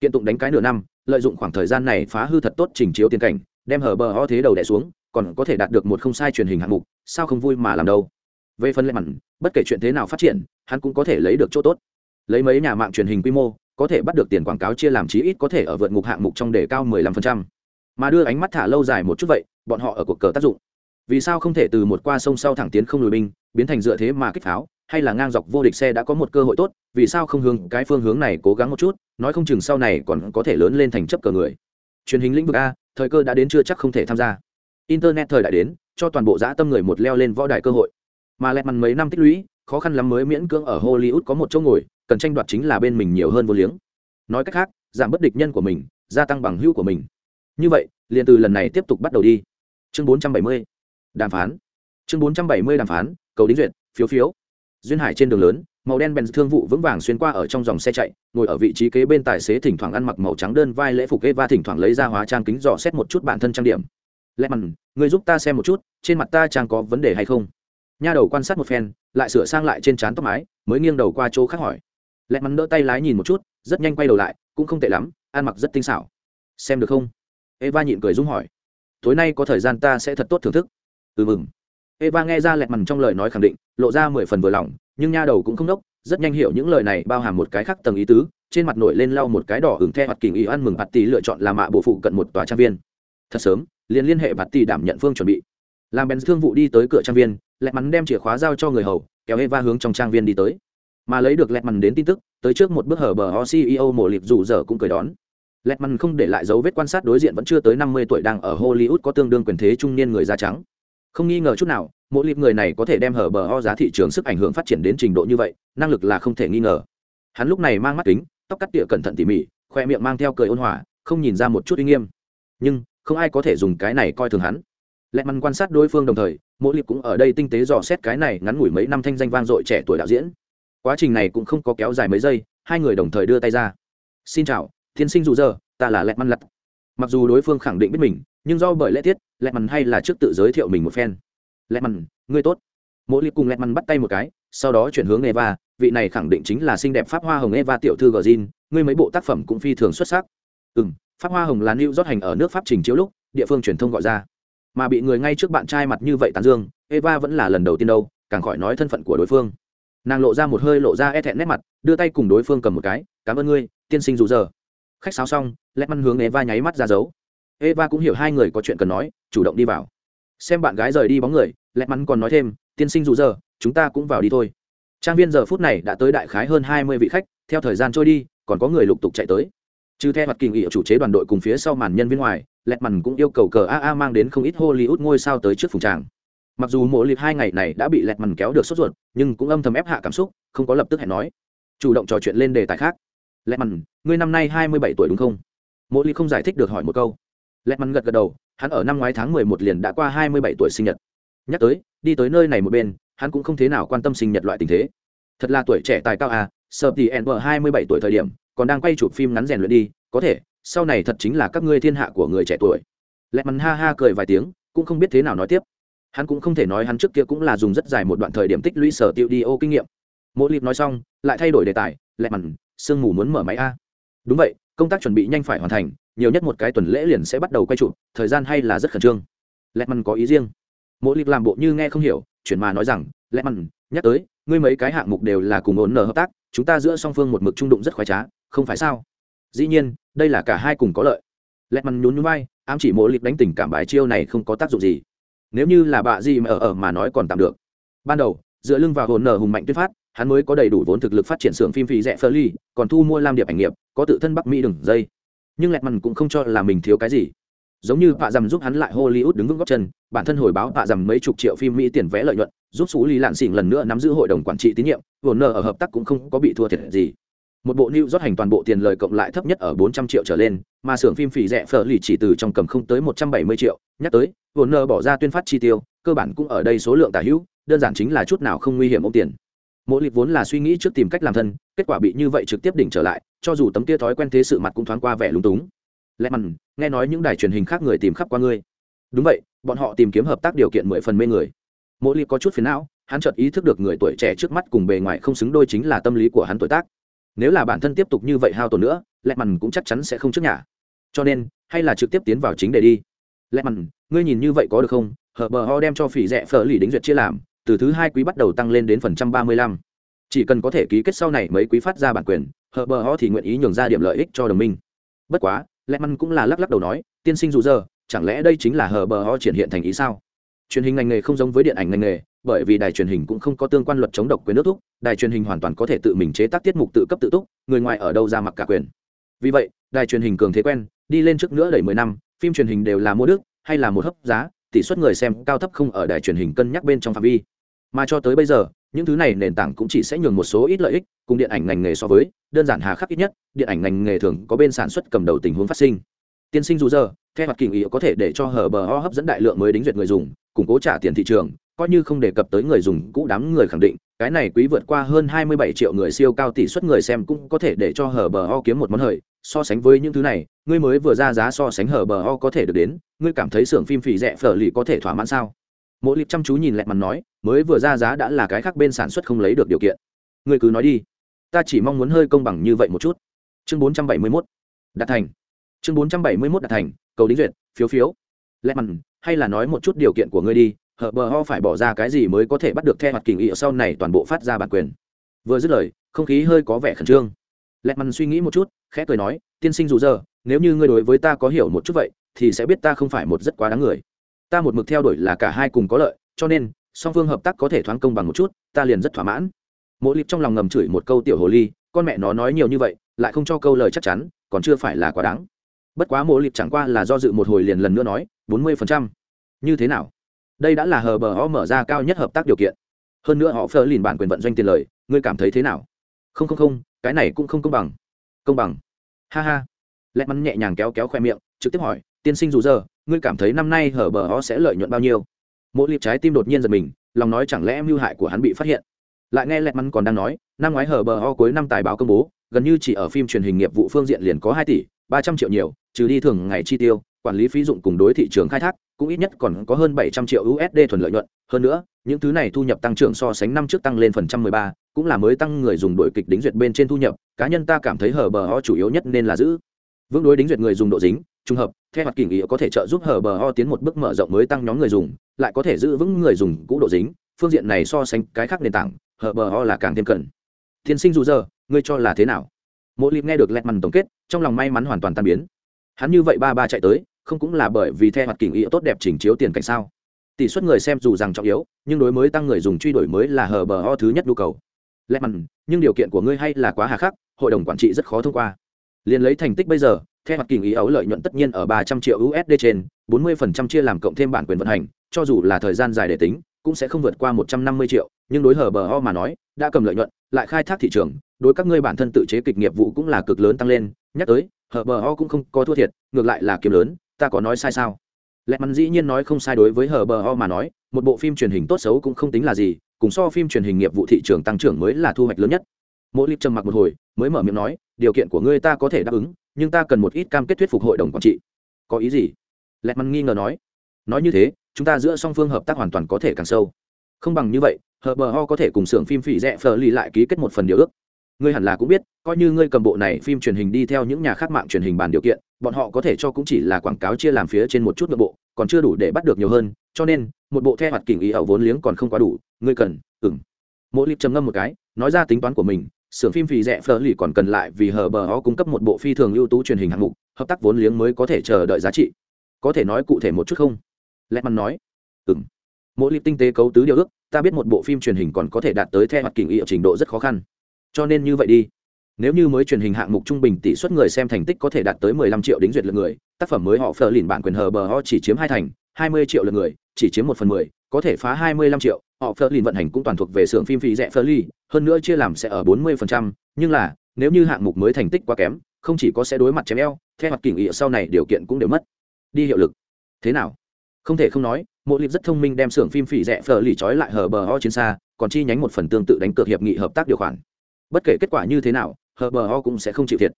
Kiện tụng đánh cái nửa năm lợi dụng khoảng thời gian này phá hư thật tốt trình chiếu tiền cảnh, đem hở bờ ho thế đầu đẻ xuống, còn có thể đạt được một không sai truyền hình hạng mục, sao không vui mà làm đâu. Về phần lệ mặn bất kể chuyện thế nào phát triển, hắn cũng có thể lấy được chỗ tốt. Lấy mấy nhà mạng truyền hình quy mô, có thể bắt được tiền quảng cáo chia làm chí ít có thể ở vượt ngục hạng mục trong đề cao 15%. mà đưa ánh mắt thả lâu dài một chút vậy, bọn họ ở cuộc cờ tác dụng. Vì sao không thể từ một qua sông sau thẳng tiến không lùi binh, biến thành dựa thế mà kích pháo hay là ngang dọc vô địch xe đã có một cơ hội tốt, vì sao không hướng cái phương hướng này cố gắng một chút, nói không chừng sau này còn có thể lớn lên thành chấp cờ người. Truyền hình lĩnh vực a, thời cơ đã đến chưa chắc không thể tham gia. Internet thời đại đến, cho toàn bộ dã tâm người một leo lên võ đài cơ hội. Mà lẹt mặt mấy năm tích lũy, khó khăn lắm mới miễn cưỡng ở hollywood có một chỗ ngồi, cần tranh đoạt chính là bên mình nhiều hơn vô liếng. Nói cách khác, giảm bất địch nhân của mình, gia tăng bằng hữu của mình. Như vậy, liền từ lần này tiếp tục bắt đầu đi. Chương 470. đàm phán. Chương 470 đàm phán, cầu đính duyệt, phiếu phiếu duyên hải trên đường lớn, màu đen bèn thương vụ vững vàng xuyên qua ở trong dòng xe chạy, ngồi ở vị trí kế bên tài xế thỉnh thoảng ăn mặc màu trắng đơn vai lễ phục eva thỉnh thoảng lấy ra hóa trang kính dò xét một chút bản thân trang điểm. Lẽ mặn người giúp ta xem một chút, trên mặt ta trang có vấn đề hay không? Nha đầu quan sát một phen, lại sửa sang lại trên trán tóc mái, mới nghiêng đầu qua chỗ khác hỏi. Lẽ mặn đỡ tay lái nhìn một chút, rất nhanh quay đầu lại, cũng không tệ lắm, ăn mặc rất tinh xảo. Xem được không? Eva nhịn cười dung hỏi. Tối nay có thời gian ta sẽ thật tốt thưởng thức. Ừ mừng eva nghe ra lẹt mằn trong lời nói khẳng định, lộ ra mười phần vừa lòng, nhưng nha đầu cũng không đốc, rất nhanh hiểu những lời này bao hàm một cái khác tầng ý tứ, trên mặt nổi lên lau một cái đỏ hứng the hoặc kình ý ăn mừng bạt tỷ lựa chọn làm mạ bộ phụ cận một tòa trang viên. Thật sớm, liền liên hệ bạt tỷ đảm nhận phương chuẩn bị. Làm bèn thương vụ đi tới cửa trang viên, lẹt mằn đem chìa khóa giao cho người hầu, kéo eva hướng trong trang viên đi tới. Mà lấy được lẹt mằn đến tin tức, tới trước một bước hở bờ Oceo ceo mổ rủ giờ cũng cười đón. Lẹt mằn không để lại dấu vết quan sát đối diện vẫn chưa tới năm mươi tuổi đang ở hollywood có tương đương quyền thế trung niên người da trắng không nghi ngờ chút nào, mỗi liệp người này có thể đem hở bờ ho giá thị trường sức ảnh hưởng phát triển đến trình độ như vậy, năng lực là không thể nghi ngờ. Hắn lúc này mang mắt kính, tóc cắt tỉa cẩn thận tỉ mỉ, khoe miệng mang theo cười ôn hòa, không nhìn ra một chút uy nghiêm. Nhưng, không ai có thể dùng cái này coi thường hắn. Lẹt măn quan sát đối phương đồng thời, mỗi liệp cũng ở đây tinh tế dò xét cái này ngắn ngủi mấy năm thanh danh vang dội trẻ tuổi đạo diễn. Quá trình này cũng không có kéo dài mấy giây, hai người đồng thời đưa tay ra. Xin chào thiên sinh dù giờ ta là lẹt măn lặt mặc dù đối phương khẳng định biết mình, nhưng do bởi lễ tiết lẹ mằn hay là trước tự giới thiệu mình một phen. Lẹ mằn ngươi tốt. Mỗi liệp cùng lẹ mằn bắt tay một cái, sau đó chuyển hướng eva, vị này khẳng định chính là xinh đẹp pháp hoa hồng eva tiểu thư gờ zin ngươi mấy bộ tác phẩm cũng phi thường xuất sắc. Ừ m pháp hoa hồng là new rót hành ở nước pháp trình chiếu lúc, địa phương truyền thông gọi ra. Mà bị người ngay trước bạn trai mặt như vậy tán dương, eva vẫn là lần đầu tiên đâu, càng khỏi nói thân phận của đối phương. Nàng lộ ra một hơi lộ ra e thẹn nét mặt, đưa tay cùng đối phương cầm một cái, cảm ơn ngươi, tiên sinh dù giờ khách sáo xong lét măn hướng eva nháy mắt ra dấu. Eva cũng hiểu hai người có chuyện cần nói, chủ động đi vào. Xem bạn gái rời đi bóng người lét măn còn nói thêm, tiên sinh dù giờ, chúng ta cũng vào đi thôi. Trang viên giờ phút này đã tới đại khái hơn hai mươi vị khách, theo thời gian trôi đi, còn có người lục tục chạy tới. Trừ theo mặt kỳ nghỉ chủ chế đoàn đội cùng phía sau màn nhân viên ngoài, lẹt mằn cũng yêu cầu cờ aa mang đến không ít hollywood ngôi sao tới trước phùng tràng. Mặc dù mỗi lịp hai ngày này đã bị lẹt mằn kéo được sốt ruột, nhưng cũng âm thầm ép hạ cảm xúc, không có lập tức hẹn nói. Chủ động trò chuyện lên đề tài khác lẹ mằn ngươi năm nay hai mươi bảy tuổi đúng không? Mỗi ly không giải thích được hỏi một câu. Lẹ mằn gật gật đầu, hắn ở năm ngoái tháng mười một liền đã qua hai mươi bảy tuổi sinh nhật. Nhắc tới, đi tới nơi này một bên, hắn cũng không thế nào quan tâm sinh nhật loại tình thế. Thật là tuổi trẻ tài cao à sợ thì ẹn vợ hai mươi bảy tuổi thời điểm, còn đang quay chụp phim ngắn rèn luyện đi, có thể, sau này thật chính là các ngươi thiên hạ của người trẻ tuổi. Lẹ mằn ha ha cười vài tiếng, cũng không biết thế nào nói tiếp. Hắn cũng không thể nói hắn trước kia cũng là dùng rất dài một đoạn thời điểm tích lũy sở tiêu đi ô kinh nghiệm. Mỗi lịp nói xong, lại thay đổi đề tài lẹ mằn sương mù muốn mở máy a. Đúng vậy, công tác chuẩn bị nhanh phải hoàn thành, nhiều nhất một cái tuần lễ liền sẽ bắt đầu quay chụp, thời gian hay là rất khẩn trương. Lẹt mằn có ý riêng. Mỗi lịp làm bộ như nghe không hiểu, chuyển mà nói rằng lẹt mằn nhắc tới, ngươi mấy cái hạng mục đều là cùng ổn nở hợp tác, chúng ta giữa song phương một mực trung đụng rất khoái trá, không phải sao? Dĩ nhiên, đây là cả hai cùng có lợi. Lẹt mằn nhún nhún vai, ám chỉ mỗi lịch đánh tình cảm bài chiêu này không có tác dụng gì. Nếu như là bạ gì mà ở ở mà nói còn tạm được. Ban đầu, dựa lưng vào hồn nở hùng mạnh tuyết phát hắn mới có đầy đủ vốn thực lực phát triển xưởng phim phí rẻ phơ ly còn thu mua lam điệp ảnh nghiệp, có tự thân bắc mỹ đừng dây. Nhưng lẹt mằn cũng không cho là mình thiếu cái gì. Giống như bạ dầm giúp hắn lại hollywood đứng vững góc chân, bản thân hồi báo bạ dầm mấy chục triệu phim mỹ tiền vé lợi nhuận, giúp xú lý lạn xỉn lần nữa nắm giữ hội đồng quản trị tín nhiệm vồn nợ ở hợp tác cũng không có bị thua thiệt gì. Một bộ new rót hành toàn bộ tiền lời cộng lại thấp nhất ở 400 triệu trở lên, mà xưởng phim phỉ rẻ phở lì chỉ từ trong cầm không tới 170 triệu. Nhắc tới vốn nợ bỏ ra tuyên phát chi tiêu, cơ bản cũng ở đây số lượng tả hữu, đơn giản chính là chút nào không nguy hiểm ông tiền mỗi lịch vốn là suy nghĩ trước tìm cách làm thân, kết quả bị như vậy trực tiếp đỉnh trở lại, cho dù tấm kia thói quen thế sự mặt cũng thoáng qua vẻ lúng túng. Lẽ mằn nghe nói những đài truyền hình khác người tìm khắp qua ngươi. Đúng vậy, bọn họ tìm kiếm hợp tác điều kiện mười phần mê người. Mỗi lịch có chút phiền não, hắn chợt ý thức được người tuổi trẻ trước mắt cùng bề ngoài không xứng đôi chính là tâm lý của hắn tuổi tác. Nếu là bản thân tiếp tục như vậy hao tổn nữa lẽ mằn cũng chắc chắn sẽ không trước nhà. Cho nên, hay là trực tiếp tiến vào chính để đi. Lẽ mằn ngươi nhìn như vậy có được không? Hờ bờ ho đem cho phỉ rẻ phở lì đính duyệt chia làm từ thứ hai quý bắt đầu tăng lên đến phần trăm ba mươi lăm. Chỉ cần có thể ký kết sau này mấy quý phát ra bản quyền hờ bờ ho thì nguyện ý nhường ra điểm lợi ích cho đồng minh. Bất quá lẹ mằn cũng là lắc lắc đầu nói, tiên sinh dù giờ chẳng lẽ đây chính là hờ bờ ho triển hiện thành ý sao? Truyền hình ngành nghề không giống với điện ảnh ngành nghề, bởi vì đài truyền hình cũng không có tương quan luật chống độc quyền nước thúc, đài truyền hình hoàn toàn có thể tự mình chế tác tiết mục tự cấp tự túc, người ngoài ở đâu ra mặc cả quyền. Vì vậy, đài truyền hình cường thế quen, đi lên trước nữa đầy mười năm, phim truyền hình đều là mua đức hay là một hấp giá tỷ suất người xem cao thấp không ở đài truyền hình cân nhắc bên trong phạm vi. Mà cho tới bây giờ, những thứ này nền tảng cũng chỉ sẽ nhường một số ít lợi ích, cùng điện ảnh ngành nghề so với, đơn giản hà khắc ít nhất, điện ảnh ngành nghề thường có bên sản xuất cầm đầu tình huống phát sinh. Tiên sinh dù giờ theo mặt kỳ ý có thể để cho hở bờ ho hấp dẫn đại lượng mới đính duyệt người dùng, củng cố trả tiền thị trường coi như không đề cập tới người dùng cũ đám người khẳng định, cái này quý vượt qua hơn 27 triệu người siêu cao tỷ suất người xem cũng có thể để cho hở bờ ho kiếm một món hời. So sánh với những thứ này, ngươi mới vừa ra giá so sánh hở bờ ho có thể được đến, ngươi cảm thấy xưởng phim phì rẻ phở lì có thể thỏa mãn sao? Mỗi lịp chăm chú nhìn lẹt mặt nói, mới vừa ra giá đã là cái khác bên sản xuất không lấy được điều kiện. Ngươi cứ nói đi. Ta chỉ mong muốn hơi công bằng như vậy một chút. Chương 471 đạt thành. Chương 471 đạt thành. Cầu đính duyệt. Phiếu phiếu. Lẹt mặt, hay là nói một chút điều kiện của ngươi đi hở bờ ho phải bỏ ra cái gì mới có thể bắt được theo mặt kỳ nghị sau này toàn bộ phát ra bản quyền. Vừa dứt lời, không khí hơi có vẻ khẩn trương. Lẹt mằn suy nghĩ một chút, khẽ cười nói, tiên sinh dù giờ, nếu như ngươi đối với ta có hiểu một chút vậy, thì sẽ biết ta không phải một rất quá đáng người. Ta một mực theo đuổi là cả hai cùng có lợi, cho nên, song phương hợp tác có thể thoáng công bằng một chút, ta liền rất thỏa mãn. Mỗi lịp trong lòng ngầm chửi một câu tiểu hồ ly, con mẹ nó nói nhiều như vậy, lại không cho câu lời chắc chắn, còn chưa phải là quá đáng. Bất quá mỗi lịp chẳng qua là do dự một hồi liền lần nữa nói, bốn mươi phần trăm. Như thế nào? Đây đã là hờ bờ ho mở ra cao nhất hợp tác điều kiện. Hơn nữa họ phơ lìn bản quyền vận doanh tiền lời, ngươi cảm thấy thế nào? Không không không, cái này cũng không công bằng. Công bằng. Ha ha. Lẹ mắn nhẹ nhàng kéo kéo khoe miệng, trực tiếp hỏi, tiên sinh dù giờ, ngươi cảm thấy năm nay hở bờ ho sẽ lợi nhuận bao nhiêu? Mỗi liệp trái tim đột nhiên giật mình, lòng nói chẳng lẽ mưu hại của hắn bị phát hiện. Lại nghe lẹt mắn còn đang nói, năm ngoái hở bờ ho cuối năm tài báo công bố, gần như chỉ ở phim truyền hình nghiệp vụ phương diện liền có hai tỷ ba trăm triệu nhiều, trừ đi thường ngày chi tiêu quản lý phí dụng cùng đối thị trường khai thác, cũng ít nhất còn có hơn bảy trăm triệu usd thuần lợi nhuận. Hơn nữa, những thứ này thu nhập tăng trưởng so sánh năm trước tăng lên phần trăm mười ba, cũng là mới tăng người dùng đội kịch đính duyệt bên trên thu nhập, cá nhân ta cảm thấy hở bờ ho chủ yếu nhất nên là giữ. Vững đối đính duyệt người dùng độ dính trung hợp, theo mặt kỷ ý có thể trợ giúp hở bờ ho tiến một bước mở rộng mới tăng nhóm người dùng, lại có thể giữ vững người dùng cũ độ dính, phương diện này so sánh cái khác nền tảng, hở bờ ho là càng thêm cần Thiên sinh dù giờ, ngươi cho là thế nào? Mộ lịp nghe được lẹt màn tổng kết, trong lòng may mắn hoàn toàn tan biến hắn như vậy ba ba chạy tới, không cũng là bởi vì theo mặt kỷ ý tốt đẹp chỉnh chiếu tiền cảnh sao? Tỷ suất người xem dù rằng trọng yếu, nhưng đối mới tăng người dùng truy đổi mới là hờ bờ ho thứ nhất nhu cầu. Lẽ mặn, nhưng điều kiện của ngươi hay là quá hà khắc, hội đồng quản trị rất khó thông qua. Liền lấy thành tích bây giờ theo mặt kỳ ý ấu lợi nhuận tất nhiên ở ba trăm triệu usd trên, bốn mươi phần trăm chia làm cộng thêm bản quyền vận hành, cho dù là thời gian dài để tính, cũng sẽ không vượt qua một trăm năm mươi triệu, nhưng đối hờ bờ ho mà nói, đã cầm lợi nhuận, lại khai thác thị trường, đối các ngươi bản thân tự chế kịch nghiệp vụ cũng là cực lớn tăng lên nhắc tới, hở bờ ho cũng không có thua thiệt, ngược lại là kiếm lớn, ta có nói sai sao? Lẹ mắn dĩ nhiên nói không sai đối với hở bờ ho mà nói, một bộ phim truyền hình tốt xấu cũng không tính là gì, cùng so phim truyền hình nghiệp vụ thị trường tăng trưởng mới là thu hoạch lớn nhất. Mỗi lip trầm mặc một hồi, mới mở miệng nói, điều kiện của ngươi ta có thể đáp ứng, nhưng ta cần một ít cam kết thuyết phục hội đồng quản trị. Có ý gì? Lẹ mắn nghi ngờ nói. Nói như thế, chúng ta giữa song phương hợp tác hoàn toàn có thể càng sâu. Không bằng như vậy hờ bờ ho có thể cùng xưởng phim phỉ rẽ phờ lì lại ký kết một phần điều ước ngươi hẳn là cũng biết, coi như ngươi cầm bộ này phim truyền hình đi theo những nhà khác mạng truyền hình bàn điều kiện, bọn họ có thể cho cũng chỉ là quảng cáo chia làm phía trên một chút nội bộ, còn chưa đủ để bắt được nhiều hơn, cho nên, một bộ theo hoạt kỉnh ý ẩu vốn liếng còn không quá đủ, ngươi cần ừng mỗi lip trầm ngâm một cái, nói ra tính toán của mình, xưởng phim phì rẻ phở lì còn cần lại vì hờ bờ ho cung cấp một bộ phi thường ưu tú truyền hình hạng mục, hợp tác vốn liếng mới có thể chờ đợi giá trị. Có thể nói cụ thể một chút không? Lẽ mắn nói ừng mỗi lip tinh tế cấu tứ điều ước, ta biết một bộ phim truyền hình còn có thể đạt tới theo hoạt kỷ ý ở trình độ rất khó khăn cho nên như vậy đi. Nếu như mới truyền hình hạng mục trung bình tỷ suất người xem thành tích có thể đạt tới 15 triệu đính duyệt lượt người tác phẩm mới họ phờ lìn bản quyền hờ bờ ho chỉ chiếm hai thành 20 triệu lượt người chỉ chiếm một phần mười có thể phá 25 triệu. Họ phờ lìn vận hành cũng toàn thuộc về xưởng phim phí rẻ phờ ly hơn nữa chia làm sẽ ở 40%, nhưng là nếu như hạng mục mới thành tích quá kém không chỉ có sẽ đối mặt chém eo theo mặt kỷ nghị sau này điều kiện cũng đều mất. Đi hiệu lực. Thế nào? Không thể không nói mỗi liệp rất thông minh đem xưởng phim phỉ rẻ phờ lì trói lại hờ bờ ho chiến xa còn chi nhánh một phần tương tự đánh cược hiệp nghị hợp tác điều khoản bất kể kết quả như thế nào, hờ bờ ho cũng sẽ không chịu thiệt.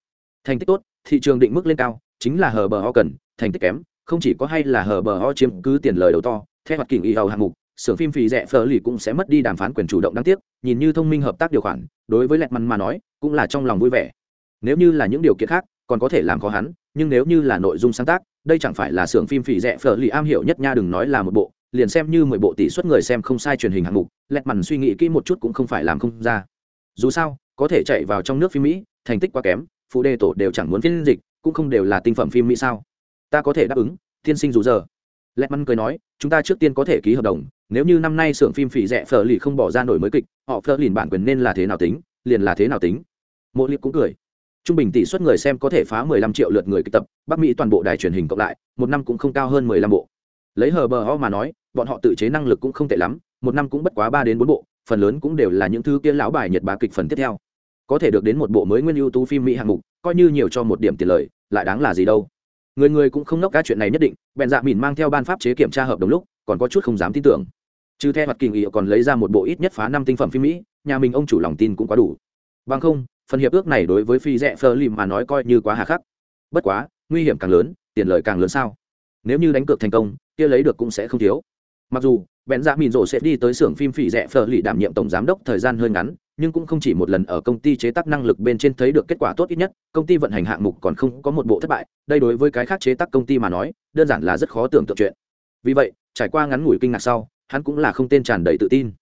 Thành tích tốt, thị trường định mức lên cao, chính là hờ bờ ho cần, thành tích kém, không chỉ có hay là hờ bờ ho chiếm cứ tiền lời đầu to, theo hoạt kỉnh y hầu hạng mục, xưởng phim phì rẻ phờ lì cũng sẽ mất đi đàm phán quyền chủ động đáng tiếc, nhìn như thông minh hợp tác điều khoản, đối với lẹt măn mà nói, cũng là trong lòng vui vẻ. Nếu như là những điều kiện khác, còn có thể làm khó hắn, nhưng nếu như là nội dung sáng tác, đây chẳng phải là xưởng phim phì rẻ phờ lì am hiểu nhất nha, đừng nói là một bộ, liền xem như mười bộ tỷ suất người xem không sai truyền hình hạng mục lẹt mằn suy nghĩ kỹ một chút cũng không phải làm không ra. Dù sao có thể chạy vào trong nước phim mỹ, thành tích quá kém, phụ đề tổ đều chẳng muốn phiên dịch, cũng không đều là tinh phẩm phim mỹ sao? Ta có thể đáp ứng, tiên sinh dù giờ. Lẹt măn cười nói, chúng ta trước tiên có thể ký hợp đồng, nếu như năm nay xưởng phim phỉ rẻ phở lì không bỏ ra nổi mới kịch, họ phở lìn bản quyền nên là thế nào tính, liền là thế nào tính. Mỗi liệp cũng cười. Trung bình tỷ suất người xem có thể phá 15 triệu lượt người kịch tập, bắc mỹ toàn bộ đài truyền hình cộng lại, một năm cũng không cao hơn 15 bộ. Lấy hờ bờ ho mà nói, bọn họ tự chế năng lực cũng không tệ lắm, một năm cũng bất quá ba đến bốn bộ phần lớn cũng đều là những thứ kia lão bài nhật bá kịch phần tiếp theo. Có thể được đến một bộ mới nguyên ưu tú phim mỹ hạng mục, coi như nhiều cho một điểm tiền lời, lại đáng là gì đâu. Người người cũng không nốc các chuyện này nhất định, bèn dạ mìn mang theo ban pháp chế kiểm tra hợp đồng lúc, còn có chút không dám tin tưởng. Chứ theo mặt kỳ nghị còn lấy ra một bộ ít nhất phá năm tinh phẩm phim mỹ, nhà mình ông chủ lòng tin cũng quá đủ. Bằng không, phần hiệp ước này đối với phi rẽ phơ lim mà nói coi như quá hà khắc. Bất quá, nguy hiểm càng lớn, tiền lời càng lớn sao? Nếu như đánh cược thành công, kia lấy được cũng sẽ không thiếu mặc dù, bèn dạ mìn rộ sẽ đi tới xưởng phim phỉ rẻ phở lì đảm nhiệm tổng giám đốc thời gian hơi ngắn, nhưng cũng không chỉ một lần ở công ty chế tác năng lực bên trên thấy được kết quả tốt ít nhất, công ty vận hành hạng mục còn không có một bộ thất bại, đây đối với cái khác chế tác công ty mà nói, đơn giản là rất khó tưởng tượng chuyện. Vì vậy, trải qua ngắn ngủi kinh ngạc sau, hắn cũng là không tên tràn đầy tự tin.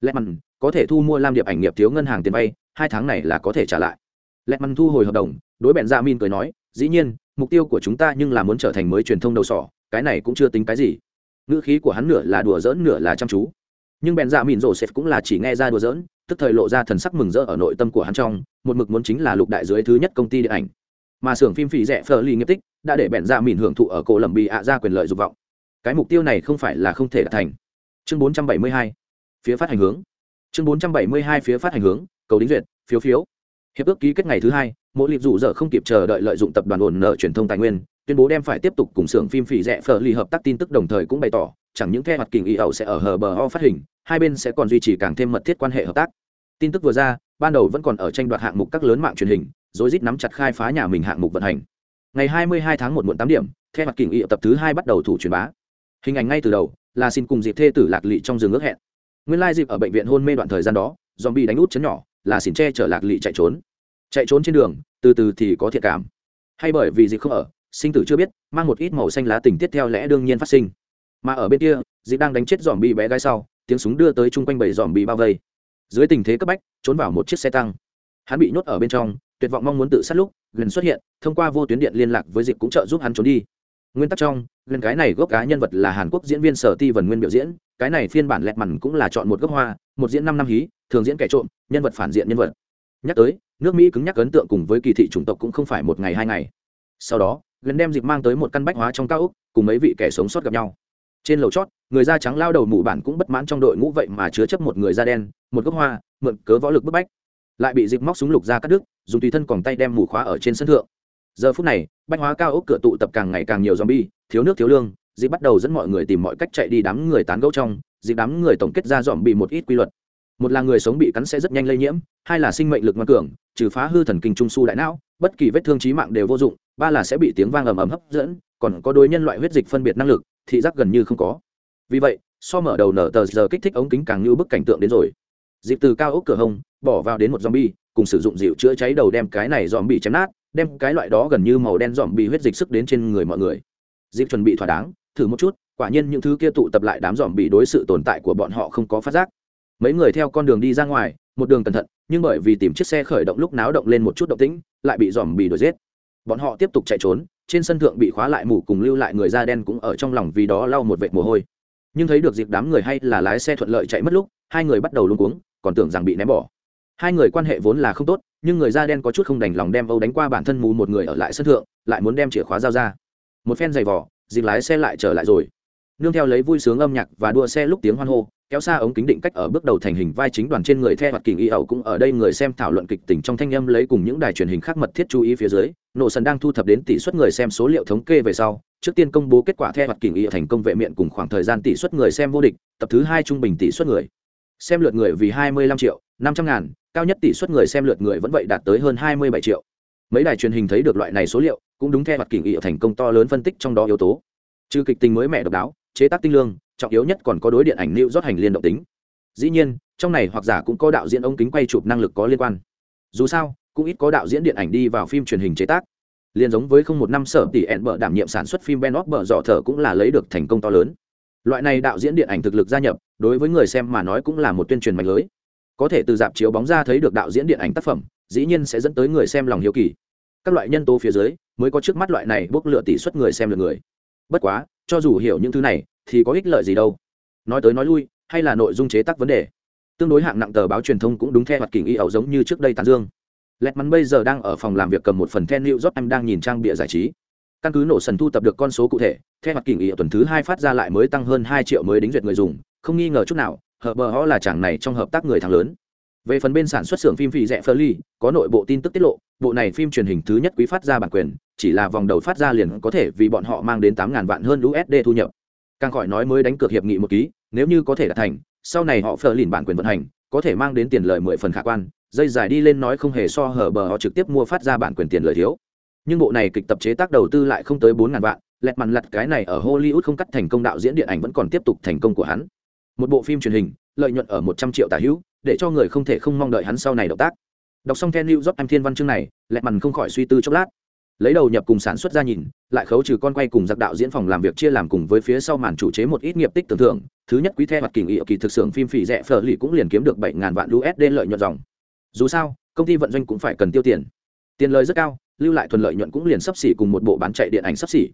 Lẹ mặn có thể thu mua lam điệp ảnh nghiệp thiếu ngân hàng tiền vay, hai tháng này là có thể trả lại. Lẹ mặn thu hồi hợp đồng, đối bèn dạ mìn cười nói, dĩ nhiên, mục tiêu của chúng ta nhưng là muốn trở thành mới truyền thông đầu sỏ, cái này cũng chưa tính cái gì ngữ khí của hắn nửa là đùa giỡn, nửa là chăm chú. Nhưng bèn dạ mìn rổ xếp cũng là chỉ nghe ra đùa giỡn, tức thời lộ ra thần sắc mừng rỡ ở nội tâm của hắn trong, một mực muốn chính là lục đại dưới thứ nhất công ty điện ảnh. Mà xưởng phim phì rẻ phờ ly nghiệp tích đã để bèn dạ mìn hưởng thụ ở cổ lầm bị ạ ra quyền lợi dục vọng. Cái mục tiêu này không phải là không thể đạt thành. Chương 472 phía phát hành hướng. Chương 472 phía phát hành hướng, cầu đính duyệt, phiếu phiếu. Hiệp ước ký kết ngày thứ hai, mỗi liệp rủ giờ không kịp chờ đợi lợi dụng tập đoàn ổn nợ truyền thông tài nguyên tuyên bố đem phải tiếp tục cùng xưởng phim phỉ rẻ phở ly hợp tác tin tức đồng thời cũng bày tỏ, chẳng những theo mặt kình y ẩu sẽ ở hờ bờ ho phát hình, hai bên sẽ còn duy trì càng thêm mật thiết quan hệ hợp tác. Tin tức vừa ra, ban đầu vẫn còn ở tranh đoạt hạng mục các lớn mạng truyền hình rồi rít nắm chặt khai phá nhà mình hạng mục vận hành. Ngày 22 tháng một muộn tám điểm theo mặt kình y tập thứ hai bắt đầu thủ truyền bá. Hình ảnh ngay từ đầu, là xin cùng dịp thê tử lạc lị trong giường ước hẹn. Nguyên lai dịp ở bệnh viện hôn mê đoạn thời gian đó dòm bị đánh út chấn nhỏ, là xin che chở lạc lị chạy trốn. Chạy trốn trên đường, từ từ thì có thiệt cảm. Hay bởi vì dịp không ở sinh tử chưa biết, mang một ít màu xanh lá tình tiết theo lẽ đương nhiên phát sinh. Mà ở bên kia dịp đang đánh chết dòm bị bé gái sau, tiếng súng đưa tới chung quanh bảy dòm bị bao vây. Dưới tình thế cấp bách, trốn vào một chiếc xe tăng. Hắn bị nhốt ở bên trong, tuyệt vọng mong muốn tự sát lúc gần xuất hiện, thông qua vô tuyến điện liên lạc với dịp cũng trợ giúp hắn trốn đi. Nguyên tắc trong gần cái này gốc cá nhân vật là hàn quốc diễn viên sở ti vần nguyên biểu diễn, cái này phiên bản lẹt mằn cũng là chọn một gốc hoa, một diễn năm năm hí, thường diễn kẻ trộm, nhân vật phản diện nhân vật. Nhắc tới, nước mỹ cứng nhắc ấn tượng cùng với kỳ thị chủng tộc cũng không phải một ngày hai ngày. Sau đó gần đem dịp mang tới một căn bách hóa trong cao ốc, cùng mấy vị kẻ sống sót gặp nhau. Trên lầu chót, người da trắng lao đầu mù bản cũng bất mãn trong đội ngũ vậy mà chứa chấp một người da đen, một gốc hoa, mượn cớ võ lực bức bách. Lại bị dịp móc súng lục ra cắt đứt, dùng tùy thân còn tay đem mù khóa ở trên sân thượng. Giờ phút này, bách hóa cao ốc cửa tụ tập càng ngày càng nhiều zombie, thiếu nước thiếu lương dịp bắt đầu dẫn mọi người tìm mọi cách chạy đi đám người tán gẫu trong dịp đám người tổng kết ra dòm bị một ít quy luật. Một là người sống bị cắn sẽ rất nhanh lây nhiễm, hai là sinh mệnh lực ngoan cường, trừ phá hư thần kinh trung su đại não, bất kỳ vết thương trí mạng đều vô dụng ba là sẽ bị tiếng vang ầm ầm hấp dẫn, còn có đối nhân loại huyết dịch phân biệt năng lực, thị giác gần như không có. Vì vậy, so mở đầu nở tờ giờ kích thích ống kính càng như bức cảnh tượng đến rồi. Dịp từ cao ốc cửa hông, bỏ vào đến một zombie, cùng sử dụng dịu chữa cháy đầu đem cái này dòm bị chém nát, đem cái loại đó gần như màu đen dòm bị huyết dịch sức đến trên người mọi người. Dịp chuẩn bị thỏa đáng, thử một chút, quả nhiên những thứ kia tụ tập lại đám dòm bị đối sự tồn tại của bọn họ không có phát giác. Mấy người theo con đường đi ra ngoài, một đường cẩn thận, nhưng bởi vì tìm chiếc xe khởi động lúc náo động lên một chút động tĩnh, lại bị dòm bị đuổi giết bọn họ tiếp tục chạy trốn, trên sân thượng bị khóa lại mù cùng lưu lại người da đen cũng ở trong lòng vì đó lau một vệt mồ hôi. Nhưng thấy được dịp đám người hay là lái xe thuận lợi chạy mất lúc, hai người bắt đầu luống cuống, còn tưởng rằng bị ném bỏ. Hai người quan hệ vốn là không tốt, nhưng người da đen có chút không đành lòng đem âu đánh qua bản thân mù một người ở lại sân thượng, lại muốn đem chìa khóa giao ra. Một phen giày vỏ dịp lái xe lại trở lại rồi. Nương theo lấy vui sướng âm nhạc và đua xe lúc tiếng hoan hô kéo xa ống kính định cách ở bước đầu thành hình vai chính đoàn trên người theo hoạt kình y ẩu cũng ở đây người xem thảo luận kịch tình trong thanh âm lấy cùng những đài truyền hình khác mật thiết chú ý phía dưới, nổ sần đang thu thập đến tỷ suất người xem số liệu thống kê về sau, trước tiên công bố kết quả theo hoạt kình y thành công vệ miệng cùng khoảng thời gian tỷ suất người xem vô địch, tập thứ hai trung bình tỷ suất người. Xem lượt người vì hai mươi lăm triệu, năm trăm ngàn, cao nhất tỷ suất người xem lượt người vẫn vậy đạt tới hơn hai mươi bảy triệu. Mấy đài truyền hình thấy được loại này số liệu, cũng đúng theo hoạt kình y thành công to lớn phân tích trong đó yếu tố. Trừ kịch tình mới mẹ độc đáo chế tác tinh lương, trọng yếu nhất còn có đối điện ảnh lưu rót hành liên động tính. Dĩ nhiên, trong này hoặc giả cũng có đạo diễn ống kính quay chụp năng lực có liên quan. Dù sao, cũng ít có đạo diễn điện ảnh đi vào phim truyền hình chế tác. Liền giống với không một năm sở tỷ ẹn bờ đảm nhiệm sản xuất phim ben óc bờ dọ thở cũng là lấy được thành công to lớn. Loại này đạo diễn điện ảnh thực lực gia nhập, đối với người xem mà nói cũng là một tuyên truyền mạnh lưới. Có thể từ dạp chiếu bóng ra thấy được đạo diễn điện ảnh tác phẩm, dĩ nhiên sẽ dẫn tới người xem lòng hiếu kỳ. Các loại nhân tố phía dưới, mới có trước mắt loại này bốc lựa tỷ suất người xem được người. Bất quá cho dù hiểu những thứ này, thì có ích lợi gì đâu. Nói tới nói lui, hay là nội dung chế tác vấn đề. Tương đối hạng nặng tờ báo truyền thông cũng đúng theo hoạt kỉnh y ẩu giống như trước đây tàn dương. Lẹt mắn bây giờ đang ở phòng làm việc cầm một phần then new job em đang nhìn trang bịa giải trí. Căn cứ nổ sần thu tập được con số cụ thể, theo hoạt kỉnh y tuần thứ hai phát ra lại mới tăng hơn hai triệu mới đính duyệt người dùng, không nghi ngờ chút nào, hợp bờ họ là chàng này trong hợp tác người thắng lớn. Về phần bên sản xuất xưởng phim phì rẻ phơ ly có nội bộ tin tức tiết lộ bộ này phim truyền hình thứ nhất quý phát ra bản quyền, chỉ là vòng đầu phát ra liền có thể vì bọn họ mang đến tám ngàn vạn hơn usd thu nhập. Càng khỏi nói mới đánh cược hiệp nghị một ký, nếu như có thể đạt thành, sau này họ phờ lìn bản quyền vận hành, có thể mang đến tiền lợi mười phần khả quan, dây dài đi lên nói không hề so hở bờ họ trực tiếp mua phát ra bản quyền tiền lợi thiếu. Nhưng bộ này kịch tập chế tác đầu tư lại không tới bốn ngàn vạn, lẹt mằn lặt cái này ở hollywood không cắt thành công đạo diễn điện ảnh vẫn còn tiếp tục thành công của hắn. Một bộ phim truyền hình, lợi nhuận ở một trăm triệu tả hữu, để cho người không thể không mong đợi hắn sau này động tác đọc xong then new job em thiên văn chương này lẹ mằn không khỏi suy tư chốc lát. Lấy đầu nhập cùng sản xuất ra nhìn, lại khấu trừ con quay cùng giặc đạo diễn phòng làm việc chia làm cùng với phía sau màn chủ chế một ít nghiệp tích tưởng thưởng. Thứ nhất quý theo mặt kỳ nghị kỳ thực xưởng phim phỉ rẻ phở lì cũng liền kiếm được bảy ngàn vạn usd lợi nhuận dòng. Dù sao, công ty vận doanh cũng phải cần tiêu tiền. Tiền lời rất cao, lưu lại thuận lợi nhuận cũng liền sắp xỉ cùng một bộ bán chạy điện ảnh sắp xỉ.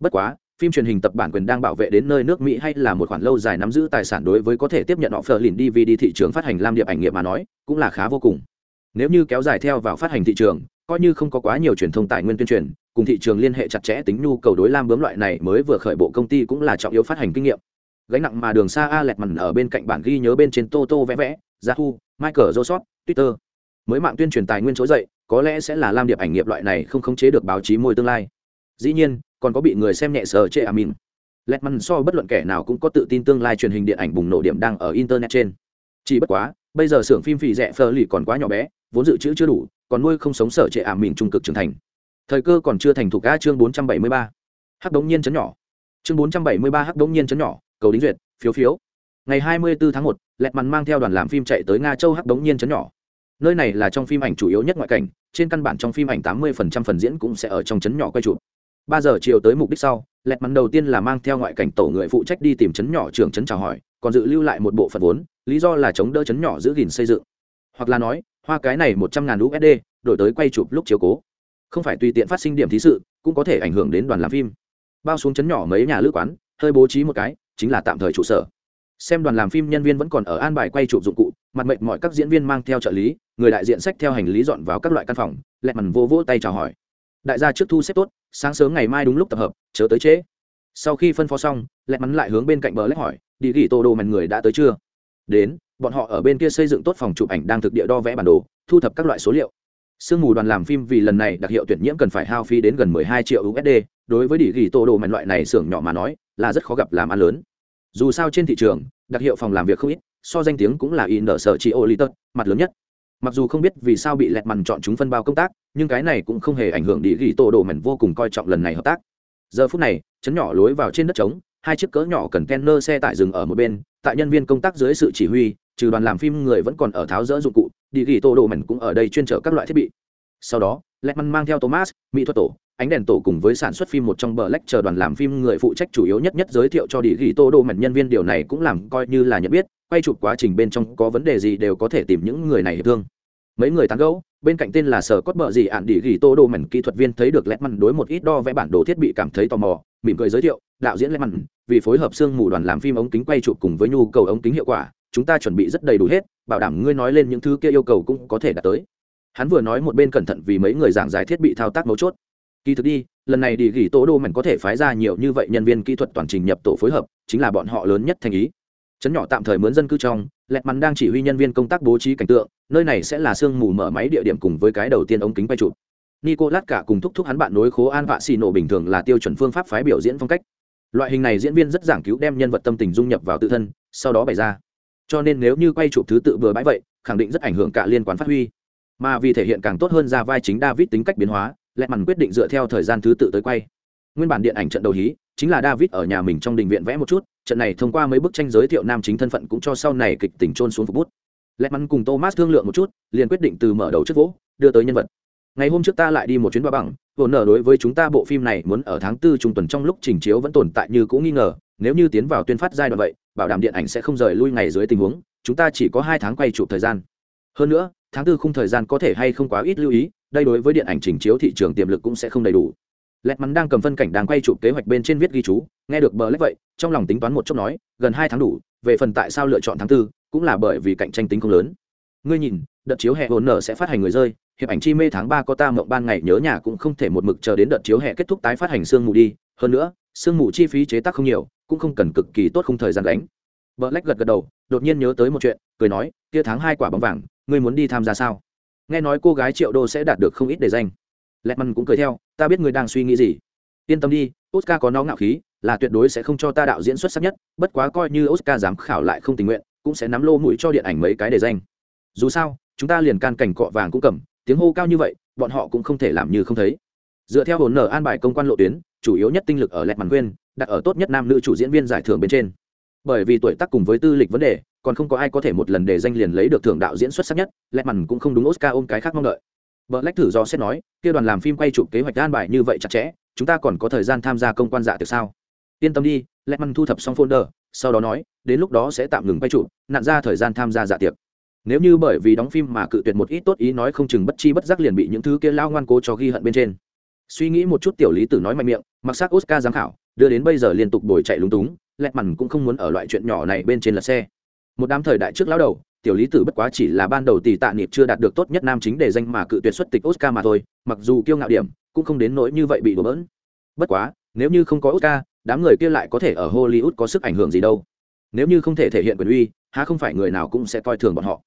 Bất quá, phim truyền hình tập bản quyền đang bảo vệ đến nơi nước mỹ hay là một khoản lâu dài nắm giữ tài sản đối với có thể tiếp nhận họ phờ lìn dvd thị trường phát hành lam điệp ảnh nghiệp mà nói, cũng là khá vô cùng nếu như kéo dài theo vào phát hành thị trường, coi như không có quá nhiều truyền thông tài nguyên tuyên truyền, cùng thị trường liên hệ chặt chẽ tính nhu cầu đối lam bướm loại này mới vừa khởi bộ công ty cũng là trọng yếu phát hành kinh nghiệm. Gánh nặng mà đường xa a lẹt mằn ở bên cạnh bản ghi nhớ bên trên tô tô vẽ vẽ, yahoo, michael joseph, twitter. Mới mạng tuyên truyền tài nguyên trỗi dậy, có lẽ sẽ là lam điệp ảnh nghiệp loại này không khống chế được báo chí môi tương lai. Dĩ nhiên, còn có bị người xem nhẹ sờ chê amin. Lẹt mằn so bất luận kẻ nào cũng có tự tin tương lai truyền hình điện ảnh bùng nổ điểm đang ở internet trên. Chỉ bất quá, bây giờ xưởng phim phì rẻ phờ lì còn quá nhỏ bé vốn dự trữ chưa đủ, còn nuôi không sống sở trệ ảm mình trung cực trưởng thành. Thời cơ còn chưa thành thục ca chương bốn trăm bảy mươi ba. Hắc đống nhiên chấn nhỏ. Chương bốn trăm bảy mươi ba hắc đống nhiên chấn nhỏ, cầu đính duyệt, phiếu phiếu. Ngày hai mươi bốn tháng một, lẹt mằn mang theo đoàn làm phim chạy tới nga châu hắc đống nhiên chấn nhỏ. Nơi này là trong phim ảnh chủ yếu nhất ngoại cảnh, trên căn bản trong phim ảnh tám mươi phần trăm phần diễn cũng sẽ ở trong chấn nhỏ quay chụp. Ba giờ chiều tới mục đích sau, lẹt mắn đầu tiên là mang theo ngoại cảnh tổ người phụ trách đi tìm chấn nhỏ trưởng chấn chào hỏi, còn dự lưu lại một bộ phận vốn, lý do là chống đỡ chấn nhỏ giữ gìn xây dựng. Hoặc là nói hoa cái này một trăm ngàn usd đổi tới quay chụp lúc chiếu cố. Không phải tùy tiện phát sinh điểm thí sự, cũng có thể ảnh hưởng đến đoàn làm phim. Bao xuống chấn nhỏ mấy nhà lữ quán, hơi bố trí một cái, chính là tạm thời trụ sở. Xem đoàn làm phim nhân viên vẫn còn ở an bài quay chụp dụng cụ, mặt mệnh mọi các diễn viên mang theo trợ lý, người đại diện sách theo hành lý dọn vào các loại căn phòng, lẹ mằn vô vỗ tay chào hỏi. Đại gia trước thu xếp tốt, sáng sớm ngày mai đúng lúc tập hợp, chớ tới trễ. Sau khi phân phó xong, lẹ mắn lại hướng bên cạnh bờ lách hỏi, đi ghi tô đồ mèn người đã tới chưa? Đến bọn họ ở bên kia xây dựng tốt phòng chụp ảnh đang thực địa đo vẽ bản đồ, thu thập các loại số liệu. Sương mù đoàn làm phim vì lần này đặc hiệu tuyển nhiễm cần phải hao phí đến gần 12 triệu usd đối với đỉ ghi tô đồ mạnh loại này xưởng nhỏ mà nói, là rất khó gặp làm ăn lớn. Dù sao trên thị trường, đặc hiệu phòng làm việc không ít, so danh tiếng cũng là in nở sở chị ô lý tật mặt lớn nhất. Mặc dù không biết vì sao bị lẹt mằn chọn chúng phân bao công tác, nhưng cái này cũng không hề ảnh hưởng đi ghi tô đồ mảnh vô cùng coi trọng lần này hợp tác. Giờ phút này, chấn nhỏ lối vào trên đất trống, hai chiếc cỡ nhỏ cần kenner xe tải dừng ở một bên, tại nhân viên công tác dưới sự chỉ huy trừ đoàn làm phim người vẫn còn ở tháo rỡ dụng cụ, đi ghi tô đồ mảnh cũng ở đây chuyên trở các loại thiết bị. Sau đó lẹt mang theo thomas, mỹ thuật tổ, ánh đèn tổ cùng với sản xuất phim một trong bờ lách chờ đoàn làm phim người phụ trách chủ yếu nhất nhất giới thiệu cho đi ghi tô đồ mảnh nhân viên điều này cũng làm coi như là nhận biết, quay chụp quá trình bên trong có vấn đề gì đều có thể tìm những người này hiệp thương. Mấy người tán gẫu, bên cạnh tên là sở cốt bợ gì ạn đi ghi tô đồ mảnh kỹ thuật viên thấy được lét mặn đối một ít đo vẽ bản đồ thiết bị cảm thấy tò mò, mỉm cười giới thiệu, đạo diễn lét mặn vì phối hợp xương mù đoàn làm phim ống kính quay chụp cùng với nhu cầu ống kính hiệu quả chúng ta chuẩn bị rất đầy đủ hết, bảo đảm ngươi nói lên những thứ kia yêu cầu cũng có thể đạt tới. Hắn vừa nói một bên cẩn thận vì mấy người giảng giải thiết bị thao tác mấu chốt. Kỳ thực đi, lần này đi gỉ tố đô mảnh có thể phái ra nhiều như vậy nhân viên kỹ thuật toàn trình nhập tổ phối hợp, chính là bọn họ lớn nhất thành ý. Chấn nhỏ tạm thời mướn dân cư trong, lẹt mắn đang chỉ huy nhân viên công tác bố trí cảnh tượng, nơi này sẽ là sương mù mở máy địa điểm cùng với cái đầu tiên ống kính quay chụp. Nico lát cả cùng thúc thúc hắn bạn nối khố an vạ xì nổ bình thường là tiêu chuẩn phương pháp phái biểu diễn phong cách. Loại hình này diễn viên rất giảng cứu đem nhân vật tâm tình dung nhập vào tự thân, sau đó bày ra cho nên nếu như quay chụp thứ tự vừa bãi vậy, khẳng định rất ảnh hưởng cả liên quan phát huy. Mà vì thể hiện càng tốt hơn ra vai chính david tính cách biến hóa lẹt mằn quyết định dựa theo thời gian thứ tự tới quay. Nguyên bản điện ảnh trận đầu hí, chính là david ở nhà mình trong đình viện vẽ một chút, trận này thông qua mấy bức tranh giới thiệu nam chính thân phận cũng cho sau này kịch tình trôn xuống phục bút. Lẹt mắn cùng thomas thương lượng một chút, liền quyết định từ mở đầu trước vỗ, đưa tới nhân vật. Ngày hôm trước ta lại đi một chuyến ba bằng vồn nở đối với chúng ta bộ phim này muốn ở tháng tư trung tuần trong lúc trình chiếu vẫn tồn tại như cũng nghi ngờ, nếu như tiến vào tuyên phát giai đoạn vậy bảo đảm điện ảnh sẽ không rời lui ngày dưới tình huống, chúng ta chỉ có hai tháng quay chụp thời gian. Hơn nữa, tháng tư khung thời gian có thể hay không quá ít lưu ý, đây đối với điện ảnh trình chiếu thị trường tiềm lực cũng sẽ không đầy đủ. Lẹt mắn đang cầm phân cảnh đang quay chụp kế hoạch bên trên viết ghi chú, nghe được bờ lách vậy, trong lòng tính toán một chút nói, gần hai tháng đủ, về phần tại sao lựa chọn tháng tư, cũng là bởi vì cạnh tranh tính không lớn. Ngươi nhìn, đợt chiếu hè hồn nở sẽ phát hành người rơi, hiệp ảnh chi mê tháng ba có ta mộng ban ngày nhớ nhà cũng không thể một mực chờ đến đợt chiếu hè kết thúc tái phát hành sương mù đi, hơn nữa sương mù chi phí chế tác không nhiều, cũng không cần cực kỳ tốt không thời gian đánh vợ lách gật gật đầu, đột nhiên nhớ tới một chuyện, cười nói, kia tháng hai quả bóng vàng, ngươi muốn đi tham gia sao? Nghe nói cô gái triệu đô sẽ đạt được không ít để danh. Lẹt măn cũng cười theo, ta biết ngươi đang suy nghĩ gì. Yên tâm đi, oscar có nó ngạo khí, là tuyệt đối sẽ không cho ta đạo diễn xuất sắc nhất, bất quá coi như oscar giám khảo lại không tình nguyện, cũng sẽ nắm lô mũi cho điện ảnh mấy cái để danh. Dù sao, chúng ta liền can cảnh cọ vàng cũng cầm, tiếng hô cao như vậy, bọn họ cũng không thể làm như không thấy dựa theo hồn nở an bài công quan lộ tuyến, chủ yếu nhất tinh lực ở lẹt màn quên đặt ở tốt nhất nam nữ chủ diễn viên giải thưởng bên trên. Bởi vì tuổi tác cùng với tư lịch vấn đề, còn không có ai có thể một lần để danh liền lấy được thưởng đạo diễn xuất sắc nhất, lẹt màn cũng không đúng oscar ôm cái khác mong đợi. Vợ lách thử do xét nói, kia đoàn làm phim quay chụp kế hoạch an bài như vậy chặt chẽ, chúng ta còn có thời gian tham gia công quan dạ tiệc sao? Yên tâm đi, lẹt màn thu thập xong folder, sau đó nói, đến lúc đó sẽ tạm ngừng quay chụp nạn ra thời gian tham gia dạ tiệc. Nếu như bởi vì đóng phim mà cự tuyệt một ít tốt ý nói không chừng bất chi bất giác liền bị những thứ kia lao ngoan cố cho ghi hận bên trên suy nghĩ một chút tiểu lý tử nói mạnh miệng, mặc sắc oscar giám khảo, đưa đến bây giờ liên tục đổi chạy lúng túng, lẹt mằn cũng không muốn ở loại chuyện nhỏ này bên trên lật xe. Một đám thời đại trước lão đầu, tiểu lý tử bất quá chỉ là ban đầu tỷ tạ niệm chưa đạt được tốt nhất nam chính để danh mà cự tuyệt xuất tịch oscar mà thôi, mặc dù kiêu ngạo điểm, cũng không đến nỗi như vậy bị đổ bỡn. Bất quá, nếu như không có oscar, đám người kia lại có thể ở hollywood có sức ảnh hưởng gì đâu. Nếu như không thể thể hiện quyền uy, há không phải người nào cũng sẽ coi thường bọn họ.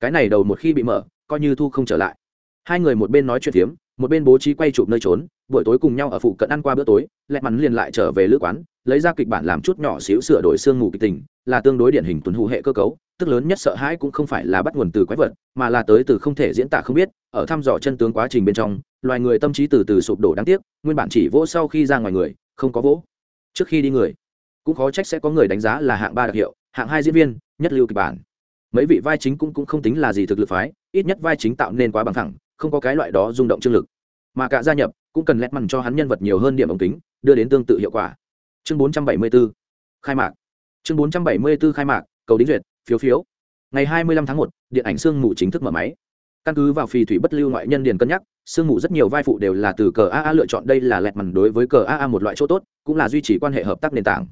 Cái này đầu một khi bị mở, coi như thu không trở lại. Hai người một bên nói chuyện phiếm một bên bố trí quay chụp nơi trốn, buổi tối cùng nhau ở phụ cận ăn qua bữa tối, lẹ mắn liền lại trở về lữ quán, lấy ra kịch bản làm chút nhỏ xíu sửa đổi xương ngủ kịch tình, là tương đối điển hình tuần hụ hệ cơ cấu, tức lớn nhất sợ hãi cũng không phải là bắt nguồn từ quái vật, mà là tới từ không thể diễn tả không biết, ở thăm dò chân tướng quá trình bên trong, loài người tâm trí từ từ sụp đổ đáng tiếc, nguyên bản chỉ vỗ sau khi ra ngoài người, không có vỗ. Trước khi đi người, cũng khó trách sẽ có người đánh giá là hạng ba đặc hiệu, hạng hai diễn viên, nhất lưu kịch bản. Mấy vị vai chính cũng cũng không tính là gì thực lực phái, ít nhất vai chính tạo nên quá bằng thẳng không có cái loại đó rung động chương lực. Mà cả gia nhập cũng cần lét mằn cho hắn nhân vật nhiều hơn điểm ống kính đưa đến tương tự hiệu quả. Chương 474 khai mạc. Chương 474 khai mạc cầu đính duyệt phiếu phiếu. Ngày 25 tháng 1, điện ảnh sương mù chính thức mở máy. Căn cứ vào phì thủy bất lưu ngoại nhân điền cân nhắc sương mù rất nhiều vai phụ đều là từ cờ aa lựa chọn đây là lẹt mằn đối với cờ aa một loại chỗ tốt cũng là duy trì quan hệ hợp tác nền tảng.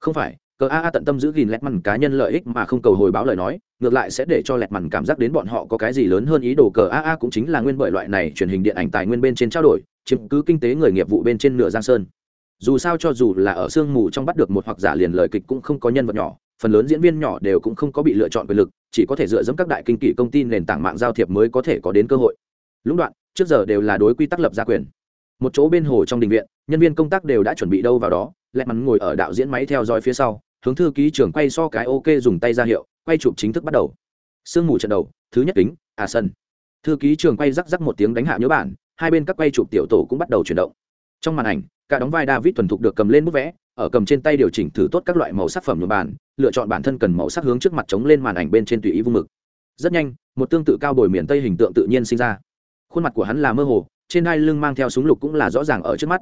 Không phải cờ aa tận tâm giữ gìn lẹt mằn cá nhân lợi ích mà không cầu hồi báo lời nói, ngược lại sẽ để cho lẹt mằn cảm giác đến bọn họ có cái gì lớn hơn ý đồ. Cờ aa cũng chính là nguyên bởi loại này truyền hình điện ảnh tài nguyên bên trên trao đổi, chiếm cứ kinh tế người nghiệp vụ bên trên nửa giang sơn. Dù sao cho dù là ở sương mù trong bắt được một hoặc giả liền lời kịch cũng không có nhân vật nhỏ, phần lớn diễn viên nhỏ đều cũng không có bị lựa chọn quyền lực, chỉ có thể dựa dẫm các đại kinh kỷ công ty nền tảng mạng giao thiệp mới có thể có đến cơ hội. Lũng đoạn, trước giờ đều là đối quy tắc lập ra quyền. Một chỗ bên hồ trong đình viện, nhân viên công tác đều đã chuẩn bị đâu vào đó lẹ mắn ngồi ở đạo diễn máy theo dõi phía sau hướng thư ký trưởng quay so cái ok dùng tay ra hiệu, quay chụp chính thức bắt đầu. Sương mù trận đầu, thứ nhất kính à sân. Thư ký trưởng quay rắc rắc một tiếng đánh hạ nhớ bản, hai bên các quay chụp tiểu tổ cũng bắt đầu chuyển động. Trong màn ảnh, cả đóng vai david thuần thục được cầm lên bút vẽ, ở cầm trên tay điều chỉnh thử tốt các loại màu sắc phẩm nhuộm bàn lựa chọn bản thân cần màu sắc hướng trước mặt chống lên màn ảnh bên trên tùy ý vung mực. Rất nhanh, một tương tự cao bồi miền tây hình tượng tự nhiên sinh ra. Khuôn mặt của hắn là mơ hồ, trên hai lưng mang theo súng lục cũng là rõ ràng ở trước mắt.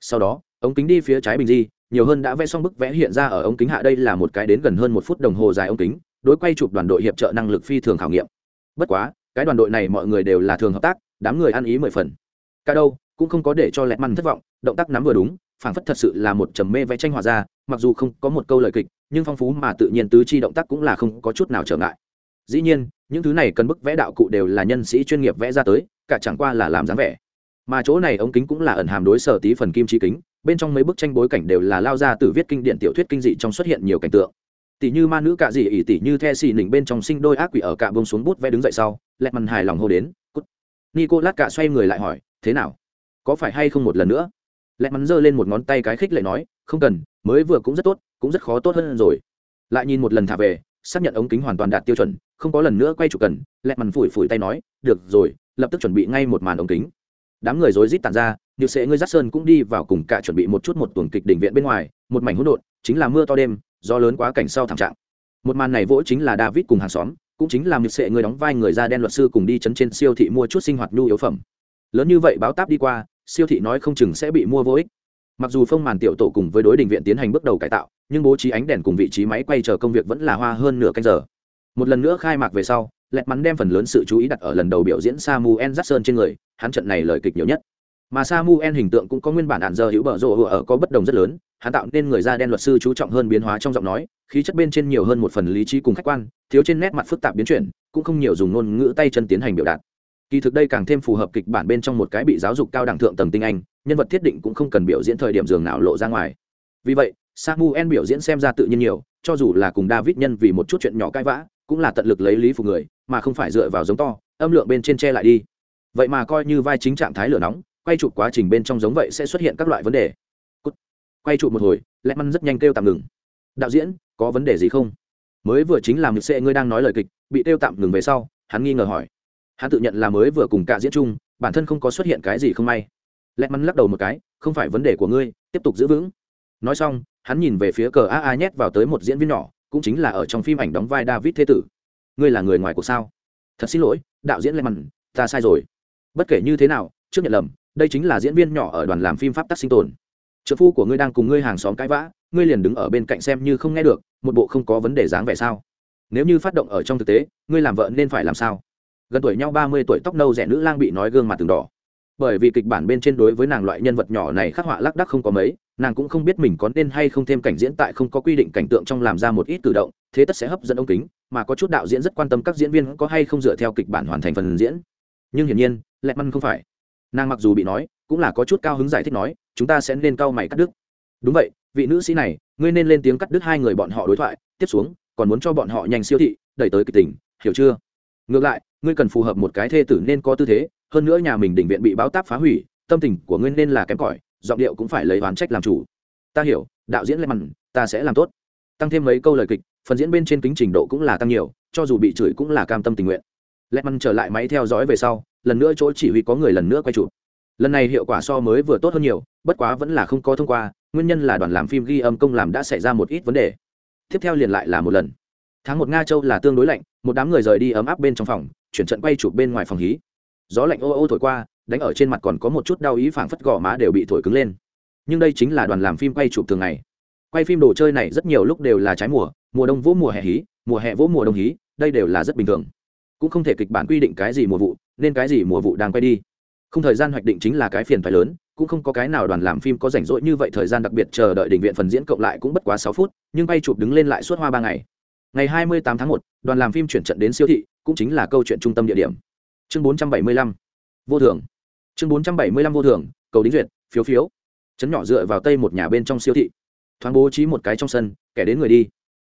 Sau đó, ống kính đi phía trái bình di nhiều hơn đã vẽ xong bức vẽ hiện ra ở ống kính hạ đây là một cái đến gần hơn một phút đồng hồ dài ống kính, đối quay chụp đoàn đội hiệp trợ năng lực phi thường khảo nghiệm. Bất quá, cái đoàn đội này mọi người đều là thường hợp tác, đám người ăn ý mười phần. Cả đâu cũng không có để cho lẹt măn thất vọng, động tác nắm vừa đúng, phảng phất thật sự là một trầm mê vẽ tranh hòa ra, mặc dù không có một câu lời kịch, nhưng phong phú mà tự nhiên tứ chi động tác cũng là không có chút nào trở ngại. Dĩ nhiên, những thứ này cần bức vẽ đạo cụ đều là nhân sĩ chuyên nghiệp vẽ ra tới, cả chẳng qua là làm dáng vẻ. Mà chỗ này ống kính cũng là ẩn hàm đối sở tí phần kim chi kính bên trong mấy bức tranh bối cảnh đều là lao ra từ viết kinh điển tiểu thuyết kinh dị trong xuất hiện nhiều cảnh tượng. Tỷ như ma nữ cạ dị ỉ tỷ như the xì nỉnh bên trong sinh đôi ác quỷ ở cạ bông xuống bút vẽ đứng dậy sau lẹt mằn hài lòng hô đến, cút. Nico lát cạ xoay người lại hỏi, thế nào? Có phải hay không một lần nữa? Lẹt mắn giơ lên một ngón tay cái khích lệ nói, không cần, mới vừa cũng rất tốt, cũng rất khó tốt hơn rồi. Lại nhìn một lần thả về, xác nhận ống kính hoàn toàn đạt tiêu chuẩn, không có lần nữa quay chủ cần lẹt mằn phủi phủi tay nói, được rồi, lập tức chuẩn bị ngay một màn ống kính. Đám người rối rít tàn ra điệu sẽ ngươi giác sơn cũng đi vào cùng cả chuẩn bị một chút một tuần kịch đỉnh viện bên ngoài, một mảnh hỗn độn, chính là mưa to đêm do lớn quá cảnh sau thảm trạng. Một màn này vỗ chính là david cùng hàng xóm, cũng chính là điệu sệ người đóng vai người da đen luật sư cùng đi chấn trên siêu thị mua chút sinh hoạt nhu yếu phẩm. Lớn như vậy báo táp đi qua, siêu thị nói không chừng sẽ bị mua vô ích. Mặc dù phong màn tiểu tổ cùng với đối đình viện tiến hành bước đầu cải tạo, nhưng bố trí ánh đèn cùng vị trí máy quay chờ công việc vẫn là hoa hơn nửa canh giờ. Một lần nữa khai mạc về sau, lẹt mắn đem phần lớn sự chú ý đặt ở lần đầu biểu diễn samuel jackson trên người, hắn trận này lời kịch nhiều nhất mà samuel hình tượng cũng có nguyên bản ạn giờ hữu bở rộ ở có bất đồng rất lớn, hắn tạo nên người da đen luật sư chú trọng hơn biến hóa trong giọng nói, khí chất bên trên nhiều hơn một phần lý trí cùng khách quan, thiếu trên nét mặt phức tạp biến chuyển, cũng không nhiều dùng ngôn ngữ tay chân tiến hành biểu đạt. Kỳ thực đây càng thêm phù hợp kịch bản bên trong một cái bị giáo dục cao đẳng thượng tầng tinh anh, nhân vật thiết định cũng không cần biểu diễn thời điểm dường nào lộ ra ngoài. Vì vậy, samuel biểu diễn xem ra tự nhiên nhiều, cho dù là cùng david nhân vì một chút chuyện nhỏ cãi vã, cũng là tận lực lấy lý phục người, mà không phải dựa vào giống to, âm lượng bên trên che lại đi. Vậy mà coi như vai chính trạng thái lửa nóng quay chụp quá trình bên trong giống vậy sẽ xuất hiện các loại vấn đề. Cút. quay chụp một hồi lẹ măn rất nhanh kêu tạm ngừng. Đạo diễn, có vấn đề gì không? Mới vừa chính làm một xe ngươi đang nói lời kịch, bị kêu tạm ngừng về sau, hắn nghi ngờ hỏi. Hắn tự nhận là mới vừa cùng cả diễn chung, bản thân không có xuất hiện cái gì không may. Lẹ mắn lắc đầu một cái, không phải vấn đề của ngươi, tiếp tục giữ vững. Nói xong, hắn nhìn về phía cờ a a nhét vào tới một diễn viên nhỏ, cũng chính là ở trong phim ảnh đóng vai david thế tử. Ngươi là người ngoài cuộc sao? Thật xin lỗi, đạo diễn lẹ mắn ta sai rồi. Bất kể như thế nào, trước nhận lầm đây chính là diễn viên nhỏ ở đoàn làm phim pháp tắc sinh tồn. Trợ phu của ngươi đang cùng ngươi hàng xóm cãi vã, ngươi liền đứng ở bên cạnh xem như không nghe được, một bộ không có vấn đề dáng vẻ sao? Nếu như phát động ở trong thực tế, ngươi làm vợ nên phải làm sao? Gần tuổi nhau ba mươi tuổi tóc nâu rẻ nữ lang bị nói gương mặt từng đỏ. Bởi vì kịch bản bên trên đối với nàng loại nhân vật nhỏ này khắc họa lác đắc không có mấy, nàng cũng không biết mình có nên hay không thêm cảnh diễn tại không có quy định cảnh tượng trong làm ra một ít cử động, thế tất sẽ hấp dẫn ống kính, mà có chút đạo diễn rất quan tâm các diễn viên có hay không dựa theo kịch bản hoàn thành phần diễn. Nhưng hiển nhiên, lẹ măn không phải nàng mặc dù bị nói, cũng là có chút cao hứng giải thích nói, chúng ta sẽ nên cau mày cắt đứt. Đúng vậy, vị nữ sĩ này, ngươi nên lên tiếng cắt đứt hai người bọn họ đối thoại, tiếp xuống, còn muốn cho bọn họ nhanh siêu thị, đẩy tới kịch tình, hiểu chưa? Ngược lại, ngươi cần phù hợp một cái thê tử nên có tư thế, hơn nữa nhà mình đình viện bị báo táp phá hủy, tâm tình của ngươi nên là kém cỏi, giọng điệu cũng phải lấy oán trách làm chủ. Ta hiểu, đạo diễn lệ mặn, ta sẽ làm tốt. Tăng thêm mấy câu lời kịch, phần diễn bên trên kính trình độ cũng là tăng nhiều, cho dù bị chửi cũng là cam tâm tình nguyện. Lệ mặn trở lại máy theo dõi về sau lần nữa chỗ chỉ huy có người lần nữa quay chụp. Lần này hiệu quả so mới vừa tốt hơn nhiều, bất quá vẫn là không có thông qua, nguyên nhân là đoàn làm phim ghi âm công làm đã xảy ra một ít vấn đề. Tiếp theo liền lại là một lần. Tháng một nga châu là tương đối lạnh, một đám người rời đi ấm áp bên trong phòng, chuyển trận quay chụp bên ngoài phòng hí. Gió lạnh ô ô thổi qua, đánh ở trên mặt còn có một chút đau ý phảng phất gò má đều bị thổi cứng lên. Nhưng đây chính là đoàn làm phim quay chụp thường ngày. Quay phim đồ chơi này rất nhiều lúc đều là trái mùa mùa đông vỗ mùa hè hí, mùa hè vỗ mùa đông hí, đây đều là rất bình thường. Cũng không thể kịch bản quy định cái gì mùa vụ nên cái gì mùa vụ đang quay đi? Không thời gian hoạch định chính là cái phiền phải lớn, cũng không có cái nào đoàn làm phim có rảnh rỗi như vậy thời gian đặc biệt chờ đợi định viện phần diễn cộng lại cũng bất quá sáu phút, nhưng bay chụp đứng lên lại suốt hoa ba ngày. Ngày hai mươi tám tháng một, đoàn làm phim chuyển trận đến siêu thị, cũng chính là câu chuyện trung tâm địa điểm. Chương bốn trăm bảy mươi lăm, vô thường. Chương bốn trăm bảy mươi lăm vô thường, cầu đính duyệt, phiếu phiếu. Chấn nhỏ dựa vào tây một nhà bên trong siêu thị. Thoáng bố trí một cái trong sân, kẻ đến người đi.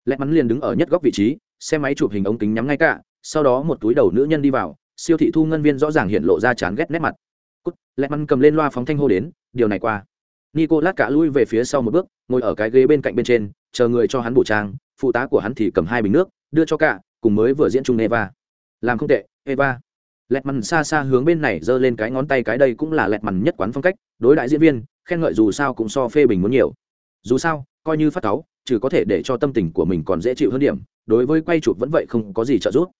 Lẹ mắn liền đứng ở nhất góc vị trí, xe máy chụp hình ống kính nhắm ngay cả, sau đó một túi đầu nữ nhân đi vào siêu thị thu ngân viên rõ ràng hiện lộ ra chán ghét nét mặt. Cút, lẹ mắn cầm lên loa phóng thanh hô đến, điều này qua. Nico lát cả lui về phía sau một bước, ngồi ở cái ghế bên cạnh bên trên, chờ người cho hắn bổ trang, phụ tá của hắn thì cầm hai bình nước, đưa cho cả, cùng mới vừa diễn chung eva. Làm không tệ, eva. Lẹt mằn xa xa hướng bên này giơ lên cái ngón tay cái đây cũng là lẹt mằn nhất quán phong cách, đối đại diễn viên, khen ngợi dù sao cũng so phê bình muốn nhiều. Dù sao, coi như phát cáu, trừ có thể để cho tâm tình của mình còn dễ chịu hơn điểm, đối với quay chụp vẫn vậy không có gì trợ giúp.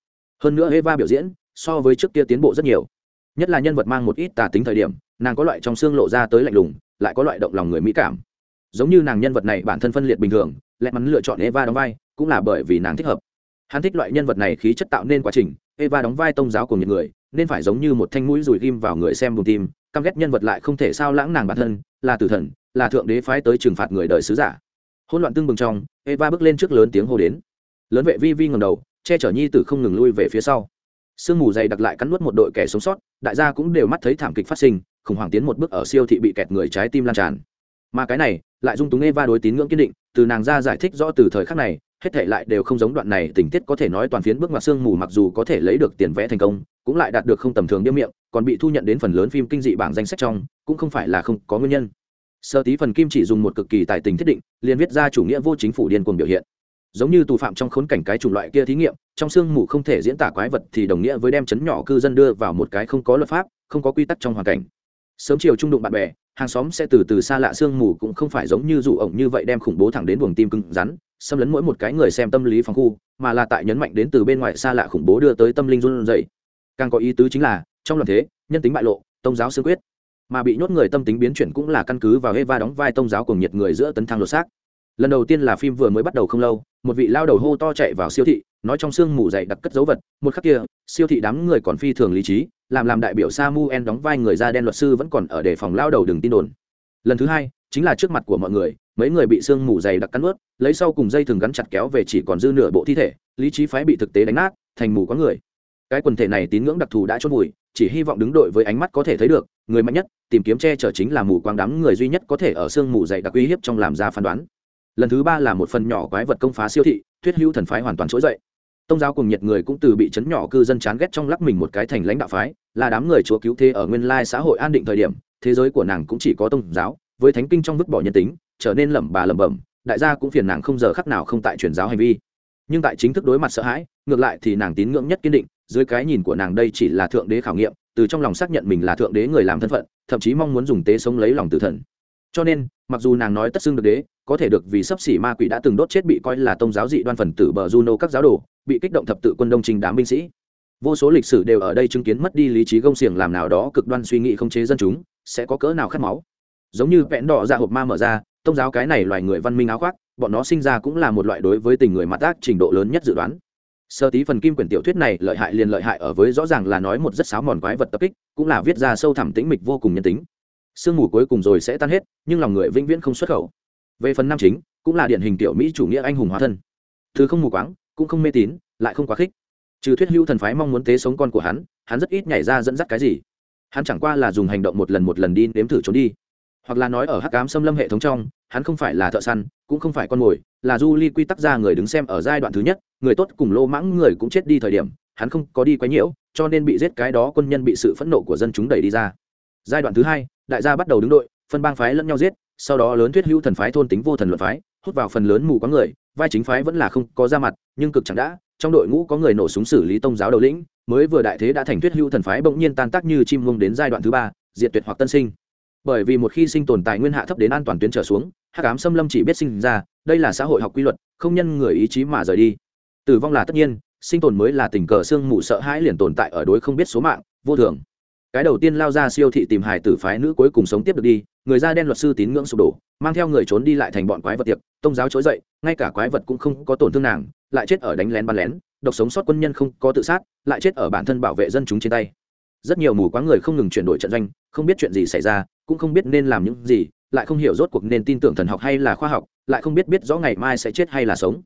Hơn nữa eva biểu diễn so với trước kia tiến bộ rất nhiều. Nhất là nhân vật mang một ít tà tính thời điểm, nàng có loại trong xương lộ ra tới lạnh lùng, lại có loại động lòng người mỹ cảm. Giống như nàng nhân vật này bản thân phân liệt bình thường lẹ mắn lựa chọn eva đóng vai, cũng là bởi vì nàng thích hợp. Hắn thích loại nhân vật này khí chất tạo nên quá trình, eva đóng vai tôn giáo của những người, nên phải giống như một thanh mũi rùi ghim vào người xem bùn tim, căm ghét nhân vật lại không thể sao lãng nàng bản thân, là tử thần, là thượng đế phái tới trừng phạt người đời sứ giả. Hỗn loạn tương bừng trong, eva bước lên trước lớn tiếng hô đến. Lớn vệ vi vi ngầm đầu, che chở nhi tử không ngừng lui về phía sau sương mù dày đặc lại cắn nuốt một đội kẻ sống sót, đại gia cũng đều mắt thấy thảm kịch phát sinh, khủng hoảng tiến một bước ở siêu thị bị kẹt người trái tim lan tràn. Mà cái này, lại dung túng e va đối tín ngưỡng kiên định, từ nàng ra giải thích rõ từ thời khắc này, hết thể lại đều không giống đoạn này tình tiết có thể nói toàn phiến bước ngoặt sương mù mặc dù có thể lấy được tiền vẽ thành công, cũng lại đạt được không tầm thường điêu miệng, còn bị thu nhận đến phần lớn phim kinh dị bảng danh sách trong, cũng không phải là không có nguyên nhân. Sơ tí phần kim chỉ dùng một cực kỳ tài tình thiết định, liền viết ra chủ nghĩa vô chính phủ điên cuồng biểu hiện giống như tù phạm trong khốn cảnh cái chủng loại kia thí nghiệm, trong sương mù không thể diễn tả quái vật thì đồng nghĩa với đem chấn nhỏ cư dân đưa vào một cái không có luật pháp, không có quy tắc trong hoàn cảnh. Sớm chiều trung đụng bạn bè, hàng xóm sẽ từ từ xa lạ sương mù cũng không phải giống như dụ ổng như vậy đem khủng bố thẳng đến buồng tim cứng rắn, xâm lấn mỗi một cái người xem tâm lý phòng khu, mà là tại nhấn mạnh đến từ bên ngoài xa lạ khủng bố đưa tới tâm linh run dậy càng có ý tứ chính là, trong lần thế, nhân tính bại lộ tôn giáo sương quyết. Mà bị nhốt người tâm tính biến chuyển cũng là căn cứ vào Eva đóng vai tôn giáo cùng nhiệt người giữa tấn thăng lột xác lần đầu tiên là phim vừa mới bắt đầu không lâu, một vị lao đầu hô to chạy vào siêu thị, nói trong xương mù dày đặc cất dấu vật, một khắc kia, siêu thị đám người còn phi thường lý trí, làm làm đại biểu samuel đóng vai người da đen luật sư vẫn còn ở đề phòng lao đầu đừng tin đồn. Lần thứ hai, chính là trước mặt của mọi người, mấy người bị xương mù dày đặc cắn ướt lấy sau cùng dây thừng gắn chặt kéo về chỉ còn dư nửa bộ thi thể, lý trí phái bị thực tế đánh nát, thành mù có người. Cái quần thể này tín ngưỡng đặc thù đã chốt vùi, chỉ hy vọng đứng đội với ánh mắt có thể thấy được, người mạnh nhất, tìm kiếm che chở chính là mù quang đám người duy nhất có thể ở xương mù dày đặc uy hiếp trong làm ra phán đoán lần thứ ba là một phần nhỏ quái vật công phá siêu thị, thuyết hữu thần phái hoàn toàn trỗi dậy. Tông giáo cùng nhiệt người cũng từ bị chấn nhỏ cư dân chán ghét trong lắc mình một cái thành lãnh đạo phái, là đám người chúa cứu thế ở nguyên lai xã hội an định thời điểm, thế giới của nàng cũng chỉ có tông giáo, với thánh kinh trong vứt bỏ nhân tính, trở nên lẩm bà lẩm bẩm, đại gia cũng phiền nàng không giờ khắc nào không tại truyền giáo hành vi. Nhưng tại chính thức đối mặt sợ hãi, ngược lại thì nàng tín ngưỡng nhất kiên định, dưới cái nhìn của nàng đây chỉ là thượng đế khảo nghiệm, từ trong lòng xác nhận mình là thượng đế người làm thân phận, thậm chí mong muốn dùng tế sống lấy lòng tử thần cho nên, mặc dù nàng nói tất xưng được đế, có thể được vì sắp xỉ ma quỷ đã từng đốt chết bị coi là tôn giáo dị đoan phần tử bờ juno các giáo đồ, bị kích động thập tự quân đông trình đám binh sĩ. Vô số lịch sử đều ở đây chứng kiến mất đi lý trí gông xiềng làm nào đó cực đoan suy nghĩ không chế dân chúng, sẽ có cỡ nào khát máu. Giống như vẽn đỏ ra hộp ma mở ra tôn giáo cái này loài người văn minh áo khoác, bọn nó sinh ra cũng là một loại đối với tình người mặt ác trình độ lớn nhất dự đoán. Sơ tí phần kim quyển tiểu thuyết này lợi hại liền lợi hại ở với rõ ràng là nói một rất sáo mòn quái vật tập kích, cũng là viết ra sâu thẳm tĩnh mịch vô cùng nhân tính sương mù cuối cùng rồi sẽ tan hết, nhưng lòng người vĩnh viễn không xuất khẩu. Về phần nam chính, cũng là điển hình tiểu mỹ chủ nghĩa anh hùng hóa thân. Thứ không mù quáng, cũng không mê tín, lại không quá khích. Trừ thuyết hữu thần phái mong muốn tế sống con của hắn hắn rất ít nhảy ra dẫn dắt cái gì. Hắn chẳng qua là dùng hành động một lần một lần đi nếm thử trốn đi. Hoặc là nói ở hắc cám xâm lâm hệ thống trong, hắn không phải là thợ săn, cũng không phải con mồi, là du ly quy tắc ra người đứng xem ở giai đoạn thứ nhất, người tốt cùng lô mãng người cũng chết đi thời điểm, hắn không có đi quấy nhiễu, cho nên bị giết cái đó quân nhân bị sự phẫn nộ của dân chúng đẩy đi ra. Giai đoạn thứ hai đại gia bắt đầu đứng đội, phân bang phái lẫn nhau giết, sau đó lớn thuyết hữu thần phái thôn tính vô thần luận phái, hút vào phần lớn mù có người, vai chính phái vẫn là không có ra mặt, nhưng cực chẳng đã, trong đội ngũ có người nổ súng xử lý tông giáo đầu lĩnh, mới vừa đại thế đã thành thuyết hữu thần phái bỗng nhiên tan tác như chim mông đến giai đoạn thứ ba, diệt tuyệt hoặc tân sinh. Bởi vì một khi sinh tồn tài nguyên hạ thấp đến an toàn tuyến trở xuống, hắc ám xâm lâm chỉ biết sinh ra, đây là xã hội học quy luật, không nhân người ý chí mà rời đi. Tử vong là tất nhiên, sinh tồn mới là tình cờ xương mù sợ hãi liền tồn tại ở đối không biết số mạng, vô thường cái đầu tiên lao ra siêu thị tìm hải tử phái nữ cuối cùng sống tiếp được đi, người da đen luật sư tín ngưỡng sụp đổ, mang theo người trốn đi lại thành bọn quái vật tiệc, Tông giáo trỗi dậy, ngay cả quái vật cũng không có tổn thương nàng, lại chết ở đánh lén bắn lén, độc sống sót quân nhân không có tự sát, lại chết ở bản thân bảo vệ dân chúng trên tay. Rất nhiều mù quáng người không ngừng chuyển đổi trận doanh, không biết chuyện gì xảy ra, cũng không biết nên làm những gì, lại không hiểu rốt cuộc nên tin tưởng thần học hay là khoa học, lại không biết biết rõ ngày mai sẽ chết hay là sống.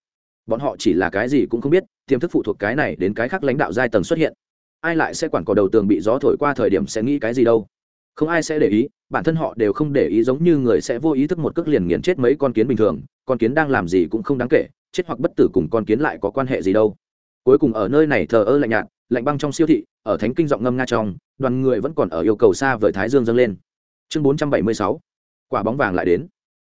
Bọn họ chỉ là cái gì cũng không biết, tiềm thức phụ thuộc cái này đến cái khác lãnh đạo giai tầng xuất hiện ai lại sẽ quản cỏ đầu tường bị gió thổi qua thời điểm sẽ nghĩ cái gì đâu? Không ai sẽ để ý, bản thân họ đều không để ý giống như người sẽ vô ý thức một cước liền nghiền chết mấy con kiến bình thường, con kiến đang làm gì cũng không đáng kể, chết hoặc bất tử cùng con kiến lại có quan hệ gì đâu. Cuối cùng ở nơi này thờ ơ lạnh nhạt, lạnh băng trong siêu thị, ở thánh kinh giọng ngâm nga trong, đoàn người vẫn còn ở yêu cầu xa vời thái dương dâng lên. Chương 476 quả bóng vàng lại đến.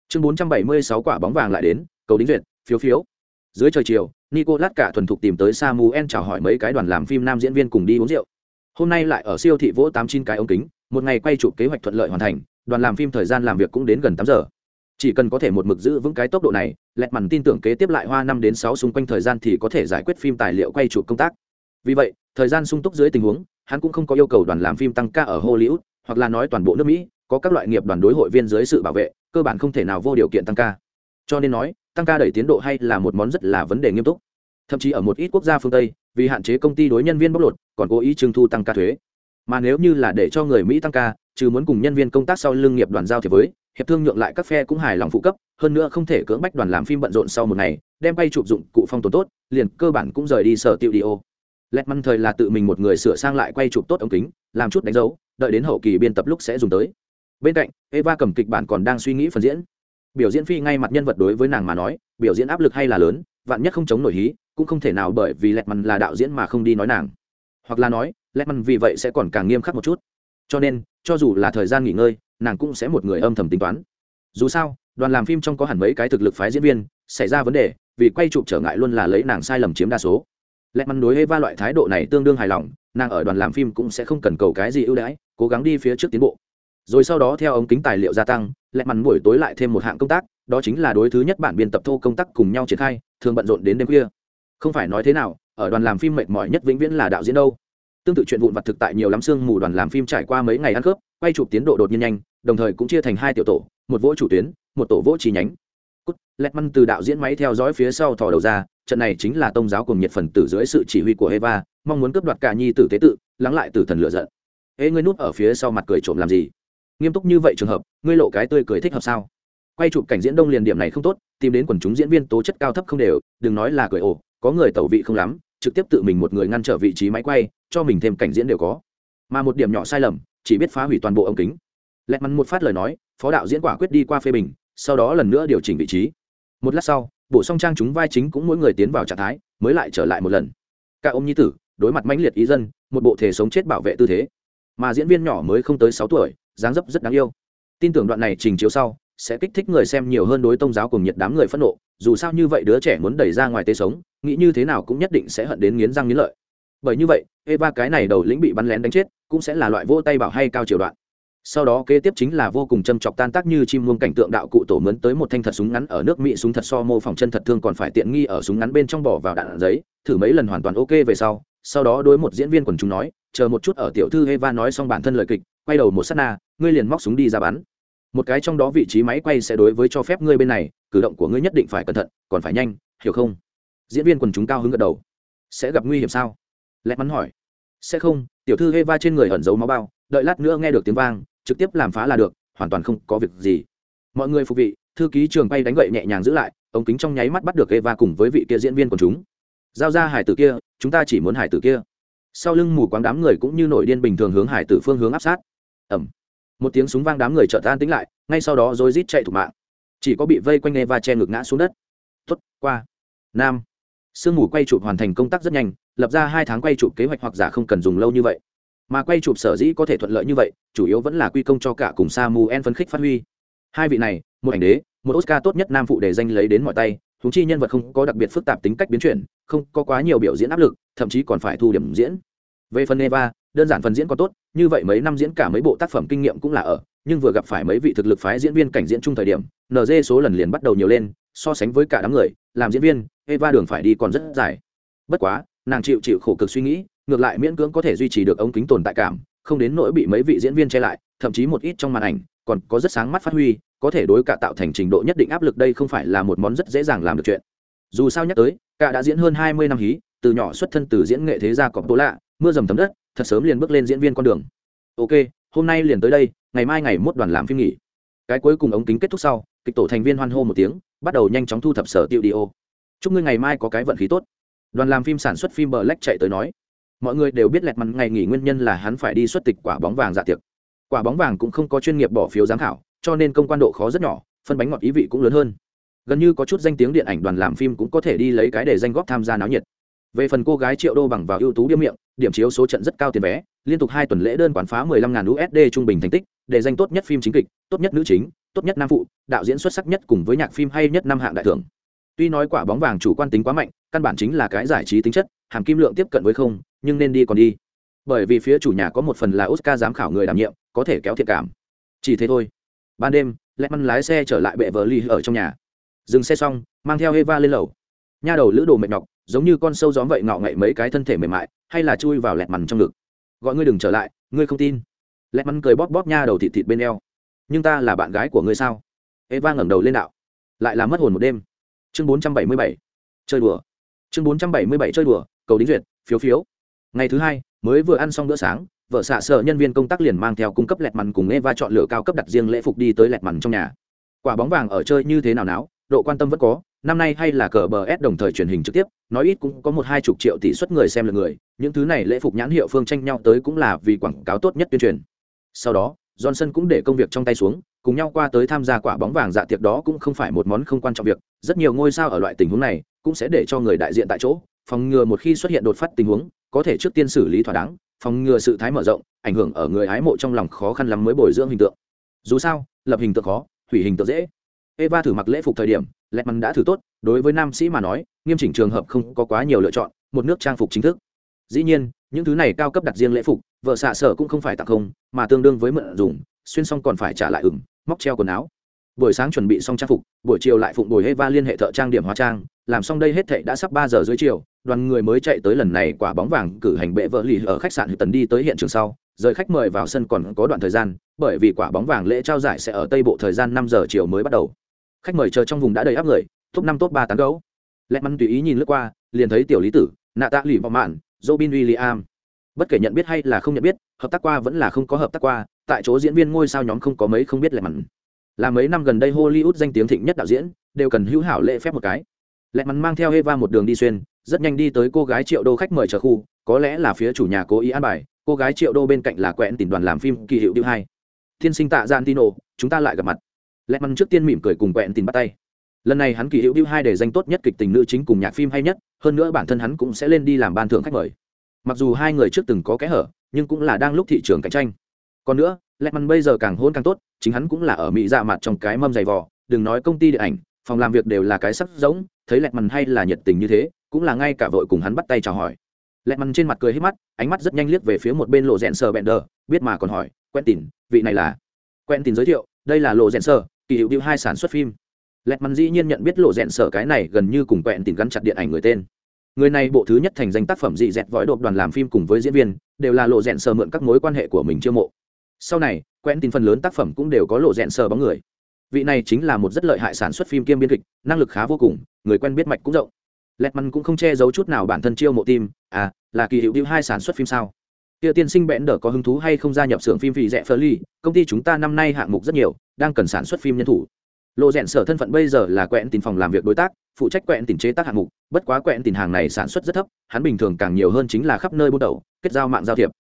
Chương 476 quả bóng vàng lại đến, cầu đính duyệt, phiếu phiếu. Dưới trời chiều Nicolas cả thuần thục tìm tới samuel chào hỏi mấy cái đoàn làm phim nam diễn viên cùng đi uống rượu. Hôm nay lại ở siêu thị vỗ tám chín cái ống kính, một ngày quay chụp kế hoạch thuận lợi hoàn thành, đoàn làm phim thời gian làm việc cũng đến gần tám giờ. Chỉ cần có thể một mực giữ vững cái tốc độ này, lẹt mằn tin tưởng kế tiếp lại hoa năm đến sáu xung quanh thời gian thì có thể giải quyết phim tài liệu quay chụp công tác. Vì vậy, thời gian sung túc dưới tình huống, hắn cũng không có yêu cầu đoàn làm phim tăng ca ở hollywood, hoặc là nói toàn bộ nước mỹ, có các loại nghiệp đoàn đối hội viên dưới sự bảo vệ, cơ bản không thể nào vô điều kiện tăng ca. Cho nên nói tăng ca đẩy tiến độ hay là một món rất là vấn đề nghiêm túc. Thậm chí ở một ít quốc gia phương tây, vì hạn chế công ty đối nhân viên bóc lột, còn cố ý trưng thu tăng ca thuế. Mà nếu như là để cho người mỹ tăng ca, trừ muốn cùng nhân viên công tác sau lưng nghiệp đoàn giao thì với, hiệp thương nhượng lại các phe cũng hài lòng phụ cấp, hơn nữa không thể cưỡng bách đoàn làm phim bận rộn sau một ngày, đem bay chụp dụng cụ phong tồn tốt, liền cơ bản cũng rời đi sở tiệu đi ô. Lẹt măn thời là tự mình một người sửa sang lại quay chụp tốt ống kính, làm chút đánh dấu, đợi đến hậu kỳ biên tập lúc sẽ dùng tới. Bên cạnh, eva cầm kịch bản còn đang suy nghĩ phần diễn biểu diễn phi ngay mặt nhân vật đối với nàng mà nói, biểu diễn áp lực hay là lớn, vạn nhất không chống nổi hí, cũng không thể nào bởi vì lẹt măn là đạo diễn mà không đi nói nàng. Hoặc là nói lẹt măn vì vậy sẽ còn càng nghiêm khắc một chút. Cho nên, cho dù là thời gian nghỉ ngơi, nàng cũng sẽ một người âm thầm tính toán. Dù sao, đoàn làm phim trong có hẳn mấy cái thực lực phái diễn viên, xảy ra vấn đề, vì quay chụp trở ngại luôn là lấy nàng sai lầm chiếm đa số. Lẽ mắn đối eva loại thái độ này tương đương hài lòng, nàng ở đoàn làm phim cũng sẽ không cần cầu cái gì ưu đãi, cố gắng đi phía trước tiến bộ rồi sau đó theo ống kính tài liệu gia tăng, lẹ mằn buổi tối lại thêm một hạng công tác, đó chính là đối thứ nhất bản biên tập thô công tác cùng nhau triển khai, thường bận rộn đến đêm khuya. Không phải nói thế nào, ở đoàn làm phim mệt mỏi nhất vĩnh viễn là đạo diễn đâu. Tương tự chuyện vụn vặt thực tại nhiều lắm xương mù đoàn làm phim trải qua mấy ngày ăn cướp quay chụp tiến độ đột nhiên nhanh, đồng thời cũng chia thành hai tiểu tổ, một vỗ chủ tuyến, một tổ vỗ chi nhánh. Cút lẹt măn từ đạo diễn máy theo dõi phía sau thò đầu ra, trận này chính là tông giáo cùng nhiệt phần tử dưới sự chỉ huy của eva, mong muốn cướp đoạt cả nhi tử tế tự, lắng lại tử thần lựa giận. Ê, ngươi núp ở phía sau mặt cười trộm làm gì? Nghiêm túc như vậy trường hợp, ngươi lộ cái tươi cười thích hợp sao? Quay chụp cảnh diễn đông liền điểm này không tốt, tìm đến quần chúng diễn viên tố chất cao thấp không đều, đừng nói là cười ồ, có người tẩu vị không lắm, trực tiếp tự mình một người ngăn trở vị trí máy quay, cho mình thêm cảnh diễn đều có. Mà một điểm nhỏ sai lầm, chỉ biết phá hủy toàn bộ ống kính. Lẹt mắn một phát lời nói, phó đạo diễn quả quyết đi qua phê bình, sau đó lần nữa điều chỉnh vị trí. Một lát sau, bổ song trang chúng vai chính cũng mỗi người tiến vào trạng thái, mới lại trở lại một lần. Cả ông nhi tử, đối mặt mãnh liệt ý dân, một bộ thể sống chết bảo vệ tư thế. Mà diễn viên nhỏ mới không tới sáu tuổi dáng dấp rất đáng yêu. Tin tưởng đoạn này trình chiếu sau, sẽ kích thích người xem nhiều hơn đối tông giáo cùng nhiệt đám người phẫn nộ. Dù sao như vậy đứa trẻ muốn đẩy ra ngoài tê sống, nghĩ như thế nào cũng nhất định sẽ hận đến nghiến răng nghiến lợi. Bởi như vậy, eva cái này đầu lĩnh bị bắn lén đánh chết, cũng sẽ là loại vô tay bảo hay cao chiều đoạn. Sau đó kế tiếp chính là vô cùng châm chọc tan tác như chim muông cảnh tượng đạo cụ tổ mướn tới một thanh thật súng ngắn ở nước mỹ súng thật so mô phỏng chân thật thương còn phải tiện nghi ở súng ngắn bên trong bỏ vào đạn giấy, thử mấy lần hoàn toàn ok về sau. Sau đó đối một diễn viên quần chúng nói, chờ một chút ở tiểu thư eva nói xong bản thân lời kịch quay đầu một sát na, ngươi liền móc súng đi ra bắn. Một cái trong đó vị trí máy quay sẽ đối với cho phép ngươi bên này, cử động của ngươi nhất định phải cẩn thận, còn phải nhanh, hiểu không? Diễn viên quần chúng cao hứng gật đầu. Sẽ gặp nguy hiểm sao? Lẹt mắn hỏi. Sẽ không, tiểu thư eva trên người ẩn giấu máu bao, đợi lát nữa nghe được tiếng vang, trực tiếp làm phá là được, hoàn toàn không có việc gì. Mọi người phục vị, thư ký trường bay đánh gậy nhẹ nhàng giữ lại, ống kính trong nháy mắt bắt được eva cùng với vị kia diễn viên quần chúng. Giao ra hải tử kia, chúng ta chỉ muốn hải tử kia. Sau lưng mù quáng đám người cũng như nổi điên bình thường hướng hải tử phương hướng áp sát ẩm một tiếng súng vang đám người chợt tan tính lại, ngay sau đó rồi rít chạy thủ mạng. Chỉ có bị vây quanh eva che ngực ngã xuống đất. Tuất qua. Nam. Sương mù quay chụp hoàn thành công tác rất nhanh, lập ra hai tháng quay chụp kế hoạch hoặc giả không cần dùng lâu như vậy. Mà quay chụp sở dĩ có thể thuận lợi như vậy, chủ yếu vẫn là quy công cho cả cùng samuel phấn khích phát huy. Hai vị này, một ảnh đế, một oscar tốt nhất nam phụ để danh lấy đến mọi tay thúng chi nhân vật không có đặc biệt phức tạp tính cách biến chuyển, không có quá nhiều biểu diễn áp lực, thậm chí còn phải thu điểm diễn. Về phần eva, đơn giản phần diễn có tốt như vậy mấy năm diễn cả mấy bộ tác phẩm kinh nghiệm cũng là ở, nhưng vừa gặp phải mấy vị thực lực phái diễn viên cảnh diễn chung thời điểm nd số lần liền bắt đầu nhiều lên, so sánh với cả đám người, làm diễn viên, eva đường phải đi còn rất dài. Bất quá, nàng chịu chịu khổ cực suy nghĩ, ngược lại miễn cưỡng có thể duy trì được ống kính tồn tại cảm, không đến nỗi bị mấy vị diễn viên che lại, thậm chí một ít trong màn ảnh, còn có rất sáng mắt phát huy, có thể đối cả tạo thành trình độ nhất định áp lực đây không phải là một món rất dễ dàng làm được chuyện. Dù sao nhắc tới, cả đã diễn hơn hai mươi năm hí, từ nhỏ xuất thân từ diễn nghệ thế gia cọp tố lạ, mưa dầm thấm đất thật sớm liền bước lên diễn viên con đường. Ok, hôm nay liền tới đây, ngày mai ngày mốt đoàn làm phim nghỉ. Cái cuối cùng ống kính kết thúc sau, kịch tổ thành viên hoan hô một tiếng, bắt đầu nhanh chóng thu thập sở tiêu đi ô. Chúc ngươi ngày mai có cái vận khí tốt. Đoàn làm phim sản xuất phim bờ lách chạy tới nói. Mọi người đều biết lẹt mặt ngày nghỉ nguyên nhân là hắn phải đi xuất tịch quả bóng vàng dạ tiệc. Quả bóng vàng cũng không có chuyên nghiệp bỏ phiếu giám khảo, cho nên công quan độ khó rất nhỏ, phân bánh ngọt ý vị cũng lớn hơn. Gần như có chút danh tiếng điện ảnh đoàn làm phim cũng có thể đi lấy cái để danh góp tham gia náo nhiệt về phần cô gái triệu đô bằng vào ưu tú biêm miệng, điểm chiếu số trận rất cao tiền vé, liên tục hai tuần lễ đơn quán phá 15.000 usd trung bình thành tích, để danh tốt nhất phim chính kịch, tốt nhất nữ chính, tốt nhất nam phụ, đạo diễn xuất sắc nhất cùng với nhạc phim hay nhất năm hạng đại thưởng. Tuy nói quả bóng vàng chủ quan tính quá mạnh, căn bản chính là cái giải trí tính chất, hàm kim lượng tiếp cận với không, nhưng nên đi còn đi. Bởi vì phía chủ nhà có một phần là oscar giám khảo người đảm nhiệm, có thể kéo thiệt cảm. Chỉ thế thôi. Ban đêm lẽ măn lái xe trở lại bệ vợ ly ở trong nhà. Dừng xe xong, mang theo eva lên lầu. Nha đầu lữ đồ mệt nhọc giống như con sâu gióm vậy ngọ ngậy mấy cái thân thể mềm mại, hay là chui vào lẹt mằn trong ngực. Gọi ngươi đừng trở lại, ngươi không tin. Lẹt mằn cười bóp bóp nha đầu thịt thịt bên eo. Nhưng ta là bạn gái của ngươi sao? Eva ngẩng đầu lên đạo. Lại là mất hồn một đêm. Chương bốn trăm bảy mươi bảy. Chơi đùa. Chương bốn trăm bảy mươi bảy chơi đùa, cầu đính duyệt, phiếu phiếu. Ngày thứ hai, mới vừa ăn xong bữa sáng, vợ xạ sợ nhân viên công tác liền mang theo cung cấp lẹt mằn cùng eva chọn lựa cao cấp đặt riêng lễ phục đi tới lẹt mằn trong nhà. Quả bóng vàng ở chơi như thế nào náo, độ quan tâm vẫn có năm nay hay là cờ bờ s đồng thời truyền hình trực tiếp, nói ít cũng có một hai chục triệu tỷ suất người xem lượt người, những thứ này lễ phục nhãn hiệu phương tranh nhau tới cũng là vì quảng cáo tốt nhất tuyên truyền. Sau đó, johnson cũng để công việc trong tay xuống, cùng nhau qua tới tham gia quả bóng vàng dạ tiệc đó cũng không phải một món không quan trọng việc, rất nhiều ngôi sao ở loại tình huống này cũng sẽ để cho người đại diện tại chỗ, phòng ngừa một khi xuất hiện đột phát tình huống, có thể trước tiên xử lý thỏa đáng, phòng ngừa sự thái mở rộng, ảnh hưởng ở người hái mộ trong lòng khó khăn lắm mới bồi dưỡng hình tượng. Dù sao, lập hình tượng khó, hủy hình tượng dễ. Eva thử mặc lễ phục thời điểm lẹt mắn đã thử tốt, đối với nam sĩ mà nói, nghiêm chỉnh trường hợp không có quá nhiều lựa chọn, một nước trang phục chính thức. Dĩ nhiên, những thứ này cao cấp đặt riêng lễ phục, vợ xạ sở cũng không phải tặng không, mà tương đương với mượn dùng, xuyên xong còn phải trả lại ửng, móc treo quần áo. Buổi sáng chuẩn bị xong trang phục, buổi chiều lại phụng bồi eva liên hệ thợ trang điểm hóa trang, làm xong đây hết thệ đã sắp ba giờ dưới chiều, đoàn người mới chạy tới lần này quả bóng vàng cử hành bệ vợ lì ở khách sạn tần đi tới hiện trường sau, rời khách mời vào sân còn có đoạn thời gian, bởi vì quả bóng vàng lễ trao giải sẽ ở tây bộ thời gian năm giờ chiều mới bắt đầu khách mời chờ trong vùng đã đầy áp người, top năm, top ba tán gấu. Lẹ mắn tùy ý nhìn lướt qua, liền thấy tiểu lý tử, nạ tạ lì vọng mạn, robin william bất kể nhận biết hay là không nhận biết, hợp tác qua vẫn là không có hợp tác qua, tại chỗ diễn viên ngôi sao nhóm không có mấy không biết lẹ mắn. Là mấy năm gần đây hollywood danh tiếng thịnh nhất đạo diễn, đều cần hữu hảo lễ phép một cái. Lẹ mắn mang theo eva một đường đi xuyên, rất nhanh đi tới cô gái triệu đô khách mời chờ khu, có lẽ là phía chủ nhà cố ý an bài, cô gái triệu đô bên cạnh là quẹn tìm đoàn làm phim kỳ hiệu điệu hai. Thiên sinh tạ gian tino chúng ta lại gặp mặt lẹt mắn trước tiên mỉm cười cùng quẹn tìm bắt tay. Lần này hắn kỳ hữu hữu hai để danh tốt nhất kịch tình nữ chính cùng nhạc phim hay nhất, hơn nữa bản thân hắn cũng sẽ lên đi làm ban thưởng khách mời. Mặc dù hai người trước từng có kẽ hở, nhưng cũng là đang lúc thị trường cạnh tranh. Còn nữa, lẹt mắn bây giờ càng hôn càng tốt, chính hắn cũng là ở mỹ dạ mặt trong cái mâm dày vò, đừng nói công ty điện ảnh, phòng làm việc đều là cái sắc giống thấy lẹt mắn hay là nhiệt tình như thế, cũng là ngay cả vội cùng hắn bắt tay chào hỏi. Lẹt mắn trên mặt cười hết mắt, ánh mắt rất nhanh liếc về phía một bên lộ rẽn sờ bẹn đờ biết mà còn hỏi quen tìm vị này là? Quen tìm giới thiệu, đây là lộ rẽn sờ kỳ hiệu điệu hai sản xuất phim. Lẹt mắn dĩ nhiên nhận biết lộ rẽn sở cái này gần như cùng quẹn tìm gắn chặt điện ảnh người tên. Người này bộ thứ nhất thành danh tác phẩm dị dẹt vói đột đoàn làm phim cùng với diễn viên, đều là lộ rẽn sở mượn các mối quan hệ của mình chiêu mộ. Sau này quen tin phần lớn tác phẩm cũng đều có lộ rẽn sở bóng người. Vị này chính là một rất lợi hại sản xuất phim kiêm biên kịch, năng lực khá vô cùng, người quen biết mạch cũng rộng. Lẹt mắn cũng không che giấu chút nào bản thân chiêu mộ tim à là kỳ hiệu điệu hai sản xuất phim sao? Kia tiên sinh bẽn đờ có hứng thú hay không gia nhập xưởng phim vì rẻ phơ ly công ty chúng ta năm nay hạng mục rất nhiều, đang cần sản xuất phim nhân thủ. Lộ rẽn sở thân phận bây giờ là quẹn tìm phòng làm việc đối tác, phụ trách quẹn tìm chế tác hạng mục, bất quá quẹn tìm hàng này sản xuất rất thấp, hắn bình thường càng nhiều hơn chính là khắp nơi buôn đầu, kết giao mạng giao thiệp.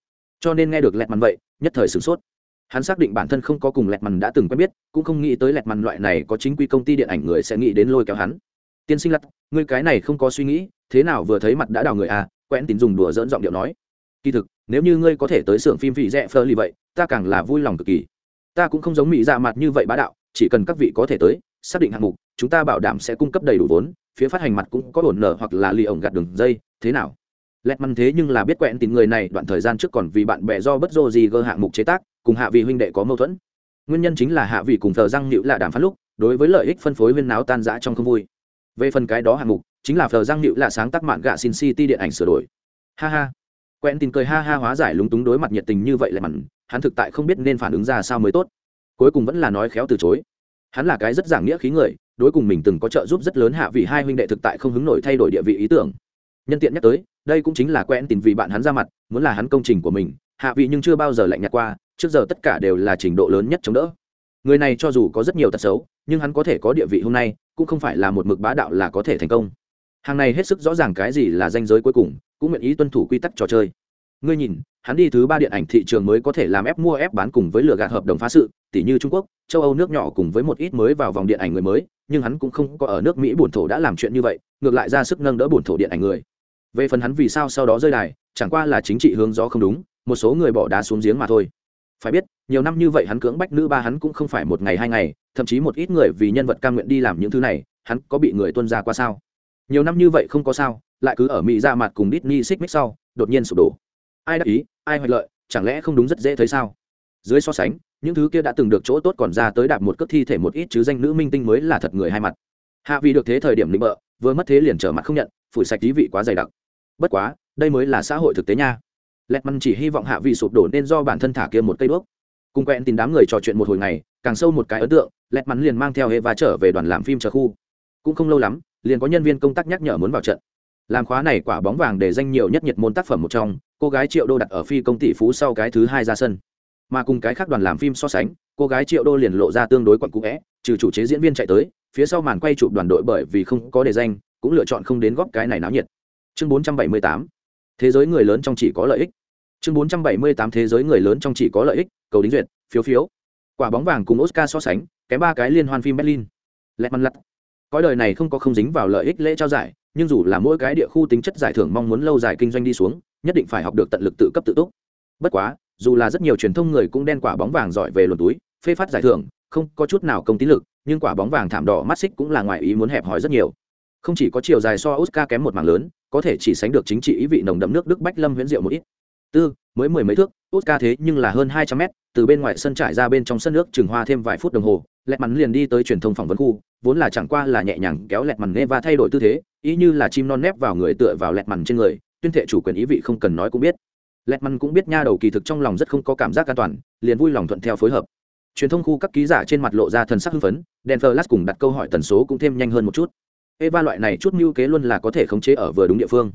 Cho nên nghe được lẹt mằn vậy, nhất thời sửng sốt. Hắn xác định bản thân không có cùng lẹt mằn đã từng quen biết, cũng không nghĩ tới lẹt mằn loại này có chính quy công ty điện ảnh người sẽ nghĩ đến lôi kéo hắn. Tiên sinh lặt, ngươi cái này không có suy nghĩ, thế nào vừa thấy mặt đã đào người à? Quẹn tín dùng đùa dỡn giọng điệu nói. Kỳ thực nếu như ngươi có thể tới xưởng phim vị rẽ phơ lì vậy, ta càng là vui lòng cực kỳ. Ta cũng không giống mỹ dạ mặt như vậy bá đạo, chỉ cần các vị có thể tới, xác định hạng mục, chúng ta bảo đảm sẽ cung cấp đầy đủ vốn, phía phát hành mặt cũng có ổn nở hoặc là lì ổng gạt đường dây, thế nào? Lẹt măn thế nhưng là biết quẹn tìm người này, đoạn thời gian trước còn vì bạn bè do bất dô gì gơ hạng mục chế tác, cùng hạ vị huynh đệ có mâu thuẫn. Nguyên nhân chính là hạ vị cùng thờ răng nịu là đàm phán lúc, đối với lợi ích phân phối viên náo tan rã trong không vui. Về phần cái đó hạng mục, chính là thờ răng nịu là sáng tác mạng gạ xin city điện ảnh sửa đổi. Ha ha quen tin cười ha ha hóa giải lúng túng đối mặt nhiệt tình như vậy lại mặn, hắn thực tại không biết nên phản ứng ra sao mới tốt. Cuối cùng vẫn là nói khéo từ chối. Hắn là cái rất giảng nghĩa khí người, đối cùng mình từng có trợ giúp rất lớn hạ vị hai huynh đệ thực tại không hứng nổi thay đổi địa vị ý tưởng. Nhân tiện nhắc tới, đây cũng chính là quen tin vì bạn hắn ra mặt, muốn là hắn công trình của mình, hạ vị nhưng chưa bao giờ lạnh nhạt qua, trước giờ tất cả đều là trình độ lớn nhất chống đỡ. Người này cho dù có rất nhiều tật xấu, nhưng hắn có thể có địa vị hôm nay, cũng không phải là một mực bá đạo là có thể thành công. Hàng này hết sức rõ ràng cái gì là danh giới cuối cùng cũng nguyện ý tuân thủ quy tắc trò chơi. Ngươi nhìn, hắn đi thứ ba điện ảnh thị trường mới có thể làm ép mua ép bán cùng với lừa gạt hợp đồng phá sự tỷ như trung quốc, châu âu nước nhỏ cùng với một ít mới vào vòng điện ảnh người mới, nhưng hắn cũng không có ở nước mỹ bổn thổ đã làm chuyện như vậy, ngược lại ra sức nâng đỡ bổn thổ điện ảnh người. Về phần hắn vì sao sau đó rơi đài, chẳng qua là chính trị hướng gió không đúng, một số người bỏ đá xuống giếng mà thôi. Phải biết, nhiều năm như vậy hắn cưỡng bách nữ ba hắn cũng không phải một ngày hai ngày, thậm chí một ít người vì nhân vật ca nguyện đi làm những thứ này, hắn có bị người tuân ra qua sao? Nhiều năm như vậy không có sao, lại cứ ở mỹ ra mặt cùng Disney xích mích sau, đột nhiên sụp đổ. Ai đắc ý, ai hoạch lợi, chẳng lẽ không đúng rất dễ thấy sao? Dưới so sánh, những thứ kia đã từng được chỗ tốt còn ra tới đạp một cước thi thể một ít chứ danh nữ minh tinh mới là thật người hai mặt. Hạ vì được thế thời điểm định bợ, vừa mất thế liền trở mặt không nhận, phủi sạch tí vị quá dày đặc. Bất quá, đây mới là xã hội thực tế nha. Lẹt măn chỉ hy vọng hạ vị sụp đổ nên do bản thân thả kia một cây đuốc. Cùng quen tìm đám người trò chuyện một hồi ngày, càng sâu một cái ấn tượng, lẹt mắn liền mang theo hệ và trở về đoàn làm phim chờ khu. Cũng không lâu lắm liền có nhân viên công tác nhắc nhở muốn vào trận. Làm khóa này quả bóng vàng để danh nhiều nhất nhiệt môn tác phẩm một trong, cô gái triệu đô đặt ở phi công tỷ phú sau cái thứ hai ra sân. Mà cùng cái khác đoàn làm phim so sánh, cô gái triệu đô liền lộ ra tương đối quặn cũ vẽ trừ chủ chế diễn viên chạy tới, phía sau màn quay chụp đoàn đội bởi vì không có đề danh, cũng lựa chọn không đến góp cái này náo nhiệt. Chương 478 thế giới người lớn trong chỉ có lợi ích. Chương 478 thế giới người lớn trong chỉ có lợi ích, cầu đính duyệt, phiếu phiếu. Quả bóng vàng cùng oscar so sánh, kém ba cái liên hoan phim berlin. Lẹt mặt lặt cõi đời này không có không dính vào lợi ích lễ trao giải, nhưng dù là mỗi cái địa khu tính chất giải thưởng mong muốn lâu dài kinh doanh đi xuống, nhất định phải học được tận lực tự cấp tự túc. Bất quá, dù là rất nhiều truyền thông người cũng đen quả bóng vàng giỏi về luồn túi, phê phát giải thưởng, không có chút nào công tín lực, nhưng quả bóng vàng thảm đỏ mắt xích cũng là ngoài ý muốn hẹp hòi rất nhiều. Không chỉ có chiều dài so oscar kém một mảng lớn, có thể chỉ sánh được chính trị ý vị nồng đậm nước đức bách lâm huyễn diệu một ít. Tư, mới mười mấy thước, oscar thế nhưng là hơn hai trăm mét, từ bên ngoài sân trải ra bên trong sân nước, trường hoa thêm vài phút đồng hồ lẹt mắn liền đi tới truyền thông phỏng vấn khu, vốn là chẳng qua là nhẹ nhàng kéo lẹt mằn nghe và thay đổi tư thế, ý như là chim non nép vào người tựa vào lẹt mằn trên người, tuyên thệ chủ quyền ý vị không cần nói cũng biết. Lẹt mằn cũng biết nha đầu kỳ thực trong lòng rất không có cảm giác an toàn, liền vui lòng thuận theo phối hợp. Truyền thông khu các ký giả trên mặt lộ ra thần sắc hưng phấn, đèn flash cùng đặt câu hỏi tần số cũng thêm nhanh hơn một chút. Eva loại này chút mưu kế luôn là có thể khống chế ở vừa đúng địa phương.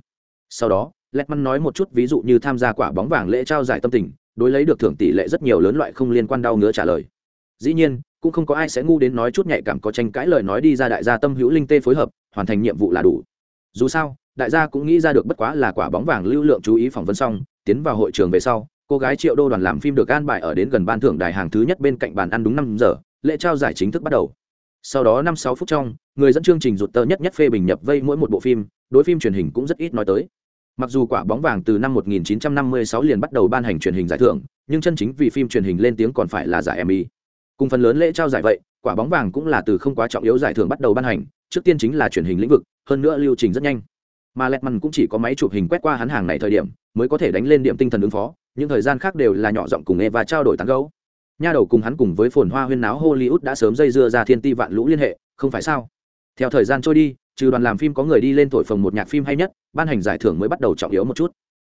Sau đó, lẹt mằn nói một chút ví dụ như tham gia quả bóng vàng lễ trao giải tâm tình, đối lấy được thưởng tỷ lệ rất nhiều lớn loại không liên quan đau ngứa trả lời. Dĩ nhiên cũng không có ai sẽ ngu đến nói chút nhạy cảm có tranh cãi lời nói đi ra đại gia tâm hữu linh tê phối hợp, hoàn thành nhiệm vụ là đủ. Dù sao, đại gia cũng nghĩ ra được bất quá là quả bóng vàng lưu lượng chú ý phỏng vấn xong, tiến vào hội trường về sau, cô gái triệu đô đoàn làm phim được an bài ở đến gần ban thưởng đài hàng thứ nhất bên cạnh bàn ăn đúng năm giờ, lễ trao giải chính thức bắt đầu. Sau đó năm sáu phút trong, người dẫn chương trình rụt tơ nhất nhất phê bình nhập vây mỗi một bộ phim, đối phim truyền hình cũng rất ít nói tới. Mặc dù quả bóng vàng từ năm 1956 liền bắt đầu ban hành truyền hình giải thưởng, nhưng chân chính vì phim truyền hình lên tiếng còn phải là giải emmy cùng phần lớn lễ trao giải vậy, quả bóng vàng cũng là từ không quá trọng yếu giải thưởng bắt đầu ban hành, trước tiên chính là truyền hình lĩnh vực, hơn nữa lưu trình rất nhanh. Mà lẹt mằn cũng chỉ có máy chụp hình quét qua hắn hàng này thời điểm, mới có thể đánh lên điểm tinh thần ứng phó, những thời gian khác đều là nhỏ giọng cùng nghe và trao đổi tán gấu nha đầu cùng hắn cùng với phồn hoa huyên náo hollywood đã sớm dây dưa ra thiên ti vạn lũ liên hệ, không phải sao? Theo thời gian trôi đi, trừ đoàn làm phim có người đi lên thổi phồng một nhạc phim hay nhất, ban hành giải thưởng mới bắt đầu trọng yếu một chút.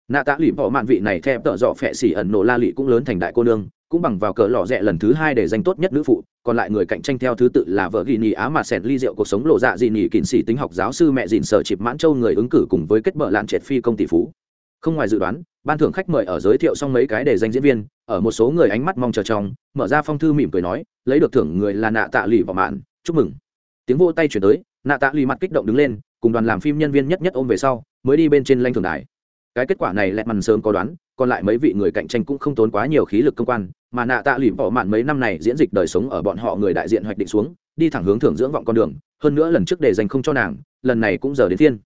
Nạ tạ lụy bỏ mạn vị này theo tợ dọ phẹ xỉ ẩn nổ la lụy cũng lớn thành đại cô nương cũng bằng vào cờ lọ rẽ lần thứ hai để giành tốt nhất nữ phụ, còn lại người cạnh tranh theo thứ tự là vợ ghi nhì á mà sẹt ly rượu cuộc sống lộ dạ dị nhì kỉnh sĩ tính học giáo sư mẹ dìn sở chịp mãn châu người ứng cử cùng với kết bợ lạn triệt phi công tỷ phú. Không ngoài dự đoán, ban thưởng khách mời ở giới thiệu xong mấy cái để danh diễn viên, ở một số người ánh mắt mong chờ trong, mở ra phong thư mỉm cười nói, lấy được thưởng người là nạ tạ lì vào mạn, chúc mừng. Tiếng vô tay chuyển tới, nạ tạ lì mặt kích động đứng lên, cùng đoàn làm phim nhân viên nhất nhất ôm về sau, mới đi bên trên lanh thường đài. Cái kết quả này lẹt mằn sớm có đoán, còn lại mấy vị người cạnh tranh cũng không tốn quá nhiều khí lực công quan mà nạ tạ lì bỏ mạn mấy năm này diễn dịch đời sống ở bọn họ người đại diện hoạch định xuống, đi thẳng hướng thưởng dưỡng vọng con đường. Hơn nữa lần trước để dành không cho nàng, lần này cũng giờ đến thiên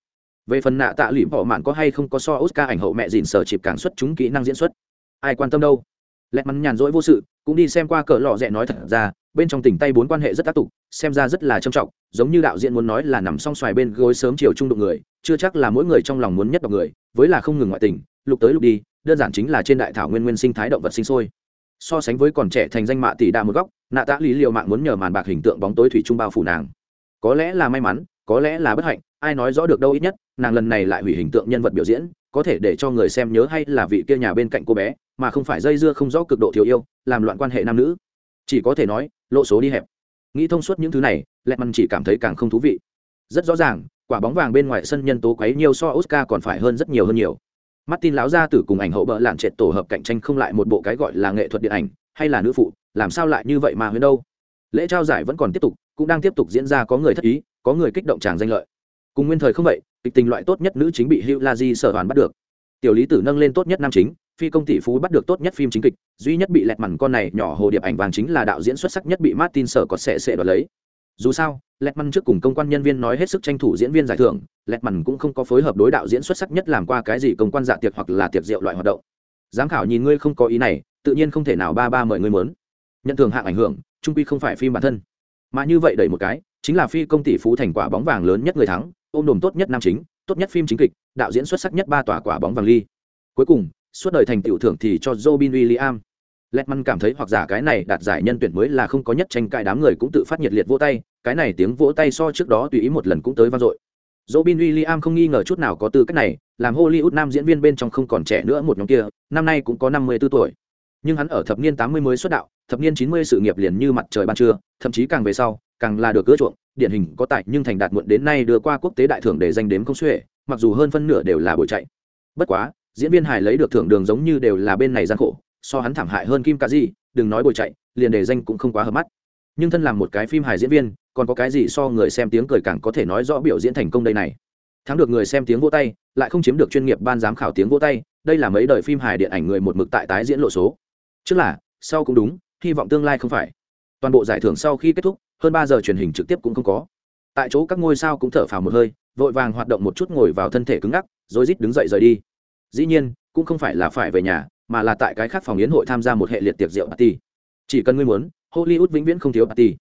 về phần nạ tạ lụy bỏ mạn có hay không có so oscar ảnh hậu mẹ dìn sở chịp càng xuất chúng kỹ năng diễn xuất? Ai quan tâm đâu? Lẹt mắn nhàn rỗi vô sự, cũng đi xem qua cỡ lọ rẽ nói thật ra, bên trong tỉnh tay bốn quan hệ rất tác tục xem ra rất là trầm trọng, giống như đạo diễn muốn nói là nằm song xoài bên gối sớm chiều trung đụng người, chưa chắc là mỗi người trong lòng muốn nhất đọc người, với là không ngừng ngoại tình, lục tới lục đi, đơn giản chính là trên đại thảo nguyên nguyên sinh thái động vật sinh sôi so sánh với còn trẻ thành danh mạ tỷ đa một góc, nạ tạ lý liệu mạng muốn nhờ màn bạc hình tượng bóng tối thủy trung bao phủ nàng. Có lẽ là may mắn, có lẽ là bất hạnh, ai nói rõ được đâu ít nhất, nàng lần này lại hủy hình tượng nhân vật biểu diễn, có thể để cho người xem nhớ hay là vị kia nhà bên cạnh cô bé, mà không phải dây dưa không rõ cực độ thiếu yêu, làm loạn quan hệ nam nữ. Chỉ có thể nói, lộ số đi hẹp. Nghĩ thông suốt những thứ này lẹ măn chỉ cảm thấy càng không thú vị. Rất rõ ràng, quả bóng vàng bên ngoài sân nhân tố quấy nhiều so oscar còn phải hơn rất nhiều hơn nhiều martin láo ra tử cùng ảnh hậu bợ lạn trệt tổ hợp cạnh tranh không lại một bộ cái gọi là nghệ thuật điện ảnh, hay là nữ phụ, làm sao lại như vậy mà huyên đâu? Lễ trao giải vẫn còn tiếp tục, cũng đang tiếp tục diễn ra có người thất ý, có người kích động tràng danh lợi. Cùng nguyên thời không vậy, kịch tình loại tốt nhất nữ chính bị hugh la di sở hoàn bắt được. Tiểu lý tử nâng lên tốt nhất nam chính, phi công tỷ phú bắt được tốt nhất phim chính kịch, duy nhất bị lẹt mằn con này nhỏ hồ điệp ảnh vàng chính là đạo diễn xuất sắc nhất bị martin sở có sẽ sẽ đoạt lấy dù sao lẹt mằn trước cùng công quan nhân viên nói hết sức tranh thủ diễn viên giải thưởng lẹt mằn cũng không có phối hợp đối đạo diễn xuất sắc nhất làm qua cái gì công quan dạ tiệc hoặc là tiệc rượu loại hoạt động. Giám khảo nhìn ngươi không có ý này, tự nhiên không thể nào ba ba mời ngươi mớn. Nhận thường hạng ảnh hưởng, trung quy không phải phim bản thân. Mà như vậy đẩy một cái, chính là phi công tỷ phú thành quả bóng vàng lớn nhất người thắng, ôm đồm tốt nhất nam chính, tốt nhất phim chính kịch, đạo diễn xuất sắc nhất ba tòa quả bóng vàng ly. Cuối cùng, suốt đời thành tiểu thưởng thì cho Robin lẹt măn cảm thấy hoặc giả cái này đạt giải nhân tuyển mới là không có nhất tranh cãi đám người cũng tự phát nhiệt liệt vỗ tay, cái này tiếng vỗ tay so trước đó tùy ý một lần cũng tới vang dội. Robin William không nghi ngờ chút nào có tư cách này, làm Hollywood nam diễn viên bên trong không còn trẻ nữa một nhóm kia, năm nay cũng có 54 tuổi. Nhưng hắn ở thập niên 80 mới xuất đạo, thập niên 90 sự nghiệp liền như mặt trời ban trưa, thậm chí càng về sau, càng là được cưa chuộng, điển hình có tài nhưng thành đạt muộn đến nay đưa qua quốc tế đại thưởng để danh đếm công xuể, mặc dù hơn phân nửa đều là buổi chạy. Bất quá, diễn viên hài lấy được thưởng đường giống như đều là bên này gian khổ, so hắn thảm hại hơn Kim Cả gì, đừng nói bồi chạy, liền để danh cũng không quá hợp mắt. Nhưng thân làm một cái phim hài diễn viên, còn có cái gì so người xem tiếng cười càng có thể nói rõ biểu diễn thành công đây này. Thắng được người xem tiếng vô tay, lại không chiếm được chuyên nghiệp ban giám khảo tiếng vô tay, đây là mấy đời phim hài điện ảnh người một mực tại tái diễn lộ số. Trước là, sau cũng đúng, hy vọng tương lai không phải. Toàn bộ giải thưởng sau khi kết thúc, hơn ba giờ truyền hình trực tiếp cũng không có tại chỗ các ngôi sao cũng thở phào một hơi vội vàng hoạt động một chút ngồi vào thân thể cứng ngắc rồi rít đứng dậy rời đi dĩ nhiên cũng không phải là phải về nhà mà là tại cái khác phòng yến hội tham gia một hệ liệt tiệc rượu party. Chỉ cần ngươi muốn, hollywood vĩnh viễn không thiếu party.